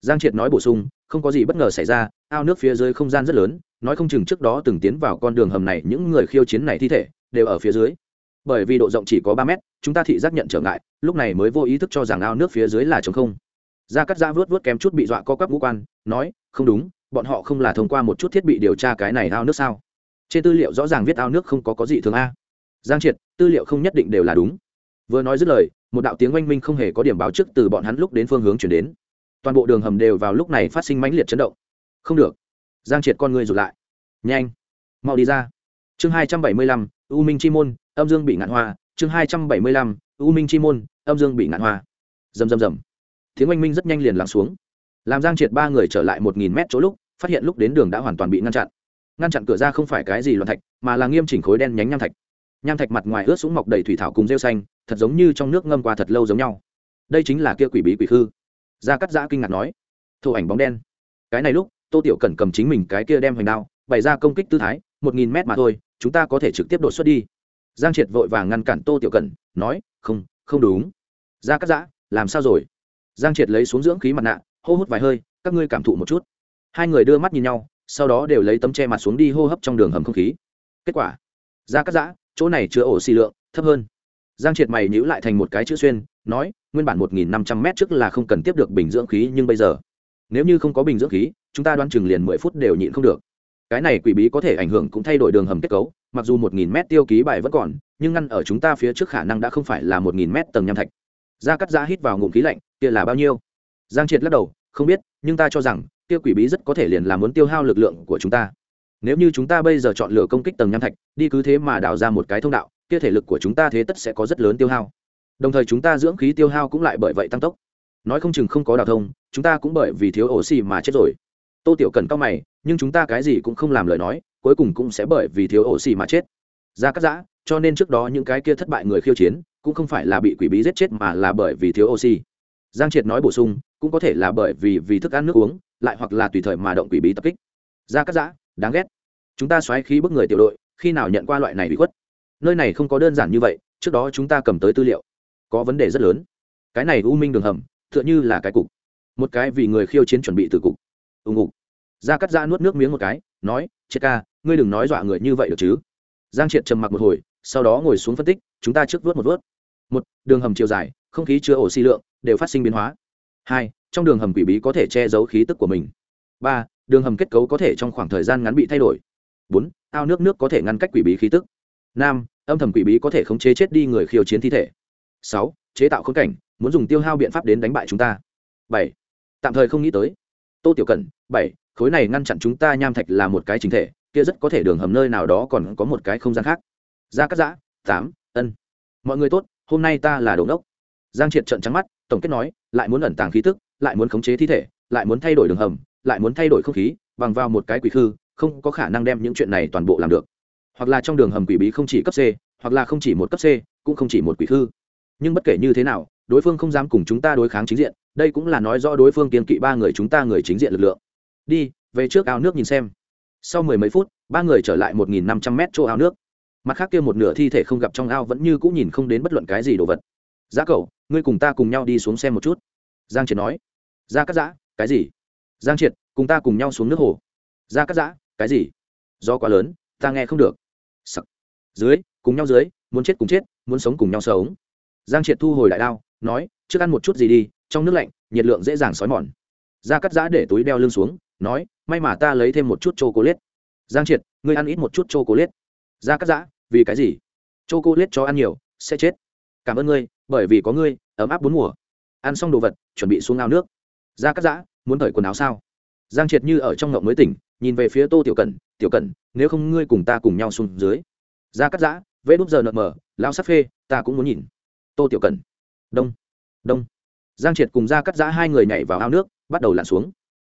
Giang triệt nói bổ sung, không có gì bất ngờ xảy ra, ao nước phía dưới không gian rất lớn, nói không chừng trước đó từng tiến vào con đường hầm này, những người khiêu chiến này thi thể đều ở phía dưới bởi vì độ rộng chỉ có ba mét, chúng ta thị giác nhận trở ngại, lúc này mới vô ý thức cho rằng ao nước phía dưới là trống không. Gia cắt giã vớt vớt kém chút bị dọa co quắp ngũ quan, nói, không đúng, bọn họ không là thông qua một chút thiết bị điều tra cái này ao nước sao? Trên tư liệu rõ ràng viết ao nước không có có gì thường a. Giang triệt, tư liệu không nhất định đều là đúng. Vừa nói dứt lời, một đạo tiếng oanh minh không hề có điểm báo trước từ bọn hắn lúc đến phương hướng chuyển đến. Toàn bộ đường hầm đều vào lúc này phát sinh mãnh liệt chấn động. Không được. Giang triệt con người rụt lại. Nhanh, mau đi ra. Chương hai trăm bảy mươi lăm, u minh chi môn âm dương bị ngạn hoa, chương hai trăm bảy mươi lăm, u minh chi môn, âm dương bị ngạn hoa. Rầm rầm rầm. Tiếng oanh minh rất nhanh liền lắng xuống. Làm giang triệt ba người trở lại một nghìn mét chỗ lúc, phát hiện lúc đến đường đã hoàn toàn bị ngăn chặn. Ngăn chặn cửa ra không phải cái gì loạn thạch, mà là nghiêm chỉnh khối đen nhánh nham thạch. Nham thạch mặt ngoài ướt súng mọc đầy thủy thảo cùng rêu xanh, thật giống như trong nước ngâm qua thật lâu giống nhau. Đây chính là kia quỷ bí quỷ khư. Gia cắt giã kinh ngạc nói. Thổ ảnh bóng đen. Cái này lúc, tô tiểu cẩn cầm chính mình cái kia đem hoành đao, bày ra công kích tư thái, một nghìn mét mà thôi, chúng ta có thể trực tiếp đột xuất đi giang triệt vội vàng ngăn cản tô tiểu cẩn, nói, không không đúng. Gia cắt giã, làm sao rồi? Giang triệt lấy xuống dưỡng khí mặt nạ, hô hút vài hơi, các ngươi cảm thụ một chút. Hai người đưa mắt nhìn nhau, sau đó đều lấy tấm che mặt xuống đi hô hấp trong đường hầm không khí. Kết quả gia cắt giã, chỗ này chứa ổ xì lượng, thấp hơn. Giang triệt mày nhữ lại thành một cái chữ xuyên, nói, nguyên bản một nghìn năm trăm m trước là không cần tiếp được bình dưỡng khí, nhưng bây giờ, nếu như không có bình dưỡng khí, chúng ta đoán chừng liền mười phút đều nhịn không được cái này quỷ bí có thể ảnh hưởng cũng thay đổi đường hầm kết cấu, mặc dù một nghìn m tiêu ký bài vẫn còn, nhưng ngăn ở chúng ta phía trước khả năng đã không phải là một nghìn m tầng nham thạch. Da cắt da hít vào ngụm khí lạnh, kia là bao nhiêu? Giang triệt lắc đầu, không biết, nhưng ta cho rằng, kia quỷ bí rất có thể liền là muốn tiêu hao lực lượng của chúng ta. Nếu như chúng ta bây giờ chọn lựa công kích tầng nham thạch, đi cứ thế mà đào ra một cái thông đạo, kia thể lực của chúng ta thế tất sẽ có rất lớn tiêu hao. Đồng thời chúng ta dưỡng khí tiêu hao cũng lại bởi vậy tăng tốc. Nói không chừng không có đào thông, chúng ta cũng bởi vì thiếu oxy mà chết rồi. Tô tiểu cần cao mày nhưng chúng ta cái gì cũng không làm lời nói, cuối cùng cũng sẽ bởi vì thiếu oxy mà chết. Ra cắt giã, cho nên trước đó những cái kia thất bại người khiêu chiến, cũng không phải là bị quỷ bí giết chết mà là bởi vì thiếu oxy. Giang triệt nói bổ sung, cũng có thể là bởi vì vì thức ăn nước uống, lại hoặc là tùy thời mà động quỷ bí tập kích. Ra cắt giã, đáng ghét. Chúng ta xoáy khí bức người tiểu đội, khi nào nhận qua loại này bị khuất? Nơi này không có đơn giản như vậy, trước đó chúng ta cầm tới tư liệu. Có vấn đề rất lớn. Cái này u minh đường hầm, tựa như là cái cục. Một cái vì người khiêu chiến chuẩn bị từ cục. Ù ngục gia cắt ra nuốt nước miếng một cái, nói, triệt ca, ngươi đừng nói dọa người như vậy được chứ? Giang triệt trầm mặc một hồi, sau đó ngồi xuống phân tích, chúng ta trước vớt một vớt. Một, đường hầm chiều dài, không khí chứa oxy lượng, đều phát sinh biến hóa. Hai, trong đường hầm quỷ bí có thể che giấu khí tức của mình. Ba, đường hầm kết cấu có thể trong khoảng thời gian ngắn bị thay đổi. Bốn, ao nước nước có thể ngăn cách quỷ bí khí tức. Năm, âm thầm quỷ bí có thể khống chế chết đi người khiêu chiến thi thể. Sáu, chế tạo khốn cảnh, muốn dùng tiêu hao biện pháp đến đánh bại chúng ta. Bảy, tạm thời không nghĩ tới. Tô tiểu cẩn, bảy khối này ngăn chặn chúng ta nham thạch là một cái chính thể, kia rất có thể đường hầm nơi nào đó còn có một cái không gian khác. Ra cắt giã, tám, ân. Mọi người tốt, hôm nay ta là đồ ngốc. Giang triệt trận trắng mắt, tổng kết nói, lại muốn ẩn tàng khí tức, lại muốn khống chế thi thể, lại muốn thay đổi đường hầm, lại muốn thay đổi không khí, bằng vào một cái quỷ khư, không có khả năng đem những chuyện này toàn bộ làm được. Hoặc là trong đường hầm quỷ bí không chỉ cấp c, hoặc là không chỉ một cấp c, cũng không chỉ một quỷ khư. Nhưng bất kể như thế nào, đối phương không dám cùng chúng ta đối kháng chính diện, đây cũng là nói rõ đối phương kiên kỵ ba người chúng ta người chính diện lực lượng đi, về trước ao nước nhìn xem. Sau mười mấy phút, ba người trở lại một nghìn năm trăm mét chỗ ao nước. Mặt khác kia một nửa thi thể không gặp trong ao vẫn như cũng nhìn không đến bất luận cái gì đồ vật. Giá cậu, ngươi cùng ta cùng nhau đi xuống xem một chút. Giang triệt nói. Ra cắt giã, cái gì? Giang triệt, cùng ta cùng nhau xuống nước hồ. Ra cắt giã, cái gì? Do quá lớn, ta nghe không được. Sắc. dưới, cùng nhau dưới, muốn chết cùng chết, muốn sống cùng nhau sống. Giang triệt thu hồi đại đao, nói, trước ăn một chút gì đi, trong nước lạnh, nhiệt lượng dễ dàng xói mòn. Ra cắt giã để túi đeo lưng xuống nói, may mà ta lấy thêm một chút c h o giang triệt, ngươi ăn ít một chút c h o c cắt giã, vì cái gì? C h o cho ăn nhiều, sẽ chết. Cảm ơn ngươi, bởi vì có ngươi, ấm áp bốn mùa. Ăn xong đồ vật, chuẩn bị xuống ao nước. Gia cắt giã, muốn thổi quần áo sao? Giang triệt như ở trong ngộng mới tỉnh, nhìn về phía tô tiểu cẩn tiểu cẩn, nếu không ngươi cùng ta cùng nhau xuống dưới. Gia cắt giã, vê đúp giờ nợ mờ lao sắc phê, ta cũng muốn nhìn. Tô tiểu cẩn, đông đông. Giang triệt cùng ra cắt giã hai người nhảy vào ao nước, bắt đầu lặn xuống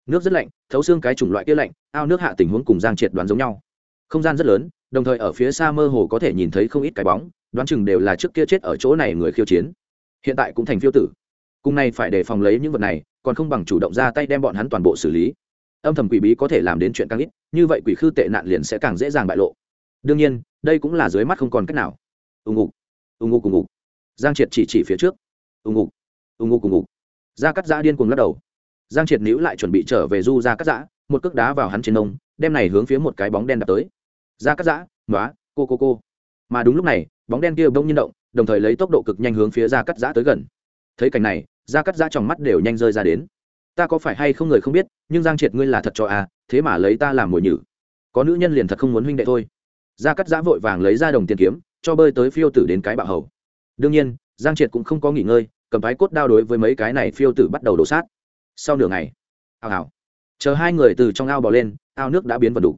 nước rất lạnh, thấu xương cái chủng loại kia lạnh, ao nước hạ tình huống cùng giang triệt đoán giống nhau. Không gian rất lớn, đồng thời ở phía xa mơ hồ có thể nhìn thấy không ít cái bóng, đoán chừng đều là trước kia chết ở chỗ này người khiêu chiến. Hiện tại cũng thành phiêu tử. Cùng này phải đề phòng lấy những vật này, còn không bằng chủ động ra tay đem bọn hắn toàn bộ xử lý. Âm thầm quỷ bí có thể làm đến chuyện càng ít, như vậy quỷ khư tệ nạn liền sẽ càng dễ dàng bại lộ. Đương nhiên, đây cũng là dưới mắt không còn cách nào. Ùng ục ùng ục ùng ục giang triệt chỉ chỉ phía trước. Ùng ục ùng ục ùng ục ra cắt giã điên cuồng lắc đầu giang triệt níu lại chuẩn bị trở về du ra cắt giã, một cước đá vào hắn trên nông đem này hướng phía một cái bóng đen đập tới. Ra cắt giã nói cô cô cô. Mà đúng lúc này, bóng đen kia bông nhiên động, đồng thời lấy tốc độ cực nhanh hướng phía ra cắt giã tới gần. Thấy cảnh này ra cắt giã trong mắt đều nhanh rơi ra đến. Ta có phải hay không người không biết, nhưng giang triệt ngươi là thật cho à thế mà lấy ta làm mồi nhử. Có nữ nhân liền thật không muốn huynh đệ thôi. Ra cắt giã vội vàng lấy ra đồng tiền kiếm, cho bơi tới phiêu tử đến cái bạo hầu. Đương nhiên, giang triệt cũng không có nghỉ ngơi, cầm thái cốt đao đối với mấy cái này phiêu tử bắt đầu đổ sát sau nửa ngày ào ào chờ hai người từ trong ao bò lên, ao nước đã biến vật đủ.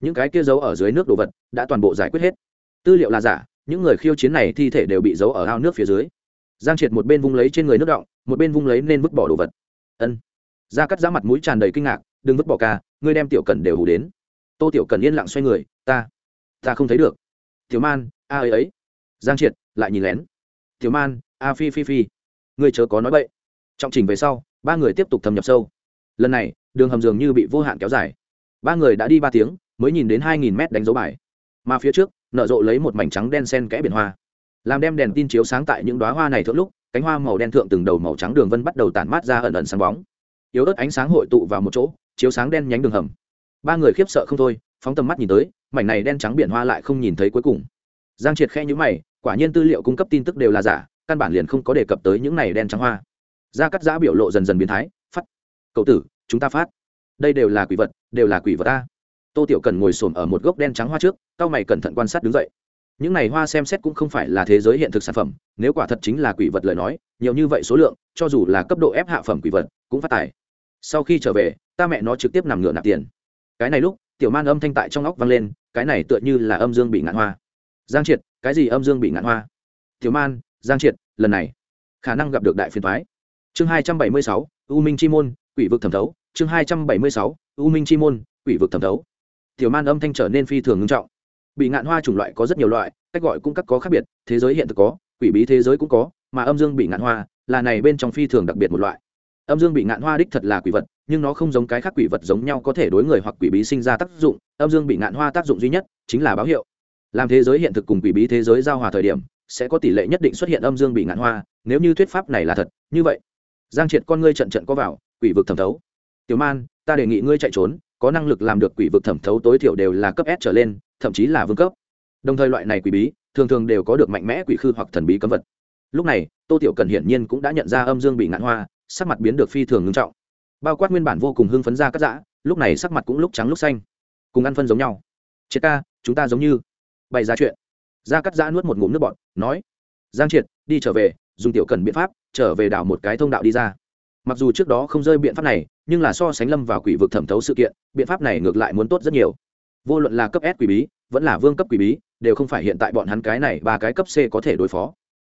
Những cái kia giấu ở dưới nước đồ vật đã toàn bộ giải quyết hết. Tư liệu là giả, những người khiêu chiến này thi thể đều bị giấu ở ao nước phía dưới. Giang triệt một bên vung lấy trên người nước động, một bên vung lấy nên vứt bỏ đồ vật. Ân. Ra cắt giá mặt mũi tràn đầy kinh ngạc, đừng vứt bỏ ca, ngươi đem tiểu cần đều hủ đến. Tô tiểu cần yên lặng xoay người, ta ta không thấy được. Tiểu man, a ấy ấy. Giang triệt lại nhìn lén. Tiểu man, a phi phi phi, ngươi chớ có nói bậy trọng trình về sau, ba người tiếp tục thâm nhập sâu. Lần này, đường hầm dường như bị vô hạn kéo dài. Ba người đã đi ba tiếng, mới nhìn đến hai nghìn mét đánh dấu bài. Mà phía trước, nở rộ lấy một mảnh trắng đen sen kẽ biển hoa. Làm đem đèn tin chiếu sáng tại những đoá hoa này thượng lúc, cánh hoa màu đen thượng từng đầu màu trắng đường vân bắt đầu tản mát ra ẩn ẩn sáng bóng. Yếu ớt ánh sáng hội tụ vào một chỗ, chiếu sáng đen nhánh đường hầm. Ba người khiếp sợ không thôi, phóng tầm mắt nhìn tới, mảnh này đen trắng biển hoa lại không nhìn thấy cuối cùng. Giang triệt khe nhữ mày, quả nhiên tư liệu cung cấp tin tức đều là giả, căn bản liền không có đề cập tới những này đen trắng hoa gia cắt giã biểu lộ dần dần biến thái, phát. Cậu tử, chúng ta phát. Đây đều là quỷ vật, đều là quỷ vật ta. Tô tiểu cần ngồi xổm ở một gốc đen trắng hoa trước, cao mày cẩn thận quan sát đứng dậy. Những này hoa xem xét cũng không phải là thế giới hiện thực sản phẩm, nếu quả thật chính là quỷ vật lời nói, nhiều như vậy số lượng, cho dù là cấp độ ép hạ phẩm quỷ vật, cũng phát tài. Sau khi trở về, ta mẹ nó trực tiếp nằm ngửa nạp tiền. Cái này lúc, tiểu man âm thanh tại trong óc vang lên, cái này tựa như là âm dương bị ngạn hoa. Giang triệt, cái gì âm dương bị ngạn hoa? Tiểu man, giang triệt, lần này khả năng gặp được đại phiền thoái chương hai trăm bảy mươi sáu, u minh chi môn, quỷ vực thẩm thấu. Chương hai trăm bảy mươi sáu, u minh chi môn, quỷ vực thẩm thấu. Tiểu man âm thanh trở nên phi thường ngưng trọng. Bị ngạn hoa chủng loại có rất nhiều loại, cách gọi cũng các có khác biệt, thế giới hiện thực có, quỷ bí thế giới cũng có, mà âm dương bị ngạn hoa là này bên trong phi thường đặc biệt một loại. Âm dương bị ngạn hoa đích thật là quỷ vật, nhưng nó không giống cái khác quỷ vật giống nhau có thể đối người hoặc quỷ bí sinh ra tác dụng. Âm dương bị ngạn hoa tác dụng duy nhất chính là báo hiệu. Làm thế giới hiện thực cùng quỷ bí thế giới giao hòa thời điểm, sẽ có tỷ lệ nhất định xuất hiện âm dương bị ngạn hoa, nếu như thuyết pháp này là thật, như vậy giang triệt con ngươi trận trận có vào, quỷ vực thẩm thấu. Tiểu man, ta đề nghị ngươi chạy trốn, có năng lực làm được quỷ vực thẩm thấu tối thiểu đều là cấp s trở lên, thậm chí là vương cấp. Đồng thời loại này quỷ bí, thường thường đều có được mạnh mẽ quỷ khư hoặc thần bí cấm vật. Lúc này, tô tiểu cần hiển nhiên cũng đã nhận ra âm dương bị ngạn hoa, sắc mặt biến được phi thường ngưng trọng. Bao quát nguyên bản vô cùng hưng phấn ra cắt giã lúc này sắc mặt cũng lúc trắng lúc xanh. Cùng ăn phân giống nhau. Triệt ca, chúng ta giống như. Bày ra chuyện. Ra cắt giã nuốt một ngụm nước bọt, nói, giang triệt, đi trở về dùng tiểu cần biện pháp, trở về đảo một cái thông đạo đi ra. Mặc dù trước đó không rơi biện pháp này, nhưng là so sánh lâm vào quỷ vực thẩm thấu sự kiện, biện pháp này ngược lại muốn tốt rất nhiều. Vô luận là cấp s quỷ bí, vẫn là vương cấp quỷ bí, đều không phải hiện tại bọn hắn cái này ba cái cấp c có thể đối phó.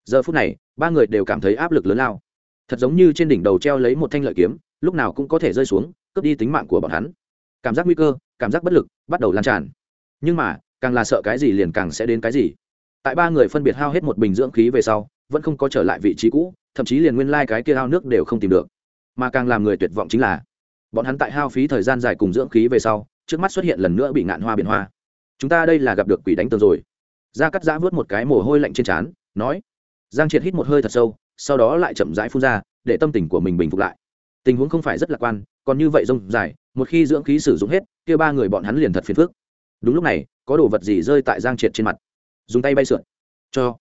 Giờ phút này, ba người đều cảm thấy áp lực lớn lao. Thật giống như trên đỉnh đầu treo lấy một thanh lợi kiếm, lúc nào cũng có thể rơi xuống, cướp đi tính mạng của bọn hắn. Cảm giác nguy cơ, cảm giác bất lực, bắt đầu lan tràn. Nhưng mà, càng là sợ cái gì liền càng sẽ đến cái gì. Tại ba người phân biệt hao hết một bình dưỡng khí về sau vẫn không có trở lại vị trí cũ, thậm chí liền nguyên lai、like、cái kia ao nước đều không tìm được. Mà càng làm người tuyệt vọng chính là, bọn hắn tại hao phí thời gian dài cùng dưỡng khí về sau, trước mắt xuất hiện lần nữa bị ngạn hoa biển hoa. Chúng ta đây là gặp được quỷ đánh tường rồi. Gia cắt giã vớt một cái mồ hôi lạnh trên trán, nói, giang triệt hít một hơi thật sâu, sau đó lại chậm rãi phun ra, để tâm tình của mình bình phục lại. Tình huống không phải rất lạc quan, còn như vậy rông dài, một khi dưỡng khí sử dụng hết, kia ba người bọn hắn liền thật phiền phức. Đúng lúc này, có đồ vật gì rơi tại giang triệt trên mặt. Dùng tay bay sượn. Cho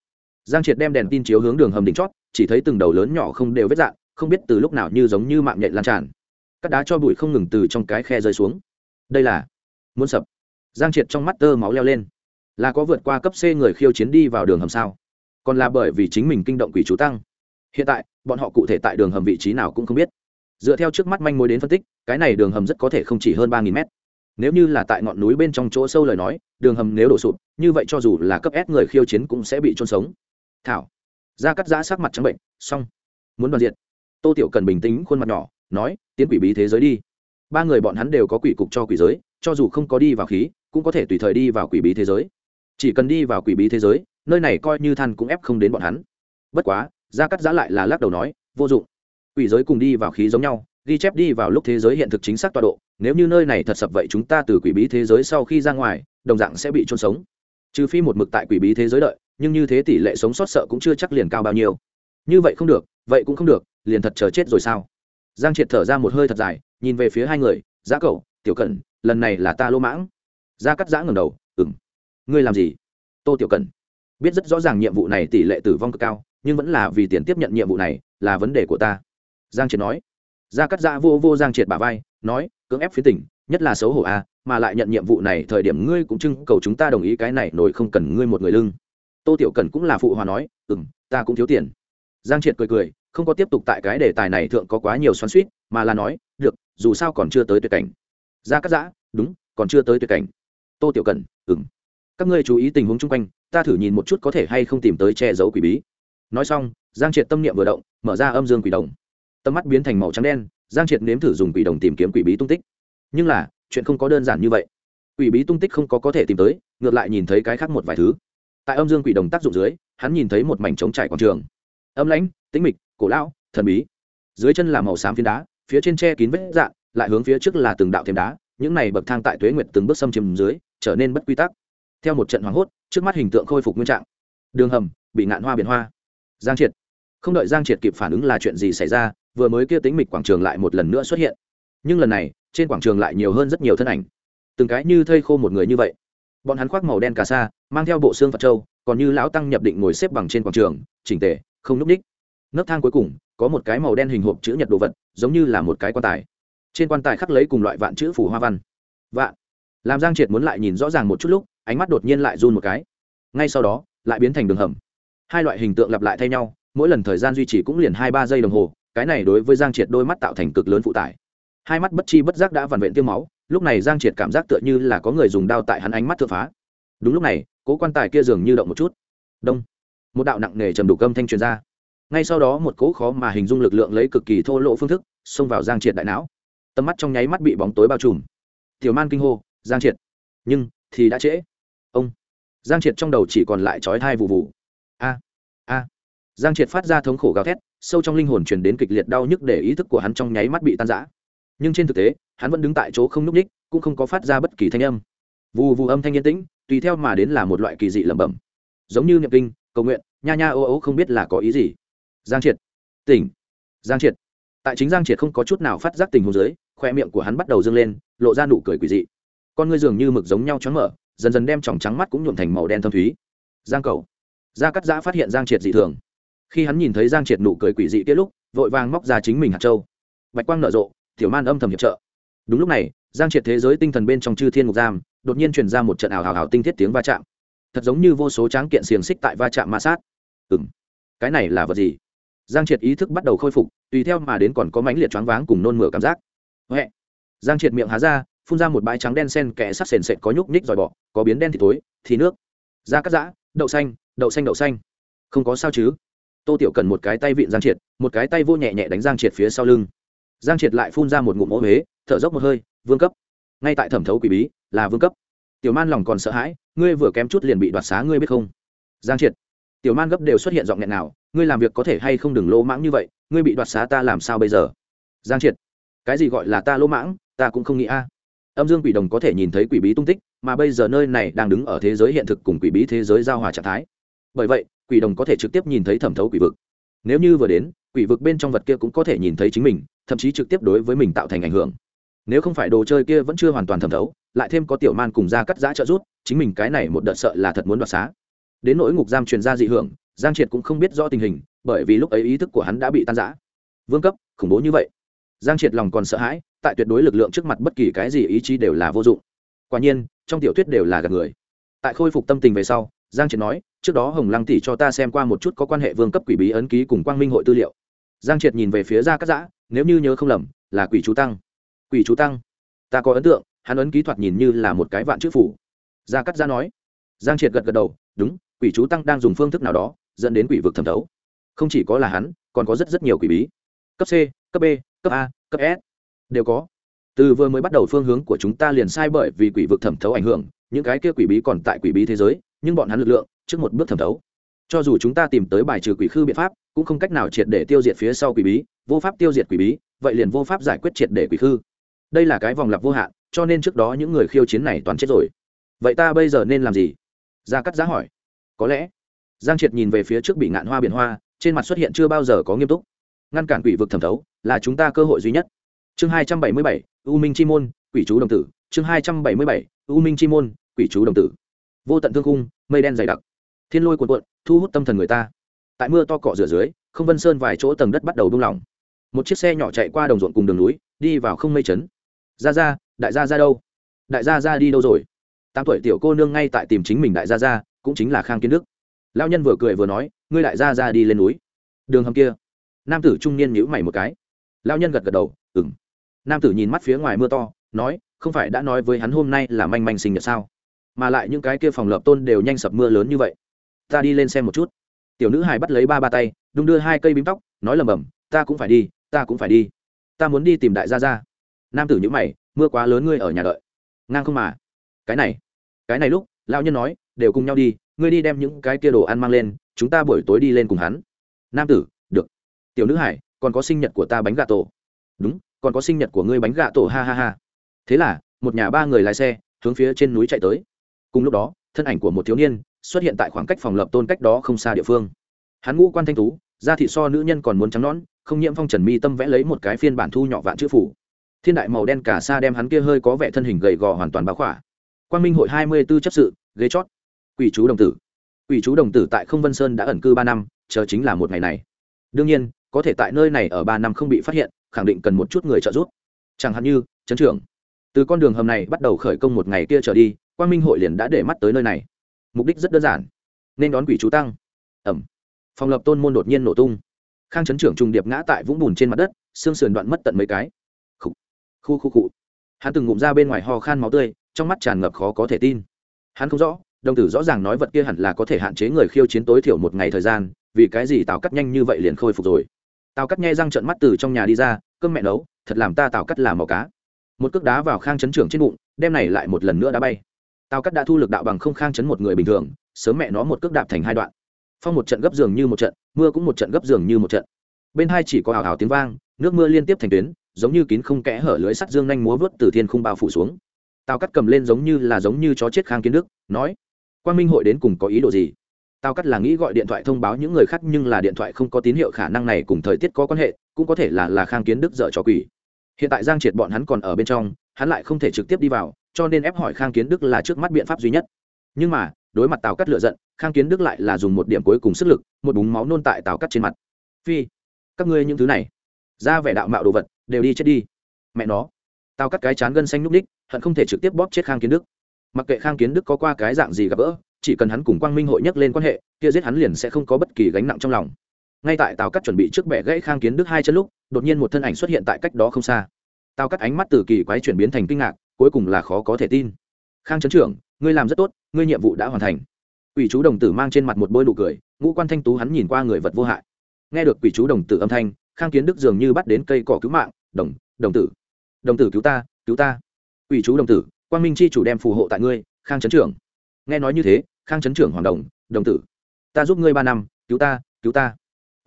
giang triệt đem đèn tin chiếu hướng đường hầm đỉnh chót, chỉ thấy từng đầu lớn nhỏ không đều vết dạn, không biết từ lúc nào như giống như mạng nhện lan tràn. Các đá cho bụi không ngừng từ trong cái khe rơi xuống. Đây là muốn sập. Giang triệt trong mắt tơ máu leo lên. Là có vượt qua cấp c người khiêu chiến đi vào đường hầm sao? Còn là bởi vì chính mình kinh động quỷ chú tăng? Hiện tại, bọn họ cụ thể tại đường hầm vị trí nào cũng không biết. Dựa theo trước mắt manh mối đến phân tích, cái này đường hầm rất có thể không chỉ hơn ba nghìn mét. Nếu như là tại ngọn núi bên trong chỗ sâu lời nói, đường hầm nếu đổ sụp, như vậy cho dù là cấp s người khiêu chiến cũng sẽ bị trôn sống thảo. Ra cắt giã sắc mặt trắng bệnh, xong, muốn đoàn diện tô tiểu cần bình tĩnh, khuôn mặt nhỏ, nói, tiến quỷ bí thế giới đi. Ba người bọn hắn đều có quỷ cục cho quỷ giới, cho dù không có đi vào khí, cũng có thể tùy thời đi vào quỷ bí thế giới. Chỉ cần đi vào quỷ bí thế giới, nơi này coi như than cũng ép không đến bọn hắn. Bất quá, gia cắt giã lại là lắc đầu nói, vô dụng. Quỷ giới cùng đi vào khí giống nhau, ghi chép đi vào lúc thế giới hiện thực chính xác tọa độ, nếu như nơi này thật sập vậy chúng ta từ quỷ bí thế giới sau khi ra ngoài, đồng dạng sẽ bị trôn sống. Trừ phi một mực tại quỷ bí thế giới đợi nhưng như thế tỷ lệ sống sót sợ cũng chưa chắc liền cao bao nhiêu. Như vậy không được, vậy cũng không được, liền thật chờ chết rồi sao? Giang triệt thở ra một hơi thật dài, nhìn về phía hai người, giá cậu, tiểu cẩn, lần này là ta lô mãng. Gia cắt giã ngầm đầu ừng ngươi làm gì? Tô tiểu cẩn. Biết rất rõ ràng nhiệm vụ này tỷ lệ tử vong cực cao, nhưng vẫn là vì tiền tiếp nhận nhiệm vụ này, là vấn đề của ta. Giang triệt nói. Gia cắt giã vô vô giang triệt bà vai, nói, cưỡng ép phía tỉnh nhất là xấu hổ a mà lại nhận nhiệm vụ này thời điểm ngươi cũng trưng cầu chúng ta đồng ý cái này nổi không cần ngươi một người lưng tô tiểu cần cũng là phụ hòa nói ừ m ta cũng thiếu tiền. Giang triệt cười cười, không có tiếp tục tại cái đề tài này thượng có quá nhiều xoắn suýt mà là nói, được, dù sao còn chưa tới tuyệt cảnh. Ra cắt giã, đúng, còn chưa tới tuyệt cảnh. Tô tiểu cần ừng các ngươi chú ý tình huống chung quanh, ta thử nhìn một chút có thể hay không tìm tới che giấu quỷ bí. Nói xong, giang triệt tâm niệm vừa động, mở ra âm dương quỷ đồng. Tâm mắt biến thành màu trắng đen, giang triệt nếm thử dùng quỷ đồng tìm kiếm quỷ bí tung tích. Nhưng là, chuyện không có đơn giản như vậy. Quỷ bí tung tích không có có thể tìm tới, ngược lại nhìn thấy cái khác một vài thứ tại âm dương quỷ đồng tác dụng dưới, hắn nhìn thấy một mảnh trống trải quảng trường. Âm lãnh, tĩnh mịch, cổ lão, thần bí. Dưới chân là màu xám phiến đá, phía trên tre kín vết dạn lại hướng phía trước là từng đạo thêm đá, những này bậc thang tại tuế nguyệt từng bước xâm chìm dưới, trở nên bất quy tắc. Theo một trận hoảng hốt, trước mắt hình tượng khôi phục nguyên trạng. Đường hầm, bị ngạn hoa biển hoa. Giang triệt. Không đợi giang triệt kịp phản ứng là chuyện gì xảy ra, vừa mới kia tính mịch quảng trường lại một lần nữa xuất hiện. Nhưng lần này, trên quảng trường lại nhiều hơn rất nhiều thân ảnh. Từng cái như thây khô một người như vậy bọn hắn khoác màu đen cà sa, mang theo bộ xương phật trâu còn như lão tăng nhập định ngồi xếp bằng trên quảng trường, chỉnh tề, không núp h nấc thang cuối cùng, có một cái màu đen hình hộp chữ nhật đồ vật, giống như là một cái quan tài. Trên quan tài khắc lấy cùng loại vạn chữ phủ hoa văn. Vạn. Làm giang triệt muốn lại nhìn rõ ràng một chút lúc, ánh mắt đột nhiên lại run một cái. Ngay sau đó, lại biến thành đường hầm. Hai loại hình tượng lặp lại thay nhau, mỗi lần thời gian duy trì cũng liền hai ba giây đồng hồ, cái này đối với giang triệt đôi mắt tạo thành cực lớn phụ tải. Hai mắt bất chi bất giác đã vằn vện tiêu máu lúc này giang triệt cảm giác tựa như là có người dùng đao tại hắn ánh mắt thượng phá. Đúng lúc này, cố quan tài kia dường như động một chút. Đông. Một đạo nặng nề trầm đủ cơm thanh truyền ra. Ngay sau đó một cỗ khó mà hình dung lực lượng lấy cực kỳ thô lỗ phương thức, xông vào giang triệt đại não. Tầm mắt trong nháy mắt bị bóng tối bao trùm. Tiểu man kinh hô, giang triệt, nhưng thì đã trễ. Ông. Giang triệt trong đầu chỉ còn lại trói thai vụ vụ. A a. Giang triệt phát ra thống khổ gào thét, sâu trong linh hồn truyền đến kịch liệt đau nhức để ý thức của hắn trong nháy mắt bị tan rã nhưng trên thực tế, hắn vẫn đứng tại chỗ không n ú c ních cũng không có phát ra bất kỳ thanh âm. Vù vù âm thanh yên tĩnh, tùy theo mà đến là một loại kỳ dị lẩm bẩm. Giống như niệm kinh, cầu nguyện, nha nha ô ô không biết là có ý gì. Giang triệt. Tỉnh. Giang triệt. Tại chính giang triệt không có chút nào phát giác tình hồ dưới, khoe miệng của hắn bắt đầu dâng lên, lộ ra nụ cười quỳ dị. Con ngươi dường như mực giống nhau trắng mở, dần dần đem tròng trắng mắt cũng nhuộm thành màu đen thâm thúy. Giang cầu. Gia cắt giã phát hiện giang triệt dị thường. Khi hắn nhìn thấy giang triệt nụ cười quỷ dị kia lúc, vội vàng móc ra chính mình hạt châu. Bạch quang nở rộ tiểu man âm thầm hiệp trợ. Đúng lúc này, giang triệt thế giới tinh thần bên trong chư thiên ngục giam, đột nhiên truyền ra một trận ảo hào hào tinh thiết tiếng va chạm. Thật giống như vô số tráng kiện xiềng xích tại va chạm ma sát. Ừng cái này là vật gì? Giang triệt ý thức bắt đầu khôi phục, tùy theo mà đến còn có mãnh liệt choáng váng cùng nôn mửa cảm giác. Huệ. Giang triệt miệng há ra, phun ra một bãi trắng đen sen kẽ sắc sền sệt có nhúc nhích dòi bọ, có biến đen thì tối thì nước. Da cắt giã, đậu xanh đậu xanh đậu xanh. Không có sao chứ? Tô tiểu cần một cái tay vịn giang triệt, một cái tay vô nhẹ nhẹ đánh giang triệt phía sau lưng giang triệt lại phun ra một ngụm ô huế, thở dốc một hơi, vương cấp, ngay tại thẩm thấu quỷ bí, là vương cấp. Tiểu man lòng còn sợ hãi, ngươi vừa kém chút liền bị đoạt xá, ngươi biết không? Giang triệt, tiểu man gấp đều xuất hiện giọng nghẹn nào, ngươi làm việc có thể hay không đừng lỗ mãng như vậy, ngươi bị đoạt xá ta làm sao bây giờ? Giang triệt, cái gì gọi là ta lỗ mãng, ta cũng không nghĩ a. Âm dương quỷ đồng có thể nhìn thấy quỷ bí tung tích, mà bây giờ nơi này đang đứng ở thế giới hiện thực cùng quỷ bí thế giới giao hòa trạng thái. Bởi vậy, quỷ đồng có thể trực tiếp nhìn thấy thẩm thấu quỷ vực. Nếu như vừa đến, quỷ vực bên trong vật kia cũng có thể nhìn thấy chính mình thậm chí trực tiếp đối với mình tạo thành ảnh hưởng. Nếu không phải đồ chơi kia vẫn chưa hoàn toàn thẩm thấu, lại thêm có tiểu man cùng ra cắt giã trợ rút chính mình cái này một đợt sợ là thật muốn đoạt xá. Đến nỗi ngục giam truyền ra dị hưởng, giang triệt cũng không biết rõ tình hình, bởi vì lúc ấy ý thức của hắn đã bị tan rã. Vương cấp, khủng bố như vậy. Giang triệt lòng còn sợ hãi, tại tuyệt đối lực lượng trước mặt bất kỳ cái gì ý chí đều là vô dụng. Quả nhiên, trong tiểu thuyết đều là gạt người. Tại khôi phục tâm tình về sau, giang triệt nói, trước đó hồng lăng tỷ cho ta xem qua một chút có quan hệ vương cấp quỷ bí ấn ký cùng quang minh hội tư liệu. Giang triệt nhìn về phía gia cát giã nếu như nhớ không lầm, là quỷ chú tăng. Quỷ chú tăng? Ta có ấn tượng, hắn ấn ký thoạt nhìn như là một cái vạn chữ phủ. Gia cắt gia nói. Giang triệt gật gật đầu, đúng, quỷ chú tăng đang dùng phương thức nào đó, dẫn đến quỷ vực thẩm thấu. Không chỉ có là hắn, còn có rất rất nhiều quỷ bí. Cấp c, cấp b, cấp a, cấp s. Đều có. Từ vừa mới bắt đầu phương hướng của chúng ta liền sai bởi vì quỷ vực thẩm thấu ảnh hưởng, những cái kia quỷ bí còn tại quỷ bí thế giới, nhưng bọn hắn lực lượng, trước một bước thẩm thấu cho dù chúng ta tìm tới bài trừ quỷ khư biện pháp, cũng không cách nào triệt để tiêu diệt phía sau quỷ bí, vô pháp tiêu diệt quỷ bí, vậy liền vô pháp giải quyết triệt để quỷ khư. Đây là cái vòng lặp vô hạn, cho nên trước đó những người khiêu chiến này toàn chết rồi. Vậy ta bây giờ nên làm gì? Gia cắt giá hỏi. Có lẽ, giang triệt nhìn về phía trước bị ngạn hoa biển hoa, trên mặt xuất hiện chưa bao giờ có nghiêm túc. Ngăn cản quỷ vực thẩm thấu, là chúng ta cơ hội duy nhất. Chương hai trăm bảy mươi bảy, u minh chi môn, quỷ chú đồng tử. Chương hai trăm bảy mươi bảy, u minh chi môn, quỷ chú đồng tử. Vô tận thương cung mây đen dày đặc. Thiên lôi cuộn cuộn thu hút tâm thần người ta. Tại mưa to cọ rửa dưới, không vân sơn vài chỗ tầng đất bắt đầu buông lỏng. Một chiếc xe nhỏ chạy qua đồng ruộng cùng đường núi, đi vào không mây trấn. Ra ra đại gia ra đâu? Đại gia ra đi đâu rồi? Tám tuổi tiểu cô nương ngay tại tìm chính mình đại gia ra, cũng chính là khang kiến đức. Lao nhân vừa cười vừa nói, ngươi đại gia ra đi lên núi. Đường hầm kia. Nam tử trung niên nhíu mày một cái. Lao nhân gật gật đầu ừng nam tử nhìn mắt phía ngoài mưa to, nói, không phải đã nói với hắn hôm nay là manh manh sinh nhật sao? Mà lại những cái kia phòng lợp tôn đều nhanh sập mưa lớn như vậy ta đi lên xem một chút. Tiểu nữ hải bắt lấy ba ba tay, đung đưa hai cây bím tóc, nói lầm bầm, ta cũng phải đi, ta cũng phải đi. Ta muốn đi tìm đại gia ra nam tử nhữ mày, mưa quá lớn ngươi ở nhà đợi. Ngang không mà. Cái này cái này lúc, lão nhân nói, đều cùng nhau đi, ngươi đi đem những cái kia đồ ăn mang lên, chúng ta buổi tối đi lên cùng hắn. Nam tử, được. Tiểu nữ hải còn có sinh nhật của ta bánh gà tổ. Đúng, còn có sinh nhật của ngươi bánh gà tổ, ha ha ha. Thế là, một nhà ba người lái xe, hướng phía trên núi chạy tới. Cùng lúc đó, thân ảnh của một thiếu niên xuất hiện tại khoảng cách phòng lập tôn cách đó không xa địa phương. Hắn ngũ quan thanh tú, da thị so nữ nhân còn muốn trắng nón không nhiễm phong trần mi tâm vẽ lấy một cái phiên bản thu nhỏ vạn chữ phủ. Thiên đại màu đen cả xa đem hắn kia hơi có vẻ thân hình gầy gò hoàn toàn báo khỏa. Quan minh hội hai mươi b ố chấp sự, ghế chót. Quỷ chú đồng tử. Quỷ chú đồng tử tại không vân sơn đã ẩn cư ba năm, chờ chính là một ngày này. Đương nhiên, có thể tại nơi này ở ba năm không bị phát hiện, khẳng định cần một chút người trợ giúp. Chẳng hạn như, trấn trưởng. Từ con đường hầm này bắt đầu khởi công một ngày kia trở đi quan minh hội liền đã để mắt tới nơi này mục đích rất đơn giản. Nên đón quỷ chú tăng. Ẩm. Phòng lập tôn môn đột nhiên nổ tung. Khang chấn trưởng trùng điệp ngã tại vũng bùn trên mặt đất, xương sườn đoạn mất tận mấy cái. Khu khu khu. Cụ hắn từng ngụm ra bên ngoài ho khan máu tươi, trong mắt tràn ngập khó có thể tin. Hắn không rõ, đồng tử rõ ràng nói vật kia hẳn là có thể hạn chế người khiêu chiến tối thiểu một ngày thời gian, vì cái gì tào cắt nhanh như vậy liền khôi phục rồi? Tào cắt nhai răng trận mắt từ trong nhà đi ra, cơm mẹ nấu, thật làm ta tào cắt làm màu cá. Một cước đá vào khang chấn trưởng trên bụng, đem này lại một lần nữa đã bay tào cắt đã thu lực đạo bằng không khang chấn một người bình thường, sớm mẹ nó một cước đạp thành hai đoạn. Phong một trận gấp giường như một trận, mưa cũng một trận gấp giường như một trận. Bên hai chỉ có hào hào tiếng vang, nước mưa liên tiếp thành tuyến, giống như kín không kẽ hở lưới sắt dương nhanh múa vớt từ thiên không bao phủ xuống. Tào cắt cầm lên giống như là giống như chó chết khang kiến đức, nói quan minh hội đến cùng có ý đồ gì? Tào cắt là nghĩ gọi điện thoại thông báo những người khác nhưng là điện thoại không có tín hiệu khả năng này cùng thời tiết có quan hệ, cũng có thể là là khang kiến đức dở trò quỷ hiện tại giang triệt bọn hắn còn ở bên trong, hắn lại không thể trực tiếp đi vào, cho nên ép hỏi khang kiến đức là trước mắt biện pháp duy nhất. Nhưng mà, đối mặt tào cắt lựa giận, khang kiến đức lại là dùng một điểm cuối cùng sức lực, một búng máu nôn tại tào cắt trên mặt. Phi, các ngươi những thứ này, ra vẻ đạo mạo đồ vật, đều đi chết đi. Mẹ nó. Tào cắt cái chán gân xanh núp ních, hận không thể trực tiếp bóp chết khang kiến đức. Mặc kệ khang kiến đức có qua cái dạng gì gặp gỡ, chỉ cần hắn cùng quang minh hội nhắc lên quan hệ, kia giết hắn liền sẽ không có bất kỳ gánh nặng trong lòng ngay tại tào cắt chuẩn bị trước bẻ gãy khang kiến đức hai chân lúc, đột nhiên một thân ảnh xuất hiện tại cách đó không xa. Tào cắt ánh mắt từ kỳ quái chuyển biến thành kinh ngạc, cuối cùng là khó có thể tin. Khang trấn trưởng, ngươi làm rất tốt, ngươi nhiệm vụ đã hoàn thành. Quỷ chú đồng tử mang trên mặt một bôi nụ cười, ngũ quan thanh tú hắn nhìn qua người vật vô hại. Nghe được quỷ chú đồng tử âm thanh, khang kiến đức dường như bắt đến cây cỏ cứu mạng, đồng đồng tử đồng tử cứu ta cứu ta. Quỷ chú đồng tử, quang minh chi chủ đem phù hộ tại ngươi, khang trấn trưởng. Nghe nói như thế, khang trấn trưởng hoàng đồng đồng tử, ta giúp ngươi ba năm, cứu ta cứu ta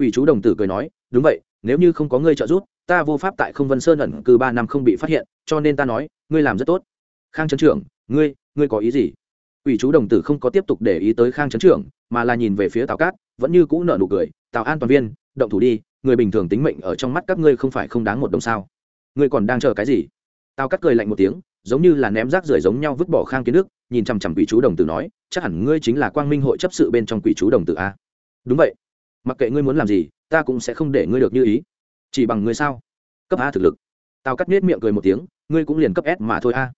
quỷ chú đồng tử cười nói đúng vậy nếu như không có ngươi trợ giúp ta vô pháp tại không vân sơn ẩn cư ba năm không bị phát hiện cho nên ta nói ngươi làm rất tốt khang trấn trưởng ngươi ngươi có ý gì Quỷ chú đồng tử không có tiếp tục để ý tới Khang trấn trưởng, mà là nhìn về phía Tào Cát, vẫn như cũ nở nụ cười, "Tào An toàn viên, động thủ đi, người bình thường tính mệnh ở trong mắt các ngươi không phải không đáng một đồng sao? Ngươi còn đang chờ cái gì?" Tào Cát cười lạnh một tiếng, giống như là ném rác rưởi giống nhau vứt bỏ Khang Kiến Đức, nhìn chằm chằm quỷ chú đồng tử nói, "Chắc hẳn ngươi chính là Quang Minh hội chấp sự bên trong quỷ chú đồng tử a?" đúng vậy mặc kệ ngươi muốn làm gì, ta cũng sẽ không để ngươi được như ý. Chỉ bằng ngươi sao? Cấp a thực lực. Tao cắt nết miệng cười một tiếng, ngươi cũng liền cấp s mà thôi a.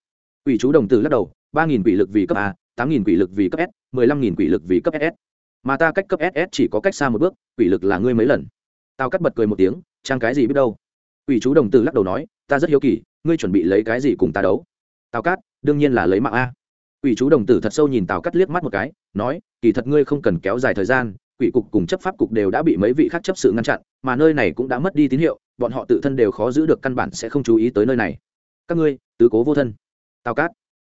Ủy chú đồng tử lắc đầu, ba nghìn quỷ lực vì cấp a, tám nghìn quỷ lực vì cấp s, mười lăm nghìn quỷ lực vì cấp ss mà ta cách cấp ss chỉ có cách xa một bước, quỷ lực là ngươi mấy lần. Tao cắt bật cười một tiếng, trang cái gì biết đâu. Ủy chú đồng tử lắc đầu nói, ta rất hiếu kỳ, ngươi chuẩn bị lấy cái gì cùng ta đấu? Tao cắt đương nhiên là lấy mạng a. Ủy chú đồng tử thật sâu nhìn tào cắt liếc mắt một cái, nói, kỳ thật ngươi không cần kéo dài thời gian quỷ cục cùng chấp pháp cục đều đã bị mấy vị khác chấp sự ngăn chặn, mà nơi này cũng đã mất đi tín hiệu, bọn họ tự thân đều khó giữ được căn bản sẽ không chú ý tới nơi này. Các ngươi, tứ cố vô thân. Tào cát.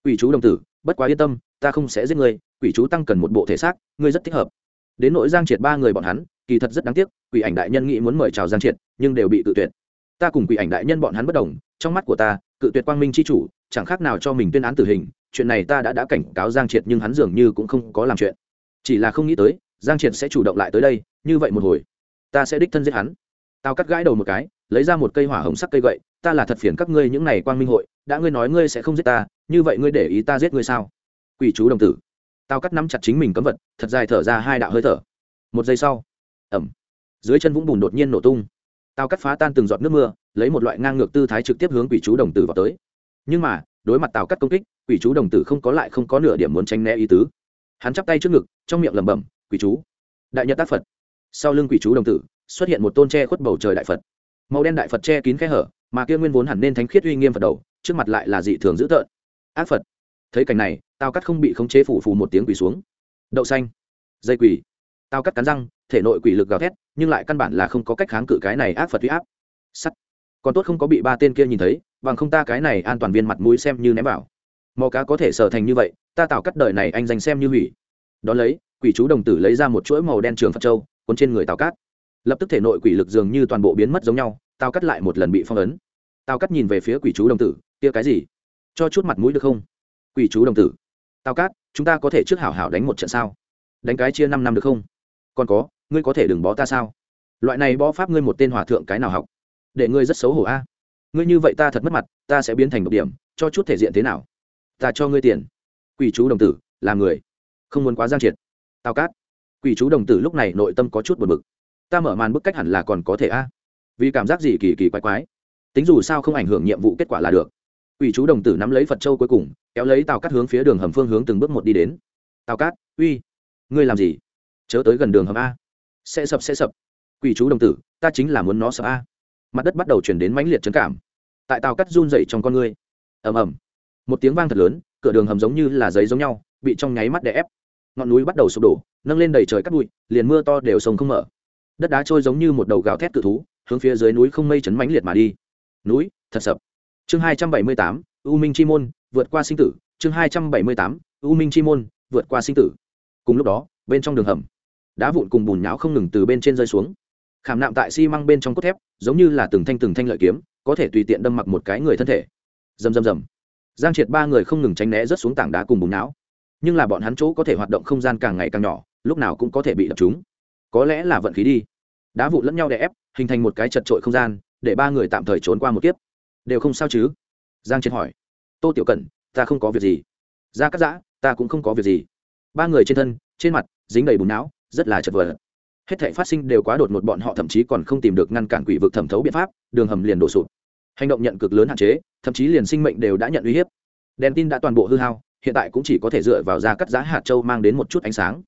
Quỷ chú đồng tử, bất quá yên tâm, ta không sẽ giết ngươi, quỷ chú tăng cần một bộ thể xác, ngươi rất thích hợp. Đến nỗi giang triệt ba người bọn hắn, kỳ thật rất đáng tiếc, quỷ ảnh đại nhân nghĩ muốn mời chào giang triệt, nhưng đều bị tự tuyệt. Ta cùng quỷ ảnh đại nhân bọn hắn bất đồng, trong mắt của ta, cự tuyệt quang minh c h i chủ, chẳng khác nào cho mình tuyên án tử hình, chuyện này ta đã đã cảnh cáo giang triệt nhưng hắn dường như cũng không có làm chuyện. Chỉ là không nghĩ tới giang triệt sẽ chủ động lại tới đây, như vậy một hồi, ta sẽ đích thân giết hắn. Tao cắt gãi đầu một cái, lấy ra một cây hỏa hồng sắc cây gậy, ta là thật phiền các ngươi những n à y quang minh hội, đã ngươi nói ngươi sẽ không giết ta, như vậy ngươi để ý ta giết ngươi sao? Quỷ chú đồng tử. Tao cắt nắm chặt chính mình cấm vật, thật dài thở ra hai đạo hơi thở. Một giây sau ẩm dưới chân vũng bùn đột nhiên nổ tung. Tao cắt phá tan từng giọt nước mưa, lấy một loại ngang ngược tư thái trực tiếp hướng quỷ chú đồng tử vào tới. Nhưng mà, đối mặt tào cắt công kích, quỷ chú đồng tử không có lại không có nửa điểm muốn tranh né ý tứ. Hắn chắp tay trước ngực, trong miệng lẩm bẩm quỷ chú. Đại nhật tác phật. Sau lưng quỷ chú đồng tử, xuất hiện một tôn tre khuất bầu trời đại phật. Màu đen đại phật che kín kẽ hở, mà kia nguyên vốn hẳn nên thánh khiết uy nghiêm phật đầu, trước mặt lại là dị thường dữ tợn. Ác phật. Thấy cảnh này, tao cắt không bị khống chế phủ phù một tiếng quỷ xuống. Đậu xanh. Dây quỷ tao cắt cắn răng, thể nội quỷ lực gào thét, nhưng lại căn bản là không có cách kháng cự cái này ác phật huy áp. Sắt. Còn tốt không có bị ba tên kia nhìn thấy, bằng không ta cái này an toàn viên mặt mũi xem như ném vào. Mò cá có thể sở thành như vậy, ta tạo cắt đời này anh dành xem như hủy. Đón lấy quỷ chú đồng tử lấy ra một chuỗi màu đen trường phật châu, cuốn trên người tào cát. Lập tức thể nội quỷ lực dường như toàn bộ biến mất giống nhau, Tào cắt lại một lần bị phong ấn. Tào cắt nhìn về phía quỷ chú đồng tử, kia cái gì? Cho chút mặt mũi được không? Quỷ chú đồng tử. Tào cát, chúng ta có thể trước hảo hảo đánh một trận sao? Đánh cái chia năm năm được không? Còn có, ngươi có thể đừng bó ta sao? Loại này bó pháp ngươi một tên hòa thượng cái nào học? Để ngươi rất xấu hổ a. Ngươi như vậy ta thật mất mặt, ta sẽ biến thành một điểm, cho chút thể diện thế nào? Ta cho ngươi tiền. Quỷ chú đồng tử, là người, không muốn quá giang triệt tao cát. Quỷ chú đồng tử lúc này nội tâm có chút buồn bực. Ta mở màn bức cách hẳn là còn có thể a. Vì cảm giác gì kỳ kỳ quái quái. Tính dù sao không ảnh hưởng nhiệm vụ kết quả là được. Quỷ chú đồng tử nắm lấy phật châu cuối cùng, kéo lấy Tào Cát hướng phía đường hầm phương hướng từng bước một đi đến. Tào cát, uy, ngươi làm gì? Chớ tới gần đường hầm a. Sẽ sập sẽ sập. Quỷ chú đồng tử, ta chính là muốn nó sập a. Mặt đất bắt đầu chuyển đến mãnh liệt trấn cảm. Tại tàu cắt run dậy trong con ngươi. Ầm ầm. Một tiếng vang thật lớn, cửa đường hầm giống như là giấy giống nhau, bị trong nháy mắt đè ép ngọn núi bắt đầu sụp đổ, nâng lên đầy trời cắt bụi, liền mưa to đều sông không mở. Đất đá trôi giống như một đầu gào thét cự thú, hướng phía dưới núi không mây chấn mãnh liệt mà đi. Núi, thật sập. Chương hai trăm bảy mươi tám, u minh chi môn, vượt qua sinh tử. Chương hai trăm bảy mươi tám, u minh chi môn, vượt qua sinh tử. Cùng lúc đó, bên trong đường hầm, đá vụn cùng bùn nhão không ngừng từ bên trên rơi xuống. Khảm nạm tại xi măng bên trong cốt thép, giống như là từng thanh từng thanh lợi kiếm, có thể tùy tiện đâm mặc một cái người thân thể. Rầm rầm rầm. Giang triệt ba người không ngừng tránh né rớt xuống tảng đá cùng bùn nháo nhưng là bọn hắn chỗ có thể hoạt động không gian càng ngày càng nhỏ, lúc nào cũng có thể bị đập chúng. Có lẽ là vận khí đi. Đá vụ lẫn nhau đè ép, hình thành một cái chật trội không gian, để ba người tạm thời trốn qua một kiếp. Đều không sao chứ? Giang triệt hỏi. Tô tiểu cẩn, ta không có việc gì. Ra cắt giã, ta cũng không có việc gì. Ba người trên thân, trên mặt, dính đầy bùn não, rất là chật vật. Hết thể phát sinh đều quá đột ngột, bọn họ thậm chí còn không tìm được ngăn cản quỷ vực thẩm thấu biện pháp, đường hầm liền đổ sụp. Hành động nhận cực lớn hạn chế, thậm chí liền sinh mệnh đều đã nhận uy hiếp. Đèn tin đã toàn bộ hư hao hiện tại cũng chỉ có thể dựa vào ra cắt giá hạt châu mang đến một chút ánh sáng.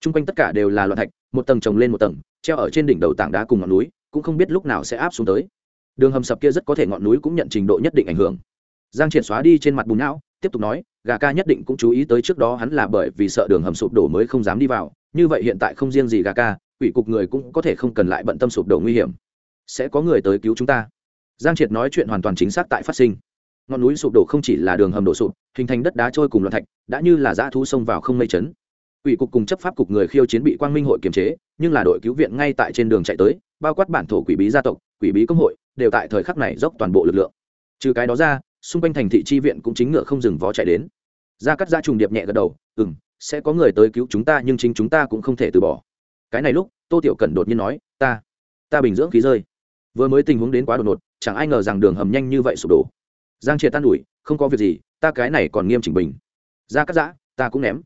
T r u n g quanh tất cả đều là loạn thạch, một tầng trồng lên một tầng, treo ở trên đỉnh đầu tảng đá cùng ngọn núi, cũng không biết lúc nào sẽ áp xuống tới. Đường hầm sập kia rất có thể ngọn núi cũng nhận trình độ nhất định ảnh hưởng. Giang triệt xóa đi trên mặt bùn não, tiếp tục nói, gà ca nhất định cũng chú ý tới trước đó hắn là bởi vì sợ đường hầm sụp đổ mới không dám đi vào, như vậy hiện tại không riêng gì gà ca, quỷ cục người cũng có thể không cần lại bận tâm sụp đổ nguy hiểm. Sẽ có người tới cứu chúng ta. Giang triệt nói chuyện hoàn toàn chính xác tại phát sinh ngọn núi sụp đổ không chỉ là đường hầm đổ sụp, hình thành đất đá trôi cùng loạn thạch, đã như là dã thu xông vào không mây chấn. Ủy cục cùng chấp pháp cục người khiêu chiến bị quang minh hội kiềm chế, nhưng là đội cứu viện ngay tại trên đường chạy tới, bao quát bản thổ quỷ bí gia tộc, quỷ bí công hội, đều tại thời khắc này dốc toàn bộ lực lượng. Trừ cái đó ra, xung quanh thành thị chi viện cũng chính ngựa không dừng vó chạy đến. Gia cắt gia trùng điệp nhẹ gật đầu ừ m sẽ có người tới cứu chúng ta, nhưng chính chúng ta cũng không thể từ bỏ. Cái này lúc, tô tiểu cần đột nhiên nói, ta ta bình dưỡng khí rơi. Vừa mới tình huống đến quá đột ngột, chẳng ai ngờ rằng đường hầm nhanh như vậy sụp đổ giang triệt tan ủi, không có việc gì, ta cái này còn nghiêm chỉnh bình. Ra cắt giã, ta cũng ném.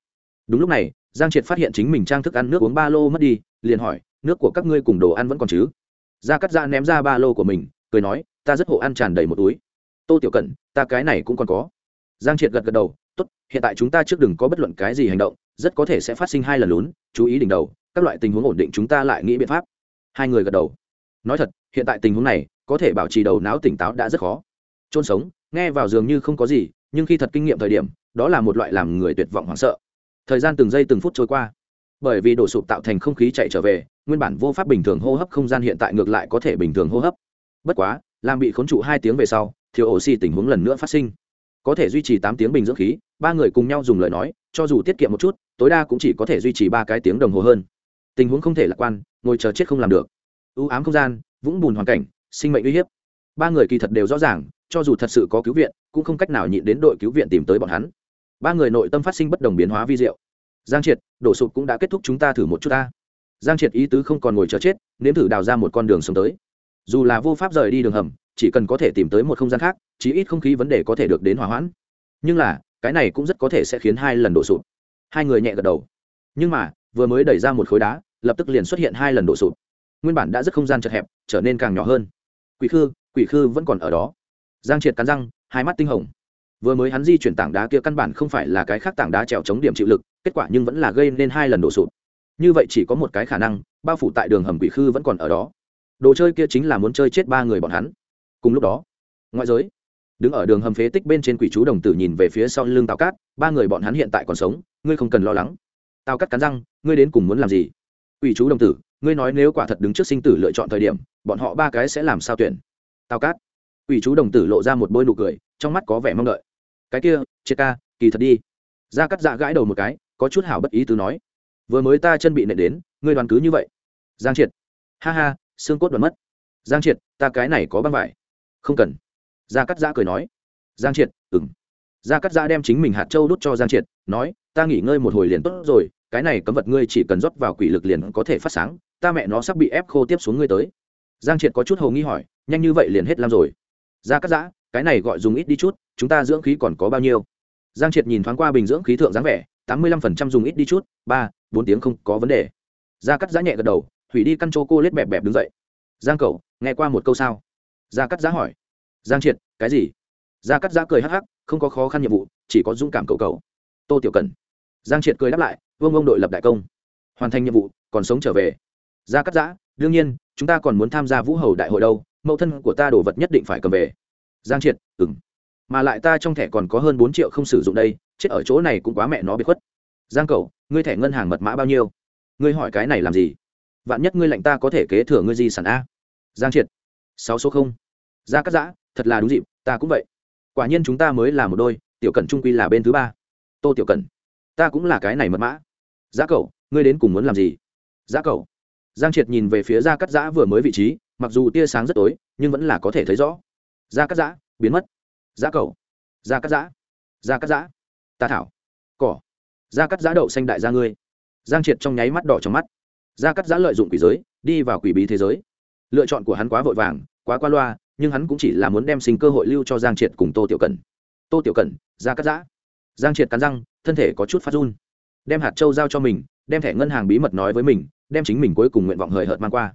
Đúng lúc này, giang triệt phát hiện chính mình trang thức ăn nước uống ba lô mất đi, liền hỏi, nước của các ngươi cùng đồ ăn vẫn còn chứ? Gia cắt giã ném ra ba lô của mình, cười nói, ta rất hộ ăn tràn đầy một túi. Tô tiểu cẩn, ta cái này cũng còn có. Giang triệt gật gật đầu, tốt, hiện tại chúng ta trước đừng có bất luận cái gì hành động, rất có thể sẽ phát sinh hai lần lún, chú ý đỉnh đầu, các loại tình huống ổn định chúng ta lại nghĩ biện pháp. Hai người gật đầu. Nói thật, hiện tại tình huống này, có thể bảo trì đầu não tỉnh táo đã rất khó. Trôn sống nghe vào dường như không có gì, nhưng khi thật kinh nghiệm thời điểm, đó là một loại làm người tuyệt vọng hoảng sợ. Thời gian từng giây từng phút trôi qua. Bởi vì đổ sụp tạo thành không khí chạy trở về, nguyên bản vô pháp bình thường hô hấp không gian hiện tại ngược lại có thể bình thường hô hấp. Bất quá, làm bị khốn trụ hai tiếng về sau, thiếu oxy tình huống lần nữa phát sinh. Có thể duy trì tám tiếng bình dưỡng khí, ba người cùng nhau dùng lời nói, cho dù tiết kiệm một chút, tối đa cũng chỉ có thể duy trì ba cái tiếng đồng hồ hơn. Tình huống không thể lạc quan, ngồi chờ chết không làm được. Ưu ám không gian, vũng bùn hoàn cảnh, sinh mệnh uy hiếp. Ba người kỳ thật đều rõ ràng cho dù thật sự có cứu viện, cũng không cách nào nhịn đến đội cứu viện tìm tới bọn hắn. Ba người nội tâm phát sinh bất đồng biến hóa vi diệu. Giang triệt, đổ sụp cũng đã kết thúc chúng ta thử một chút ta. Giang triệt ý tứ không còn ngồi chờ chết, nếm thử đào ra một con đường sống tới. Dù là vô pháp rời đi đường hầm, chỉ cần có thể tìm tới một không gian khác, chí ít không khí vấn đề có thể được đến hỏa hoãn. Nhưng là, cái này cũng rất có thể sẽ khiến hai lần đổ sụp. Hai người nhẹ gật đầu. Nhưng mà, vừa mới đẩy ra một khối đá, lập tức liền xuất hiện hai lần đổ sụp. Nguyên bản đã rất không gian chật hẹp, trở nên càng nhỏ hơn. Quỷ khư quỷ khư vẫn còn ở đó giang triệt cắn răng, hai mắt tinh hồng. Vừa mới hắn di chuyển tảng đá kia căn bản không phải là cái khác tảng đá trèo chống điểm chịu lực, kết quả nhưng vẫn là gây nên hai lần đổ sụp. Như vậy chỉ có một cái khả năng, bao phủ tại đường hầm quỷ khư vẫn còn ở đó. Đồ chơi kia chính là muốn chơi chết ba người bọn hắn. Cùng lúc đó, ngoại giới, đứng ở đường hầm phế tích bên trên quỷ chú đồng tử nhìn về phía sau lưng tào cát, ba người bọn hắn hiện tại còn sống, ngươi không cần lo lắng. Tào cát cắn răng, ngươi đến cùng muốn làm gì? Quỷ chú đồng tử, ngươi nói nếu quả thật đứng trước sinh tử lựa chọn thời điểm, bọn họ ba cái sẽ làm sao tuyển? Tào cát quỷ chú đồng tử lộ ra một bôi nụ cười, trong mắt có vẻ mong đợi. Cái kia, triệt ca, kỳ thật đi. Gia cắt dạ gãi đầu một cái, có chút hảo bất ý tứ nói. Vừa mới ta chân bị nện đến, ngươi đoàn cứ như vậy. Giang triệt. Ha ha, xương cốt đoán mất. Giang triệt, ta cái này có băng vải. Không cần. Gia cắt Dạ cười nói. Giang triệt, ừm. gia cắt Dạ đem chính mình hạt châu đút cho giang triệt, nói, ta nghỉ ngơi một hồi liền tốt rồi, cái này cấm vật ngươi chỉ cần rót vào quỷ lực liền có thể phát sáng, ta mẹ nó sắp bị ép khô tiếp xuống ngươi tới. Giang triệt có chút hồ nghi hỏi, nhanh như vậy liền hết làm rồi gia cắt giã, cái này gọi dùng ít đi chút, chúng ta dưỡng khí còn có bao nhiêu? Giang triệt nhìn thoáng qua bình dưỡng khí thượng dáng vẻ, tám mươi lăm phần trăm dùng ít đi chút, ba, bốn tiếng không có vấn đề. Gia cắt giã nhẹ gật đầu, hủy đi căn chô cô lết bẹp bẹp đứng dậy. Giang cậu nghe qua một câu sao? Gia cắt giã hỏi. Giang triệt, cái gì? Gia cắt giã cười hắc hắc, không có khó khăn nhiệm vụ, chỉ có dũng cảm cầu cầu. Tô tiểu cần giang triệt cười đáp lại, vương ông đội lập đại công. Hoàn thành nhiệm vụ, còn sống trở về. Gia cắt giã, đương nhiên, chúng ta còn muốn tham gia vũ hầu đại hội đâu mẫu thân của ta đồ vật nhất định phải cầm về. Giang triệt ừng mà lại ta trong thẻ còn có hơn bốn triệu không sử dụng đây, chết ở chỗ này cũng quá mẹ nó bị khuất. Giang cầu ngươi thẻ ngân hàng mật mã bao nhiêu? Ngươi hỏi cái này làm gì? Vạn nhất ngươi lệnh ta có thể kế thừa ngươi di sản a. Giang triệt, sáu số không. Gia cắt giã, thật là đúng dịp, ta cũng vậy. Quả nhiên chúng ta mới là một đôi, tiểu cẩn trung quy là bên thứ ba. Tô tiểu cẩn, ta cũng là cái này mật mã. Giá cầu ngươi đến cùng muốn làm gì? Giá cầu giang triệt nhìn về phía gia cắt giã vừa mới vị trí mặc dù tia sáng rất tối, nhưng vẫn là có thể thấy rõ. Da cắt giã, biến mất. Da cầu. Da cắt giã. Da cắt giã. Ta thảo. Cỏ. Da cắt giã đậu xanh đại gia ngươi. Giang triệt trong nháy mắt đỏ trong mắt. Da cắt giã lợi dụng quỷ giới, đi vào quỷ bí thế giới. Lựa chọn của hắn quá vội vàng, quá qua loa, nhưng hắn cũng chỉ là muốn đem sinh cơ hội lưu cho giang triệt cùng tô tiểu cần tô tiểu cần da cắt giã. Giang triệt cắn răng, thân thể có chút phát run. Đem hạt châu giao cho mình, đem thẻ ngân hàng bí mật nói với mình, đem chính mình cuối cùng nguyện vọng hời hợt mang qua.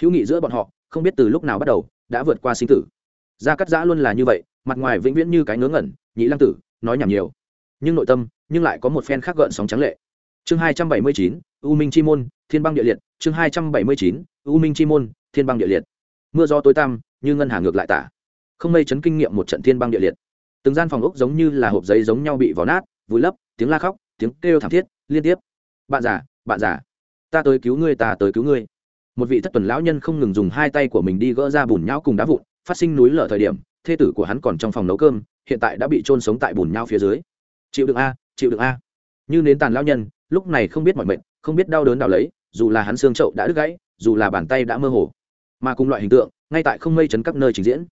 Hữu nghị giữa bọn họ không biết từ lúc nào bắt đầu, đã vượt qua sinh tử. Gia cắt giã luôn là như vậy, mặt ngoài vĩnh viễn như cái ngớ ngẩn nhĩ lăng tử, nói nhảm nhiều. Nhưng nội tâm, nhưng lại có một phen khác gợn sóng trắng lệ. Chương hai trăm bảy mươi chín, u minh chi môn, thiên băng địa liệt. Chương hai trăm bảy mươi chín, u minh chi môn, thiên băng địa liệt. Mưa gió tối tăm, như ngân hà ngược lại tả. Không mây chấn kinh nghiệm một trận thiên băng địa liệt. Từng gian phòng ốc giống như là hộp giấy giống nhau bị vò nát, vùi lấp, tiếng la khóc, tiếng kêu thảm thiết, liên tiếp. Bạn già bạn già, ta tới cứu ngươi, ta tới cứu ngươi một vị thất tuần lão nhân không ngừng dùng hai tay của mình đi gỡ ra bùn nhão cùng đá vụn, phát sinh núi lở thời điểm, thê tử của hắn còn trong phòng nấu cơm, hiện tại đã bị trôn sống tại bùn nhau phía dưới. Chịu đựng a, chịu đựng a. Như nến tàn lão nhân, lúc này không biết mọi mệnh không biết đau đớn nào lấy, dù là hắn xương chậu đã đứt gãy, dù là bàn tay đã mơ hồ. Mà cùng loại hình tượng, ngay tại không mây chấn các nơi trình diễn.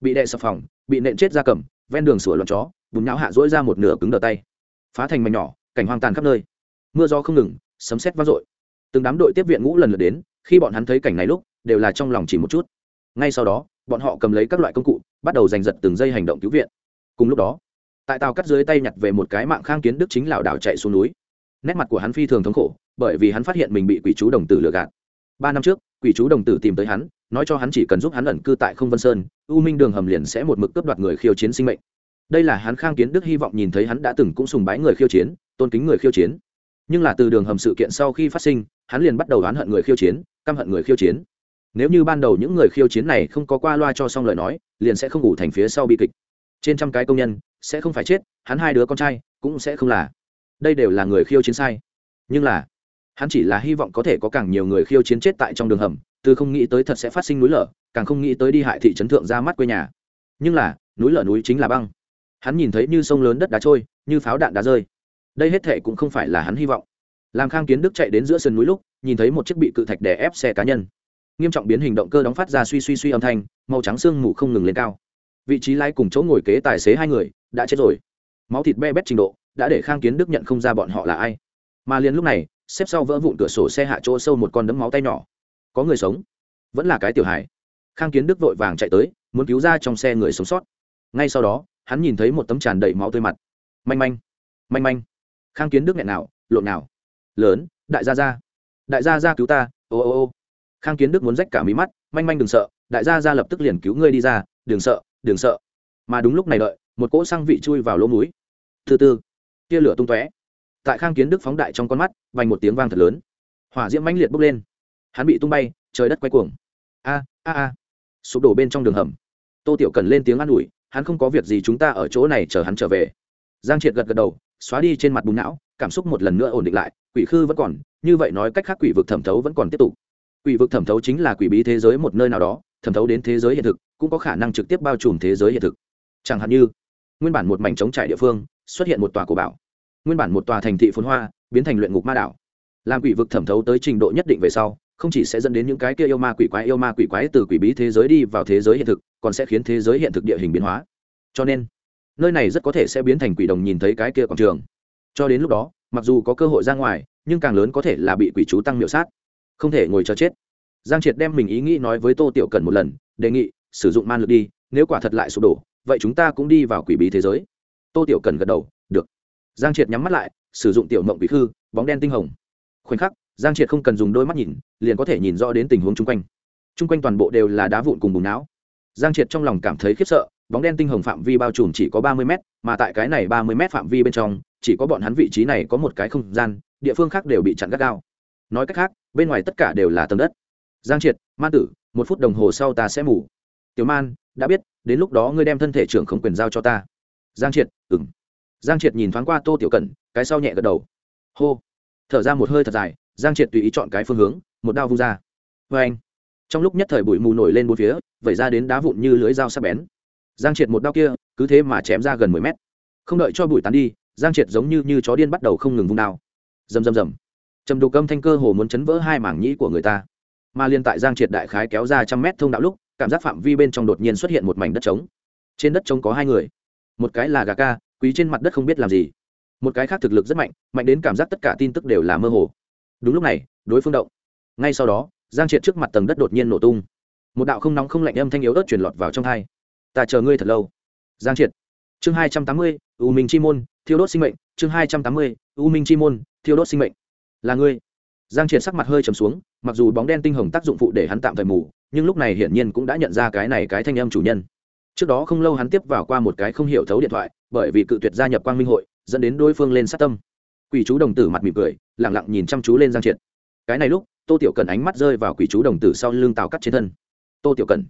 Bị đệ sập phòng, bị nện chết ra cầm, ven đường sủa loạn chó, bùn nhão hạ dỗi ra một nửa cứng đờ tay. Phá thành mảnh nhỏ, cảnh hoang tàn khắp nơi. Mưa gió không ngừng, sấm sét vang dội. Từng đám đội tiếp viện ngũ lần lượt đến khi bọn hắn thấy cảnh này lúc, đều là trong lòng chỉ một chút. Ngay sau đó, bọn họ cầm lấy các loại công cụ, bắt đầu giành giật từng giây hành động cứu viện. Cùng lúc đó, tại tàu cắt dưới tay nhặt về một cái mạng khang kiến đức chính lảo đảo chạy xuống núi. Nét mặt của hắn phi thường thống khổ, bởi vì hắn phát hiện mình bị quỷ chú đồng tử lừa gạt. Ba năm trước, quỷ chú đồng tử tìm tới hắn, nói cho hắn chỉ cần giúp hắn ẩn cư tại không vân sơn, u minh đường hầm liền sẽ một mực cướp đoạt người khiêu chiến sinh mệnh. Đây là hắn khang kiến đức hy vọng nhìn thấy hắn đã từng cũng sùng bái người khiêu chiến, tôn kính người khiêu chiến. Nhưng là từ đường hầm sự kiện sau khi phát sinh, hắn liền bắt đầu oán hận người khiêu chiến căm hận người khiêu chiến. Nếu như ban đầu những người khiêu chiến này không có qua loa cho xong lời nói, liền sẽ không ngủ thành phía sau bi kịch. Trên trăm cái công nhân, sẽ không phải chết, hắn hai đứa con trai, cũng sẽ không là. Đây đều là người khiêu chiến sai. Nhưng là, hắn chỉ là hy vọng có thể có càng nhiều người khiêu chiến chết tại trong đường hầm, từ không nghĩ tới thật sẽ phát sinh núi lở, càng không nghĩ tới đi hại thị trấn thượng ra mắt quê nhà. Nhưng là, núi lở núi chính là băng. Hắn nhìn thấy như sông lớn đất đá trôi, như pháo đạn đá rơi. Đây hết thệ cũng không phải là hắn hy vọng làm khang kiến đức chạy đến giữa sườn núi lúc, nhìn thấy một chiếc bị cự thạch đè ép xe cá nhân. Nghiêm trọng biến hình động cơ đóng phát ra suy suy suy âm thanh, màu trắng sương mù không ngừng lên cao. Vị trí lái cùng chỗ ngồi kế tài xế hai người, đã chết rồi. Máu thịt be bét trình độ, đã để khang kiến đức nhận không ra bọn họ là ai. Mà liền lúc này, xếp sau vỡ vụn cửa sổ xe hạ chỗ sâu một con đấm máu tay nhỏ. Có người sống, vẫn là cái tiểu hải khang kiến đức vội vàng chạy tới, muốn cứu ra trong xe người sống sót. Ngay sau đó, hắn nhìn thấy một tấm tràn đầy máu tươi mặt. Manh manh manh manh. Khang kiến đức nghẹn nào, lộn nào lớn, đại gia gia. Đại gia gia cứu ta, ô ô ô. Khang kiến đức muốn rách cả mí mắt, manh manh đừng sợ, đại gia gia lập tức liền cứu ngươi đi ra, đừng sợ đừng sợ. Mà đúng lúc này đợi, một cỗ xăng vị chui vào lỗ mũi. Thứ tư tia lửa tung tóe. Tại khang kiến đức phóng đại trong con mắt vành một tiếng vang thật lớn. Hỏa diễm mãnh liệt bốc lên. Hắn bị tung bay, trời đất quay cuồng. A a a. Sụp đổ bên trong đường hầm. Tô tiểu cần lên tiếng an ủi, hắn không có việc gì chúng ta ở chỗ này chờ hắn trở về giang triệt gật gật đầu, xóa đi trên mặt bùn não, cảm xúc một lần nữa ổn định lại, quỷ khư vẫn còn, như vậy nói cách khác quỷ vực thẩm thấu vẫn còn tiếp tục. Quỷ vực thẩm thấu chính là quỷ bí thế giới một nơi nào đó, thẩm thấu đến thế giới hiện thực, cũng có khả năng trực tiếp bao trùm thế giới hiện thực. Chẳng hạn như, nguyên bản một mảnh trống trải địa phương, xuất hiện một tòa cổ bảo. Nguyên bản một tòa thành thị phồn hoa, biến thành luyện ngục ma đảo. Làm quỷ vực thẩm thấu tới trình độ nhất định về sau, không chỉ sẽ dẫn đến những cái kia yêu ma quỷ quái, yêu ma quỷ quái từ quỷ bí thế giới đi vào thế giới hiện thực, còn sẽ khiến thế giới hiện thực địa hình biến hóa. Cho nên nơi này rất có thể sẽ biến thành quỷ đồng nhìn thấy cái kia quảng trường. Cho đến lúc đó, mặc dù có cơ hội ra ngoài, nhưng càng lớn có thể là bị quỷ chú tăng miệu sát. Không thể ngồi chờ chết. Giang triệt đem mình ý nghĩ nói với tô tiểu cần một lần, đề nghị, sử dụng man lực đi, nếu quả thật lại sụp đổ, vậy chúng ta cũng đi vào quỷ bí thế giới. Tô tiểu cần gật đầu, được. Giang triệt nhắm mắt lại, sử dụng tiểu mộng quỷ khư, bóng đen tinh hồng. Khoảnh khắc, giang triệt không cần dùng đôi mắt nhìn, liền có thể nhìn rõ đến tình huống chung quanh. Chung quanh toàn bộ đều là đá vụn cùng bùng não. Giang triệt trong lòng cảm thấy khiếp sợ bóng đen tinh hồng phạm vi bao trùm chỉ có ba mươi m mà tại cái này ba mươi m phạm vi bên trong, chỉ có bọn hắn vị trí này có một cái không gian, địa phương khác đều bị chặn gắt gao. Nói cách khác, bên ngoài tất cả đều là tầng đất. Giang triệt man tử, một phút đồng hồ sau ta sẽ mủ tiểu man, đã biết, đến lúc đó ngươi đem thân thể trưởng không quyền giao cho ta. Giang triệt ừng giang triệt nhìn thoáng qua tô tiểu cẩn, cái sau nhẹ gật đầu. Hô. Thở ra một hơi thật dài, giang triệt tùy ý chọn cái phương hướng, một đao vung ra. Vê anh trong lúc nhất thời bụi mù nổi lên bốn phía, vẩy ra đến đá vụn như lưới dao sắc bén giang triệt một đao kia, cứ thế mà chém ra gần mười mét. Không đợi cho bụi tán đi, giang triệt giống như như chó điên bắt đầu không ngừng vung đao. Rầm rầm rầm. Trầm đục âm thanh cơ hồ muốn chấn vỡ hai mảng nhĩ của người ta. Mà liên tại giang triệt đại khái kéo ra trăm mét thông đạo lúc, cảm giác phạm vi bên trong đột nhiên xuất hiện một mảnh đất trống. Trên đất trống có hai người. Một cái là gà ca quý trên mặt đất không biết làm gì. Một cái khác thực lực rất mạnh mạnh đến cảm giác tất cả tin tức đều là mơ hồ. Đúng lúc này, đối phương động. Ngay sau đó, giang triệt trước mặt tầng đất đột nhiên nổ tung. Một đạo không nóng không lạnh âm thanh yếu ớt truyền lọt vào trong thai ta chờ ngươi thật lâu. Giang triệt. Chương hai trăm tám mươi, u minh chi môn, thiêu đốt sinh mệnh. Chương hai trăm tám mươi, u minh chi môn, thiêu đốt sinh mệnh. Là ngươi. Giang triệt sắc mặt hơi trầm xuống, mặc dù bóng đen tinh hồng tác dụng phụ để hắn tạm thời mù, nhưng lúc này hiển nhiên cũng đã nhận ra cái này cái thanh âm chủ nhân. Trước đó không lâu hắn tiếp vào qua một cái không hiểu thấu điện thoại, bởi vì cự tuyệt gia nhập quang minh hội, dẫn đến đối phương lên sát tâm. Quỷ chú đồng tử mặt mỉm cười lẳng lặng nhìn chăm chú lên giang triệt. Cái này lúc, tô tiểu cần ánh mắt rơi vào quỷ chú đồng tử sau lưng tào cắt trên thân. Tô tiểu cần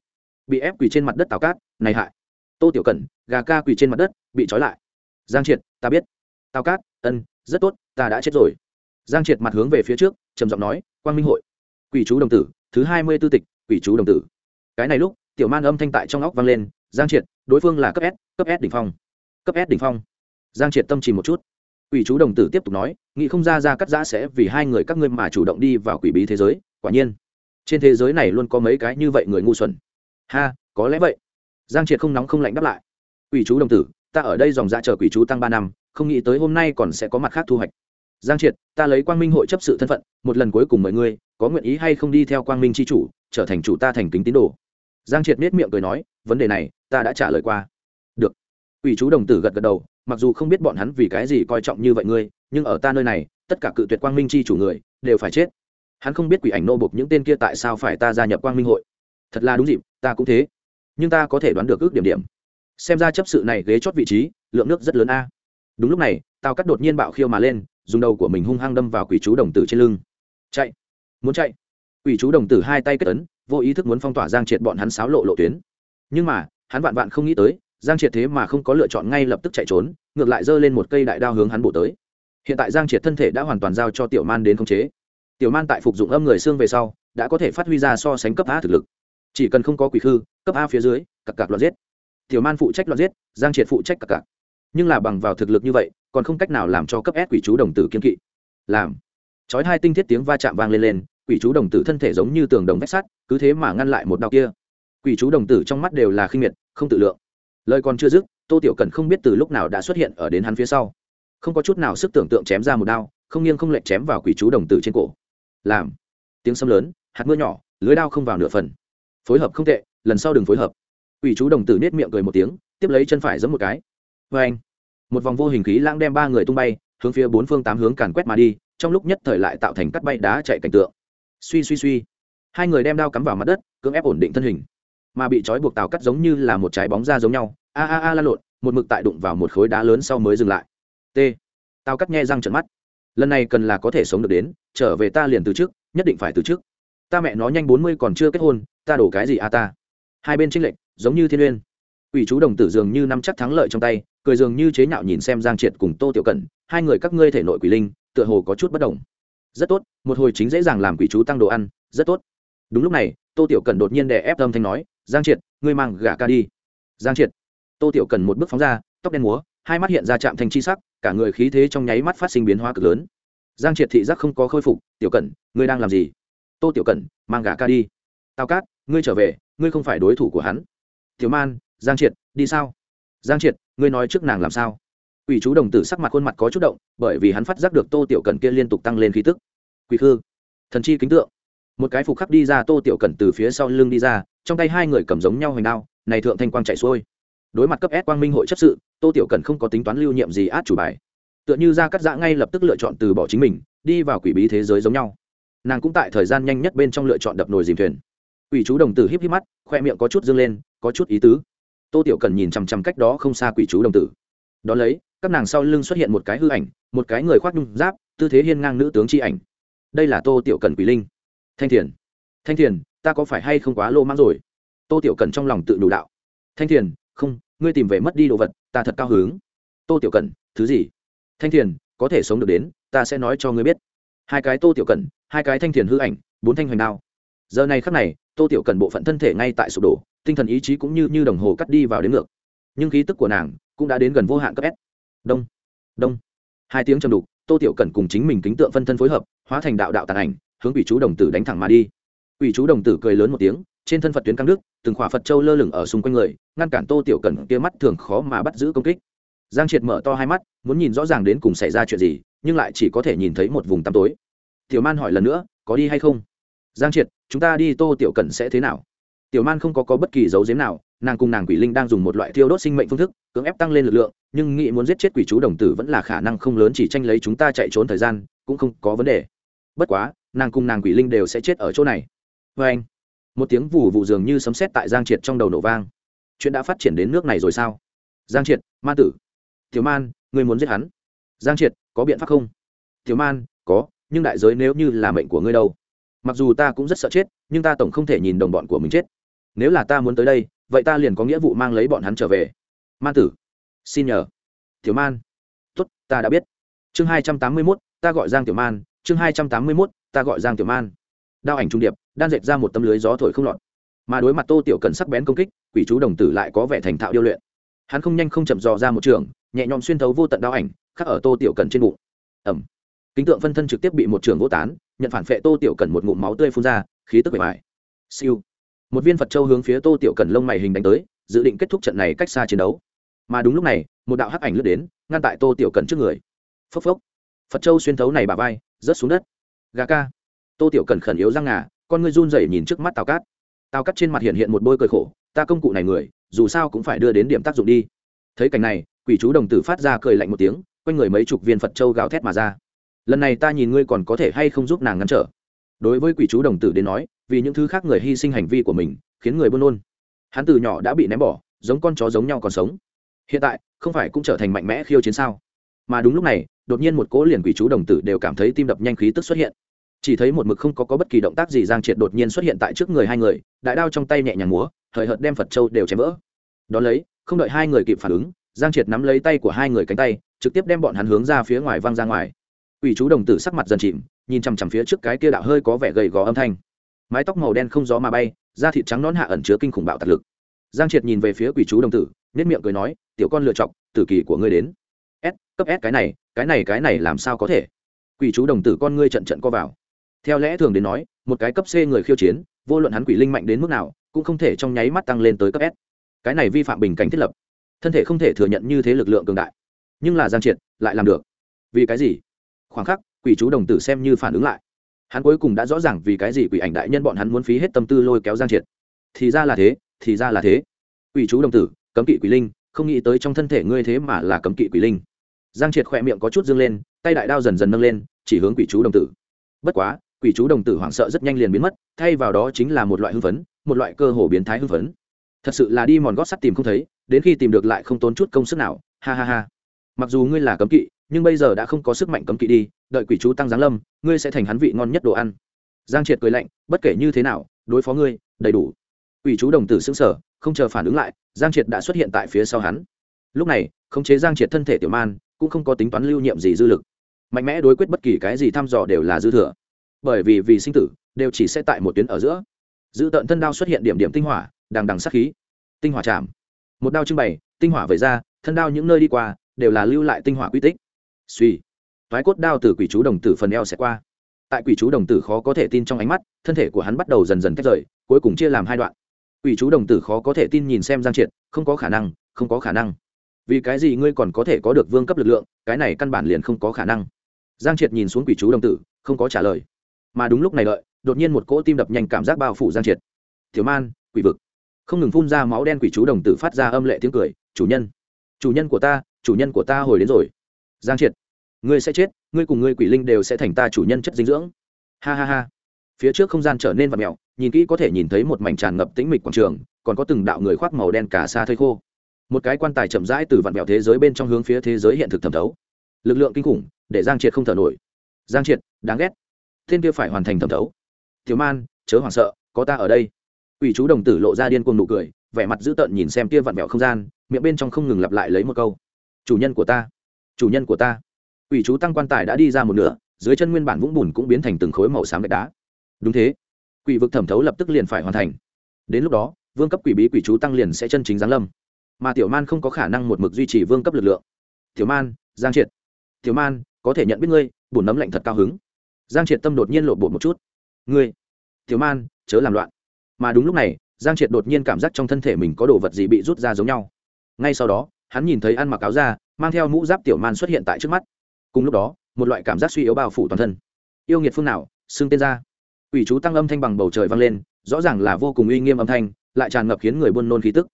bị ép quỳ trên mặt đất tào cát, này hại, tô tiểu cần gà ca quỳ trên mặt đất, bị trói lại. Giang triệt, ta biết. Tào cát, ân, rất tốt, ta đã chết rồi. Giang triệt mặt hướng về phía trước, trầm giọng nói, quang minh hội, quỷ chú đồng tử, thứ hai mươi tư tịch, quỷ chú đồng tử. Cái này lúc, tiểu man âm thanh tại trong óc vang lên, giang triệt, đối phương là cấp s cấp s đỉnh phong. Cấp s đỉnh phong? Giang triệt tâm trì một chút. Quỷ chú đồng tử tiếp tục nói, nghĩ không ra ra cắt giã sẽ vì hai người các ngươi mà chủ động đi vào quỷ bí thế giới, quả nhiên. Trên thế giới này luôn có mấy cái như vậy người ngu xuẩn ha, có lẽ vậy. Giang triệt không nóng không lạnh đáp lại. Quỷ chú đồng tử, ta ở đây dòng ra chờ quỷ chú tăng ba năm, không nghĩ tới hôm nay còn sẽ có mặt khác thu hoạch. Giang triệt, ta lấy quang minh hội chấp sự thân phận, một lần cuối cùng mời ngươi, có nguyện ý hay không đi theo quang minh c h i chủ, trở thành chủ ta thành kính tín đồ? Giang triệt miết miệng cười nói, vấn đề này, ta đã trả lời qua. Được. Ủy chú đồng tử gật gật đầu, mặc dù không biết bọn hắn vì cái gì coi trọng như vậy ngươi, nhưng ở ta nơi này, tất cả cự tuyệt quang minh chi chủ người, đều phải chết. Hắn không biết quỷ ảnh nô bục những tên kia tại sao phải ta gia nhập quang minh hội thật là đúng dịp, ta cũng thế. Nhưng ta có thể đoán được ước điểm điểm. Xem ra chấp sự này ghế chót vị trí, lượng nước rất lớn a. Đúng lúc này tao cắt đột nhiên bạo khiêu mà lên, dùng đầu của mình hung hăng đâm vào quỷ chú đồng tử trên lưng. Chạy! Muốn chạy! Quỷ chú đồng tử hai tay kết ấn, vô ý thức muốn phong tỏa giang triệt bọn hắn sáo lộ lộ tuyến. Nhưng mà, hắn vạn vạn không nghĩ tới, giang triệt thế mà không có lựa chọn ngay lập tức chạy trốn, ngược lại giơ lên một cây đại đao hướng hắn bổ tới. Hiện tại giang triệt thân thể đã hoàn toàn giao cho tiểu man đến khống chế. Tiểu man tại phục dụng âm người xương về sau, đã có thể phát huy ra so sánh cấp á thực lực chỉ cần không có quỷ khư, cấp a phía dưới cặp cặp loạt giết. Tiểu man phụ trách loạt giết, giang triệt phụ trách cặp cặp nhưng là bằng vào thực lực như vậy, còn không cách nào làm cho cấp s quỷ chú đồng tử kiên kỵ. Làm. Chói hai tinh thiết tiếng va chạm vang lên lên, quỷ chú đồng tử thân thể giống như tường đồng vách sắt, cứ thế mà ngăn lại một đau kia. Quỷ chú đồng tử trong mắt đều là khinh miệt, không tự lượng. Lời còn chưa dứt, tô tiểu cần không biết từ lúc nào đã xuất hiện ở đến hắn phía sau. Không có chút nào sức tưởng tượng chém ra một đao, không nghiêng không lệch chém vào quỷ chú đồng tử trên cổ. Làm. Tiếng sấm lớn, hạt mưa nhỏ, lưới đao không vào nửa phần phối hợp không tệ, lần sau đừng phối hợp. Ủy chú đồng tử nết miệng cười một tiếng, tiếp lấy chân phải giẫm một cái. Vê anh, một vòng vô hình khí lãng đem ba người tung bay, hướng phía bốn phương tám hướng càn quét mà đi, trong lúc nhất thời lại tạo thành cắt bay đá chạy cảnh tượng. Suy suy suy. Hai người đem đao cắm vào mặt đất, cưỡng ép ổn định thân hình. Mà bị trói buộc tàu cắt giống như là một trái bóng ra giống nhau. A a a la lộn, một mực tại đụng vào một khối đá lớn sau mới dừng lại. T. Tao cắt nghe răng trận mắt. Lần này cần là có thể sống được đến, trở về ta liền từ trước, nhất định phải từ trước ta mẹ nó nhanh bốn mươi còn chưa kết hôn, ta đổ cái gì a ta? Hai bên tranh lệch, giống như thiên uyên. Ủy chú đồng tử dường như nắm chắc thắng lợi trong tay, cười dường như chế nhạo nhìn xem giang triệt cùng tô tiểu cẩn, hai người các ngươi thể nội quỷ linh, tựa hồ có chút bất đồng. Rất tốt, một hồi chính dễ dàng làm quỷ chú tăng đồ ăn, rất tốt. Đúng lúc này, tô tiểu Cẩn đột nhiên đè ép âm thanh nói, giang triệt, ngươi mang gà ca đi. Giang triệt. Tô tiểu Cẩn một bước phóng ra, tóc đen múa, hai mắt hiện ra chạm thành chi sắc, cả người khí thế trong nháy mắt phát sinh biến hóa cực lớn. Giang triệt thị giác không có khôi phục, tiểu cẩn, ngươi đang làm gì? Tô tiểu cẩn mang gà ca đi tao cát ngươi trở về ngươi không phải đối thủ của hắn tiểu man giang triệt đi sao giang triệt ngươi nói trước nàng làm sao Quỷ chú đồng tử sắc mặt khuôn mặt có chút động, bởi vì hắn phát giác được Tô Tiểu Cẩn kia liên tục tăng lên khí tức. Quỷ khư, thần chi kính tượng. Một cái phục khắc đi ra Tô Tiểu Cẩn từ phía sau lưng đi ra, trong tay hai người cầm giống nhau hoành đao, này thượng thanh quang chạy xuôi. Đối mặt cấp S quang minh hội chấp sự, Tô Tiểu Cẩn không có tính toán lưu nhiệm gì át chủ bài. Tựa như ra cắt dã ngay lập tức lựa chọn từ bỏ chính mình, đi vào quỷ bí thế giới giống nhau. Nàng cũng tại thời gian nhanh nhất bên trong lựa chọn đập nồi dìm thuyền. Quỷ chú đồng tử híp híp mắt, khoe miệng có chút dương lên, có chút ý tứ. Tô Tiểu cần nhìn chằm chằm cách đó không xa quỷ chú đồng tử. Đó lấy, các nàng sau lưng xuất hiện một cái hư ảnh một cái người khoác nhung giáp tư thế hiên ngang nữ tướng tri ảnh. Đây là tô tiểu cần quỷ linh. Thanh thiền. Thanh thiền ta có phải hay không quá lô mang rồi? Tô tiểu cần trong lòng tự đủ đạo. Thanh thiền không ngươi tìm về mất đi đồ vật ta thật cao hứng. Tô tiểu cần thứ gì? Thanh thiền có thể sống được đến ta sẽ nói cho ngươi biết. Hai cái tô tiểu cần hai cái thanh thiền hư ảnh, bốn thanh hoành đao. Giờ này khắc này, tô tiểu cần bộ phận thân thể ngay tại sụp đổ, tinh thần ý chí cũng như như đồng hồ cắt đi vào đến ngược. Nhưng khí tức của nàng cũng đã đến gần vô hạn cấp s. Đông đông. Hai tiếng trầm đục, tô tiểu cần cùng chính mình kính tượng phân thân phối hợp, hóa thành đạo đạo tàn ảnh, hướng ủy chú đồng tử đánh thẳng mà đi. Ủy chú đồng tử cười lớn một tiếng, trên thân phật tuyến căng đức từng khỏa phật châu lơ lửng ở xung quanh người, ngăn cản tô tiểu cần kia mắt thường khó mà bắt giữ công kích. Giang triệt mở to hai mắt, muốn nhìn rõ ràng đến cùng xảy ra chuyện gì, nhưng lại chỉ có thể nhìn thấy một vùng tăm tối tiểu man hỏi lần nữa có đi hay không? Giang triệt chúng ta đi tô tiểu cần sẽ thế nào? Tiểu man không có, có bất kỳ dấu giếm nào nàng cùng nàng quỷ linh đang dùng một loại thiêu đốt sinh mệnh phương thức cưỡng ép tăng lên lực lượng nhưng nghĩ muốn giết chết quỷ chú đồng tử vẫn là khả năng không lớn chỉ tranh lấy chúng ta chạy trốn thời gian cũng không có vấn đề. Bất quá nàng cùng nàng quỷ linh đều sẽ chết ở chỗ này. Vê anh một tiếng vù vụ dường như sấm sét tại giang triệt trong đầu nổ vang. Chuyện đã phát triển đến nước này rồi sao? Giang triệt ma tử. Tiểu man người muốn giết hắn? Giang triệt có biện pháp không? Tiểu man có nhưng đại giới nếu như là mệnh của ngươi đâu? Mặc dù ta cũng rất sợ chết, nhưng ta tổng không thể nhìn đồng bọn của mình chết. Nếu là ta muốn tới đây, vậy ta liền có nghĩa vụ mang lấy bọn hắn trở về. Man tử, xin nhờ. Tiểu man tuất ta đã biết. Chương hai trăm tám mươi mốt, ta gọi giang tiểu man. Chương hai trăm tám mươi mốt, ta gọi giang tiểu man. Đao ảnh trung điệp đang dệt ra một tấm lưới gió thổi không lọt. Mà đối mặt tô tiểu cần sắc bén công kích, quỷ chú đồng tử lại có vẻ thành thạo điêu luyện. Hắn không nhanh không chậm dò ra một trường, nhẹ nhõm xuyên thấu vô tận đao ảnh, khắc ở tô tiểu cần trên bụng. Ẩm kính tượng phân thân trực tiếp bị một trường vô tán, nhận phản phệ tô tiểu cần một ngụm máu tươi phun ra, khí tức bề mại siêu. Một viên phật châu hướng phía tô tiểu cần lông mày hình đánh tới, dự định kết thúc trận này cách xa chiến đấu. Mà đúng lúc này, một đạo hắc ảnh lướt đến, ngăn tại tô tiểu cần trước người. Phốc phốc. Phật châu xuyên thấu này bà vai, rớt xuống đất. Gà ca. Tô tiểu cần khẩn yếu răng ngà, con ngươi run rẩy nhìn trước mắt tào cát. Tào cát trên mặt hiện hiện một bôi cười khổ, ta công cụ này người, dù sao cũng phải đưa đến điểm tác dụng đi. Thấy cảnh này, quỷ chú đồng tử phát ra cười lạnh một tiếng, quanh người mấy chục viên phật châu gào thét mà ra lần này ta nhìn ngươi còn có thể hay không giúp nàng ngăn trở. Đối với quỷ chú đồng tử đến nói vì những thứ khác người hy sinh hành vi của mình khiến người buôn nôn hắn từ nhỏ đã bị ném bỏ giống con chó giống nhau còn sống. Hiện tại không phải cũng trở thành mạnh mẽ khiêu chiến sao? Mà đúng lúc này đột nhiên một cỗ liền quỷ chú đồng tử đều cảm thấy tim đập nhanh khí tức xuất hiện. Chỉ thấy một mực không có, có bất kỳ động tác gì giang triệt đột nhiên xuất hiện tại trước người hai người đại đao trong tay nhẹ nhàng múa hời hợt đem phật châu đều chém vỡ. Đón lấy không đợi hai người kịp phản ứng giang triệt nắm lấy tay của hai người cánh tay trực tiếp đem bọn hắn hướng ra phía ngoài văng ra ngoài. Quỷ chú đồng tử sắc mặt dần chìm, nhìn chằm chằm phía trước cái kia đạo hơi có vẻ gầy gò âm thanh. Mái tóc màu đen không gió mà bay, da thịt trắng nón hạ ẩn chứa kinh khủng bạo tạc lực. Giang triệt nhìn về phía quỷ chú đồng tử nhất miệng cười nói, tiểu con lựa chọc tử kỳ của ngươi đến. S, cấp s cái này cái này cái này làm sao có thể? Quỷ chú đồng tử con ngươi trận trận co vào. Theo lẽ thường đến nói, một cái cấp c người khiêu chiến, vô luận hắn quỷ linh mạnh đến mức nào, cũng không thể trong nháy mắt tăng lên tới cấp s. Cái này vi phạm bình cảnh thiết lập. Thân thể không thể thừa nhận như thế lực lượng cường đại. Nhưng là giang triệt, lại làm được. Vì cái gì? Khoảng khắc, quỷ chú đồng tử xem như phản ứng lại. Hắn cuối cùng đã rõ ràng vì cái gì quỷ ảnh đại nhân bọn hắn muốn phí hết tâm tư lôi kéo giang triệt. Thì ra là thế, thì ra là thế. Quỷ chú đồng tử, cấm kỵ quỷ linh, không nghĩ tới trong thân thể ngươi thế mà là cấm kỵ quỷ linh. Giang triệt khỏe miệng có chút dương lên, tay đại đao dần dần nâng lên, chỉ hướng quỷ chú đồng tử. Bất quá, quỷ chú đồng tử hoảng sợ rất nhanh liền biến mất, thay vào đó chính là một loại hưng phấn, một loại cơ hồ biến thái hưng phấn. Thật sự là đi mòn gót sắt tìm không thấy, đến khi tìm được lại không tốn chút công sức nào. Ha ha ha. Mặc dù ngươi là cấm kỵ nhưng bây giờ đã không có sức mạnh cấm kỵ đi, đợi quỷ chú tăng giáng lâm, ngươi sẽ thành hắn vị ngon nhất đồ ăn. Giang triệt cười lạnh, bất kể như thế nào, đối phó ngươi, đầy đủ. Quỷ chú đồng tử xứng sở không chờ phản ứng lại, giang triệt đã xuất hiện tại phía sau hắn. Lúc này, khống chế giang triệt thân thể tiểu man, cũng không có tính toán lưu nhiệm gì dư lực. Mạnh mẽ đối quyết bất kỳ cái gì thăm dò đều là dư thừa. Bởi vì vì sinh tử, đều chỉ sẽ tại một tuyến ở giữa. Giữ tận thân đao xuất hiện điểm điểm tinh hỏa, đằng đằng sát khí. Tinh hỏa chạm. Một đao trưng bày, tinh hỏa vẩy ra, thân đao những nơi đi qua, đều là lưu lại tinh hỏa quy tích suy. Thoái cốt đao từ quỷ chú đồng tử phần eo sẽ qua. Tại quỷ chú đồng tử khó có thể tin trong ánh mắt, thân thể của hắn bắt đầu dần dần tách rời, cuối cùng chia làm hai đoạn. Quỷ chú đồng tử khó có thể tin nhìn xem giang triệt, không có khả năng, không có khả năng. Vì cái gì ngươi còn có thể có được vương cấp lực lượng, cái này căn bản liền không có khả năng. Giang triệt nhìn xuống quỷ chú đồng tử, không có trả lời. Mà đúng lúc này đợi, đột nhiên một cỗ tim đập nhanh cảm giác bao phủ giang triệt. Thiếu man, quỷ vực. Không ngừng phun ra máu đen quỷ chú đồng tử phát ra âm lệ tiếng cười, chủ nhân chủ nhân của ta, chủ nhân của ta hồi đến rồi giang triệt, ngươi sẽ chết, ngươi cùng ngươi quỷ linh đều sẽ thành ta chủ nhân chất dinh dưỡng. Ha ha ha. Phía trước không gian trở nên vật mèo, nhìn kỹ có thể nhìn thấy một mảnh tràn ngập tĩnh mịch quảng trường, còn có từng đạo người khoác màu đen cả xa thây khô. Một cái quan tài chậm rãi từ vạn mèo thế giới bên trong hướng phía thế giới hiện thực thẩm thấu. Lực lượng kinh khủng, để giang triệt không thở nổi. Giang triệt, đáng ghét. Thiên kia phải hoàn thành thẩm thấu. Thiếu man, chớ hoảng sợ, có ta ở đây. Ủy chú đồng tử lộ ra điên cuồng nụ cười, vẻ mặt dữ tợn nhìn xem kia vặn vẹo không gian, miệng bên trong không ngừng lặp lại lấy một câu. Chủ nhân của ta chủ nhân của ta. Ủy chú tăng quan tài đã đi ra một nửa, dưới chân nguyên bản vũng bùn cũng biến thành từng khối màu xám gạch đá. Đúng thế. Quỷ vực thẩm thấu lập tức liền phải hoàn thành. Đến lúc đó, vương cấp quỷ bí quỷ chú tăng liền sẽ chân chính giáng lâm. Mà tiểu man không có khả năng một mực duy trì vương cấp lực lượng. Tiểu man, giang triệt. Tiểu man, có thể nhận biết ngươi bùn nấm lạnh thật cao hứng. Giang triệt tâm đột nhiên lộn bột một chút. Ngươi, tiểu man, chớ làm loạn. Mà đúng lúc này, giang triệt đột nhiên cảm giác trong thân thể mình có đồ vật gì bị rút ra giống nhau. Ngay sau đó, hắn nhìn thấy ăn mặc áo ra mang theo mũ giáp tiểu man xuất hiện tại trước mắt. Cùng lúc đó, một loại cảm giác suy yếu bao phủ toàn thân. Yêu nghiệt phương nào, xưng tên ra. Ủy chú tăng âm thanh bằng bầu trời vang lên, rõ ràng là vô cùng uy nghiêm âm thanh, lại tràn ngập khiến người buôn nôn khí tức.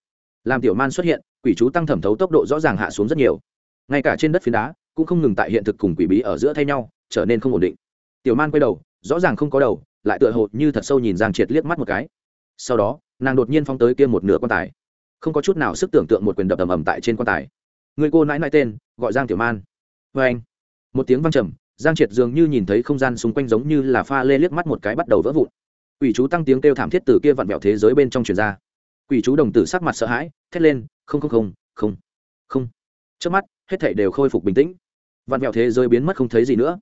Làm tiểu man xuất hiện, quỷ chú tăng thẩm thấu tốc độ rõ ràng hạ xuống rất nhiều. Ngay cả trên đất phiến đá, cũng không ngừng tại hiện thực cùng quỷ bí ở giữa thay nhau, trở nên không ổn định. Tiểu man quay đầu, rõ ràng không có đầu, lại tựa hồ như thật sâu nhìn giang triệt liếc mắt một cái. Sau đó, nàng đột nhiên phóng tới kia một nửa quan tài. Không có chút nào sức tưởng tượng một quyền đập ầm ầm tại trên quan tài người cô nãi nãi tên, gọi giang tiểu man. Vê anh, một tiếng văng trầm, giang triệt dường như nhìn thấy không gian xung quanh giống như là pha lê liếc mắt một cái bắt đầu vỡ vụn. Quỷ chú tăng tiếng kêu thảm thiết từ kia vặn vẹo thế giới bên trong truyền ra. Quỷ chú đồng tử sắc mặt sợ hãi, thét lên, không không không không không. Trước mắt, hết thảy đều khôi phục bình tĩnh. Vặn vẹo thế giới biến mất không thấy gì nữa.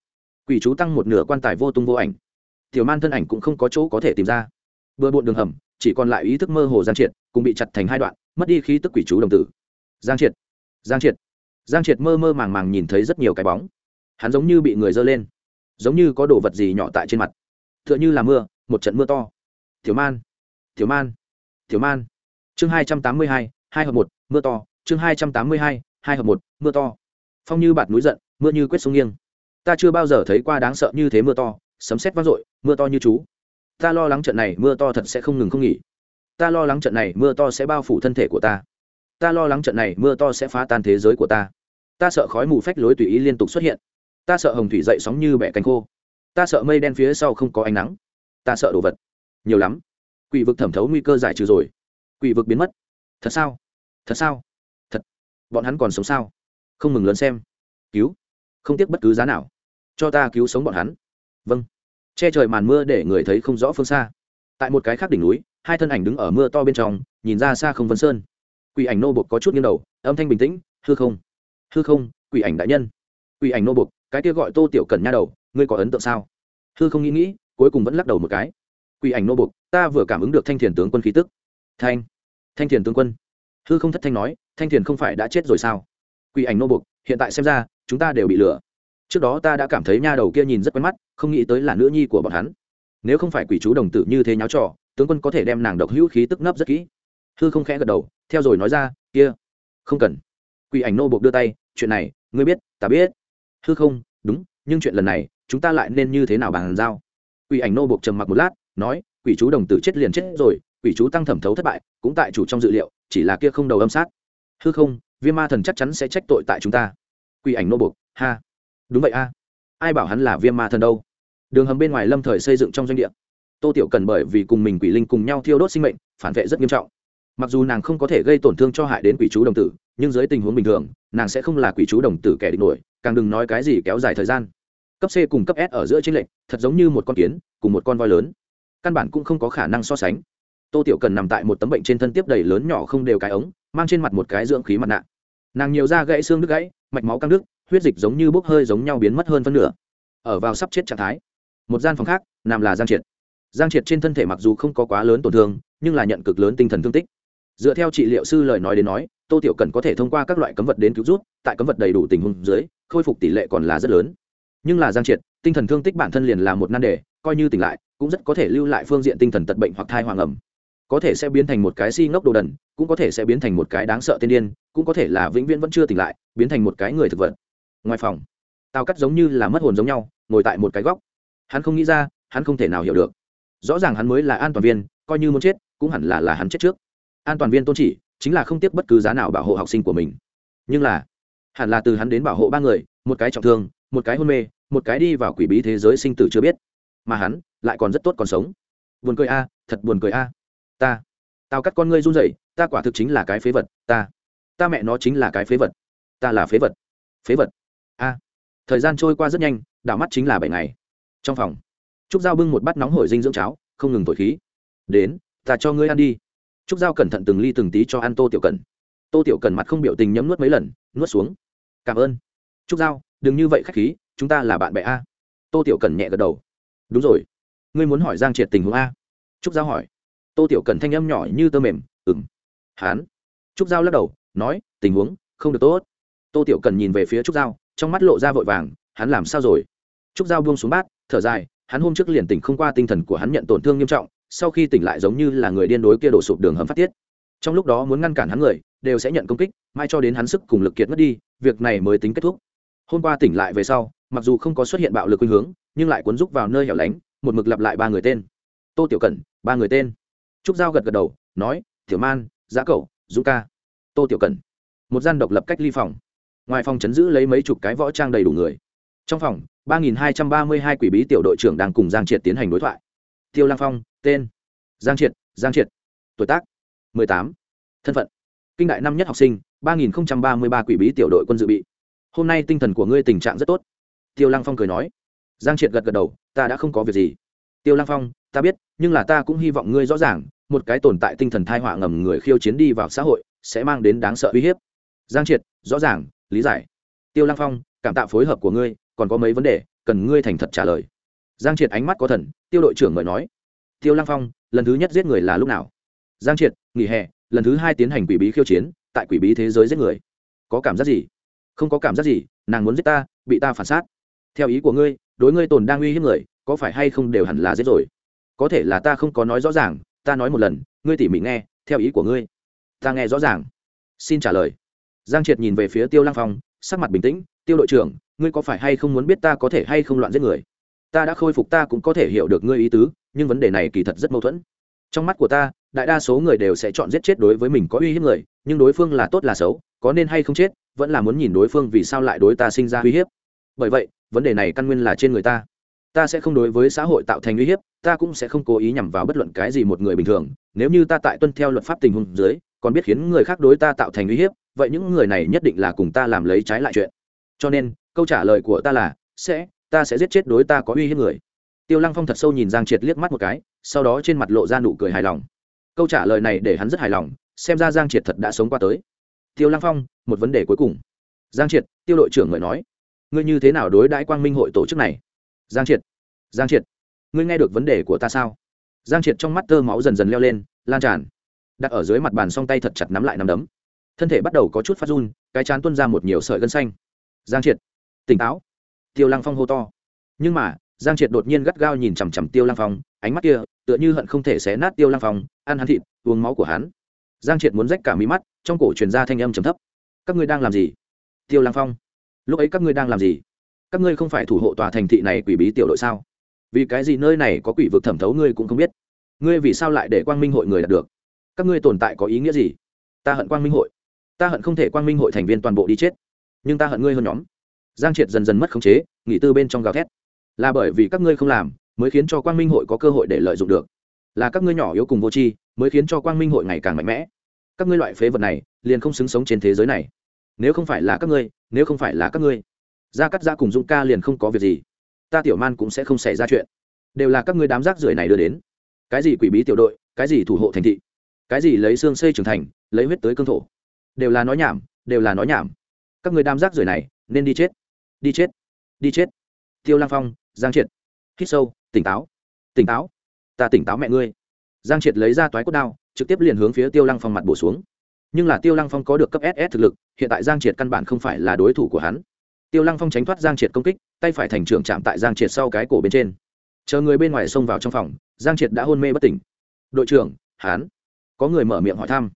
Quỷ chú tăng một nửa quan tài vô tung vô ảnh. Tiểu man thân ảnh cũng không có chỗ có thể tìm ra. Bừa bộn đường hầm, chỉ còn lại ý thức mơ hồ giang triệt, cùng bị chặt thành hai đoạn, mất đi khí tức quỷ chú đồng tử. Giang triệt giang triệt. Giang triệt mơ mơ màng màng nhìn thấy rất nhiều cái bóng. Hắn giống như bị người dơ lên. Giống như có đồ vật gì nhỏ tại trên mặt. T h ư ợ n h ư là mưa, một trận mưa to. Thiếu man. Thiếu man. Thiếu man. Chương hai trăm tám mươi hai hai hợp một, mưa to. Chương hai trăm tám mươi hai hai hợp một, mưa to. Phong như bạt núi giận, mưa như quyết sông nghiêng. Ta chưa bao giờ thấy qua đáng sợ như thế mưa to. Sấm sét vang dội, mưa to như chú. Ta lo lắng trận này mưa to thật sẽ không ngừng không nghỉ. Ta lo lắng trận này mưa to sẽ bao phủ thân thể của ta ta lo lắng trận này mưa to sẽ phá tan thế giới của ta. Ta sợ khói mù phách lối tùy ý liên tục xuất hiện. Ta sợ hồng thủy dậy sóng như bẻ cánh khô. Ta sợ mây đen phía sau không có ánh nắng. Ta sợ đồ vật. Nhiều lắm. Quỷ vực thẩm thấu nguy cơ giải trừ rồi. Quỷ vực biến mất. Thật sao? Thật sao? Thật. Bọn hắn còn sống sao? Không mừng lớn xem. Cứu. Không tiếc bất cứ giá nào. Cho ta cứu sống bọn hắn. Vâng. Che trời màn mưa để người thấy không rõ phương xa. Tại một cái khác đỉnh núi, hai thân ảnh đứng ở mưa to bên trong, nhìn ra xa không vân sơn quỷ ảnh nô bột có chút nghiêng đầu, âm thanh bình tĩnh, hư không? Hư không? Quỷ ảnh đại nhân. Quỷ ảnh nô bột cái kia gọi tô tiểu cần nha đầu, ngươi có ấn tượng sao? Hư không nghĩ nghĩ, cuối cùng vẫn lắc đầu một cái. Quỷ ảnh nô bột ta vừa cảm ứng được thanh thiền tướng quân khí tức. Thanh? Thanh thiền tướng quân? Hư không thất thanh nói, thanh thiền không phải đã chết rồi sao? Quỷ ảnh nô bột hiện tại xem ra, chúng ta đều bị lừa. Trước đó ta đã cảm thấy nha đầu kia nhìn rất quen mắt, không nghĩ tới là nữ nhi của bọn hắn. Nếu không phải quỷ chú đồng tử như thế nháo trò, tướng quân có thể đem nàng độc hữu khí tức nấp rất kỹ. Hư không khẽ gật đầu theo rồi nói ra, kia, không cần. Quỷ ảnh nô buộc đưa tay, chuyện này, ngươi biết, ta biết. Hư không, đúng, nhưng chuyện lần này, chúng ta lại nên như thế nào bàn giao? Quỷ ảnh nô buộc trầm mặc một lát, nói, quỷ chú đồng tử chết liền chết rồi, quỷ chú tăng thẩm thấu thất bại, cũng tại chủ trong dự liệu, chỉ là kia không đầu âm sát. Hư không, viêm ma thần chắc chắn sẽ trách tội tại chúng ta. Quỷ ảnh nô buộc, ha, đúng vậy a, ai bảo hắn là viêm ma thần đâu? Đường hầm bên ngoài lâm thời xây dựng trong doanh địa. Tô tiểu cần bởi vì cùng mình quỷ linh cùng nhau thiêu đốt sinh mệnh, phản vệ rất nghiêm trọng mặc dù nàng không có thể gây tổn thương cho hại đến quỷ chú đồng tử, nhưng dưới tình huống bình thường, nàng sẽ không là quỷ chú đồng tử kẻ địch nổi, càng đừng nói cái gì kéo dài thời gian. Cấp c cùng cấp s ở giữa t r ê n lệch, thật giống như một con kiến, cùng một con voi lớn. Căn bản cũng không có khả năng so sánh. Tô tiểu cần nằm tại một tấm bệnh trên thân tiếp đầy lớn nhỏ không đều cái ống, mang trên mặt một cái dưỡng khí mặt nạ. Nàng nhiều da gãy xương đứt gãy, mạch máu căng đứt, huyết dịch giống như bốc hơi giống nhau biến mất hơn phân nửa. Ở vào sắp chết trạng thái. Một gian phòng khác, nằm là giang triệt. Giang triệt trên thân thể mặc dù không có quá lớn tổn thương, nhưng là nhận cực lớn tinh thần thương tích dựa theo trị liệu sư lời nói đến nói, tô tiểu cần có thể thông qua các loại cấm vật đến cứu rút tại cấm vật đầy đủ tình huống dưới, khôi phục tỷ lệ còn là rất lớn. Nhưng là giang triệt, tinh thần thương tích bản thân liền là một nan đề, coi như tỉnh lại, cũng rất có thể lưu lại phương diện tinh thần tật bệnh hoặc thai hoàng ẩm. Có thể sẽ biến thành một cái si ngốc đồ đần, cũng có thể sẽ biến thành một cái đáng sợ tiên điên, cũng có thể là vĩnh viễn vẫn chưa tỉnh lại, biến thành một cái người thực vật. Ngoài phòng tao cắt giống như là mất hồn giống nhau, ngồi tại một cái góc. Hắn không nghĩ ra, hắn không thể nào hiểu được. Rõ ràng hắn mới là an toàn viên, coi như muốn chết, cũng hẳn là là hắn chết trước an toàn viên tôn chỉ chính là không tiếc bất cứ giá nào bảo hộ học sinh của mình. Nhưng là, hẳn là từ hắn đến bảo hộ ba người, một cái trọng thương, một cái hôn mê, một cái đi vào quỷ bí thế giới sinh tử chưa biết. Mà hắn lại còn rất tốt còn sống. Buồn cười a, thật buồn cười a. Ta, tao cắt con ngươi run rẩy, ta quả thực chính là cái phế vật, ta. Ta mẹ nó chính là cái phế vật. Ta là phế vật. Phế vật. A. Thời gian trôi qua rất nhanh, đảo mắt chính là bảy ngày. Trong phòng, trúc giao bưng một bát nóng hổi dinh dưỡng cháo, không ngừng thổi khí. Đến, ta cho ngươi ăn đi trúc giao cẩn thận từng ly từng tí cho ăn tô tiểu cần. Tô tiểu cần mặt không biểu tình nhấm nuốt mấy lần, nuốt xuống. Cảm ơn. Trúc giao, đừng như vậy khách khí, chúng ta là bạn bè a. Tô tiểu cần nhẹ gật đầu. Đúng rồi. Ngươi muốn hỏi giang triệt tình huống a? Trúc giao hỏi. Tô tiểu cần thanh âm nhỏ như tơ mềm ừng hán. Trúc giao lắc đầu, nói, tình huống không được tốt. Tô tiểu cần nhìn về phía trúc giao, trong mắt lộ ra vội vàng, hắn làm sao rồi? Trúc giao buông xuống bát, thở dài, hắn hôm trước liền tỉnh không qua tinh thần của hắn nhận tổn thương nghiêm trọng sau khi tỉnh lại giống như là người điên đối kia đổ sụp đường hầm phát tiết. Trong lúc đó muốn ngăn cản hắn người, đều sẽ nhận công kích, mai cho đến hắn sức cùng lực kiệt mất đi, việc này mới tính kết thúc. Hôm qua tỉnh lại về sau, mặc dù không có xuất hiện bạo lực khuynh hướng, nhưng lại cuốn rúc vào nơi hẻo lánh, một mực lặp lại ba người tên. Tô tiểu cẩn, ba người tên. Trúc giao gật gật đầu, nói, tiểu man, giá cậu dũng ca. Tô tiểu cẩn. Một gian độc lập cách ly phòng. Ngoài phòng chấn giữ lấy mấy chục cái võ trang đầy đủ người. Trong phòng, ba nghìn hai trăm ba mươi hai quỷ bí tiểu đội trưởng đang cùng giang triệt tiến hành đối thoại tiêu lang phong, tên giang triệt giang triệt, tuổi tác mười tám, thân phận kinh đại năm nhất học sinh, ba nghìn ba mươi ba quỷ bí tiểu đội quân dự bị. Hôm nay tinh thần của ngươi tình trạng rất tốt. Tiêu Lang phong cười nói. Giang triệt gật gật đầu, ta đã không có việc gì. Tiêu Lang phong, ta biết, nhưng là ta cũng hy vọng ngươi rõ ràng, một cái tồn tại tinh thần thai họa ngầm người khiêu chiến đi vào xã hội, sẽ mang đến đáng sợ uy hiếp. Giang triệt, rõ ràng, lý giải. Tiêu Lang phong, cảm tạ phối hợp của ngươi, còn có mấy vấn đề, cần ngươi thành thật trả lời giang triệt ánh mắt có thần, tiêu đội trưởng mời nói. Tiêu lăng phong, lần thứ nhất giết người là lúc nào? Giang triệt, nghỉ hè, lần thứ hai tiến hành quỷ bí khiêu chiến, tại quỷ bí thế giới giết người. Có cảm giác gì? Không có cảm giác gì, nàng muốn giết ta, bị ta phản sát theo ý của ngươi, đối ngươi tồn đang uy hiếp người, có phải hay không đều hẳn là giết rồi? Có thể là ta không có nói rõ ràng, ta nói một lần, ngươi tỉ mỉ nghe, theo ý của ngươi. Ta nghe rõ ràng. Xin trả lời. Giang triệt nhìn về phía tiêu lăng phong, sắc mặt bình tĩnh, tiêu đội trưởng, ngươi có phải hay không muốn biết ta có thể hay không loạn giết người? Ta đã khôi phục ta cũng có thể hiểu được ngươi ý tứ, nhưng vấn đề này kỳ thật rất mâu thuẫn. Trong mắt của ta, đại đa số người đều sẽ chọn giết chết đối với mình có uy hiếp người, nhưng đối phương là tốt là xấu, có nên hay không chết, vẫn là muốn nhìn đối phương vì sao lại đối ta sinh ra uy hiếp. Bởi vậy, vấn đề này căn nguyên là trên người ta. Ta sẽ không đối với xã hội tạo thành uy hiếp, ta cũng sẽ không cố ý nhằm vào bất luận cái gì một người bình thường. Nếu như ta tại tuân theo luật pháp tình huống dưới, còn biết khiến người khác đối ta tạo thành uy hiếp, vậy những người này nhất định là cùng ta làm lấy trái lại chuyện. Cho nên, câu trả lời của ta là sẽ ta sẽ giết chết đối ta có uy hiếp người. Tiêu lăng phong thật sâu nhìn giang triệt liếc mắt một cái, sau đó trên mặt lộ ra nụ cười hài lòng. Câu trả lời này để hắn rất hài lòng, xem ra giang triệt thật đã sống qua tới. Tiêu lăng phong, một vấn đề cuối cùng. Giang triệt, tiêu đội trưởng người nói, ngươi như thế nào đối đãi quang minh hội tổ chức này? Giang triệt giang triệt, ngươi nghe được vấn đề của ta sao? Giang triệt trong mắt tơ máu dần dần leo lên, lan tràn. Đặt ở dưới mặt bàn song tay thật chặt nắm lại nắm đấm. Thân thể bắt đầu có chút phát run, cái chán tuân ra một nhiều sợi gân xanh. Giang triệt, tỉnh táo tiêu lăng phong hô to. Nhưng mà, giang triệt đột nhiên gắt gao nhìn chằm chằm tiêu lăng phong, ánh mắt kia, tựa như hận không thể xé nát tiêu lăng phong, ăn hắn thịt, uống máu của hắn. Giang triệt muốn rách cả mí mắt, trong cổ truyền ra thanh âm trầm thấp. Các ngươi đang làm gì? Tiêu lăng phong, lúc ấy các ngươi đang làm gì? Các ngươi không phải thủ hộ tòa thành thị này quỷ bí tiểu đội sao? Vì cái gì nơi này có quỷ vực thẩm thấu ngươi cũng không biết? Ngươi vì sao lại để quang minh hội người đạt được? Các ngươi tồn tại có ý nghĩa gì? Ta hận quang minh hội. Ta hận không thể quang minh hội thành viên toàn bộ đi chết. Nhưng ta hận ngươi hơn nhóm giang triệt dần dần mất khống chế, nghỉ tư bên trong gào thét. Là bởi vì các ngươi không làm, mới khiến cho quang minh hội có cơ hội để lợi dụng được. Là các ngươi nhỏ yếu cùng vô tri, mới khiến cho quang minh hội ngày càng mạnh mẽ. Các ngươi loại phế vật này, liền không xứng sống trên thế giới này. Nếu không phải là các ngươi, nếu không phải là các ngươi, gia cắt ra cùng dũng ca liền không có việc gì. Ta tiểu man cũng sẽ không xảy ra chuyện. Đều là các ngươi đám rác rưởi này đưa đến. Cái gì quỷ bí tiểu đội, cái gì thủ hộ thành thị, cái gì lấy xương xây trưởng thành, lấy huyết tới cương thổ. Đều là nói nhảm, đều là nói nhảm. Các người đám rác rưởi này, nên đi chết đi chết đi chết. Tiêu lang phong, giang triệt, hít sâu, tỉnh táo tỉnh táo. Ta tỉnh táo mẹ ngươi. Giang triệt lấy ra toái cốt đao, trực tiếp liền hướng phía tiêu lăng phong mặt bổ xuống. Nhưng là tiêu lăng phong có được cấp ss thực lực, hiện tại giang triệt căn bản không phải là đối thủ của hắn. Tiêu lăng phong tránh thoát giang triệt công kích, tay phải thành trưởng chạm tại giang triệt sau cái cổ bên trên. Chờ người bên ngoài xông vào trong phòng, giang triệt đã hôn mê bất tỉnh. Đội trưởng hán có người mở miệng hỏi thăm.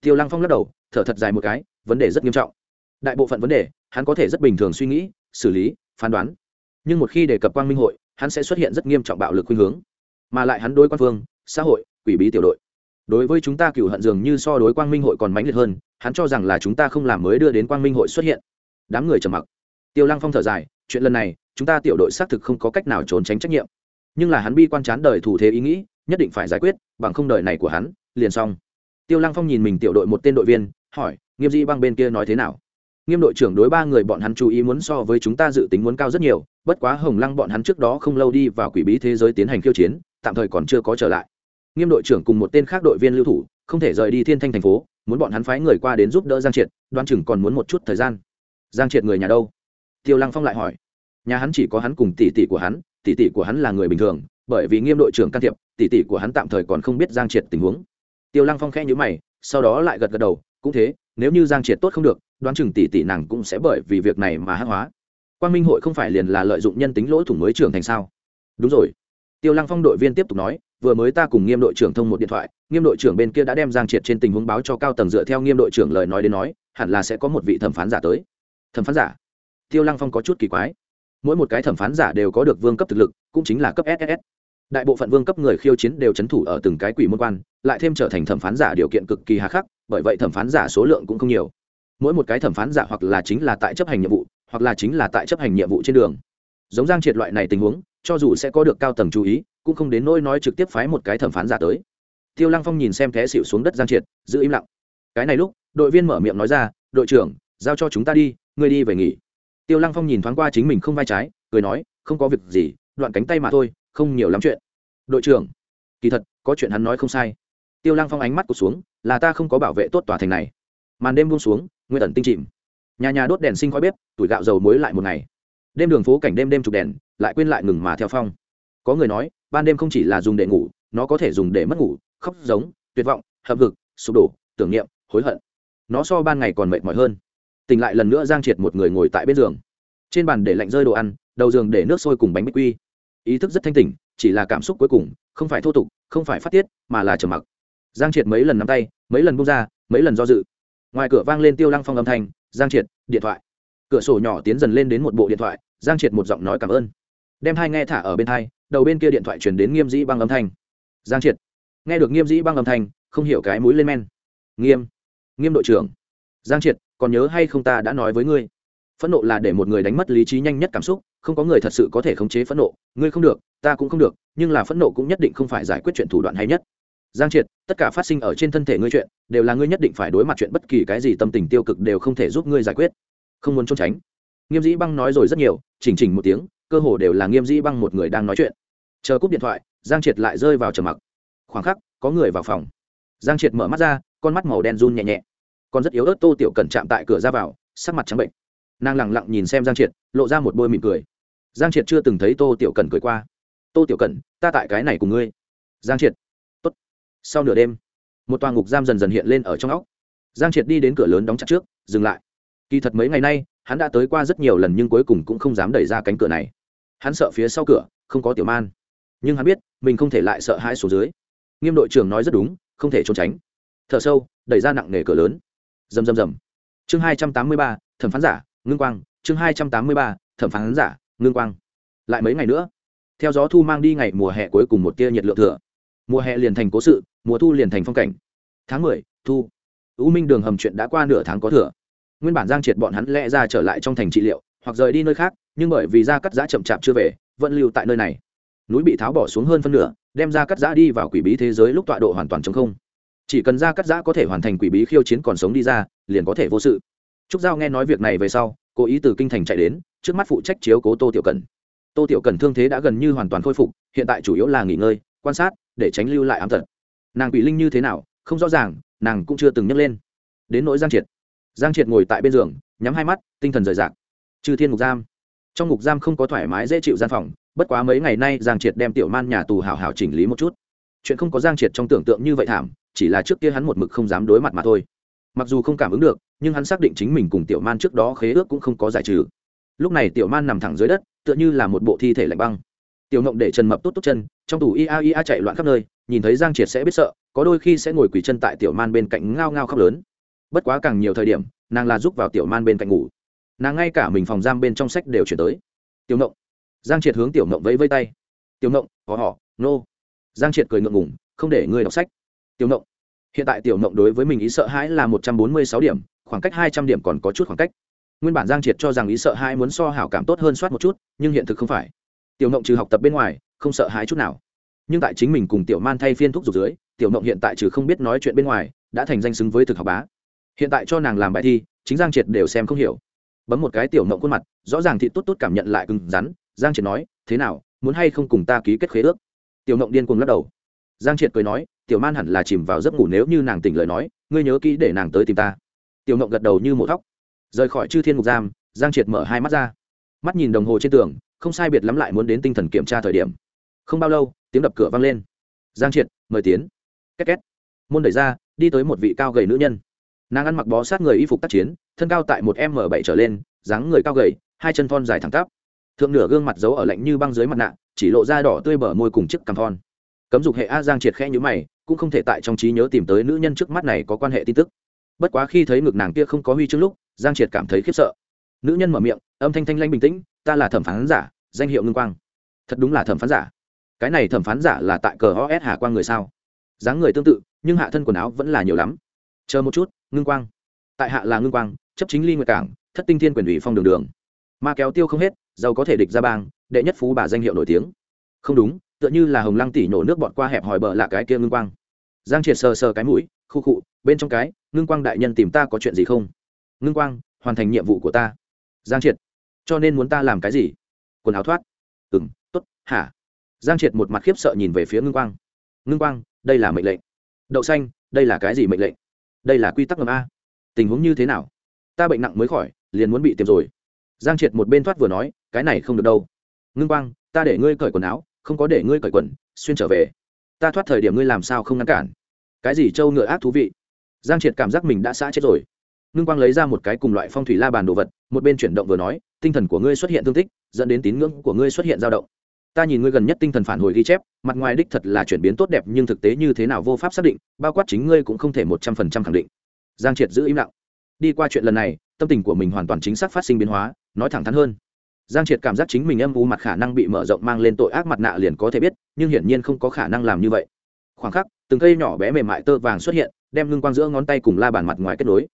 Tiêu lăng phong lắc đầu, thở thật dài một cái, vấn đề rất nghiêm trọng. Đại bộ phận vấn đề, hắn có thể rất bình thường suy nghĩ xử lý, phán đoán. Nhưng một khi đề cập quang minh hội, hắn sẽ xuất hiện rất nghiêm trọng bạo lực khuynh hướng. Mà lại hắn đối quan phương, xã hội, quỷ bí tiểu đội. Đối với chúng ta cựu hận dường như so đối quang minh hội còn mãnh liệt hơn, hắn cho rằng là chúng ta không làm mới đưa đến quang minh hội xuất hiện. Đám người trầm mặc. Tiêu lăng phong thở dài, chuyện lần này, chúng ta tiểu đội xác thực không có cách nào trốn tránh trách nhiệm. Nhưng là hắn bi quan chán đời thủ thế ý nghĩ, nhất định phải giải quyết, bằng không đời này của hắn, liền xong. Tiêu lăng phong nhìn mình tiểu đội một tên đội viên, hỏi, nghiêm di băng bên kia nói thế nào? Nghiêm đội trưởng đối ba người bọn hắn chú ý muốn so với chúng ta dự tính muốn cao rất nhiều, bất quá hồng lăng bọn hắn trước đó không lâu đi vào quỷ bí thế giới tiến hành khiêu chiến, tạm thời còn chưa có trở lại. Nghiêm đội trưởng cùng một tên khác đội viên lưu thủ, không thể rời đi thiên thanh thành phố, muốn bọn hắn phái người qua đến giúp đỡ giang triệt đoan chừng còn muốn một chút thời gian. Giang triệt người nhà đâu? Tiêu lăng phong lại hỏi. Nhà hắn chỉ có hắn cùng tỷ tỷ của hắn, tỷ tỷ của hắn là người bình thường, bởi vì nghiêm đội trưởng can thiệp, tỷ tỷ của hắn tạm thời còn không biết giang triệt tình huống. Tiêu lăng phong khẽ nhữ mày, sau đó lại gật gật đầu, cũng thế, nếu như giang triệt tốt không được đoán chừng tỷ tỷ nàng cũng sẽ bởi vì việc này mà hắc hóa. Quan minh hội không phải liền là lợi dụng nhân tính lỗ thủng mới trưởng thành sao? Đúng rồi. Tiêu lăng phong đội viên tiếp tục nói, vừa mới ta cùng nghiêm đội trưởng thông một điện thoại, nghiêm đội trưởng bên kia đã đem giang triệt trên tình huống báo cho cao tầng dựa theo nghiêm đội trưởng lời nói đến nói, hẳn là sẽ có một vị thẩm phán giả tới. Thẩm phán giả? Tiêu lăng phong có chút kỳ quái. Mỗi một cái thẩm phán giả đều có được vương cấp thực lực, cũng chính là cấp ss đại bộ phận vương cấp người khiêu chiến đều c h ấ n thủ ở từng cái quỷ môn quan, lại thêm trở thành thẩm phán giả điều kiện cực kỳ hà khắc, bởi vậy thẩm phán giả số lượng cũng không nhiều mỗi một cái thẩm phán giả hoặc là chính là tại chấp hành nhiệm vụ, hoặc là chính là tại chấp hành nhiệm vụ trên đường. Giống giang triệt loại này tình huống, cho dù sẽ có được cao tầng chú ý, cũng không đến nỗi nói trực tiếp phái một cái thẩm phán giả tới. Tiêu lăng phong nhìn xem té xịu xuống đất giang triệt, giữ im lặng. Cái này lúc, đội viên mở miệng nói ra, đội trưởng, giao cho chúng ta đi, ngươi đi về nghỉ. Tiêu lăng phong nhìn thoáng qua chính mình không vai trái, cười nói, không có việc gì, đoạn cánh tay mà thôi, không nhiều lắm chuyện. Đội trưởng, kỳ thật, có chuyện hắn nói không sai. Tiêu lăng phong ánh mắt cụt xuống, là ta không có bảo vệ tốt tòa thành này. Màn đêm buông xuống nguyên ẩn tinh chìm. Nhà nhà đốt đèn sinh khói bếp, tuổi gạo dầu muối lại một ngày. Đêm đường phố cảnh đêm đêm chụp đèn, lại quên lại ngừng mà theo phong. Có người nói, ban đêm không chỉ là dùng để ngủ, nó có thể dùng để mất ngủ, khóc giống, tuyệt vọng, hậm vực sụp đổ, tưởng niệm, hối hận. Nó so ban ngày còn mệt mỏi hơn. Tỉnh lại lần nữa giang triệt một người ngồi tại bên giường. Trên bàn để lạnh rơi đồ ăn, đầu giường để nước sôi cùng bánh bích quy. Ý thức rất thanh tỉnh, chỉ là cảm xúc cuối cùng, không phải thô tục, không phải phát tiết, mà là trầm mặc. Giang triệt mấy lần nắm tay, mấy lần bung ra, mấy lần do dự ngoài cửa vang lên tiêu lăng phong âm thanh, giang triệt, điện thoại. Cửa sổ nhỏ tiến dần lên đến một bộ điện thoại, giang triệt một giọng nói cảm ơn. Đem hai nghe thả ở bên hai, đầu bên kia điện thoại chuyển đến nghiêm dĩ băng âm thanh. Giang triệt. Nghe được nghiêm dĩ băng âm thanh, không hiểu cái mũi lên men. Nghiêm nghiêm đội trưởng. Giang triệt, còn nhớ hay không ta đã nói với ngươi? Phẫn nộ là để một người đánh mất lý trí nhanh nhất cảm xúc, không có người thật sự có thể khống chế phẫn nộ. Ngươi không được, ta cũng không được, nhưng là phẫn nộ cũng nhất định không phải giải quyết chuyện thủ đoạn hay nhất giang triệt, tất cả phát sinh ở trên thân thể ngươi chuyện, đều là ngươi nhất định phải đối mặt chuyện bất kỳ cái gì tâm tình tiêu cực đều không thể giúp ngươi giải quyết. Không muốn trốn tránh. Nghiêm dĩ băng nói rồi rất nhiều, chỉnh chỉnh một tiếng, cơ hồ đều là nghiêm dĩ băng một người đang nói chuyện. Chờ cúp điện thoại, giang triệt lại rơi vào trầm mặc. Khoảng khắc, có người vào phòng. Giang triệt mở mắt ra, con mắt màu đen run nhẹ nhẹ. Còn rất yếu ớt tô tiểu cẩn chạm tại cửa ra vào, sắc mặt trắng bệnh. Nàng lẳng lặng nhìn xem giang triệt, lộ ra một bôi mỉm cười. Giang triệt chưa từng thấy tô tiểu cẩn cười qua. Tô tiểu cẩn, ta tại cái này cùng ngươi. Giang triệt sau nửa đêm, một tòa ngục giam dần dần hiện lên ở trong óc. Giang triệt đi đến cửa lớn đóng chặt trước, dừng lại. Kỳ thật mấy ngày nay, hắn đã tới qua rất nhiều lần nhưng cuối cùng cũng không dám đẩy ra cánh cửa này. Hắn sợ phía sau cửa, không có tiểu man. Nhưng hắn biết, mình không thể lại sợ hãi số dưới. Nghiêm đội trưởng nói rất đúng, không thể trốn tránh. Thở sâu, đẩy ra nặng nề cửa lớn. Rầm rầm rầm. Chương hai trăm tám mươi ba, thẩm phán giả, ngưng quang. Chương hai trăm tám mươi ba, thẩm phán giả, ngưng quang. Lại mấy ngày nữa, theo gió thu mang đi ngày mùa hè cuối cùng một tia nhiệt lượng thừa mùa hè liền thành cố sự, mùa thu liền thành phong cảnh. Tháng mười, thu. U minh đường hầm chuyện đã qua nửa tháng có thừa. Nguyên bản giang triệt bọn hắn lẽ ra trở lại trong thành trị liệu, hoặc rời đi nơi khác, nhưng bởi vì ra cắt giã chậm chạp chưa về, vẫn lưu tại nơi này. Núi bị tháo bỏ xuống hơn phân nửa, đem ra cắt giã đi vào quỷ bí thế giới lúc tọa độ hoàn toàn chống không. Chỉ cần ra cắt giã có thể hoàn thành quỷ bí khiêu chiến còn sống đi ra, liền có thể vô sự. Trúc giao nghe nói việc này về sau, cố ý từ kinh thành chạy đến, trước mắt phụ trách chiếu cố tô tiểu cần tô tiểu cần thương thế đã gần như hoàn toàn khôi phục, hiện tại chủ yếu là nghỉ ngơi, quan sát để tránh lưu lại ám tật. Nàng quỷ linh như thế nào, không rõ ràng, nàng cũng chưa từng nhắc lên. Đến nỗi giang triệt. Giang triệt ngồi tại bên giường, nhắm hai mắt, tinh thần rời rạc. Trừ thiên ngục giam. Trong ngục giam không có thoải mái dễ chịu gian phòng, bất quá mấy ngày nay giang triệt đem tiểu man nhà tù hảo hảo chỉnh lý một chút. Chuyện không có giang triệt trong tưởng tượng như vậy thảm, chỉ là trước kia hắn một mực không dám đối mặt mà thôi. Mặc dù không cảm ứng được, nhưng hắn xác định chính mình cùng tiểu man trước đó khế ước cũng không có giải trừ. Lúc này tiểu man nằm thẳng dưới đất, tựa như là một bộ thi thể lạnh băng tiểu ngộng để trần mập tốt tốt chân, trong tủ ia ia chạy loạn khắp nơi, nhìn thấy giang triệt sẽ biết sợ, có đôi khi sẽ ngồi quỳ chân tại tiểu man bên cạnh ngao ngao khóc lớn. Bất quá càng nhiều thời điểm, nàng là giúp vào tiểu man bên cạnh ngủ. Nàng ngay cả mình phòng giam bên trong sách đều chuyển tới. Tiểu ngộng. Giang triệt hướng tiểu ngộng vẫy vây tay. Tiểu ngộng họ họ nô. Giang triệt cười ngượng ngủng không để ngươi đọc sách. Tiểu ngộng. Hiện tại tiểu ngộng đối với mình ý sợ hãi là một trăm bốn mươi sáu điểm, khoảng cách hai trăm điểm còn có chút khoảng cách. Nguyên bản giang triệt cho rằng ý sợ hãi muốn so hảo cảm tốt hơn soát một chút, nhưng hiện thực không phải tiểu ngộng trừ học tập bên ngoài, không sợ hãi chút nào. Nhưng tại chính mình cùng tiểu man thay phiên thuốc dục dưới, tiểu ngộng hiện tại trừ không biết nói chuyện bên ngoài, đã thành danh xứng với thực học bá. Hiện tại cho nàng làm bài thi, chính giang triệt đều xem không hiểu. Bấm một cái tiểu mộng khuôn mặt, rõ ràng thị tốt tốt cảm nhận lại cứng rắn, giang triệt nói, thế nào, muốn hay không cùng ta ký kết khế ước? Tiểu mộng điên cuồng lắc đầu. Giang triệt cười nói, tiểu man hẳn là chìm vào giấc ngủ nếu như nàng tỉnh lời nói, ngươi nhớ kỹ để nàng tới tìm ta. Tiểu mộng gật đầu như một thóc. Rời khỏi chư thiên ngục giam, giang triệt mở hai mắt ra. Mắt nhìn đồng hồ trên tường không sai biệt lắm lại muốn đến tinh thần kiểm tra thời điểm. Không bao lâu, tiếng đập cửa vang lên. Giang triệt, mời tiến. Két két. Môn đẩy ra, đi tới một vị cao gầy nữ nhân. Nàng ăn mặc bó sát người y phục tác chiến, thân cao tại một m bảy trở lên, dáng người cao gầy, hai chân thon dài thẳng tắp. Thượng nửa gương mặt giấu ở lạnh như băng dưới mặt nạ, chỉ lộ ra đỏ tươi bờ môi cùng chiếc cằm thon. Cấm dục hệ a giang triệt khẽ nhữ mày, cũng không thể tại trong trí nhớ tìm tới nữ nhân trước mắt này có quan hệ tin tức. Bất quá khi thấy ngực nàng kia không có huy chương lúc, giang triệt cảm thấy khiếp sợ. Nữ nhân mở miệng, âm thanh thanh lanh bình tĩnh ta là thẩm phán giả, danh hiệu ngưng quang. Thật đúng là thẩm phán giả. Cái này thẩm phán giả là tại cờ os hà quang người sao? Dáng người tương tự, nhưng hạ thân quần áo vẫn là nhiều lắm. Chờ một chút, ngưng quang. Tại hạ là ngưng quang, chấp chính ly nguyệt cảng, thất tinh thiên quyền ủy phong đường đường. Ma kéo tiêu không hết, giàu có thể địch ra bang, đệ nhất phú bà danh hiệu nổi tiếng. Không đúng, tựa như là hồng lăng tỉ nổ nước bọt qua hẹp hỏi bờ là cái kia ngưng quang. Giang triệt sờ sờ cái mũi, khu khụ, bên trong cái, ngưng quang đại nhân tìm ta có chuyện gì không? Ngưng quang, hoàn thành nhiệm vụ của ta. Giang triệt cho nên muốn ta làm cái gì? Quần áo thoát. Ừ m t ố t hả? Giang triệt một mặt khiếp sợ nhìn về phía ngưng quang. Ngưng quang, đây là mệnh lệnh. Đậu xanh, đây là cái gì mệnh lệnh? Đây là quy tắc ngầm a. Tình huống như thế nào? Ta bệnh nặng mới khỏi, liền muốn bị tiêm rồi. Giang triệt một bên thoát vừa nói, cái này không được đâu. Ngưng quang, ta để ngươi cởi quần áo, không có để ngươi cởi quần, xuyên trở về. Ta thoát thời điểm ngươi làm sao không ngăn cản? Cái gì trâu ngựa ác thú vị? Giang triệt cảm giác mình đã xã chết rồi. Ngưng quang lấy ra một cái cùng loại phong thủy la bàn đồ vật một bên chuyển động vừa nói, tinh thần của ngươi xuất hiện thương tích, dẫn đến tín ngưỡng của ngươi xuất hiện dao động. Ta nhìn ngươi gần nhất tinh thần phản hồi ghi chép, mặt ngoài đích thật là chuyển biến tốt đẹp nhưng thực tế như thế nào vô pháp xác định, bao quát chính ngươi cũng không thể một trăm phần trăm khẳng định. Giang triệt giữ im lặng. Đi qua chuyện lần này, tâm tình của mình hoàn toàn chính xác phát sinh biến hóa, nói thẳng thắn hơn. Giang triệt cảm giác chính mình âm u mặt khả năng bị mở rộng mang lên tội ác mặt nạ liền có thể biết, nhưng hiển nhiên không có khả năng làm như vậy. Khoảng khắc, từng cây nhỏ bé mềm mại tơ vàng xuất hiện, đem ngưng quang giữa ngón tay cùng la bàn mặt ngoài kết nối.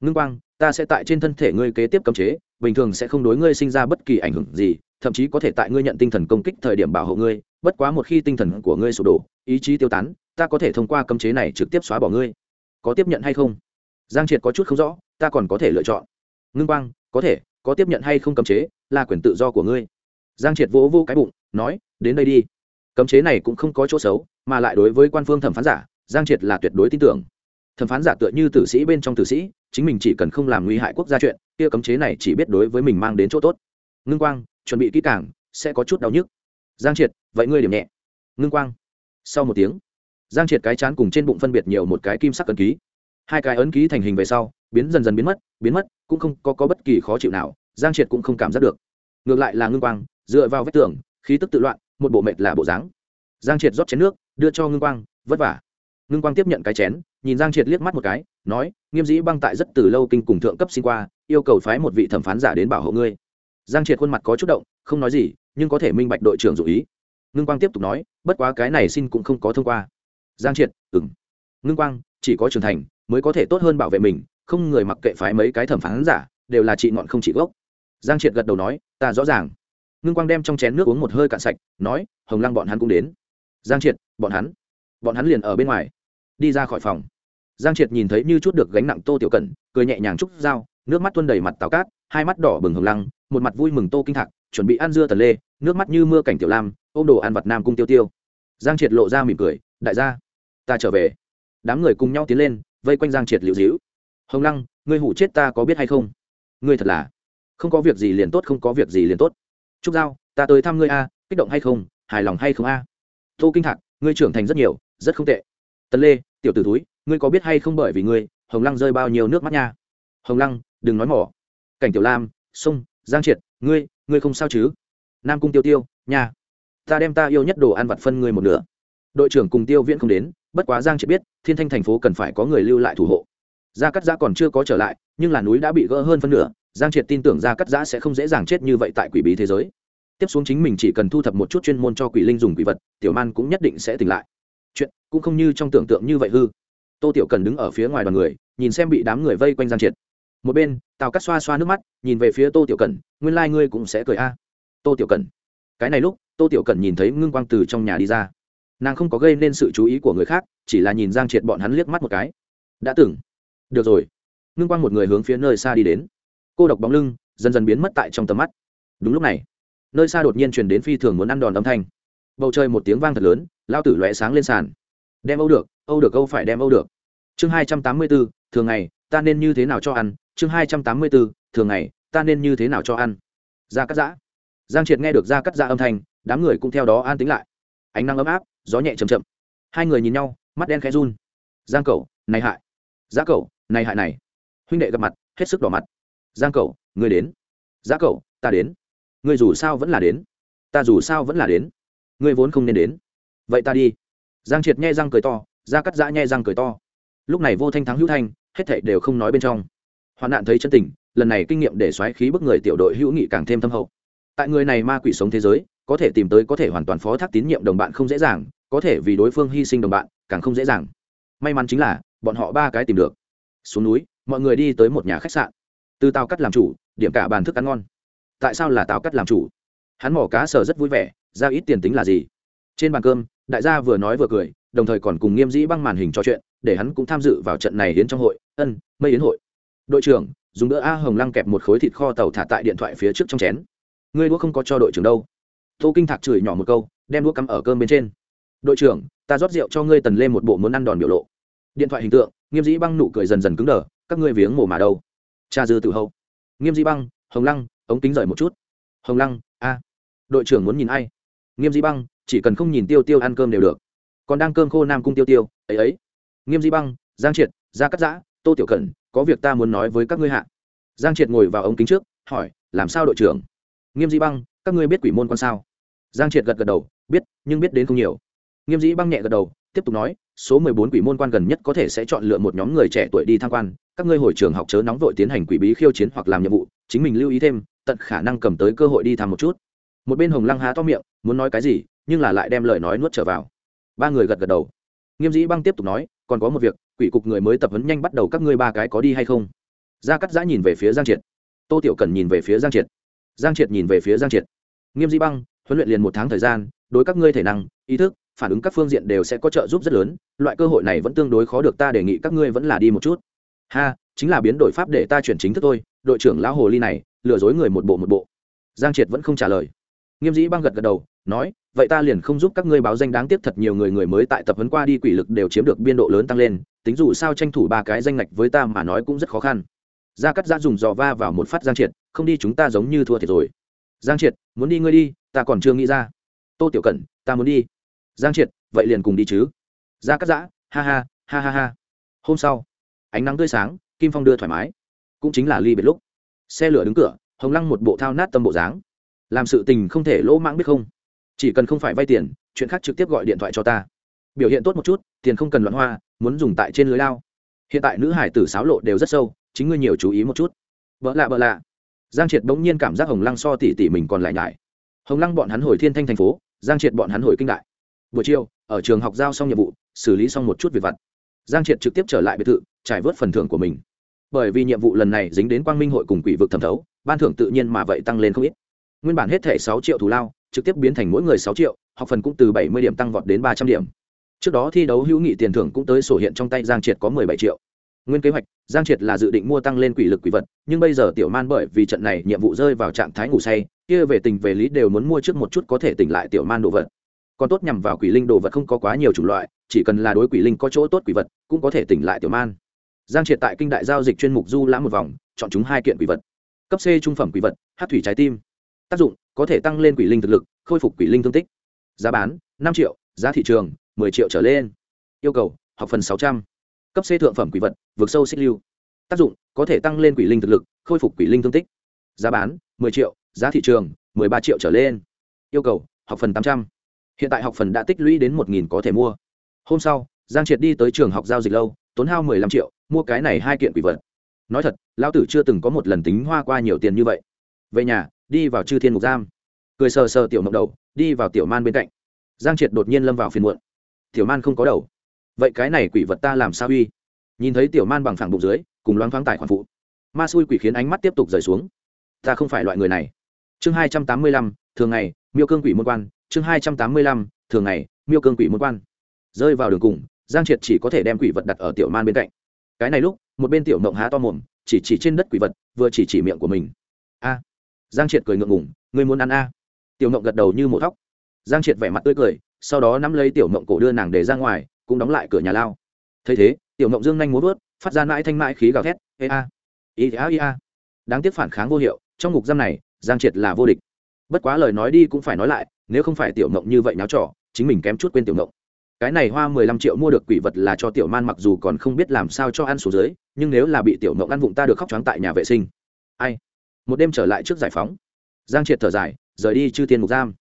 Ngưng quang ta sẽ tại trên thân thể ngươi kế tiếp cấm chế, bình thường sẽ không đối ngươi sinh ra bất kỳ ảnh hưởng gì, thậm chí có thể tại ngươi nhận tinh thần công kích thời điểm bảo hộ ngươi, bất quá một khi tinh thần của ngươi sụp đổ, ý chí tiêu tán, ta có thể thông qua cấm chế này trực tiếp xóa bỏ ngươi. Có tiếp nhận hay không? Giang triệt có chút không rõ, ta còn có thể lựa chọn. Ngưng quang, có thể, có tiếp nhận hay không cấm chế, là quyền tự do của ngươi. Giang triệt vỗ vô cái bụng, nói, đến đây đi. Cấm chế này cũng không có chỗ xấu, mà lại đối với quan phương thẩm phán giả, giang triệt là tuyệt đối tin tưởng. Thẩm phán giả tựa như tử sĩ bên trong tử sĩ chính mình chỉ cần không làm nguy hại quốc gia chuyện kia cấm chế này chỉ biết đối với mình mang đến chỗ tốt. Ngưng quang chuẩn bị kỹ càng sẽ có chút đau nhức. Giang triệt vậy ngươi điểm nhẹ. Ngưng quang. Sau một tiếng giang triệt cái chán cùng trên bụng phân biệt nhiều một cái kim sắc ấn ký. Hai cái ấn ký thành hình về sau biến dần dần biến mất biến mất cũng không có, có bất kỳ khó chịu nào giang triệt cũng không cảm giác được. Ngược lại là ngưng quang dựa vào vách tường khí tức tự loạn một bộ mệt là bộ dáng. Giang triệt rót chén nước đưa cho ngưng quang vất vả ngưng quang tiếp nhận cái chén, nhìn giang triệt liếc mắt một cái, nói, nghiêm dĩ băng tại rất từ lâu kinh cùng thượng cấp sinh qua, yêu cầu phái một vị thẩm phán giả đến bảo hộ ngươi. Giang triệt khuôn mặt có chút động, không nói gì, nhưng có thể minh bạch đội trưởng dụ ý. Ngưng quang tiếp tục nói, bất quá cái này xin cũng không có thông qua. Giang triệt ừng ngưng quang, chỉ có trưởng thành, mới có thể tốt hơn bảo vệ mình, không người mặc kệ phái mấy cái thẩm phán giả, đều là trị ngọn không trị gốc. Giang triệt gật đầu nói, ta rõ ràng. Ngưng quang đem trong chén nước uống một hơi cạn sạch, nói, hồng lăng bọn hắn cũng đến. Giang triệt, bọn hắn bọn hắn liền ở bên ngoài đi ra khỏi phòng. Giang triệt nhìn thấy như chút được gánh nặng tô tiểu cẩn, cười nhẹ nhàng trúc dao nước mắt tuôn đầy mặt tào cát, hai mắt đỏ bừng hồng lăng, một mặt vui mừng tô kinh thạc, chuẩn bị ăn dưa tần lê, nước mắt như mưa cảnh tiểu lam, ôm đồ ăn vật nam cung tiêu tiêu. Giang triệt lộ ra mỉm cười, đại gia, ta trở về. Đám người cùng nhau tiến lên, vây quanh giang triệt liệu dĩu hồng lăng, ngươi hủ chết ta có biết hay không? Ngươi thật là, không có việc gì liền tốt, không có việc gì liền tốt. Trúc giao, ta tới thăm ngươi a, kích động hay không, hài lòng hay không a? Tô kinh thạc, ngươi trưởng thành rất nhiều, rất không tệ tần lê, tiểu t ử túi ngươi có biết hay không bởi vì ngươi, hồng lăng rơi bao nhiêu nước mắt nha? Hồng lăng, đừng nói mỏ. Cảnh tiểu lam, sông, giang triệt, ngươi ngươi không sao chứ? Nam cung tiêu tiêu, nha. Ta đem ta yêu nhất đồ ăn vặt phân ngươi một nửa. Đội trưởng cùng tiêu viễn không đến, bất quá giang triệt biết, thiên thanh thành phố cần phải có người lưu lại thủ hộ. Gia cắt giã còn chưa có trở lại, nhưng là núi đã bị gỡ hơn phân nửa, giang triệt tin tưởng gia cắt giã sẽ không dễ dàng chết như vậy tại quỷ bí thế giới. Tiếp xuống chính mình chỉ cần thu thập một chút chuyên môn cho quỷ linh dùng quỷ vật, tiểu man cũng nhất định sẽ tỉnh lại cũng không như trong tưởng tượng như vậy hư. Tô tiểu cần đứng ở phía ngoài đoàn người, nhìn xem bị đám người vây quanh giang triệt. Một bên, tào cắt xoa xoa nước mắt, nhìn về phía tô tiểu cần, nguyên lai、like、ngươi cũng sẽ cười a. Tô tiểu cần. Cái này lúc, tô tiểu cần nhìn thấy ngưng quang từ trong nhà đi ra. Nàng không có gây nên sự chú ý của người khác, chỉ là nhìn giang triệt bọn hắn liếc mắt một cái. Đã từng. Được rồi. Ngưng quang một người hướng phía nơi xa đi đến. Cô độc bóng lưng, dần dần biến mất tại trong tầm mắt. Đúng lúc này, nơi xa đột nhiên truyền đến phi thường muốn ăn đòn âm thanh. Bầu trời một tiếng vang thật lớn lao tử lóe sáng lên sàn đem âu được âu được, âu phải đem âu được. Chương hai trăm tám mươi bốn thường ngày, ta nên như thế nào cho ăn? Chương hai trăm tám mươi bốn thường ngày, ta nên như thế nào cho ăn? Ra cắt giã. Giang triệt nghe được ra cắt giã âm thanh, đám người cũng theo đó an tính lại. Ánh nắng ấm áp, gió nhẹ chầm chậm. Hai người nhìn nhau, mắt đen khẽ run. Giang cầu này hại. Giá cầu này hại này. Huynh đệ gặp mặt, hết sức đỏ mặt. Giang cầu người đến. Giá cầu ta đến. Người dù sao vẫn là đến. Ta dù sao vẫn là đến. Người vốn không nên đến. Vậy ta đi giang triệt nghe răng cười to ra cắt giã nghe răng cười to. Lúc này vô thanh thắng hữu thanh, hết thảy đều không nói bên trong. Hoạn nạn thấy chân tình, lần này kinh nghiệm để xoáy khí bức người tiểu đội hữu nghị càng thêm thâm hậu. Tại người này ma quỷ sống thế giới, có thể tìm tới có thể hoàn toàn phó thác tín nhiệm đồng bạn không dễ dàng, có thể vì đối phương hy sinh đồng bạn, càng không dễ dàng. May mắn chính là, bọn họ ba cái tìm được. Xuống núi, mọi người đi tới một nhà khách sạn. Từ tàu cắt làm chủ, điểm cả bàn thức ăn ngon. Tại sao là tàu cắt làm chủ? Hắn mỏ cá sở rất vui vẻ, ra ít tiền tính là gì? Trên bàn cơm đại gia vừa nói vừa cười, đồng thời còn cùng nghiêm dĩ băng màn hình trò chuyện, để hắn cũng tham dự vào trận này đến trong hội, ân, mây yến hội. Đội trưởng, dùng bữa a hồng lăng kẹp một khối thịt kho tàu thả tại điện thoại phía trước trong chén. Ngươi đũa không có cho đội trưởng đâu. Tô kinh thạc chửi nhỏ một câu, đem đũa cắm ở cơm bên trên. Đội trưởng, ta rót rượu cho ngươi tần lên một bộ muốn ăn đòn biểu lộ. Điện thoại hình tượng, nghiêm dĩ băng nụ cười dần dần cứng đờ, các ngươi viếng mổ mà đâu. Cha dư tự hậu. Nghiêm dĩ băng, hồng lăng, ống kính rời một chút. Hồng lăng, a. Đội trưởng muốn nhìn ai? Nghiêm dĩ băng chỉ cần không nhìn tiêu tiêu ăn cơm đều được. Còn đang cơm khô nam cung tiêu tiêu, ấy ấy. Nghiêm di băng, giang triệt, gia cắt giã, tô tiểu cẩn, có việc ta muốn nói với các ngươi hạ. Giang triệt ngồi vào ống kính trước, hỏi, làm sao đội trưởng? Nghiêm di băng, các ngươi biết quỷ môn quan sao? Giang triệt gật gật đầu, biết, nhưng biết đến không nhiều. Nghiêm dĩ băng nhẹ gật đầu, tiếp tục nói, số mười bốn quỷ môn quan gần nhất có thể sẽ chọn lựa một nhóm người trẻ tuổi đi tham quan. Các ngươi hồi trường học chớ nóng vội tiến hành quỷ bí khiêu chiến hoặc làm nhiệm vụ. Chính mình lưu ý thêm, tận khả năng cầm tới cơ hội đi thăm một chút. Một bên hồng lăng há to miệng, muốn nói cái gì nhưng là lại đem lời nói nuốt trở vào. Ba người gật gật đầu. Nghiêm dĩ băng tiếp tục nói, còn có một việc, quỷ cục người mới tập huấn nhanh bắt đầu các ngươi ba cái có đi hay không? Gia cắt giã nhìn về phía giang triệt. Tô tiểu cần nhìn về phía giang triệt. Giang triệt nhìn về phía giang triệt. Nghiêm dĩ băng, huấn luyện liền một tháng thời gian, đối các ngươi thể năng, ý thức, phản ứng các phương diện đều sẽ có trợ giúp rất lớn, loại cơ hội này vẫn tương đối khó được ta đề nghị các ngươi vẫn là đi một chút. Ha, chính là biến đổi pháp để ta chuyển chính thức thôi, đội trưởng lão hồ ly này, lừa dối người một bộ một bộ. Giang triệt vẫn không trả lời. Nghiêm dĩ băng gật gật đầu nói, vậy ta liền không giúp các ngươi báo danh đáng tiếc thật nhiều người người mới tại tập huấn qua đi quỷ lực đều chiếm được biên độ lớn tăng lên, tính dù sao tranh thủ ba cái danh ngạch với ta mà nói cũng rất khó khăn. Gia cắt giã dùng dò va vào một phát giang triệt, không đi chúng ta giống như thua thiệt rồi. Giang triệt, muốn đi ngươi đi, ta còn chưa nghĩ ra. Tô tiểu cẩn, ta muốn đi. Giang triệt, vậy liền cùng đi chứ. Gia cắt giã, ha ha ha ha ha. Hôm sau, ánh nắng tươi sáng, kim phong đưa thoải mái. Cũng chính là ly biệt lúc. Xe lửa đứng cửa, hồng lăng một bộ thao nát tâm bộ dáng. Làm sự tình không thể lỗ mãng biết không? Chỉ cần không phải vay tiền, chuyện khác trực tiếp gọi điện thoại cho ta. Biểu hiện tốt một chút, tiền không cần loạn hoa, muốn dùng tại trên lưới lao. Hiện tại nữ hải tử sáo lộ đều rất sâu, chính ngươi nhiều chú ý một chút. Vợ lạ vợ lạ. Giang triệt bỗng nhiên cảm giác hồng lăng so tỉ tỉ mình còn lại nhải. Hồng lăng bọn hắn hồi thiên thanh thành phố, giang triệt bọn hắn hồi kinh đại. Buổi chiều, ở trường học giao xong nhiệm vụ, xử lý xong một chút việc vặt. Giang triệt trực tiếp trở lại biệt thự, trải vớt phần thưởng của mình. Bởi vì nhiệm vụ lần này dính đến quang minh hội cùng quỷ vực thẩm thấu, ban thưởng tự nhiên mà vậy tăng lên không ít. Nguyên bản hết thẻ sáu triệu thù lao trực tiếp biến thành mỗi người sáu triệu, học phần cũng từ bảy mươi điểm tăng vọt đến ba trăm điểm. Trước đó thi đấu hữu nghị tiền thưởng cũng tới sổ hiện trong tay giang triệt có mười bảy triệu. Nguyên kế hoạch, giang triệt là dự định mua tăng lên quỷ lực quỷ vật, nhưng bây giờ tiểu man bởi vì trận này nhiệm vụ rơi vào trạng thái ngủ say, kia về tình về lý đều muốn mua trước một chút có thể tỉnh lại tiểu man đồ vật. Còn tốt nhằm vào quỷ linh đồ vật không có quá nhiều chủng loại, chỉ cần là đối quỷ linh có chỗ tốt quỷ vật, cũng có thể tỉnh lại tiểu man. Giang triệt tại kinh đại giao dịch chuyên mục du lãm một vòng, chọn chúng hai kiện quỷ vật. Cấp c trung phẩm quỷ vật, hát thủy trái tim tác dụng có thể tăng lên quỷ linh thực lực, khôi phục quỷ linh thương tích. Giá bán, năm triệu, giá thị trường, mười triệu trở lên. Yêu cầu, học phần sáu trăm. Cấp c thượng phẩm quỷ vật, vượt sâu xích lưu. Tác dụng, có thể tăng lên quỷ linh thực lực, khôi phục quỷ linh thương tích. Giá bán, mười triệu, giá thị trường, mười ba triệu trở lên. Yêu cầu, học phần tám trăm. Hiện tại học phần đã tích lũy đến một nghìn có thể mua. Hôm sau, giang triệt đi tới trường học giao dịch lâu, tốn hao mười lăm triệu, mua cái này hai kiện quỷ vật. Nói thật, lão tử chưa từng có một lần tính hoa qua nhiều tiền như vậy. Về nhà đi vào chư thiên mục giam. Cười sờ sờ tiểu mộng đầu, đi vào tiểu man bên cạnh. Giang triệt đột nhiên lâm vào phiền muộn. Tiểu man không có đầu. Vậy cái này quỷ vật ta làm sao uy? Nhìn thấy tiểu man bằng phẳng bụng dưới, cùng loáng thoáng tài khoản phụ. Ma xui quỷ khiến ánh mắt tiếp tục rời xuống. Ta không phải loại người này. Chương hai trăm tám mươi lăm, thường ngày, miêu cương quỷ môn quan. Chương hai trăm tám mươi lăm, thường ngày, miêu cương quỷ môn quan. Rơi vào đường cùng, giang triệt chỉ có thể đem quỷ vật đặt ở tiểu man bên cạnh. Cái này lúc, một bên tiểu mộng há to mồm, chỉ chỉ trên đất quỷ vật, vừa chỉ chỉ miệng của mình giang triệt cười ngượng ngủng ngươi muốn ăn a? Tiểu mộng gật đầu như một thóc. Giang triệt vẻ mặt tươi cười, sau đó nắm lấy tiểu mộng cổ đưa nàng để ra ngoài, cũng đóng lại cửa nhà lao. Thấy thế, tiểu mộng dương nhanh muốn vớt, phát ra mãi thanh mãi khí gào thét, ê a ý a ý a. Đáng tiếc phản kháng vô hiệu, trong ngục giam này, giang triệt là vô địch. Bất quá lời nói đi cũng phải nói lại, nếu không phải tiểu mộng như vậy náo trỏ chính mình kém chút quên tiểu mộng cái này hoa mười lăm triệu mua được quỷ vật là cho tiểu man mặc dù còn không biết làm sao cho ăn xuống dưới, nhưng nếu là bị tiểu mộng ăn vụng ta được khóc trắng tại nhà vệ sinh. Ai? Một đêm trở lại trước giải phóng. Giang triệt thở dài, rời đi chư tiên mục giam.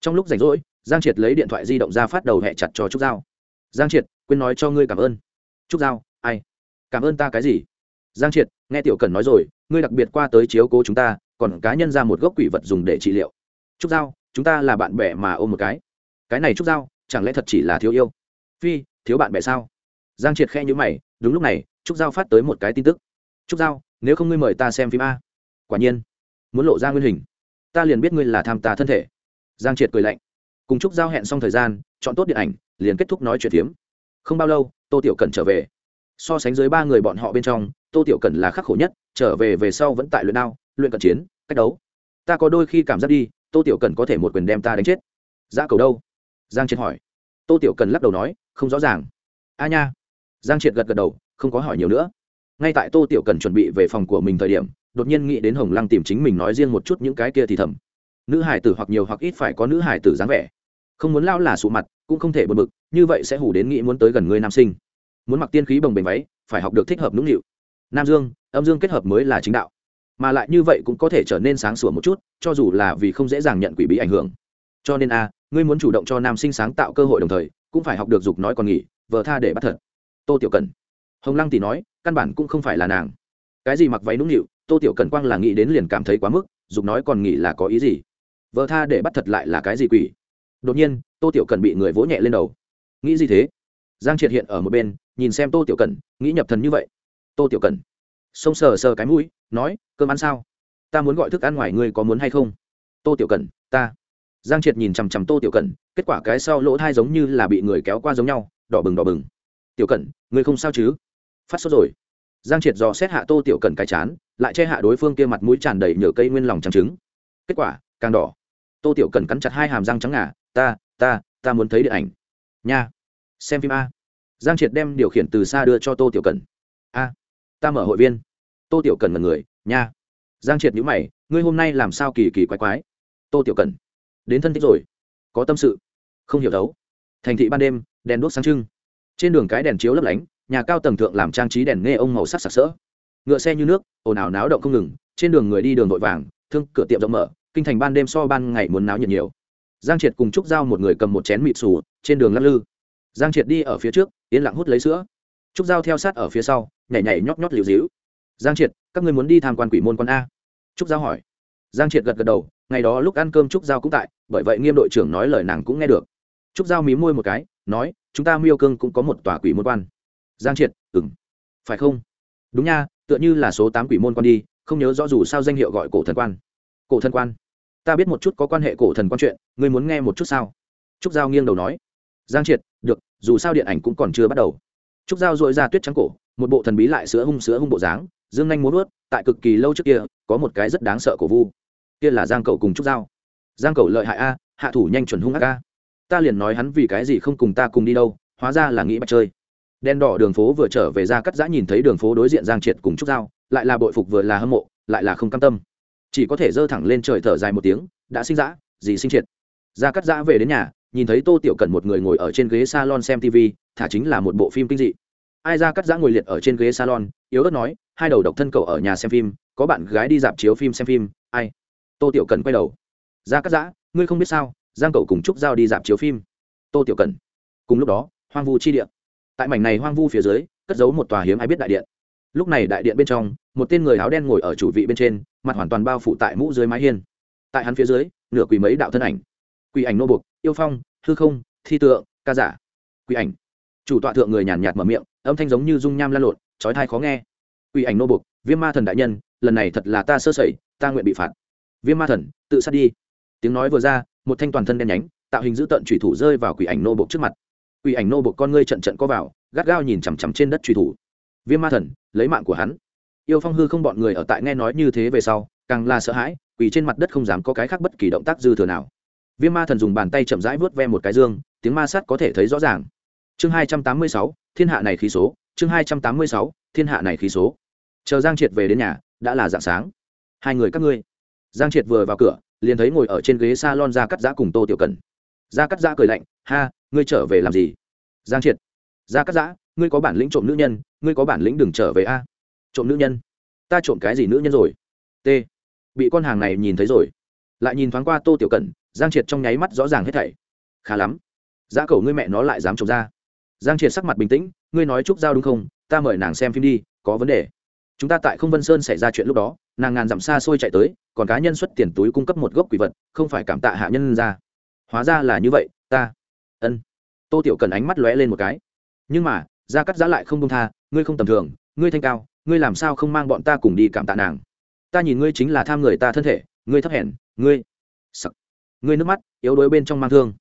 Trong lúc rảnh rỗi, giang triệt lấy điện thoại di động ra phát đầu hẹ chặt cho trúc giao. Giang triệt, quên nói cho ngươi cảm ơn. Trúc giao, ai? Cảm ơn ta cái gì? Giang triệt, nghe tiểu cần nói rồi, ngươi đặc biệt qua tới chiếu cố chúng ta, còn cá nhân ra một gốc quỷ vật dùng để trị liệu. Trúc giao, chúng ta là bạn bè mà ôm một cái. Cái này trúc giao, chẳng lẽ thật chỉ là thiếu yêu? Phi, thiếu bạn bè sao? Giang triệt khe nhữ mày, đúng lúc này, trúc giao phát tới một cái tin tức. Trúc giao, nếu không ngươi mời ta xem phim a quả nhiên, muốn lộ ra nguyên hình. Ta liền biết ngươi là tham tà thân thể. Giang triệt cười lạnh. Cùng trúc giao hẹn xong thời gian, chọn tốt điện ảnh, liền kết thúc nói chuyện phiếm. Không bao lâu, tô tiểu cần trở về. So sánh dưới ba người bọn họ bên trong, tô tiểu cần là khắc khổ nhất, trở về về sau vẫn tại luyện đao, luyện cận chiến, cách đấu. Ta có đôi khi cảm giác đi, tô tiểu cần có thể một quyền đem ta đánh chết. Giá cầu đâu? Giang triệt hỏi. Tô tiểu cần lắc đầu nói, không rõ ràng. A nha. Giang triệt gật gật đầu, không có hỏi nhiều nữa. Ngay tại tô tiểu cần chuẩn bị về phòng của mình thời điểm đột nhiên nghĩ đến hồng lăng tìm chính mình nói riêng một chút những cái kia thì thầm. Nữ hải tử hoặc nhiều hoặc ít phải có nữ hải tử dáng vẻ. Không muốn lao là sụ mặt, cũng không thể bật bực, như vậy sẽ hủ đến nghĩ muốn tới gần người nam sinh. Muốn mặc tiên khí bồng bềnh váy, phải học được thích hợp nũng nịu. Nam dương, âm dương kết hợp mới là chính đạo. Mà lại như vậy cũng có thể trở nên sáng sủa một chút, cho dù là vì không dễ dàng nhận quỷ bí ảnh hưởng. Cho nên a, ngươi muốn chủ động cho nam sinh sáng tạo cơ hội đồng thời, cũng phải học được dục nói còn nghỉ vợ tha để bắt thật. Tô tiểu cần. Hồng lăng tỷ nói, căn bản cũng không phải là nàng cái gì mặc váy nũng nịu, tô tiểu cần quang là nghĩ đến liền cảm thấy quá mức, dục nói còn nghĩ là có ý gì? Vợ tha để bắt thật lại là cái gì quỷ? Đột nhiên, tô tiểu cần bị người vỗ nhẹ lên đầu. Nghĩ gì thế? Giang triệt hiện ở một bên, nhìn xem tô tiểu cần, nghĩ nhập thần như vậy. Tô tiểu cần, sông sờ sờ cái mũi, nói, cơm ăn sao? Ta muốn gọi thức ăn ngoài ngươi có muốn hay không? Tô tiểu cần, ta. Giang triệt nhìn chằm chằm tô tiểu cần, kết quả cái sau lỗ thai giống như là bị người kéo qua giống nhau, đỏ bừng đỏ bừng. Tiểu cẩn ngươi không sao chứ? Phát sốt rồi giang triệt dò xét hạ tô tiểu cẩn cái chán, lại che hạ đối phương kia mặt mũi tràn đầy nhựa cây nguyên lòng trắng trứng. Kết quả, càng đỏ. Tô tiểu cẩn cắn chặt hai hàm răng trắng ngà, ta ta ta muốn thấy điện ảnh. Nha, xem phim a. Giang triệt đem điều khiển từ xa đưa cho tô tiểu cẩn a, ta mở hội viên. Tô tiểu cẩn là người, nha. Giang triệt nhữ mày, ngươi hôm nay làm sao kỳ kỳ quái quái? Tô tiểu cẩn đến thân thích rồi, có tâm sự, không hiểu đấu. Thành thị ban đêm, đèn đuốc sáng trưng. Trên đường cái đèn chiếu lấp lánh nhà cao tầng thượng làm trang trí đèn nghe ông màu sắc sặc sỡ. Ngựa xe như nước, ồn ào náo động không ngừng, trên đường người đi đường vội vàng, thương, cửa tiệm rộng mở, kinh thành ban đêm so ban ngày muốn náo nhiệt nhiều. Giang triệt cùng trúc giao một người cầm một chén mịt xù trên đường lắc lư. Giang triệt đi ở phía trước, yên lặng hút lấy sữa. Trúc giao theo sát ở phía sau, nhảy nhảy nhóc nhóc liều dĩu giang triệt, các người muốn đi tham quan quỷ môn quan a? Trúc giao hỏi. Giang triệt gật gật đầu, ngày đó lúc ăn cơm trúc giao cũng tại, bởi vậy nghiêm đội trưởng nói lời nàng cũng nghe được. Trúc giao mí môi một cái, nói, chúng ta miêu cương cũng có một tòa quỷ môn quan giang triệt ừng phải không? Đúng nha, tựa như là số tám quỷ môn quan đi, không nhớ rõ dù sao danh hiệu gọi cổ thần quan. Cổ thần quan? Ta biết một chút có quan hệ cổ thần quan chuyện, ngươi muốn nghe một chút sao? Trúc giao nghiêng đầu nói. Giang triệt, được, dù sao điện ảnh cũng còn chưa bắt đầu. Trúc giao dội ra tuyết trắng cổ, một bộ thần bí lại sữa hung sữa hung bộ dáng, dương nhanh muốn vớt tại cực kỳ lâu trước kia, có một cái rất đáng sợ cổ vu. Kia là giang cầu cùng trúc giao. Giang cầu lợi hại a, hạ thủ nhanh chuẩn hung ác a. Ta liền nói hắn vì cái gì không cùng ta cùng đi đâu, hóa ra là nghĩ bạch chơi đen đỏ đường phố vừa trở về ra cắt giã nhìn thấy đường phố đối diện giang triệt cùng trúc giao, lại là bội phục vừa là hâm mộ, lại là không cam tâm. Chỉ có thể giơ thẳng lên trời thở dài một tiếng, đã sinh dã gì sinh triệt? Ra cắt giã về đến nhà, nhìn thấy tô tiểu cần một người ngồi ở trên ghế salon xem tv thả chính là một bộ phim kinh dị. Ai ra cắt giã ngồi liệt ở trên ghế salon? Yếu ớt nói, hai đầu độc thân cậu ở nhà xem phim, có bạn gái đi dạp chiếu phim xem phim, ai? Tô tiểu cần quay đầu, ra cắt giã, ngươi không biết sao, giang cậu cùng trúc giao đi dạp chiếu phim. Tô tiểu cần cùng lúc đó, hoang vu chi điện tại mảnh này hoang vu phía dưới, cất giấu một tòa hiếm ai biết đại điện. Lúc này đại điện bên trong, một tên người áo đen ngồi ở chủ vị bên trên, mặt hoàn toàn bao phủ tại mũ dưới mái hiên. Tại hắn phía dưới, nửa quỳ mấy đạo thân ảnh. Quỳ ảnh nô bục yêu phong, hư không, thi tượng, ca giả. Quỳ ảnh. Chủ tọa thượng người nhàn nhạt mở miệng, âm thanh giống như dung nham lan lộn trói thai khó nghe. Quỳ ảnh nô bục viêm ma thần đại nhân, lần này thật là ta sơ sẩy, ta nguyện bị phạt. Viêm ma thần, tự sát đi. Tiếng nói vừa ra, một thanh toàn thân đen nhánh, tạo hình dữ tợn thủy thủ rơi vào quỷ ảnh nô bục trước mặt quỷ ảnh nô bộc con ngươi trận trận có vào, gắt gao nhìn chằm chằm trên đất truy thủ. Viêm ma thần, lấy mạng của hắn. Yêu phong hư không bọn người ở tại nghe nói như thế về sau, càng là sợ hãi, quỳ trên mặt đất không dám có cái khác bất kỳ động tác dư thừa nào. Viêm ma thần dùng bàn tay chậm rãi vớt ve một cái dương, tiếng ma sát có thể thấy rõ ràng. Chương hai trăm tám mươi sáu, thiên hạ này khí số, chương hai trăm tám mươi sáu, thiên hạ này khí số. Chờ giang triệt về đến nhà, đã là dạng sáng. Hai người các ngươi. Giang triệt vừa vào cửa, liền thấy ngồi ở trên ghế s a lon ra cắt giã cùng tô tiểu cần. Gia cắt giã cười lạnh ha ngươi trở về làm gì? Giang triệt Gia cắt giã ngươi có bản lĩnh trộm nữ nhân ngươi có bản lĩnh đừng trở về a. Trộm nữ nhân? Ta trộm cái gì nữ nhân rồi? T bị con hàng này nhìn thấy rồi. Lại nhìn thoáng qua tô tiểu Cẩn, giang triệt trong nháy mắt rõ ràng hết thảy. Khá lắm. Giá cầu ngươi mẹ nó lại dám trộm ra. Giang triệt sắc mặt bình tĩnh ngươi nói chúc giao đúng không? Ta mời nàng xem phim đi có vấn đề. Chúng ta tại không vân sơn xảy ra chuyện lúc đó nàng ngàn dặm xa xôi chạy tới còn cá nhân xuất tiền túi cung cấp một gốc quỷ vật không phải cảm tạ hạ nhân ra hóa ra là như vậy, ta, ân. Tô tiểu cần ánh mắt lóe lên một cái. Nhưng mà, gia cắt giã lại không công tha, ngươi không tầm thường, ngươi thanh cao, ngươi làm sao không mang bọn ta cùng đi cảm tạ nàng? Ta nhìn ngươi chính là tham người ta thân thể, ngươi thấp hèn, ngươi, sặc, ngươi nước mắt, yếu đuối bên trong mang thương.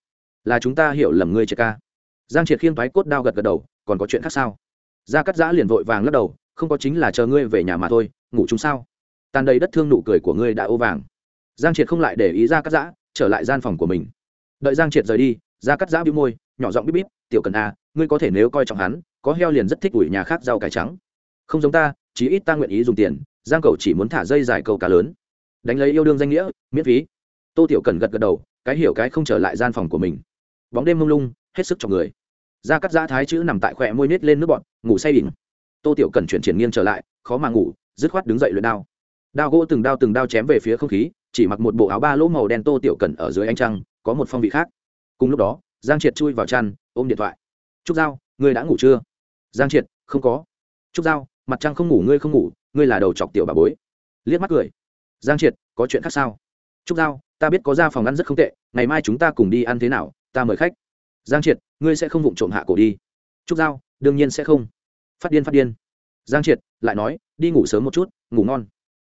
Là chúng ta hiểu lầm ngươi triệt ca. Giang triệt khiêng thoái cốt đao gật gật đầu, còn có chuyện khác sao? Gia cắt giã liền vội vàng lắc đầu, không có chính là chờ ngươi về nhà mà thôi, ngủ chúng sao? Tàn đầy đất thương nụ cười của ngươi đã ô vàng. Giang triệt không lại để ý ra cắt giã, trở lại gian phòng của mình đợi giang triệt rời đi ra cắt giã bĩu môi, nhỏ giọng bíp bíp, tiểu cần a, ngươi có thể nếu coi trọng hắn, có heo liền rất thích ủi nhà khác rau cải trắng. Không giống ta, chí ít ta nguyện ý dùng tiền, giang cầu chỉ muốn thả dây dài câu cá lớn. Đánh lấy yêu đương danh nghĩa, miễn phí. Tô tiểu cần gật gật đầu, cái hiểu cái không trở lại gian phòng của mình. Bóng đêm mông lung, hết sức cho người. Ra cắt giã thái chữ nằm tại khỏe môi nết lên nước bọn ngủ say đỉnh. Tô tiểu cần chuyển chuyển nghiêng trở lại, khó mà ngủ, dứt khoát đứng dậy luyện đao. Đao gỗ từng đao từng đao chém về phía không khí, chỉ mặc một bộ áo ba lỗ màu đen tô tiểu cần ở dưới ánh trăng có một phong vị khác. Cùng lúc đó, giang triệt chui vào chăn, ôm điện thoại. Trúc giao, ngươi đã ngủ chưa? Giang triệt, không có. Trúc giao, mặt trăng không ngủ, ngươi không ngủ, ngươi là đầu chọc tiểu bà bối. Liếc mắt cười. Giang triệt, có chuyện khác sao? Trúc giao, ta biết có ra phòng ăn rất không tệ, ngày mai chúng ta cùng đi ăn thế nào, ta mời khách. Giang triệt, ngươi sẽ không vụng trộm hạ cổ đi. Trúc giao, đương nhiên sẽ không. Phát điên phát điên. Giang triệt lại nói, đi ngủ sớm một chút, ngủ ngon.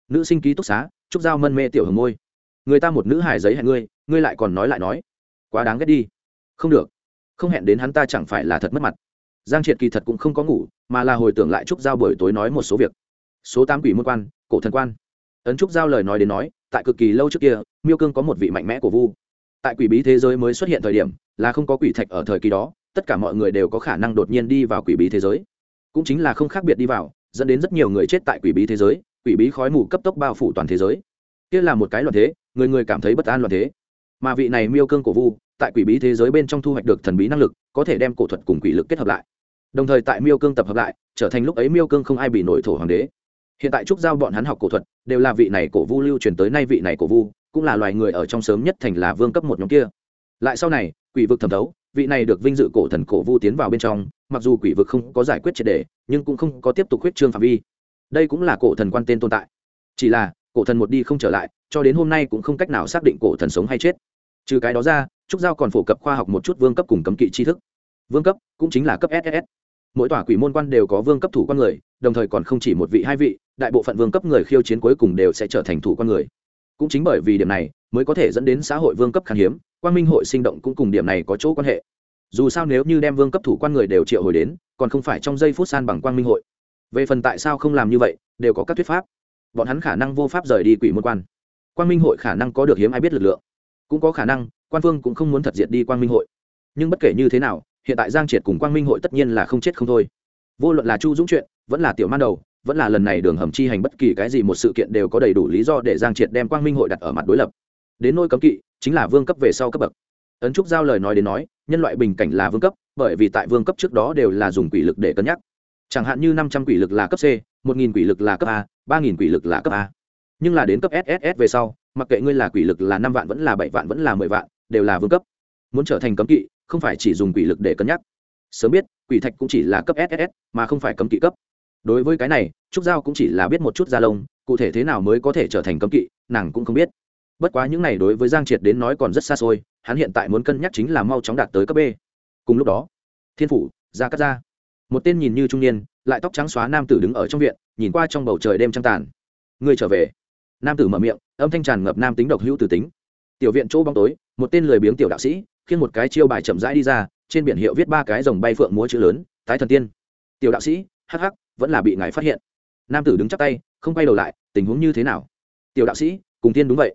Nữ sinh ký túc xá, trúc giao mân mê tiểu hồng môi. Người ta một nữ hài giấy hẹn ngươi ngươi lại còn nói lại nói. Quá đáng ghét đi. Không được. Không hẹn đến hắn ta chẳng phải là thật mất mặt. Giang triệt kỳ thật cũng không có ngủ, mà là hồi tưởng lại trúc giao buổi tối nói một số việc. Số tám quỷ môn quan, cổ thần quan. Ấn trúc giao lời nói đến nói, tại cực kỳ lâu trước kia, miêu cương có một vị mạnh mẽ của vu. Tại quỷ bí thế giới mới xuất hiện thời điểm, là không có quỷ thạch ở thời kỳ đó, tất cả mọi người đều có khả năng đột nhiên đi vào quỷ bí thế giới. Cũng chính là không khác biệt đi vào, dẫn đến rất nhiều người chết tại quỷ bí thế giới, quỷ bí khói mù cấp tốc bao phủ toàn thế giới. Kia là một cái loạn thế, người người cảm thấy bất an loạn thế mà vị này miêu cương cổ vu, tại quỷ bí thế giới bên trong thu hoạch được thần bí năng lực, có thể đem cổ thuật cùng quỷ lực kết hợp lại. Đồng thời tại miêu cương tập hợp lại, trở thành lúc ấy miêu cương không ai bị nổi thổ hoàng đế. Hiện tại trúc giao bọn hắn học cổ thuật, đều là vị này cổ vu lưu truyền tới nay vị này cổ vu, cũng là loài người ở trong sớm nhất thành là vương cấp một nhóm kia. Lại sau này, quỷ vực thẩm thấu, vị này được vinh dự cổ thần cổ vu tiến vào bên trong, mặc dù quỷ vực không có giải quyết triệt đề nhưng cũng không có tiếp tục huyết trương phạm vi. Đây cũng là cổ thần quan tên tồn tại. Chỉ là cổ thần một đi không trở lại, cho đến hôm nay cũng không cách nào xác định cổ thần sống hay chết. Trừ cái đó ra, trúc giao còn phổ cập khoa học một chút vương cấp cùng cấm kỵ tri thức. Vương cấp cũng chính là cấp ss mỗi tòa quỷ môn quan đều có vương cấp thủ quan người, đồng thời còn không chỉ một vị, hai vị, đại bộ phận vương cấp người khiêu chiến cuối cùng đều sẽ trở thành thủ quan người. Cũng chính bởi vì điểm này, mới có thể dẫn đến xã hội vương cấp khan hiếm quan minh hội sinh động cũng cùng điểm này có chỗ quan hệ. Dù sao nếu như đem vương cấp thủ quan người đều triệu hồi đến, còn không phải trong giây phút san bằng quang minh hội. Về phần tại sao không làm như vậy, đều có các thuyết pháp bọn hắn khả năng vô pháp rời đi quỷ môn quan. Quan minh hội khả năng có được hiếm ai biết lực lượng. Cũng có khả năng, quan phương cũng không muốn thật diệt đi quan minh hội. Nhưng bất kể như thế nào, hiện tại giang triệt cùng quang minh hội tất nhiên là không chết không thôi. Vô luận là chu dũng chuyện, vẫn là tiểu man đầu, vẫn là lần này đường hầm chi hành bất kỳ cái gì một sự kiện đều có đầy đủ lý do để giang triệt đem quang minh hội đặt ở mặt đối lập. Đến nôi cấm kỵ, chính là vương cấp về sau cấp bậc. Ấn trúc giao lời nói đến nói, nhân loại bình cảnh là vương cấp, bởi vì tại vương cấp trước đó đều là dùng quỷ lực để cân nhắc. Chẳng hạn như năm trăm quỷ lực là cấp c một nghìn quỷ lực là cấp a ba nghìn quỷ lực là cấp a. Nhưng là đến cấp sss về sau mặc kệ ngươi là quỷ lực là năm vạn vẫn là bảy vạn vẫn là mười vạn đều là vương cấp. Muốn trở thành cấm kỵ không phải chỉ dùng quỷ lực để cân nhắc. Sớm biết quỷ thạch cũng chỉ là cấp SSS, mà không phải cấm kỵ cấp. Đối với cái này trúc giao cũng chỉ là biết một chút da lông cụ thể thế nào mới có thể trở thành cấm kỵ nàng cũng không biết. Bất quá những này đối với giang triệt đến nói còn rất xa xôi hắn hiện tại muốn cân nhắc chính là mau chóng đạt tới cấp b. Cùng lúc đó thiên phủ ra cắt ra một tên nhìn như trung niên lại tóc trắng xóa nam tử đứng ở trong viện, nhìn qua trong bầu trời đêm trăng tàn. Người trở về. Nam tử mở miệng, âm thanh tràn ngập nam tính độc hữu tử tính. Tiểu viện chỗ bóng tối, một tên lười biếng tiểu đạo sĩ khiến một cái chiêu bài chậm rãi đi ra, trên biển hiệu viết ba cái dòng bay phượng múa chữ lớn, tái thần tiên. Tiểu đạo sĩ, hắc hắc, vẫn là bị ngài phát hiện. Nam tử đứng chắc tay, không quay đầu lại, tình huống như thế nào? Tiểu đạo sĩ, cùng tiên đúng vậy.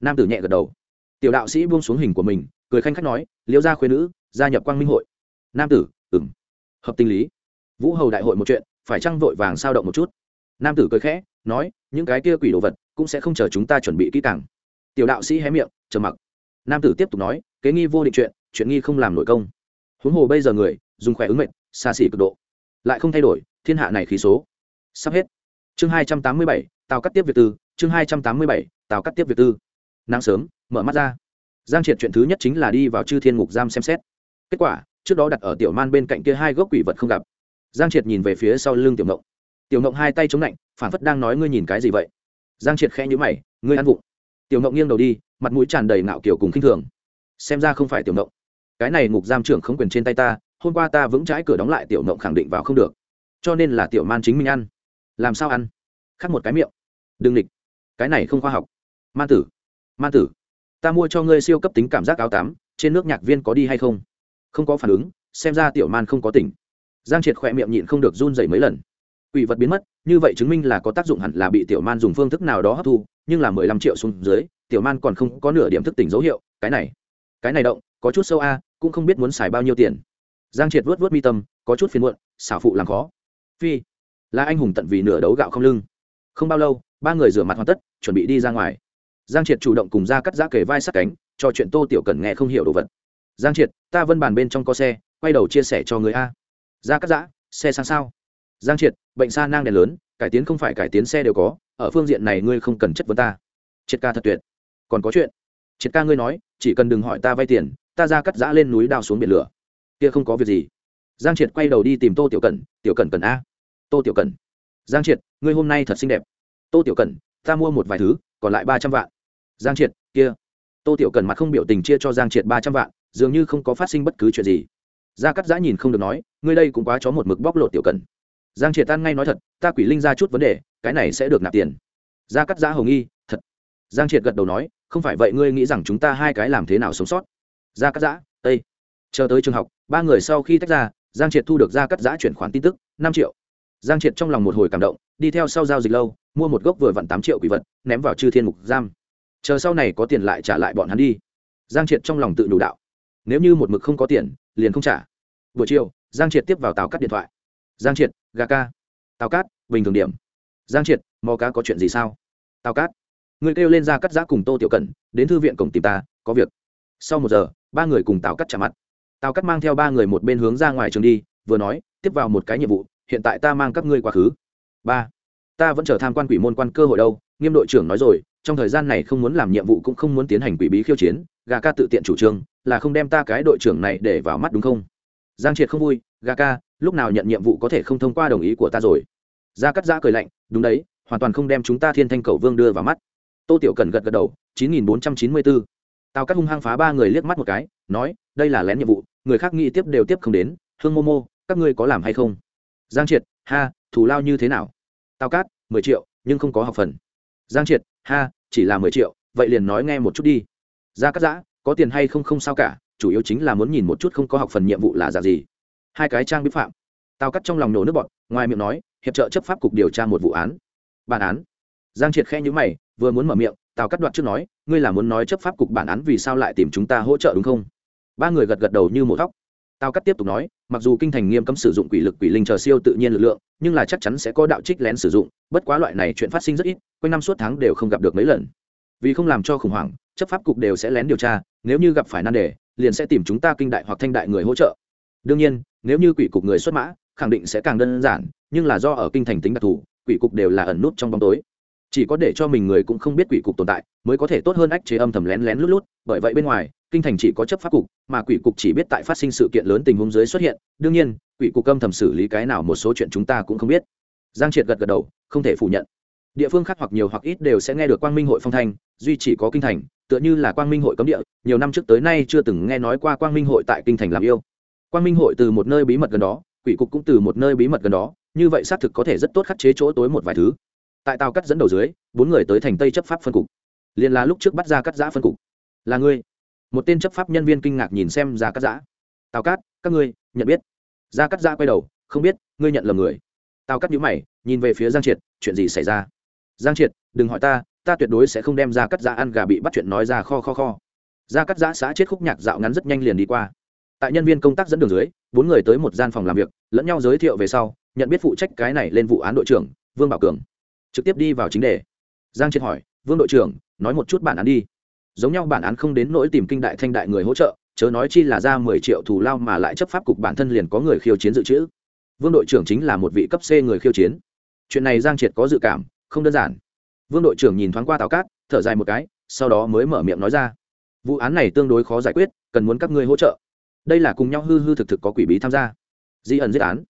Nam tử nhẹ gật đầu. Tiểu đạo sĩ buông xuống hình của mình, cười khanh khách nói, liễu gia khuyên nữ, gia nhập quang minh hội. Nam tử ừng hợp tình lý vũ hầu đại hội một chuyện, phải chăng vội vàng sao động một chút? Nam tử cười khẽ, nói, những cái kia quỷ đồ vật, cũng sẽ không chờ chúng ta chuẩn bị kỹ càng. Tiểu đạo sĩ hé miệng, trầm mặc. Nam tử tiếp tục nói, kế nghi vô định chuyện chuyện nghi không làm nội công. Huống hồ bây giờ người, dùng khỏe ứng mệnh, xa xỉ cực độ. Lại không thay đổi, thiên hạ này khí số. Sắp hết. Chương hai trăm tám mươi bảy tàu cắt tiếp việc tư, chương hai trăm tám mươi bảy tàu cắt tiếp việc tư. Nắng sớm, mở mắt ra. Giang triệt chuyện thứ nhất chính là đi vào chư thiên ngục giam xem xét. Kết quả, trước đó đặt ở tiểu man bên cạnh kia hai gốc quỷ vật không gặp giang triệt nhìn về phía sau lưng tiểu ngộng. Tiểu ngộng hai tay chống lạnh phản phất đang nói ngươi nhìn cái gì vậy? Giang triệt khẽ nhữ mày, ngươi ăn vụng. Tiểu ngộng nghiêng đầu đi, mặt mũi tràn đầy ngạo kiểu cùng khinh thường. Xem ra không phải tiểu ngộng. Cái này ngục giam trưởng không quyền trên tay ta, hôm qua ta vững trái cửa đóng lại tiểu ngộng khẳng định vào không được. Cho nên là tiểu man chính mình ăn. Làm sao ăn? Khắc một cái miệng. Đừng địch cái này không khoa học. Man tử. Man tử. Ta mua cho ngươi siêu cấp tính cảm giác áo tám, trên nước nhạc viên có đi hay không? Không có phản ứng, xem ra tiểu man không có tỉnh giang triệt khỏe miệng nhịn không được run dày mấy lần. Quỷ vật biến mất, như vậy chứng minh là có tác dụng hẳn là bị tiểu man dùng phương thức nào đó hấp thu, nhưng là mười lăm triệu xuống dưới, tiểu man còn không có nửa điểm thức tỉnh dấu hiệu, cái này cái này động, có chút sâu a, cũng không biết muốn xài bao nhiêu tiền. Giang triệt vớt vớt mi tâm, có chút phiền muộn, xảo phụ làm khó. Phi, là anh hùng tận vì nửa đấu gạo không lưng. Không bao lâu, ba người rửa mặt hoàn tất, chuẩn bị đi ra ngoài. Giang triệt chủ động cùng ra cắt giã kề vai sát cánh, cho chuyện tô tiểu cần nghe không hiểu đồ vật. Giang triệt, ta vân bàn bên trong có xe, quay đầu chia sẻ cho người a ra cắt giã, xe sang sao. Giang triệt, bệnh xa nang đèn lớn, cải tiến không phải cải tiến xe đều có, ở phương diện này ngươi không cần chất vấn ta. Triệt ca thật tuyệt. Còn có chuyện. Triệt ca ngươi nói, chỉ cần đừng hỏi ta vay tiền, ta ra cắt giã lên núi đào xuống biển lửa. Kia không có việc gì. Giang triệt quay đầu đi tìm tô tiểu cẩn tiểu cẩn cần a. Tô tiểu cẩn. Giang triệt, ngươi hôm nay thật xinh đẹp. Tô tiểu cẩn, ta mua một vài thứ, còn lại ba trăm vạn. Giang triệt, kia. Tô tiểu cần mặt không biểu tình chia cho giang triệt ba trăm vạn, dường như không có phát sinh bất cứ chuyện gì gia cắt giã nhìn không được nói, ngươi đây cũng quá chó một mực bóc lột tiểu cần. Giang triệt tan ngay nói thật, ta quỷ linh ra chút vấn đề, cái này sẽ được nạp tiền. Gia cắt giã hồng nghi, thật. Giang triệt gật đầu nói, không phải vậy ngươi nghĩ rằng chúng ta hai cái làm thế nào sống sót? Gia cắt giã, tây. Chờ tới trường học, ba người sau khi tách ra, giang triệt thu được gia cắt giã chuyển khoản tin tức, năm triệu. Giang triệt trong lòng một hồi cảm động, đi theo sau giao dịch lâu, mua một gốc vừa vặn tám triệu quỷ vật, ném vào chư thiên mục giam. Chờ sau này có tiền lại trả lại bọn hắn đi. Giang triệt trong lòng tự đủ đạo. Nếu như một mực không có tiền liền không trả. Buổi chiều, giang triệt tiếp vào tàu cắt điện thoại. Giang triệt, gà ca. Tàu cát, bình thường điểm. Giang triệt, mò cá có chuyện gì sao? Tàu cát, người kêu lên ra cắt giã cùng tô tiểu cẩn, đến thư viện cổng tìm ta, có việc. Sau một giờ, ba người cùng tàu cắt trả mặt. Tàu cắt mang theo ba người một bên hướng ra ngoài trường đi, vừa nói, tiếp vào một cái nhiệm vụ, hiện tại ta mang các ngươi quá khứ. Ba, ta vẫn chờ tham quan quỷ môn quan cơ hội đâu, nghiêm đội trưởng nói rồi, trong thời gian này không muốn làm nhiệm vụ cũng không muốn tiến hành quỷ bí khiêu chiến gà ca tự tiện chủ trương, là không đem ta cái đội trưởng này để vào mắt đúng không? Giang triệt không vui, gà ca, lúc nào nhận nhiệm vụ có thể không thông qua đồng ý của ta rồi? Gia cắt giã cười lạnh, đúng đấy, hoàn toàn không đem chúng ta thiên thanh cầu vương đưa vào mắt. Tô tiểu cần gật gật đầu, chín nghìn bốn trăm chín mươi bốn tao cắt hung hăng phá ba người liếc mắt một cái, nói, đây là lén nhiệm vụ, người khác nghĩ tiếp đều tiếp không đến. Hương mô mô các ngươi có làm hay không? Giang triệt, ha, thù lao như thế nào? Tao cát, mười triệu, nhưng không có học phần. Giang triệt, ha, chỉ là mười triệu, vậy liền nói nghe một chút đi ra cắt giã, có tiền hay không không sao cả, chủ yếu chính là muốn nhìn một chút không có học phần nhiệm vụ là giả gì. Hai cái trang bí phạm. Tao cắt trong lòng nổ nước bọn ngoài miệng nói, hiệp trợ chấp pháp cục điều tra một vụ án. Bản án. Giang triệt khe nhữ mày, vừa muốn mở miệng tao cắt đoạn trước nói, ngươi là muốn nói chấp pháp cục bản án vì sao lại tìm chúng ta hỗ trợ đúng không? Ba người gật gật đầu như một góc. Tao cắt tiếp tục nói, mặc dù kinh thành nghiêm cấm sử dụng quỷ lực quỷ linh chờ siêu tự nhiên lực lượng, nhưng là chắc chắn sẽ có đạo trích lén sử dụng, bất quá loại này chuyện phát sinh rất ít, quanh năm suốt tháng đều không gặp được mấy lần vì không làm cho khủng hoảng, chấp pháp cục đều sẽ lén điều tra, nếu như gặp phải nan đề, liền sẽ tìm chúng ta kinh đại hoặc thanh đại người hỗ trợ. Đương nhiên, nếu như quỷ cục người xuất mã, khẳng định sẽ càng đơn giản, nhưng là do ở kinh thành tính đặc thù, quỷ cục đều là ẩn nút trong bóng tối. Chỉ có để cho mình người cũng không biết quỷ cục tồn tại, mới có thể tốt hơn ách chế âm thầm lén lén lút lút, bởi vậy bên ngoài, kinh thành chỉ có chấp pháp cục, mà quỷ cục chỉ biết tại phát sinh sự kiện lớn tình huống dưới xuất hiện. Đương nhiên, quỷ cục âm thầm xử lý cái nào một số chuyện chúng ta cũng không biết. Giang triệt gật gật đầu, không thể phủ nhận địa phương khác hoặc nhiều hoặc ít đều sẽ nghe được quang minh hội phong thanh, duy chỉ có kinh thành, tựa như là quang minh hội cấm địa, nhiều năm trước tới nay chưa từng nghe nói qua quang minh hội tại kinh thành làm yêu. Quang minh hội từ một nơi bí mật gần đó, quỷ cục cũng từ một nơi bí mật gần đó, như vậy xác thực có thể rất tốt khắc chế chỗ tối một vài thứ. Tại tàu cắt dẫn đầu dưới, bốn người tới thành tây chấp pháp phân cục. Liền là lúc trước bắt ra cắt giã phân cục. Là ngươi. Một tên chấp pháp nhân viên kinh ngạc nhìn xem ra cắt giã. Tào cát các ngươi, nhận biết. Ra cắt giã quay đầu, không biết, ngươi nhận lầm người. Tào cắt nhữ mày, nhìn về phía giang triệt, chuyện gì xảy ra? Giang triệt, đừng hỏi ta ta tuyệt đối sẽ không đem ra cắt giã ăn gà bị bắt chuyện nói ra kho kho kho. Ra cắt giã xã chết khúc nhạc dạo ngắn rất nhanh liền đi qua. Tại nhân viên công tác dẫn đường dưới, bốn người tới một gian phòng làm việc, lẫn nhau giới thiệu về sau, nhận biết phụ trách cái này lên vụ án đội trưởng, vương bảo cường. Trực tiếp đi vào chính đề. Giang triệt hỏi, vương đội trưởng, nói một chút bản án đi. Giống nhau bản án không đến nỗi tìm kinh đại thanh đại người hỗ trợ, chớ nói chi là ra mười triệu thù lao mà lại chấp pháp cục bản thân liền có người khiêu chiến dự trữ. Vương đội trưởng chính là một vị cấp c người khiêu chiến. Chuyện này giang triệt có dự cảm không đơn giản. Vương đội trưởng nhìn thoáng qua tào cát, thở dài một cái, sau đó mới mở miệng nói ra. Vụ án này tương đối khó giải quyết, cần muốn các ngươi hỗ trợ. Đây là cùng nhau hư hư thực thực có quỷ bí tham gia. Di ẩn giết án.